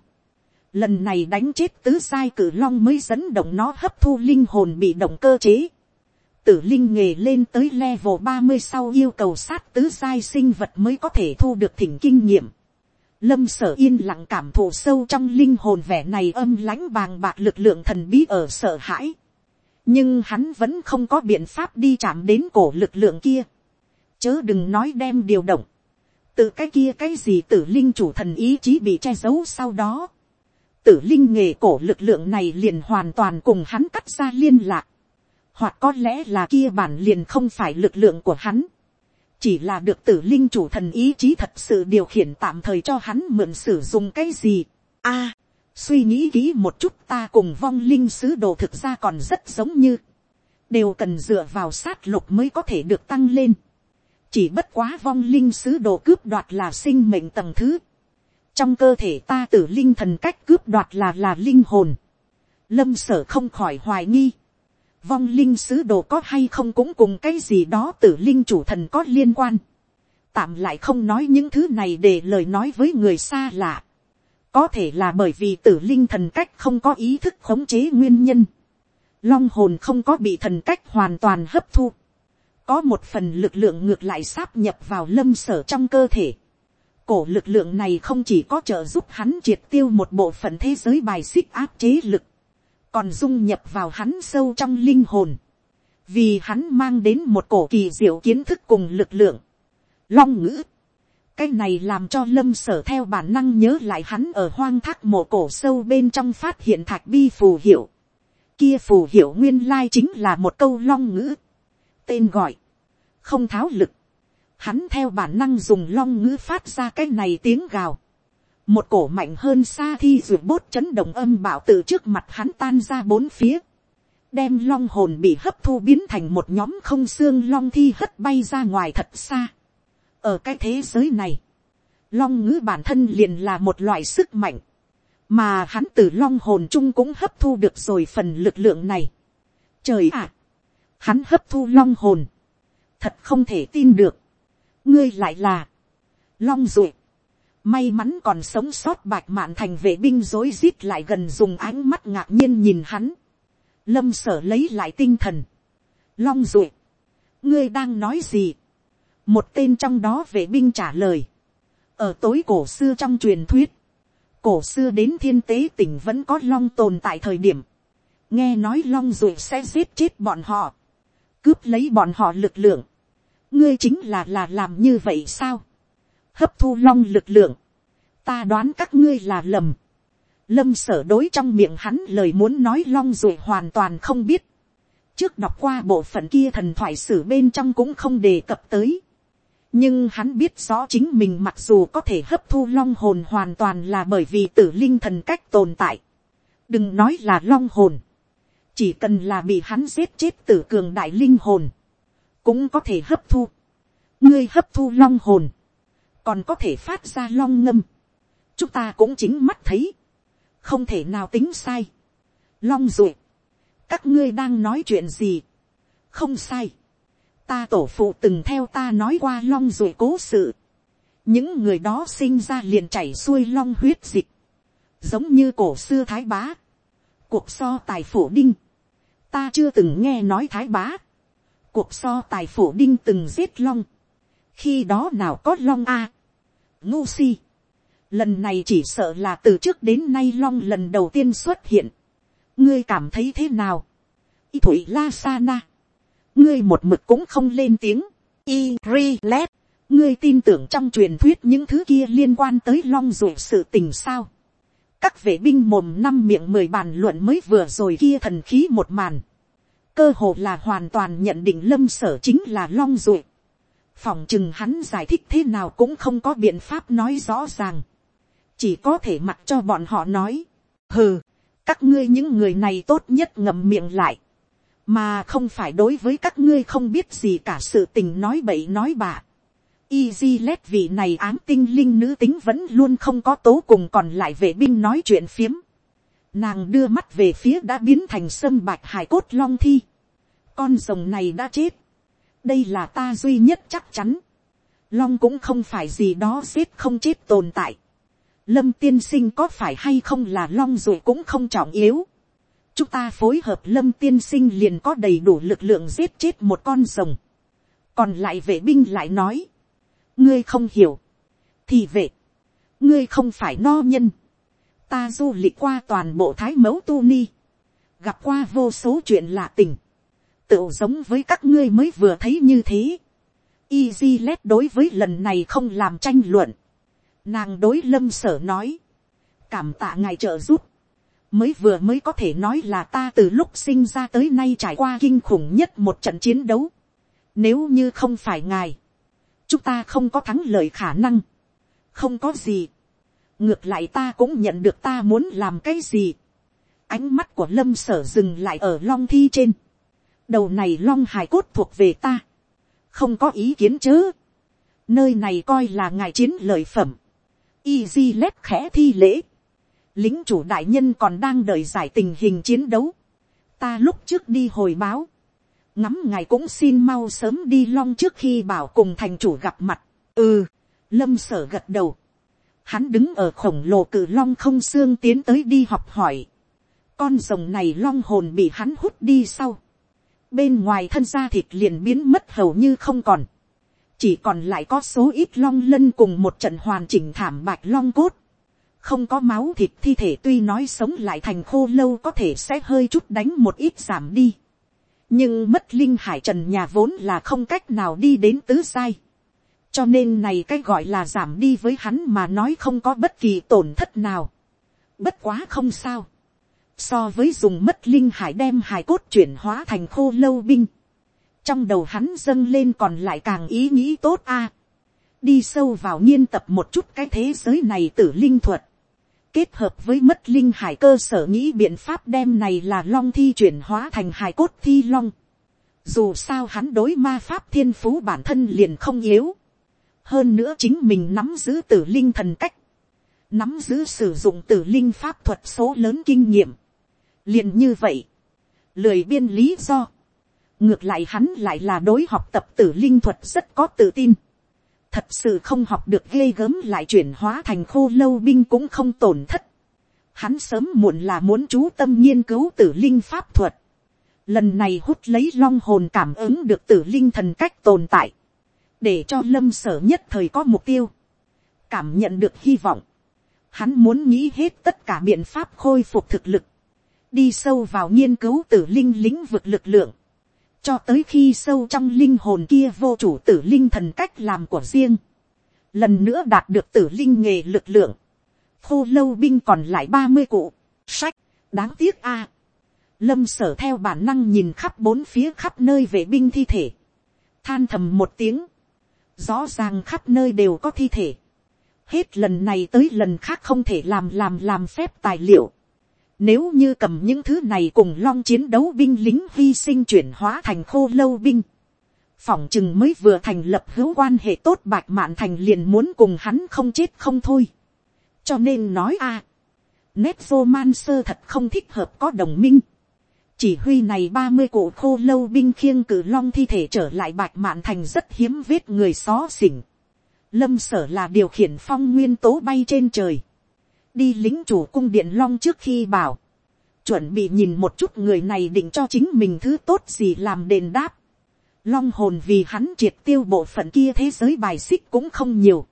Lần này đánh chết tứ sai cử long mới dẫn động nó hấp thu linh hồn bị động cơ chế. Tử linh nghề lên tới level ba mươi sau yêu cầu sát tứ giai sinh vật mới có thể thu được thỉnh kinh nghiệm. Lâm sở yên lặng cảm thụ sâu trong linh hồn vẻ này âm lãnh bàng bạc lực lượng thần bí ở sợ hãi. Nhưng hắn vẫn không có biện pháp đi chạm đến cổ lực lượng kia. Chớ đừng nói đem điều động. Từ cái kia cái gì tử linh chủ thần ý chí bị che giấu sau đó tử linh nghề cổ lực lượng này liền hoàn toàn cùng hắn cắt ra liên lạc. Hoặc có lẽ là kia bản liền không phải lực lượng của hắn. Chỉ là được tử linh chủ thần ý chí thật sự điều khiển tạm thời cho hắn mượn sử dụng cái gì. a, suy nghĩ kỹ một chút ta cùng vong linh sứ đồ thực ra còn rất giống như. Đều cần dựa vào sát lục mới có thể được tăng lên. Chỉ bất quá vong linh sứ đồ cướp đoạt là sinh mệnh tầng thứ trong cơ thể ta tử linh thần cách cướp đoạt là là linh hồn. lâm sở không khỏi hoài nghi vong linh sứ đồ có hay không cũng cùng cái gì đó tử linh chủ thần có liên quan. tạm lại không nói những thứ này để lời nói với người xa lạ. có thể là bởi vì tử linh thần cách không có ý thức khống chế nguyên nhân. long hồn không có bị thần cách hoàn toàn hấp thu. có một phần lực lượng ngược lại sáp nhập vào lâm sở trong cơ thể cổ lực lượng này không chỉ có trợ giúp hắn triệt tiêu một bộ phận thế giới bài xích áp chế lực, còn dung nhập vào hắn sâu trong linh hồn, vì hắn mang đến một cổ kỳ diệu kiến thức cùng lực lượng. Long ngữ, cái này làm cho lâm sở theo bản năng nhớ lại hắn ở hoang thác mộ cổ sâu bên trong phát hiện thạch bi phù hiệu. Kia phù hiệu nguyên lai chính là một câu long ngữ. Tên gọi, không tháo lực hắn theo bản năng dùng long ngữ phát ra cái này tiếng gào một cổ mạnh hơn xa thi ruột bốt chấn động âm bảo từ trước mặt hắn tan ra bốn phía. đem long hồn bị hấp thu biến thành một nhóm không xương long thi hất bay ra ngoài thật xa. ở cái thế giới này, long ngữ bản thân liền là một loại sức mạnh, mà hắn từ long hồn chung cũng hấp thu được rồi phần lực lượng này. trời ạ, hắn hấp thu long hồn, thật không thể tin được ngươi lại là, long ruột, may mắn còn sống sót bạch mạn thành vệ binh rối rít lại gần dùng ánh mắt ngạc nhiên nhìn hắn, lâm sở lấy lại tinh thần, long ruột, ngươi đang nói gì, một tên trong đó vệ binh trả lời, ở tối cổ xưa trong truyền thuyết, cổ xưa đến thiên tế tỉnh vẫn có long tồn tại thời điểm, nghe nói long ruột sẽ giết chết bọn họ, cướp lấy bọn họ lực lượng, ngươi chính là là làm như vậy sao, hấp thu long lực lượng, ta đoán các ngươi là lầm, lâm sở đối trong miệng hắn lời muốn nói long rồi hoàn toàn không biết, trước đọc qua bộ phận kia thần thoại sử bên trong cũng không đề cập tới, nhưng hắn biết rõ chính mình mặc dù có thể hấp thu long hồn hoàn toàn là bởi vì tử linh thần cách tồn tại, đừng nói là long hồn, chỉ cần là bị hắn giết chết tử cường đại linh hồn, cũng có thể hấp thu. ngươi hấp thu long hồn, còn có thể phát ra long ngâm. chúng ta cũng chính mắt thấy, không thể nào tính sai. long ruột, các ngươi đang nói chuyện gì, không sai. ta tổ phụ từng theo ta nói qua long rồi cố sự. những người đó sinh ra liền chảy xuôi long huyết dịch, giống như cổ xưa thái bá, cuộc so tài phổ đinh, ta chưa từng nghe nói thái bá, cuộc so tài phổ đinh từng giết long, khi đó nào có long a, ngu si, lần này chỉ sợ là từ trước đến nay long lần đầu tiên xuất hiện, ngươi cảm thấy thế nào, y thủy la sa na, ngươi một mực cũng không lên tiếng, y ri led, ngươi tin tưởng trong truyền thuyết những thứ kia liên quan tới long ruột sự tình sao, các vệ binh mồm năm miệng mười bàn luận mới vừa rồi kia thần khí một màn, cơ hồ là hoàn toàn nhận định lâm sở chính là long ruột, phòng chừng hắn giải thích thế nào cũng không có biện pháp nói rõ ràng, chỉ có thể mặc cho bọn họ nói, hừ, các ngươi những người này tốt nhất ngậm miệng lại, mà không phải đối với các ngươi không biết gì cả sự tình nói bậy nói bạ. Easy led vị này ám tinh linh nữ tính vẫn luôn không có tố cùng còn lại vệ binh nói chuyện phiếm. Nàng đưa mắt về phía đã biến thành sâm bạch hải cốt long thi. Con rồng này đã chết. Đây là ta duy nhất chắc chắn. Long cũng không phải gì đó giết không chết tồn tại. Lâm tiên sinh có phải hay không là long rồi cũng không trọng yếu. Chúng ta phối hợp lâm tiên sinh liền có đầy đủ lực lượng giết chết một con rồng. còn lại vệ binh lại nói, ngươi không hiểu, thì vệ, ngươi không phải no nhân, ta du lịch qua toàn bộ thái mẫu tu ni, gặp qua vô số chuyện lạ tình, tự giống với các ngươi mới vừa thấy như thế. Easy led đối với lần này không làm tranh luận. Nàng đối lâm sở nói. Cảm tạ ngài trợ giúp mới vừa mới có thể nói là ta từ lúc sinh ra tới nay trải qua kinh khủng nhất một trận chiến đấu. Nếu như không phải ngài, chúng ta không có thắng lợi khả năng. Không có gì. Ngược lại ta cũng nhận được ta muốn làm cái gì. Ánh mắt của lâm sở dừng lại ở long thi trên. Đầu này long Hải cốt thuộc về ta. Không có ý kiến chứ? Nơi này coi là ngài chiến lợi phẩm. Easy let khẽ thi lễ lính chủ đại nhân còn đang đợi giải tình hình chiến đấu. ta lúc trước đi hồi báo, ngắm ngài cũng xin mau sớm đi long trước khi bảo cùng thành chủ gặp mặt. ừ, lâm sở gật đầu. hắn đứng ở khổng lồ cử long không xương tiến tới đi học hỏi. con rồng này long hồn bị hắn hút đi sau bên ngoài thân da thịt liền biến mất hầu như không còn. chỉ còn lại có số ít long lân cùng một trận hoàn chỉnh thảm bạch long cốt không có máu thịt thi thể tuy nói sống lại thành khô lâu có thể sẽ hơi chút đánh một ít giảm đi. nhưng mất linh hải trần nhà vốn là không cách nào đi đến tứ sai. cho nên này cái gọi là giảm đi với hắn mà nói không có bất kỳ tổn thất nào. bất quá không sao so với dùng mất linh hải đem hải cốt chuyển hóa thành khô lâu binh. trong đầu hắn dâng lên còn lại càng ý nghĩ tốt a. đi sâu vào nghiên tập một chút cái thế giới này tử linh thuật kết hợp với mất linh hải cơ sở nghĩ biện pháp đem này là long thi chuyển hóa thành hải cốt thi long. Dù sao hắn đối ma pháp thiên phú bản thân liền không yếu. Hơn nữa chính mình nắm giữ tử linh thần cách. Nắm giữ sử dụng tử linh pháp thuật số lớn kinh nghiệm liền như vậy. Lười biên lý do. Ngược lại hắn lại là đối học tập tử linh thuật rất có tự tin thật sự không học được ghê gớm lại chuyển hóa thành khô lâu binh cũng không tổn thất. Hắn sớm muộn là muốn chú tâm nghiên cứu tử linh pháp thuật. Lần này hút lấy long hồn cảm ứng được tử linh thần cách tồn tại. Để cho lâm sở nhất thời có mục tiêu. Cảm nhận được hy vọng. Hắn muốn nghĩ hết tất cả biện pháp khôi phục thực lực. Đi sâu vào nghiên cứu tử linh lĩnh vực lực lượng. Cho tới khi sâu trong linh hồn kia vô chủ tử linh thần cách làm của riêng, lần nữa đạt được tử linh nghề lực lượng, khô lâu binh còn lại ba mươi cụ, sách, đáng tiếc a. lâm sở theo bản năng nhìn khắp bốn phía khắp nơi vệ binh thi thể, than thầm một tiếng, rõ ràng khắp nơi đều có thi thể, hết lần này tới lần khác không thể làm làm làm phép tài liệu, nếu như cầm những thứ này cùng long chiến đấu binh lính hy sinh chuyển hóa thành khô lâu binh. Phỏng chừng mới vừa thành lập hữu quan hệ tốt bạch mạn thành liền muốn cùng hắn không chết không thôi. Cho nên nói a à, Nét vô man sơ thật không thích hợp có đồng minh. chỉ huy này ba mươi cụ khô lâu binh khiêng cử long thi thể trở lại bạch mạn thành rất hiếm vết người xó xỉnh. lâm sở là điều khiển phong nguyên tố bay trên trời đi lính chủ cung điện long trước khi bảo. chuẩn bị nhìn một chút người này định cho chính mình thứ tốt gì làm đền đáp. long hồn vì hắn triệt tiêu bộ phận kia thế giới bài xích cũng không nhiều.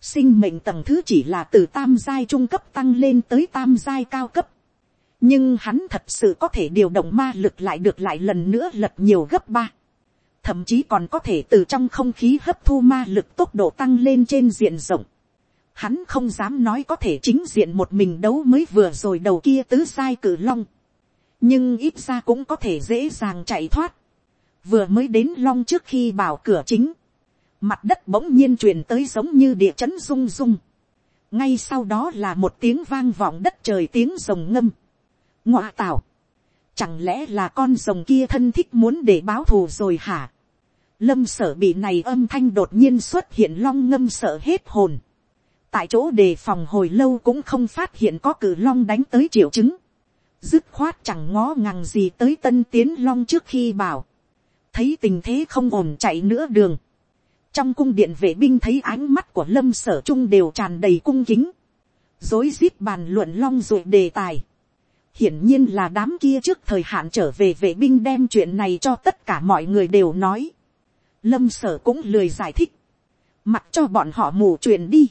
sinh mệnh tầng thứ chỉ là từ tam giai trung cấp tăng lên tới tam giai cao cấp nhưng hắn thật sự có thể điều động ma lực lại được lại lần nữa lật nhiều gấp ba, thậm chí còn có thể từ trong không khí hấp thu ma lực tốc độ tăng lên trên diện rộng. Hắn không dám nói có thể chính diện một mình đấu mới vừa rồi đầu kia tứ sai cử long, nhưng ít ra cũng có thể dễ dàng chạy thoát. vừa mới đến long trước khi bảo cửa chính, mặt đất bỗng nhiên truyền tới giống như địa chấn rung rung. ngay sau đó là một tiếng vang vọng đất trời tiếng rồng ngâm ngoạ tảo, chẳng lẽ là con rồng kia thân thích muốn để báo thù rồi hả. lâm sở bị này âm thanh đột nhiên xuất hiện long ngâm sợ hết hồn tại chỗ đề phòng hồi lâu cũng không phát hiện có cử long đánh tới triệu chứng. dứt khoát chẳng ngó ngằng gì tới tân tiến long trước khi bảo. thấy tình thế không ổn chạy nữa đường. trong cung điện vệ binh thấy ánh mắt của lâm sở trung đều tràn đầy cung kính. dối rít bàn luận long rồi đề tài hiển nhiên là đám kia trước thời hạn trở về vệ binh đem chuyện này cho tất cả mọi người đều nói. lâm sở cũng lười giải thích, mặc cho bọn họ mù chuyện đi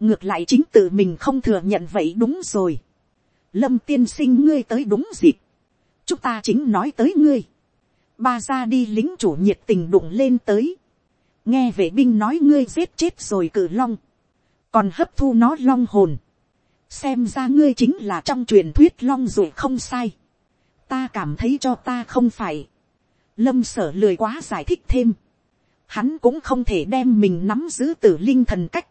ngược lại chính tự mình không thừa nhận vậy đúng rồi. lâm tiên sinh ngươi tới đúng dịp. chúng ta chính nói tới ngươi. ba ra đi lính chủ nhiệt tình đụng lên tới. nghe vệ binh nói ngươi giết chết rồi cử long. còn hấp thu nó long hồn xem ra ngươi chính là trong truyền thuyết long rồi không sai. ta cảm thấy cho ta không phải. lâm sở lười quá giải thích thêm. hắn cũng không thể đem mình nắm giữ t linh thần cách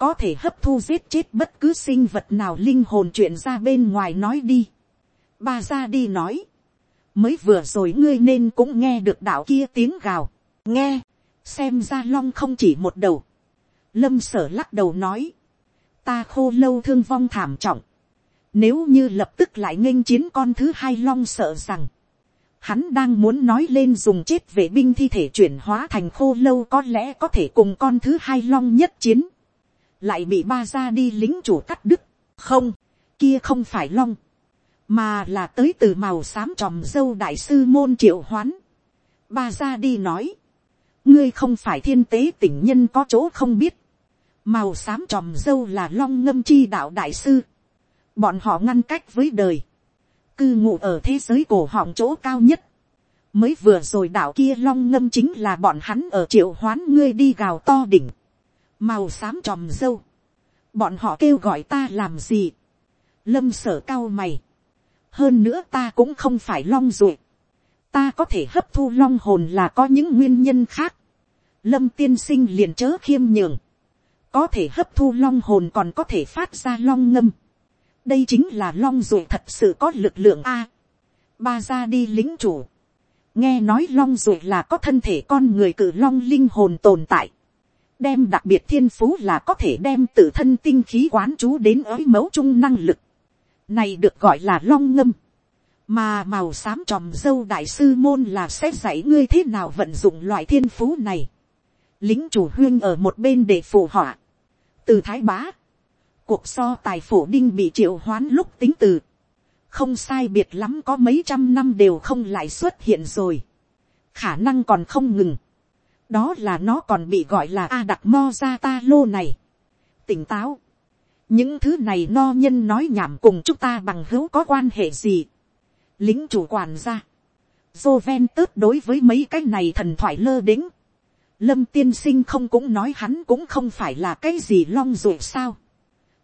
có thể hấp thu giết chết bất cứ sinh vật nào linh hồn chuyện ra bên ngoài nói đi. ba ra đi nói. mới vừa rồi ngươi nên cũng nghe được đạo kia tiếng gào. nghe, xem ra long không chỉ một đầu. lâm sở lắc đầu nói ta khô lâu thương vong thảm trọng. Nếu như lập tức lại nghênh chiến con thứ hai long sợ rằng. Hắn đang muốn nói lên dùng chết vệ binh thi thể chuyển hóa thành khô lâu có lẽ có thể cùng con thứ hai long nhất chiến. Lại bị ba ra đi lính chủ cắt đứt. Không, kia không phải long. Mà là tới từ màu xám tròm dâu đại sư môn triệu hoán. Ba ra đi nói. Ngươi không phải thiên tế tỉnh nhân có chỗ không biết màu xám tròm dâu là long ngâm chi đạo đại sư, bọn họ ngăn cách với đời, cư ngụ ở thế giới cổ họng chỗ cao nhất, mới vừa rồi đạo kia long ngâm chính là bọn hắn ở triệu hoán ngươi đi gào to đỉnh, màu xám tròm dâu, bọn họ kêu gọi ta làm gì, lâm sở cao mày, hơn nữa ta cũng không phải long ruột, ta có thể hấp thu long hồn là có những nguyên nhân khác, lâm tiên sinh liền chớ khiêm nhường, có thể hấp thu long hồn còn có thể phát ra long ngâm. đây chính là long ruột thật sự có lực lượng a. ba ra đi lính chủ. nghe nói long ruột là có thân thể con người cử long linh hồn tồn tại đem đặc biệt thiên phú là có thể đem tự thân tinh khí quán chú đến ới mẫu chung năng lực. này được gọi là long ngâm. mà màu xám tròm dâu đại sư môn là sẽ dạy ngươi thế nào vận dụng loại thiên phú này. Lính chủ huyên ở một bên để phù họa. Từ thái bá, cuộc so tài phổ đinh bị triệu hoán lúc tính từ, không sai biệt lắm có mấy trăm năm đều không lại xuất hiện rồi, khả năng còn không ngừng, đó là nó còn bị gọi là a đặc mo ra ta lô này, tỉnh táo, những thứ này no nhân nói nhảm cùng chúng ta bằng hữu có quan hệ gì, lính chủ quản ra, Joven tớt đối với mấy cái này thần thoại lơ đĩnh, lâm tiên sinh không cũng nói hắn cũng không phải là cái gì long rồi sao.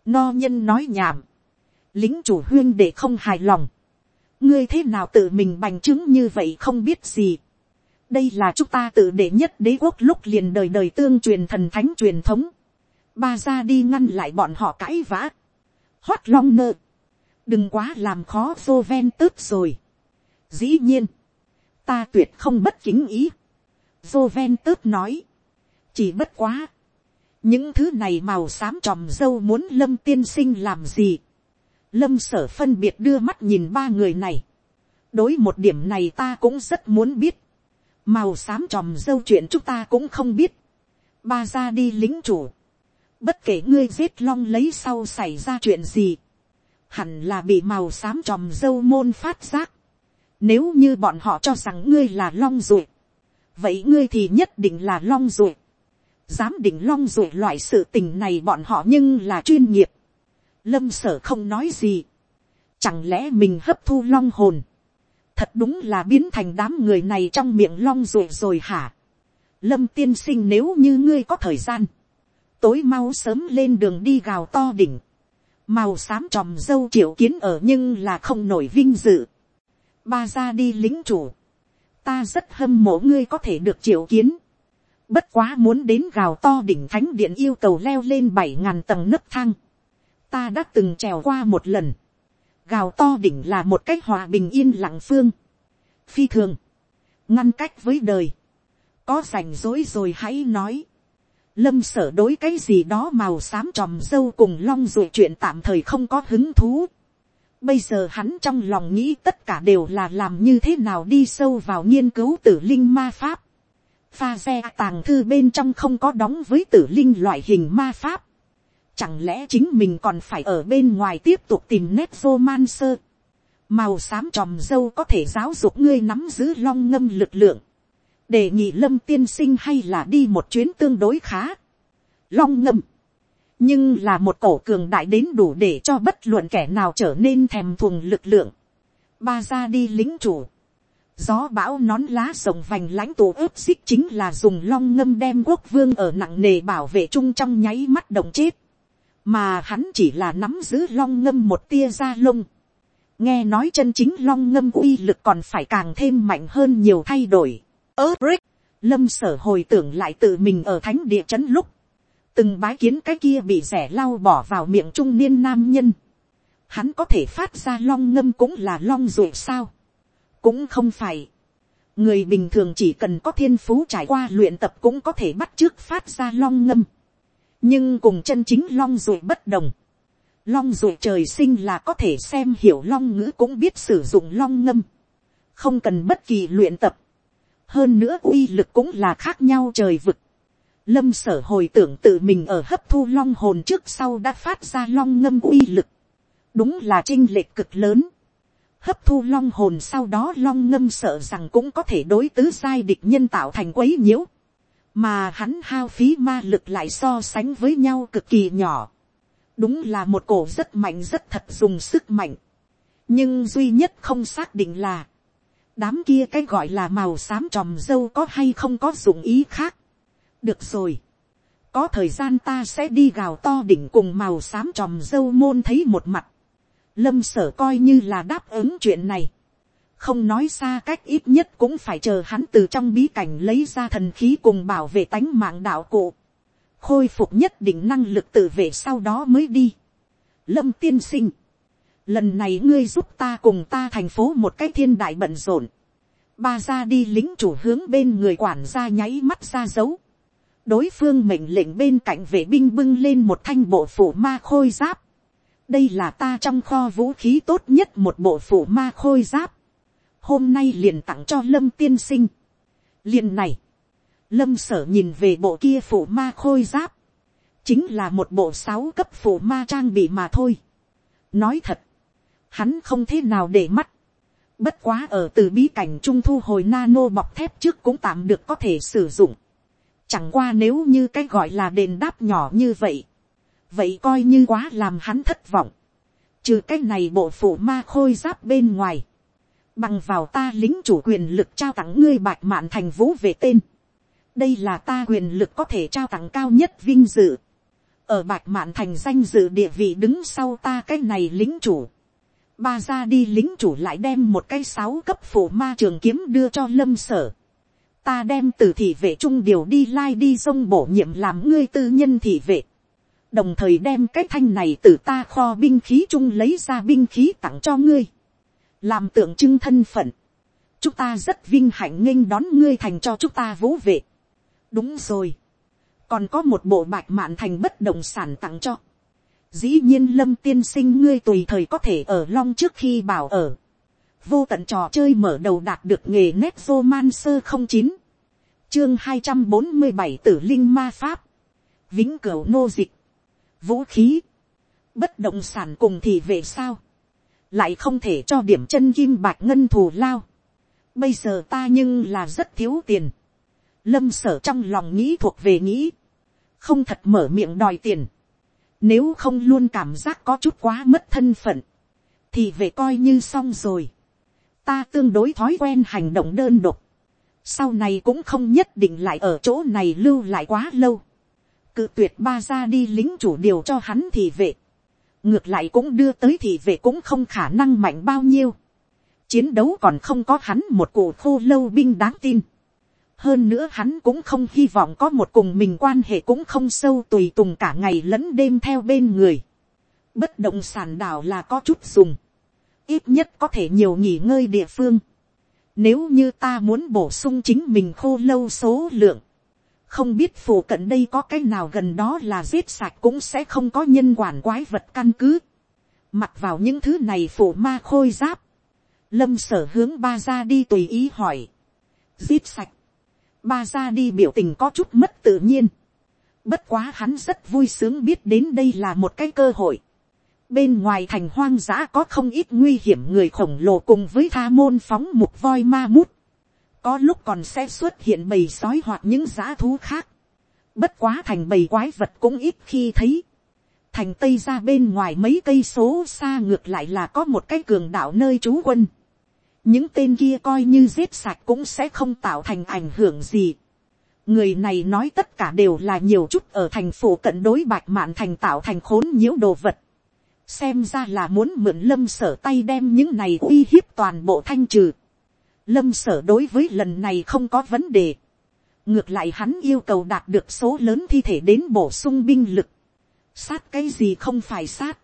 no nhân nói nhảm. lính chủ huyên để không hài lòng. ngươi thế nào tự mình bành trướng như vậy không biết gì đây là chúng ta tự để nhất đế quốc lúc liền đời đời tương truyền thần thánh truyền thống. ba ra đi ngăn lại bọn họ cãi vã. hoát long nơ. đừng quá làm khó vô ven tớt rồi. dĩ nhiên, ta tuyệt không bất kính ý Joventus nói. Chỉ bất quá. Những thứ này màu xám tròm dâu muốn lâm tiên sinh làm gì. Lâm sở phân biệt đưa mắt nhìn ba người này. đối một điểm này ta cũng rất muốn biết, màu xám tròm dâu chuyện chúng ta cũng không biết, ba ra đi lính chủ, bất kể ngươi giết long lấy sau xảy ra chuyện gì, hẳn là bị màu xám tròm dâu môn phát giác, nếu như bọn họ cho rằng ngươi là long ruột, vậy ngươi thì nhất định là long ruột, dám định long ruột loại sự tình này bọn họ nhưng là chuyên nghiệp, lâm sở không nói gì, chẳng lẽ mình hấp thu long hồn, thật đúng là biến thành đám người này trong miệng long ruột rồi hả, lâm tiên sinh nếu như ngươi có thời gian, tối mau sớm lên đường đi gào to đỉnh, màu xám tròm dâu triệu kiến ở nhưng là không nổi vinh dự, ba ra đi lính chủ, ta rất hâm mộ ngươi có thể được triệu kiến, bất quá muốn đến gào to đỉnh thánh điện yêu cầu leo lên bảy ngàn tầng nấc thang, ta đã từng trèo qua một lần, gào to đỉnh là một cách hòa bình yên lặng phương, phi thường, ngăn cách với đời, có rảnh rỗi rồi hãy nói, lâm sở đối cái gì đó màu xám tròm dâu cùng long ruột chuyện tạm thời không có hứng thú. Bây giờ hắn trong lòng nghĩ tất cả đều là làm như thế nào đi sâu vào nghiên cứu tử linh ma pháp. Pha xe tàng thư bên trong không có đóng với tử linh loại hình ma pháp. Chẳng lẽ chính mình còn phải ở bên ngoài tiếp tục tìm nét vô man sơ. Màu xám tròm dâu có thể giáo dục ngươi nắm giữ long ngâm lực lượng đề nghị lâm tiên sinh hay là đi một chuyến tương đối khá. long ngâm, nhưng là một cổ cường đại đến đủ để cho bất luận kẻ nào trở nên thèm thuồng lực lượng. ba ra đi lính chủ, gió bão nón lá sồng vành lãnh tụ ướp xích chính là dùng long ngâm đem quốc vương ở nặng nề bảo vệ chung trong nháy mắt đồng chết, mà hắn chỉ là nắm giữ long ngâm một tia da lông. nghe nói chân chính long ngâm uy lực còn phải càng thêm mạnh hơn nhiều thay đổi. ớ brick, lâm sở hồi tưởng lại tự mình ở thánh địa chấn lúc, từng bái kiến cái kia bị rẻ lau bỏ vào miệng trung niên nam nhân, hắn có thể phát ra long ngâm cũng là long ruột sao, cũng không phải, người bình thường chỉ cần có thiên phú trải qua luyện tập cũng có thể bắt trước phát ra long ngâm, nhưng cùng chân chính long ruột bất đồng, long ruột trời sinh là có thể xem hiểu long ngữ cũng biết sử dụng long ngâm, không cần bất kỳ luyện tập, hơn nữa uy lực cũng là khác nhau trời vực. Lâm sở hồi tưởng tự mình ở hấp thu long hồn trước sau đã phát ra long ngâm uy lực. Đúng là trinh lệch cực lớn. Hấp thu long hồn sau đó long ngâm sợ rằng cũng có thể đối tứ sai địch nhân tạo thành quấy nhiễu. Mà hắn hao phí ma lực lại so sánh với nhau cực kỳ nhỏ. Đúng là một cổ rất mạnh, rất thật dùng sức mạnh. Nhưng duy nhất không xác định là, đám kia cái gọi là màu xám tròm dâu có hay không có dụng ý khác. được rồi. có thời gian ta sẽ đi gào to đỉnh cùng màu xám tròm dâu môn thấy một mặt. lâm sở coi như là đáp ứng chuyện này không nói xa cách ít nhất cũng phải chờ hắn từ trong bí cảnh lấy ra thần khí cùng bảo vệ tánh mạng đạo cụ. khôi phục nhất định năng lực tự vệ sau đó mới đi. lâm tiên sinh lần này ngươi giúp ta cùng ta thành phố một cái thiên đại bận rộn. ba ra đi lính chủ hướng bên người quản gia nháy mắt ra dấu. đối phương mệnh lệnh bên cạnh vệ binh bưng lên một thanh bộ phủ ma khôi giáp. đây là ta trong kho vũ khí tốt nhất một bộ phủ ma khôi giáp hôm nay liền tặng cho lâm tiên sinh. liền này, lâm sở nhìn về bộ kia phủ ma khôi giáp. chính là một bộ sáu cấp phủ ma trang bị mà thôi. nói thật, hắn không thế nào để mắt. Bất quá ở từ bí cảnh trung thu hồi nano bọc thép trước cũng tạm được có thể sử dụng. Chẳng qua nếu như cái gọi là đền đáp nhỏ như vậy. Vậy coi như quá làm hắn thất vọng. Trừ cái này bộ phủ ma khôi giáp bên ngoài. Bằng vào ta lính chủ quyền lực trao tặng ngươi bạch mạn thành vũ về tên. Đây là ta quyền lực có thể trao tặng cao nhất vinh dự. Ở bạch mạn thành danh dự địa vị đứng sau ta cái này lính chủ ba ra đi lính chủ lại đem một cái sáu cấp phủ ma trường kiếm đưa cho lâm sở. ta đem từ thị vệ trung điều đi lai đi sông bổ nhiệm làm ngươi tư nhân thị vệ. đồng thời đem cái thanh này từ ta kho binh khí trung lấy ra binh khí tặng cho ngươi làm tượng trưng thân phận. chúng ta rất vinh hạnh nghênh đón ngươi thành cho chúng ta vũ vệ. đúng rồi. còn có một bộ bạch mạn thành bất động sản tặng cho dĩ nhiên lâm tiên sinh ngươi tùy thời có thể ở long trước khi bảo ở. vô tận trò chơi mở đầu đạt được nghề nét man sơ không chín chương hai trăm bốn mươi bảy tử linh ma pháp vĩnh cửu nô dịch vũ khí bất động sản cùng thì về sao lại không thể cho điểm chân kim bạc ngân thù lao. Bây giờ ta nhưng là rất thiếu tiền. Lâm sở trong lòng nghĩ thuộc về nghĩ. Không thật mở miệng đòi tiền. Nếu không luôn cảm giác có chút quá mất thân phận thì về coi như xong rồi. Ta tương đối thói quen hành động đơn độc, sau này cũng không nhất định lại ở chỗ này lưu lại quá lâu, cự tuyệt ba ra đi lính chủ điều cho hắn thì vệ, ngược lại cũng đưa tới thì về cũng không khả năng mạnh bao nhiêu, chiến đấu còn không có hắn một cụ khô lâu binh đáng tin, hơn nữa hắn cũng không hy vọng có một cùng mình quan hệ cũng không sâu tùy tùng cả ngày lẫn đêm theo bên người. Bất động sản đảo là có chút dùng ít nhất có thể nhiều nghỉ ngơi địa phương. Nếu như ta muốn bổ sung chính mình khô lâu số lượng, không biết phủ cận đây có cái nào gần đó là giết sạch cũng sẽ không có nhân quản quái vật căn cứ. Mặc vào những thứ này phủ ma khôi giáp. Lâm sở hướng ba ra đi tùy ý hỏi. Giết sạch. Ba ra đi biểu tình có chút mất tự nhiên. Bất quá hắn rất vui sướng biết đến đây là một cái cơ hội. Bên ngoài thành hoang dã có không ít nguy hiểm người khổng lồ cùng với tha môn phóng mục voi ma mút. Có lúc còn sẽ xuất hiện bầy sói hoặc những giá thú khác. Bất quá thành bầy quái vật cũng ít khi thấy. Thành tây ra bên ngoài mấy cây số xa ngược lại là có một cái cường đạo nơi trú quân. Những tên kia coi như giết sạch cũng sẽ không tạo thành ảnh hưởng gì. Người này nói tất cả đều là nhiều chút ở thành phố cận đối bạch mạn thành tạo thành khốn nhiễu đồ vật xem ra là muốn mượn lâm sở tay đem những này uy hiếp toàn bộ thanh trừ lâm sở đối với lần này không có vấn đề. ngược lại hắn yêu cầu đạt được số lớn thi thể đến bổ sung binh lực. sát cái gì không phải sát.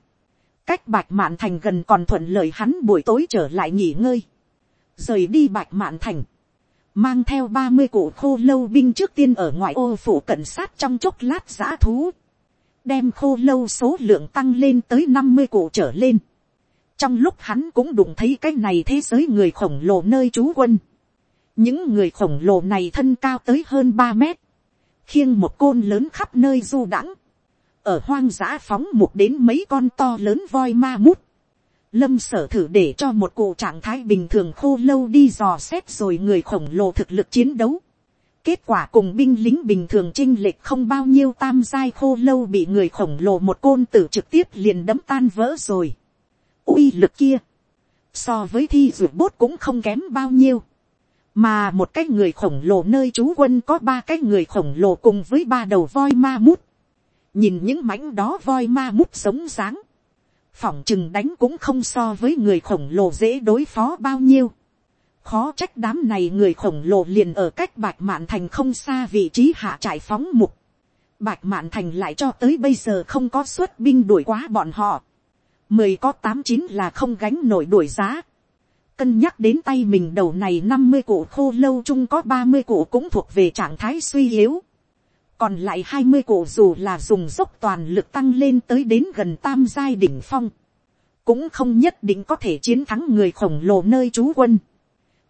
cách bạch mạn thành gần còn thuận lợi hắn buổi tối trở lại nghỉ ngơi. rời đi bạch mạn thành. mang theo ba mươi cụ khô lâu binh trước tiên ở ngoại ô phủ cận sát trong chốc lát giã thú đem khô lâu số lượng tăng lên tới năm mươi cụ trở lên trong lúc hắn cũng đụng thấy cái này thế giới người khổng lồ nơi trú quân. những người khổng lồ này thân cao tới hơn ba mét, khiêng một côn lớn khắp nơi du đãng, ở hoang dã phóng một đến mấy con to lớn voi ma mút. Lâm sở thử để cho một cụ trạng thái bình thường khô lâu đi dò xét rồi người khổng lồ thực lực chiến đấu Kết quả cùng binh lính bình thường chinh lệch không bao nhiêu tam giai khô lâu bị người khổng lồ một côn tử trực tiếp liền đấm tan vỡ rồi uy lực kia. So với thi ruột bốt cũng không kém bao nhiêu. Mà một cái người khổng lồ nơi trú quân có ba cái người khổng lồ cùng với ba đầu voi ma mút. Nhìn những mảnh đó voi ma mút sống dáng. Phỏng chừng đánh cũng không so với người khổng lồ dễ đối phó bao nhiêu khó trách đám này người khổng lồ liền ở cách bạch mạn thành không xa vị trí hạ trại phóng mục. bạch mạn thành lại cho tới bây giờ không có xuất binh đuổi quá bọn họ mười có tám chín là không gánh nổi đuổi giá. cân nhắc đến tay mình đầu này năm mươi cụ khô lâu chung có ba mươi cụ cũng thuộc về trạng thái suy yếu. còn lại hai mươi cụ dù là dùng dốc toàn lực tăng lên tới đến gần tam giai đỉnh phong. cũng không nhất định có thể chiến thắng người khổng lồ nơi trú quân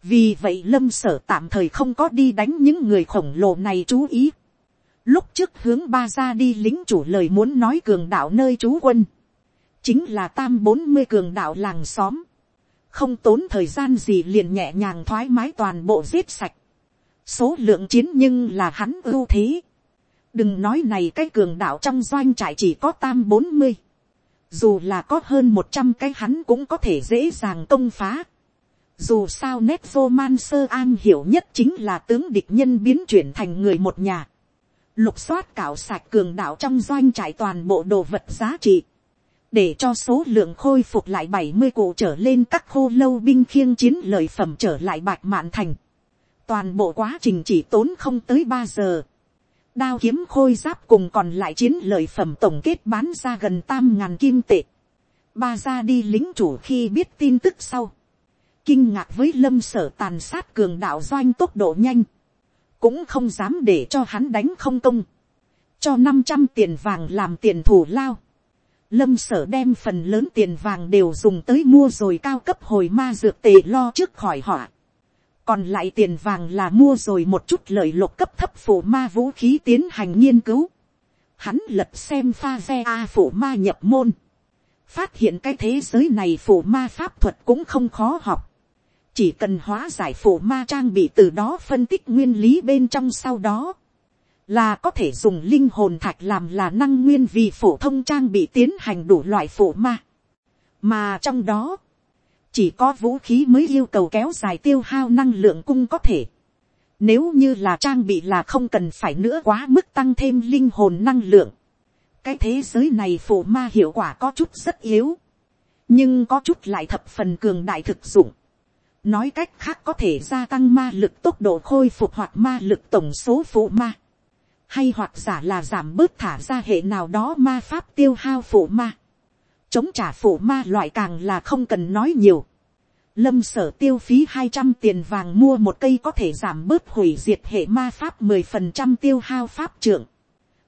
vì vậy lâm sở tạm thời không có đi đánh những người khổng lồ này chú ý. lúc trước hướng ba ra đi lính chủ lời muốn nói cường đạo nơi trú quân, chính là tam bốn mươi cường đạo làng xóm, không tốn thời gian gì liền nhẹ nhàng thoải mái toàn bộ giết sạch, số lượng chiến nhưng là hắn ưu thế, đừng nói này cái cường đạo trong doanh trại chỉ có tam bốn mươi, dù là có hơn một trăm cái hắn cũng có thể dễ dàng công phá, dù sao nét vô man sơ an hiểu nhất chính là tướng địch nhân biến chuyển thành người một nhà. Lục soát cảo sạch cường đạo trong doanh trại toàn bộ đồ vật giá trị. Để cho số lượng khôi phục lại bảy mươi cụ trở lên các khô lâu binh khiêng chiến lợi phẩm trở lại bạch mạn thành. Toàn bộ quá trình chỉ tốn không tới ba giờ. Đao kiếm khôi giáp cùng còn lại chiến lợi phẩm tổng kết bán ra gần tam ngàn kim tệ. Ba ra đi lính chủ khi biết tin tức sau kinh ngạc với lâm sở tàn sát cường đạo doanh tốc độ nhanh, cũng không dám để cho hắn đánh không công, cho năm trăm tiền vàng làm tiền thủ lao lâm sở đem phần lớn tiền vàng đều dùng tới mua rồi cao cấp hồi ma dược tề lo trước khỏi họa. còn lại tiền vàng là mua rồi một chút lợi lộc cấp thấp phủ ma vũ khí tiến hành nghiên cứu. hắn lật xem pha ve a phủ ma nhập môn. phát hiện cái thế giới này phủ ma pháp thuật cũng không khó học. chỉ cần hóa giải phủ ma trang bị từ đó phân tích nguyên lý bên trong sau đó là có thể dùng linh hồn thạch làm là năng nguyên vì phổ thông trang bị tiến hành đủ loại phổ ma. mà trong đó, chỉ có vũ khí mới yêu cầu kéo dài tiêu hao năng lượng cung có thể. Nếu như là trang bị là không cần phải nữa quá mức tăng thêm linh hồn năng lượng. cái thế giới này phổ ma hiệu quả có chút rất yếu. nhưng có chút lại thập phần cường đại thực dụng. nói cách khác có thể gia tăng ma lực tốc độ khôi phục hoặc ma lực tổng số phụ ma hay hoặc giả là giảm bớt thả ra hệ nào đó ma pháp tiêu hao phụ ma. Chống trả phụ ma loại càng là không cần nói nhiều. Lâm sở tiêu phí hai trăm tiền vàng mua một cây có thể giảm bớt hủy diệt hệ ma pháp mười phần trăm tiêu hao pháp trưởng.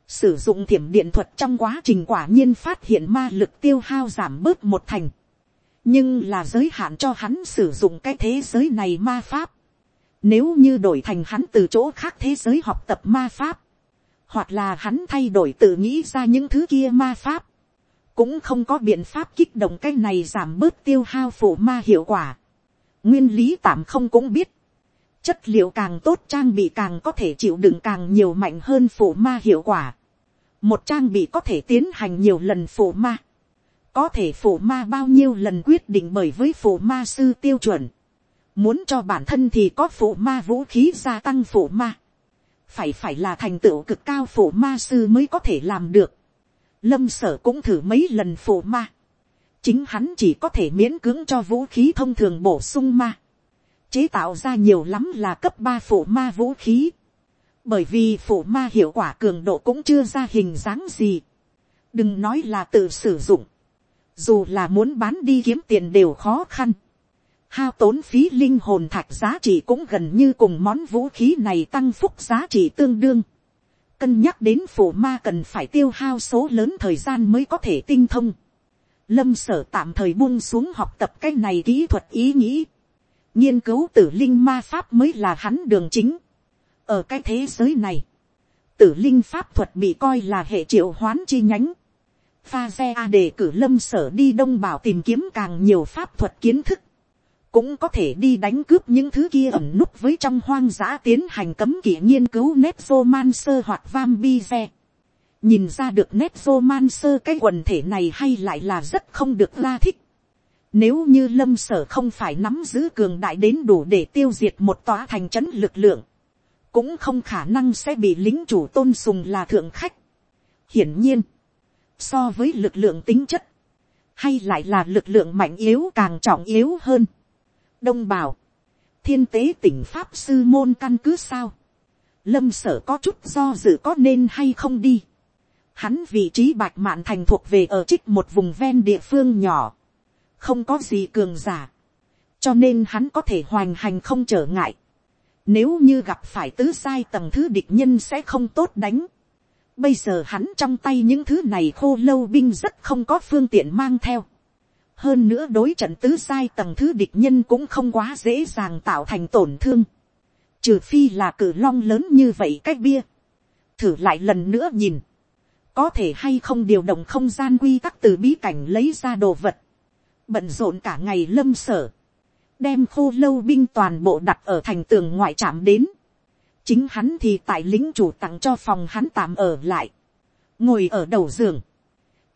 Sử dụng thiểm điện thuật trong quá trình quả nhiên phát hiện ma lực tiêu hao giảm bớt một thành. Nhưng là giới hạn cho hắn sử dụng cái thế giới này ma pháp. Nếu như đổi thành hắn từ chỗ khác thế giới học tập ma pháp hoặc là hắn thay đổi tự nghĩ ra những thứ kia ma pháp, cũng không có biện pháp kích động cái này giảm bớt tiêu hao phủ ma hiệu quả. nguyên lý tạm không cũng biết, chất liệu càng tốt trang bị càng có thể chịu đựng càng nhiều mạnh hơn phủ ma hiệu quả. một trang bị có thể tiến hành nhiều lần phủ ma, có thể phủ ma bao nhiêu lần quyết định bởi với phủ ma sư tiêu chuẩn. muốn cho bản thân thì có phủ ma vũ khí gia tăng phủ ma phải phải là thành tựu cực cao phổ ma sư mới có thể làm được. Lâm sở cũng thử mấy lần phổ ma. Chính hắn chỉ có thể miễn cưỡng cho vũ khí thông thường bổ sung ma. Chế tạo ra nhiều lắm là cấp ba phổ ma vũ khí. Bởi vì phổ ma hiệu quả cường độ cũng chưa ra hình dáng gì. Đừng nói là tự sử dụng. Dù là muốn bán đi kiếm tiền đều khó khăn hao tốn phí linh hồn thạch giá trị cũng gần như cùng món vũ khí này tăng phúc giá trị tương đương. Cân nhắc đến phổ ma cần phải tiêu hao số lớn thời gian mới có thể tinh thông. Lâm sở tạm thời buông xuống học tập cái này kỹ thuật ý nghĩ. Nghiên cứu tử linh ma pháp mới là hắn đường chính. Ở cái thế giới này, tử linh pháp thuật bị coi là hệ triệu hoán chi nhánh. Pha xe A để cử lâm sở đi đông bảo tìm kiếm càng nhiều pháp thuật kiến thức cũng có thể đi đánh cướp những thứ kia ẩm núp với trong hoang dã tiến hành cấm kỵ nghiên cứu nét man sơ hoặc vam bi xe. nhìn ra được nét man sơ cái quần thể này hay lại là rất không được la thích. nếu như lâm sở không phải nắm giữ cường đại đến đủ để tiêu diệt một tòa thành trấn lực lượng, cũng không khả năng sẽ bị lính chủ tôn sùng là thượng khách. hiển nhiên, so với lực lượng tính chất, hay lại là lực lượng mạnh yếu càng trọng yếu hơn đông bảo, thiên tế tỉnh pháp sư môn căn cứ sao, lâm sở có chút do dự có nên hay không đi. Hắn vị trí bạch mạn thành thuộc về ở trích một vùng ven địa phương nhỏ, không có gì cường giả, cho nên hắn có thể hoành hành không trở ngại. Nếu như gặp phải tứ sai tầng thứ địch nhân sẽ không tốt đánh. Bây giờ hắn trong tay những thứ này khô lâu binh rất không có phương tiện mang theo hơn nữa đối trận tứ sai tầng thứ địch nhân cũng không quá dễ dàng tạo thành tổn thương, trừ phi là cử long lớn như vậy cách bia, thử lại lần nữa nhìn, có thể hay không điều động không gian quy tắc từ bí cảnh lấy ra đồ vật, bận rộn cả ngày lâm sở, đem khô lâu binh toàn bộ đặt ở thành tường ngoại trạm đến, chính hắn thì tại lính chủ tặng cho phòng hắn tạm ở lại, ngồi ở đầu giường,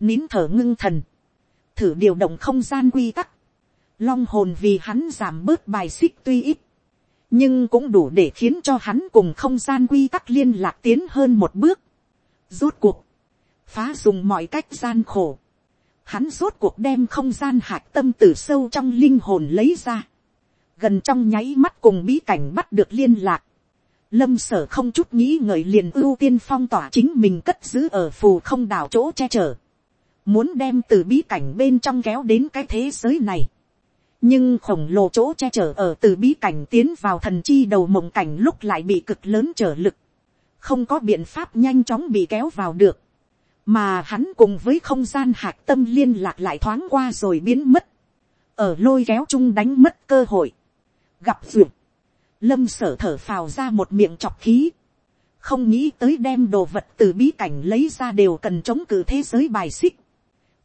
nín thở ngưng thần, thử điều động không gian quy tắc, long hồn vì hắn giảm bớt bài xích tuy ít, nhưng cũng đủ để khiến cho hắn cùng không gian quy tắc liên lạc tiến hơn một bước. Rốt cuộc, phá dùng mọi cách gian khổ, hắn rốt cuộc đem không gian hạt tâm từ sâu trong linh hồn lấy ra, gần trong nháy mắt cùng bí cảnh bắt được liên lạc, lâm sở không chút nghĩ ngợi liền ưu tiên phong tỏa chính mình cất giữ ở phù không đảo chỗ che chở muốn đem từ bí cảnh bên trong kéo đến cái thế giới này. nhưng khổng lồ chỗ che chở ở từ bí cảnh tiến vào thần chi đầu mộng cảnh lúc lại bị cực lớn trở lực, không có biện pháp nhanh chóng bị kéo vào được, mà hắn cùng với không gian hạc tâm liên lạc lại thoáng qua rồi biến mất, ở lôi kéo chung đánh mất cơ hội, gặp duyệt, lâm sở thở phào ra một miệng chọc khí, không nghĩ tới đem đồ vật từ bí cảnh lấy ra đều cần chống cự thế giới bài xích,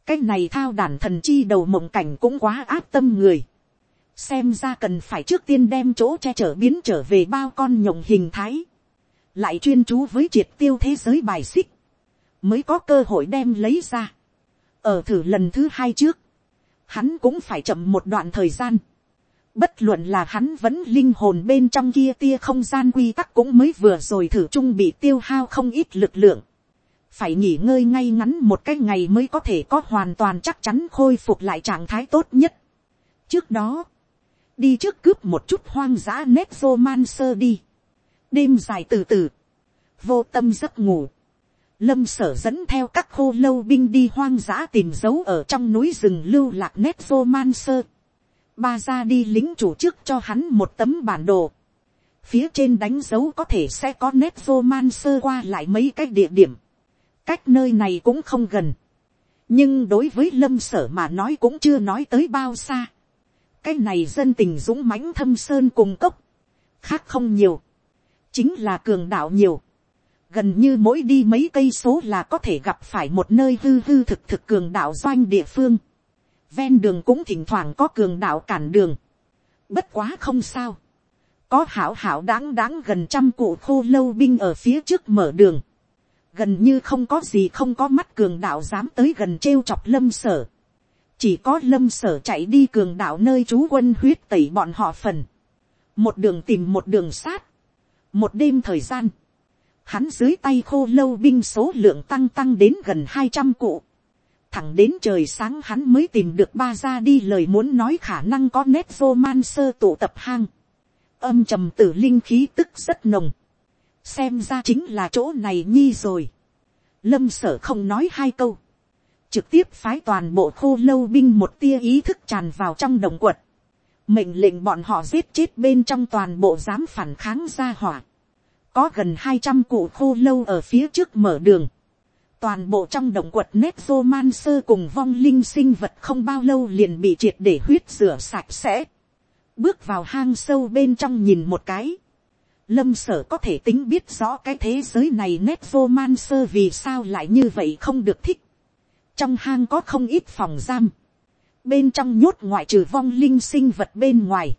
cái này thao đản thần chi đầu mộng cảnh cũng quá áp tâm người, xem ra cần phải trước tiên đem chỗ che chở biến trở về bao con nhộng hình thái, lại chuyên chú với triệt tiêu thế giới bài xích, mới có cơ hội đem lấy ra. ở thử lần thứ hai trước, hắn cũng phải chậm một đoạn thời gian. bất luận là hắn vẫn linh hồn bên trong kia tia không gian quy tắc cũng mới vừa rồi thử chung bị tiêu hao không ít lực lượng phải nghỉ ngơi ngay ngắn một cái ngày mới có thể có hoàn toàn chắc chắn khôi phục lại trạng thái tốt nhất. trước đó, đi trước cướp một chút hoang dã nét vô man sơ đi. đêm dài từ từ, vô tâm giấc ngủ lâm sở dẫn theo các khô lâu binh đi hoang dã tìm dấu ở trong núi rừng lưu lạc nét vô man sơ. ba ra đi lính chủ trước cho hắn một tấm bản đồ. phía trên đánh dấu có thể sẽ có nét vô man sơ qua lại mấy cái địa điểm cách nơi này cũng không gần. nhưng đối với lâm sở mà nói cũng chưa nói tới bao xa. cái này dân tình dũng mãnh thâm sơn cùng cốc. khác không nhiều. chính là cường đạo nhiều gần như mỗi đi mấy cây số là có thể gặp phải một nơi hư hư thực thực cường đạo doanh địa phương. Ven đường cũng thỉnh thoảng có cường đạo cản đường. Bất quá không sao. Có hảo hảo đáng đáng gần trăm cụ khô lâu binh ở phía trước mở đường. Gần như không có gì không có mắt cường đạo dám tới gần trêu chọc lâm sở. Chỉ có lâm sở chạy đi cường đạo nơi trú quân huyết tẩy bọn họ phần. Một đường tìm một đường sát. Một đêm thời gian hắn dưới tay khô lâu binh số lượng tăng tăng đến gần hai trăm cụ. Thẳng đến trời sáng hắn mới tìm được ba ra đi lời muốn nói khả năng có nét vô man sơ tụ tập hang. Âm trầm tử linh khí tức rất nồng. Xem ra chính là chỗ này nhi rồi. Lâm sở không nói hai câu. Trực tiếp phái toàn bộ khô lâu binh một tia ý thức tràn vào trong đồng quật. Mệnh lệnh bọn họ giết chết bên trong toàn bộ dám phản kháng ra hỏa có gần hai trăm cụ khô lâu ở phía trước mở đường. Toàn bộ trong động quật nét vô man sơ cùng vong linh sinh vật không bao lâu liền bị triệt để huyết rửa sạch sẽ. Bước vào hang sâu bên trong nhìn một cái. Lâm sở có thể tính biết rõ cái thế giới này nét vô man sơ vì sao lại như vậy không được thích. Trong hang có không ít phòng giam. Bên trong nhốt ngoại trừ vong linh sinh vật bên ngoài.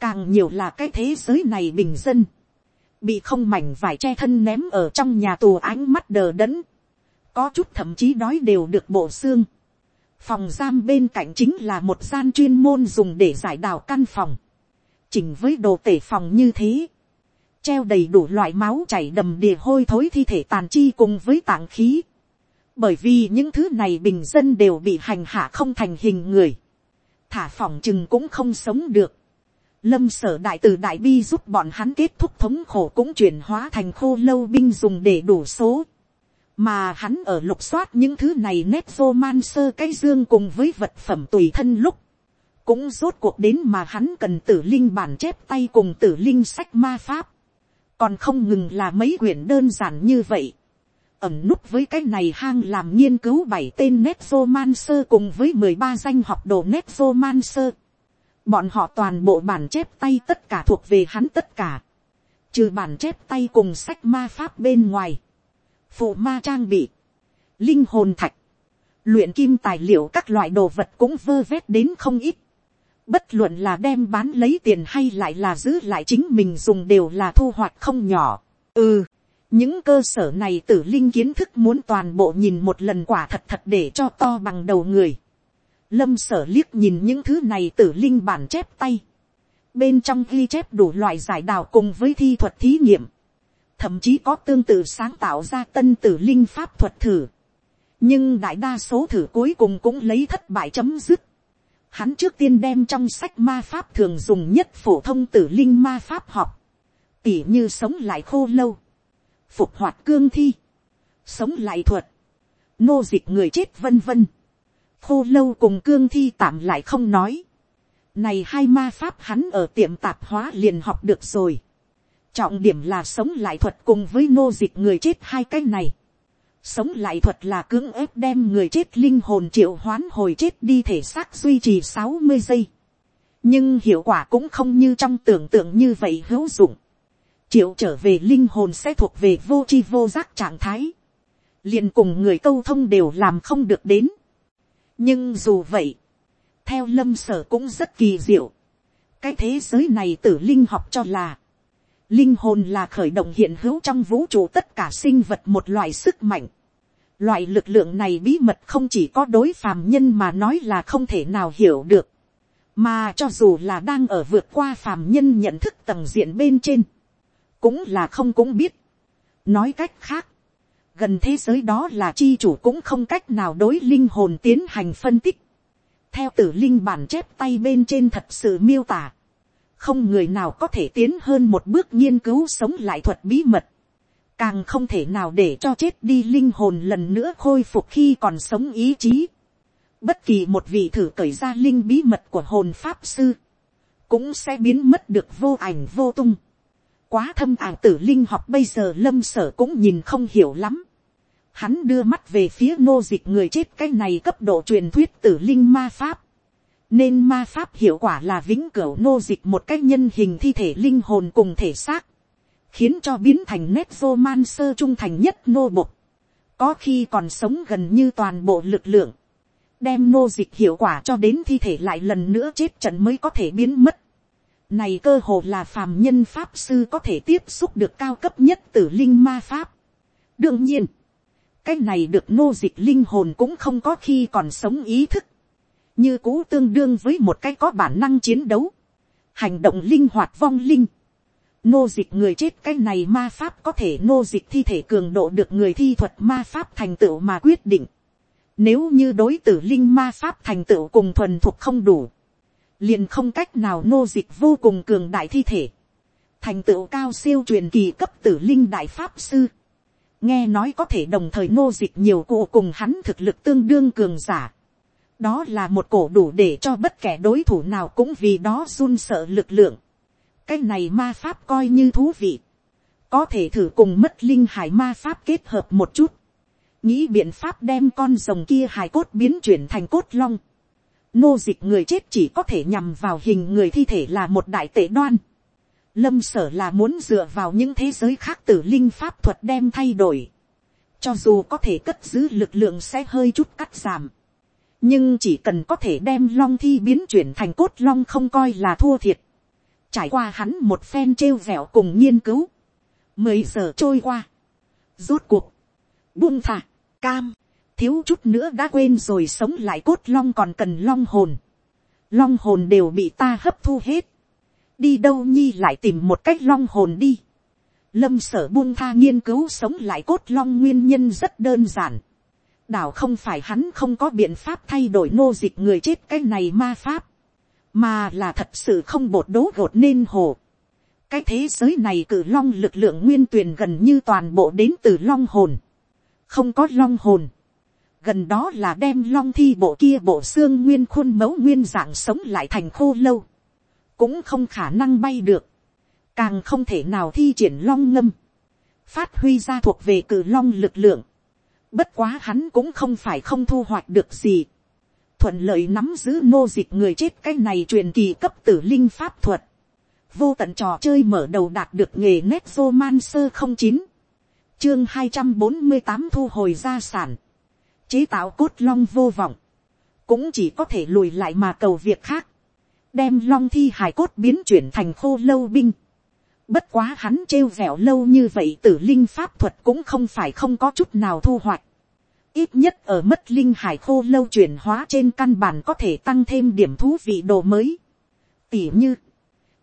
Càng nhiều là cái thế giới này bình dân bị không mảnh vải che thân ném ở trong nhà tù ánh mắt đờ đẫn, có chút thậm chí đói đều được bộ xương. phòng giam bên cạnh chính là một gian chuyên môn dùng để giải đào căn phòng, chỉnh với đồ tể phòng như thế, treo đầy đủ loại máu chảy đầm đìa hôi thối thi thể tàn chi cùng với tảng khí, bởi vì những thứ này bình dân đều bị hành hạ không thành hình người, thả phỏng chừng cũng không sống được, Lâm sở đại từ đại bi giúp bọn hắn kết thúc thống khổ cũng chuyển hóa thành khô lâu binh dùng để đủ số. Mà hắn ở lục soát những thứ này nét vô man sơ cái dương cùng với vật phẩm tùy thân lúc. Cũng rốt cuộc đến mà hắn cần tử linh bản chép tay cùng tử linh sách ma pháp. Còn không ngừng là mấy quyển đơn giản như vậy. Ẩm núp với cái này hang làm nghiên cứu bảy tên nét vô man sơ cùng với mười ba danh học đồ nét vô man sơ Bọn họ toàn bộ bản chép tay tất cả thuộc về hắn tất cả. Trừ bản chép tay cùng sách ma pháp bên ngoài. Phụ ma trang bị. Linh hồn thạch. Luyện kim tài liệu các loại đồ vật cũng vơ vét đến không ít. Bất luận là đem bán lấy tiền hay lại là giữ lại chính mình dùng đều là thu hoạch không nhỏ. Ừ, những cơ sở này tử linh kiến thức muốn toàn bộ nhìn một lần quả thật thật để cho to bằng đầu người. Lâm sở liếc nhìn những thứ này tử linh bản chép tay. Bên trong ghi chép đủ loại giải đào cùng với thi thuật thí nghiệm. Thậm chí có tương tự sáng tạo ra tân tử linh pháp thuật thử. Nhưng đại đa số thử cuối cùng cũng lấy thất bại chấm dứt. Hắn trước tiên đem trong sách ma pháp thường dùng nhất phổ thông tử linh ma pháp học. Tỉ như sống lại khô lâu. Phục hoạt cương thi. Sống lại thuật. Nô dịch người chết vân vân khô lâu cùng cương thi tạm lại không nói. Này hai ma pháp hắn ở tiệm tạp hóa liền học được rồi. Trọng điểm là sống lại thuật cùng với nô dịch người chết hai cái này. Sống lại thuật là cưỡng ép đem người chết linh hồn triệu hoán hồi chết đi thể xác duy trì sáu mươi giây. Nhưng hiệu quả cũng không như trong tưởng tượng như vậy hữu dụng. Triệu trở về linh hồn sẽ thuộc về vô chi vô giác trạng thái. liền cùng người câu thông đều làm không được đến. Nhưng dù vậy, theo lâm sở cũng rất kỳ diệu. Cái thế giới này tử linh học cho là Linh hồn là khởi động hiện hữu trong vũ trụ tất cả sinh vật một loại sức mạnh. Loại lực lượng này bí mật không chỉ có đối phàm nhân mà nói là không thể nào hiểu được. Mà cho dù là đang ở vượt qua phàm nhân nhận thức tầng diện bên trên. Cũng là không cũng biết. Nói cách khác. Gần thế giới đó là chi chủ cũng không cách nào đối linh hồn tiến hành phân tích. Theo tử linh bản chép tay bên trên thật sự miêu tả không người nào có thể tiến hơn một bước nghiên cứu sống lại thuật bí mật, càng không thể nào để cho chết đi linh hồn lần nữa khôi phục khi còn sống ý chí. Bất kỳ một vị thử cởi ra linh bí mật của hồn pháp sư, cũng sẽ biến mất được vô ảnh vô tung. Quá thâm ảng tử linh học bây giờ lâm sở cũng nhìn không hiểu lắm. Hắn đưa mắt về phía nô dịch người chết cái này cấp độ truyền thuyết tử linh ma pháp nên ma pháp hiệu quả là vĩnh cửu nô dịch một cách nhân hình thi thể linh hồn cùng thể xác, khiến cho biến thành nét vô man sơ trung thành nhất nô bộc, có khi còn sống gần như toàn bộ lực lượng, đem nô dịch hiệu quả cho đến thi thể lại lần nữa chết trận mới có thể biến mất. Này cơ hồ là phàm nhân pháp sư có thể tiếp xúc được cao cấp nhất từ linh ma pháp. đương nhiên, cái này được nô dịch linh hồn cũng không có khi còn sống ý thức như cũ tương đương với một cái có bản năng chiến đấu, hành động linh hoạt vong linh, nô dịch người chết cái này ma pháp có thể nô dịch thi thể cường độ được người thi thuật ma pháp thành tựu mà quyết định. Nếu như đối tử linh ma pháp thành tựu cùng thuần thuộc không đủ, liền không cách nào nô dịch vô cùng cường đại thi thể. Thành tựu cao siêu truyền kỳ cấp tử linh đại pháp sư. Nghe nói có thể đồng thời nô dịch nhiều cụ cùng hắn thực lực tương đương cường giả đó là một cổ đủ để cho bất kể đối thủ nào cũng vì đó run sợ lực lượng. cái này ma pháp coi như thú vị. có thể thử cùng mất linh hải ma pháp kết hợp một chút. nghĩ biện pháp đem con rồng kia hải cốt biến chuyển thành cốt long. nô dịch người chết chỉ có thể nhằm vào hình người thi thể là một đại tệ đoan. lâm sở là muốn dựa vào những thế giới khác tử linh pháp thuật đem thay đổi. cho dù có thể cất giữ lực lượng sẽ hơi chút cắt giảm nhưng chỉ cần có thể đem long thi biến chuyển thành cốt long không coi là thua thiệt. trải qua hắn một phen trêu vẹo cùng nghiên cứu. mười giờ trôi qua. rốt cuộc. buông thả. cam. thiếu chút nữa đã quên rồi sống lại cốt long còn cần long hồn. long hồn đều bị ta hấp thu hết. đi đâu nhi lại tìm một cách long hồn đi. lâm sở buông tha nghiên cứu sống lại cốt long nguyên nhân rất đơn giản đảo không phải hắn không có biện pháp thay đổi nô dịch người chết cái này ma pháp, mà là thật sự không bột đố gột nên hồ. cái thế giới này cử long lực lượng nguyên tuyền gần như toàn bộ đến từ long hồn, không có long hồn, gần đó là đem long thi bộ kia bộ xương nguyên khuôn mẫu nguyên dạng sống lại thành khô lâu, cũng không khả năng bay được, càng không thể nào thi triển long ngâm, phát huy ra thuộc về cử long lực lượng, Bất quá hắn cũng không phải không thu hoạch được gì. Thuận lợi nắm giữ nô dịch người chết cái này truyền kỳ cấp tử linh pháp thuật. Vô tận trò chơi mở đầu đạt được nghề nét romancer không chín Chương hai trăm bốn mươi tám thu hồi gia sản. Chế tạo cốt long vô vọng. Cũng chỉ có thể lùi lại mà cầu việc khác. Đem long thi hài cốt biến chuyển thành khô lâu binh. Bất quá hắn trêu vẹo lâu như vậy tử linh pháp thuật cũng không phải không có chút nào thu hoạch. Ít nhất ở mất linh hải khô lâu chuyển hóa trên căn bản có thể tăng thêm điểm thú vị đồ mới. Tỉ như,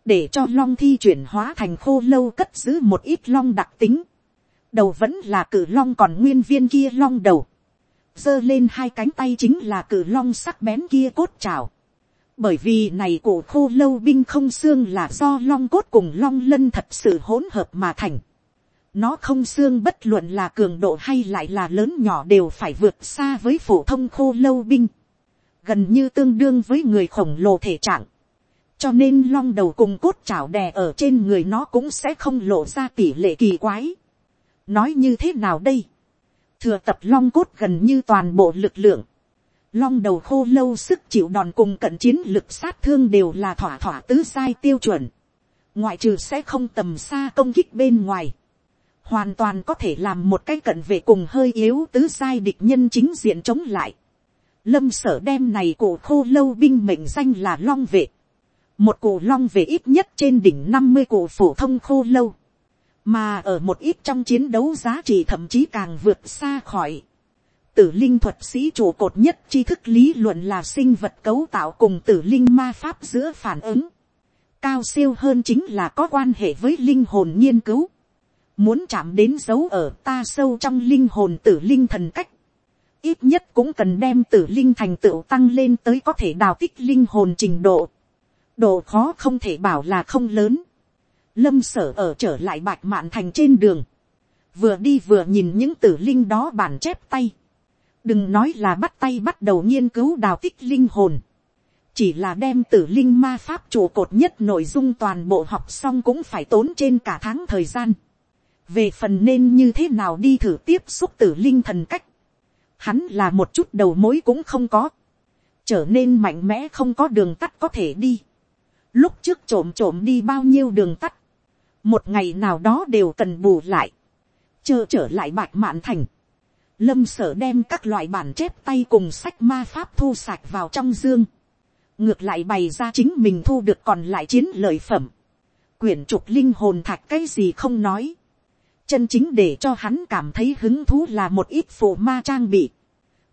để cho long thi chuyển hóa thành khô lâu cất giữ một ít long đặc tính. Đầu vẫn là cử long còn nguyên viên kia long đầu. giơ lên hai cánh tay chính là cử long sắc bén kia cốt trào bởi vì này cổ khô lâu binh không xương là do long cốt cùng long lân thật sự hỗn hợp mà thành. Nó không xương bất luận là cường độ hay lại là lớn nhỏ đều phải vượt xa với phổ thông khô lâu binh. Gần như tương đương với người khổng lồ thể trạng. Cho nên long đầu cùng cốt chảo đè ở trên người nó cũng sẽ không lộ ra tỷ lệ kỳ quái. Nói như thế nào đây? thừa tập long cốt gần như toàn bộ lực lượng, long đầu khô lâu sức chịu đòn cùng cận chiến lực sát thương đều là thỏa thỏa tứ sai tiêu chuẩn, ngoại trừ sẽ không tầm xa công kích bên ngoài, hoàn toàn có thể làm một cái cận vệ cùng hơi yếu tứ sai địch nhân chính diện chống lại. Lâm sở đem này cổ khô lâu binh mệnh danh là long vệ. Một cổ long vệ ít nhất trên đỉnh năm mươi cổ phổ thông khô lâu. Mà ở một ít trong chiến đấu giá trị thậm chí càng vượt xa khỏi. Tử linh thuật sĩ trụ cột nhất tri thức lý luận là sinh vật cấu tạo cùng tử linh ma pháp giữa phản ứng. Cao siêu hơn chính là có quan hệ với linh hồn nghiên cứu. Muốn chạm đến dấu ở ta sâu trong linh hồn tử linh thần cách. Ít nhất cũng cần đem tử linh thành tựu tăng lên tới có thể đào tích linh hồn trình độ. Độ khó không thể bảo là không lớn lâm sở ở trở lại bạch mạn thành trên đường, vừa đi vừa nhìn những tử linh đó bản chép tay, đừng nói là bắt tay bắt đầu nghiên cứu đào tích linh hồn, chỉ là đem tử linh ma pháp trụ cột nhất nội dung toàn bộ học xong cũng phải tốn trên cả tháng thời gian, về phần nên như thế nào đi thử tiếp xúc tử linh thần cách, hắn là một chút đầu mối cũng không có, trở nên mạnh mẽ không có đường tắt có thể đi, lúc trước trộm trộm đi bao nhiêu đường tắt, một ngày nào đó đều cần bù lại, chờ trở lại bạc mạn thành, lâm sở đem các loại bản chép tay cùng sách ma pháp thu sạch vào trong dương, ngược lại bày ra chính mình thu được còn lại chiến lợi phẩm, quyển trục linh hồn thạch cái gì không nói, chân chính để cho hắn cảm thấy hứng thú là một ít phụ ma trang bị,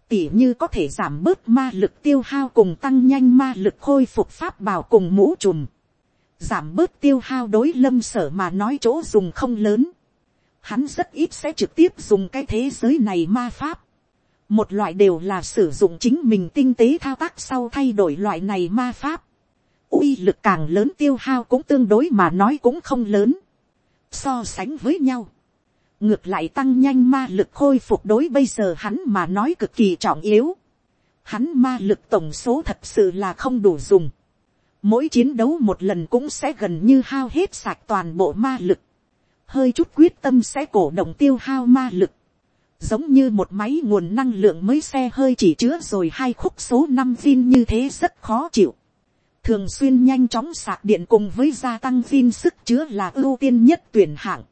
tỉ như có thể giảm bớt ma lực tiêu hao cùng tăng nhanh ma lực khôi phục pháp bảo cùng mũ trùm. Giảm bớt tiêu hao đối lâm sở mà nói chỗ dùng không lớn. Hắn rất ít sẽ trực tiếp dùng cái thế giới này ma pháp. Một loại đều là sử dụng chính mình tinh tế thao tác sau thay đổi loại này ma pháp. uy lực càng lớn tiêu hao cũng tương đối mà nói cũng không lớn. So sánh với nhau. Ngược lại tăng nhanh ma lực khôi phục đối bây giờ hắn mà nói cực kỳ trọng yếu. Hắn ma lực tổng số thật sự là không đủ dùng mỗi chiến đấu một lần cũng sẽ gần như hao hết sạch toàn bộ ma lực, hơi chút quyết tâm sẽ cổ động tiêu hao ma lực, giống như một máy nguồn năng lượng mới xe hơi chỉ chứa rồi hai khúc số năm pin như thế rất khó chịu, thường xuyên nhanh chóng sạc điện cùng với gia tăng pin sức chứa là ưu tiên nhất tuyển hạng,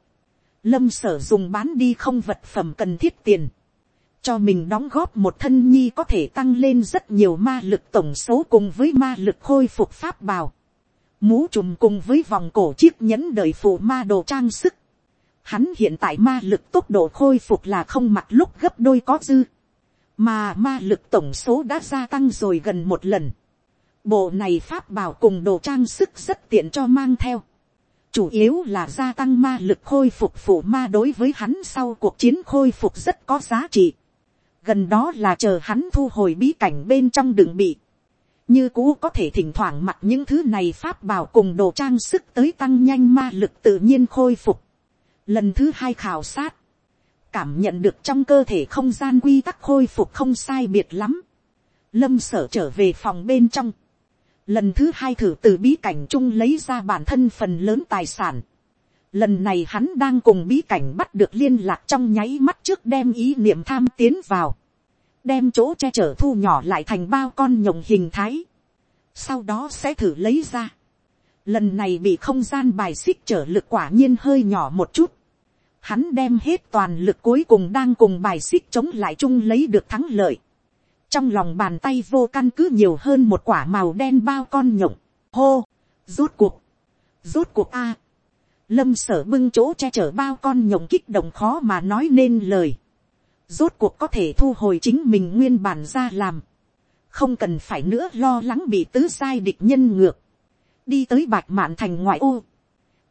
lâm sở dùng bán đi không vật phẩm cần thiết tiền, cho mình đóng góp một thân nhi có thể tăng lên rất nhiều ma lực tổng số cùng với ma lực khôi phục pháp bào. Mũ trùm cùng với vòng cổ chiếc nhẫn đời phụ ma đồ trang sức. Hắn hiện tại ma lực tốc độ khôi phục là không mặt lúc gấp đôi có dư. Mà ma lực tổng số đã gia tăng rồi gần một lần. Bộ này pháp bảo cùng đồ trang sức rất tiện cho mang theo. Chủ yếu là gia tăng ma lực khôi phục phụ ma đối với hắn sau cuộc chiến khôi phục rất có giá trị gần đó là chờ hắn thu hồi bí cảnh bên trong đường bị, như cũ có thể thỉnh thoảng mặc những thứ này pháp bảo cùng đồ trang sức tới tăng nhanh ma lực tự nhiên khôi phục. Lần thứ hai khảo sát, cảm nhận được trong cơ thể không gian quy tắc khôi phục không sai biệt lắm. Lâm sở trở về phòng bên trong. Lần thứ hai thử từ bí cảnh chung lấy ra bản thân phần lớn tài sản. Lần này hắn đang cùng bí cảnh bắt được liên lạc trong nháy mắt trước đem ý niệm tham tiến vào. Đem chỗ che chở thu nhỏ lại thành bao con nhộng hình thái. Sau đó sẽ thử lấy ra. Lần này bị không gian bài xích trở lực quả nhiên hơi nhỏ một chút. Hắn đem hết toàn lực cuối cùng đang cùng bài xích chống lại chung lấy được thắng lợi. Trong lòng bàn tay vô căn cứ nhiều hơn một quả màu đen bao con nhộng. Hô! Rốt cuộc! Rốt cuộc A! lâm sở bưng chỗ che chở bao con nhộng kích động khó mà nói nên lời. rốt cuộc có thể thu hồi chính mình nguyên bản ra làm. không cần phải nữa lo lắng bị tứ sai địch nhân ngược. đi tới bạch mạn thành ngoại ô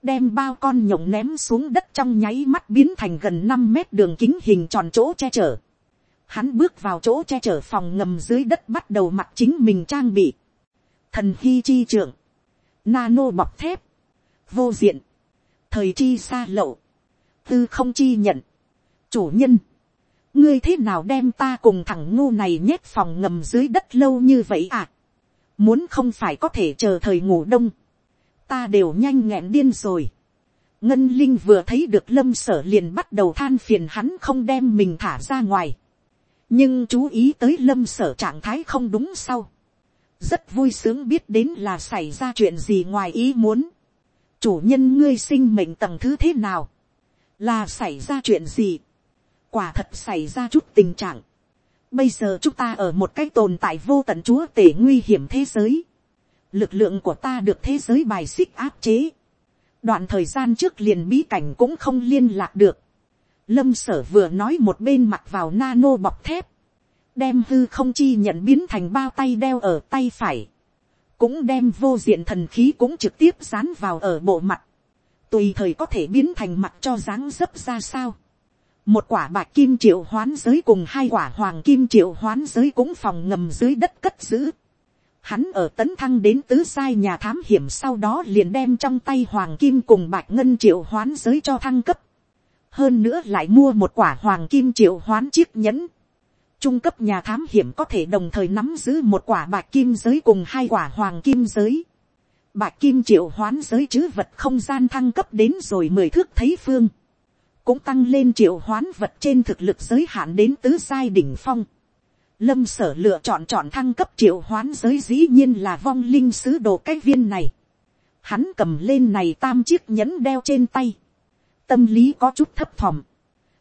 đem bao con nhộng ném xuống đất trong nháy mắt biến thành gần năm mét đường kính hình tròn chỗ che chở. Hắn bước vào chỗ che chở phòng ngầm dưới đất bắt đầu mặc chính mình trang bị. Thần hy chi trưởng. Nano bọc thép. Vô diện thời chi xa lậu, tư không chi nhận, chủ nhân, ngươi thế nào đem ta cùng thằng ngu này nhét phòng ngầm dưới đất lâu như vậy à, muốn không phải có thể chờ thời ngủ đông, ta đều nhanh nghẹn điên rồi, ngân linh vừa thấy được lâm sở liền bắt đầu than phiền hắn không đem mình thả ra ngoài. nhưng chú ý tới lâm sở trạng thái không đúng sau. rất vui sướng biết đến là xảy ra chuyện gì ngoài ý muốn. chủ nhân ngươi sinh mệnh tầng thứ thế nào. là xảy ra chuyện gì. quả thật xảy ra chút tình trạng. bây giờ chúng ta ở một cái tồn tại vô tận chúa tể nguy hiểm thế giới lực lượng của ta được thế giới bài xích áp chế đoạn thời gian trước liền bí cảnh cũng không liên lạc được. lâm sở vừa nói một bên mặt vào nano bọc thép, đem hư không chi nhận biến thành bao tay đeo ở tay phải, cũng đem vô diện thần khí cũng trực tiếp dán vào ở bộ mặt, tùy thời có thể biến thành mặt cho dáng dấp ra sao. một quả bạc kim triệu hoán giới cùng hai quả hoàng kim triệu hoán giới cũng phòng ngầm dưới đất cất giữ. Hắn ở tấn thăng đến tứ sai nhà thám hiểm sau đó liền đem trong tay hoàng kim cùng bạch ngân triệu hoán giới cho thăng cấp. Hơn nữa lại mua một quả hoàng kim triệu hoán chiếc nhẫn. Trung cấp nhà thám hiểm có thể đồng thời nắm giữ một quả bạch kim giới cùng hai quả hoàng kim giới. Bạch kim triệu hoán giới chứ vật không gian thăng cấp đến rồi mười thước thấy phương. Cũng tăng lên triệu hoán vật trên thực lực giới hạn đến tứ sai đỉnh phong Lâm sở lựa chọn chọn thăng cấp triệu hoán giới dĩ nhiên là vong linh sứ đồ cái viên này. Hắn cầm lên này tam chiếc nhẫn đeo trên tay. Tâm lý có chút thấp thỏm.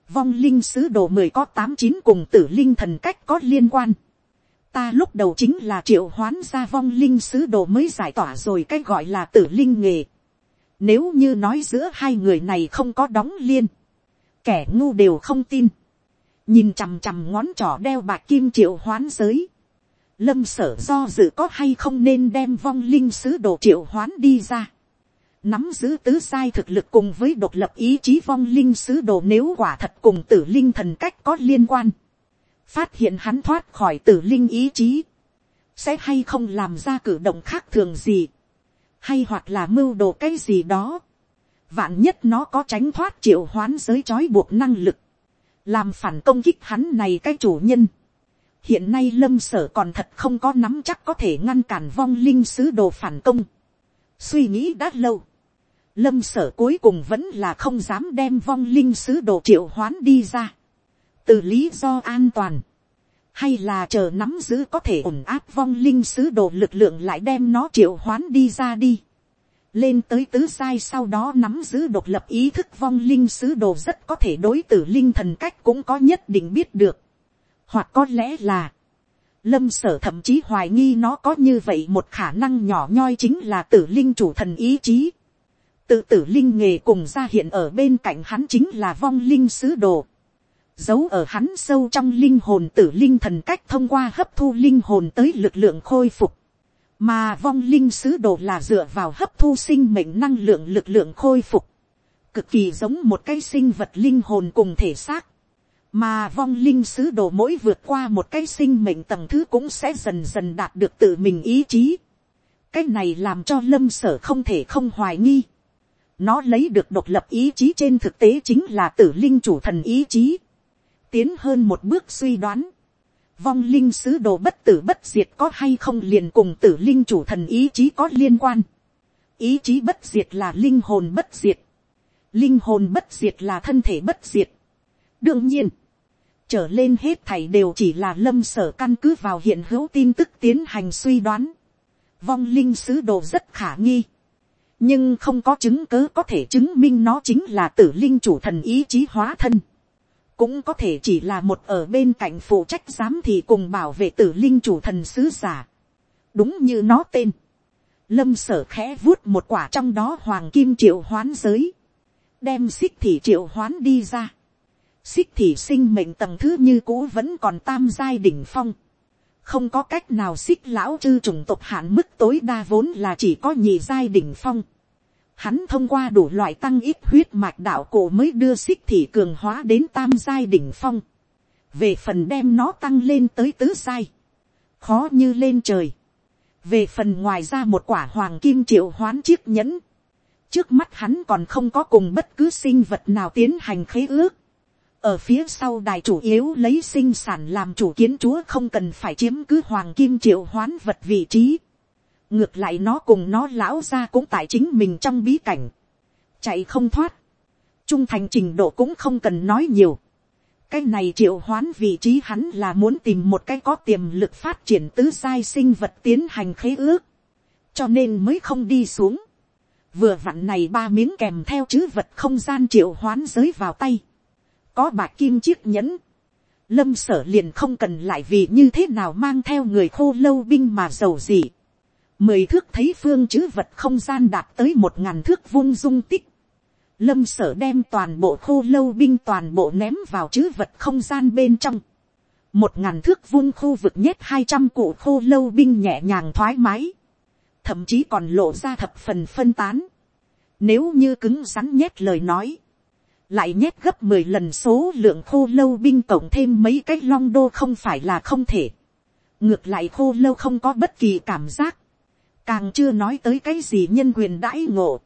Vong linh sứ đồ mười có tám chín cùng tử linh thần cách có liên quan. Ta lúc đầu chính là triệu hoán ra vong linh sứ đồ mới giải tỏa rồi cái gọi là tử linh nghề. Nếu như nói giữa hai người này không có đóng liên. Kẻ ngu đều không tin nhìn chằm chằm ngón trỏ đeo bạc kim triệu hoán giới, lâm sở do dự có hay không nên đem vong linh sứ đồ triệu hoán đi ra, nắm giữ tứ sai thực lực cùng với độc lập ý chí vong linh sứ đồ nếu quả thật cùng tử linh thần cách có liên quan, phát hiện hắn thoát khỏi tử linh ý chí, sẽ hay không làm ra cử động khác thường gì, hay hoặc là mưu đồ cái gì đó, vạn nhất nó có tránh thoát triệu hoán giới trói buộc năng lực, làm phản công kích hắn này cái chủ nhân. hiện nay lâm sở còn thật không có nắm chắc có thể ngăn cản vong linh sứ đồ phản công. suy nghĩ đã lâu. lâm sở cuối cùng vẫn là không dám đem vong linh sứ đồ triệu hoán đi ra. từ lý do an toàn. hay là chờ nắm giữ có thể ổn áp vong linh sứ đồ lực lượng lại đem nó triệu hoán đi ra đi lên tới tứ sai sau đó nắm giữ độc lập ý thức vong linh sứ đồ rất có thể đối tử linh thần cách cũng có nhất định biết được. Hoặc có lẽ là, lâm sở thậm chí hoài nghi nó có như vậy một khả năng nhỏ nhoi chính là tử linh chủ thần ý chí. Tự tử linh nghề cùng ra hiện ở bên cạnh hắn chính là vong linh sứ đồ. Giấu ở hắn sâu trong linh hồn tử linh thần cách thông qua hấp thu linh hồn tới lực lượng khôi phục mà vong linh sứ đồ là dựa vào hấp thu sinh mệnh năng lượng lực lượng khôi phục, cực kỳ giống một cái sinh vật linh hồn cùng thể xác, mà vong linh sứ đồ mỗi vượt qua một cái sinh mệnh tầng thứ cũng sẽ dần dần đạt được tự mình ý chí. cái này làm cho lâm sở không thể không hoài nghi. nó lấy được độc lập ý chí trên thực tế chính là tử linh chủ thần ý chí. tiến hơn một bước suy đoán vong linh sứ đồ bất tử bất diệt có hay không liền cùng tử linh chủ thần ý chí có liên quan. ý chí bất diệt là linh hồn bất diệt. linh hồn bất diệt là thân thể bất diệt. đương nhiên, trở lên hết thảy đều chỉ là lâm sở căn cứ vào hiện hữu tin tức tiến hành suy đoán. vong linh sứ đồ rất khả nghi. nhưng không có chứng cứ có thể chứng minh nó chính là tử linh chủ thần ý chí hóa thân cũng có thể chỉ là một ở bên cạnh phụ trách giám thị cùng bảo vệ tử linh chủ thần sứ giả. đúng như nó tên. lâm sở khẽ vuốt một quả trong đó hoàng kim triệu hoán giới. đem xích thị triệu hoán đi ra. xích thị sinh mệnh tầng thứ như cũ vẫn còn tam giai đỉnh phong. không có cách nào xích lão chư chủng tộc hạn mức tối đa vốn là chỉ có nhị giai đỉnh phong Hắn thông qua đủ loại tăng ít huyết mạch đạo cổ mới đưa xích thị cường hóa đến tam giai đỉnh phong. Về phần đem nó tăng lên tới tứ giai. Khó như lên trời. Về phần ngoài ra một quả hoàng kim triệu hoán chiếc nhẫn. Trước mắt hắn còn không có cùng bất cứ sinh vật nào tiến hành khế ước. Ở phía sau đài chủ yếu lấy sinh sản làm chủ kiến chúa không cần phải chiếm cứ hoàng kim triệu hoán vật vị trí ngược lại nó cùng nó lão ra cũng tại chính mình trong bí cảnh, chạy không thoát, trung thành trình độ cũng không cần nói nhiều, cái này triệu hoán vị trí hắn là muốn tìm một cái có tiềm lực phát triển tứ sai sinh vật tiến hành khế ước, cho nên mới không đi xuống. vừa vặn này ba miếng kèm theo chữ vật không gian triệu hoán giới vào tay, có bạc kim chiếc nhẫn, lâm sở liền không cần lại vì như thế nào mang theo người khô lâu binh mà giàu gì mười thước thấy phương chữ vật không gian đạt tới một ngàn thước vung dung tích, lâm sở đem toàn bộ khô lâu binh toàn bộ ném vào chữ vật không gian bên trong. một ngàn thước vung khu vực nhét hai trăm cụ khô lâu binh nhẹ nhàng thoải mái. thậm chí còn lộ ra thập phần phân tán. nếu như cứng rắn nhét lời nói, lại nhét gấp mười lần số lượng khô lâu binh cộng thêm mấy cái long đô không phải là không thể. ngược lại khô lâu không có bất kỳ cảm giác càng chưa nói tới cái gì nhân quyền đãi ngộ.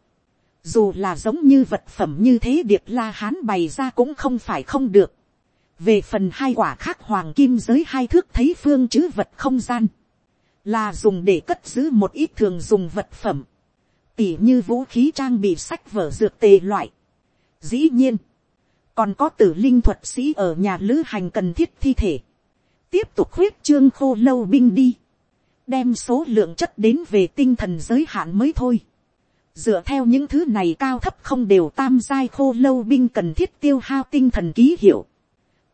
Dù là giống như vật phẩm như thế điệp la hán bày ra cũng không phải không được. về phần hai quả khác hoàng kim giới hai thước thấy phương chữ vật không gian, là dùng để cất giữ một ít thường dùng vật phẩm, tỉ như vũ khí trang bị sách vở dược tề loại. dĩ nhiên, còn có tử linh thuật sĩ ở nhà lữ hành cần thiết thi thể, tiếp tục huyết trương khô lâu binh đi, đem số lượng chất đến về tinh thần giới hạn mới thôi dựa theo những thứ này cao thấp không đều tam giai khô lâu binh cần thiết tiêu hao tinh thần ký hiệu.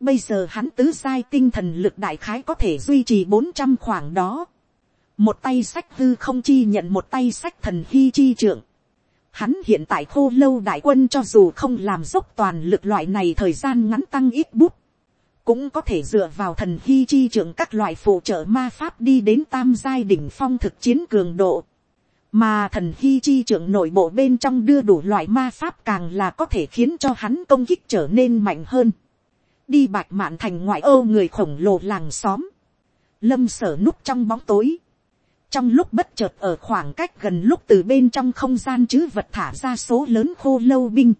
Bây giờ hắn tứ giai tinh thần lực đại khái có thể duy trì bốn trăm khoảng đó. Một tay sách hư không chi nhận một tay sách thần hy chi trưởng. Hắn hiện tại khô lâu đại quân cho dù không làm dốc toàn lực loại này thời gian ngắn tăng ít bút. Cũng có thể dựa vào thần hy chi trưởng các loại phụ trợ ma pháp đi đến tam giai đỉnh phong thực chiến cường độ mà thần hy chi trưởng nội bộ bên trong đưa đủ loại ma pháp càng là có thể khiến cho hắn công kích trở nên mạnh hơn. đi bạch mạn thành ngoại ô người khổng lồ làng xóm. lâm sở núp trong bóng tối. trong lúc bất chợt ở khoảng cách gần lúc từ bên trong không gian chứ vật thả ra số lớn khô lâu binh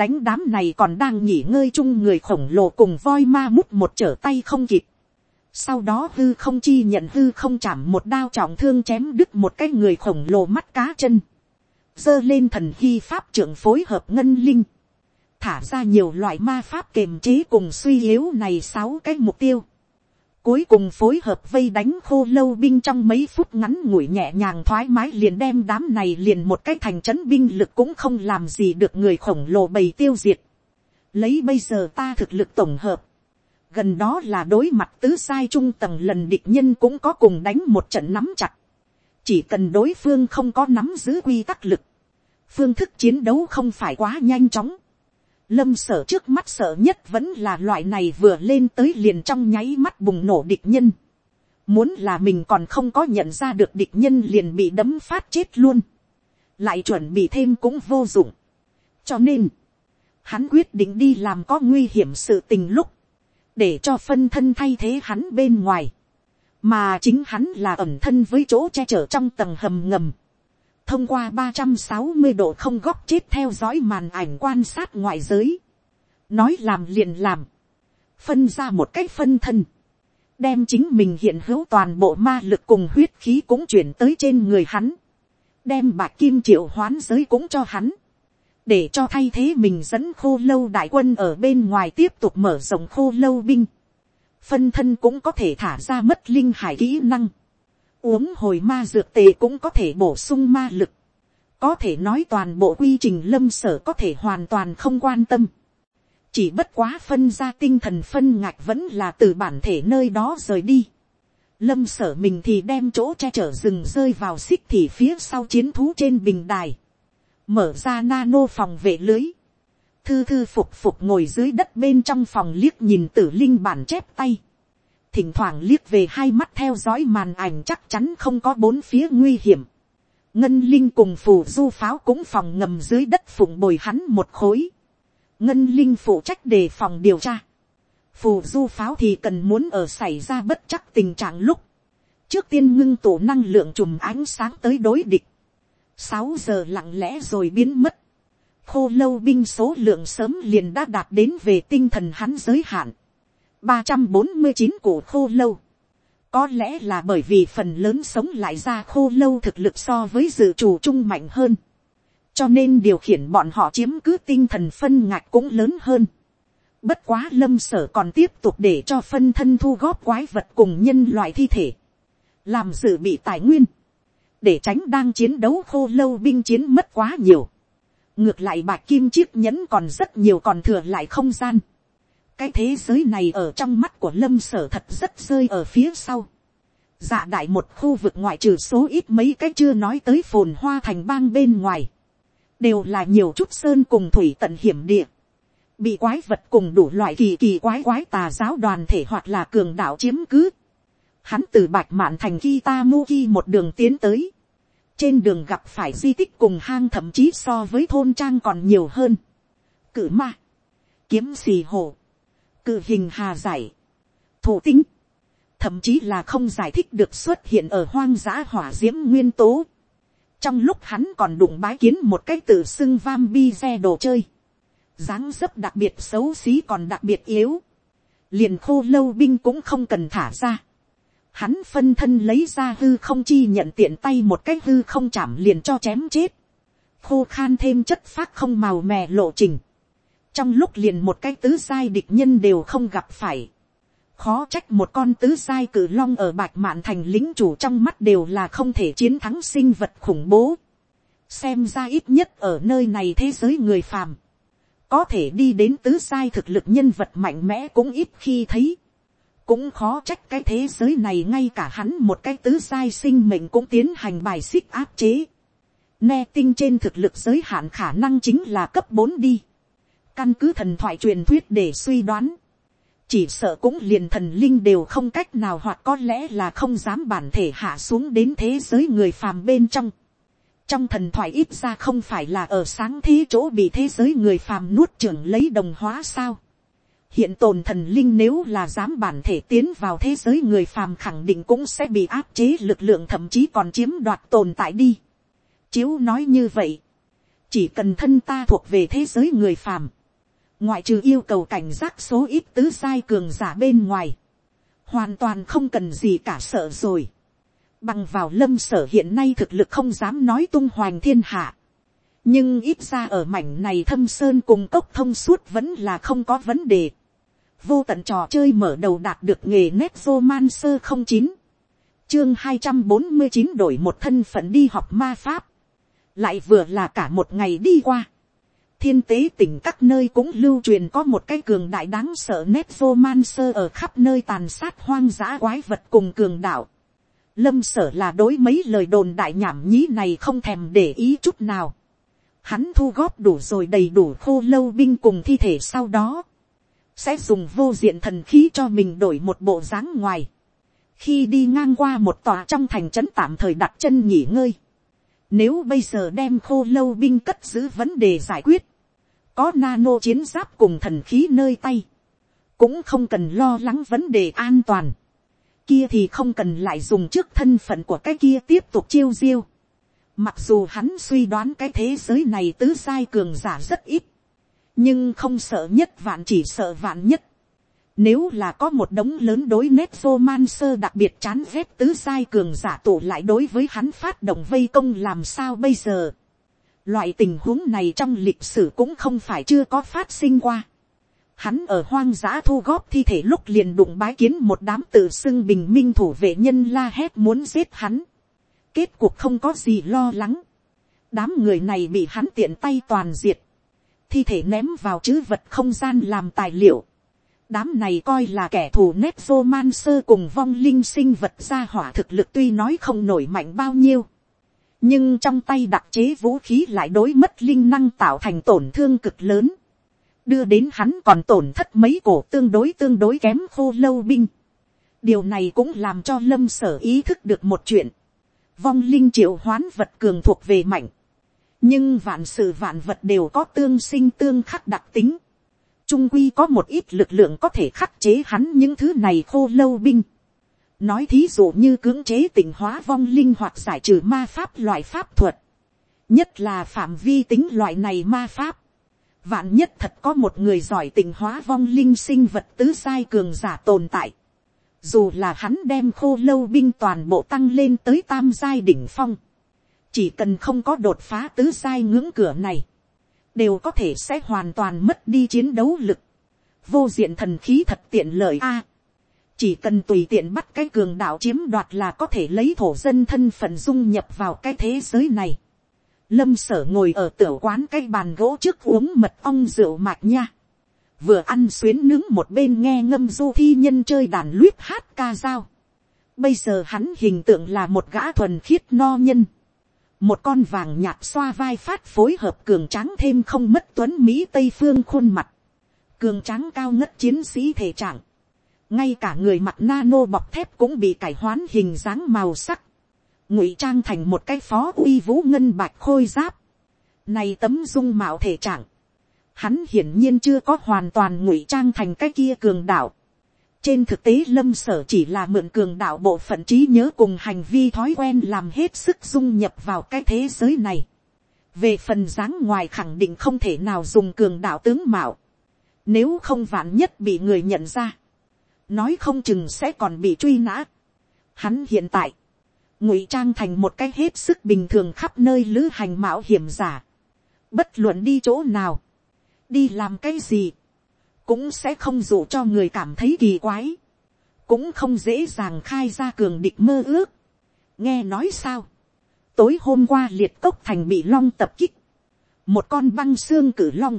đánh đám này còn đang nghỉ ngơi chung người khổng lồ cùng voi ma mút một trở tay không kịp sau đó hư không chi nhận hư không chạm một đao trọng thương chém đứt một cái người khổng lồ mắt cá chân. Dơ lên thần hy pháp trưởng phối hợp ngân linh. Thả ra nhiều loại ma pháp kềm chế cùng suy yếu này sáu cái mục tiêu. Cuối cùng phối hợp vây đánh khô lâu binh trong mấy phút ngắn ngủi nhẹ nhàng thoải mái liền đem đám này liền một cái thành trấn binh lực cũng không làm gì được người khổng lồ bầy tiêu diệt. Lấy bây giờ ta thực lực tổng hợp gần đó là đối mặt tứ sai trung tầng lần địch nhân cũng có cùng đánh một trận nắm chặt. chỉ cần đối phương không có nắm giữ quy tắc lực, phương thức chiến đấu không phải quá nhanh chóng lâm sở trước mắt sợ nhất vẫn là loại này vừa lên tới liền trong nháy mắt bùng nổ địch nhân. muốn là mình còn không có nhận ra được địch nhân liền bị đấm phát chết luôn. lại chuẩn bị thêm cũng vô dụng. cho nên, hắn quyết định đi làm có nguy hiểm sự tình lúc để cho phân thân thay thế hắn bên ngoài, mà chính hắn là ẩm thân với chỗ che chở trong tầng hầm ngầm, thông qua ba trăm sáu mươi độ không góc chết theo dõi màn ảnh quan sát ngoại giới, nói làm liền làm, phân ra một cách phân thân, đem chính mình hiện hữu toàn bộ ma lực cùng huyết khí cũng chuyển tới trên người hắn, đem bạc kim triệu hoán giới cũng cho hắn, để cho thay thế mình dẫn khô lâu đại quân ở bên ngoài tiếp tục mở rộng khô lâu binh. Phân thân cũng có thể thả ra mất linh hải kỹ năng. Uống hồi ma dược tề cũng có thể bổ sung ma lực. Có thể nói toàn bộ quy trình lâm sở có thể hoàn toàn không quan tâm. Chỉ bất quá phân ra tinh thần phân ngạch vẫn là từ bản thể nơi đó rời đi. Lâm sở mình thì đem chỗ che chở rừng rơi vào xích thì phía sau chiến thú trên bình đài mở ra nano phòng vệ lưới, thư thư phục phục ngồi dưới đất bên trong phòng liếc nhìn tử linh bản chép tay, thỉnh thoảng liếc về hai mắt theo dõi màn ảnh chắc chắn không có bốn phía nguy hiểm, ngân linh cùng phù du pháo cũng phòng ngầm dưới đất phụng bồi hắn một khối, ngân linh phụ trách đề phòng điều tra, phù du pháo thì cần muốn ở xảy ra bất chắc tình trạng lúc, trước tiên ngưng tụ năng lượng chùm ánh sáng tới đối địch, sáu giờ lặng lẽ rồi biến mất. khô lâu binh số lượng sớm liền đã đạt đến về tinh thần hắn giới hạn ba trăm bốn mươi chín cổ khô lâu. có lẽ là bởi vì phần lớn sống lại ra khô lâu thực lực so với dự trù trung mạnh hơn. cho nên điều khiển bọn họ chiếm cứ tinh thần phân ngạch cũng lớn hơn. Bất quá lâm sở còn tiếp tục để cho phân thân thu góp quái vật cùng nhân loại thi thể. Làm dự bị tài nguyên. Để tránh đang chiến đấu khô lâu binh chiến mất quá nhiều. Ngược lại bạc kim chiếc nhẫn còn rất nhiều còn thừa lại không gian. Cái thế giới này ở trong mắt của lâm sở thật rất rơi ở phía sau. Dạ đại một khu vực ngoại trừ số ít mấy cái chưa nói tới phồn hoa thành bang bên ngoài. Đều là nhiều chút sơn cùng thủy tận hiểm địa bị quái vật cùng đủ loại kỳ kỳ quái quái tà giáo đoàn thể hoặc là cường đạo chiếm cứ. Hắn từ bạch mạn thành Kita Muki một đường tiến tới. Trên đường gặp phải di tích cùng hang thậm chí so với thôn trang còn nhiều hơn. Cử ma. Kiếm xì hồ cự hình hà giải. Thủ tính. Thậm chí là không giải thích được xuất hiện ở hoang dã hỏa diễm nguyên tố. Trong lúc hắn còn đụng bái kiến một cái tự xưng vam bi xe đồ chơi dáng dấp đặc biệt xấu xí còn đặc biệt yếu, liền khô lâu binh cũng không cần thả ra. Hắn phân thân lấy ra hư không chi nhận tiện tay một cái hư không chạm liền cho chém chết. Khô khan thêm chất phát không màu mè lộ trình. Trong lúc liền một cái tứ sai địch nhân đều không gặp phải. Khó trách một con tứ sai cử long ở bạch mạn thành lính chủ trong mắt đều là không thể chiến thắng sinh vật khủng bố. Xem ra ít nhất ở nơi này thế giới người phàm, có thể đi đến tứ sai thực lực nhân vật mạnh mẽ cũng ít khi thấy. cũng khó trách cái thế giới này ngay cả hắn một cái tứ sai sinh mệnh cũng tiến hành bài xích áp chế. Ne tinh trên thực lực giới hạn khả năng chính là cấp bốn đi căn cứ thần thoại truyền thuyết để suy đoán. chỉ sợ cũng liền thần linh đều không cách nào hoặc có lẽ là không dám bản thể hạ xuống đến thế giới người phàm bên trong trong thần thoại ít ra không phải là ở sáng thế chỗ bị thế giới người phàm nuốt trưởng lấy đồng hóa sao. hiện tồn thần linh nếu là dám bản thể tiến vào thế giới người phàm khẳng định cũng sẽ bị áp chế lực lượng thậm chí còn chiếm đoạt tồn tại đi. chiếu nói như vậy, chỉ cần thân ta thuộc về thế giới người phàm, ngoại trừ yêu cầu cảnh giác số ít tứ sai cường giả bên ngoài, hoàn toàn không cần gì cả sợ rồi Bằng vào lâm sở hiện nay thực lực không dám nói tung hoành thiên hạ. Nhưng ít ra ở mảnh này thâm sơn cùng cốc thông suốt vẫn là không có vấn đề. Vô tận trò chơi mở đầu đạt được nghề nét vô man sơ không Chương hai trăm bốn mươi chín đổi một thân phận đi học ma pháp. Lại vừa là cả một ngày đi qua. Thiên tế tỉnh các nơi cũng lưu truyền có một cái cường đại đáng sợ nét vô man sơ ở khắp nơi tàn sát hoang dã quái vật cùng cường đạo lâm sở là đối mấy lời đồn đại nhảm nhí này không thèm để ý chút nào. Hắn thu góp đủ rồi đầy đủ khô lâu binh cùng thi thể sau đó. Sẽ dùng vô diện thần khí cho mình đổi một bộ dáng ngoài. Khi đi ngang qua một tòa trong thành trấn tạm thời đặt chân nghỉ ngơi. Nếu bây giờ đem khô lâu binh cất giữ vấn đề giải quyết. Có nano chiến giáp cùng thần khí nơi tay. Cũng không cần lo lắng vấn đề an toàn kia thì không cần lại dùng trước thân phận của cái kia tiếp tục chiêu diêu. Mặc dù hắn suy đoán cái thế giới này tứ sai cường giả rất ít. Nhưng không sợ nhất vạn chỉ sợ vạn nhất. Nếu là có một đống lớn đối nét vô man sơ đặc biệt chán ghét tứ sai cường giả tụ lại đối với hắn phát động vây công làm sao bây giờ. Loại tình huống này trong lịch sử cũng không phải chưa có phát sinh qua. Hắn ở hoang dã thu góp thi thể lúc liền đụng bái kiến một đám tự xưng bình minh thủ vệ nhân la hét muốn giết hắn. Kết cuộc không có gì lo lắng. Đám người này bị hắn tiện tay toàn diệt. Thi thể ném vào chữ vật không gian làm tài liệu. Đám này coi là kẻ thù nét vô man sơ cùng vong linh sinh vật ra hỏa thực lực tuy nói không nổi mạnh bao nhiêu. Nhưng trong tay đặc chế vũ khí lại đối mất linh năng tạo thành tổn thương cực lớn đưa đến hắn còn tổn thất mấy cổ tương đối tương đối kém khô lâu binh. điều này cũng làm cho lâm sở ý thức được một chuyện. vong linh triệu hoán vật cường thuộc về mạnh. nhưng vạn sự vạn vật đều có tương sinh tương khắc đặc tính. trung quy có một ít lực lượng có thể khắc chế hắn những thứ này khô lâu binh nói thí dụ như cưỡng chế tỉnh hóa vong linh hoặc giải trừ ma pháp loại pháp thuật. nhất là phạm vi tính loại này ma pháp Vạn nhất thật có một người giỏi tình hóa vong linh sinh vật tứ sai cường giả tồn tại. Dù là hắn đem khô lâu binh toàn bộ tăng lên tới tam giai đỉnh phong. chỉ cần không có đột phá tứ sai ngưỡng cửa này, đều có thể sẽ hoàn toàn mất đi chiến đấu lực. vô diện thần khí thật tiện lợi a chỉ cần tùy tiện bắt cái cường đạo chiếm đoạt là có thể lấy thổ dân thân phận dung nhập vào cái thế giới này. lâm sở ngồi ở tiểu quán cái bàn gỗ trước uống mật ong rượu mạch nha. vừa ăn xuyến nướng một bên nghe ngâm du thi nhân chơi đàn luyết hát ca dao. bây giờ hắn hình tượng là một gã thuần khiết no nhân một con vàng nhạt xoa vai phát phối hợp cường tráng thêm không mất tuấn mỹ tây phương khuôn mặt, cường tráng cao ngất chiến sĩ thể trạng, ngay cả người mặt nano bọc thép cũng bị cải hoán hình dáng màu sắc, ngụy trang thành một cái phó uy vũ ngân bạch khôi giáp, này tấm dung mạo thể trạng, hắn hiển nhiên chưa có hoàn toàn ngụy trang thành cái kia cường đạo, trên thực tế lâm sở chỉ là mượn cường đạo bộ phận trí nhớ cùng hành vi thói quen làm hết sức dung nhập vào cái thế giới này. Về phần dáng ngoài khẳng định không thể nào dùng cường đạo tướng mạo. Nếu không vạn nhất bị người nhận ra. Nói không chừng sẽ còn bị truy nã. Hắn hiện tại. ngụy trang thành một cái hết sức bình thường khắp nơi lữ hành mạo hiểm giả. Bất luận đi chỗ nào. Đi làm cái gì cũng sẽ không dụ cho người cảm thấy kỳ quái, cũng không dễ dàng khai ra cường địch mơ ước. nghe nói sao, tối hôm qua liệt cốc thành bị long tập kích, một con băng xương cử long,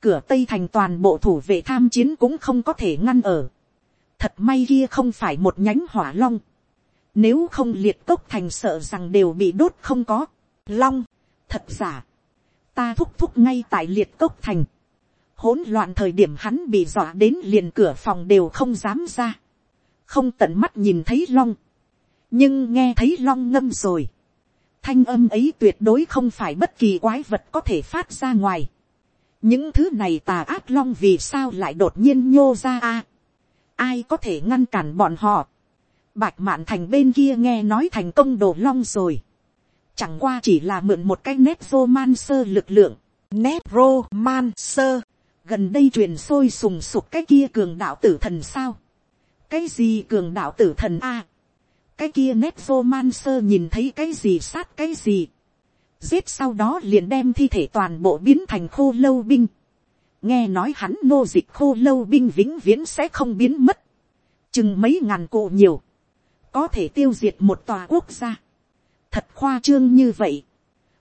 cửa tây thành toàn bộ thủ vệ tham chiến cũng không có thể ngăn ở, thật may kia không phải một nhánh hỏa long, nếu không liệt cốc thành sợ rằng đều bị đốt không có, long, thật giả, ta thúc thúc ngay tại liệt cốc thành, hỗn loạn thời điểm hắn bị dọa đến liền cửa phòng đều không dám ra, không tận mắt nhìn thấy long, nhưng nghe thấy long ngâm rồi, thanh âm ấy tuyệt đối không phải bất kỳ quái vật có thể phát ra ngoài. những thứ này tà ác long vì sao lại đột nhiên nhô ra a ai có thể ngăn cản bọn họ. bạch mạn thành bên kia nghe nói thành công đồ long rồi. chẳng qua chỉ là mượn một cái nét roman sơ lực lượng. nét roman sơ gần đây truyền sôi sùng sục cái kia cường đạo tử thần sao. cái gì cường đạo tử thần a. cái kia nét vô man sơ nhìn thấy cái gì sát cái gì. giết sau đó liền đem thi thể toàn bộ biến thành khô lâu binh nghe nói hắn nô dịch khô lâu binh vĩnh viễn sẽ không biến mất. chừng mấy ngàn cụ nhiều. có thể tiêu diệt một tòa quốc gia. thật khoa trương như vậy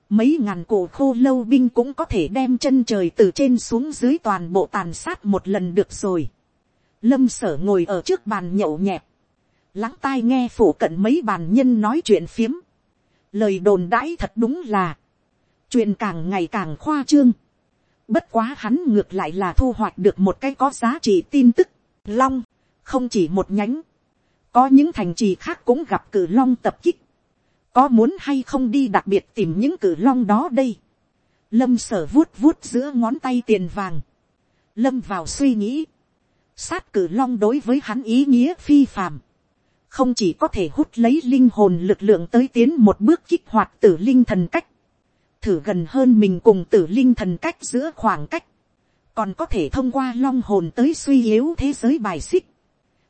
mấy ngàn cụ khô lâu binh cũng có thể đem chân trời từ trên xuống dưới toàn bộ tàn sát một lần được rồi. Lâm sở ngồi ở trước bàn nhậu nhẹt, lắng tai nghe phủ cận mấy bàn nhân nói chuyện phiếm. Lời đồn đãi thật đúng là, chuyện càng ngày càng khoa trương. Bất quá hắn ngược lại là thu hoạch được một cái có giá trị tin tức. Long, không chỉ một nhánh. Có những thành trì khác cũng gặp cử long tập kích có muốn hay không đi đặc biệt tìm những cử long đó đây. lâm sở vuốt vuốt giữa ngón tay tiền vàng. lâm vào suy nghĩ. sát cử long đối với hắn ý nghĩa phi phàm. không chỉ có thể hút lấy linh hồn lực lượng tới tiến một bước kích hoạt tử linh thần cách thử gần hơn mình cùng tử linh thần cách giữa khoảng cách. còn có thể thông qua long hồn tới suy yếu thế giới bài xích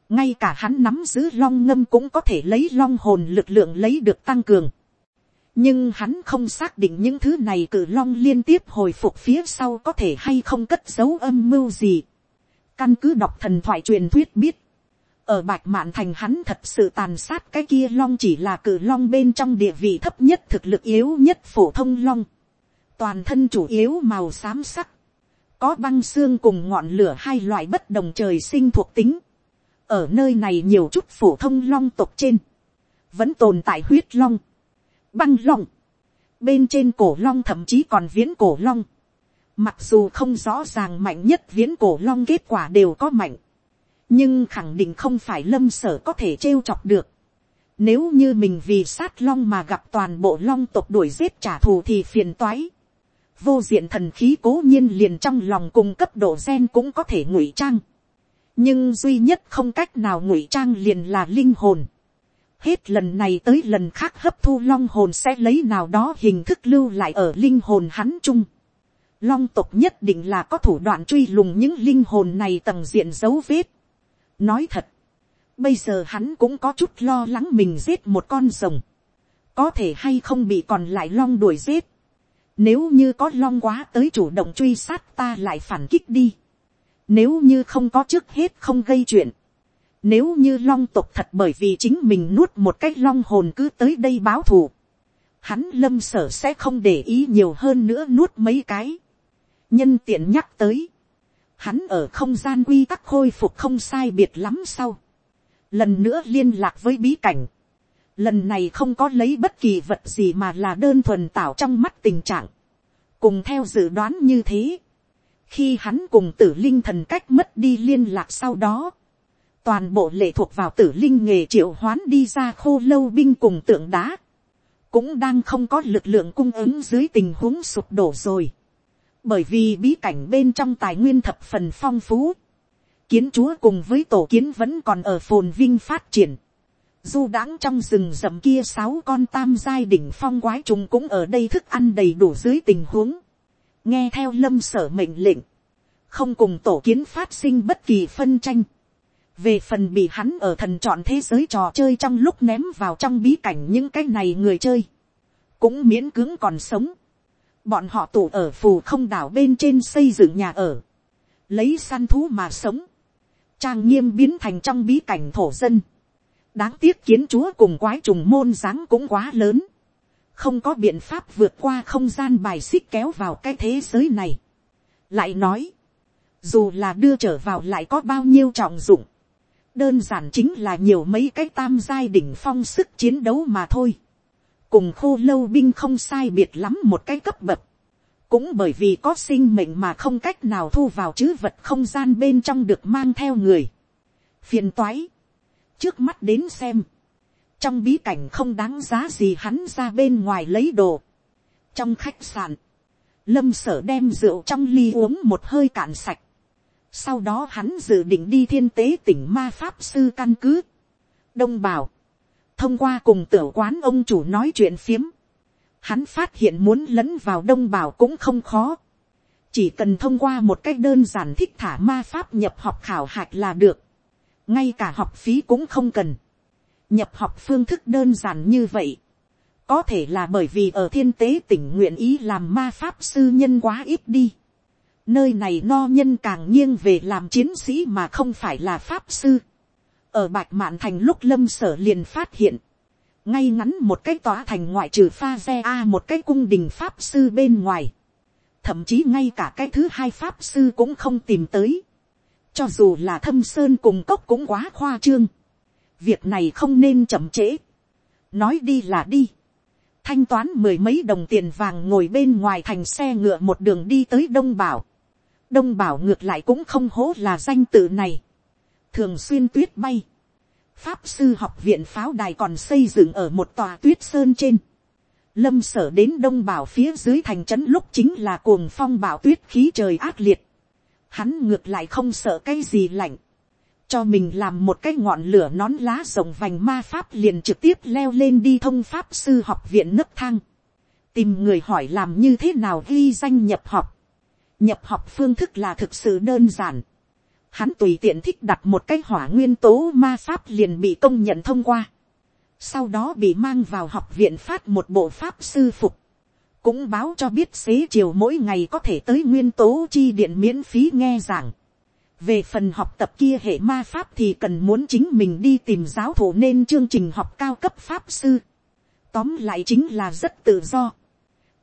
ngay cả hắn nắm giữ long ngâm cũng có thể lấy long hồn lực lượng lấy được tăng cường. nhưng hắn không xác định những thứ này cử long liên tiếp hồi phục phía sau có thể hay không cất dấu âm mưu gì. căn cứ đọc thần thoại truyền thuyết biết ở bạch mạn thành hắn thật sự tàn sát cái kia long chỉ là cử long bên trong địa vị thấp nhất thực lực yếu nhất phổ thông long. toàn thân chủ yếu màu xám sắc. có băng xương cùng ngọn lửa hai loại bất đồng trời sinh thuộc tính ở nơi này nhiều chút phổ thông long tộc trên, vẫn tồn tại huyết long, băng long, bên trên cổ long thậm chí còn viễn cổ long, mặc dù không rõ ràng mạnh nhất viễn cổ long kết quả đều có mạnh, nhưng khẳng định không phải lâm sở có thể trêu chọc được. Nếu như mình vì sát long mà gặp toàn bộ long tộc đuổi giết trả thù thì phiền toái. Vô diện thần khí cố nhiên liền trong lòng cùng cấp độ gen cũng có thể ngụy trang nhưng duy nhất không cách nào ngụy trang liền là linh hồn. hết lần này tới lần khác hấp thu long hồn sẽ lấy nào đó hình thức lưu lại ở linh hồn hắn chung. long tộc nhất định là có thủ đoạn truy lùng những linh hồn này tầng diện dấu vết nói thật, bây giờ hắn cũng có chút lo lắng mình giết một con rồng. có thể hay không bị còn lại long đuổi giết, nếu như có long quá tới chủ động truy sát ta lại phản kích đi, nếu như không có trước hết không gây chuyện, nếu như long tộc thật bởi vì chính mình nuốt một cái long hồn cứ tới đây báo thù, hắn lâm sở sẽ không để ý nhiều hơn nữa nuốt mấy cái. nhân tiện nhắc tới, hắn ở không gian quy tắc khôi phục không sai biệt lắm sau. lần nữa liên lạc với bí cảnh. lần này không có lấy bất kỳ vật gì mà là đơn thuần tạo trong mắt tình trạng. cùng theo dự đoán như thế. khi hắn cùng tử linh thần cách mất đi liên lạc sau đó, toàn bộ lệ thuộc vào tử linh nghề triệu hoán đi ra khô lâu binh cùng tượng đá cũng đang không có lực lượng cung ứng dưới tình huống sụp đổ rồi. Bởi vì bí cảnh bên trong tài nguyên thập phần phong phú. Kiến chúa cùng với tổ kiến vẫn còn ở phồn vinh phát triển. Du đãng trong rừng rậm kia sáu con tam giai đỉnh phong quái trùng cũng ở đây thức ăn đầy đủ dưới tình huống. Nghe theo lâm sở mệnh lệnh. Không cùng tổ kiến phát sinh bất kỳ phân tranh về phần bị hắn ở thần chọn thế giới trò chơi trong lúc ném vào trong bí cảnh những cái này người chơi, cũng miễn cưỡng còn sống bọn họ tụ ở phù không đảo bên trên xây dựng nhà ở, lấy săn thú mà sống, trang nghiêm biến thành trong bí cảnh thổ dân. đáng tiếc kiến chúa cùng quái trùng môn dáng cũng quá lớn, không có biện pháp vượt qua không gian bài xích kéo vào cái thế giới này. lại nói, dù là đưa trở vào lại có bao nhiêu trọng dụng, đơn giản chính là nhiều mấy cái tam giai đỉnh phong sức chiến đấu mà thôi cùng khô lâu binh không sai biệt lắm một cái cấp bậc. cũng bởi vì có sinh mệnh mà không cách nào thu vào chữ vật không gian bên trong được mang theo người. phiền toái. trước mắt đến xem. trong bí cảnh không đáng giá gì hắn ra bên ngoài lấy đồ. trong khách sạn, lâm sở đem rượu trong ly uống một hơi cạn sạch sau đó hắn dự định đi thiên tế tỉnh ma pháp sư căn cứ. Đông bảo. Thông qua cùng tiểu quán ông chủ nói chuyện phiếm. Hắn phát hiện muốn lấn vào đông bảo cũng không khó. Chỉ cần thông qua một cách đơn giản thích thả ma pháp nhập học khảo hạch là được. Ngay cả học phí cũng không cần. Nhập học phương thức đơn giản như vậy. Có thể là bởi vì ở thiên tế tỉnh nguyện ý làm ma pháp sư nhân quá ít đi Nơi này no nhân càng nghiêng về làm chiến sĩ mà không phải là pháp sư. Ở Bạch Mạn Thành lúc lâm sở liền phát hiện. Ngay ngắn một cái tòa thành ngoại trừ pha xe A một cái cung đình pháp sư bên ngoài. Thậm chí ngay cả cái thứ hai pháp sư cũng không tìm tới. Cho dù là thâm sơn cùng cốc cũng quá khoa trương. Việc này không nên chậm trễ. Nói đi là đi thanh toán mười mấy đồng tiền vàng ngồi bên ngoài thành xe ngựa một đường đi tới đông bảo đông bảo ngược lại cũng không hố là danh tự này, thường xuyên tuyết bay, pháp sư học viện pháo đài còn xây dựng ở một tòa tuyết sơn trên, lâm sở đến đông bảo phía dưới thành trấn lúc chính là cuồng phong bảo tuyết khí trời ác liệt, hắn ngược lại không sợ cái gì lạnh, cho mình làm một cái ngọn lửa nón lá rồng vành ma pháp liền trực tiếp leo lên đi thông pháp sư học viện nấc thang, tìm người hỏi làm như thế nào ghi danh nhập học, nhập học phương thức là thực sự đơn giản. Hắn tùy tiện thích đặt một cái hỏa nguyên tố ma pháp liền bị công nhận thông qua. Sau đó bị mang vào học viện phát một bộ pháp sư phục. Cũng báo cho biết xế chiều mỗi ngày có thể tới nguyên tố chi điện miễn phí nghe giảng. Về phần học tập kia hệ ma pháp thì cần muốn chính mình đi tìm giáo thủ nên chương trình học cao cấp pháp sư. Tóm lại chính là rất tự do.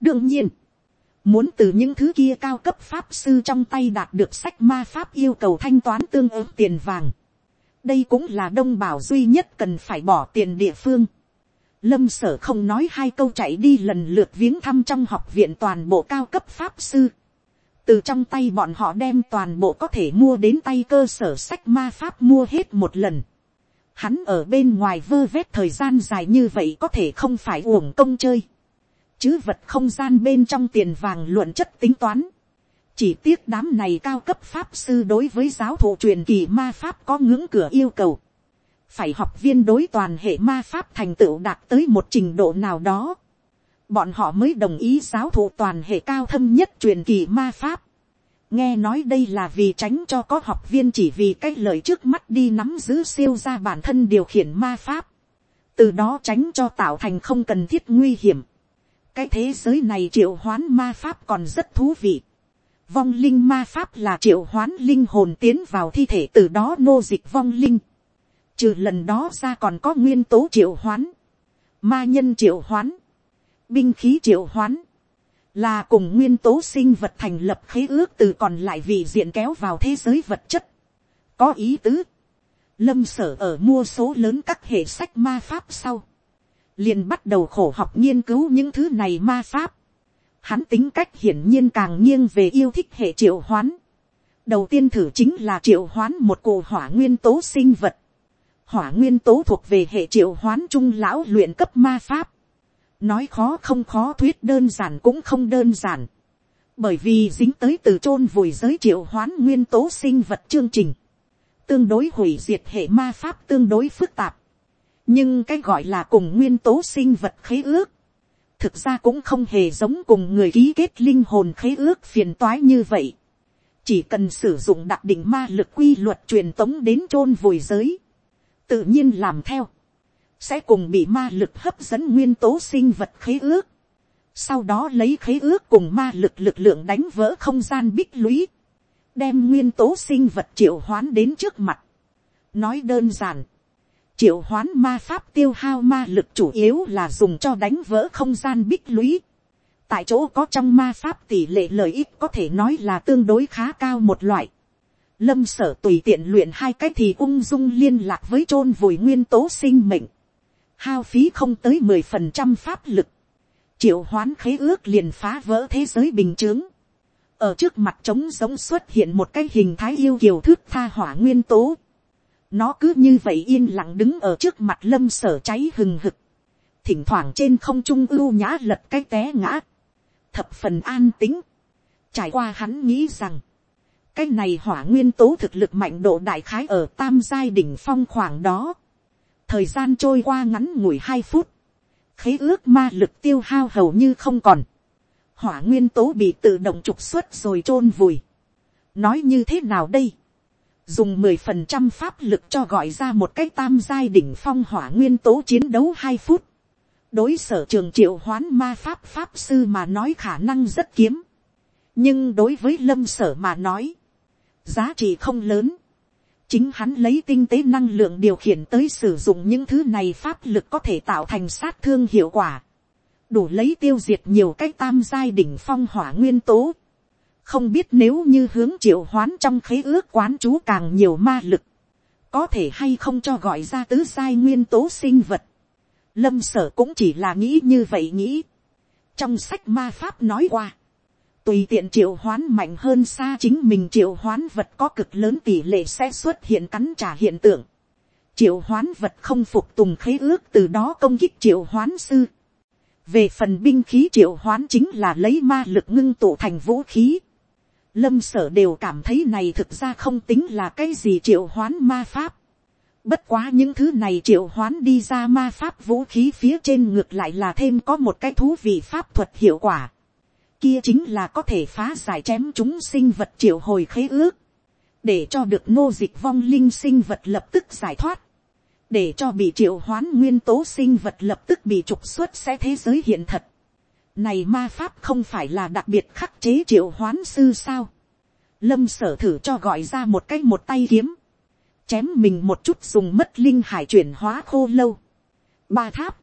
Đương nhiên Muốn từ những thứ kia cao cấp pháp sư trong tay đạt được sách ma pháp yêu cầu thanh toán tương ứng tiền vàng. Đây cũng là đông bảo duy nhất cần phải bỏ tiền địa phương. Lâm sở không nói hai câu chạy đi lần lượt viếng thăm trong học viện toàn bộ cao cấp pháp sư. Từ trong tay bọn họ đem toàn bộ có thể mua đến tay cơ sở sách ma pháp mua hết một lần. Hắn ở bên ngoài vơ vét thời gian dài như vậy có thể không phải uổng công chơi chứ vật không gian bên trong tiền vàng luận chất tính toán. chỉ tiếc đám này cao cấp pháp sư đối với giáo thụ truyền kỳ ma pháp có ngưỡng cửa yêu cầu. phải học viên đối toàn hệ ma pháp thành tựu đạt tới một trình độ nào đó. bọn họ mới đồng ý giáo thụ toàn hệ cao thâm nhất truyền kỳ ma pháp. nghe nói đây là vì tránh cho có học viên chỉ vì cái lời trước mắt đi nắm giữ siêu ra bản thân điều khiển ma pháp từ đó tránh cho tạo thành không cần thiết nguy hiểm cái thế giới này triệu hoán ma pháp còn rất thú vị. vong linh ma pháp là triệu hoán linh hồn tiến vào thi thể từ đó nô dịch vong linh. trừ lần đó ra còn có nguyên tố triệu hoán, ma nhân triệu hoán, binh khí triệu hoán, là cùng nguyên tố sinh vật thành lập khế ước từ còn lại vị diện kéo vào thế giới vật chất. có ý tứ, lâm sở ở mua số lớn các hệ sách ma pháp sau, liền bắt đầu khổ học nghiên cứu những thứ này ma pháp. Hắn tính cách hiển nhiên càng nghiêng về yêu thích hệ triệu hoán. đầu tiên thử chính là triệu hoán một cụ hỏa nguyên tố sinh vật. hỏa nguyên tố thuộc về hệ triệu hoán trung lão luyện cấp ma pháp nói khó không khó thuyết đơn giản cũng không đơn giản, bởi vì dính tới từ chôn vùi giới triệu hoán nguyên tố sinh vật chương trình, tương đối hủy diệt hệ ma pháp tương đối phức tạp, nhưng cái gọi là cùng nguyên tố sinh vật khế ước, thực ra cũng không hề giống cùng người ký kết linh hồn khế ước phiền toái như vậy, chỉ cần sử dụng đặc định ma lực quy luật truyền tống đến chôn vùi giới, tự nhiên làm theo, sẽ cùng bị ma lực hấp dẫn nguyên tố sinh vật khế ước, sau đó lấy khế ước cùng ma lực lực lượng đánh vỡ không gian bích lũy, đem nguyên tố sinh vật triệu hoán đến trước mặt. nói đơn giản, triệu hoán ma pháp tiêu hao ma lực chủ yếu là dùng cho đánh vỡ không gian bích lũy. tại chỗ có trong ma pháp tỷ lệ lợi ích có thể nói là tương đối khá cao một loại. lâm sở tùy tiện luyện hai cái thì ung dung liên lạc với chôn vùi nguyên tố sinh mệnh hao phí không tới mười phần trăm pháp lực, triệu hoán khế ước liền phá vỡ thế giới bình t h ư ớ n g ở trước mặt trống giống xuất hiện một cái hình thái yêu kiều thước tha hỏa nguyên tố, nó cứ như vậy yên lặng đứng ở trước mặt lâm sở cháy hừng hực, thỉnh thoảng trên không trung ưu nhã lật cái té ngã, thập phần an tính, trải qua hắn nghĩ rằng, cái này hỏa nguyên tố thực lực mạnh độ đại khái ở tam giai đỉnh phong khoảng đó, thời gian trôi qua ngắn ngủi hai phút, khế ước ma lực tiêu hao hầu như không còn, hỏa nguyên tố bị tự động trục xuất rồi t r ô n vùi. nói như thế nào đây, dùng mười phần trăm pháp lực cho gọi ra một cái tam giai đỉnh phong hỏa nguyên tố chiến đấu hai phút, đối sở trường triệu hoán ma pháp pháp sư mà nói khả năng rất kiếm, nhưng đối với lâm sở mà nói, giá trị không lớn, chính hắn lấy tinh tế năng lượng điều khiển tới sử dụng những thứ này pháp lực có thể tạo thành sát thương hiệu quả, đủ lấy tiêu diệt nhiều cái tam giai đỉnh phong hỏa nguyên tố không biết nếu như hướng triệu hoán trong khế ước quán chú càng nhiều ma lực, có thể hay không cho gọi ra tứ sai nguyên tố sinh vật. lâm sở cũng chỉ là nghĩ như vậy nghĩ. trong sách ma pháp nói qua, tùy tiện triệu hoán mạnh hơn xa chính mình triệu hoán vật có cực lớn tỷ lệ sẽ xuất hiện cắn trả hiện tượng. triệu hoán vật không phục tùng khế ước từ đó công kích triệu hoán sư. về phần binh khí triệu hoán chính là lấy ma lực ngưng tụ thành vũ khí lâm sở đều cảm thấy này thực ra không tính là cái gì triệu hoán ma pháp. Bất quá những thứ này triệu hoán đi ra ma pháp vũ khí phía trên ngược lại là thêm có một cái thú vị pháp thuật hiệu quả kia chính là có thể phá giải chém chúng sinh vật triệu hồi khế ước, để cho được nô dịch vong linh sinh vật lập tức giải thoát, để cho bị triệu hoán nguyên tố sinh vật lập tức bị trục xuất sẽ thế giới hiện thật. Này ma pháp không phải là đặc biệt khắc chế triệu hoán sư sao. Lâm sở thử cho gọi ra một cái một tay kiếm. Chém mình một chút dùng mất linh hải chuyển hóa khô lâu. Ba tháp.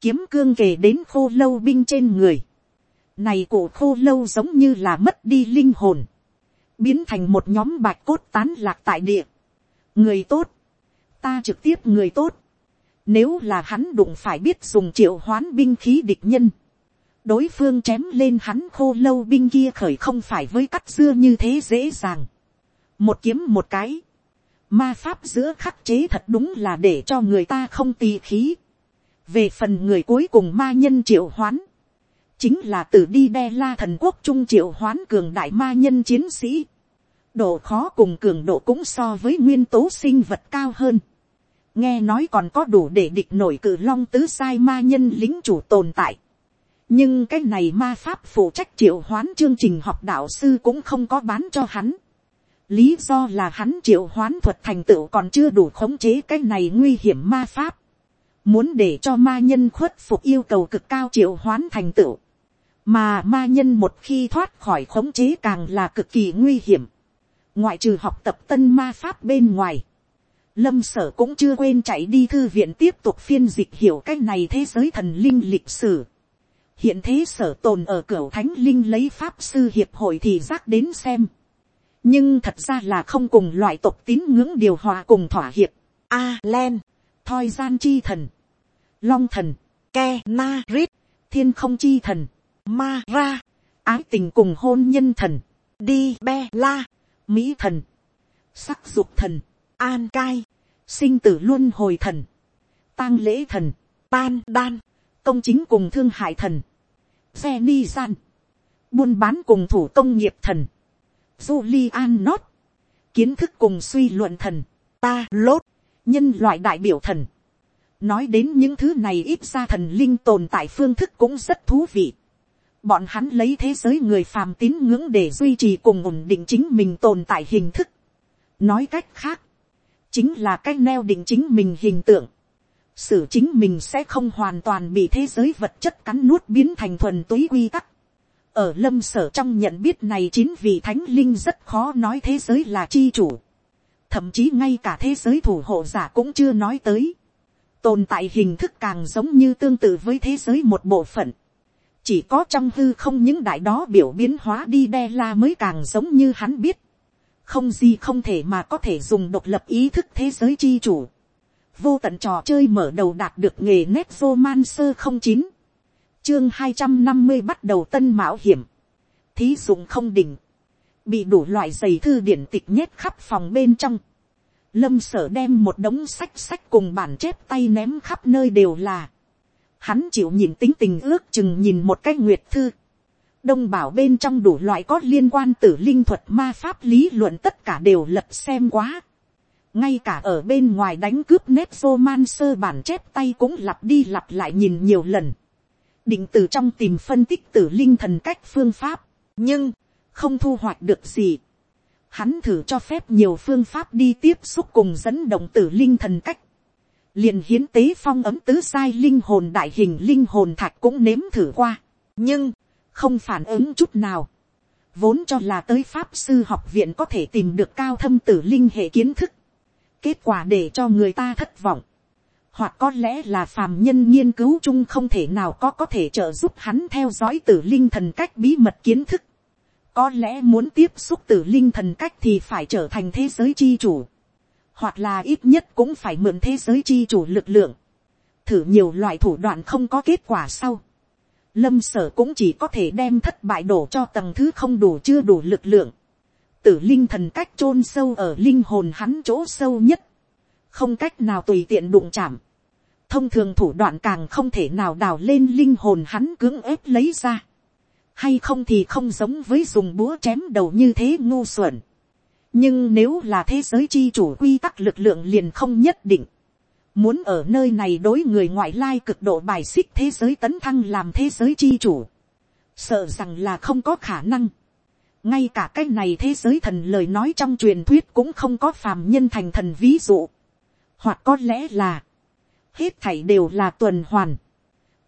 Kiếm cương kề đến khô lâu binh trên người này cổ khô lâu giống như là mất đi linh hồn. Biến thành một nhóm bạch cốt tán lạc tại địa. Người tốt. Ta trực tiếp người tốt. Nếu là hắn đụng phải biết dùng triệu hoán binh khí địch nhân. Đối phương chém lên hắn khô lâu binh kia khởi không phải với cắt dưa như thế dễ dàng. Một kiếm một cái. Ma pháp giữa khắc chế thật đúng là để cho người ta không tì khí. Về phần người cuối cùng ma nhân triệu hoán chính là từ đi đe la thần quốc trung triệu hoán cường đại ma nhân chiến sĩ. độ khó cùng cường độ cũng so với nguyên tố sinh vật cao hơn. nghe nói còn có đủ để địch nổi cử long tứ sai ma nhân lính chủ tồn tại nhưng cái này ma pháp phụ trách triệu hoán chương trình học đạo sư cũng không có bán cho hắn. lý do là hắn triệu hoán thuật thành tựu còn chưa đủ khống chế cái này nguy hiểm ma pháp muốn để cho ma nhân khuất phục yêu cầu cực cao triệu hoán thành tựu, mà ma nhân một khi thoát khỏi khống chế càng là cực kỳ nguy hiểm, ngoại trừ học tập tân ma pháp bên ngoài, lâm sở cũng chưa quên chạy đi thư viện tiếp tục phiên dịch hiểu cái này thế giới thần linh lịch sử hiện thế sở tồn ở cửa thánh linh lấy pháp sư hiệp hội thì giác đến xem. nhưng thật ra là không cùng loại tộc tín ngưỡng điều hòa cùng thỏa hiệp. a len, thoi gian chi thần, long thần, ke na rít, thiên không chi thần, ma ra, ái tình cùng hôn nhân thần, đi be la, mỹ thần, sắc dục thần, an cai, sinh tử luân hồi thần, tang lễ thần, tan đan, công chính cùng thương hại thần, xe ni gian, buôn bán cùng thủ công nghiệp thần, Julian Not, kiến thức cùng suy luận thần, ta lốt, nhân loại đại biểu thần. Nói đến những thứ này ít ra thần linh tồn tại phương thức cũng rất thú vị. Bọn hắn lấy thế giới người phàm tín ngưỡng để duy trì cùng ổn định chính mình tồn tại hình thức. Nói cách khác, chính là cách neo định chính mình hình tượng xử chính mình sẽ không hoàn toàn bị thế giới vật chất cắn nuốt biến thành thuần túy quy tắc. Ở lâm sở trong nhận biết này chính vì thánh linh rất khó nói thế giới là chi chủ. Thậm chí ngay cả thế giới thủ hộ giả cũng chưa nói tới. Tồn tại hình thức càng giống như tương tự với thế giới một bộ phận. Chỉ có trong hư không những đại đó biểu biến hóa đi đe la mới càng giống như hắn biết không gì không thể mà có thể dùng độc lập ý thức thế giới chi chủ vô tận trò chơi mở đầu đạt được nghề nét vô man sơ không chín, chương hai trăm năm mươi bắt đầu tân mạo hiểm, thí dụng không đỉnh, bị đủ loại giày thư điển tịch nhét khắp phòng bên trong, lâm sở đem một đống sách sách cùng bản chép tay ném khắp nơi đều là, hắn chịu nhìn tính tình ước chừng nhìn một cái nguyệt thư, đông bảo bên trong đủ loại có liên quan tử linh thuật ma pháp lý luận tất cả đều lật xem quá ngay cả ở bên ngoài đánh cướp nét vô man sơ bản chép tay cũng lặp đi lặp lại nhìn nhiều lần. định từ trong tìm phân tích tử linh thần cách phương pháp, nhưng không thu hoạch được gì. Hắn thử cho phép nhiều phương pháp đi tiếp xúc cùng dẫn động tử linh thần cách. liền hiến tế phong ấm tứ sai linh hồn đại hình linh hồn thạch cũng nếm thử qua. nhưng, không phản ứng chút nào, vốn cho là tới pháp sư học viện có thể tìm được cao thâm tử linh hệ kiến thức, kết quả để cho người ta thất vọng, hoặc có lẽ là phàm nhân nghiên cứu chung không thể nào có có thể trợ giúp hắn theo dõi tử linh thần cách bí mật kiến thức, có lẽ muốn tiếp xúc tử linh thần cách thì phải trở thành thế giới chi chủ, hoặc là ít nhất cũng phải mượn thế giới chi chủ lực lượng, thử nhiều loại thủ đoạn không có kết quả sau, lâm sở cũng chỉ có thể đem thất bại đổ cho tầng thứ không đủ chưa đủ lực lượng tử linh thần cách chôn sâu ở linh hồn hắn chỗ sâu nhất, không cách nào tùy tiện đụng chạm. thông thường thủ đoạn càng không thể nào đào lên linh hồn hắn cưỡng ép lấy ra. hay không thì không giống với dùng búa chém đầu như thế ngu xuẩn. nhưng nếu là thế giới chi chủ quy tắc lực lượng liền không nhất định muốn ở nơi này đối người ngoại lai cực độ bài xích thế giới tấn thăng làm thế giới chi chủ, sợ rằng là không có khả năng ngay cả cái này thế giới thần lời nói trong truyền thuyết cũng không có phàm nhân thành thần ví dụ, hoặc có lẽ là, hết thảy đều là tuần hoàn,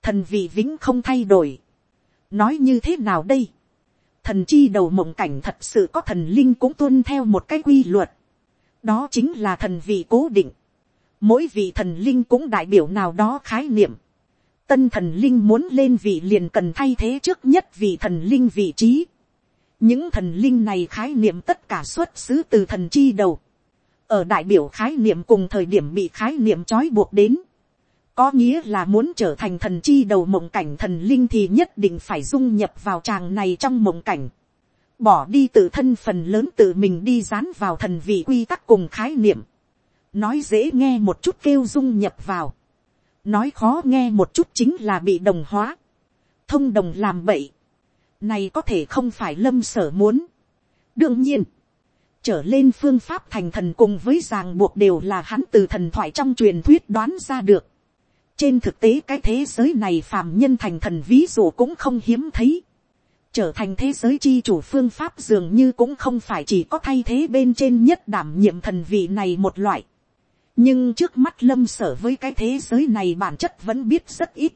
thần vị vĩnh không thay đổi. nói như thế nào đây, thần chi đầu mộng cảnh thật sự có thần linh cũng tuân theo một cái quy luật, đó chính là thần vị cố định, mỗi vị thần linh cũng đại biểu nào đó khái niệm. Tân thần linh muốn lên vị liền cần thay thế trước nhất vị thần linh vị trí. Những thần linh này khái niệm tất cả xuất xứ từ thần chi đầu. Ở đại biểu khái niệm cùng thời điểm bị khái niệm trói buộc đến. Có nghĩa là muốn trở thành thần chi đầu mộng cảnh thần linh thì nhất định phải dung nhập vào tràng này trong mộng cảnh. Bỏ đi tự thân phần lớn tự mình đi dán vào thần vị quy tắc cùng khái niệm nói dễ nghe một chút kêu dung nhập vào, nói khó nghe một chút chính là bị đồng hóa, thông đồng làm bậy, này có thể không phải lâm sở muốn. đương nhiên, trở lên phương pháp thành thần cùng với ràng buộc đều là hắn từ thần thoại trong truyền thuyết đoán ra được. trên thực tế cái thế giới này phàm nhân thành thần ví dụ cũng không hiếm thấy. trở thành thế giới chi chủ phương pháp dường như cũng không phải chỉ có thay thế bên trên nhất đảm nhiệm thần vị này một loại nhưng trước mắt lâm sở với cái thế giới này bản chất vẫn biết rất ít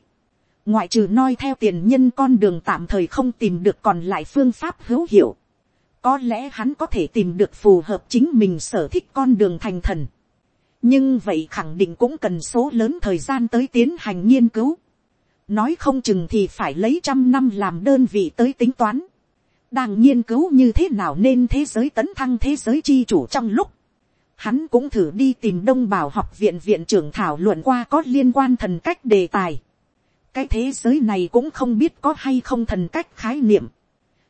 ngoại trừ noi theo tiền nhân con đường tạm thời không tìm được còn lại phương pháp hữu hiệu. có lẽ hắn có thể tìm được phù hợp chính mình sở thích con đường thành thần. nhưng vậy khẳng định cũng cần số lớn thời gian tới tiến hành nghiên cứu. nói không chừng thì phải lấy trăm năm làm đơn vị tới tính toán. đang nghiên cứu như thế nào nên thế giới tấn thăng thế giới chi chủ trong lúc hắn cũng thử đi tìm đông bảo học viện viện trưởng thảo luận qua có liên quan thần cách đề tài cái thế giới này cũng không biết có hay không thần cách khái niệm.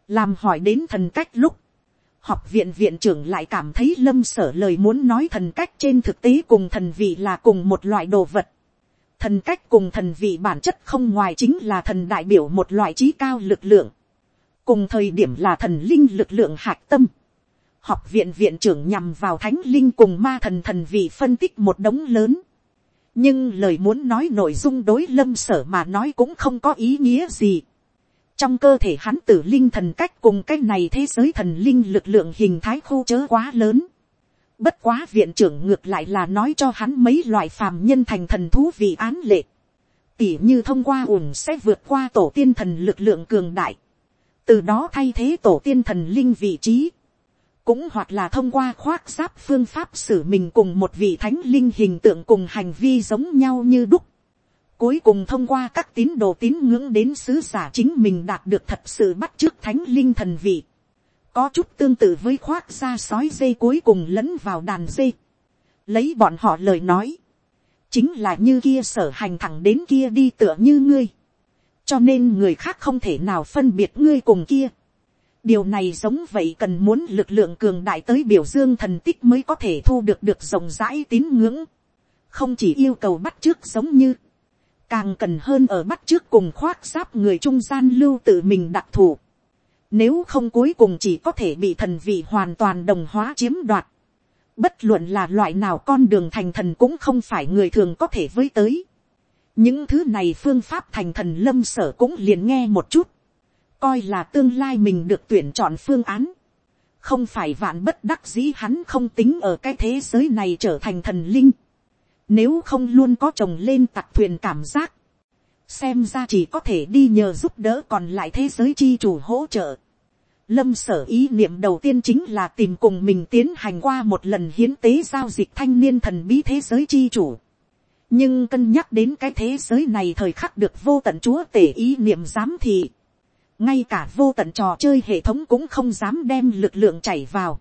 làm hỏi đến thần cách lúc, học viện viện trưởng lại cảm thấy lâm sở lời muốn nói thần cách trên thực tế cùng thần vị là cùng một loại đồ vật. thần cách cùng thần vị bản chất không ngoài chính là thần đại biểu một loại trí cao lực lượng. cùng thời điểm là thần linh lực lượng hạc tâm học viện viện trưởng nhằm vào thánh linh cùng ma thần thần vị phân tích một đống lớn nhưng lời muốn nói nội dung đối lâm sở mà nói cũng không có ý nghĩa gì. trong cơ thể hắn tử linh thần cách cùng cái này thế giới thần linh lực lượng hình thái khu chớ quá lớn. bất quá viện trưởng ngược lại là nói cho hắn mấy loại phàm nhân thành thần thú vị án lệ. tỉ như thông qua ủng sẽ vượt qua tổ tiên thần lực lượng cường đại. từ đó thay thế tổ tiên thần linh vị trí cũng hoặc là thông qua khoác giáp phương pháp xử mình cùng một vị thánh linh hình tượng cùng hành vi giống nhau như đúc. Cuối cùng thông qua các tín đồ tín ngưỡng đến sứ giả chính mình đạt được thật sự bắt trước thánh linh thần vị. Có chút tương tự với khoác ra sói dây cuối cùng lẫn vào đàn dây. Lấy bọn họ lời nói. Chính là như kia sở hành thẳng đến kia đi tựa như ngươi. Cho nên người khác không thể nào phân biệt ngươi cùng kia điều này giống vậy cần muốn lực lượng cường đại tới biểu dương thần tích mới có thể thu được được rộng rãi tín ngưỡng. không chỉ yêu cầu bắt trước giống như, càng cần hơn ở bắt trước cùng khoác giáp người trung gian lưu tự mình đặc thù. nếu không cuối cùng chỉ có thể bị thần vị hoàn toàn đồng hóa chiếm đoạt. bất luận là loại nào con đường thành thần cũng không phải người thường có thể với tới. những thứ này phương pháp thành thần lâm sở cũng liền nghe một chút coi là tương lai mình được tuyển chọn phương án. không phải vạn bất đắc dĩ hắn không tính ở cái thế giới này trở thành thần linh. nếu không luôn có chồng lên tặc thuyền cảm giác. xem ra chỉ có thể đi nhờ giúp đỡ còn lại thế giới chi chủ hỗ trợ. Lâm sở ý niệm đầu tiên chính là tìm cùng mình tiến hành qua một lần hiến tế giao dịch thanh niên thần bí thế giới chi chủ. Nhưng cân nhắc đến cái thế giới này thời khắc được vô tận chúa tể ý niệm giám thị ngay cả vô tận trò chơi hệ thống cũng không dám đem lực lượng chảy vào.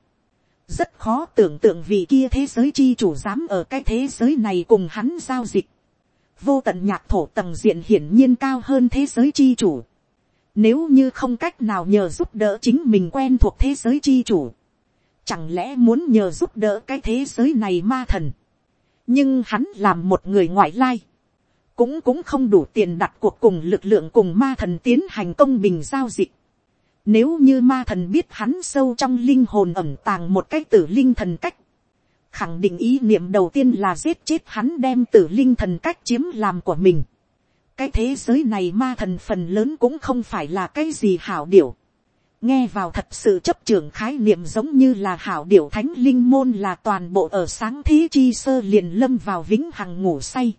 rất khó tưởng tượng vì kia thế giới chi chủ dám ở cái thế giới này cùng hắn giao dịch. vô tận nhạc thổ tầng diện hiển nhiên cao hơn thế giới chi chủ. nếu như không cách nào nhờ giúp đỡ chính mình quen thuộc thế giới chi chủ. chẳng lẽ muốn nhờ giúp đỡ cái thế giới này ma thần. nhưng hắn làm một người ngoại lai cũng cũng không đủ tiền đặt cuộc cùng lực lượng cùng ma thần tiến hành công bình giao dịch. Nếu như ma thần biết hắn sâu trong linh hồn ẩm tàng một cái tử linh thần cách. Khẳng định ý niệm đầu tiên là giết chết hắn đem tử linh thần cách chiếm làm của mình. Cái thế giới này ma thần phần lớn cũng không phải là cái gì hảo điểu. Nghe vào thật sự chấp trường khái niệm giống như là hảo điểu thánh linh môn là toàn bộ ở sáng thế chi sơ liền lâm vào vĩnh hằng ngủ say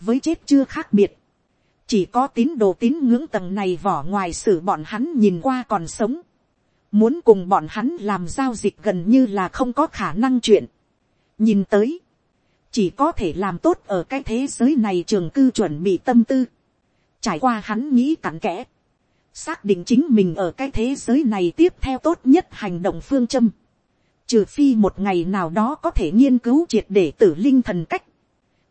với chết chưa khác biệt, chỉ có tín đồ tín ngưỡng tầng này vỏ ngoài xử bọn hắn nhìn qua còn sống, muốn cùng bọn hắn làm giao dịch gần như là không có khả năng chuyện, nhìn tới, chỉ có thể làm tốt ở cái thế giới này trường cư chuẩn bị tâm tư, trải qua hắn nghĩ cặn kẽ, xác định chính mình ở cái thế giới này tiếp theo tốt nhất hành động phương châm, trừ phi một ngày nào đó có thể nghiên cứu triệt để tử linh thần cách,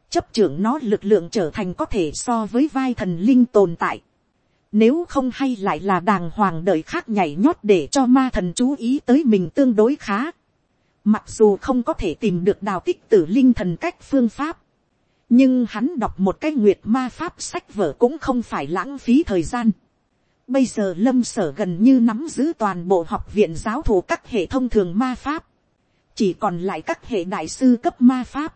chấp trưởng nó lực lượng trở thành có thể so với vai thần linh tồn tại. Nếu không hay lại là đàng hoàng đợi khác nhảy nhót để cho ma thần chú ý tới mình tương đối khá. Mặc dù không có thể tìm được đào tích tử linh thần cách phương pháp. Nhưng hắn đọc một cái nguyệt ma pháp sách vở cũng không phải lãng phí thời gian. Bây giờ lâm sở gần như nắm giữ toàn bộ học viện giáo thủ các hệ thông thường ma pháp. Chỉ còn lại các hệ đại sư cấp ma pháp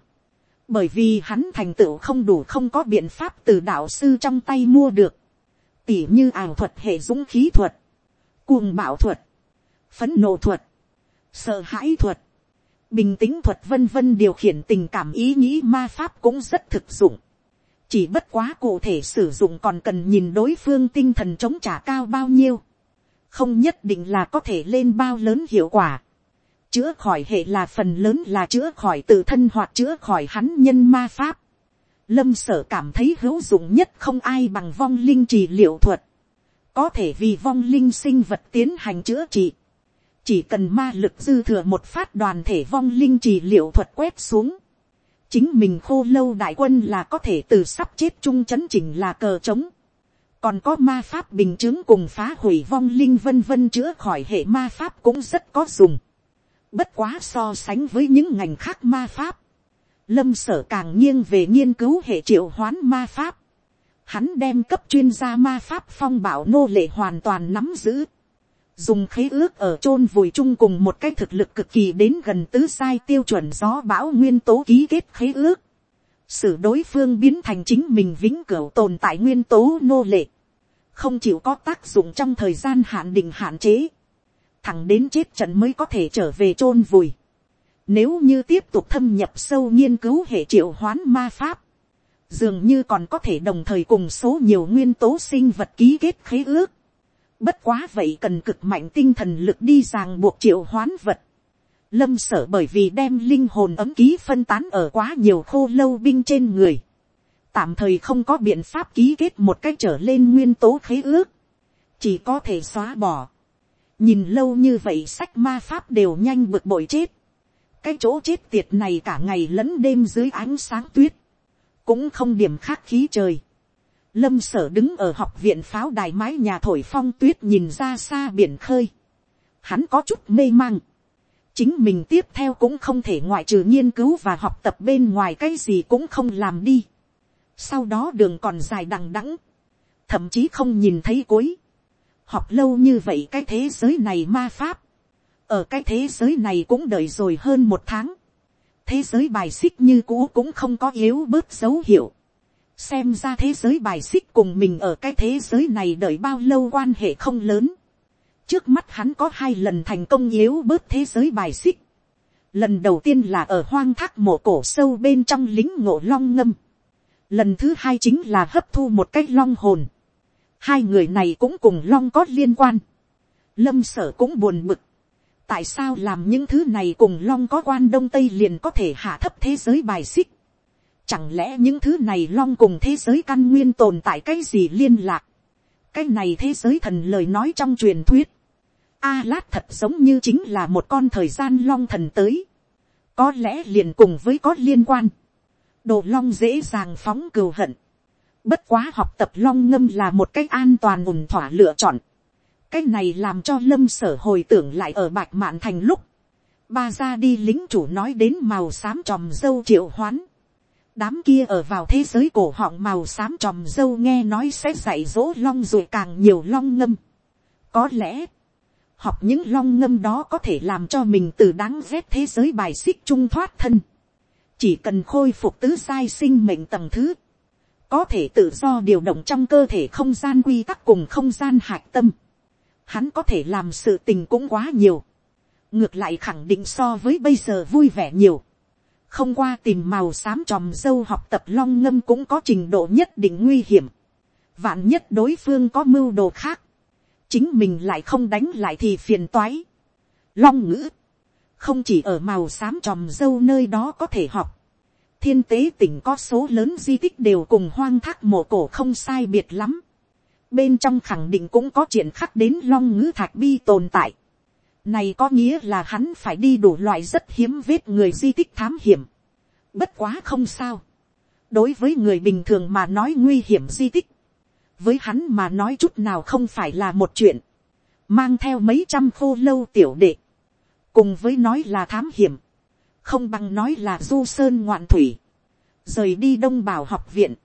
bởi vì hắn thành tựu không đủ không có biện pháp từ đạo sư trong tay mua được, tỉ như ảo thuật hệ dũng khí thuật, cuồng bạo thuật, phấn nộ thuật, sợ hãi thuật, bình tĩnh thuật vân vân điều khiển tình cảm ý nghĩ ma pháp cũng rất thực dụng. chỉ bất quá cụ thể sử dụng còn cần nhìn đối phương tinh thần chống trả cao bao nhiêu. không nhất định là có thể lên bao lớn hiệu quả chữa khỏi hệ là phần lớn là chữa khỏi tự thân hoặc chữa khỏi hắn nhân ma pháp. lâm sở cảm thấy hữu dụng nhất không ai bằng vong linh trì liệu thuật. có thể vì vong linh sinh vật tiến hành chữa trị chỉ cần ma lực dư thừa một phát đoàn thể vong linh trì liệu thuật quét xuống, chính mình khô lâu đại quân là có thể từ sắp chết chung chấn chỉnh là cờ trống, còn có ma pháp bình chứng cùng phá hủy vong linh vân vân chữa khỏi hệ ma pháp cũng rất có dùng, bất quá so sánh với những ngành khác ma pháp, lâm sở càng nghiêng về nghiên cứu hệ triệu hoán ma pháp, hắn đem cấp chuyên gia ma pháp phong bảo nô lệ hoàn toàn nắm giữ, dùng khế ước ở chôn vùi chung cùng một cái thực lực cực kỳ đến gần tứ sai tiêu chuẩn gió bão nguyên tố ký kết khế ước, xử đối phương biến thành chính mình vĩnh cửu tồn tại nguyên tố nô lệ, không chịu có tác dụng trong thời gian hạn định hạn chế, thẳng đến chết trận mới có thể trở về chôn vùi. Nếu như tiếp tục thâm nhập sâu nghiên cứu hệ triệu hoán ma pháp, dường như còn có thể đồng thời cùng số nhiều nguyên tố sinh vật ký kết khế ước, Bất quá vậy cần cực mạnh tinh thần lực đi ràng buộc triệu hoán vật. Lâm sở bởi vì đem linh hồn ấm ký phân tán ở quá nhiều khô lâu binh trên người. Tạm thời không có biện pháp ký kết một cách trở lên nguyên tố khế ước. Chỉ có thể xóa bỏ. Nhìn lâu như vậy sách ma pháp đều nhanh bực bội chết. Cái chỗ chết tiệt này cả ngày lẫn đêm dưới ánh sáng tuyết. Cũng không điểm khác khí trời Lâm sở đứng ở học viện pháo đài mái nhà thổi phong tuyết nhìn ra xa biển khơi. Hắn có chút mê mang. Chính mình tiếp theo cũng không thể ngoại trừ nghiên cứu và học tập bên ngoài cái gì cũng không làm đi. Sau đó đường còn dài đằng đẵng Thậm chí không nhìn thấy cuối. Học lâu như vậy cái thế giới này ma pháp. Ở cái thế giới này cũng đợi rồi hơn một tháng. Thế giới bài xích như cũ cũng không có yếu bớt dấu hiệu xem ra thế giới bài xích cùng mình ở cái thế giới này đợi bao lâu quan hệ không lớn. trước mắt hắn có hai lần thành công yếu bớt thế giới bài xích. lần đầu tiên là ở hoang thác mộ cổ sâu bên trong lính ngộ long ngâm. lần thứ hai chính là hấp thu một cái long hồn hai người này cũng cùng long có liên quan. lâm sở cũng buồn bực. tại sao làm những thứ này cùng long có quan đông tây liền có thể hạ thấp thế giới bài xích Chẳng lẽ những thứ này long cùng thế giới căn nguyên tồn tại cái gì liên lạc? Cái này thế giới thần lời nói trong truyền thuyết. A lát thật giống như chính là một con thời gian long thần tới. Có lẽ liền cùng với có liên quan. Đồ long dễ dàng phóng cừu hận. Bất quá học tập long ngâm là một cách an toàn ổn thỏa lựa chọn. cách này làm cho lâm sở hồi tưởng lại ở bạch mạn thành lúc. Ba ra đi lính chủ nói đến màu xám tròm dâu triệu hoán đám kia ở vào thế giới cổ họng màu xám tròm dâu nghe nói sẽ dạy dỗ long rồi càng nhiều long ngâm. có lẽ, học những long ngâm đó có thể làm cho mình từ đáng ghét thế giới bài xích trung thoát thân. chỉ cần khôi phục tứ sai sinh mệnh tầng thứ, có thể tự do điều động trong cơ thể không gian quy tắc cùng không gian hạc tâm. Hắn có thể làm sự tình cũng quá nhiều. ngược lại khẳng định so với bây giờ vui vẻ nhiều không qua tìm màu xám tròm dâu học tập long ngâm cũng có trình độ nhất định nguy hiểm. vạn nhất đối phương có mưu đồ khác, chính mình lại không đánh lại thì phiền toái. long ngữ, không chỉ ở màu xám tròm dâu nơi đó có thể học, thiên tế tỉnh có số lớn di tích đều cùng hoang thác mộ cổ không sai biệt lắm. bên trong khẳng định cũng có triển khắc đến long ngữ thạch bi tồn tại. Này có nghĩa là hắn phải đi đủ loại rất hiếm vết người di tích thám hiểm. Bất quá không sao. Đối với người bình thường mà nói nguy hiểm di tích. Với hắn mà nói chút nào không phải là một chuyện. Mang theo mấy trăm khô lâu tiểu đệ. Cùng với nói là thám hiểm. Không bằng nói là du sơn ngoạn thủy. Rời đi đông bảo học viện.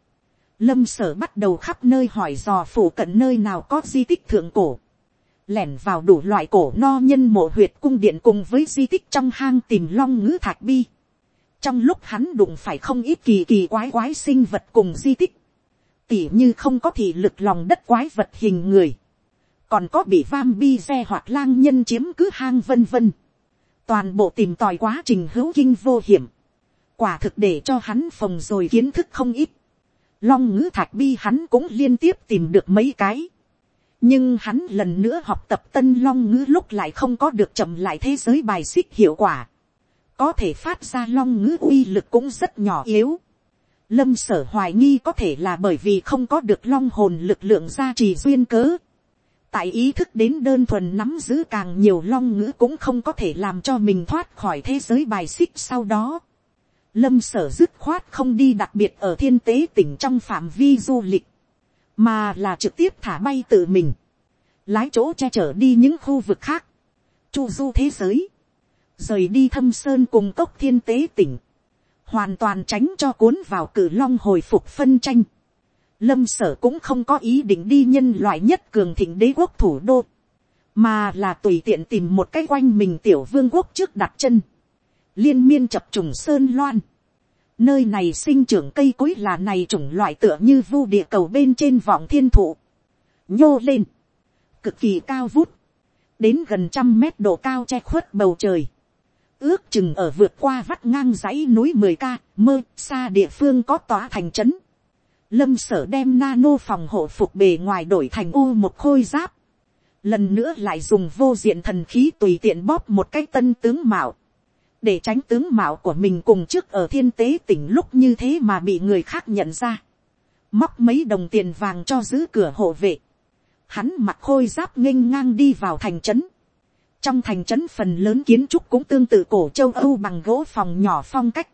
Lâm sở bắt đầu khắp nơi hỏi dò phủ cận nơi nào có di tích thượng cổ lẻn vào đủ loại cổ no nhân mộ huyệt cung điện cùng với di tích trong hang tìm long ngữ thạch bi. trong lúc hắn đụng phải không ít kỳ kỳ quái quái sinh vật cùng di tích, tỉ như không có thị lực lòng đất quái vật hình người, còn có bị vam bi xe hoặc lang nhân chiếm cứ hang vân vân toàn bộ tìm tòi quá trình hữu kinh vô hiểm, quả thực để cho hắn phòng rồi kiến thức không ít, long ngữ thạch bi hắn cũng liên tiếp tìm được mấy cái, nhưng hắn lần nữa học tập tân long ngữ lúc lại không có được chậm lại thế giới bài xích hiệu quả, có thể phát ra long ngữ uy lực cũng rất nhỏ yếu, lâm sở hoài nghi có thể là bởi vì không có được long hồn lực lượng gia trì duyên cớ, tại ý thức đến đơn thuần nắm giữ càng nhiều long ngữ cũng không có thể làm cho mình thoát khỏi thế giới bài xích sau đó. Lâm sở dứt khoát không đi đặc biệt ở thiên tế tỉnh trong phạm vi du lịch, mà là trực tiếp thả bay tự mình, lái chỗ che chở đi những khu vực khác, chu du thế giới, rời đi thâm sơn cùng cốc thiên tế tỉnh, hoàn toàn tránh cho cuốn vào cử long hồi phục phân tranh lâm sở cũng không có ý định đi nhân loại nhất cường thịnh đế quốc thủ đô, mà là tùy tiện tìm một cái quanh mình tiểu vương quốc trước đặt chân, liên miên chập trùng sơn loan, nơi này sinh trưởng cây cối là này chủng loại tựa như vu địa cầu bên trên vọng thiên thụ, nhô lên, cực kỳ cao vút, đến gần trăm mét độ cao che khuất bầu trời, ước chừng ở vượt qua vắt ngang dãy núi mười ca mơ xa địa phương có tòa thành trấn lâm sở đem nano phòng hộ phục bề ngoài đổi thành u một khôi giáp. Lần nữa lại dùng vô diện thần khí tùy tiện bóp một cái tân tướng mạo. Để tránh tướng mạo của mình cùng trước ở thiên tế tỉnh lúc như thế mà bị người khác nhận ra. Móc mấy đồng tiền vàng cho giữ cửa hộ vệ. Hắn mặc khôi giáp nghênh ngang đi vào thành trấn. Trong thành trấn phần lớn kiến trúc cũng tương tự cổ châu Âu bằng gỗ phòng nhỏ phong cách.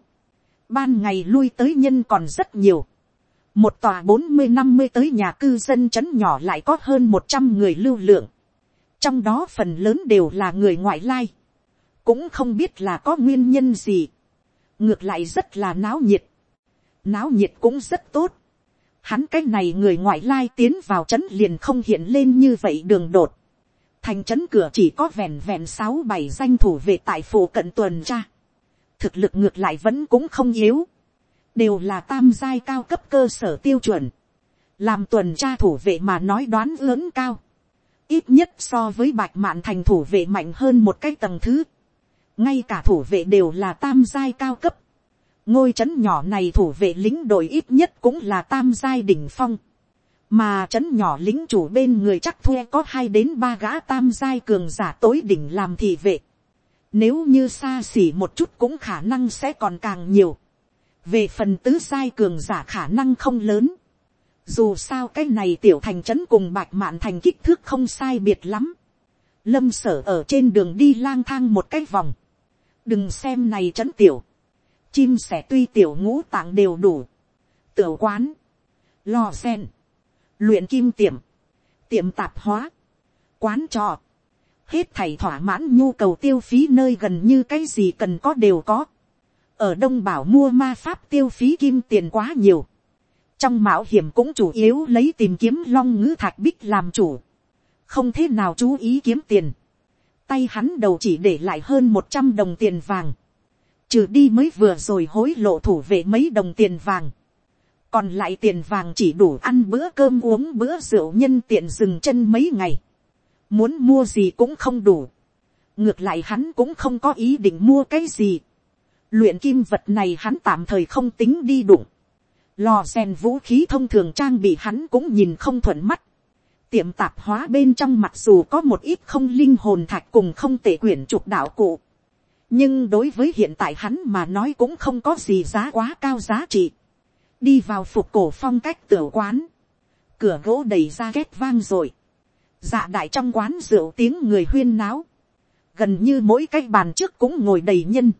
Ban ngày lui tới nhân còn rất nhiều một tòa bốn mươi năm mươi tới nhà cư dân trấn nhỏ lại có hơn một trăm người lưu lượng, trong đó phần lớn đều là người ngoại lai, cũng không biết là có nguyên nhân gì, ngược lại rất là náo nhiệt, náo nhiệt cũng rất tốt, hắn cái này người ngoại lai tiến vào trấn liền không hiện lên như vậy đường đột, thành trấn cửa chỉ có vẹn vẹn sáu bảy danh thủ về tại phủ cận tuần tra, thực lực ngược lại vẫn cũng không yếu, đều là tam giai cao cấp cơ sở tiêu chuẩn, làm tuần tra thủ vệ mà nói đoán lớn cao, ít nhất so với bạch mạn thành thủ vệ mạnh hơn một cái tầng thứ, ngay cả thủ vệ đều là tam giai cao cấp, ngôi trấn nhỏ này thủ vệ lính đội ít nhất cũng là tam giai đỉnh phong, mà trấn nhỏ lính chủ bên người chắc thuê có hai đến ba gã tam giai cường giả tối đỉnh làm thị vệ, nếu như xa xỉ một chút cũng khả năng sẽ còn càng nhiều về phần tứ sai cường giả khả năng không lớn. dù sao cái này tiểu thành trấn cùng bạch mạn thành kích thước không sai biệt lắm. lâm sở ở trên đường đi lang thang một cái vòng. đừng xem này trấn tiểu. chim sẻ tuy tiểu ngũ tạng đều đủ. tiểu quán, lò sen, luyện kim tiệm, tiệm tạp hóa, quán trọ. hết thầy thỏa mãn nhu cầu tiêu phí nơi gần như cái gì cần có đều có ở đông bảo mua ma pháp tiêu phí kim tiền quá nhiều. trong mạo hiểm cũng chủ yếu lấy tìm kiếm long ngữ thạch bích làm chủ. không thế nào chú ý kiếm tiền. tay hắn đầu chỉ để lại hơn một trăm đồng tiền vàng. trừ đi mới vừa rồi hối lộ thủ về mấy đồng tiền vàng. còn lại tiền vàng chỉ đủ ăn bữa cơm uống bữa rượu nhân tiện dừng chân mấy ngày. muốn mua gì cũng không đủ. ngược lại hắn cũng không có ý định mua cái gì Luyện kim vật này hắn tạm thời không tính đi đụng. Lò rèn vũ khí thông thường trang bị hắn cũng nhìn không thuận mắt. Tiệm tạp hóa bên trong mặc dù có một ít không linh hồn thạch cùng không tệ quyển trục đạo cụ. Nhưng đối với hiện tại hắn mà nói cũng không có gì giá quá cao giá trị. Đi vào phục cổ phong cách tiểu quán. Cửa gỗ đầy ra két vang rồi. Dạ đại trong quán rượu tiếng người huyên náo. Gần như mỗi cái bàn trước cũng ngồi đầy nhân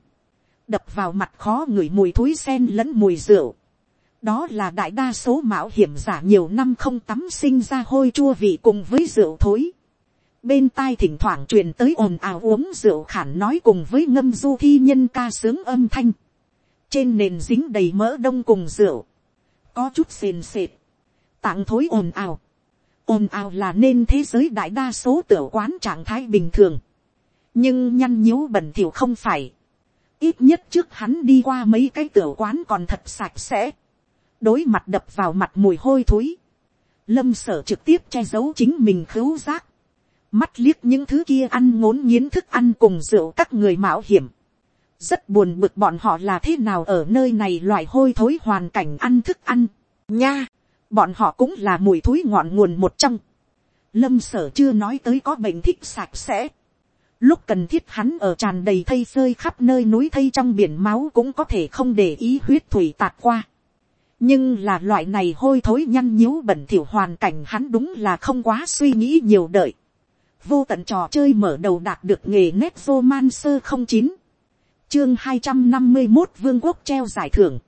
đập vào mặt khó ngửi mùi thối sen lẫn mùi rượu. đó là đại đa số mạo hiểm giả nhiều năm không tắm sinh ra hôi chua vị cùng với rượu thối. bên tai thỉnh thoảng truyền tới ồn ào uống rượu khản nói cùng với ngâm du thi nhân ca sướng âm thanh. trên nền dính đầy mỡ đông cùng rượu. có chút sền sệt. tặng thối ồn ào. ồn ào là nên thế giới đại đa số tiểu quán trạng thái bình thường. nhưng nhăn nhíu bẩn thỉu không phải ít nhất trước hắn đi qua mấy cái tiểu quán còn thật sạch sẽ, đối mặt đập vào mặt mùi hôi thối, lâm sở trực tiếp che giấu chính mình khứu giác, mắt liếc những thứ kia ăn ngốn nghiến thức ăn cùng rượu các người mạo hiểm, rất buồn bực bọn họ là thế nào ở nơi này loại hôi thối hoàn cảnh ăn thức ăn, nha, bọn họ cũng là mùi thối ngọn nguồn một trong, lâm sở chưa nói tới có bệnh thích sạch sẽ, lúc cần thiết hắn ở tràn đầy thây rơi khắp nơi núi thây trong biển máu cũng có thể không để ý huyết thủy tạt qua, nhưng là loại này hôi thối nhăn nhíu bẩn thỉu hoàn cảnh hắn đúng là không quá suy nghĩ nhiều đợi, vô tận trò chơi mở đầu đạt được nghề nét vô man sơ không chín chương hai trăm năm mươi một vương quốc treo giải thưởng.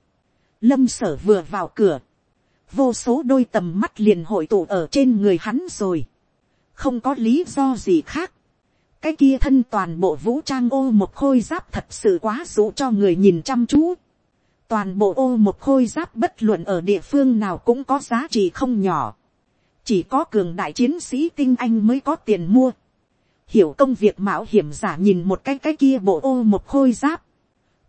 Lâm sở vừa vào cửa. Vô số đôi tầm mắt liền hội tụ ở trên người hắn rồi. Không có lý do gì khác. Cái kia thân toàn bộ vũ trang ô một khôi giáp thật sự quá dụ cho người nhìn chăm chú. Toàn bộ ô một khôi giáp bất luận ở địa phương nào cũng có giá trị không nhỏ. Chỉ có cường đại chiến sĩ tinh anh mới có tiền mua. Hiểu công việc mạo hiểm giả nhìn một cái cái kia bộ ô một khôi giáp,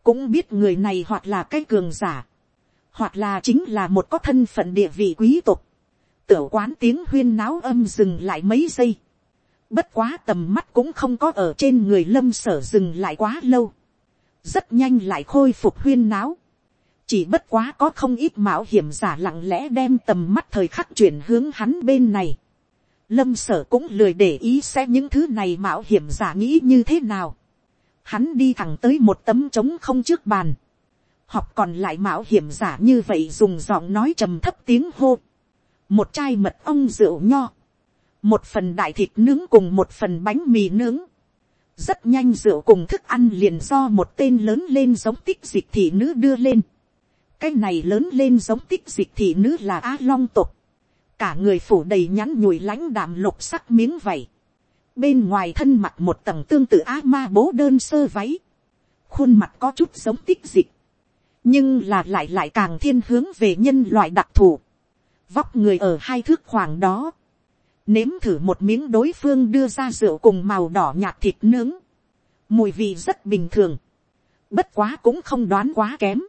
cũng biết người này hoặc là cái cường giả, hoặc là chính là một có thân phận địa vị quý tộc, tiểu quán tiếng huyên náo âm dừng lại mấy giây, bất quá tầm mắt cũng không có ở trên người lâm sở dừng lại quá lâu, rất nhanh lại khôi phục huyên náo, chỉ bất quá có không ít mạo hiểm giả lặng lẽ đem tầm mắt thời khắc chuyển hướng hắn bên này, lâm sở cũng lười để ý xem những thứ này mạo hiểm giả nghĩ như thế nào. Hắn đi thẳng tới một tấm trống không trước bàn. Học còn lại mạo hiểm giả như vậy dùng giọng nói trầm thấp tiếng hô. Một chai mật ong rượu nho. Một phần đại thịt nướng cùng một phần bánh mì nướng. Rất nhanh rượu cùng thức ăn liền do một tên lớn lên giống tích dịch thị nữ đưa lên. Cái này lớn lên giống tích dịch thị nữ là Á Long tục. Cả người phủ đầy nhắn nhùi lãnh đạm lục sắc miếng vảy, bên ngoài thân mặt một tầng tương tự á ma bố đơn sơ váy, khuôn mặt có chút giống tích dịch, nhưng là lại lại càng thiên hướng về nhân loại đặc thù, vóc người ở hai thước khoảng đó, nếm thử một miếng đối phương đưa ra rượu cùng màu đỏ nhạt thịt nướng, mùi vị rất bình thường, bất quá cũng không đoán quá kém,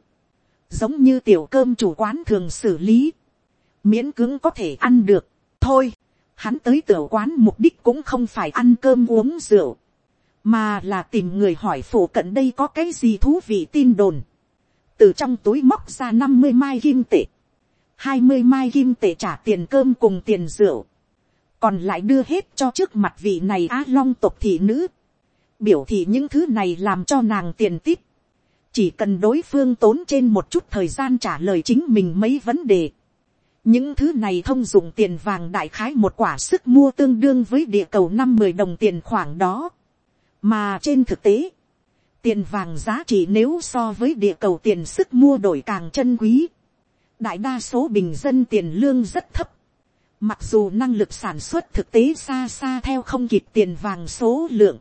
giống như tiểu cơm chủ quán thường xử lý, miễn cưỡng có thể ăn được. thôi, hắn tới tiểu quán mục đích cũng không phải ăn cơm uống rượu, mà là tìm người hỏi phổ cận đây có cái gì thú vị tin đồn. từ trong túi móc ra năm mươi mai kim tệ, hai mươi mai kim tệ trả tiền cơm cùng tiền rượu, còn lại đưa hết cho trước mặt vị này á long tộc thị nữ, biểu thị những thứ này làm cho nàng tiền tít, chỉ cần đối phương tốn trên một chút thời gian trả lời chính mình mấy vấn đề, những thứ này thông dụng tiền vàng đại khái một quả sức mua tương đương với địa cầu năm mười đồng tiền khoảng đó. mà trên thực tế, tiền vàng giá trị nếu so với địa cầu tiền sức mua đổi càng chân quý. đại đa số bình dân tiền lương rất thấp mặc dù năng lực sản xuất thực tế xa xa theo không kịp tiền vàng số lượng.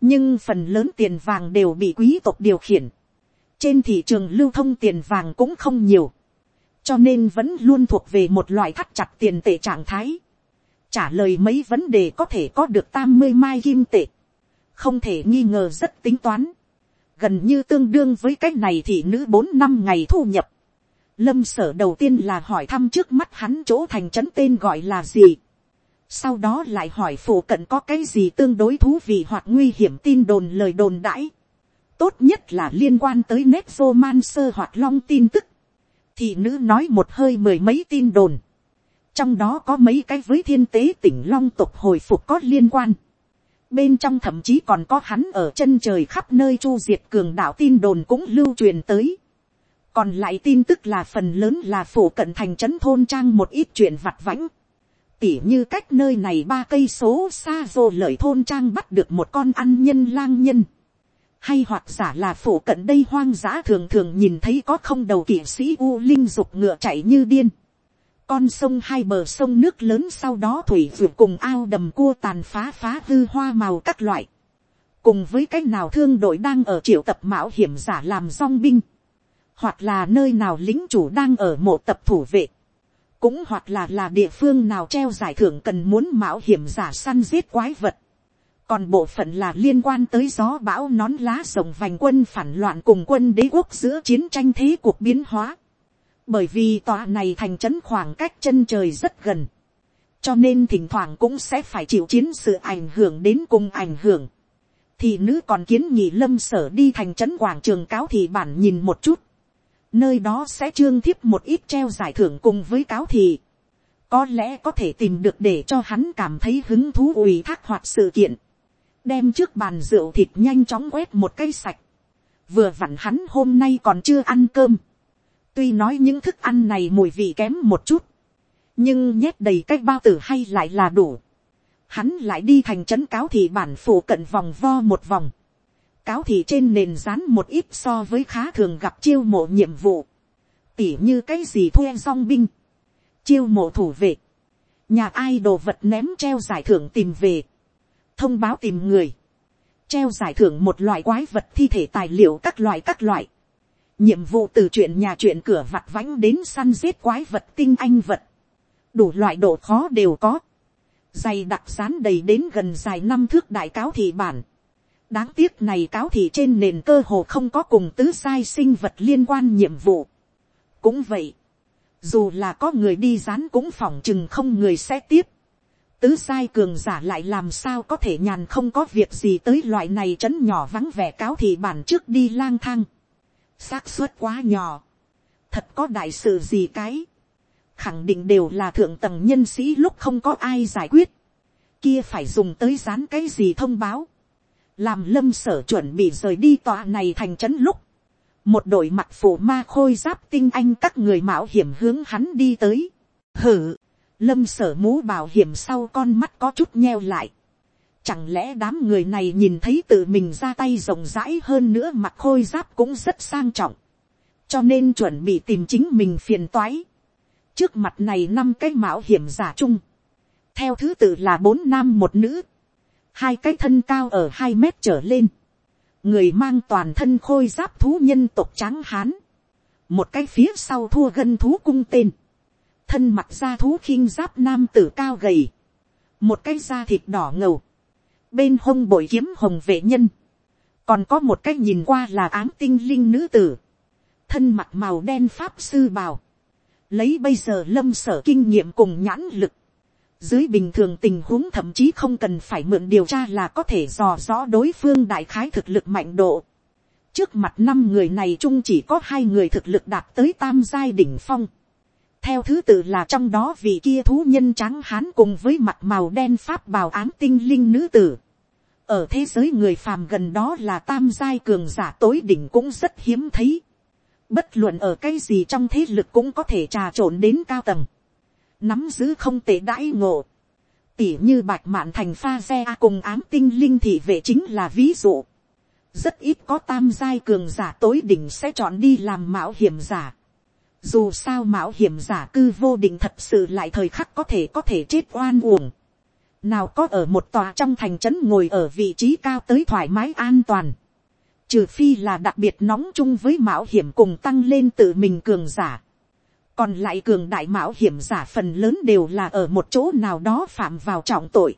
nhưng phần lớn tiền vàng đều bị quý tộc điều khiển. trên thị trường lưu thông tiền vàng cũng không nhiều cho nên vẫn luôn thuộc về một loại thắt chặt tiền tệ trạng thái. trả lời mấy vấn đề có thể có được tam mươi mai kim tệ, không thể nghi ngờ rất tính toán, gần như tương đương với cách này thì nữ bốn năm ngày thu nhập. Lâm sở đầu tiên là hỏi thăm trước mắt hắn chỗ thành trấn tên gọi là gì. Sau đó lại hỏi phụ cận có cái gì tương đối thú vị hoặc nguy hiểm tin đồn lời đồn đãi. Tốt nhất là liên quan tới nét vô man sơ hoặc long tin tức thị nữ nói một hơi mười mấy tin đồn, trong đó có mấy cái với thiên tế tỉnh long tục hồi phục có liên quan, bên trong thậm chí còn có hắn ở chân trời khắp nơi chu diệt cường đạo tin đồn cũng lưu truyền tới, còn lại tin tức là phần lớn là phổ cận thành trấn thôn trang một ít chuyện vặt vãnh, tỉ như cách nơi này ba cây số xa vô lợi thôn trang bắt được một con ăn nhân lang nhân, hay hoặc giả là phổ cận đây hoang dã thường thường nhìn thấy có không đầu kỵ sĩ u linh dục ngựa chạy như điên. Con sông hai bờ sông nước lớn sau đó thủy vượt cùng ao đầm cua tàn phá phá hư hoa màu các loại. Cùng với cái nào thương đội đang ở triệu tập mạo hiểm giả làm song binh. Hoặc là nơi nào lính chủ đang ở mộ tập thủ vệ. Cũng hoặc là là địa phương nào treo giải thưởng cần muốn mạo hiểm giả săn giết quái vật còn bộ phận là liên quan tới gió bão nón lá rồng vành quân phản loạn cùng quân đế quốc giữa chiến tranh thế cuộc biến hóa. Bởi vì tòa này thành trấn khoảng cách chân trời rất gần. cho nên thỉnh thoảng cũng sẽ phải chịu chiến sự ảnh hưởng đến cùng ảnh hưởng. thì nữ còn kiến nhị lâm sở đi thành trấn quảng trường cáo thì bản nhìn một chút nơi đó sẽ trương thiếp một ít treo giải thưởng cùng với cáo thị. có lẽ có thể tìm được để cho hắn cảm thấy hứng thú ủy thác hoạt sự kiện. đem trước bàn rượu thịt nhanh chóng quét một cây sạch. vừa vặn hắn hôm nay còn chưa ăn cơm. tuy nói những thức ăn này mùi vị kém một chút nhưng nhét đầy cái bao tử hay lại là đủ. Hắn lại đi thành trấn cáo thị bản phủ cận vòng vo một vòng. Cáo thị trên nền dán một ít so với khá thường gặp chiêu mộ nhiệm vụ. Tỉ như cái gì thuê song binh. Chiêu mộ thủ vệ. Nhà ai đồ vật ném treo giải thưởng tìm về. Thông báo tìm người. Treo giải thưởng một loại quái vật thi thể tài liệu các loại các loại. Nhiệm vụ từ chuyện nhà chuyện cửa vặt vãnh đến săn giết quái vật tinh anh vật đủ loại độ khó đều có, dày đặc rán đầy đến gần dài năm thước đại cáo thị bản đáng tiếc này cáo thị trên nền cơ hồ không có cùng tứ sai sinh vật liên quan nhiệm vụ. cũng vậy, dù là có người đi rán cũng phỏng chừng không người sẽ tiếp. tứ sai cường giả lại làm sao có thể nhàn không có việc gì tới loại này trấn nhỏ vắng vẻ cáo thị bản trước đi lang thang. xác suất quá nhỏ. thật có đại sự gì cái khẳng định đều là thượng tầng nhân sĩ lúc không có ai giải quyết, kia phải dùng tới dán cái gì thông báo, làm lâm sở chuẩn bị rời đi tòa này thành trấn lúc, một đội mặt phủ ma khôi giáp tinh anh các người mạo hiểm hướng hắn đi tới, hử, lâm sở mũ bảo hiểm sau con mắt có chút nheo lại, chẳng lẽ đám người này nhìn thấy tự mình ra tay rộng rãi hơn nữa mặt khôi giáp cũng rất sang trọng, cho nên chuẩn bị tìm chính mình phiền toái, trước mặt này năm cái mạo hiểm giả chung, theo thứ tự là bốn nam một nữ, hai cái thân cao ở hai mét trở lên, người mang toàn thân khôi giáp thú nhân tộc trắng hán, một cái phía sau thua gân thú cung tên, thân mặt da thú khinh giáp nam tử cao gầy, một cái da thịt đỏ ngầu, bên hông bội kiếm hồng vệ nhân, còn có một cái nhìn qua là áng tinh linh nữ tử, thân mặt màu đen pháp sư bào, lấy bây giờ lâm sở kinh nghiệm cùng nhãn lực, dưới bình thường tình huống thậm chí không cần phải mượn điều tra là có thể dò rõ đối phương đại khái thực lực mạnh độ. trước mặt năm người này chung chỉ có hai người thực lực đạt tới tam giai đỉnh phong. theo thứ tự là trong đó vị kia thú nhân trắng hán cùng với mặt màu đen pháp bào ám tinh linh nữ tử. ở thế giới người phàm gần đó là tam giai cường giả tối đỉnh cũng rất hiếm thấy bất luận ở cái gì trong thế lực cũng có thể trà trộn đến cao tầng, nắm giữ không tệ đãi ngộ, tỉ như bạch mạn thành pha xe cùng ám tinh linh thị vệ chính là ví dụ, rất ít có tam giai cường giả tối đỉnh sẽ chọn đi làm mạo hiểm giả, dù sao mạo hiểm giả cư vô định thật sự lại thời khắc có thể có thể chết oan uổng, nào có ở một tòa trong thành trấn ngồi ở vị trí cao tới thoải mái an toàn, trừ phi là đặc biệt nóng chung với mạo hiểm cùng tăng lên tự mình cường giả còn lại cường đại mạo hiểm giả phần lớn đều là ở một chỗ nào đó phạm vào trọng tội.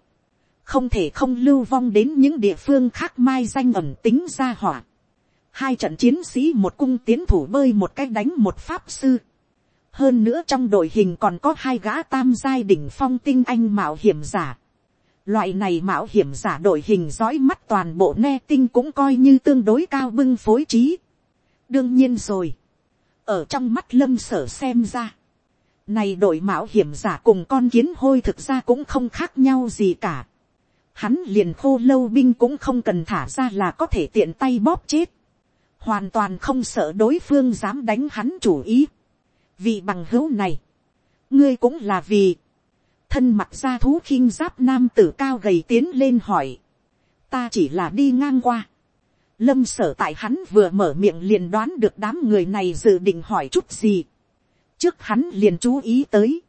không thể không lưu vong đến những địa phương khác mai danh ẩm tính ra hỏa. hai trận chiến sĩ một cung tiến thủ bơi một cách đánh một pháp sư. hơn nữa trong đội hình còn có hai gã tam giai đỉnh phong tinh anh mạo hiểm giả Loại này mạo hiểm giả đội hình dõi mắt toàn bộ ne tinh cũng coi như tương đối cao bưng phối trí. đương nhiên rồi ở trong mắt lâm sở xem ra. Này đội mạo hiểm giả cùng con kiến hôi thực ra cũng không khác nhau gì cả. Hắn liền khô lâu binh cũng không cần thả ra là có thể tiện tay bóp chết. Hoàn toàn không sợ đối phương dám đánh hắn chủ ý. Vì bằng hữu này. Ngươi cũng là vì thân mặt ra thú khinh giáp nam tử cao gầy tiến lên hỏi, ta chỉ là đi ngang qua. Lâm sở tại hắn vừa mở miệng liền đoán được đám người này dự định hỏi chút gì. Trước hắn liền chú ý tới.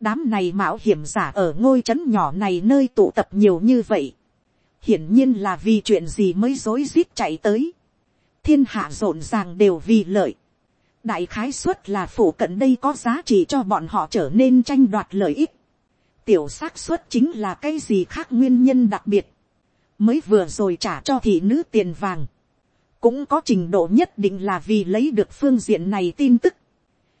Đám này mạo hiểm giả ở ngôi trấn nhỏ này nơi tụ tập nhiều như vậy. Hiển nhiên là vì chuyện gì mới dối rít chạy tới. Thiên hạ rộn ràng đều vì lợi. Đại khái suất là phủ cận đây có giá trị cho bọn họ trở nên tranh đoạt lợi ích tiểu xác suất chính là cái gì khác nguyên nhân đặc biệt, mới vừa rồi trả cho thị nữ tiền vàng, cũng có trình độ nhất định là vì lấy được phương diện này tin tức,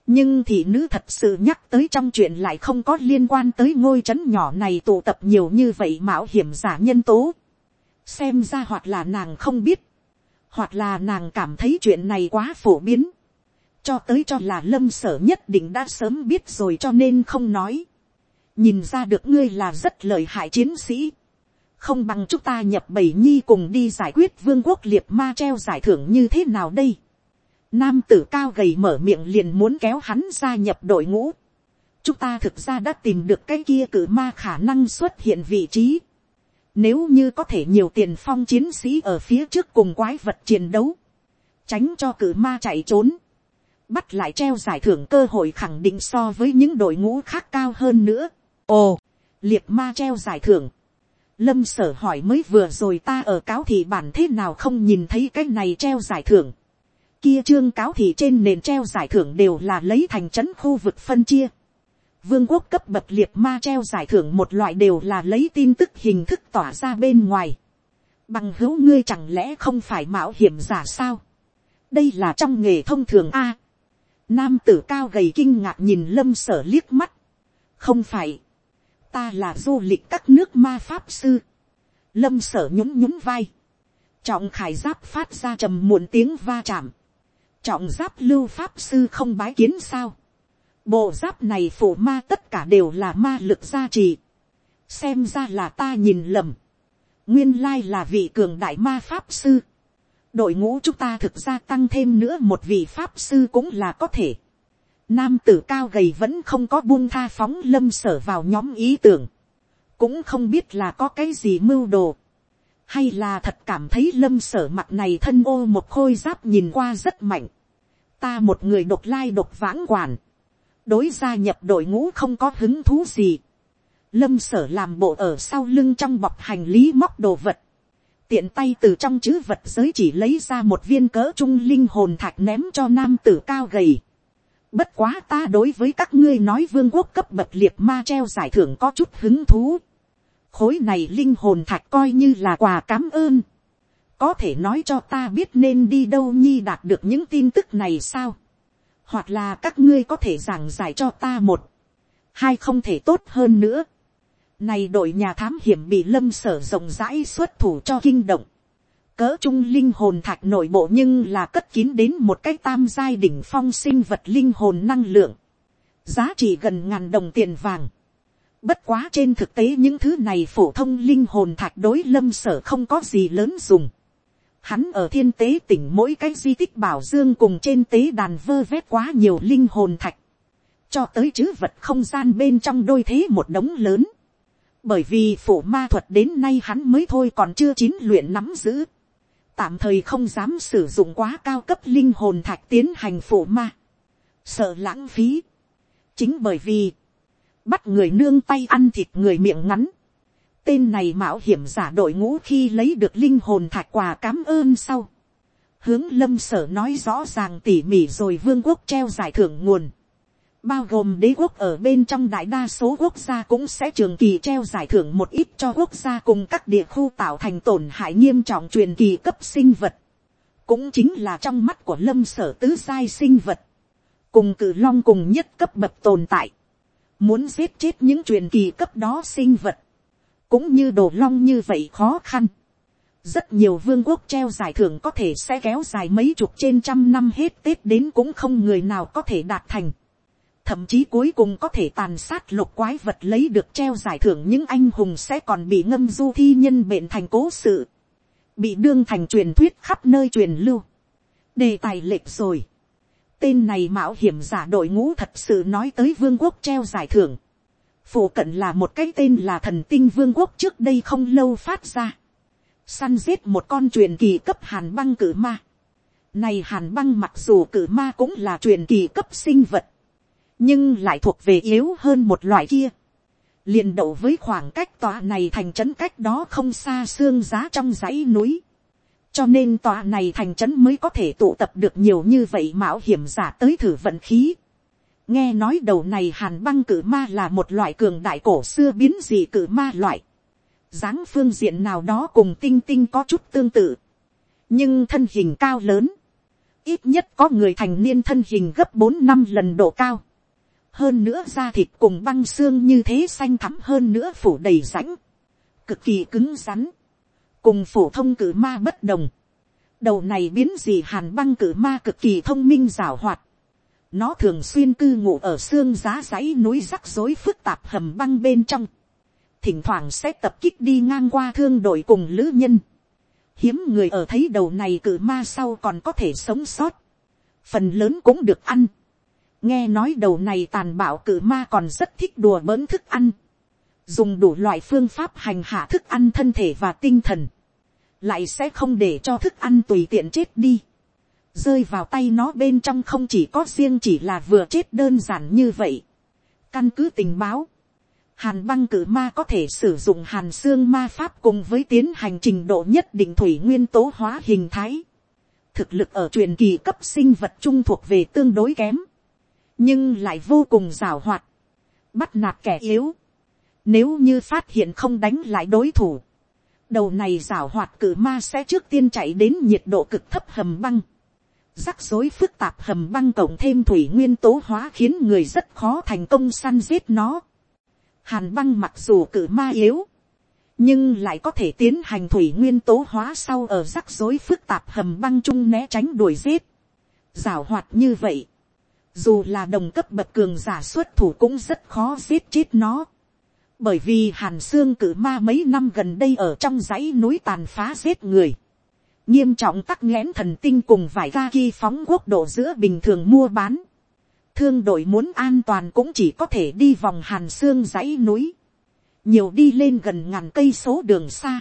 nhưng thị nữ thật sự nhắc tới trong chuyện lại không có liên quan tới ngôi trấn nhỏ này tụ tập nhiều như vậy mạo hiểm giả nhân tố. xem ra hoặc là nàng không biết, hoặc là nàng cảm thấy chuyện này quá phổ biến, cho tới cho là lâm sở nhất định đã sớm biết rồi cho nên không nói. nhìn ra được ngươi là rất lợi hại chiến sĩ, không bằng chúng ta nhập bảy nhi cùng đi giải quyết vương quốc liệt ma treo giải thưởng như thế nào đây. Nam tử cao gầy mở miệng liền muốn kéo hắn gia nhập đội ngũ. Chúng ta thực ra đã tìm được cái kia cử ma khả năng xuất hiện vị trí. Nếu như có thể nhiều tiền phong chiến sĩ ở phía trước cùng quái vật chiến đấu. Tránh cho cử ma chạy trốn. Bắt lại treo giải thưởng cơ hội khẳng định so với những đội ngũ khác cao hơn nữa. Ồ, liệt ma treo giải thưởng. Lâm sở hỏi mới vừa rồi ta ở cáo thị bản thế nào không nhìn thấy cái này treo giải thưởng kia trương cáo thì trên nền treo giải thưởng đều là lấy thành trấn khu vực phân chia. Vương quốc cấp bậc liệt ma treo giải thưởng một loại đều là lấy tin tức hình thức tỏa ra bên ngoài. Bằng hữu ngươi chẳng lẽ không phải mạo hiểm giả sao? Đây là trong nghề thông thường A. Nam tử cao gầy kinh ngạc nhìn lâm sở liếc mắt. Không phải. Ta là du lịch các nước ma pháp sư. Lâm sở nhún nhún vai. Trọng khải giáp phát ra trầm muộn tiếng va chạm trọng giáp lưu pháp sư không bái kiến sao. bộ giáp này phủ ma tất cả đều là ma lực gia trì. xem ra là ta nhìn lầm. nguyên lai là vị cường đại ma pháp sư. đội ngũ chúng ta thực ra tăng thêm nữa một vị pháp sư cũng là có thể nam tử cao gầy vẫn không có buông tha phóng lâm sở vào nhóm ý tưởng. cũng không biết là có cái gì mưu đồ. Hay là thật cảm thấy lâm sở mặt này thân ô một khôi giáp nhìn qua rất mạnh. Ta một người độc lai độc vãng quản, đối gia nhập đội ngũ không có hứng thú gì, lâm sở làm bộ ở sau lưng trong bọc hành lý móc đồ vật, tiện tay từ trong chữ vật giới chỉ lấy ra một viên cỡ trung linh hồn thạch ném cho nam tử cao gầy. Bất quá ta đối với các ngươi nói vương quốc cấp bậc liệt ma treo giải thưởng có chút hứng thú. Khối này linh hồn thạch coi như là quà cảm ơn có thể nói cho ta biết nên đi đâu nhi đạt được những tin tức này sao, hoặc là các ngươi có thể giảng giải cho ta một, hai không thể tốt hơn nữa. Này đội nhà thám hiểm bị lâm sở rộng rãi xuất thủ cho kinh động. Cỡ trung linh hồn thạch nội bộ nhưng là cất kín đến một cái tam giai đỉnh phong sinh vật linh hồn năng lượng. Giá trị gần ngàn đồng tiền vàng. Bất quá trên thực tế những thứ này phổ thông linh hồn thạch đối lâm sở không có gì lớn dùng. Hắn ở thiên tế tỉnh mỗi cái di tích bảo dương cùng trên tế đàn vơ vét quá nhiều linh hồn thạch. Cho tới chữ vật không gian bên trong đôi thế một đống lớn. Bởi vì phổ ma thuật đến nay hắn mới thôi còn chưa chín luyện nắm giữ. Tạm thời không dám sử dụng quá cao cấp linh hồn thạch tiến hành phổ ma. Sợ lãng phí. Chính bởi vì, bắt người nương tay ăn thịt người miệng ngắn Tên này mạo hiểm giả đội ngũ khi lấy được linh hồn thạch quà cám ơn sau. Hướng lâm sở nói rõ ràng tỉ mỉ rồi vương quốc treo giải thưởng nguồn. Bao gồm đế quốc ở bên trong đại đa số quốc gia cũng sẽ trường kỳ treo giải thưởng một ít cho quốc gia cùng các địa khu tạo thành tổn hại nghiêm trọng truyền kỳ cấp sinh vật. Cũng chính là trong mắt của lâm sở tứ sai sinh vật. Cùng cử long cùng nhất cấp bậc tồn tại. Muốn giết chết những truyền kỳ cấp đó sinh vật cũng như đồ long như vậy khó khăn. rất nhiều vương quốc treo giải thưởng có thể sẽ kéo dài mấy chục trên trăm năm hết tết đến cũng không người nào có thể đạt thành thậm chí cuối cùng có thể tàn sát lục quái vật lấy được treo giải thưởng những anh hùng sẽ còn bị ngâm du thi nhân bệnh thành cố sự. bị đương thành truyền thuyết khắp nơi truyền lưu. đề tài lệch rồi. tên này mạo hiểm giả đội ngũ thật sự nói tới vương quốc treo giải thưởng phổ cận là một cái tên là thần tinh vương quốc trước đây không lâu phát ra. Săn giết một con truyền kỳ cấp hàn băng cử ma. Này hàn băng mặc dù cử ma cũng là truyền kỳ cấp sinh vật. Nhưng lại thuộc về yếu hơn một loại kia. liền đậu với khoảng cách tòa này thành trấn cách đó không xa xương giá trong dãy núi. Cho nên tòa này thành trấn mới có thể tụ tập được nhiều như vậy mạo hiểm giả tới thử vận khí. Nghe nói đầu này hàn băng cử ma là một loại cường đại cổ xưa biến dị cử ma loại, dáng phương diện nào đó cùng tinh tinh có chút tương tự, nhưng thân hình cao lớn, ít nhất có người thành niên thân hình gấp bốn năm lần độ cao, hơn nữa da thịt cùng băng xương như thế xanh thắm hơn nữa phủ đầy rãnh, cực kỳ cứng rắn, cùng phổ thông cử ma bất đồng, đầu này biến gì hàn băng cử ma cực kỳ thông minh rào hoạt, nó thường xuyên cư ngụ ở xương giá dãy núi rắc rối phức tạp hầm băng bên trong, thỉnh thoảng sẽ tập kích đi ngang qua thương đội cùng lữ nhân, hiếm người ở thấy đầu này cử ma sau còn có thể sống sót, phần lớn cũng được ăn, nghe nói đầu này tàn bạo cử ma còn rất thích đùa bỡn thức ăn, dùng đủ loại phương pháp hành hạ thức ăn thân thể và tinh thần, lại sẽ không để cho thức ăn tùy tiện chết đi, rơi vào tay nó bên trong không chỉ có riêng chỉ là vừa chết đơn giản như vậy. Căn cứ tình báo, hàn băng cử ma có thể sử dụng hàn xương ma pháp cùng với tiến hành trình độ nhất định thủy nguyên tố hóa hình thái. Thực lực ở truyền kỳ cấp sinh vật trung thuộc về tương đối kém, nhưng lại vô cùng rào hoạt, bắt nạt kẻ yếu. Nếu như phát hiện không đánh lại đối thủ, đầu này rào hoạt cử ma sẽ trước tiên chạy đến nhiệt độ cực thấp hầm băng rắc rối phức tạp hầm băng cộng thêm thủy nguyên tố hóa khiến người rất khó thành công săn giết nó. Hàn băng mặc dù cử ma yếu, nhưng lại có thể tiến hành thủy nguyên tố hóa sau ở rắc rối phức tạp hầm băng chung né tránh đuổi giết. Giảo hoạt như vậy, dù là đồng cấp bậc cường giả xuất thủ cũng rất khó giết chết nó. Bởi vì hàn xương cử ma mấy năm gần đây ở trong dãy núi tàn phá giết người nghiêm trọng tắc nghẽn thần tinh cùng vải ga ghi phóng quốc độ giữa bình thường mua bán. Thương đội muốn an toàn cũng chỉ có thể đi vòng hàn xương dãy núi. Nhiều đi lên gần ngàn cây số đường xa.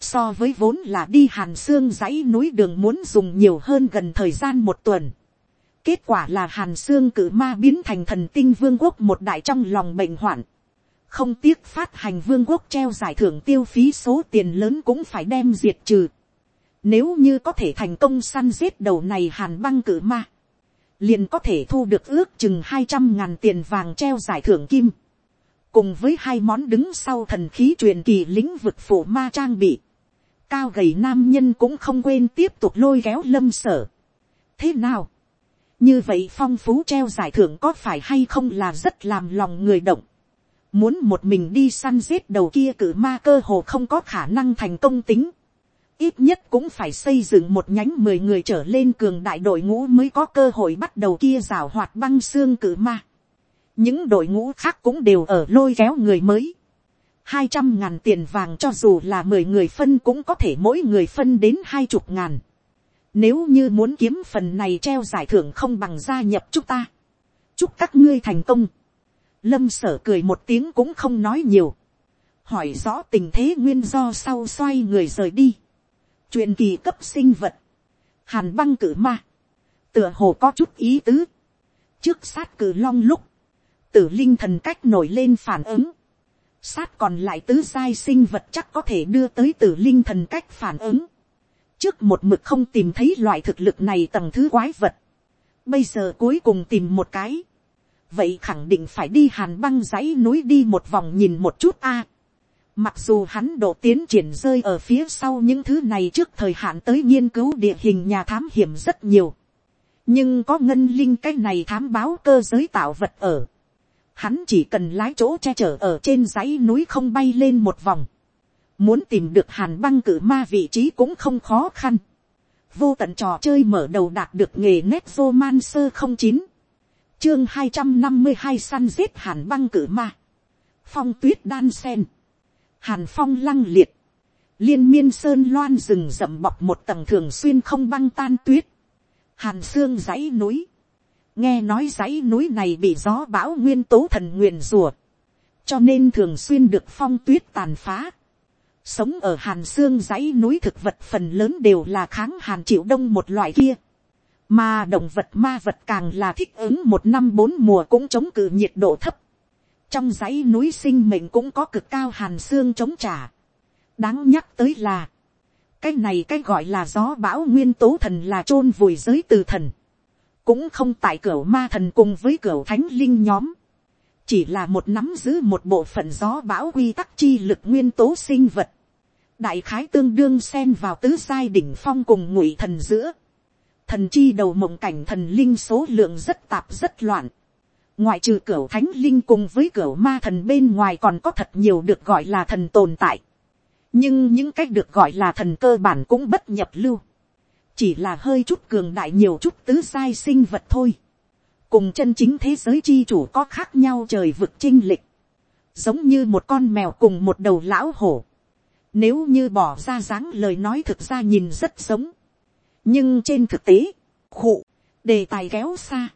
So với vốn là đi hàn xương dãy núi đường muốn dùng nhiều hơn gần thời gian một tuần. Kết quả là hàn xương cử ma biến thành thần tinh vương quốc một đại trong lòng bệnh hoạn. Không tiếc phát hành vương quốc treo giải thưởng tiêu phí số tiền lớn cũng phải đem diệt trừ nếu như có thể thành công săn giết đầu này hàn băng cử ma. Liền có thể thu được ước chừng hai trăm ngàn tiền vàng treo giải thưởng kim. Cùng với hai món đứng sau thần khí truyền kỳ lĩnh vực phổ ma trang bị. Cao gầy nam nhân cũng không quên tiếp tục lôi kéo lâm sở. Thế nào? Như vậy phong phú treo giải thưởng có phải hay không là rất làm lòng người động. Muốn một mình đi săn giết đầu kia cử ma cơ hồ không có khả năng thành công tính ít nhất cũng phải xây dựng một nhánh mười người trở lên cường đại đội ngũ mới có cơ hội bắt đầu kia rào hoạt băng xương cử ma. những đội ngũ khác cũng đều ở lôi kéo người mới. hai trăm ngàn tiền vàng cho dù là mười người phân cũng có thể mỗi người phân đến hai chục ngàn nếu như muốn kiếm phần này treo giải thưởng không bằng gia nhập chúng ta. chúc các ngươi thành công. lâm sở cười một tiếng cũng không nói nhiều. hỏi rõ tình thế nguyên do sau xoay người rời đi. Chuyện kỳ cấp sinh vật, hàn băng cử ma, tựa hồ có chút ý tứ, trước sát cử long lúc, tử linh thần cách nổi lên phản ứng, sát còn lại tứ sai sinh vật chắc có thể đưa tới tử linh thần cách phản ứng, trước một mực không tìm thấy loại thực lực này tầng thứ quái vật, bây giờ cuối cùng tìm một cái, vậy khẳng định phải đi hàn băng dãy núi đi một vòng nhìn một chút a, Mặc dù hắn độ tiến triển rơi ở phía sau những thứ này trước thời hạn tới nghiên cứu địa hình nhà thám hiểm rất nhiều. Nhưng có ngân linh cái này thám báo cơ giới tạo vật ở. Hắn chỉ cần lái chỗ che chở ở trên dãy núi không bay lên một vòng. Muốn tìm được hàn băng cử ma vị trí cũng không khó khăn. Vô tận trò chơi mở đầu đạt được nghề nét vô man sơ không chín Chương hai trăm năm mươi hai săn giết hàn băng cử ma. Phong tuyết đan sen hàn phong lăng liệt, liên miên sơn loan rừng rậm bọc một tầng thường xuyên không băng tan tuyết, hàn xương dãy núi, nghe nói dãy núi này bị gió bão nguyên tố thần nguyền rùa, cho nên thường xuyên được phong tuyết tàn phá. Sống ở hàn xương dãy núi thực vật phần lớn đều là kháng hàn chịu đông một loại kia. Mà động vật ma vật càng là thích ứng một năm bốn mùa cũng chống cự nhiệt độ thấp trong dãy núi sinh mệnh cũng có cực cao hàn xương chống trả. đáng nhắc tới là, cái này cái gọi là gió bão nguyên tố thần là chôn vùi giới từ thần, cũng không tại cửa ma thần cùng với cửa thánh linh nhóm, chỉ là một nắm giữ một bộ phận gió bão quy tắc chi lực nguyên tố sinh vật, đại khái tương đương xen vào tứ giai đỉnh phong cùng ngụy thần giữa, thần chi đầu mộng cảnh thần linh số lượng rất tạp rất loạn. ngoại trừ cửa thánh linh cùng với cửa ma thần bên ngoài còn có thật nhiều được gọi là thần tồn tại. nhưng những cách được gọi là thần cơ bản cũng bất nhập lưu. chỉ là hơi chút cường đại nhiều chút tứ sai sinh vật thôi. cùng chân chính thế giới chi chủ có khác nhau trời vực chinh lịch. giống như một con mèo cùng một đầu lão hổ nếu như bỏ ra dáng lời nói thực ra nhìn rất giống. Nhưng trên thực tế, khụ, đề tài kéo xa,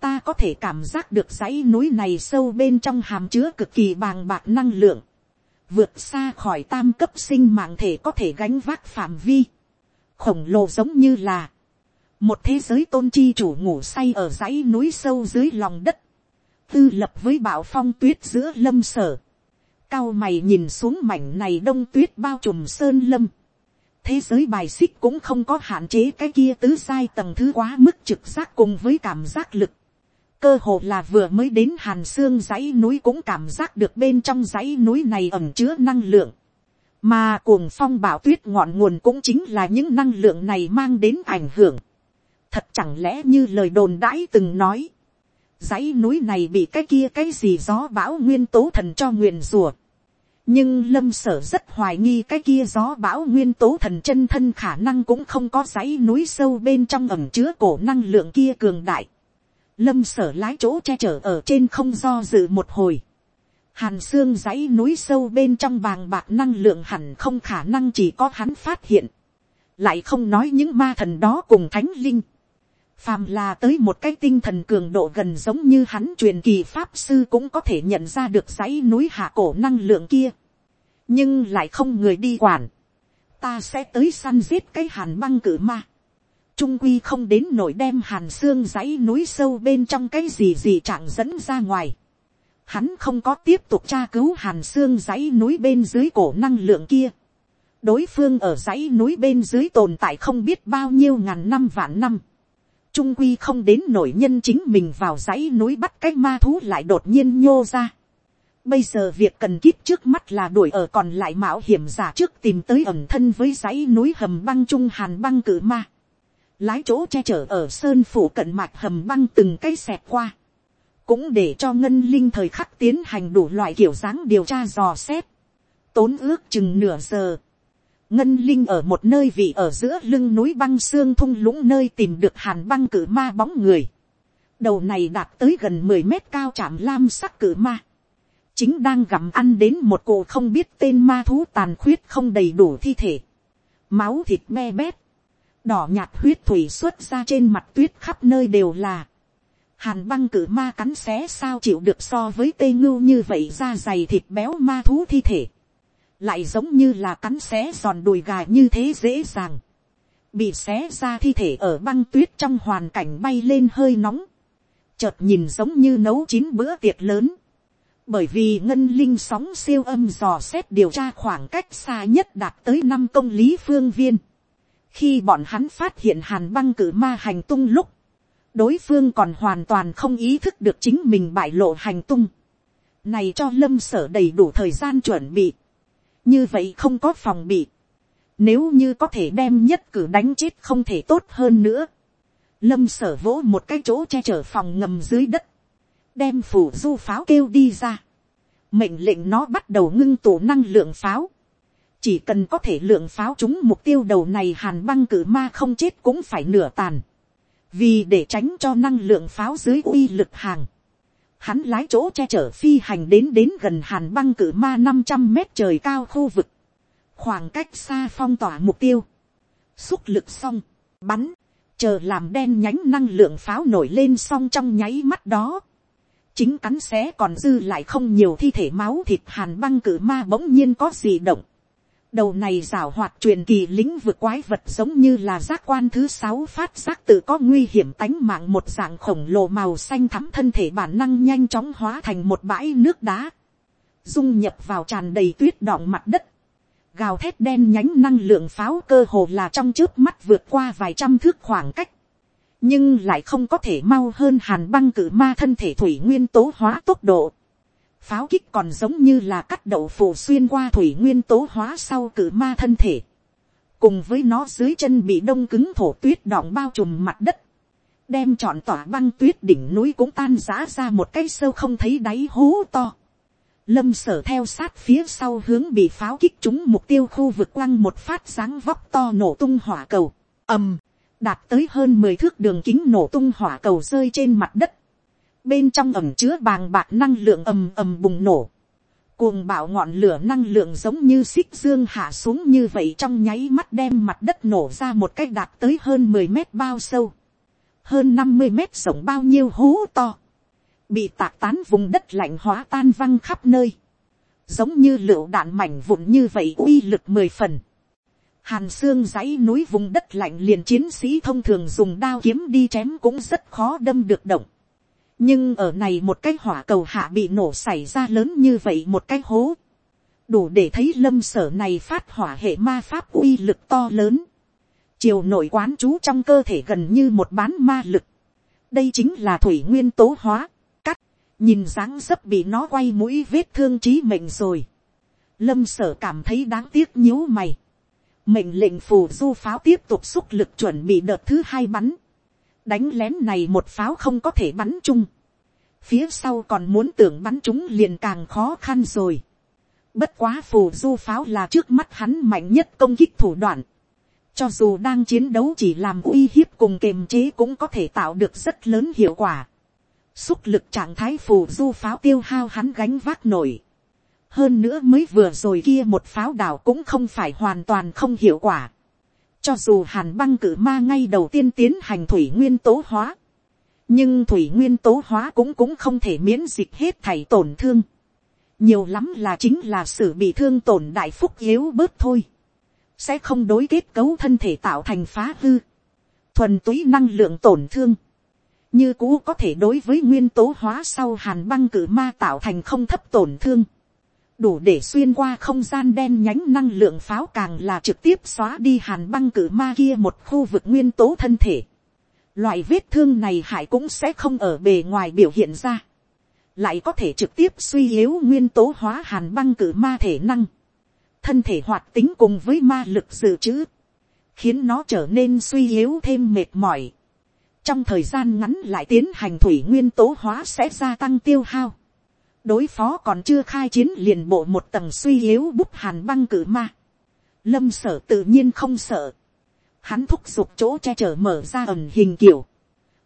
ta có thể cảm giác được dãy núi này sâu bên trong hàm chứa cực kỳ bàng bạc năng lượng, vượt xa khỏi tam cấp sinh mạng thể có thể gánh vác phạm vi, khổng lồ giống như là, một thế giới tôn chi chủ ngủ say ở dãy núi sâu dưới lòng đất, tư lập với bão phong tuyết giữa lâm sở, cao mày nhìn xuống mảnh này đông tuyết bao trùm sơn lâm, thế giới bài xích cũng không có hạn chế cái kia tứ sai tầng thứ quá mức trực giác cùng với cảm giác lực. cơ hồ là vừa mới đến hàn xương dãy núi cũng cảm giác được bên trong dãy núi này ẩm chứa năng lượng. mà cuồng phong bảo tuyết ngọn nguồn cũng chính là những năng lượng này mang đến ảnh hưởng. thật chẳng lẽ như lời đồn đãi từng nói. dãy núi này bị cái kia cái gì gió bão nguyên tố thần cho nguyền rùa nhưng lâm sở rất hoài nghi cái kia gió bão nguyên tố thần chân thân khả năng cũng không có dãy núi sâu bên trong ẩm chứa cổ năng lượng kia cường đại. lâm sở lái chỗ che chở ở trên không do dự một hồi. hàn xương dãy núi sâu bên trong bàng bạc năng lượng hẳn không khả năng chỉ có hắn phát hiện. lại không nói những ma thần đó cùng thánh linh phàm là tới một cái tinh thần cường độ gần giống như hắn truyền kỳ pháp sư cũng có thể nhận ra được dãy núi hạ cổ năng lượng kia. nhưng lại không người đi quản. ta sẽ tới săn giết cái hàn băng cử ma. trung quy không đến nổi đem hàn xương dãy núi sâu bên trong cái gì gì chẳng dẫn ra ngoài. hắn không có tiếp tục tra cứu hàn xương dãy núi bên dưới cổ năng lượng kia. đối phương ở dãy núi bên dưới tồn tại không biết bao nhiêu ngàn năm vạn năm trung quy không đến nổi nhân chính mình vào dãy núi bắt cái ma thú lại đột nhiên nhô ra. Bây giờ việc cần kíp trước mắt là đuổi ở còn lại mạo hiểm giả trước tìm tới ẩn thân với dãy núi hầm băng trung hàn băng cử ma. Lái chỗ che chở ở sơn phủ cận mạch hầm băng từng cây xẹt qua. Cũng để cho ngân linh thời khắc tiến hành đủ loại kiểu dáng điều tra dò xét. Tốn ước chừng nửa giờ ngân linh ở một nơi vị ở giữa lưng núi băng xương thung lũng nơi tìm được hàn băng cử ma bóng người. đầu này đạt tới gần mười mét cao chạm lam sắc cử ma. chính đang gặm ăn đến một cụ không biết tên ma thú tàn khuyết không đầy đủ thi thể. máu thịt me bét. đỏ nhạt huyết thủy xuất ra trên mặt tuyết khắp nơi đều là. hàn băng cử ma cắn xé sao chịu được so với tê ngưu như vậy da dày thịt béo ma thú thi thể lại giống như là cắn xé giòn đùi gà như thế dễ dàng, bị xé ra thi thể ở băng tuyết trong hoàn cảnh bay lên hơi nóng, chợt nhìn giống như nấu chín bữa tiệc lớn, bởi vì ngân linh sóng siêu âm dò xét điều tra khoảng cách xa nhất đạt tới năm công lý phương viên. khi bọn hắn phát hiện hàn băng cử ma hành tung lúc, đối phương còn hoàn toàn không ý thức được chính mình bại lộ hành tung. này cho lâm sở đầy đủ thời gian chuẩn bị như vậy không có phòng bị, nếu như có thể đem nhất cử đánh chết không thể tốt hơn nữa, lâm sở vỗ một cái chỗ che chở phòng ngầm dưới đất, đem phủ du pháo kêu đi ra, mệnh lệnh nó bắt đầu ngưng tụ năng lượng pháo, chỉ cần có thể lượng pháo chúng mục tiêu đầu này hàn băng cử ma không chết cũng phải nửa tàn, vì để tránh cho năng lượng pháo dưới uy lực hàng, hắn lái chỗ che chở phi hành đến đến gần hàn băng cử ma năm trăm mét trời cao khu vực, khoảng cách xa phong tỏa mục tiêu, xúc lực xong, bắn, chờ làm đen nhánh năng lượng pháo nổi lên xong trong nháy mắt đó, chính cắn xé còn dư lại không nhiều thi thể máu thịt hàn băng cử ma bỗng nhiên có gì động, đầu này rào hoạt truyền kỳ lĩnh vực quái vật giống như là giác quan thứ sáu phát giác tự có nguy hiểm tánh mạng một dạng khổng lồ màu xanh thắm thân thể bản năng nhanh chóng hóa thành một bãi nước đá, dung nhập vào tràn đầy tuyết đọng mặt đất, gào thét đen nhánh năng lượng pháo cơ hồ là trong trước mắt vượt qua vài trăm thước khoảng cách, nhưng lại không có thể mau hơn hàn băng cử ma thân thể thủy nguyên tố hóa tốc độ pháo kích còn giống như là cắt đậu phủ xuyên qua thủy nguyên tố hóa sau cử ma thân thể, cùng với nó dưới chân bị đông cứng thổ tuyết đọng bao trùm mặt đất, đem trọn tỏa băng tuyết đỉnh núi cũng tan rã ra một cái sâu không thấy đáy hố to. Lâm sở theo sát phía sau hướng bị pháo kích trúng mục tiêu khu vực quăng một phát dáng vóc to nổ tung hỏa cầu. ầm, đạt tới hơn mười thước đường kính nổ tung hỏa cầu rơi trên mặt đất. Bên trong ẩm chứa bàng bạc năng lượng ầm ầm bùng nổ. Cuồng bạo ngọn lửa năng lượng giống như xích dương hạ xuống như vậy trong nháy mắt đem mặt đất nổ ra một cách đạt tới hơn mười mét bao sâu. Hơn năm mươi mét rộng bao nhiêu hố to bị tạc tán vùng đất lạnh hóa tan văng khắp nơi, giống như lựu đạn mảnh vụn như vậy uy lực mười phần. Hàn xương dãy núi vùng đất lạnh liền chiến sĩ thông thường dùng đao kiếm đi chém cũng rất khó đâm được động nhưng ở này một cái hỏa cầu hạ bị nổ xảy ra lớn như vậy một cái hố. đủ để thấy lâm sở này phát hỏa hệ ma pháp uy lực to lớn. chiều nội quán chú trong cơ thể gần như một bán ma lực. đây chính là thủy nguyên tố hóa cắt nhìn dáng dấp bị nó quay mũi vết thương trí mệnh rồi. lâm sở cảm thấy đáng tiếc nhíu mày. mệnh lệnh phù du pháo tiếp tục xúc lực chuẩn bị đợt thứ hai bắn đánh lén này một pháo không có thể bắn chung. phía sau còn muốn tưởng bắn chúng liền càng khó khăn rồi. bất quá phù du pháo là trước mắt hắn mạnh nhất công kích thủ đoạn. cho dù đang chiến đấu chỉ làm uy hiếp cùng kềm chế cũng có thể tạo được rất lớn hiệu quả xúc lực trạng thái phù du pháo tiêu hao hắn gánh vác nổi. hơn nữa mới vừa rồi kia một pháo đảo cũng không phải hoàn toàn không hiệu quả cho dù hàn băng cử ma ngay đầu tiên tiến hành thủy nguyên tố hóa. nhưng thủy nguyên tố hóa cũng cũng không thể miễn dịch hết thảy tổn thương. nhiều lắm là chính là sự bị thương tổn đại phúc yếu bớt thôi. sẽ không đối kết cấu thân thể tạo thành phá hư. thuần túy năng lượng tổn thương như cũ có thể đối với nguyên tố hóa sau hàn băng cử ma tạo thành không thấp tổn thương, đủ để xuyên qua không gian đen nhánh năng lượng pháo càng là trực tiếp xóa đi hàn băng cử ma kia một khu vực nguyên tố thân thể. Loại vết thương này hại cũng sẽ không ở bề ngoài biểu hiện ra, lại có thể trực tiếp suy yếu nguyên tố hóa hàn băng cử ma thể năng, thân thể hoạt tính cùng với ma lực dự trữ, khiến nó trở nên suy yếu thêm mệt mỏi trong thời gian ngắn lại tiến hành thủy nguyên tố hóa sẽ gia tăng tiêu hao đối phó còn chưa khai chiến liền bộ một tầng suy yếu bút hàn băng cử ma. lâm sở tự nhiên không sợ. hắn thúc giục chỗ che chở mở ra ẩn hình kiểu.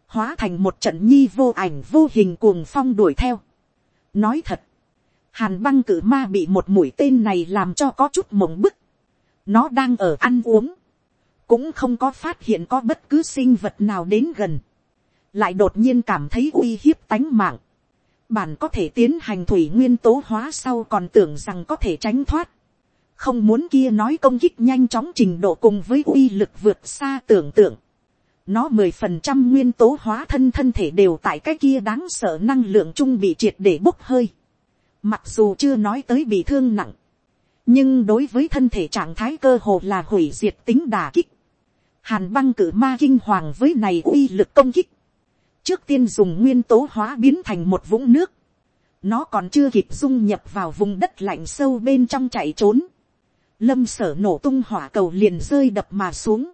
hóa thành một trận nhi vô ảnh vô hình cuồng phong đuổi theo. nói thật, hàn băng cử ma bị một mũi tên này làm cho có chút mộng bức. nó đang ở ăn uống cũng không có phát hiện có bất cứ sinh vật nào đến gần, lại đột nhiên cảm thấy uy hiếp tánh mạng, bản có thể tiến hành thủy nguyên tố hóa sau còn tưởng rằng có thể tránh thoát, không muốn kia nói công kích nhanh chóng trình độ cùng với uy lực vượt xa tưởng tượng, nó mười phần trăm nguyên tố hóa thân thân thể đều tại cái kia đáng sợ năng lượng chung bị triệt để bốc hơi, mặc dù chưa nói tới bị thương nặng, nhưng đối với thân thể trạng thái cơ hồ là hủy diệt tính đà kích, hàn băng cử ma kinh hoàng với này uy lực công kích, trước tiên dùng nguyên tố hóa biến thành một vũng nước, nó còn chưa kịp dung nhập vào vùng đất lạnh sâu bên trong chạy trốn, lâm sở nổ tung hỏa cầu liền rơi đập mà xuống,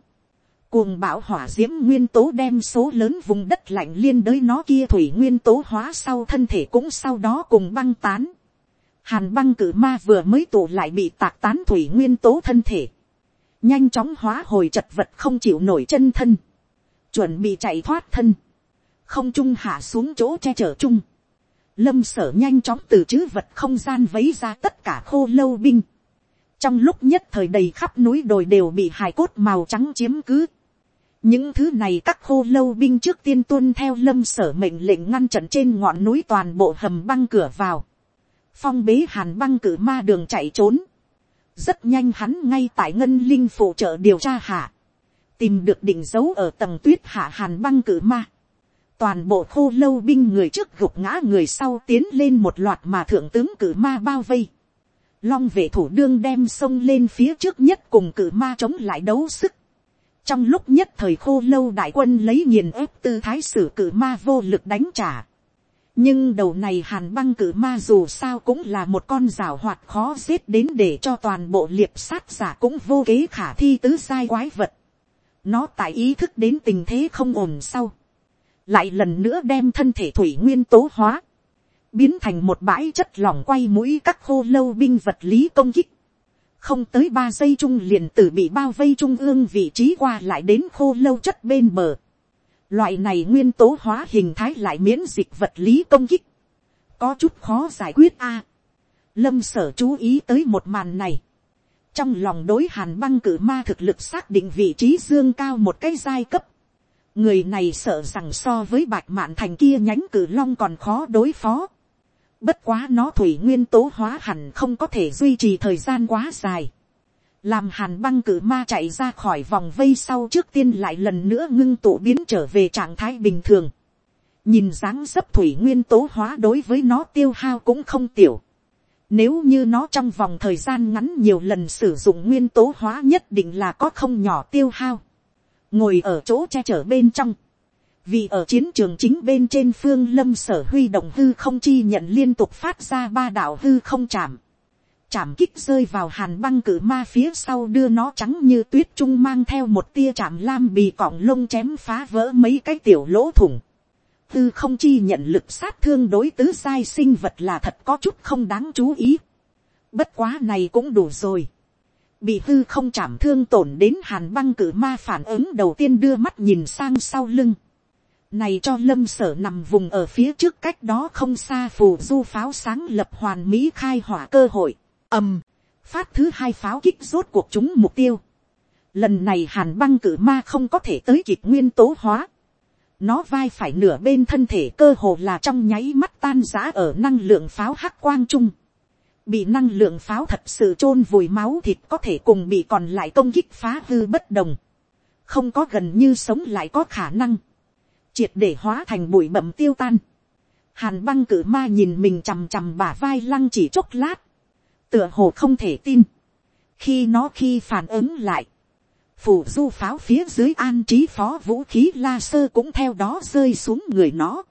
cuồng bão hỏa d i ễ m nguyên tố đem số lớn vùng đất lạnh liên đới nó kia thủy nguyên tố hóa sau thân thể cũng sau đó cùng băng tán, hàn băng cử ma vừa mới tụ lại bị tạc tán thủy nguyên tố thân thể, nhanh chóng hóa hồi chật vật không chịu nổi chân thân, chuẩn bị chạy thoát thân, không trung hạ xuống chỗ che chở chung, lâm sở nhanh chóng từ chữ vật không gian vấy ra tất cả khô lâu binh, trong lúc nhất thời đầy khắp núi đồi đều bị hài cốt màu trắng chiếm cứ, những thứ này các khô lâu binh trước tiên tuân theo lâm sở mệnh lệnh ngăn trận trên ngọn núi toàn bộ hầm băng cửa vào, phong bế hàn băng cử ma đường chạy trốn, rất nhanh hắn ngay tại ngân linh phụ trợ điều tra hạ, tìm được định dấu ở tầng tuyết hạ hàn băng cử ma toàn bộ khô lâu binh người trước gục ngã người sau tiến lên một loạt mà thượng tướng cử ma bao vây. long vệ thủ đương đem sông lên phía trước nhất cùng cử ma chống lại đấu sức. trong lúc nhất thời khô lâu đại quân lấy nghiền ép tư thái sử cử ma vô lực đánh trả. nhưng đầu này hàn băng cử ma dù sao cũng là một con rào hoạt khó giết đến để cho toàn bộ liệp sát giả cũng vô kế khả thi tứ sai quái vật. nó tại ý thức đến tình thế không ổn sau, lại lần nữa đem thân thể thủy nguyên tố hóa, biến thành một bãi chất lỏng quay mũi các khô lâu binh vật lý công kích. không tới ba giây chung liền tử bị bao vây trung ương vị trí qua lại đến khô lâu chất bên bờ Loại này nguyên tố hóa hình thái lại miễn dịch vật lý công kích. Có chút khó giải quyết a. Lâm sở chú ý tới một màn này. Trong lòng đối hàn băng cử ma thực lực xác định vị trí dương cao một cái giai cấp. Người này sợ rằng so với bạch mạn thành kia nhánh cử long còn khó đối phó. Bất quá nó thủy nguyên tố hóa hẳn không có thể duy trì thời gian quá dài làm hàn băng cử ma chạy ra khỏi vòng vây sau trước tiên lại lần nữa ngưng tụ biến trở về trạng thái bình thường. nhìn dáng dấp thủy nguyên tố hóa đối với nó tiêu hao cũng không tiểu. nếu như nó trong vòng thời gian ngắn nhiều lần sử dụng nguyên tố hóa nhất định là có không nhỏ tiêu hao ngồi ở chỗ che chở bên trong. vì ở chiến trường chính bên trên phương lâm sở huy động hư không chi nhận liên tục phát ra ba đạo hư không chạm chạm kích rơi vào hàn băng cử ma phía sau đưa nó trắng như tuyết trung mang theo một tia chạm lam bì cọng lông chém phá vỡ mấy cái tiểu lỗ thủng. Tư không chi nhận lực sát thương đối tứ sai sinh vật là thật có chút không đáng chú ý. Bất quá này cũng đủ rồi. Bị hư không chạm thương tổn đến hàn băng cử ma phản ứng đầu tiên đưa mắt nhìn sang sau lưng. Này cho lâm sở nằm vùng ở phía trước cách đó không xa phù du pháo sáng lập hoàn mỹ khai hỏa cơ hội ầm, phát thứ hai pháo kích rốt cuộc chúng mục tiêu. Lần này hàn băng cử ma không có thể tới kịp nguyên tố hóa. Nó vai phải nửa bên thân thể cơ hồ là trong nháy mắt tan giã ở năng lượng pháo hắc quang trung. Bị năng lượng pháo thật sự chôn vùi máu thịt có thể cùng bị còn lại công kích phá hư bất đồng. Không có gần như sống lại có khả năng. Triệt để hóa thành bụi bẩm tiêu tan. Hàn băng cử ma nhìn mình chằm chằm bả vai lăng chỉ chốc lát tựa hồ không thể tin. khi nó khi phản ứng lại, phủ du pháo phía dưới an trí phó vũ khí la sơ cũng theo đó rơi xuống người nó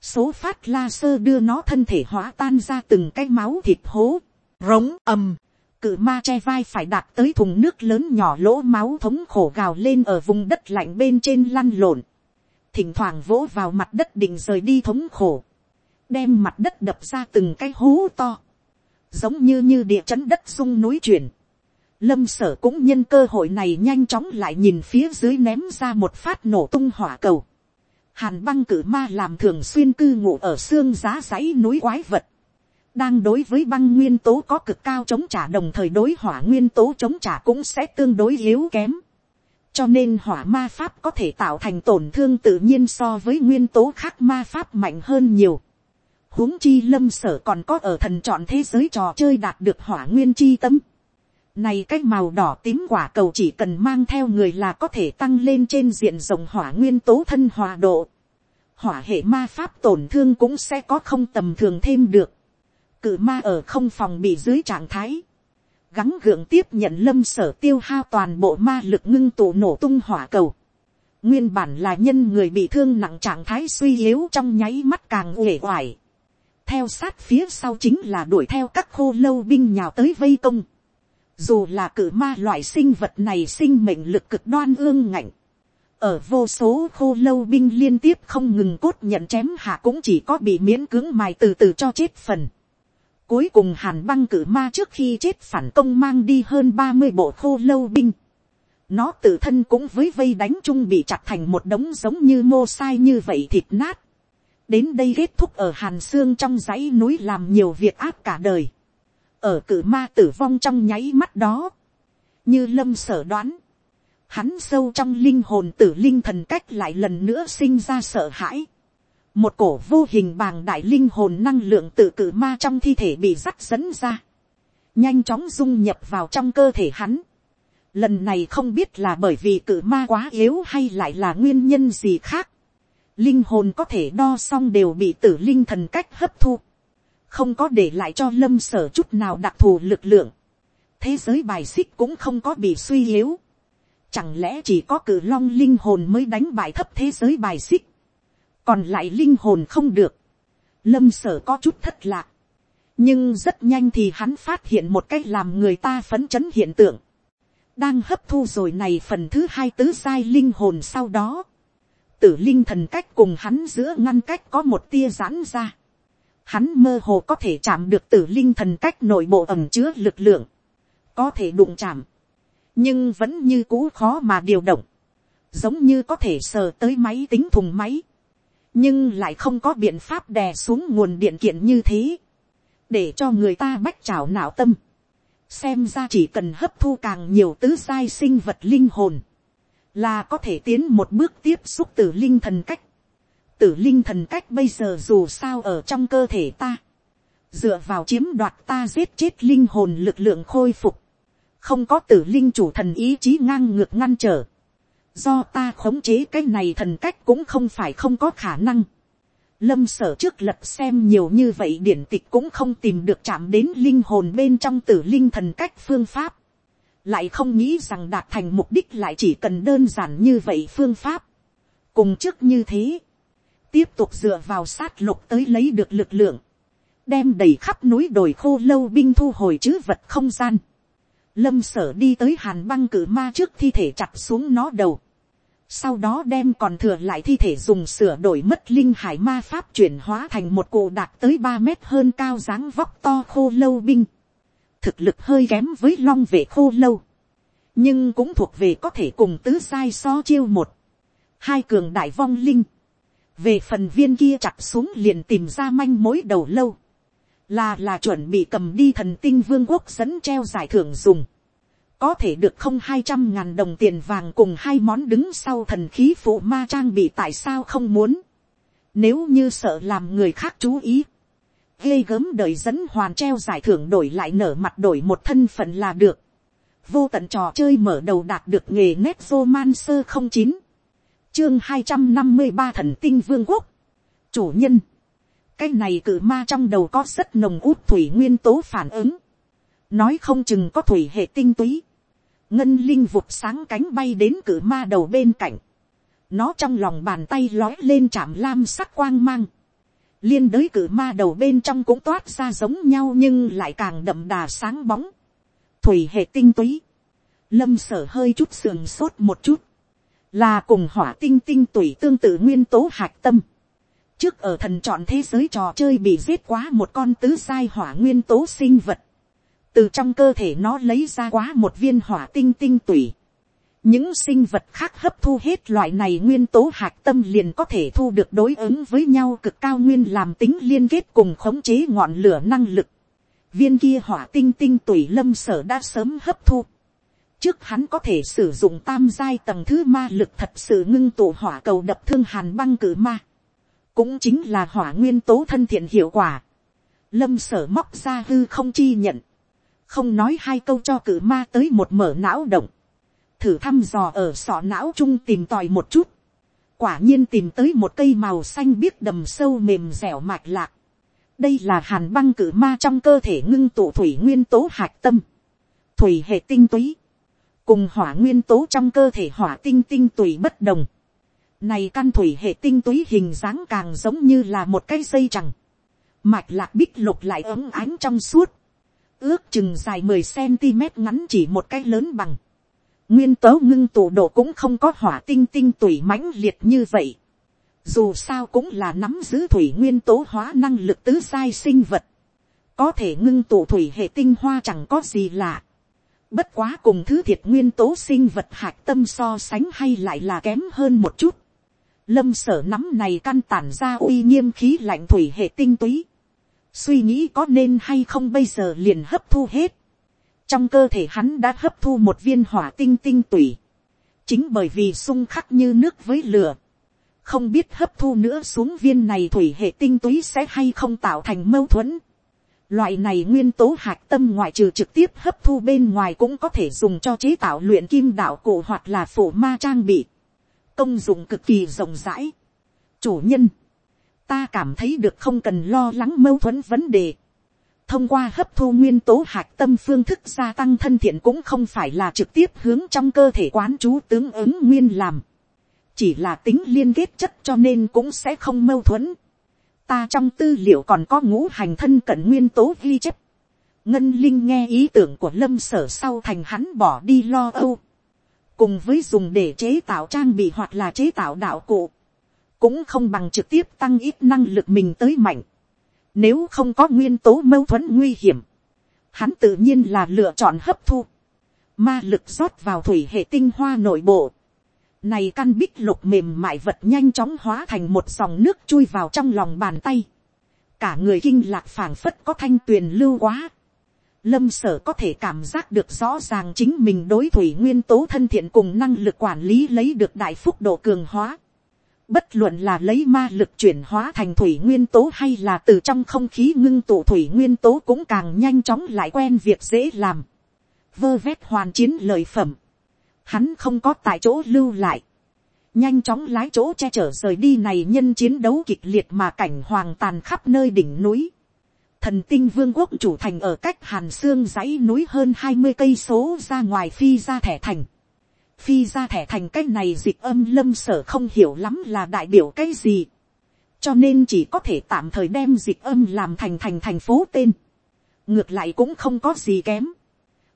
số phát la sơ đưa nó thân thể hóa tan ra từng cái máu thịt hố, rống ầm, cự ma che vai phải đặt tới thùng nước lớn nhỏ lỗ máu thống khổ gào lên ở vùng đất lạnh bên trên lăn lộn, thỉnh thoảng vỗ vào mặt đất định rời đi thống khổ, đem mặt đất đập ra từng cái hố to, giống như như địa chấn đất sung núi chuyển. Lâm sở cũng nhân cơ hội này nhanh chóng lại nhìn phía dưới ném ra một phát nổ tung hỏa cầu. Hàn băng cử ma làm thường xuyên cư ngụ ở xương giá dãy núi quái vật. Đang đối với băng nguyên tố có cực cao chống trả đồng thời đối hỏa nguyên tố chống trả cũng sẽ tương đối yếu kém. Cho nên hỏa ma pháp có thể tạo thành tổn thương tự nhiên so với nguyên tố khác ma pháp mạnh hơn nhiều huống chi lâm sở còn có ở thần chọn thế giới trò chơi đạt được hỏa nguyên chi tâm. Này cái màu đỏ tím quả cầu chỉ cần mang theo người là có thể tăng lên trên diện rộng hỏa nguyên tố thân hòa độ. Hỏa hệ ma pháp tổn thương cũng sẽ có không tầm thường thêm được. cự ma ở không phòng bị dưới trạng thái. Gắng gượng tiếp nhận lâm sở tiêu hao toàn bộ ma lực ngưng tụ nổ tung hỏa cầu. Nguyên bản là nhân người bị thương nặng trạng thái suy yếu trong nháy mắt càng uể oải theo sát phía sau chính là đuổi theo các khô lâu binh nhào tới vây công. Dù là cự ma loại sinh vật này sinh mệnh lực cực đoan ương ngạnh. Ở vô số khô lâu binh liên tiếp không ngừng cốt nhận chém hạ cũng chỉ có bị miễn cứng mài từ từ cho chết phần. Cuối cùng hàn băng cử ma trước khi chết phản công mang đi hơn ba mươi bộ khô lâu binh. Nó tự thân cũng với vây đánh chung bị chặt thành một đống giống như mô sai như vậy thịt nát đến đây kết thúc ở hàn xương trong dãy núi làm nhiều việc áp cả đời, ở cử ma tử vong trong nháy mắt đó, như lâm sở đoán, hắn sâu trong linh hồn tử linh thần cách lại lần nữa sinh ra sợ hãi, một cổ vô hình bàng đại linh hồn năng lượng tự cử ma trong thi thể bị dắt dẫn ra, nhanh chóng dung nhập vào trong cơ thể hắn. Lần này không biết là bởi vì cử ma quá yếu hay lại là nguyên nhân gì khác. Linh hồn có thể đo xong đều bị tử linh thần cách hấp thu, không có để lại cho lâm sở chút nào đặc thù lực lượng, thế giới bài xích cũng không có bị suy yếu, chẳng lẽ chỉ có cử long linh hồn mới đánh bại thấp thế giới bài xích, còn lại linh hồn không được, lâm sở có chút thất lạc, nhưng rất nhanh thì hắn phát hiện một cách làm người ta phấn chấn hiện tượng, đang hấp thu rồi này phần thứ hai tứ sai linh hồn sau đó, tử linh thần cách cùng hắn giữa ngăn cách có một tia giãn ra, hắn mơ hồ có thể chạm được tử linh thần cách nội bộ ẩm chứa lực lượng, có thể đụng chạm, nhưng vẫn như cũ khó mà điều động, giống như có thể sờ tới máy tính thùng máy, nhưng lại không có biện pháp đè xuống nguồn điện kiện như thế, để cho người ta bách trào não tâm, xem ra chỉ cần hấp thu càng nhiều tứ sai sinh vật linh hồn, là có thể tiến một bước tiếp xúc từ linh thần cách, tử linh thần cách bây giờ dù sao ở trong cơ thể ta, dựa vào chiếm đoạt ta giết chết linh hồn lực lượng khôi phục, không có tử linh chủ thần ý chí ngang ngược ngăn trở, do ta khống chế cái này thần cách cũng không phải không có khả năng. Lâm sở trước lật xem nhiều như vậy điển tịch cũng không tìm được chạm đến linh hồn bên trong tử linh thần cách phương pháp. Lại không nghĩ rằng đạt thành mục đích lại chỉ cần đơn giản như vậy phương pháp. Cùng trước như thế. Tiếp tục dựa vào sát lục tới lấy được lực lượng. Đem đầy khắp núi đồi khô lâu binh thu hồi chứ vật không gian lâm sở đi tới hàn băng cử ma trước thi thể chặt xuống nó đầu. sau đó đem còn thừa lại thi thể dùng sửa đổi mất linh hải ma pháp chuyển hóa thành một cụ đạt tới ba mét hơn cao dáng vóc to khô lâu binh. thực lực hơi kém với long vệ khô lâu. nhưng cũng thuộc về có thể cùng tứ sai so chiêu một. hai cường đại vong linh về phần viên kia chặt xuống liền tìm ra manh mối đầu lâu. Là là chuẩn bị cầm đi thần tinh vương quốc dẫn treo giải thưởng dùng, có thể được không hai trăm ngàn đồng tiền vàng cùng hai món đứng sau thần khí phụ ma trang bị tại sao không muốn, nếu như sợ làm người khác chú ý, ghê gớm đời dẫn hoàn treo giải thưởng đổi lại nở mặt đổi một thân phận là được, vô tận trò chơi mở đầu đạt được nghề nét roman sơ không chín, chương hai trăm năm mươi ba thần tinh vương quốc, chủ nhân, cái này cử ma trong đầu có rất nồng út thủy nguyên tố phản ứng, nói không chừng có thủy hệ tinh túy, ngân linh vụt sáng cánh bay đến cử ma đầu bên cạnh, nó trong lòng bàn tay lói lên chạm lam sắc quang mang, liên đới cử ma đầu bên trong cũng toát ra giống nhau nhưng lại càng đậm đà sáng bóng, thủy hệ tinh túy, lâm sở hơi chút sườn sốt một chút, là cùng hỏa tinh tinh tủy tương tự nguyên tố hạt tâm, trước ở thần chọn thế giới trò chơi bị giết quá một con tứ sai hỏa nguyên tố sinh vật. từ trong cơ thể nó lấy ra quá một viên hỏa tinh tinh tủy. những sinh vật khác hấp thu hết loại này nguyên tố hạt tâm liền có thể thu được đối ứng với nhau cực cao nguyên làm tính liên kết cùng khống chế ngọn lửa năng lực. viên kia hỏa tinh tinh tủy lâm sở đã sớm hấp thu trước hắn có thể sử dụng tam giai tầng thứ ma lực thật sự ngưng tụ hỏa cầu đập thương hàn băng cử ma. Cũng chính là hỏa nguyên tố thân thiện hiệu quả. Lâm sở móc ra hư không chi nhận, không nói hai câu cho cử ma tới một mở não động, thử thăm dò ở sọ não chung tìm tòi một chút, quả nhiên tìm tới một cây màu xanh biếc đầm sâu mềm dẻo mạch lạc. đây là hàn băng cử ma trong cơ thể ngưng tụ thủy nguyên tố hạch tâm, thủy hệ tinh túy, cùng hỏa nguyên tố trong cơ thể hỏa tinh tinh tùy bất đồng này căn thủy hệ tinh túy hình dáng càng giống như là một cái dây chẳng. Mạch lạc bích lục lại ấm ánh trong suốt. Ước chừng dài mười cm ngắn chỉ một cái lớn bằng. Nguyên tố ngưng tụ độ cũng không có hỏa tinh tinh tủy mãnh liệt như vậy. Dù sao cũng là nắm giữ thủy nguyên tố hóa năng lực tứ sai sinh vật. Có thể ngưng tụ thủy hệ tinh hoa chẳng có gì lạ. Bất quá cùng thứ thiệt nguyên tố sinh vật hạt tâm so sánh hay lại là kém hơn một chút lâm sở nắm này căn tản ra uy nghiêm khí lạnh thủy hệ tinh túy. suy nghĩ có nên hay không bây giờ liền hấp thu hết. trong cơ thể hắn đã hấp thu một viên hỏa tinh tinh tủy. chính bởi vì sung khắc như nước với lửa. không biết hấp thu nữa xuống viên này thủy hệ tinh túy sẽ hay không tạo thành mâu thuẫn. Loại này nguyên tố hạt tâm ngoại trừ trực tiếp hấp thu bên ngoài cũng có thể dùng cho chế tạo luyện kim đạo cổ hoặc là phổ ma trang bị công dụng cực kỳ rộng rãi. chủ nhân, ta cảm thấy được không cần lo lắng mâu thuẫn vấn đề. thông qua hấp thu nguyên tố hạt tâm phương thức gia tăng thân thiện cũng không phải là trực tiếp hướng trong cơ thể quán chú tướng ứng nguyên làm. chỉ là tính liên kết chất cho nên cũng sẽ không mâu thuẫn ta trong tư liệu còn có ngũ hành thân cận nguyên tố ghi chép. ngân linh nghe ý tưởng của lâm sở sau thành hắn bỏ đi lo âu. cùng với dùng để chế tạo trang bị hoặc là chế tạo đạo cụ. cũng không bằng trực tiếp tăng ít năng lực mình tới mạnh. nếu không có nguyên tố mâu thuẫn nguy hiểm, hắn tự nhiên là lựa chọn hấp thu. ma lực rót vào thủy hệ tinh hoa nội bộ này căn bích lục mềm mại vật nhanh chóng hóa thành một dòng nước chui vào trong lòng bàn tay. Cả người kinh lạc phảng phất có thanh tuyền lưu quá. Lâm sở có thể cảm giác được rõ ràng chính mình đối thủy nguyên tố thân thiện cùng năng lực quản lý lấy được đại phúc độ cường hóa. Bất luận là lấy ma lực chuyển hóa thành thủy nguyên tố hay là từ trong không khí ngưng tụ thủy nguyên tố cũng càng nhanh chóng lại quen việc dễ làm. Vơ vét hoàn chiến lợi phẩm hắn không có tại chỗ lưu lại, nhanh chóng lái chỗ che chở rời đi này nhân chiến đấu kịch liệt mà cảnh hoàng tàn khắp nơi đỉnh núi. Thần tinh vương quốc chủ thành ở cách hàn xương dãy núi hơn hai mươi cây số ra ngoài phi ra thẻ thành. Phi ra thẻ thành cái này dịch âm lâm sở không hiểu lắm là đại biểu cái gì. Cho nên chỉ có thể tạm thời đem dịch âm làm thành thành thành phố tên. Ngược lại cũng không có gì kém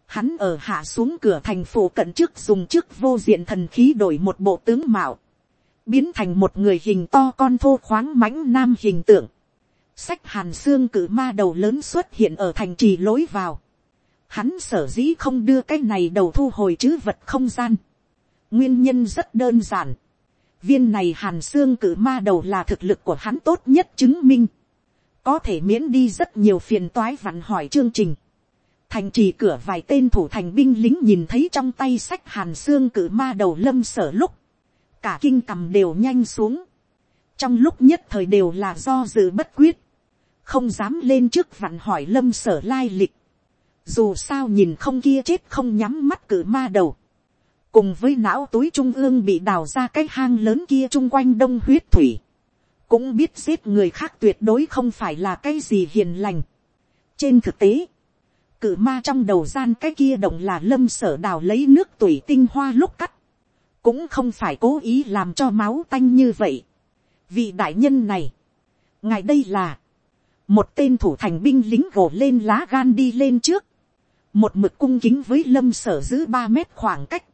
Hắn ở hạ xuống cửa thành phố cận trước dùng trước vô diện thần khí đổi một bộ tướng mạo. Biến thành một người hình to con thô khoáng mãnh nam hình tượng. Sách hàn xương cử ma đầu lớn xuất hiện ở thành trì lối vào. Hắn sở dĩ không đưa cái này đầu thu hồi chứ vật không gian. Nguyên nhân rất đơn giản. Viên này hàn xương cử ma đầu là thực lực của hắn tốt nhất chứng minh. Có thể miễn đi rất nhiều phiền toái vặn hỏi chương trình thành trì cửa vài tên thủ thành binh lính nhìn thấy trong tay sách hàn xương cử ma đầu lâm sở lúc, cả kinh cầm đều nhanh xuống, trong lúc nhất thời đều là do dự bất quyết, không dám lên trước vặn hỏi lâm sở lai lịch, dù sao nhìn không kia chết không nhắm mắt cử ma đầu, cùng với não túi trung ương bị đào ra cái hang lớn kia chung quanh đông huyết thủy, cũng biết giết người khác tuyệt đối không phải là cái gì hiền lành. trên thực tế, cử ma trong đầu gian cái kia động là lâm sở đào lấy nước tủy tinh hoa lúc cắt. Cũng không phải cố ý làm cho máu tanh như vậy. Vị đại nhân này. Ngài đây là. Một tên thủ thành binh lính gồ lên lá gan đi lên trước. Một mực cung kính với lâm sở giữ ba mét khoảng cách.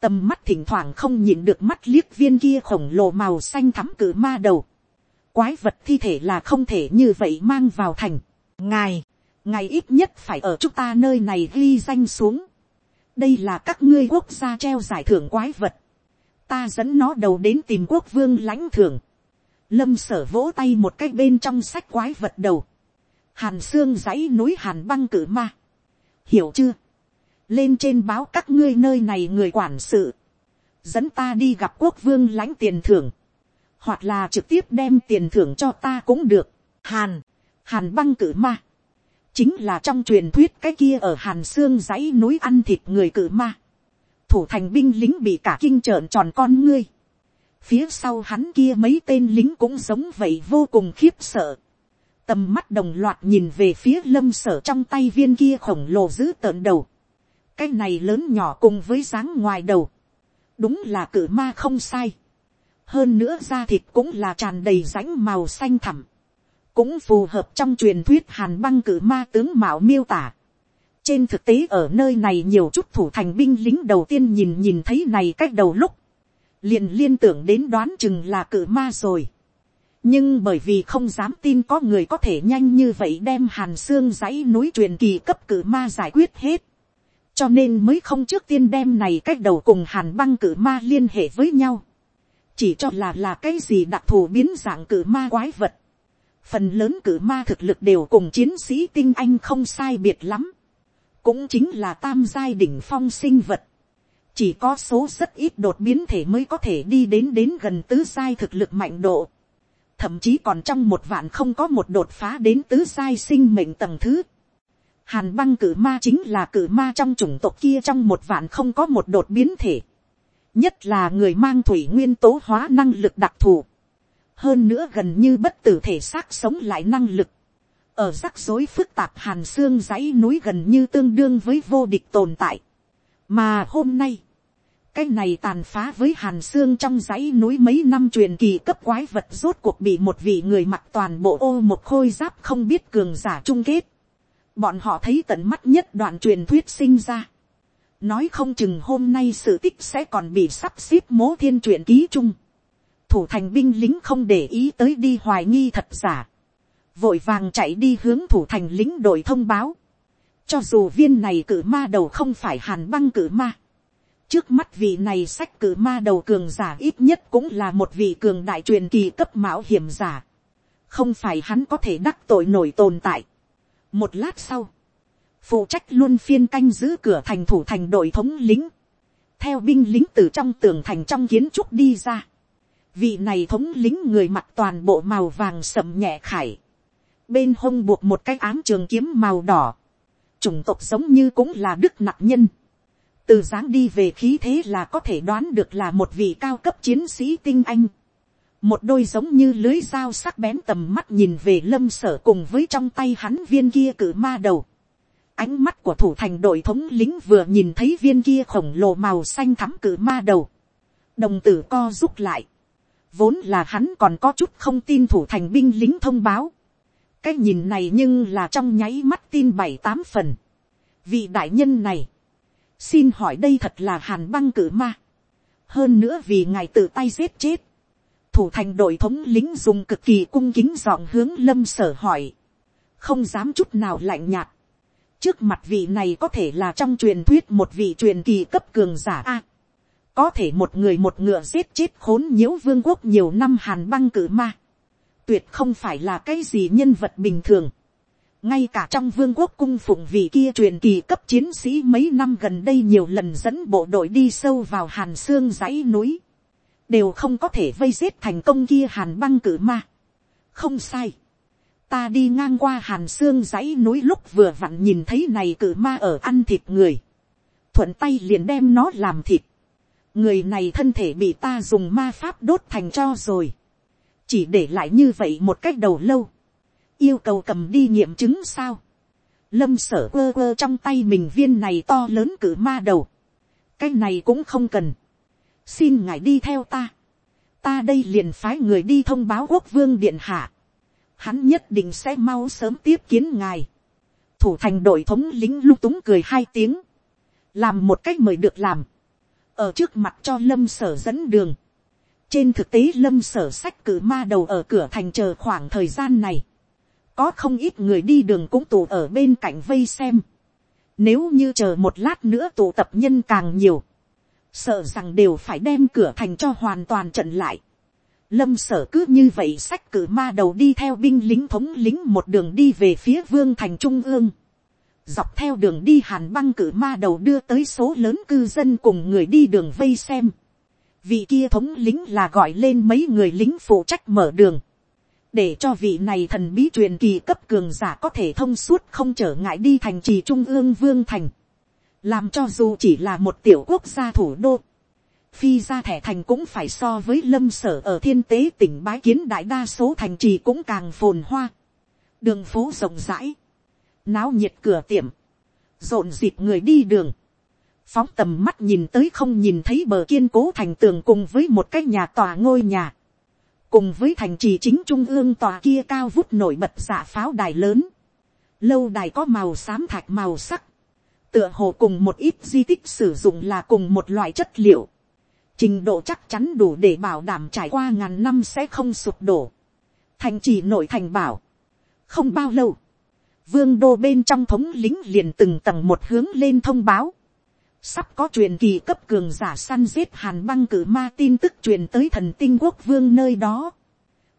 Tầm mắt thỉnh thoảng không nhìn được mắt liếc viên kia khổng lồ màu xanh thắm cử ma đầu. Quái vật thi thể là không thể như vậy mang vào thành. Ngài ngày ít nhất phải ở chúng ta nơi này ghi danh xuống. đây là các ngươi quốc gia treo giải thưởng quái vật. ta dẫn nó đầu đến tìm quốc vương lãnh thưởng. lâm sở vỗ tay một cái bên trong sách quái vật đầu. hàn xương dãy núi hàn băng cử ma. hiểu chưa. lên trên báo các ngươi nơi này người quản sự. dẫn ta đi gặp quốc vương lãnh tiền thưởng. hoặc là trực tiếp đem tiền thưởng cho ta cũng được. hàn, hàn băng cử ma chính là trong truyền thuyết cái kia ở hàn xương dãy núi ăn thịt người cự ma. thủ thành binh lính bị cả kinh trợn tròn con ngươi. phía sau hắn kia mấy tên lính cũng giống vậy vô cùng khiếp sợ. tầm mắt đồng loạt nhìn về phía lâm sở trong tay viên kia khổng lồ giữ tợn đầu. cái này lớn nhỏ cùng với dáng ngoài đầu. đúng là cự ma không sai. hơn nữa da thịt cũng là tràn đầy rãnh màu xanh thẳm cũng phù hợp trong truyền thuyết hàn băng cử ma tướng mạo miêu tả. trên thực tế ở nơi này nhiều chút thủ thành binh lính đầu tiên nhìn nhìn thấy này cách đầu lúc, liền liên tưởng đến đoán chừng là cử ma rồi. nhưng bởi vì không dám tin có người có thể nhanh như vậy đem hàn xương dãy núi truyền kỳ cấp cử ma giải quyết hết. cho nên mới không trước tiên đem này cách đầu cùng hàn băng cử ma liên hệ với nhau. chỉ cho là là cái gì đặc thù biến dạng cử ma quái vật phần lớn cử ma thực lực đều cùng chiến sĩ tinh anh không sai biệt lắm, cũng chính là tam giai đỉnh phong sinh vật, chỉ có số rất ít đột biến thể mới có thể đi đến đến gần tứ giai thực lực mạnh độ, thậm chí còn trong một vạn không có một đột phá đến tứ giai sinh mệnh tầng thứ. Hàn băng cử ma chính là cử ma trong chủng tộc kia trong một vạn không có một đột biến thể. Nhất là người mang thủy nguyên tố hóa năng lực đặc thù hơn nữa gần như bất tử thể xác sống lại năng lực, ở rắc rối phức tạp hàn xương dãy núi gần như tương đương với vô địch tồn tại. mà hôm nay, cái này tàn phá với hàn xương trong dãy núi mấy năm truyền kỳ cấp quái vật rốt cuộc bị một vị người mặc toàn bộ ô một khôi giáp không biết cường giả chung kết. bọn họ thấy tận mắt nhất đoạn truyền thuyết sinh ra. nói không chừng hôm nay sự tích sẽ còn bị sắp xếp mố thiên truyện ký chung thủ thành binh lính không để ý tới đi hoài nghi thật giả. vội vàng chạy đi hướng thủ thành lính đội thông báo. cho dù viên này cử ma đầu không phải hàn băng cử ma trước mắt vị này sách cử ma đầu cường giả ít nhất cũng là một vị cường đại truyền kỳ cấp mạo hiểm giả. không phải hắn có thể đắc tội nổi tồn tại. một lát sau, phụ trách luôn phiên canh giữ cửa thành thủ thành đội thống lính, theo binh lính từ trong tường thành trong kiến trúc đi ra vị này thống lính người mặc toàn bộ màu vàng sậm nhẹ khải, bên hông buộc một cái ám trường kiếm màu đỏ, chủng tộc giống như cũng là đức nặng nhân từ dáng đi về khí thế là có thể đoán được là một vị cao cấp chiến sĩ tinh anh. một đôi giống như lưới dao sắc bén tầm mắt nhìn về lâm sở cùng với trong tay hắn viên kia cử ma đầu. ánh mắt của thủ thành đội thống lính vừa nhìn thấy viên kia khổng lồ màu xanh thắm cử ma đầu. đồng tử co rút lại vốn là hắn còn có chút không tin thủ thành binh lính thông báo. cái nhìn này nhưng là trong nháy mắt tin bảy tám phần. vị đại nhân này, xin hỏi đây thật là hàn băng cử ma. hơn nữa vì ngài tự tay giết chết. thủ thành đội thống lính dùng cực kỳ cung kính dọn hướng lâm sở hỏi. không dám chút nào lạnh nhạt. trước mặt vị này có thể là trong truyền thuyết một vị truyền kỳ cấp cường giả a có thể một người một ngựa giết chết khốn nhiễu vương quốc nhiều năm hàn băng cử ma. tuyệt không phải là cái gì nhân vật bình thường. Ngay cả trong vương quốc cung phụng vị kia truyền kỳ cấp chiến sĩ mấy năm gần đây nhiều lần dẫn bộ đội đi sâu vào hàn xương dãy núi, đều không có thể vây giết thành công kia hàn băng cử ma. không sai, ta đi ngang qua hàn xương dãy núi lúc vừa vặn nhìn thấy này cử ma ở ăn thịt người, thuận tay liền đem nó làm thịt, người này thân thể bị ta dùng ma pháp đốt thành cho rồi, chỉ để lại như vậy một cách đầu lâu, yêu cầu cầm đi nghiệm chứng sao. lâm sở quơ quơ trong tay mình viên này to lớn cử ma đầu. cái này cũng không cần. xin ngài đi theo ta. ta đây liền phái người đi thông báo quốc vương điện hạ. hắn nhất định sẽ mau sớm tiếp kiến ngài. thủ thành đội thống lính lung túng cười hai tiếng. làm một cách mời được làm ở trước mặt cho lâm sở dẫn đường. trên thực tế lâm sở sách cử ma đầu ở cửa thành chờ khoảng thời gian này có không ít người đi đường cũng tụ ở bên cạnh vây xem. Nếu như chờ một lát nữa tụ tập nhân càng nhiều, sợ rằng đều phải đem cửa thành cho hoàn toàn trận lại. Lâm sở cứ như vậy sách cử ma đầu đi theo binh lính thống lính một đường đi về phía vương thành trung ương. Dọc theo đường đi hàn băng cử ma đầu đưa tới số lớn cư dân cùng người đi đường vây xem. Vị kia thống lính là gọi lên mấy người lính phụ trách mở đường. Để cho vị này thần bí truyền kỳ cấp cường giả có thể thông suốt không trở ngại đi thành trì trung ương vương thành, làm cho dù chỉ là một tiểu quốc gia thủ đô, phi ra thẻ thành cũng phải so với lâm sở ở thiên tế tỉnh bái kiến đại đa số thành trì cũng càng phồn hoa, đường phố rộng rãi, náo nhiệt cửa tiệm, rộn dịp người đi đường, phóng tầm mắt nhìn tới không nhìn thấy bờ kiên cố thành tường cùng với một cái nhà tòa ngôi nhà, cùng với thành trì chính trung ương tòa kia cao vút nổi bật giả pháo đài lớn, lâu đài có màu xám thạch màu sắc, tựa hồ cùng một ít di tích sử dụng là cùng một loại chất liệu, trình độ chắc chắn đủ để bảo đảm trải qua ngàn năm sẽ không sụp đổ, thành trì nội thành bảo, không bao lâu, vương đô bên trong thống lính liền từng tầng một hướng lên thông báo, sắp có truyền kỳ cấp cường giả săn giết hàn băng cử ma tin tức truyền tới thần tinh quốc vương nơi đó.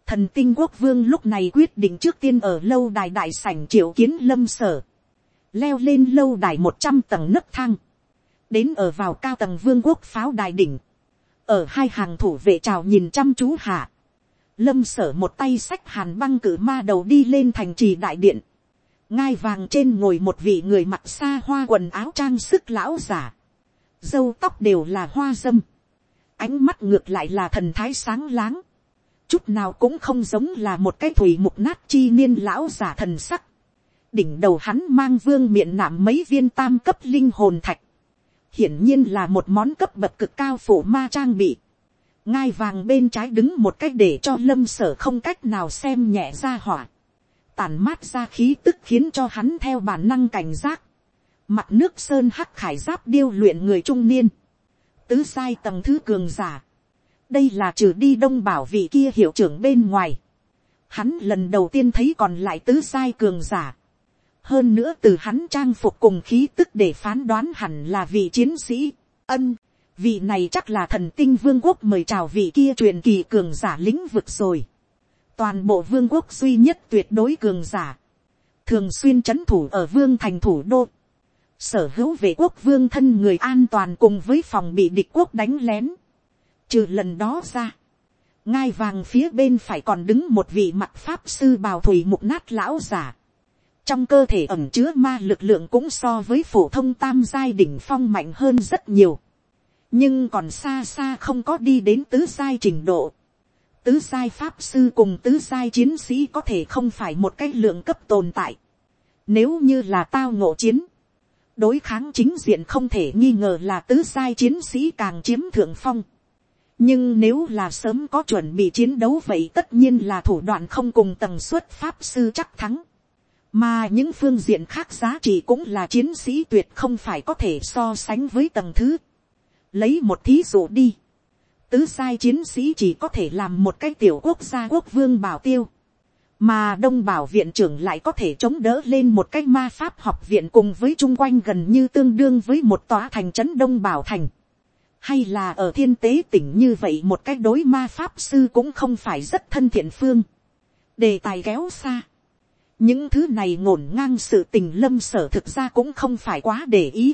Thần tinh quốc vương lúc này quyết định trước tiên ở lâu đài đại sảnh triệu kiến lâm sở. Leo lên lâu đài một trăm tầng nấc thang. Đến ở vào cao tầng vương quốc pháo đài đỉnh. Ở hai hàng thủ vệ trào nhìn chăm chú hạ. Lâm sở một tay sách hàn băng cử ma đầu đi lên thành trì đại điện ngai vàng trên ngồi một vị người mặc xa hoa quần áo trang sức lão giả, dâu tóc đều là hoa dâm, ánh mắt ngược lại là thần thái sáng láng, chút nào cũng không giống là một cái thủy mục nát chi niên lão giả thần sắc, đỉnh đầu hắn mang vương miệng nạm mấy viên tam cấp linh hồn thạch, hiển nhiên là một món cấp bậc cực cao phổ ma trang bị. ngai vàng bên trái đứng một cách để cho lâm sở không cách nào xem nhẹ ra hỏa tàn mát ra khí tức khiến cho hắn theo bản năng cảnh giác. mặt nước sơn hắc khải giáp điêu luyện người trung niên. tứ sai tầng thứ cường giả. đây là trừ đi đông bảo vị kia hiệu trưởng bên ngoài. hắn lần đầu tiên thấy còn lại tứ sai cường giả hơn nữa từ hắn trang phục cùng khí tức để phán đoán hẳn là vị chiến sĩ, ân, vị này chắc là thần tinh vương quốc mời chào vị kia truyền kỳ cường giả lĩnh vực rồi toàn bộ vương quốc duy nhất tuyệt đối cường giả, thường xuyên c h ấ n thủ ở vương thành thủ đô, sở hữu vệ quốc vương thân người an toàn cùng với phòng bị địch quốc đánh lén, trừ lần đó ra, ngai vàng phía bên phải còn đứng một vị mặt pháp sư bào thủy mục nát lão giả, trong cơ thể ẩm chứa ma lực lượng cũng so với phổ thông tam giai đỉnh phong mạnh hơn rất nhiều, nhưng còn xa xa không có đi đến tứ giai trình độ. Tứ giai pháp sư cùng tứ giai chiến sĩ có thể không phải một cái lượng cấp tồn tại. Nếu như là tao ngộ chiến, đối kháng chính diện không thể nghi ngờ là tứ giai chiến sĩ càng chiếm thượng phong. nhưng nếu là sớm có chuẩn bị chiến đấu vậy tất nhiên là thủ đoạn không cùng tầng suất pháp sư chắc thắng mà những phương diện khác giá trị cũng là chiến sĩ tuyệt không phải có thể so sánh với tầng thứ. lấy một thí dụ đi tứ sai chiến sĩ chỉ có thể làm một cái tiểu quốc gia quốc vương bảo tiêu. mà đông bảo viện trưởng lại có thể chống đỡ lên một cái ma pháp học viện cùng với chung quanh gần như tương đương với một tòa thành trấn đông bảo thành. hay là ở thiên tế tỉnh như vậy một cái đối ma pháp sư cũng không phải rất thân thiện phương. đề tài kéo xa những thứ này ngổn ngang sự tình lâm sở thực ra cũng không phải quá để ý.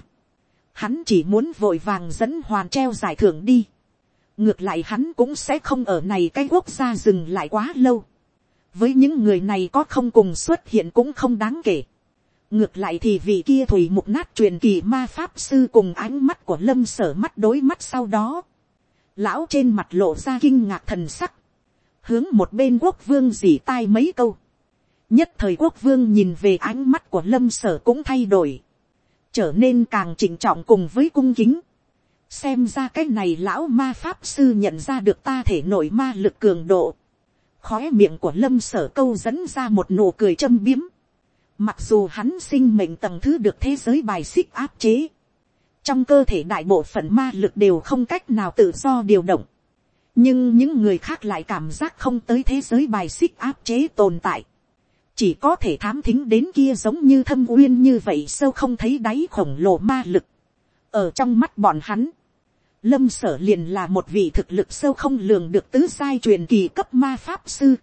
Hắn chỉ muốn vội vàng dẫn hoàn treo giải thưởng đi ngược lại hắn cũng sẽ không ở này cái quốc gia dừng lại quá lâu. với những người này có không cùng xuất hiện cũng không đáng kể. ngược lại thì vị kia thủy mục nát truyền kỳ ma pháp sư cùng ánh mắt của lâm sở mắt đối mắt sau đó. lão trên mặt lộ ra kinh ngạc thần sắc. hướng một bên quốc vương dỉ tai mấy câu nhất thời quốc vương nhìn về ánh mắt của lâm sở cũng thay đổi, trở nên càng trịnh trọng cùng với cung kính xem ra cái này lão ma pháp sư nhận ra được ta thể nội ma lực cường độ. khói miệng của lâm sở câu dẫn ra một nụ cười châm biếm. mặc dù hắn sinh mệnh tầng thứ được thế giới bài xích áp chế. trong cơ thể đại bộ phận ma lực đều không cách nào tự do điều động. nhưng những người khác lại cảm giác không tới thế giới bài xích áp chế tồn tại chỉ có thể thám thính đến kia giống như thâm uyên như vậy sâu không thấy đáy khổng lồ ma lực. ở trong mắt bọn hắn, lâm sở liền là một vị thực lực sâu không lường được tứ sai truyền kỳ cấp ma pháp sư.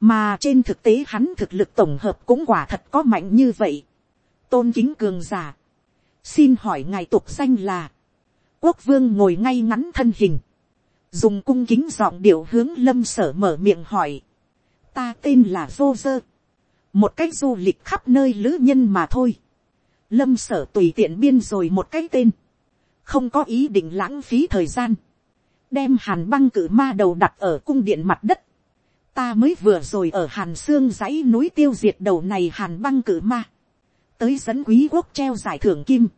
mà trên thực tế hắn thực lực tổng hợp cũng quả thật có mạnh như vậy. tôn kính cường giả. xin hỏi ngài tục danh là, quốc vương ngồi ngay ngắn thân hình, dùng cung kính giọng điệu hướng lâm sở mở miệng hỏi, ta tên là vô dơ, một cách du lịch khắp nơi lữ nhân mà thôi. lâm sở tùy tiện biên rồi một cái tên, không có ý định lãng phí thời gian, đem hàn băng cử ma đầu đặt ở cung điện mặt đất. ta mới vừa rồi ở hàn xương dãy núi tiêu diệt đầu này hàn băng cử ma, tới dẫn quý quốc treo giải thưởng kim.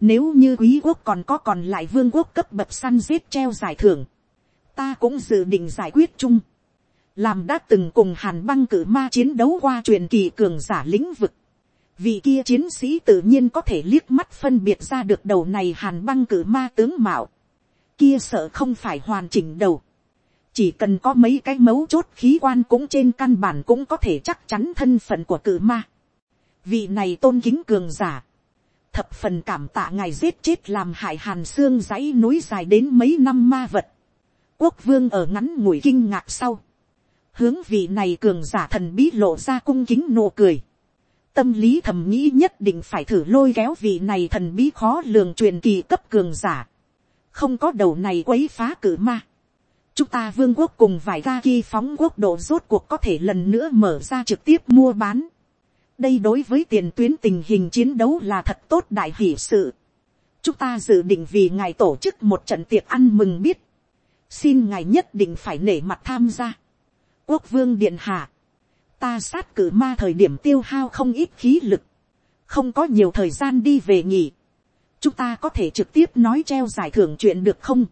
Nếu như quý quốc còn có còn lại vương quốc cấp bậc săn giết treo giải thưởng, ta cũng dự định giải quyết chung. Làm đã từng cùng hàn băng cử ma chiến đấu qua truyền kỳ cường giả lĩnh vực, vì kia chiến sĩ tự nhiên có thể liếc mắt phân biệt ra được đầu này hàn băng cử ma tướng mạo, kia sợ không phải hoàn chỉnh đầu, chỉ cần có mấy cái mấu chốt khí quan cũng trên căn bản cũng có thể chắc chắn thân phận của cử ma. vị này tôn kính cường giả, thập phần cảm tạ ngài giết chết làm hại hàn xương dãy núi dài đến mấy năm ma vật. quốc vương ở ngắn ngủi kinh ngạc sau, hướng vị này cường giả thần bí lộ ra cung kính nụ cười. Tâm lý thầm nghĩ nhất định phải thử lôi kéo vị này thần bí khó lường truyền kỳ cấp cường giả. Không có đầu này quấy phá cử ma. Chúng ta vương quốc cùng vài ga kỳ phóng quốc độ rốt cuộc có thể lần nữa mở ra trực tiếp mua bán. Đây đối với tiền tuyến tình hình chiến đấu là thật tốt đại hỷ sự. Chúng ta dự định vì ngài tổ chức một trận tiệc ăn mừng biết. Xin ngài nhất định phải nể mặt tham gia quốc vương điện hạ, ta sát cử ma thời điểm tiêu hao không ít khí lực, không có nhiều thời gian đi về nghỉ, chúng ta có thể trực tiếp nói treo giải thưởng chuyện được không.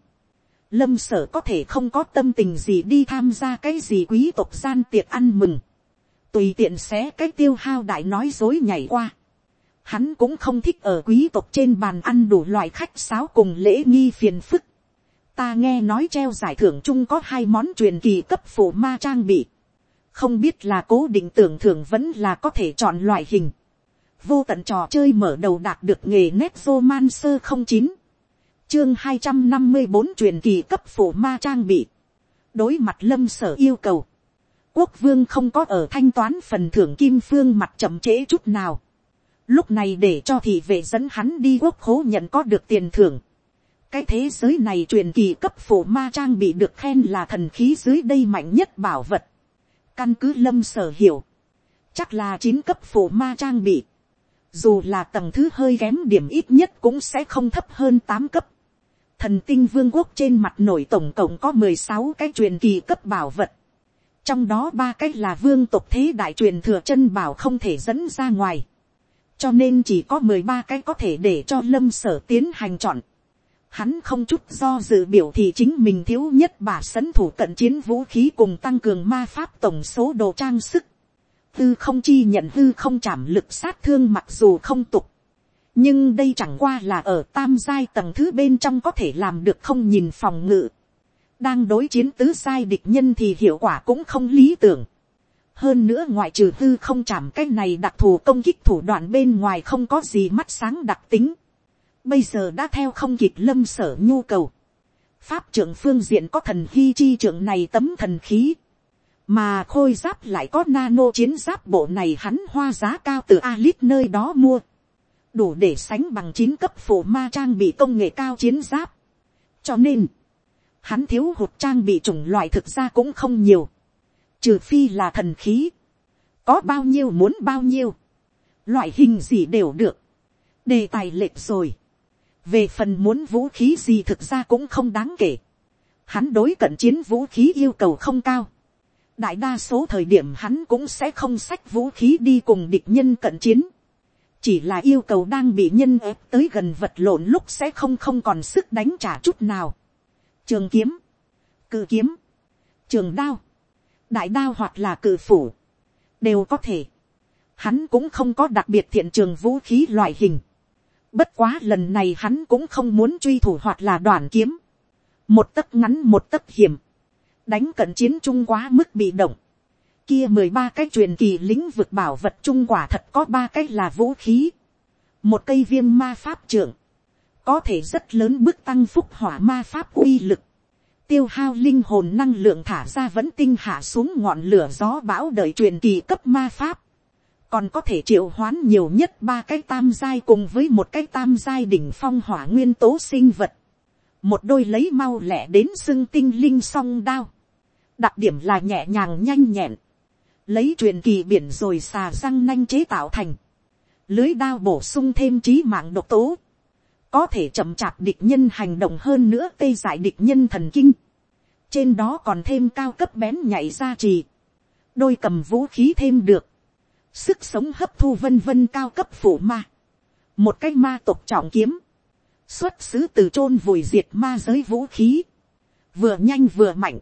lâm sở có thể không có tâm tình gì đi tham gia cái gì quý tộc gian tiệc ăn mừng. tùy tiện xé cái tiêu hao đại nói dối nhảy qua. hắn cũng không thích ở quý tộc trên bàn ăn đủ loại khách sáo cùng lễ nghi phiền phức. ta nghe nói treo giải thưởng chung có hai món truyền kỳ cấp phổ ma trang bị không biết là cố định tưởng thưởng vẫn là có thể chọn loại hình. Vô tận trò chơi mở đầu đạt được nghề nét roman sơ không chín. Chương hai trăm năm mươi bốn truyền kỳ cấp phổ ma trang bị. Đối mặt lâm sở yêu cầu. Quốc vương không có ở thanh toán phần thưởng kim phương mặt chậm trễ chút nào. Lúc này để cho thị vệ dẫn hắn đi quốc khố nhận có được tiền thưởng. Cái thế giới này truyền kỳ cấp phổ ma trang bị được khen là thần khí dưới đây mạnh nhất bảo vật căn cứ lâm sở hiểu chắc là chín cấp phổ ma trang bị dù là tầng thứ hơi kém điểm ít nhất cũng sẽ không thấp hơn tám cấp. Thần tinh vương quốc trên mặt nổi tổng cộng có mười sáu cái truyền kỳ cấp bảo vật. Trong đó ba cái là vương tộc thế đại truyền thừa chân bảo không thể dẫn ra ngoài. Cho nên chỉ có mười ba cái có thể để cho lâm sở tiến hành chọn. Hắn không chút do dự biểu thì chính mình thiếu nhất bà sấn thủ cận chiến vũ khí cùng tăng cường ma pháp tổng số đồ trang sức Tư không chi nhận hư không chạm lực sát thương mặc dù không tục. nhưng đây chẳng qua là ở tam giai tầng thứ bên trong có thể làm được không nhìn phòng ngự. đang đối chiến tứ giai địch nhân thì hiệu quả cũng không lý tưởng. hơn nữa ngoại trừ hư không chạm cái này đặc thù công kích thủ đoạn bên ngoài không có gì mắt sáng đặc tính bây giờ đã theo không kịp lâm sở nhu cầu. pháp trưởng phương diện có thần hy chi trưởng này tấm thần khí. Mà khôi giáp lại có nano chiến giáp bộ này hắn hoa giá cao từ Alit nơi đó mua, đủ để sánh bằng chín cấp phổ ma trang bị công nghệ cao chiến giáp. cho nên, hắn thiếu hụt trang bị chủng loại thực ra cũng không nhiều, trừ phi là thần khí, có bao nhiêu muốn bao nhiêu, loại hình gì đều được, đề tài lệch rồi, về phần muốn vũ khí gì thực ra cũng không đáng kể, hắn đối cận chiến vũ khí yêu cầu không cao, đại đa số thời điểm hắn cũng sẽ không xách vũ khí đi cùng địch nhân cận chiến. chỉ là yêu cầu đang bị nhân ép tới gần vật lộn lúc sẽ không không còn sức đánh trả chút nào. trường kiếm, cự kiếm, trường đao, đại đao hoặc là cự phủ, đều có thể. Hắn cũng không có đặc biệt thiện trường vũ khí loại hình. Bất quá lần này hắn cũng không muốn truy thủ hoặc là đoàn kiếm. Một tấc ngắn, một tấc hiểm đánh cận chiến trung quá mức bị động. Kia mười ba cái truyền kỳ lĩnh vực bảo vật trung quả thật có ba cái là vũ khí. Một cây viêm ma pháp trưởng. Có thể rất lớn bước tăng phúc hỏa ma pháp uy lực. Tiêu hao linh hồn năng lượng thả ra vẫn tinh hạ xuống ngọn lửa gió bão đợi truyền kỳ cấp ma pháp. Còn có thể triệu hoán nhiều nhất ba cái tam giai cùng với một cái tam giai đỉnh phong hỏa nguyên tố sinh vật. Một đôi lấy mau lẹ đến xưng tinh linh song đao. Đặc điểm là nhẹ nhàng nhanh nhẹn, lấy truyền kỳ biển rồi xà răng nanh chế tạo thành, lưới đao bổ sung thêm trí mạng độc tố, có thể chậm chạp địch nhân hành động hơn nữa tê giải địch nhân thần kinh, trên đó còn thêm cao cấp bén nhảy ra trì, đôi cầm vũ khí thêm được, sức sống hấp thu vân vân cao cấp phủ ma, một cái ma tộc trọng kiếm, xuất xứ từ chôn vùi diệt ma giới vũ khí, vừa nhanh vừa mạnh,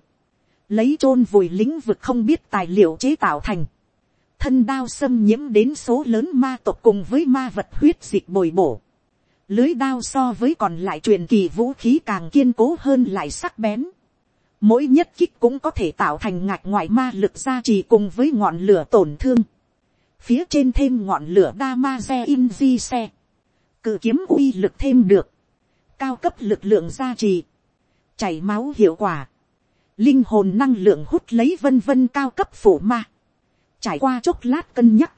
lấy chôn vùi lĩnh vực không biết tài liệu chế tạo thành, thân đao xâm nhiễm đến số lớn ma tộc cùng với ma vật huyết dịch bồi bổ, lưới đao so với còn lại truyền kỳ vũ khí càng kiên cố hơn lại sắc bén, mỗi nhất kích cũng có thể tạo thành ngạch ngoại ma lực gia trì cùng với ngọn lửa tổn thương, phía trên thêm ngọn lửa đa ma xe in di xe, cự kiếm uy lực thêm được, cao cấp lực lượng gia trì, chảy máu hiệu quả, linh hồn năng lượng hút lấy vân vân cao cấp phủ ma. Trải qua chốc lát cân nhắc,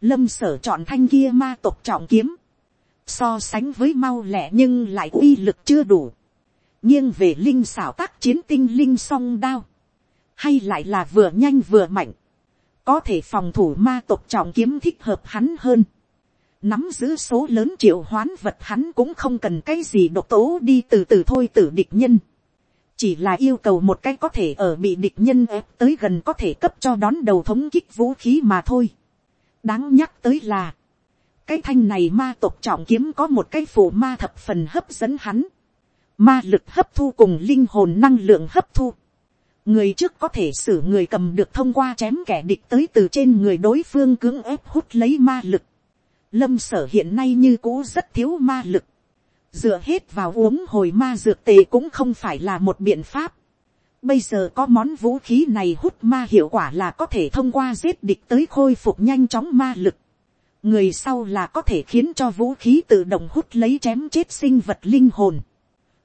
lâm sở chọn thanh kia ma tộc trọng kiếm. So sánh với mau lẹ nhưng lại uy lực chưa đủ. nghiêng về linh xảo tác chiến tinh linh song đao. Hay lại là vừa nhanh vừa mạnh. Có thể phòng thủ ma tộc trọng kiếm thích hợp hắn hơn. Nắm giữ số lớn triệu hoán vật hắn cũng không cần cái gì độc tố đi từ từ thôi từ địch nhân chỉ là yêu cầu một cái có thể ở bị địch nhân ép tới gần có thể cấp cho đón đầu thống kích vũ khí mà thôi. đáng nhắc tới là, cái thanh này ma tộc trọng kiếm có một cái phù ma thập phần hấp dẫn hắn. Ma lực hấp thu cùng linh hồn năng lượng hấp thu. Người trước có thể xử người cầm được thông qua chém kẻ địch tới từ trên người đối phương cưỡng ép hút lấy ma lực. Lâm sở hiện nay như cũ rất thiếu ma lực. Dựa hết vào uống hồi ma dược tề cũng không phải là một biện pháp. Bây giờ có món vũ khí này hút ma hiệu quả là có thể thông qua giết địch tới khôi phục nhanh chóng ma lực người sau là có thể khiến cho vũ khí tự động hút lấy chém chết sinh vật linh hồn,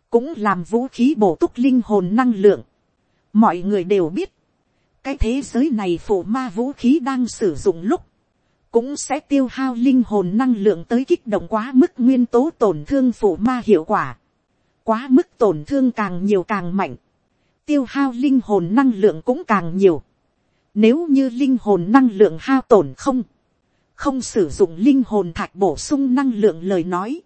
cũng làm vũ khí bổ túc linh hồn năng lượng mọi người đều biết, cái thế giới này phổ ma vũ khí đang sử dụng lúc, cũng sẽ tiêu hao linh hồn năng lượng tới kích động quá mức nguyên tố tổn thương phổ ma hiệu quả. quá mức tổn thương càng nhiều càng mạnh, tiêu hao linh hồn năng lượng cũng càng nhiều. Nếu như linh hồn năng lượng hao tổn không, không sử dụng linh hồn thạch bổ sung năng lượng lời nói,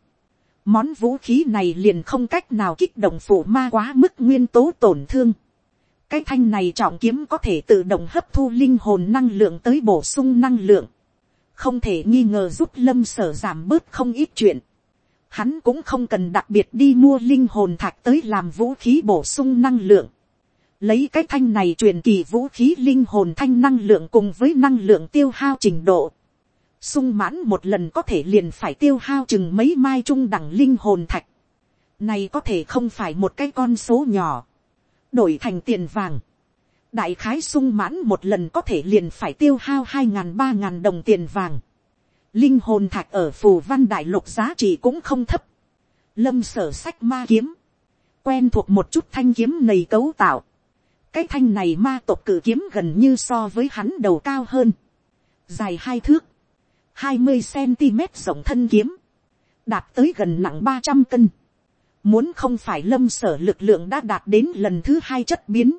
món vũ khí này liền không cách nào kích động phủ ma quá mức nguyên tố tổn thương cái thanh này trọng kiếm có thể tự động hấp thu linh hồn năng lượng tới bổ sung năng lượng, không thể nghi ngờ giúp lâm sở giảm bớt không ít chuyện. Hắn cũng không cần đặc biệt đi mua linh hồn thạch tới làm vũ khí bổ sung năng lượng. Lấy cái thanh này truyền kỳ vũ khí linh hồn thanh năng lượng cùng với năng lượng tiêu hao trình độ sung mãn một lần có thể liền phải tiêu hao chừng mấy mai trung đẳng linh hồn thạch. Này có thể không phải một cái con số nhỏ. Đổi thành tiền vàng. Đại khái sung mãn một lần có thể liền phải tiêu hao hai ngàn ba ngàn đồng tiền vàng. Linh hồn thạch ở phù văn đại lục giá trị cũng không thấp. Lâm sở sách ma kiếm. Quen thuộc một chút thanh kiếm này cấu tạo. Cái thanh này ma tộc cử kiếm gần như so với hắn đầu cao hơn. Dài hai thước hai mươi cm rộng thân kiếm, đạt tới gần nặng ba trăm cân. Muốn không phải lâm sở lực lượng đã đạt đến lần thứ hai chất biến.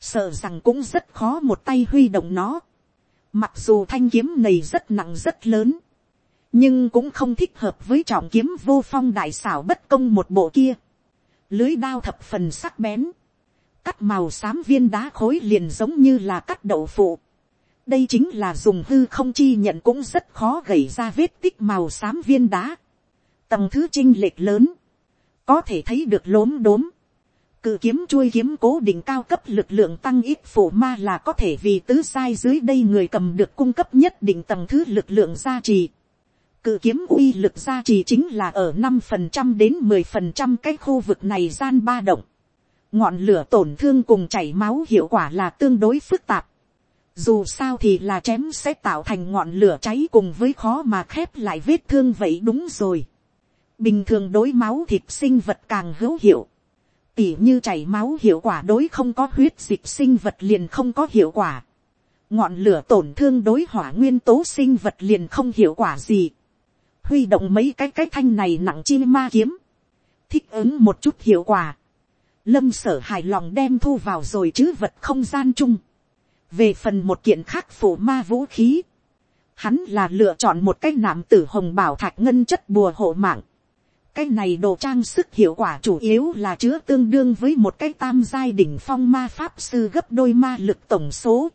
Sợ rằng cũng rất khó một tay huy động nó. Mặc dù thanh kiếm này rất nặng rất lớn. Nhưng cũng không thích hợp với trọng kiếm vô phong đại xảo bất công một bộ kia. Lưới đao thập phần sắc bén. Cắt màu xám viên đá khối liền giống như là cắt đậu phụ đây chính là dùng hư không chi nhận cũng rất khó gầy ra vết tích màu xám viên đá. tầng thứ chinh lệch lớn, có thể thấy được lốm đốm. cự kiếm chuôi kiếm cố định cao cấp lực lượng tăng ít phổ ma là có thể vì tứ sai dưới đây người cầm được cung cấp nhất định tầng thứ lực lượng gia trì. cự kiếm uy lực gia trì chính là ở năm phần trăm đến mười phần trăm cái khu vực này gian ba động. ngọn lửa tổn thương cùng chảy máu hiệu quả là tương đối phức tạp dù sao thì là chém sẽ tạo thành ngọn lửa cháy cùng với khó mà khép lại vết thương vậy đúng rồi bình thường đối máu thịt sinh vật càng hữu hiệu. tỉ như chảy máu hiệu quả đối không có huyết dịch sinh vật liền không có hiệu quả. ngọn lửa tổn thương đối hỏa nguyên tố sinh vật liền không hiệu quả gì. huy động mấy cái cái thanh này nặng chi ma kiếm. thích ứng một chút hiệu quả. lâm sở hài lòng đem thu vào rồi chứ vật không gian chung về phần một kiện khác phủ ma vũ khí, hắn là lựa chọn một cái nạm tử hồng bảo thạch ngân chất bùa hộ mạng cái này đồ trang sức hiệu quả chủ yếu là chứa tương đương với một cái tam giai đỉnh phong ma pháp sư gấp đôi ma lực tổng số.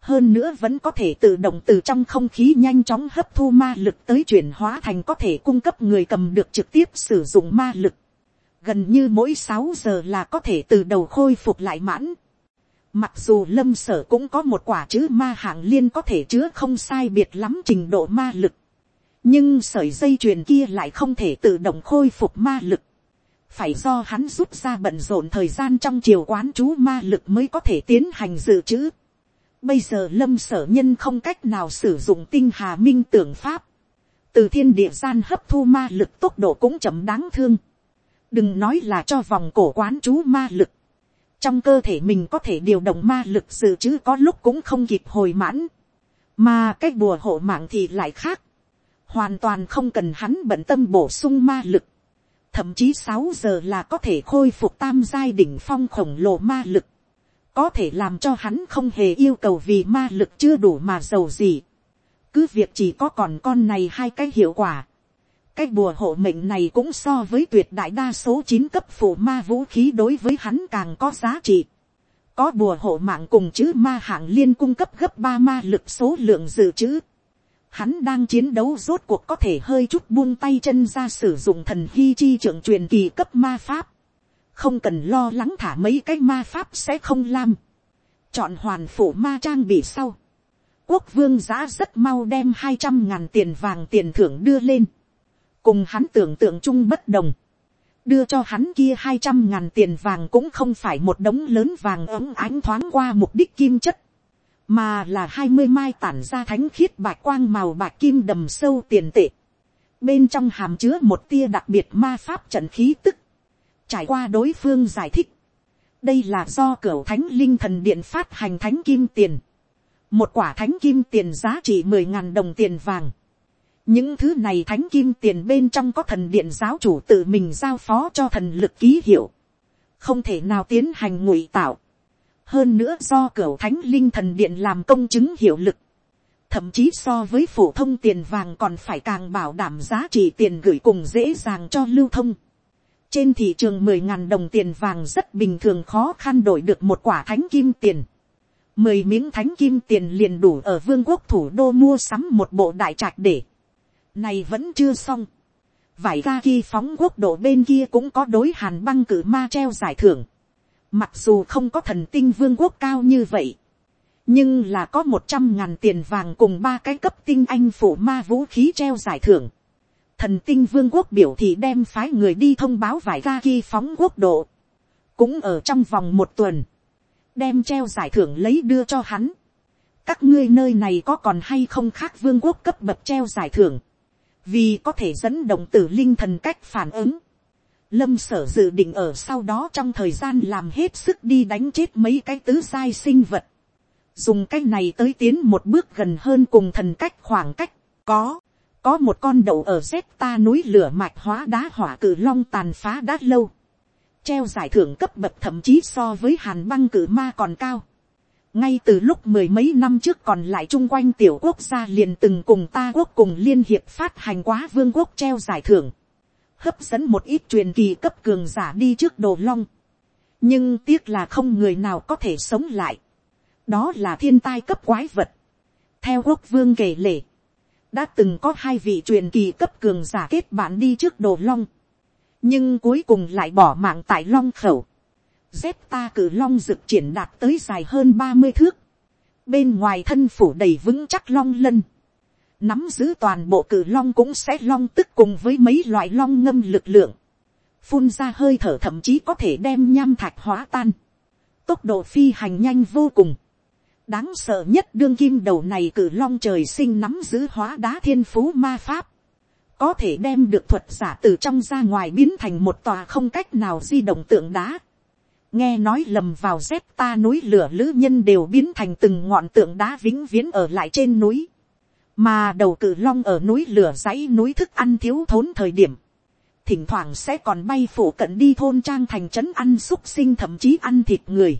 hơn nữa vẫn có thể tự động từ trong không khí nhanh chóng hấp thu ma lực tới chuyển hóa thành có thể cung cấp người cầm được trực tiếp sử dụng ma lực. gần như mỗi sáu giờ là có thể từ đầu khôi phục lại mãn Mặc dù lâm sở cũng có một quả chữ ma hạng liên có thể chứa không sai biệt lắm trình độ ma lực. Nhưng sợi dây chuyền kia lại không thể tự động khôi phục ma lực. Phải do hắn rút ra bận rộn thời gian trong chiều quán chú ma lực mới có thể tiến hành dự trữ. Bây giờ lâm sở nhân không cách nào sử dụng tinh hà minh tưởng pháp. Từ thiên địa gian hấp thu ma lực tốc độ cũng chậm đáng thương. Đừng nói là cho vòng cổ quán chú ma lực trong cơ thể mình có thể điều động ma lực dự trữ có lúc cũng không kịp hồi mãn, mà cái bùa hộ mạng thì lại khác, hoàn toàn không cần hắn bận tâm bổ sung ma lực, thậm chí sáu giờ là có thể khôi phục tam giai đỉnh phong khổng lồ ma lực, có thể làm cho hắn không hề yêu cầu vì ma lực chưa đủ mà giàu gì, cứ việc chỉ có còn con này hai cái hiệu quả, cái bùa hộ mệnh này cũng so với tuyệt đại đa số chín cấp phủ ma vũ khí đối với hắn càng có giá trị. Có bùa hộ mạng cùng chữ ma hạng liên cung cấp gấp ba ma lực số lượng dự trữ hắn đang chiến đấu rốt cuộc có thể hơi chút buông tay chân ra sử dụng thần hy chi trưởng truyền kỳ cấp ma pháp, không cần lo lắng thả mấy cái ma pháp sẽ không lam, chọn hoàn phủ ma trang bị sau, quốc vương giã rất mau đem hai trăm ngàn tiền vàng tiền thưởng đưa lên, cùng hắn tưởng tượng chung bất đồng, đưa cho hắn kia hai trăm ngàn tiền vàng cũng không phải một đống lớn vàng ấm ánh thoáng qua mục đích kim chất, mà là hai mươi mai tản ra thánh khiết bạc quang màu bạc kim đầm sâu tiền tệ, bên trong hàm chứa một tia đặc biệt ma pháp trận khí tức, trải qua đối phương giải thích, đây là do cửa thánh linh thần điện phát hành thánh kim tiền, một quả thánh kim tiền giá trị mười ngàn đồng tiền vàng, những thứ này thánh kim tiền bên trong có thần điện giáo chủ tự mình giao phó cho thần lực ký hiệu, không thể nào tiến hành ngụy tạo, hơn nữa do cửa thánh linh thần điện làm công chứng hiệu lực, thậm chí so với phổ thông tiền vàng còn phải càng bảo đảm giá trị tiền gửi cùng dễ dàng cho lưu thông. trên thị trường mười ngàn đồng tiền vàng rất bình thường khó khăn đổi được một quả thánh kim tiền. mười miếng thánh kim tiền liền đủ ở vương quốc thủ đô mua sắm một bộ đại trạch để. này vẫn chưa xong. vải ga khi phóng quốc độ bên kia cũng có đối hàn băng cử ma treo giải thưởng Mặc dù không có thần tinh vương quốc cao như vậy. Nhưng là có một trăm ngàn tiền vàng cùng ba cái cấp tinh anh phủ ma vũ khí treo giải thưởng. Thần tinh vương quốc biểu thị đem phái người đi thông báo vải ga khi phóng quốc độ. Cũng ở trong vòng một tuần. Đem treo giải thưởng lấy đưa cho hắn. Các ngươi nơi này có còn hay không khác vương quốc cấp bậc treo giải thưởng. Vì có thể dẫn động tử linh thần cách phản ứng Lâm sở dự định ở sau đó trong thời gian làm hết sức đi đánh chết mấy cái tứ sai sinh vật. Dùng cái này tới tiến một bước gần hơn cùng thần cách khoảng cách. Có, có một con đậu ở ta núi lửa mạch hóa đá hỏa cử long tàn phá đã lâu. Treo giải thưởng cấp bậc thậm chí so với hàn băng cử ma còn cao. Ngay từ lúc mười mấy năm trước còn lại chung quanh tiểu quốc gia liền từng cùng ta quốc cùng liên hiệp phát hành quá vương quốc treo giải thưởng hấp dẫn một ít truyền kỳ cấp cường giả đi trước đồ long. nhưng tiếc là không người nào có thể sống lại. đó là thiên tai cấp quái vật. theo quốc vương kể lể, đã từng có hai vị truyền kỳ cấp cường giả kết bạn đi trước đồ long. nhưng cuối cùng lại bỏ mạng tại long khẩu. dép ta cử long rực triển đạt tới dài hơn ba mươi thước. bên ngoài thân phủ đầy vững chắc long lân nắm giữ toàn bộ cử long cũng sẽ long tức cùng với mấy loại long ngâm lực lượng, phun ra hơi thở thậm chí có thể đem nham thạch hóa tan, tốc độ phi hành nhanh vô cùng, đáng sợ nhất đương kim đầu này cử long trời sinh nắm giữ hóa đá thiên phú ma pháp, có thể đem được thuật giả từ trong ra ngoài biến thành một tòa không cách nào di động tượng đá. nghe nói lầm vào dép ta núi lửa lữ nhân đều biến thành từng ngọn tượng đá vĩnh viễn ở lại trên núi mà đầu cử long ở núi lửa dãy núi thức ăn thiếu thốn thời điểm, thỉnh thoảng sẽ còn bay phủ cận đi thôn trang thành trấn ăn xúc sinh thậm chí ăn thịt người.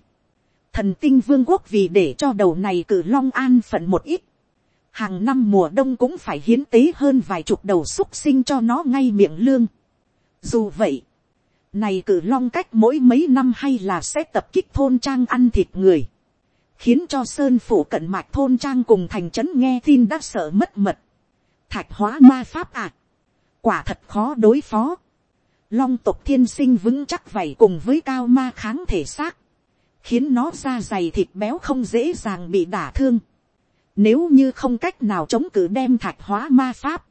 Thần tinh vương quốc vì để cho đầu này cử long an phận một ít, hàng năm mùa đông cũng phải hiến tế hơn vài chục đầu xúc sinh cho nó ngay miệng lương. Dù vậy, này cử long cách mỗi mấy năm hay là sẽ tập kích thôn trang ăn thịt người khiến cho sơn phủ cận mạch thôn trang cùng thành trấn nghe tin đã sợ mất mật. thạch hóa ma pháp à. quả thật khó đối phó. long tộc thiên sinh vững chắc vảy cùng với cao ma kháng thể xác, khiến nó ra dày thịt béo không dễ dàng bị đả thương. Nếu như không cách nào chống cự đem thạch hóa ma pháp,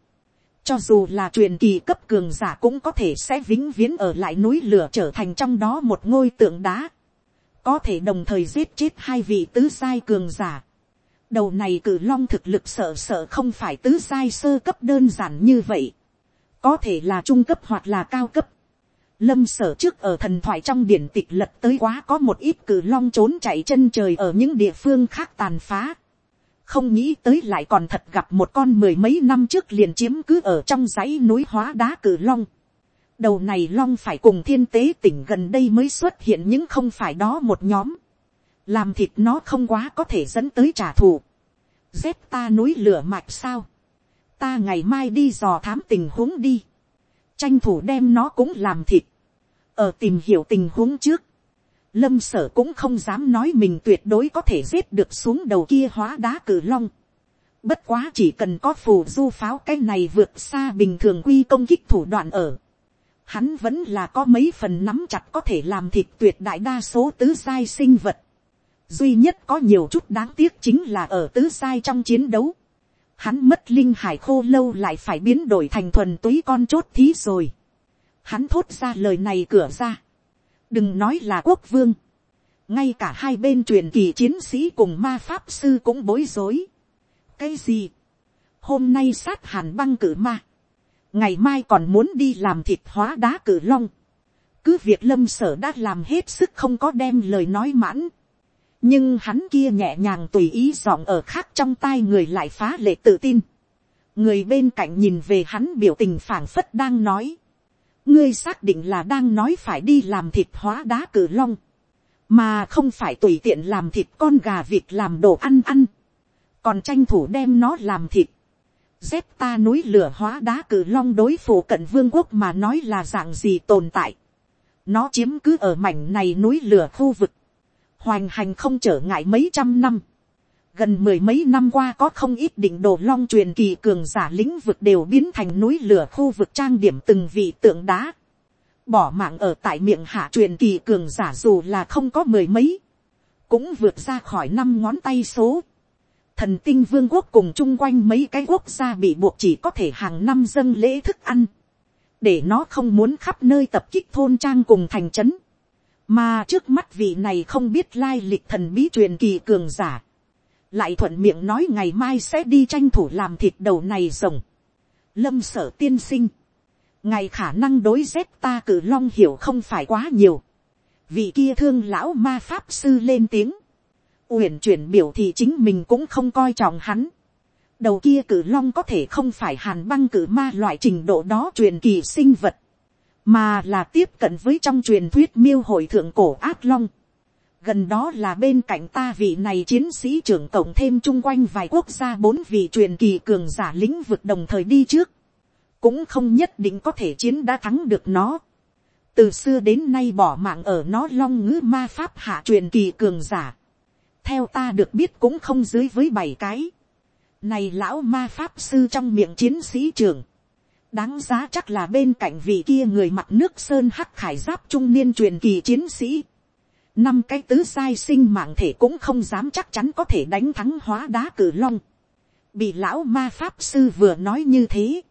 cho dù là truyền kỳ cấp cường giả cũng có thể sẽ vĩnh viễn ở lại núi lửa trở thành trong đó một ngôi tượng đá có thể đồng thời giết chết hai vị tứ sai cường giả. đầu này cử long thực lực sợ sợ không phải tứ sai sơ cấp đơn giản như vậy. có thể là trung cấp hoặc là cao cấp. lâm sở trước ở thần thoại trong điển tịch lật tới quá có một ít cử long trốn chạy chân trời ở những địa phương khác tàn phá. không nghĩ tới lại còn thật gặp một con mười mấy năm trước liền chiếm cứ ở trong dãy núi hóa đá cử long đầu này long phải cùng thiên tế tỉnh gần đây mới xuất hiện những không phải đó một nhóm. làm thịt nó không quá có thể dẫn tới trả thù. dép ta núi lửa mạch sao. ta ngày mai đi dò thám tình huống đi. tranh thủ đem nó cũng làm thịt. ở tìm hiểu tình huống trước. lâm sở cũng không dám nói mình tuyệt đối có thể giết được xuống đầu kia hóa đá cử long. Bất quá chỉ cần có phù du pháo cái này vượt xa bình thường quy công kích thủ đoạn ở. Hắn vẫn là có mấy phần nắm chặt có thể làm thịt tuyệt đại đa số tứ sai sinh vật. Duy nhất có nhiều chút đáng tiếc chính là ở tứ sai trong chiến đấu. Hắn mất linh hải khô lâu lại phải biến đổi thành thuần túy con chốt thí rồi. Hắn thốt ra lời này cửa ra. Đừng nói là quốc vương. Ngay cả hai bên truyền kỳ chiến sĩ cùng ma pháp sư cũng bối rối cái gì, hôm nay sát hàn băng cử ma, ngày mai còn muốn đi làm thịt hóa đá cử long, cứ việc lâm sở đã làm hết sức không có đem lời nói mãn, nhưng hắn kia nhẹ nhàng tùy ý giọng ở khác trong tai người lại phá lệ tự tin, người bên cạnh nhìn về hắn biểu tình phảng phất đang nói, ngươi xác định là đang nói phải đi làm thịt hóa đá cử long, mà không phải tùy tiện làm thịt con gà vịt làm đồ ăn ăn. Còn tranh thủ đem nó làm thịt. Dép ta núi lửa hóa đá cử long đối phủ cận vương quốc mà nói là dạng gì tồn tại. Nó chiếm cứ ở mảnh này núi lửa khu vực. Hoành hành không trở ngại mấy trăm năm. Gần mười mấy năm qua có không ít định đồ long truyền kỳ cường giả lĩnh vực đều biến thành núi lửa khu vực trang điểm từng vị tượng đá. Bỏ mạng ở tại miệng hạ truyền kỳ cường giả dù là không có mười mấy. Cũng vượt ra khỏi năm ngón tay số thần tinh vương quốc cùng chung quanh mấy cái quốc gia bị buộc chỉ có thể hàng năm dâng lễ thức ăn, để nó không muốn khắp nơi tập kích thôn trang cùng thành trấn, mà trước mắt vị này không biết lai lịch thần bí truyền kỳ cường giả, lại thuận miệng nói ngày mai sẽ đi tranh thủ làm thịt đầu này rồng, lâm sở tiên sinh, ngày khả năng đối z ta cử long hiểu không phải quá nhiều, vị kia thương lão ma pháp sư lên tiếng, uyển chuyển biểu thì chính mình cũng không coi trọng hắn. đầu kia cử long có thể không phải hàn băng cử ma loại trình độ đó truyền kỳ sinh vật, mà là tiếp cận với trong truyền thuyết miêu hội thượng cổ ác long. gần đó là bên cạnh ta vị này chiến sĩ trưởng cộng thêm chung quanh vài quốc gia bốn vị truyền kỳ cường giả lĩnh vực đồng thời đi trước, cũng không nhất định có thể chiến đã thắng được nó. từ xưa đến nay bỏ mạng ở nó long ngữ ma pháp hạ truyền kỳ cường giả theo ta được biết cũng không dưới với bảy cái. Này lão ma pháp sư trong miệng chiến sĩ trường. Đáng giá chắc là bên cạnh vị kia người mặc nước sơn hắc khải giáp trung niên truyền kỳ chiến sĩ. Năm cái tứ sai sinh mạng thể cũng không dám chắc chắn có thể đánh thắng hóa đá cử long. Bị lão ma pháp sư vừa nói như thế.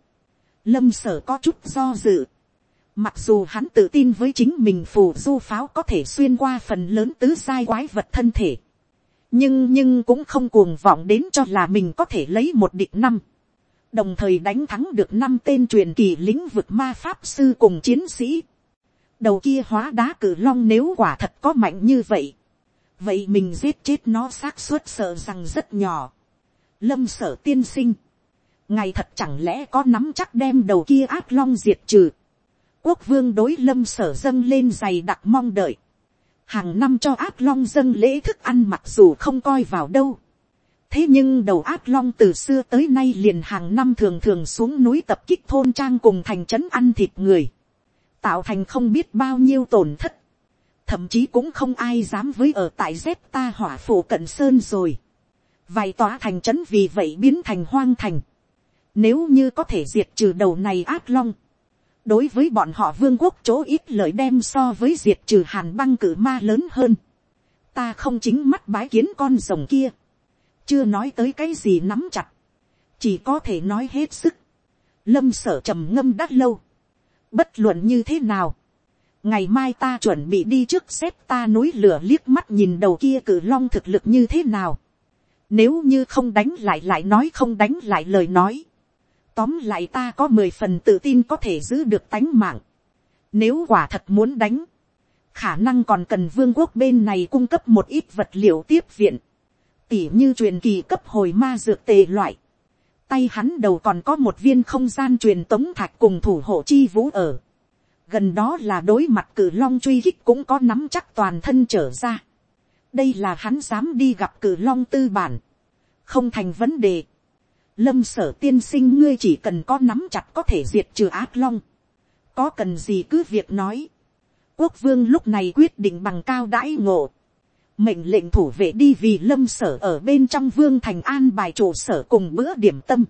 Lâm sở có chút do dự. Mặc dù hắn tự tin với chính mình phù du pháo có thể xuyên qua phần lớn tứ sai quái vật thân thể nhưng nhưng cũng không cuồng vọng đến cho là mình có thể lấy một địch năm, đồng thời đánh thắng được năm tên truyền kỳ lĩnh vực ma pháp sư cùng chiến sĩ. đầu kia hóa đá cử long nếu quả thật có mạnh như vậy, vậy mình giết chết nó xác suất sợ rằng rất nhỏ. lâm sở tiên sinh, ngài thật chẳng lẽ có nắm chắc đem đầu kia ác long diệt trừ. quốc vương đối lâm sở dâng lên dày đặc mong đợi hàng năm cho át long dâng lễ thức ăn mặc dù không coi vào đâu. thế nhưng đầu át long từ xưa tới nay liền hàng năm thường thường xuống núi tập kích thôn trang cùng thành trấn ăn thịt người, tạo thành không biết bao nhiêu tổn thất, thậm chí cũng không ai dám với ở tại dép ta hỏa phủ cận sơn rồi. vài tòa thành trấn vì vậy biến thành hoang thành. nếu như có thể diệt trừ đầu này át long, đối với bọn họ vương quốc chỗ ít lời đem so với diệt trừ hàn băng cử ma lớn hơn. ta không chính mắt bái kiến con rồng kia. chưa nói tới cái gì nắm chặt. chỉ có thể nói hết sức. lâm sở trầm ngâm đắt lâu. bất luận như thế nào. ngày mai ta chuẩn bị đi trước xếp ta núi lửa liếc mắt nhìn đầu kia cử long thực lực như thế nào. nếu như không đánh lại lại nói không đánh lại lời nói Tóm lại ta có mười phần tự tin có thể giữ được tánh mạng. Nếu quả thật muốn đánh. Khả năng còn cần vương quốc bên này cung cấp một ít vật liệu tiếp viện. Tỉ như truyền kỳ cấp hồi ma dược tề loại. Tay hắn đầu còn có một viên không gian truyền tống thạch cùng thủ hộ chi vũ ở. Gần đó là đối mặt cử long truy hích cũng có nắm chắc toàn thân trở ra. Đây là hắn dám đi gặp cử long tư bản. Không thành vấn đề lâm sở tiên sinh, ngươi chỉ cần có nắm chặt có thể diệt trừ ác long. có cần gì cứ việc nói. quốc vương lúc này quyết định bằng cao đãi ngộ. mệnh lệnh thủ vệ đi vì lâm sở ở bên trong vương thành an bài trụ sở cùng bữa điểm tâm.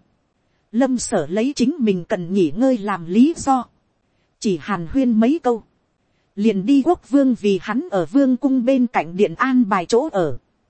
lâm sở lấy chính mình cần nghỉ ngơi làm lý do. chỉ hàn huyên mấy câu. liền đi quốc vương vì hắn ở vương cung bên cạnh điện an bài chỗ ở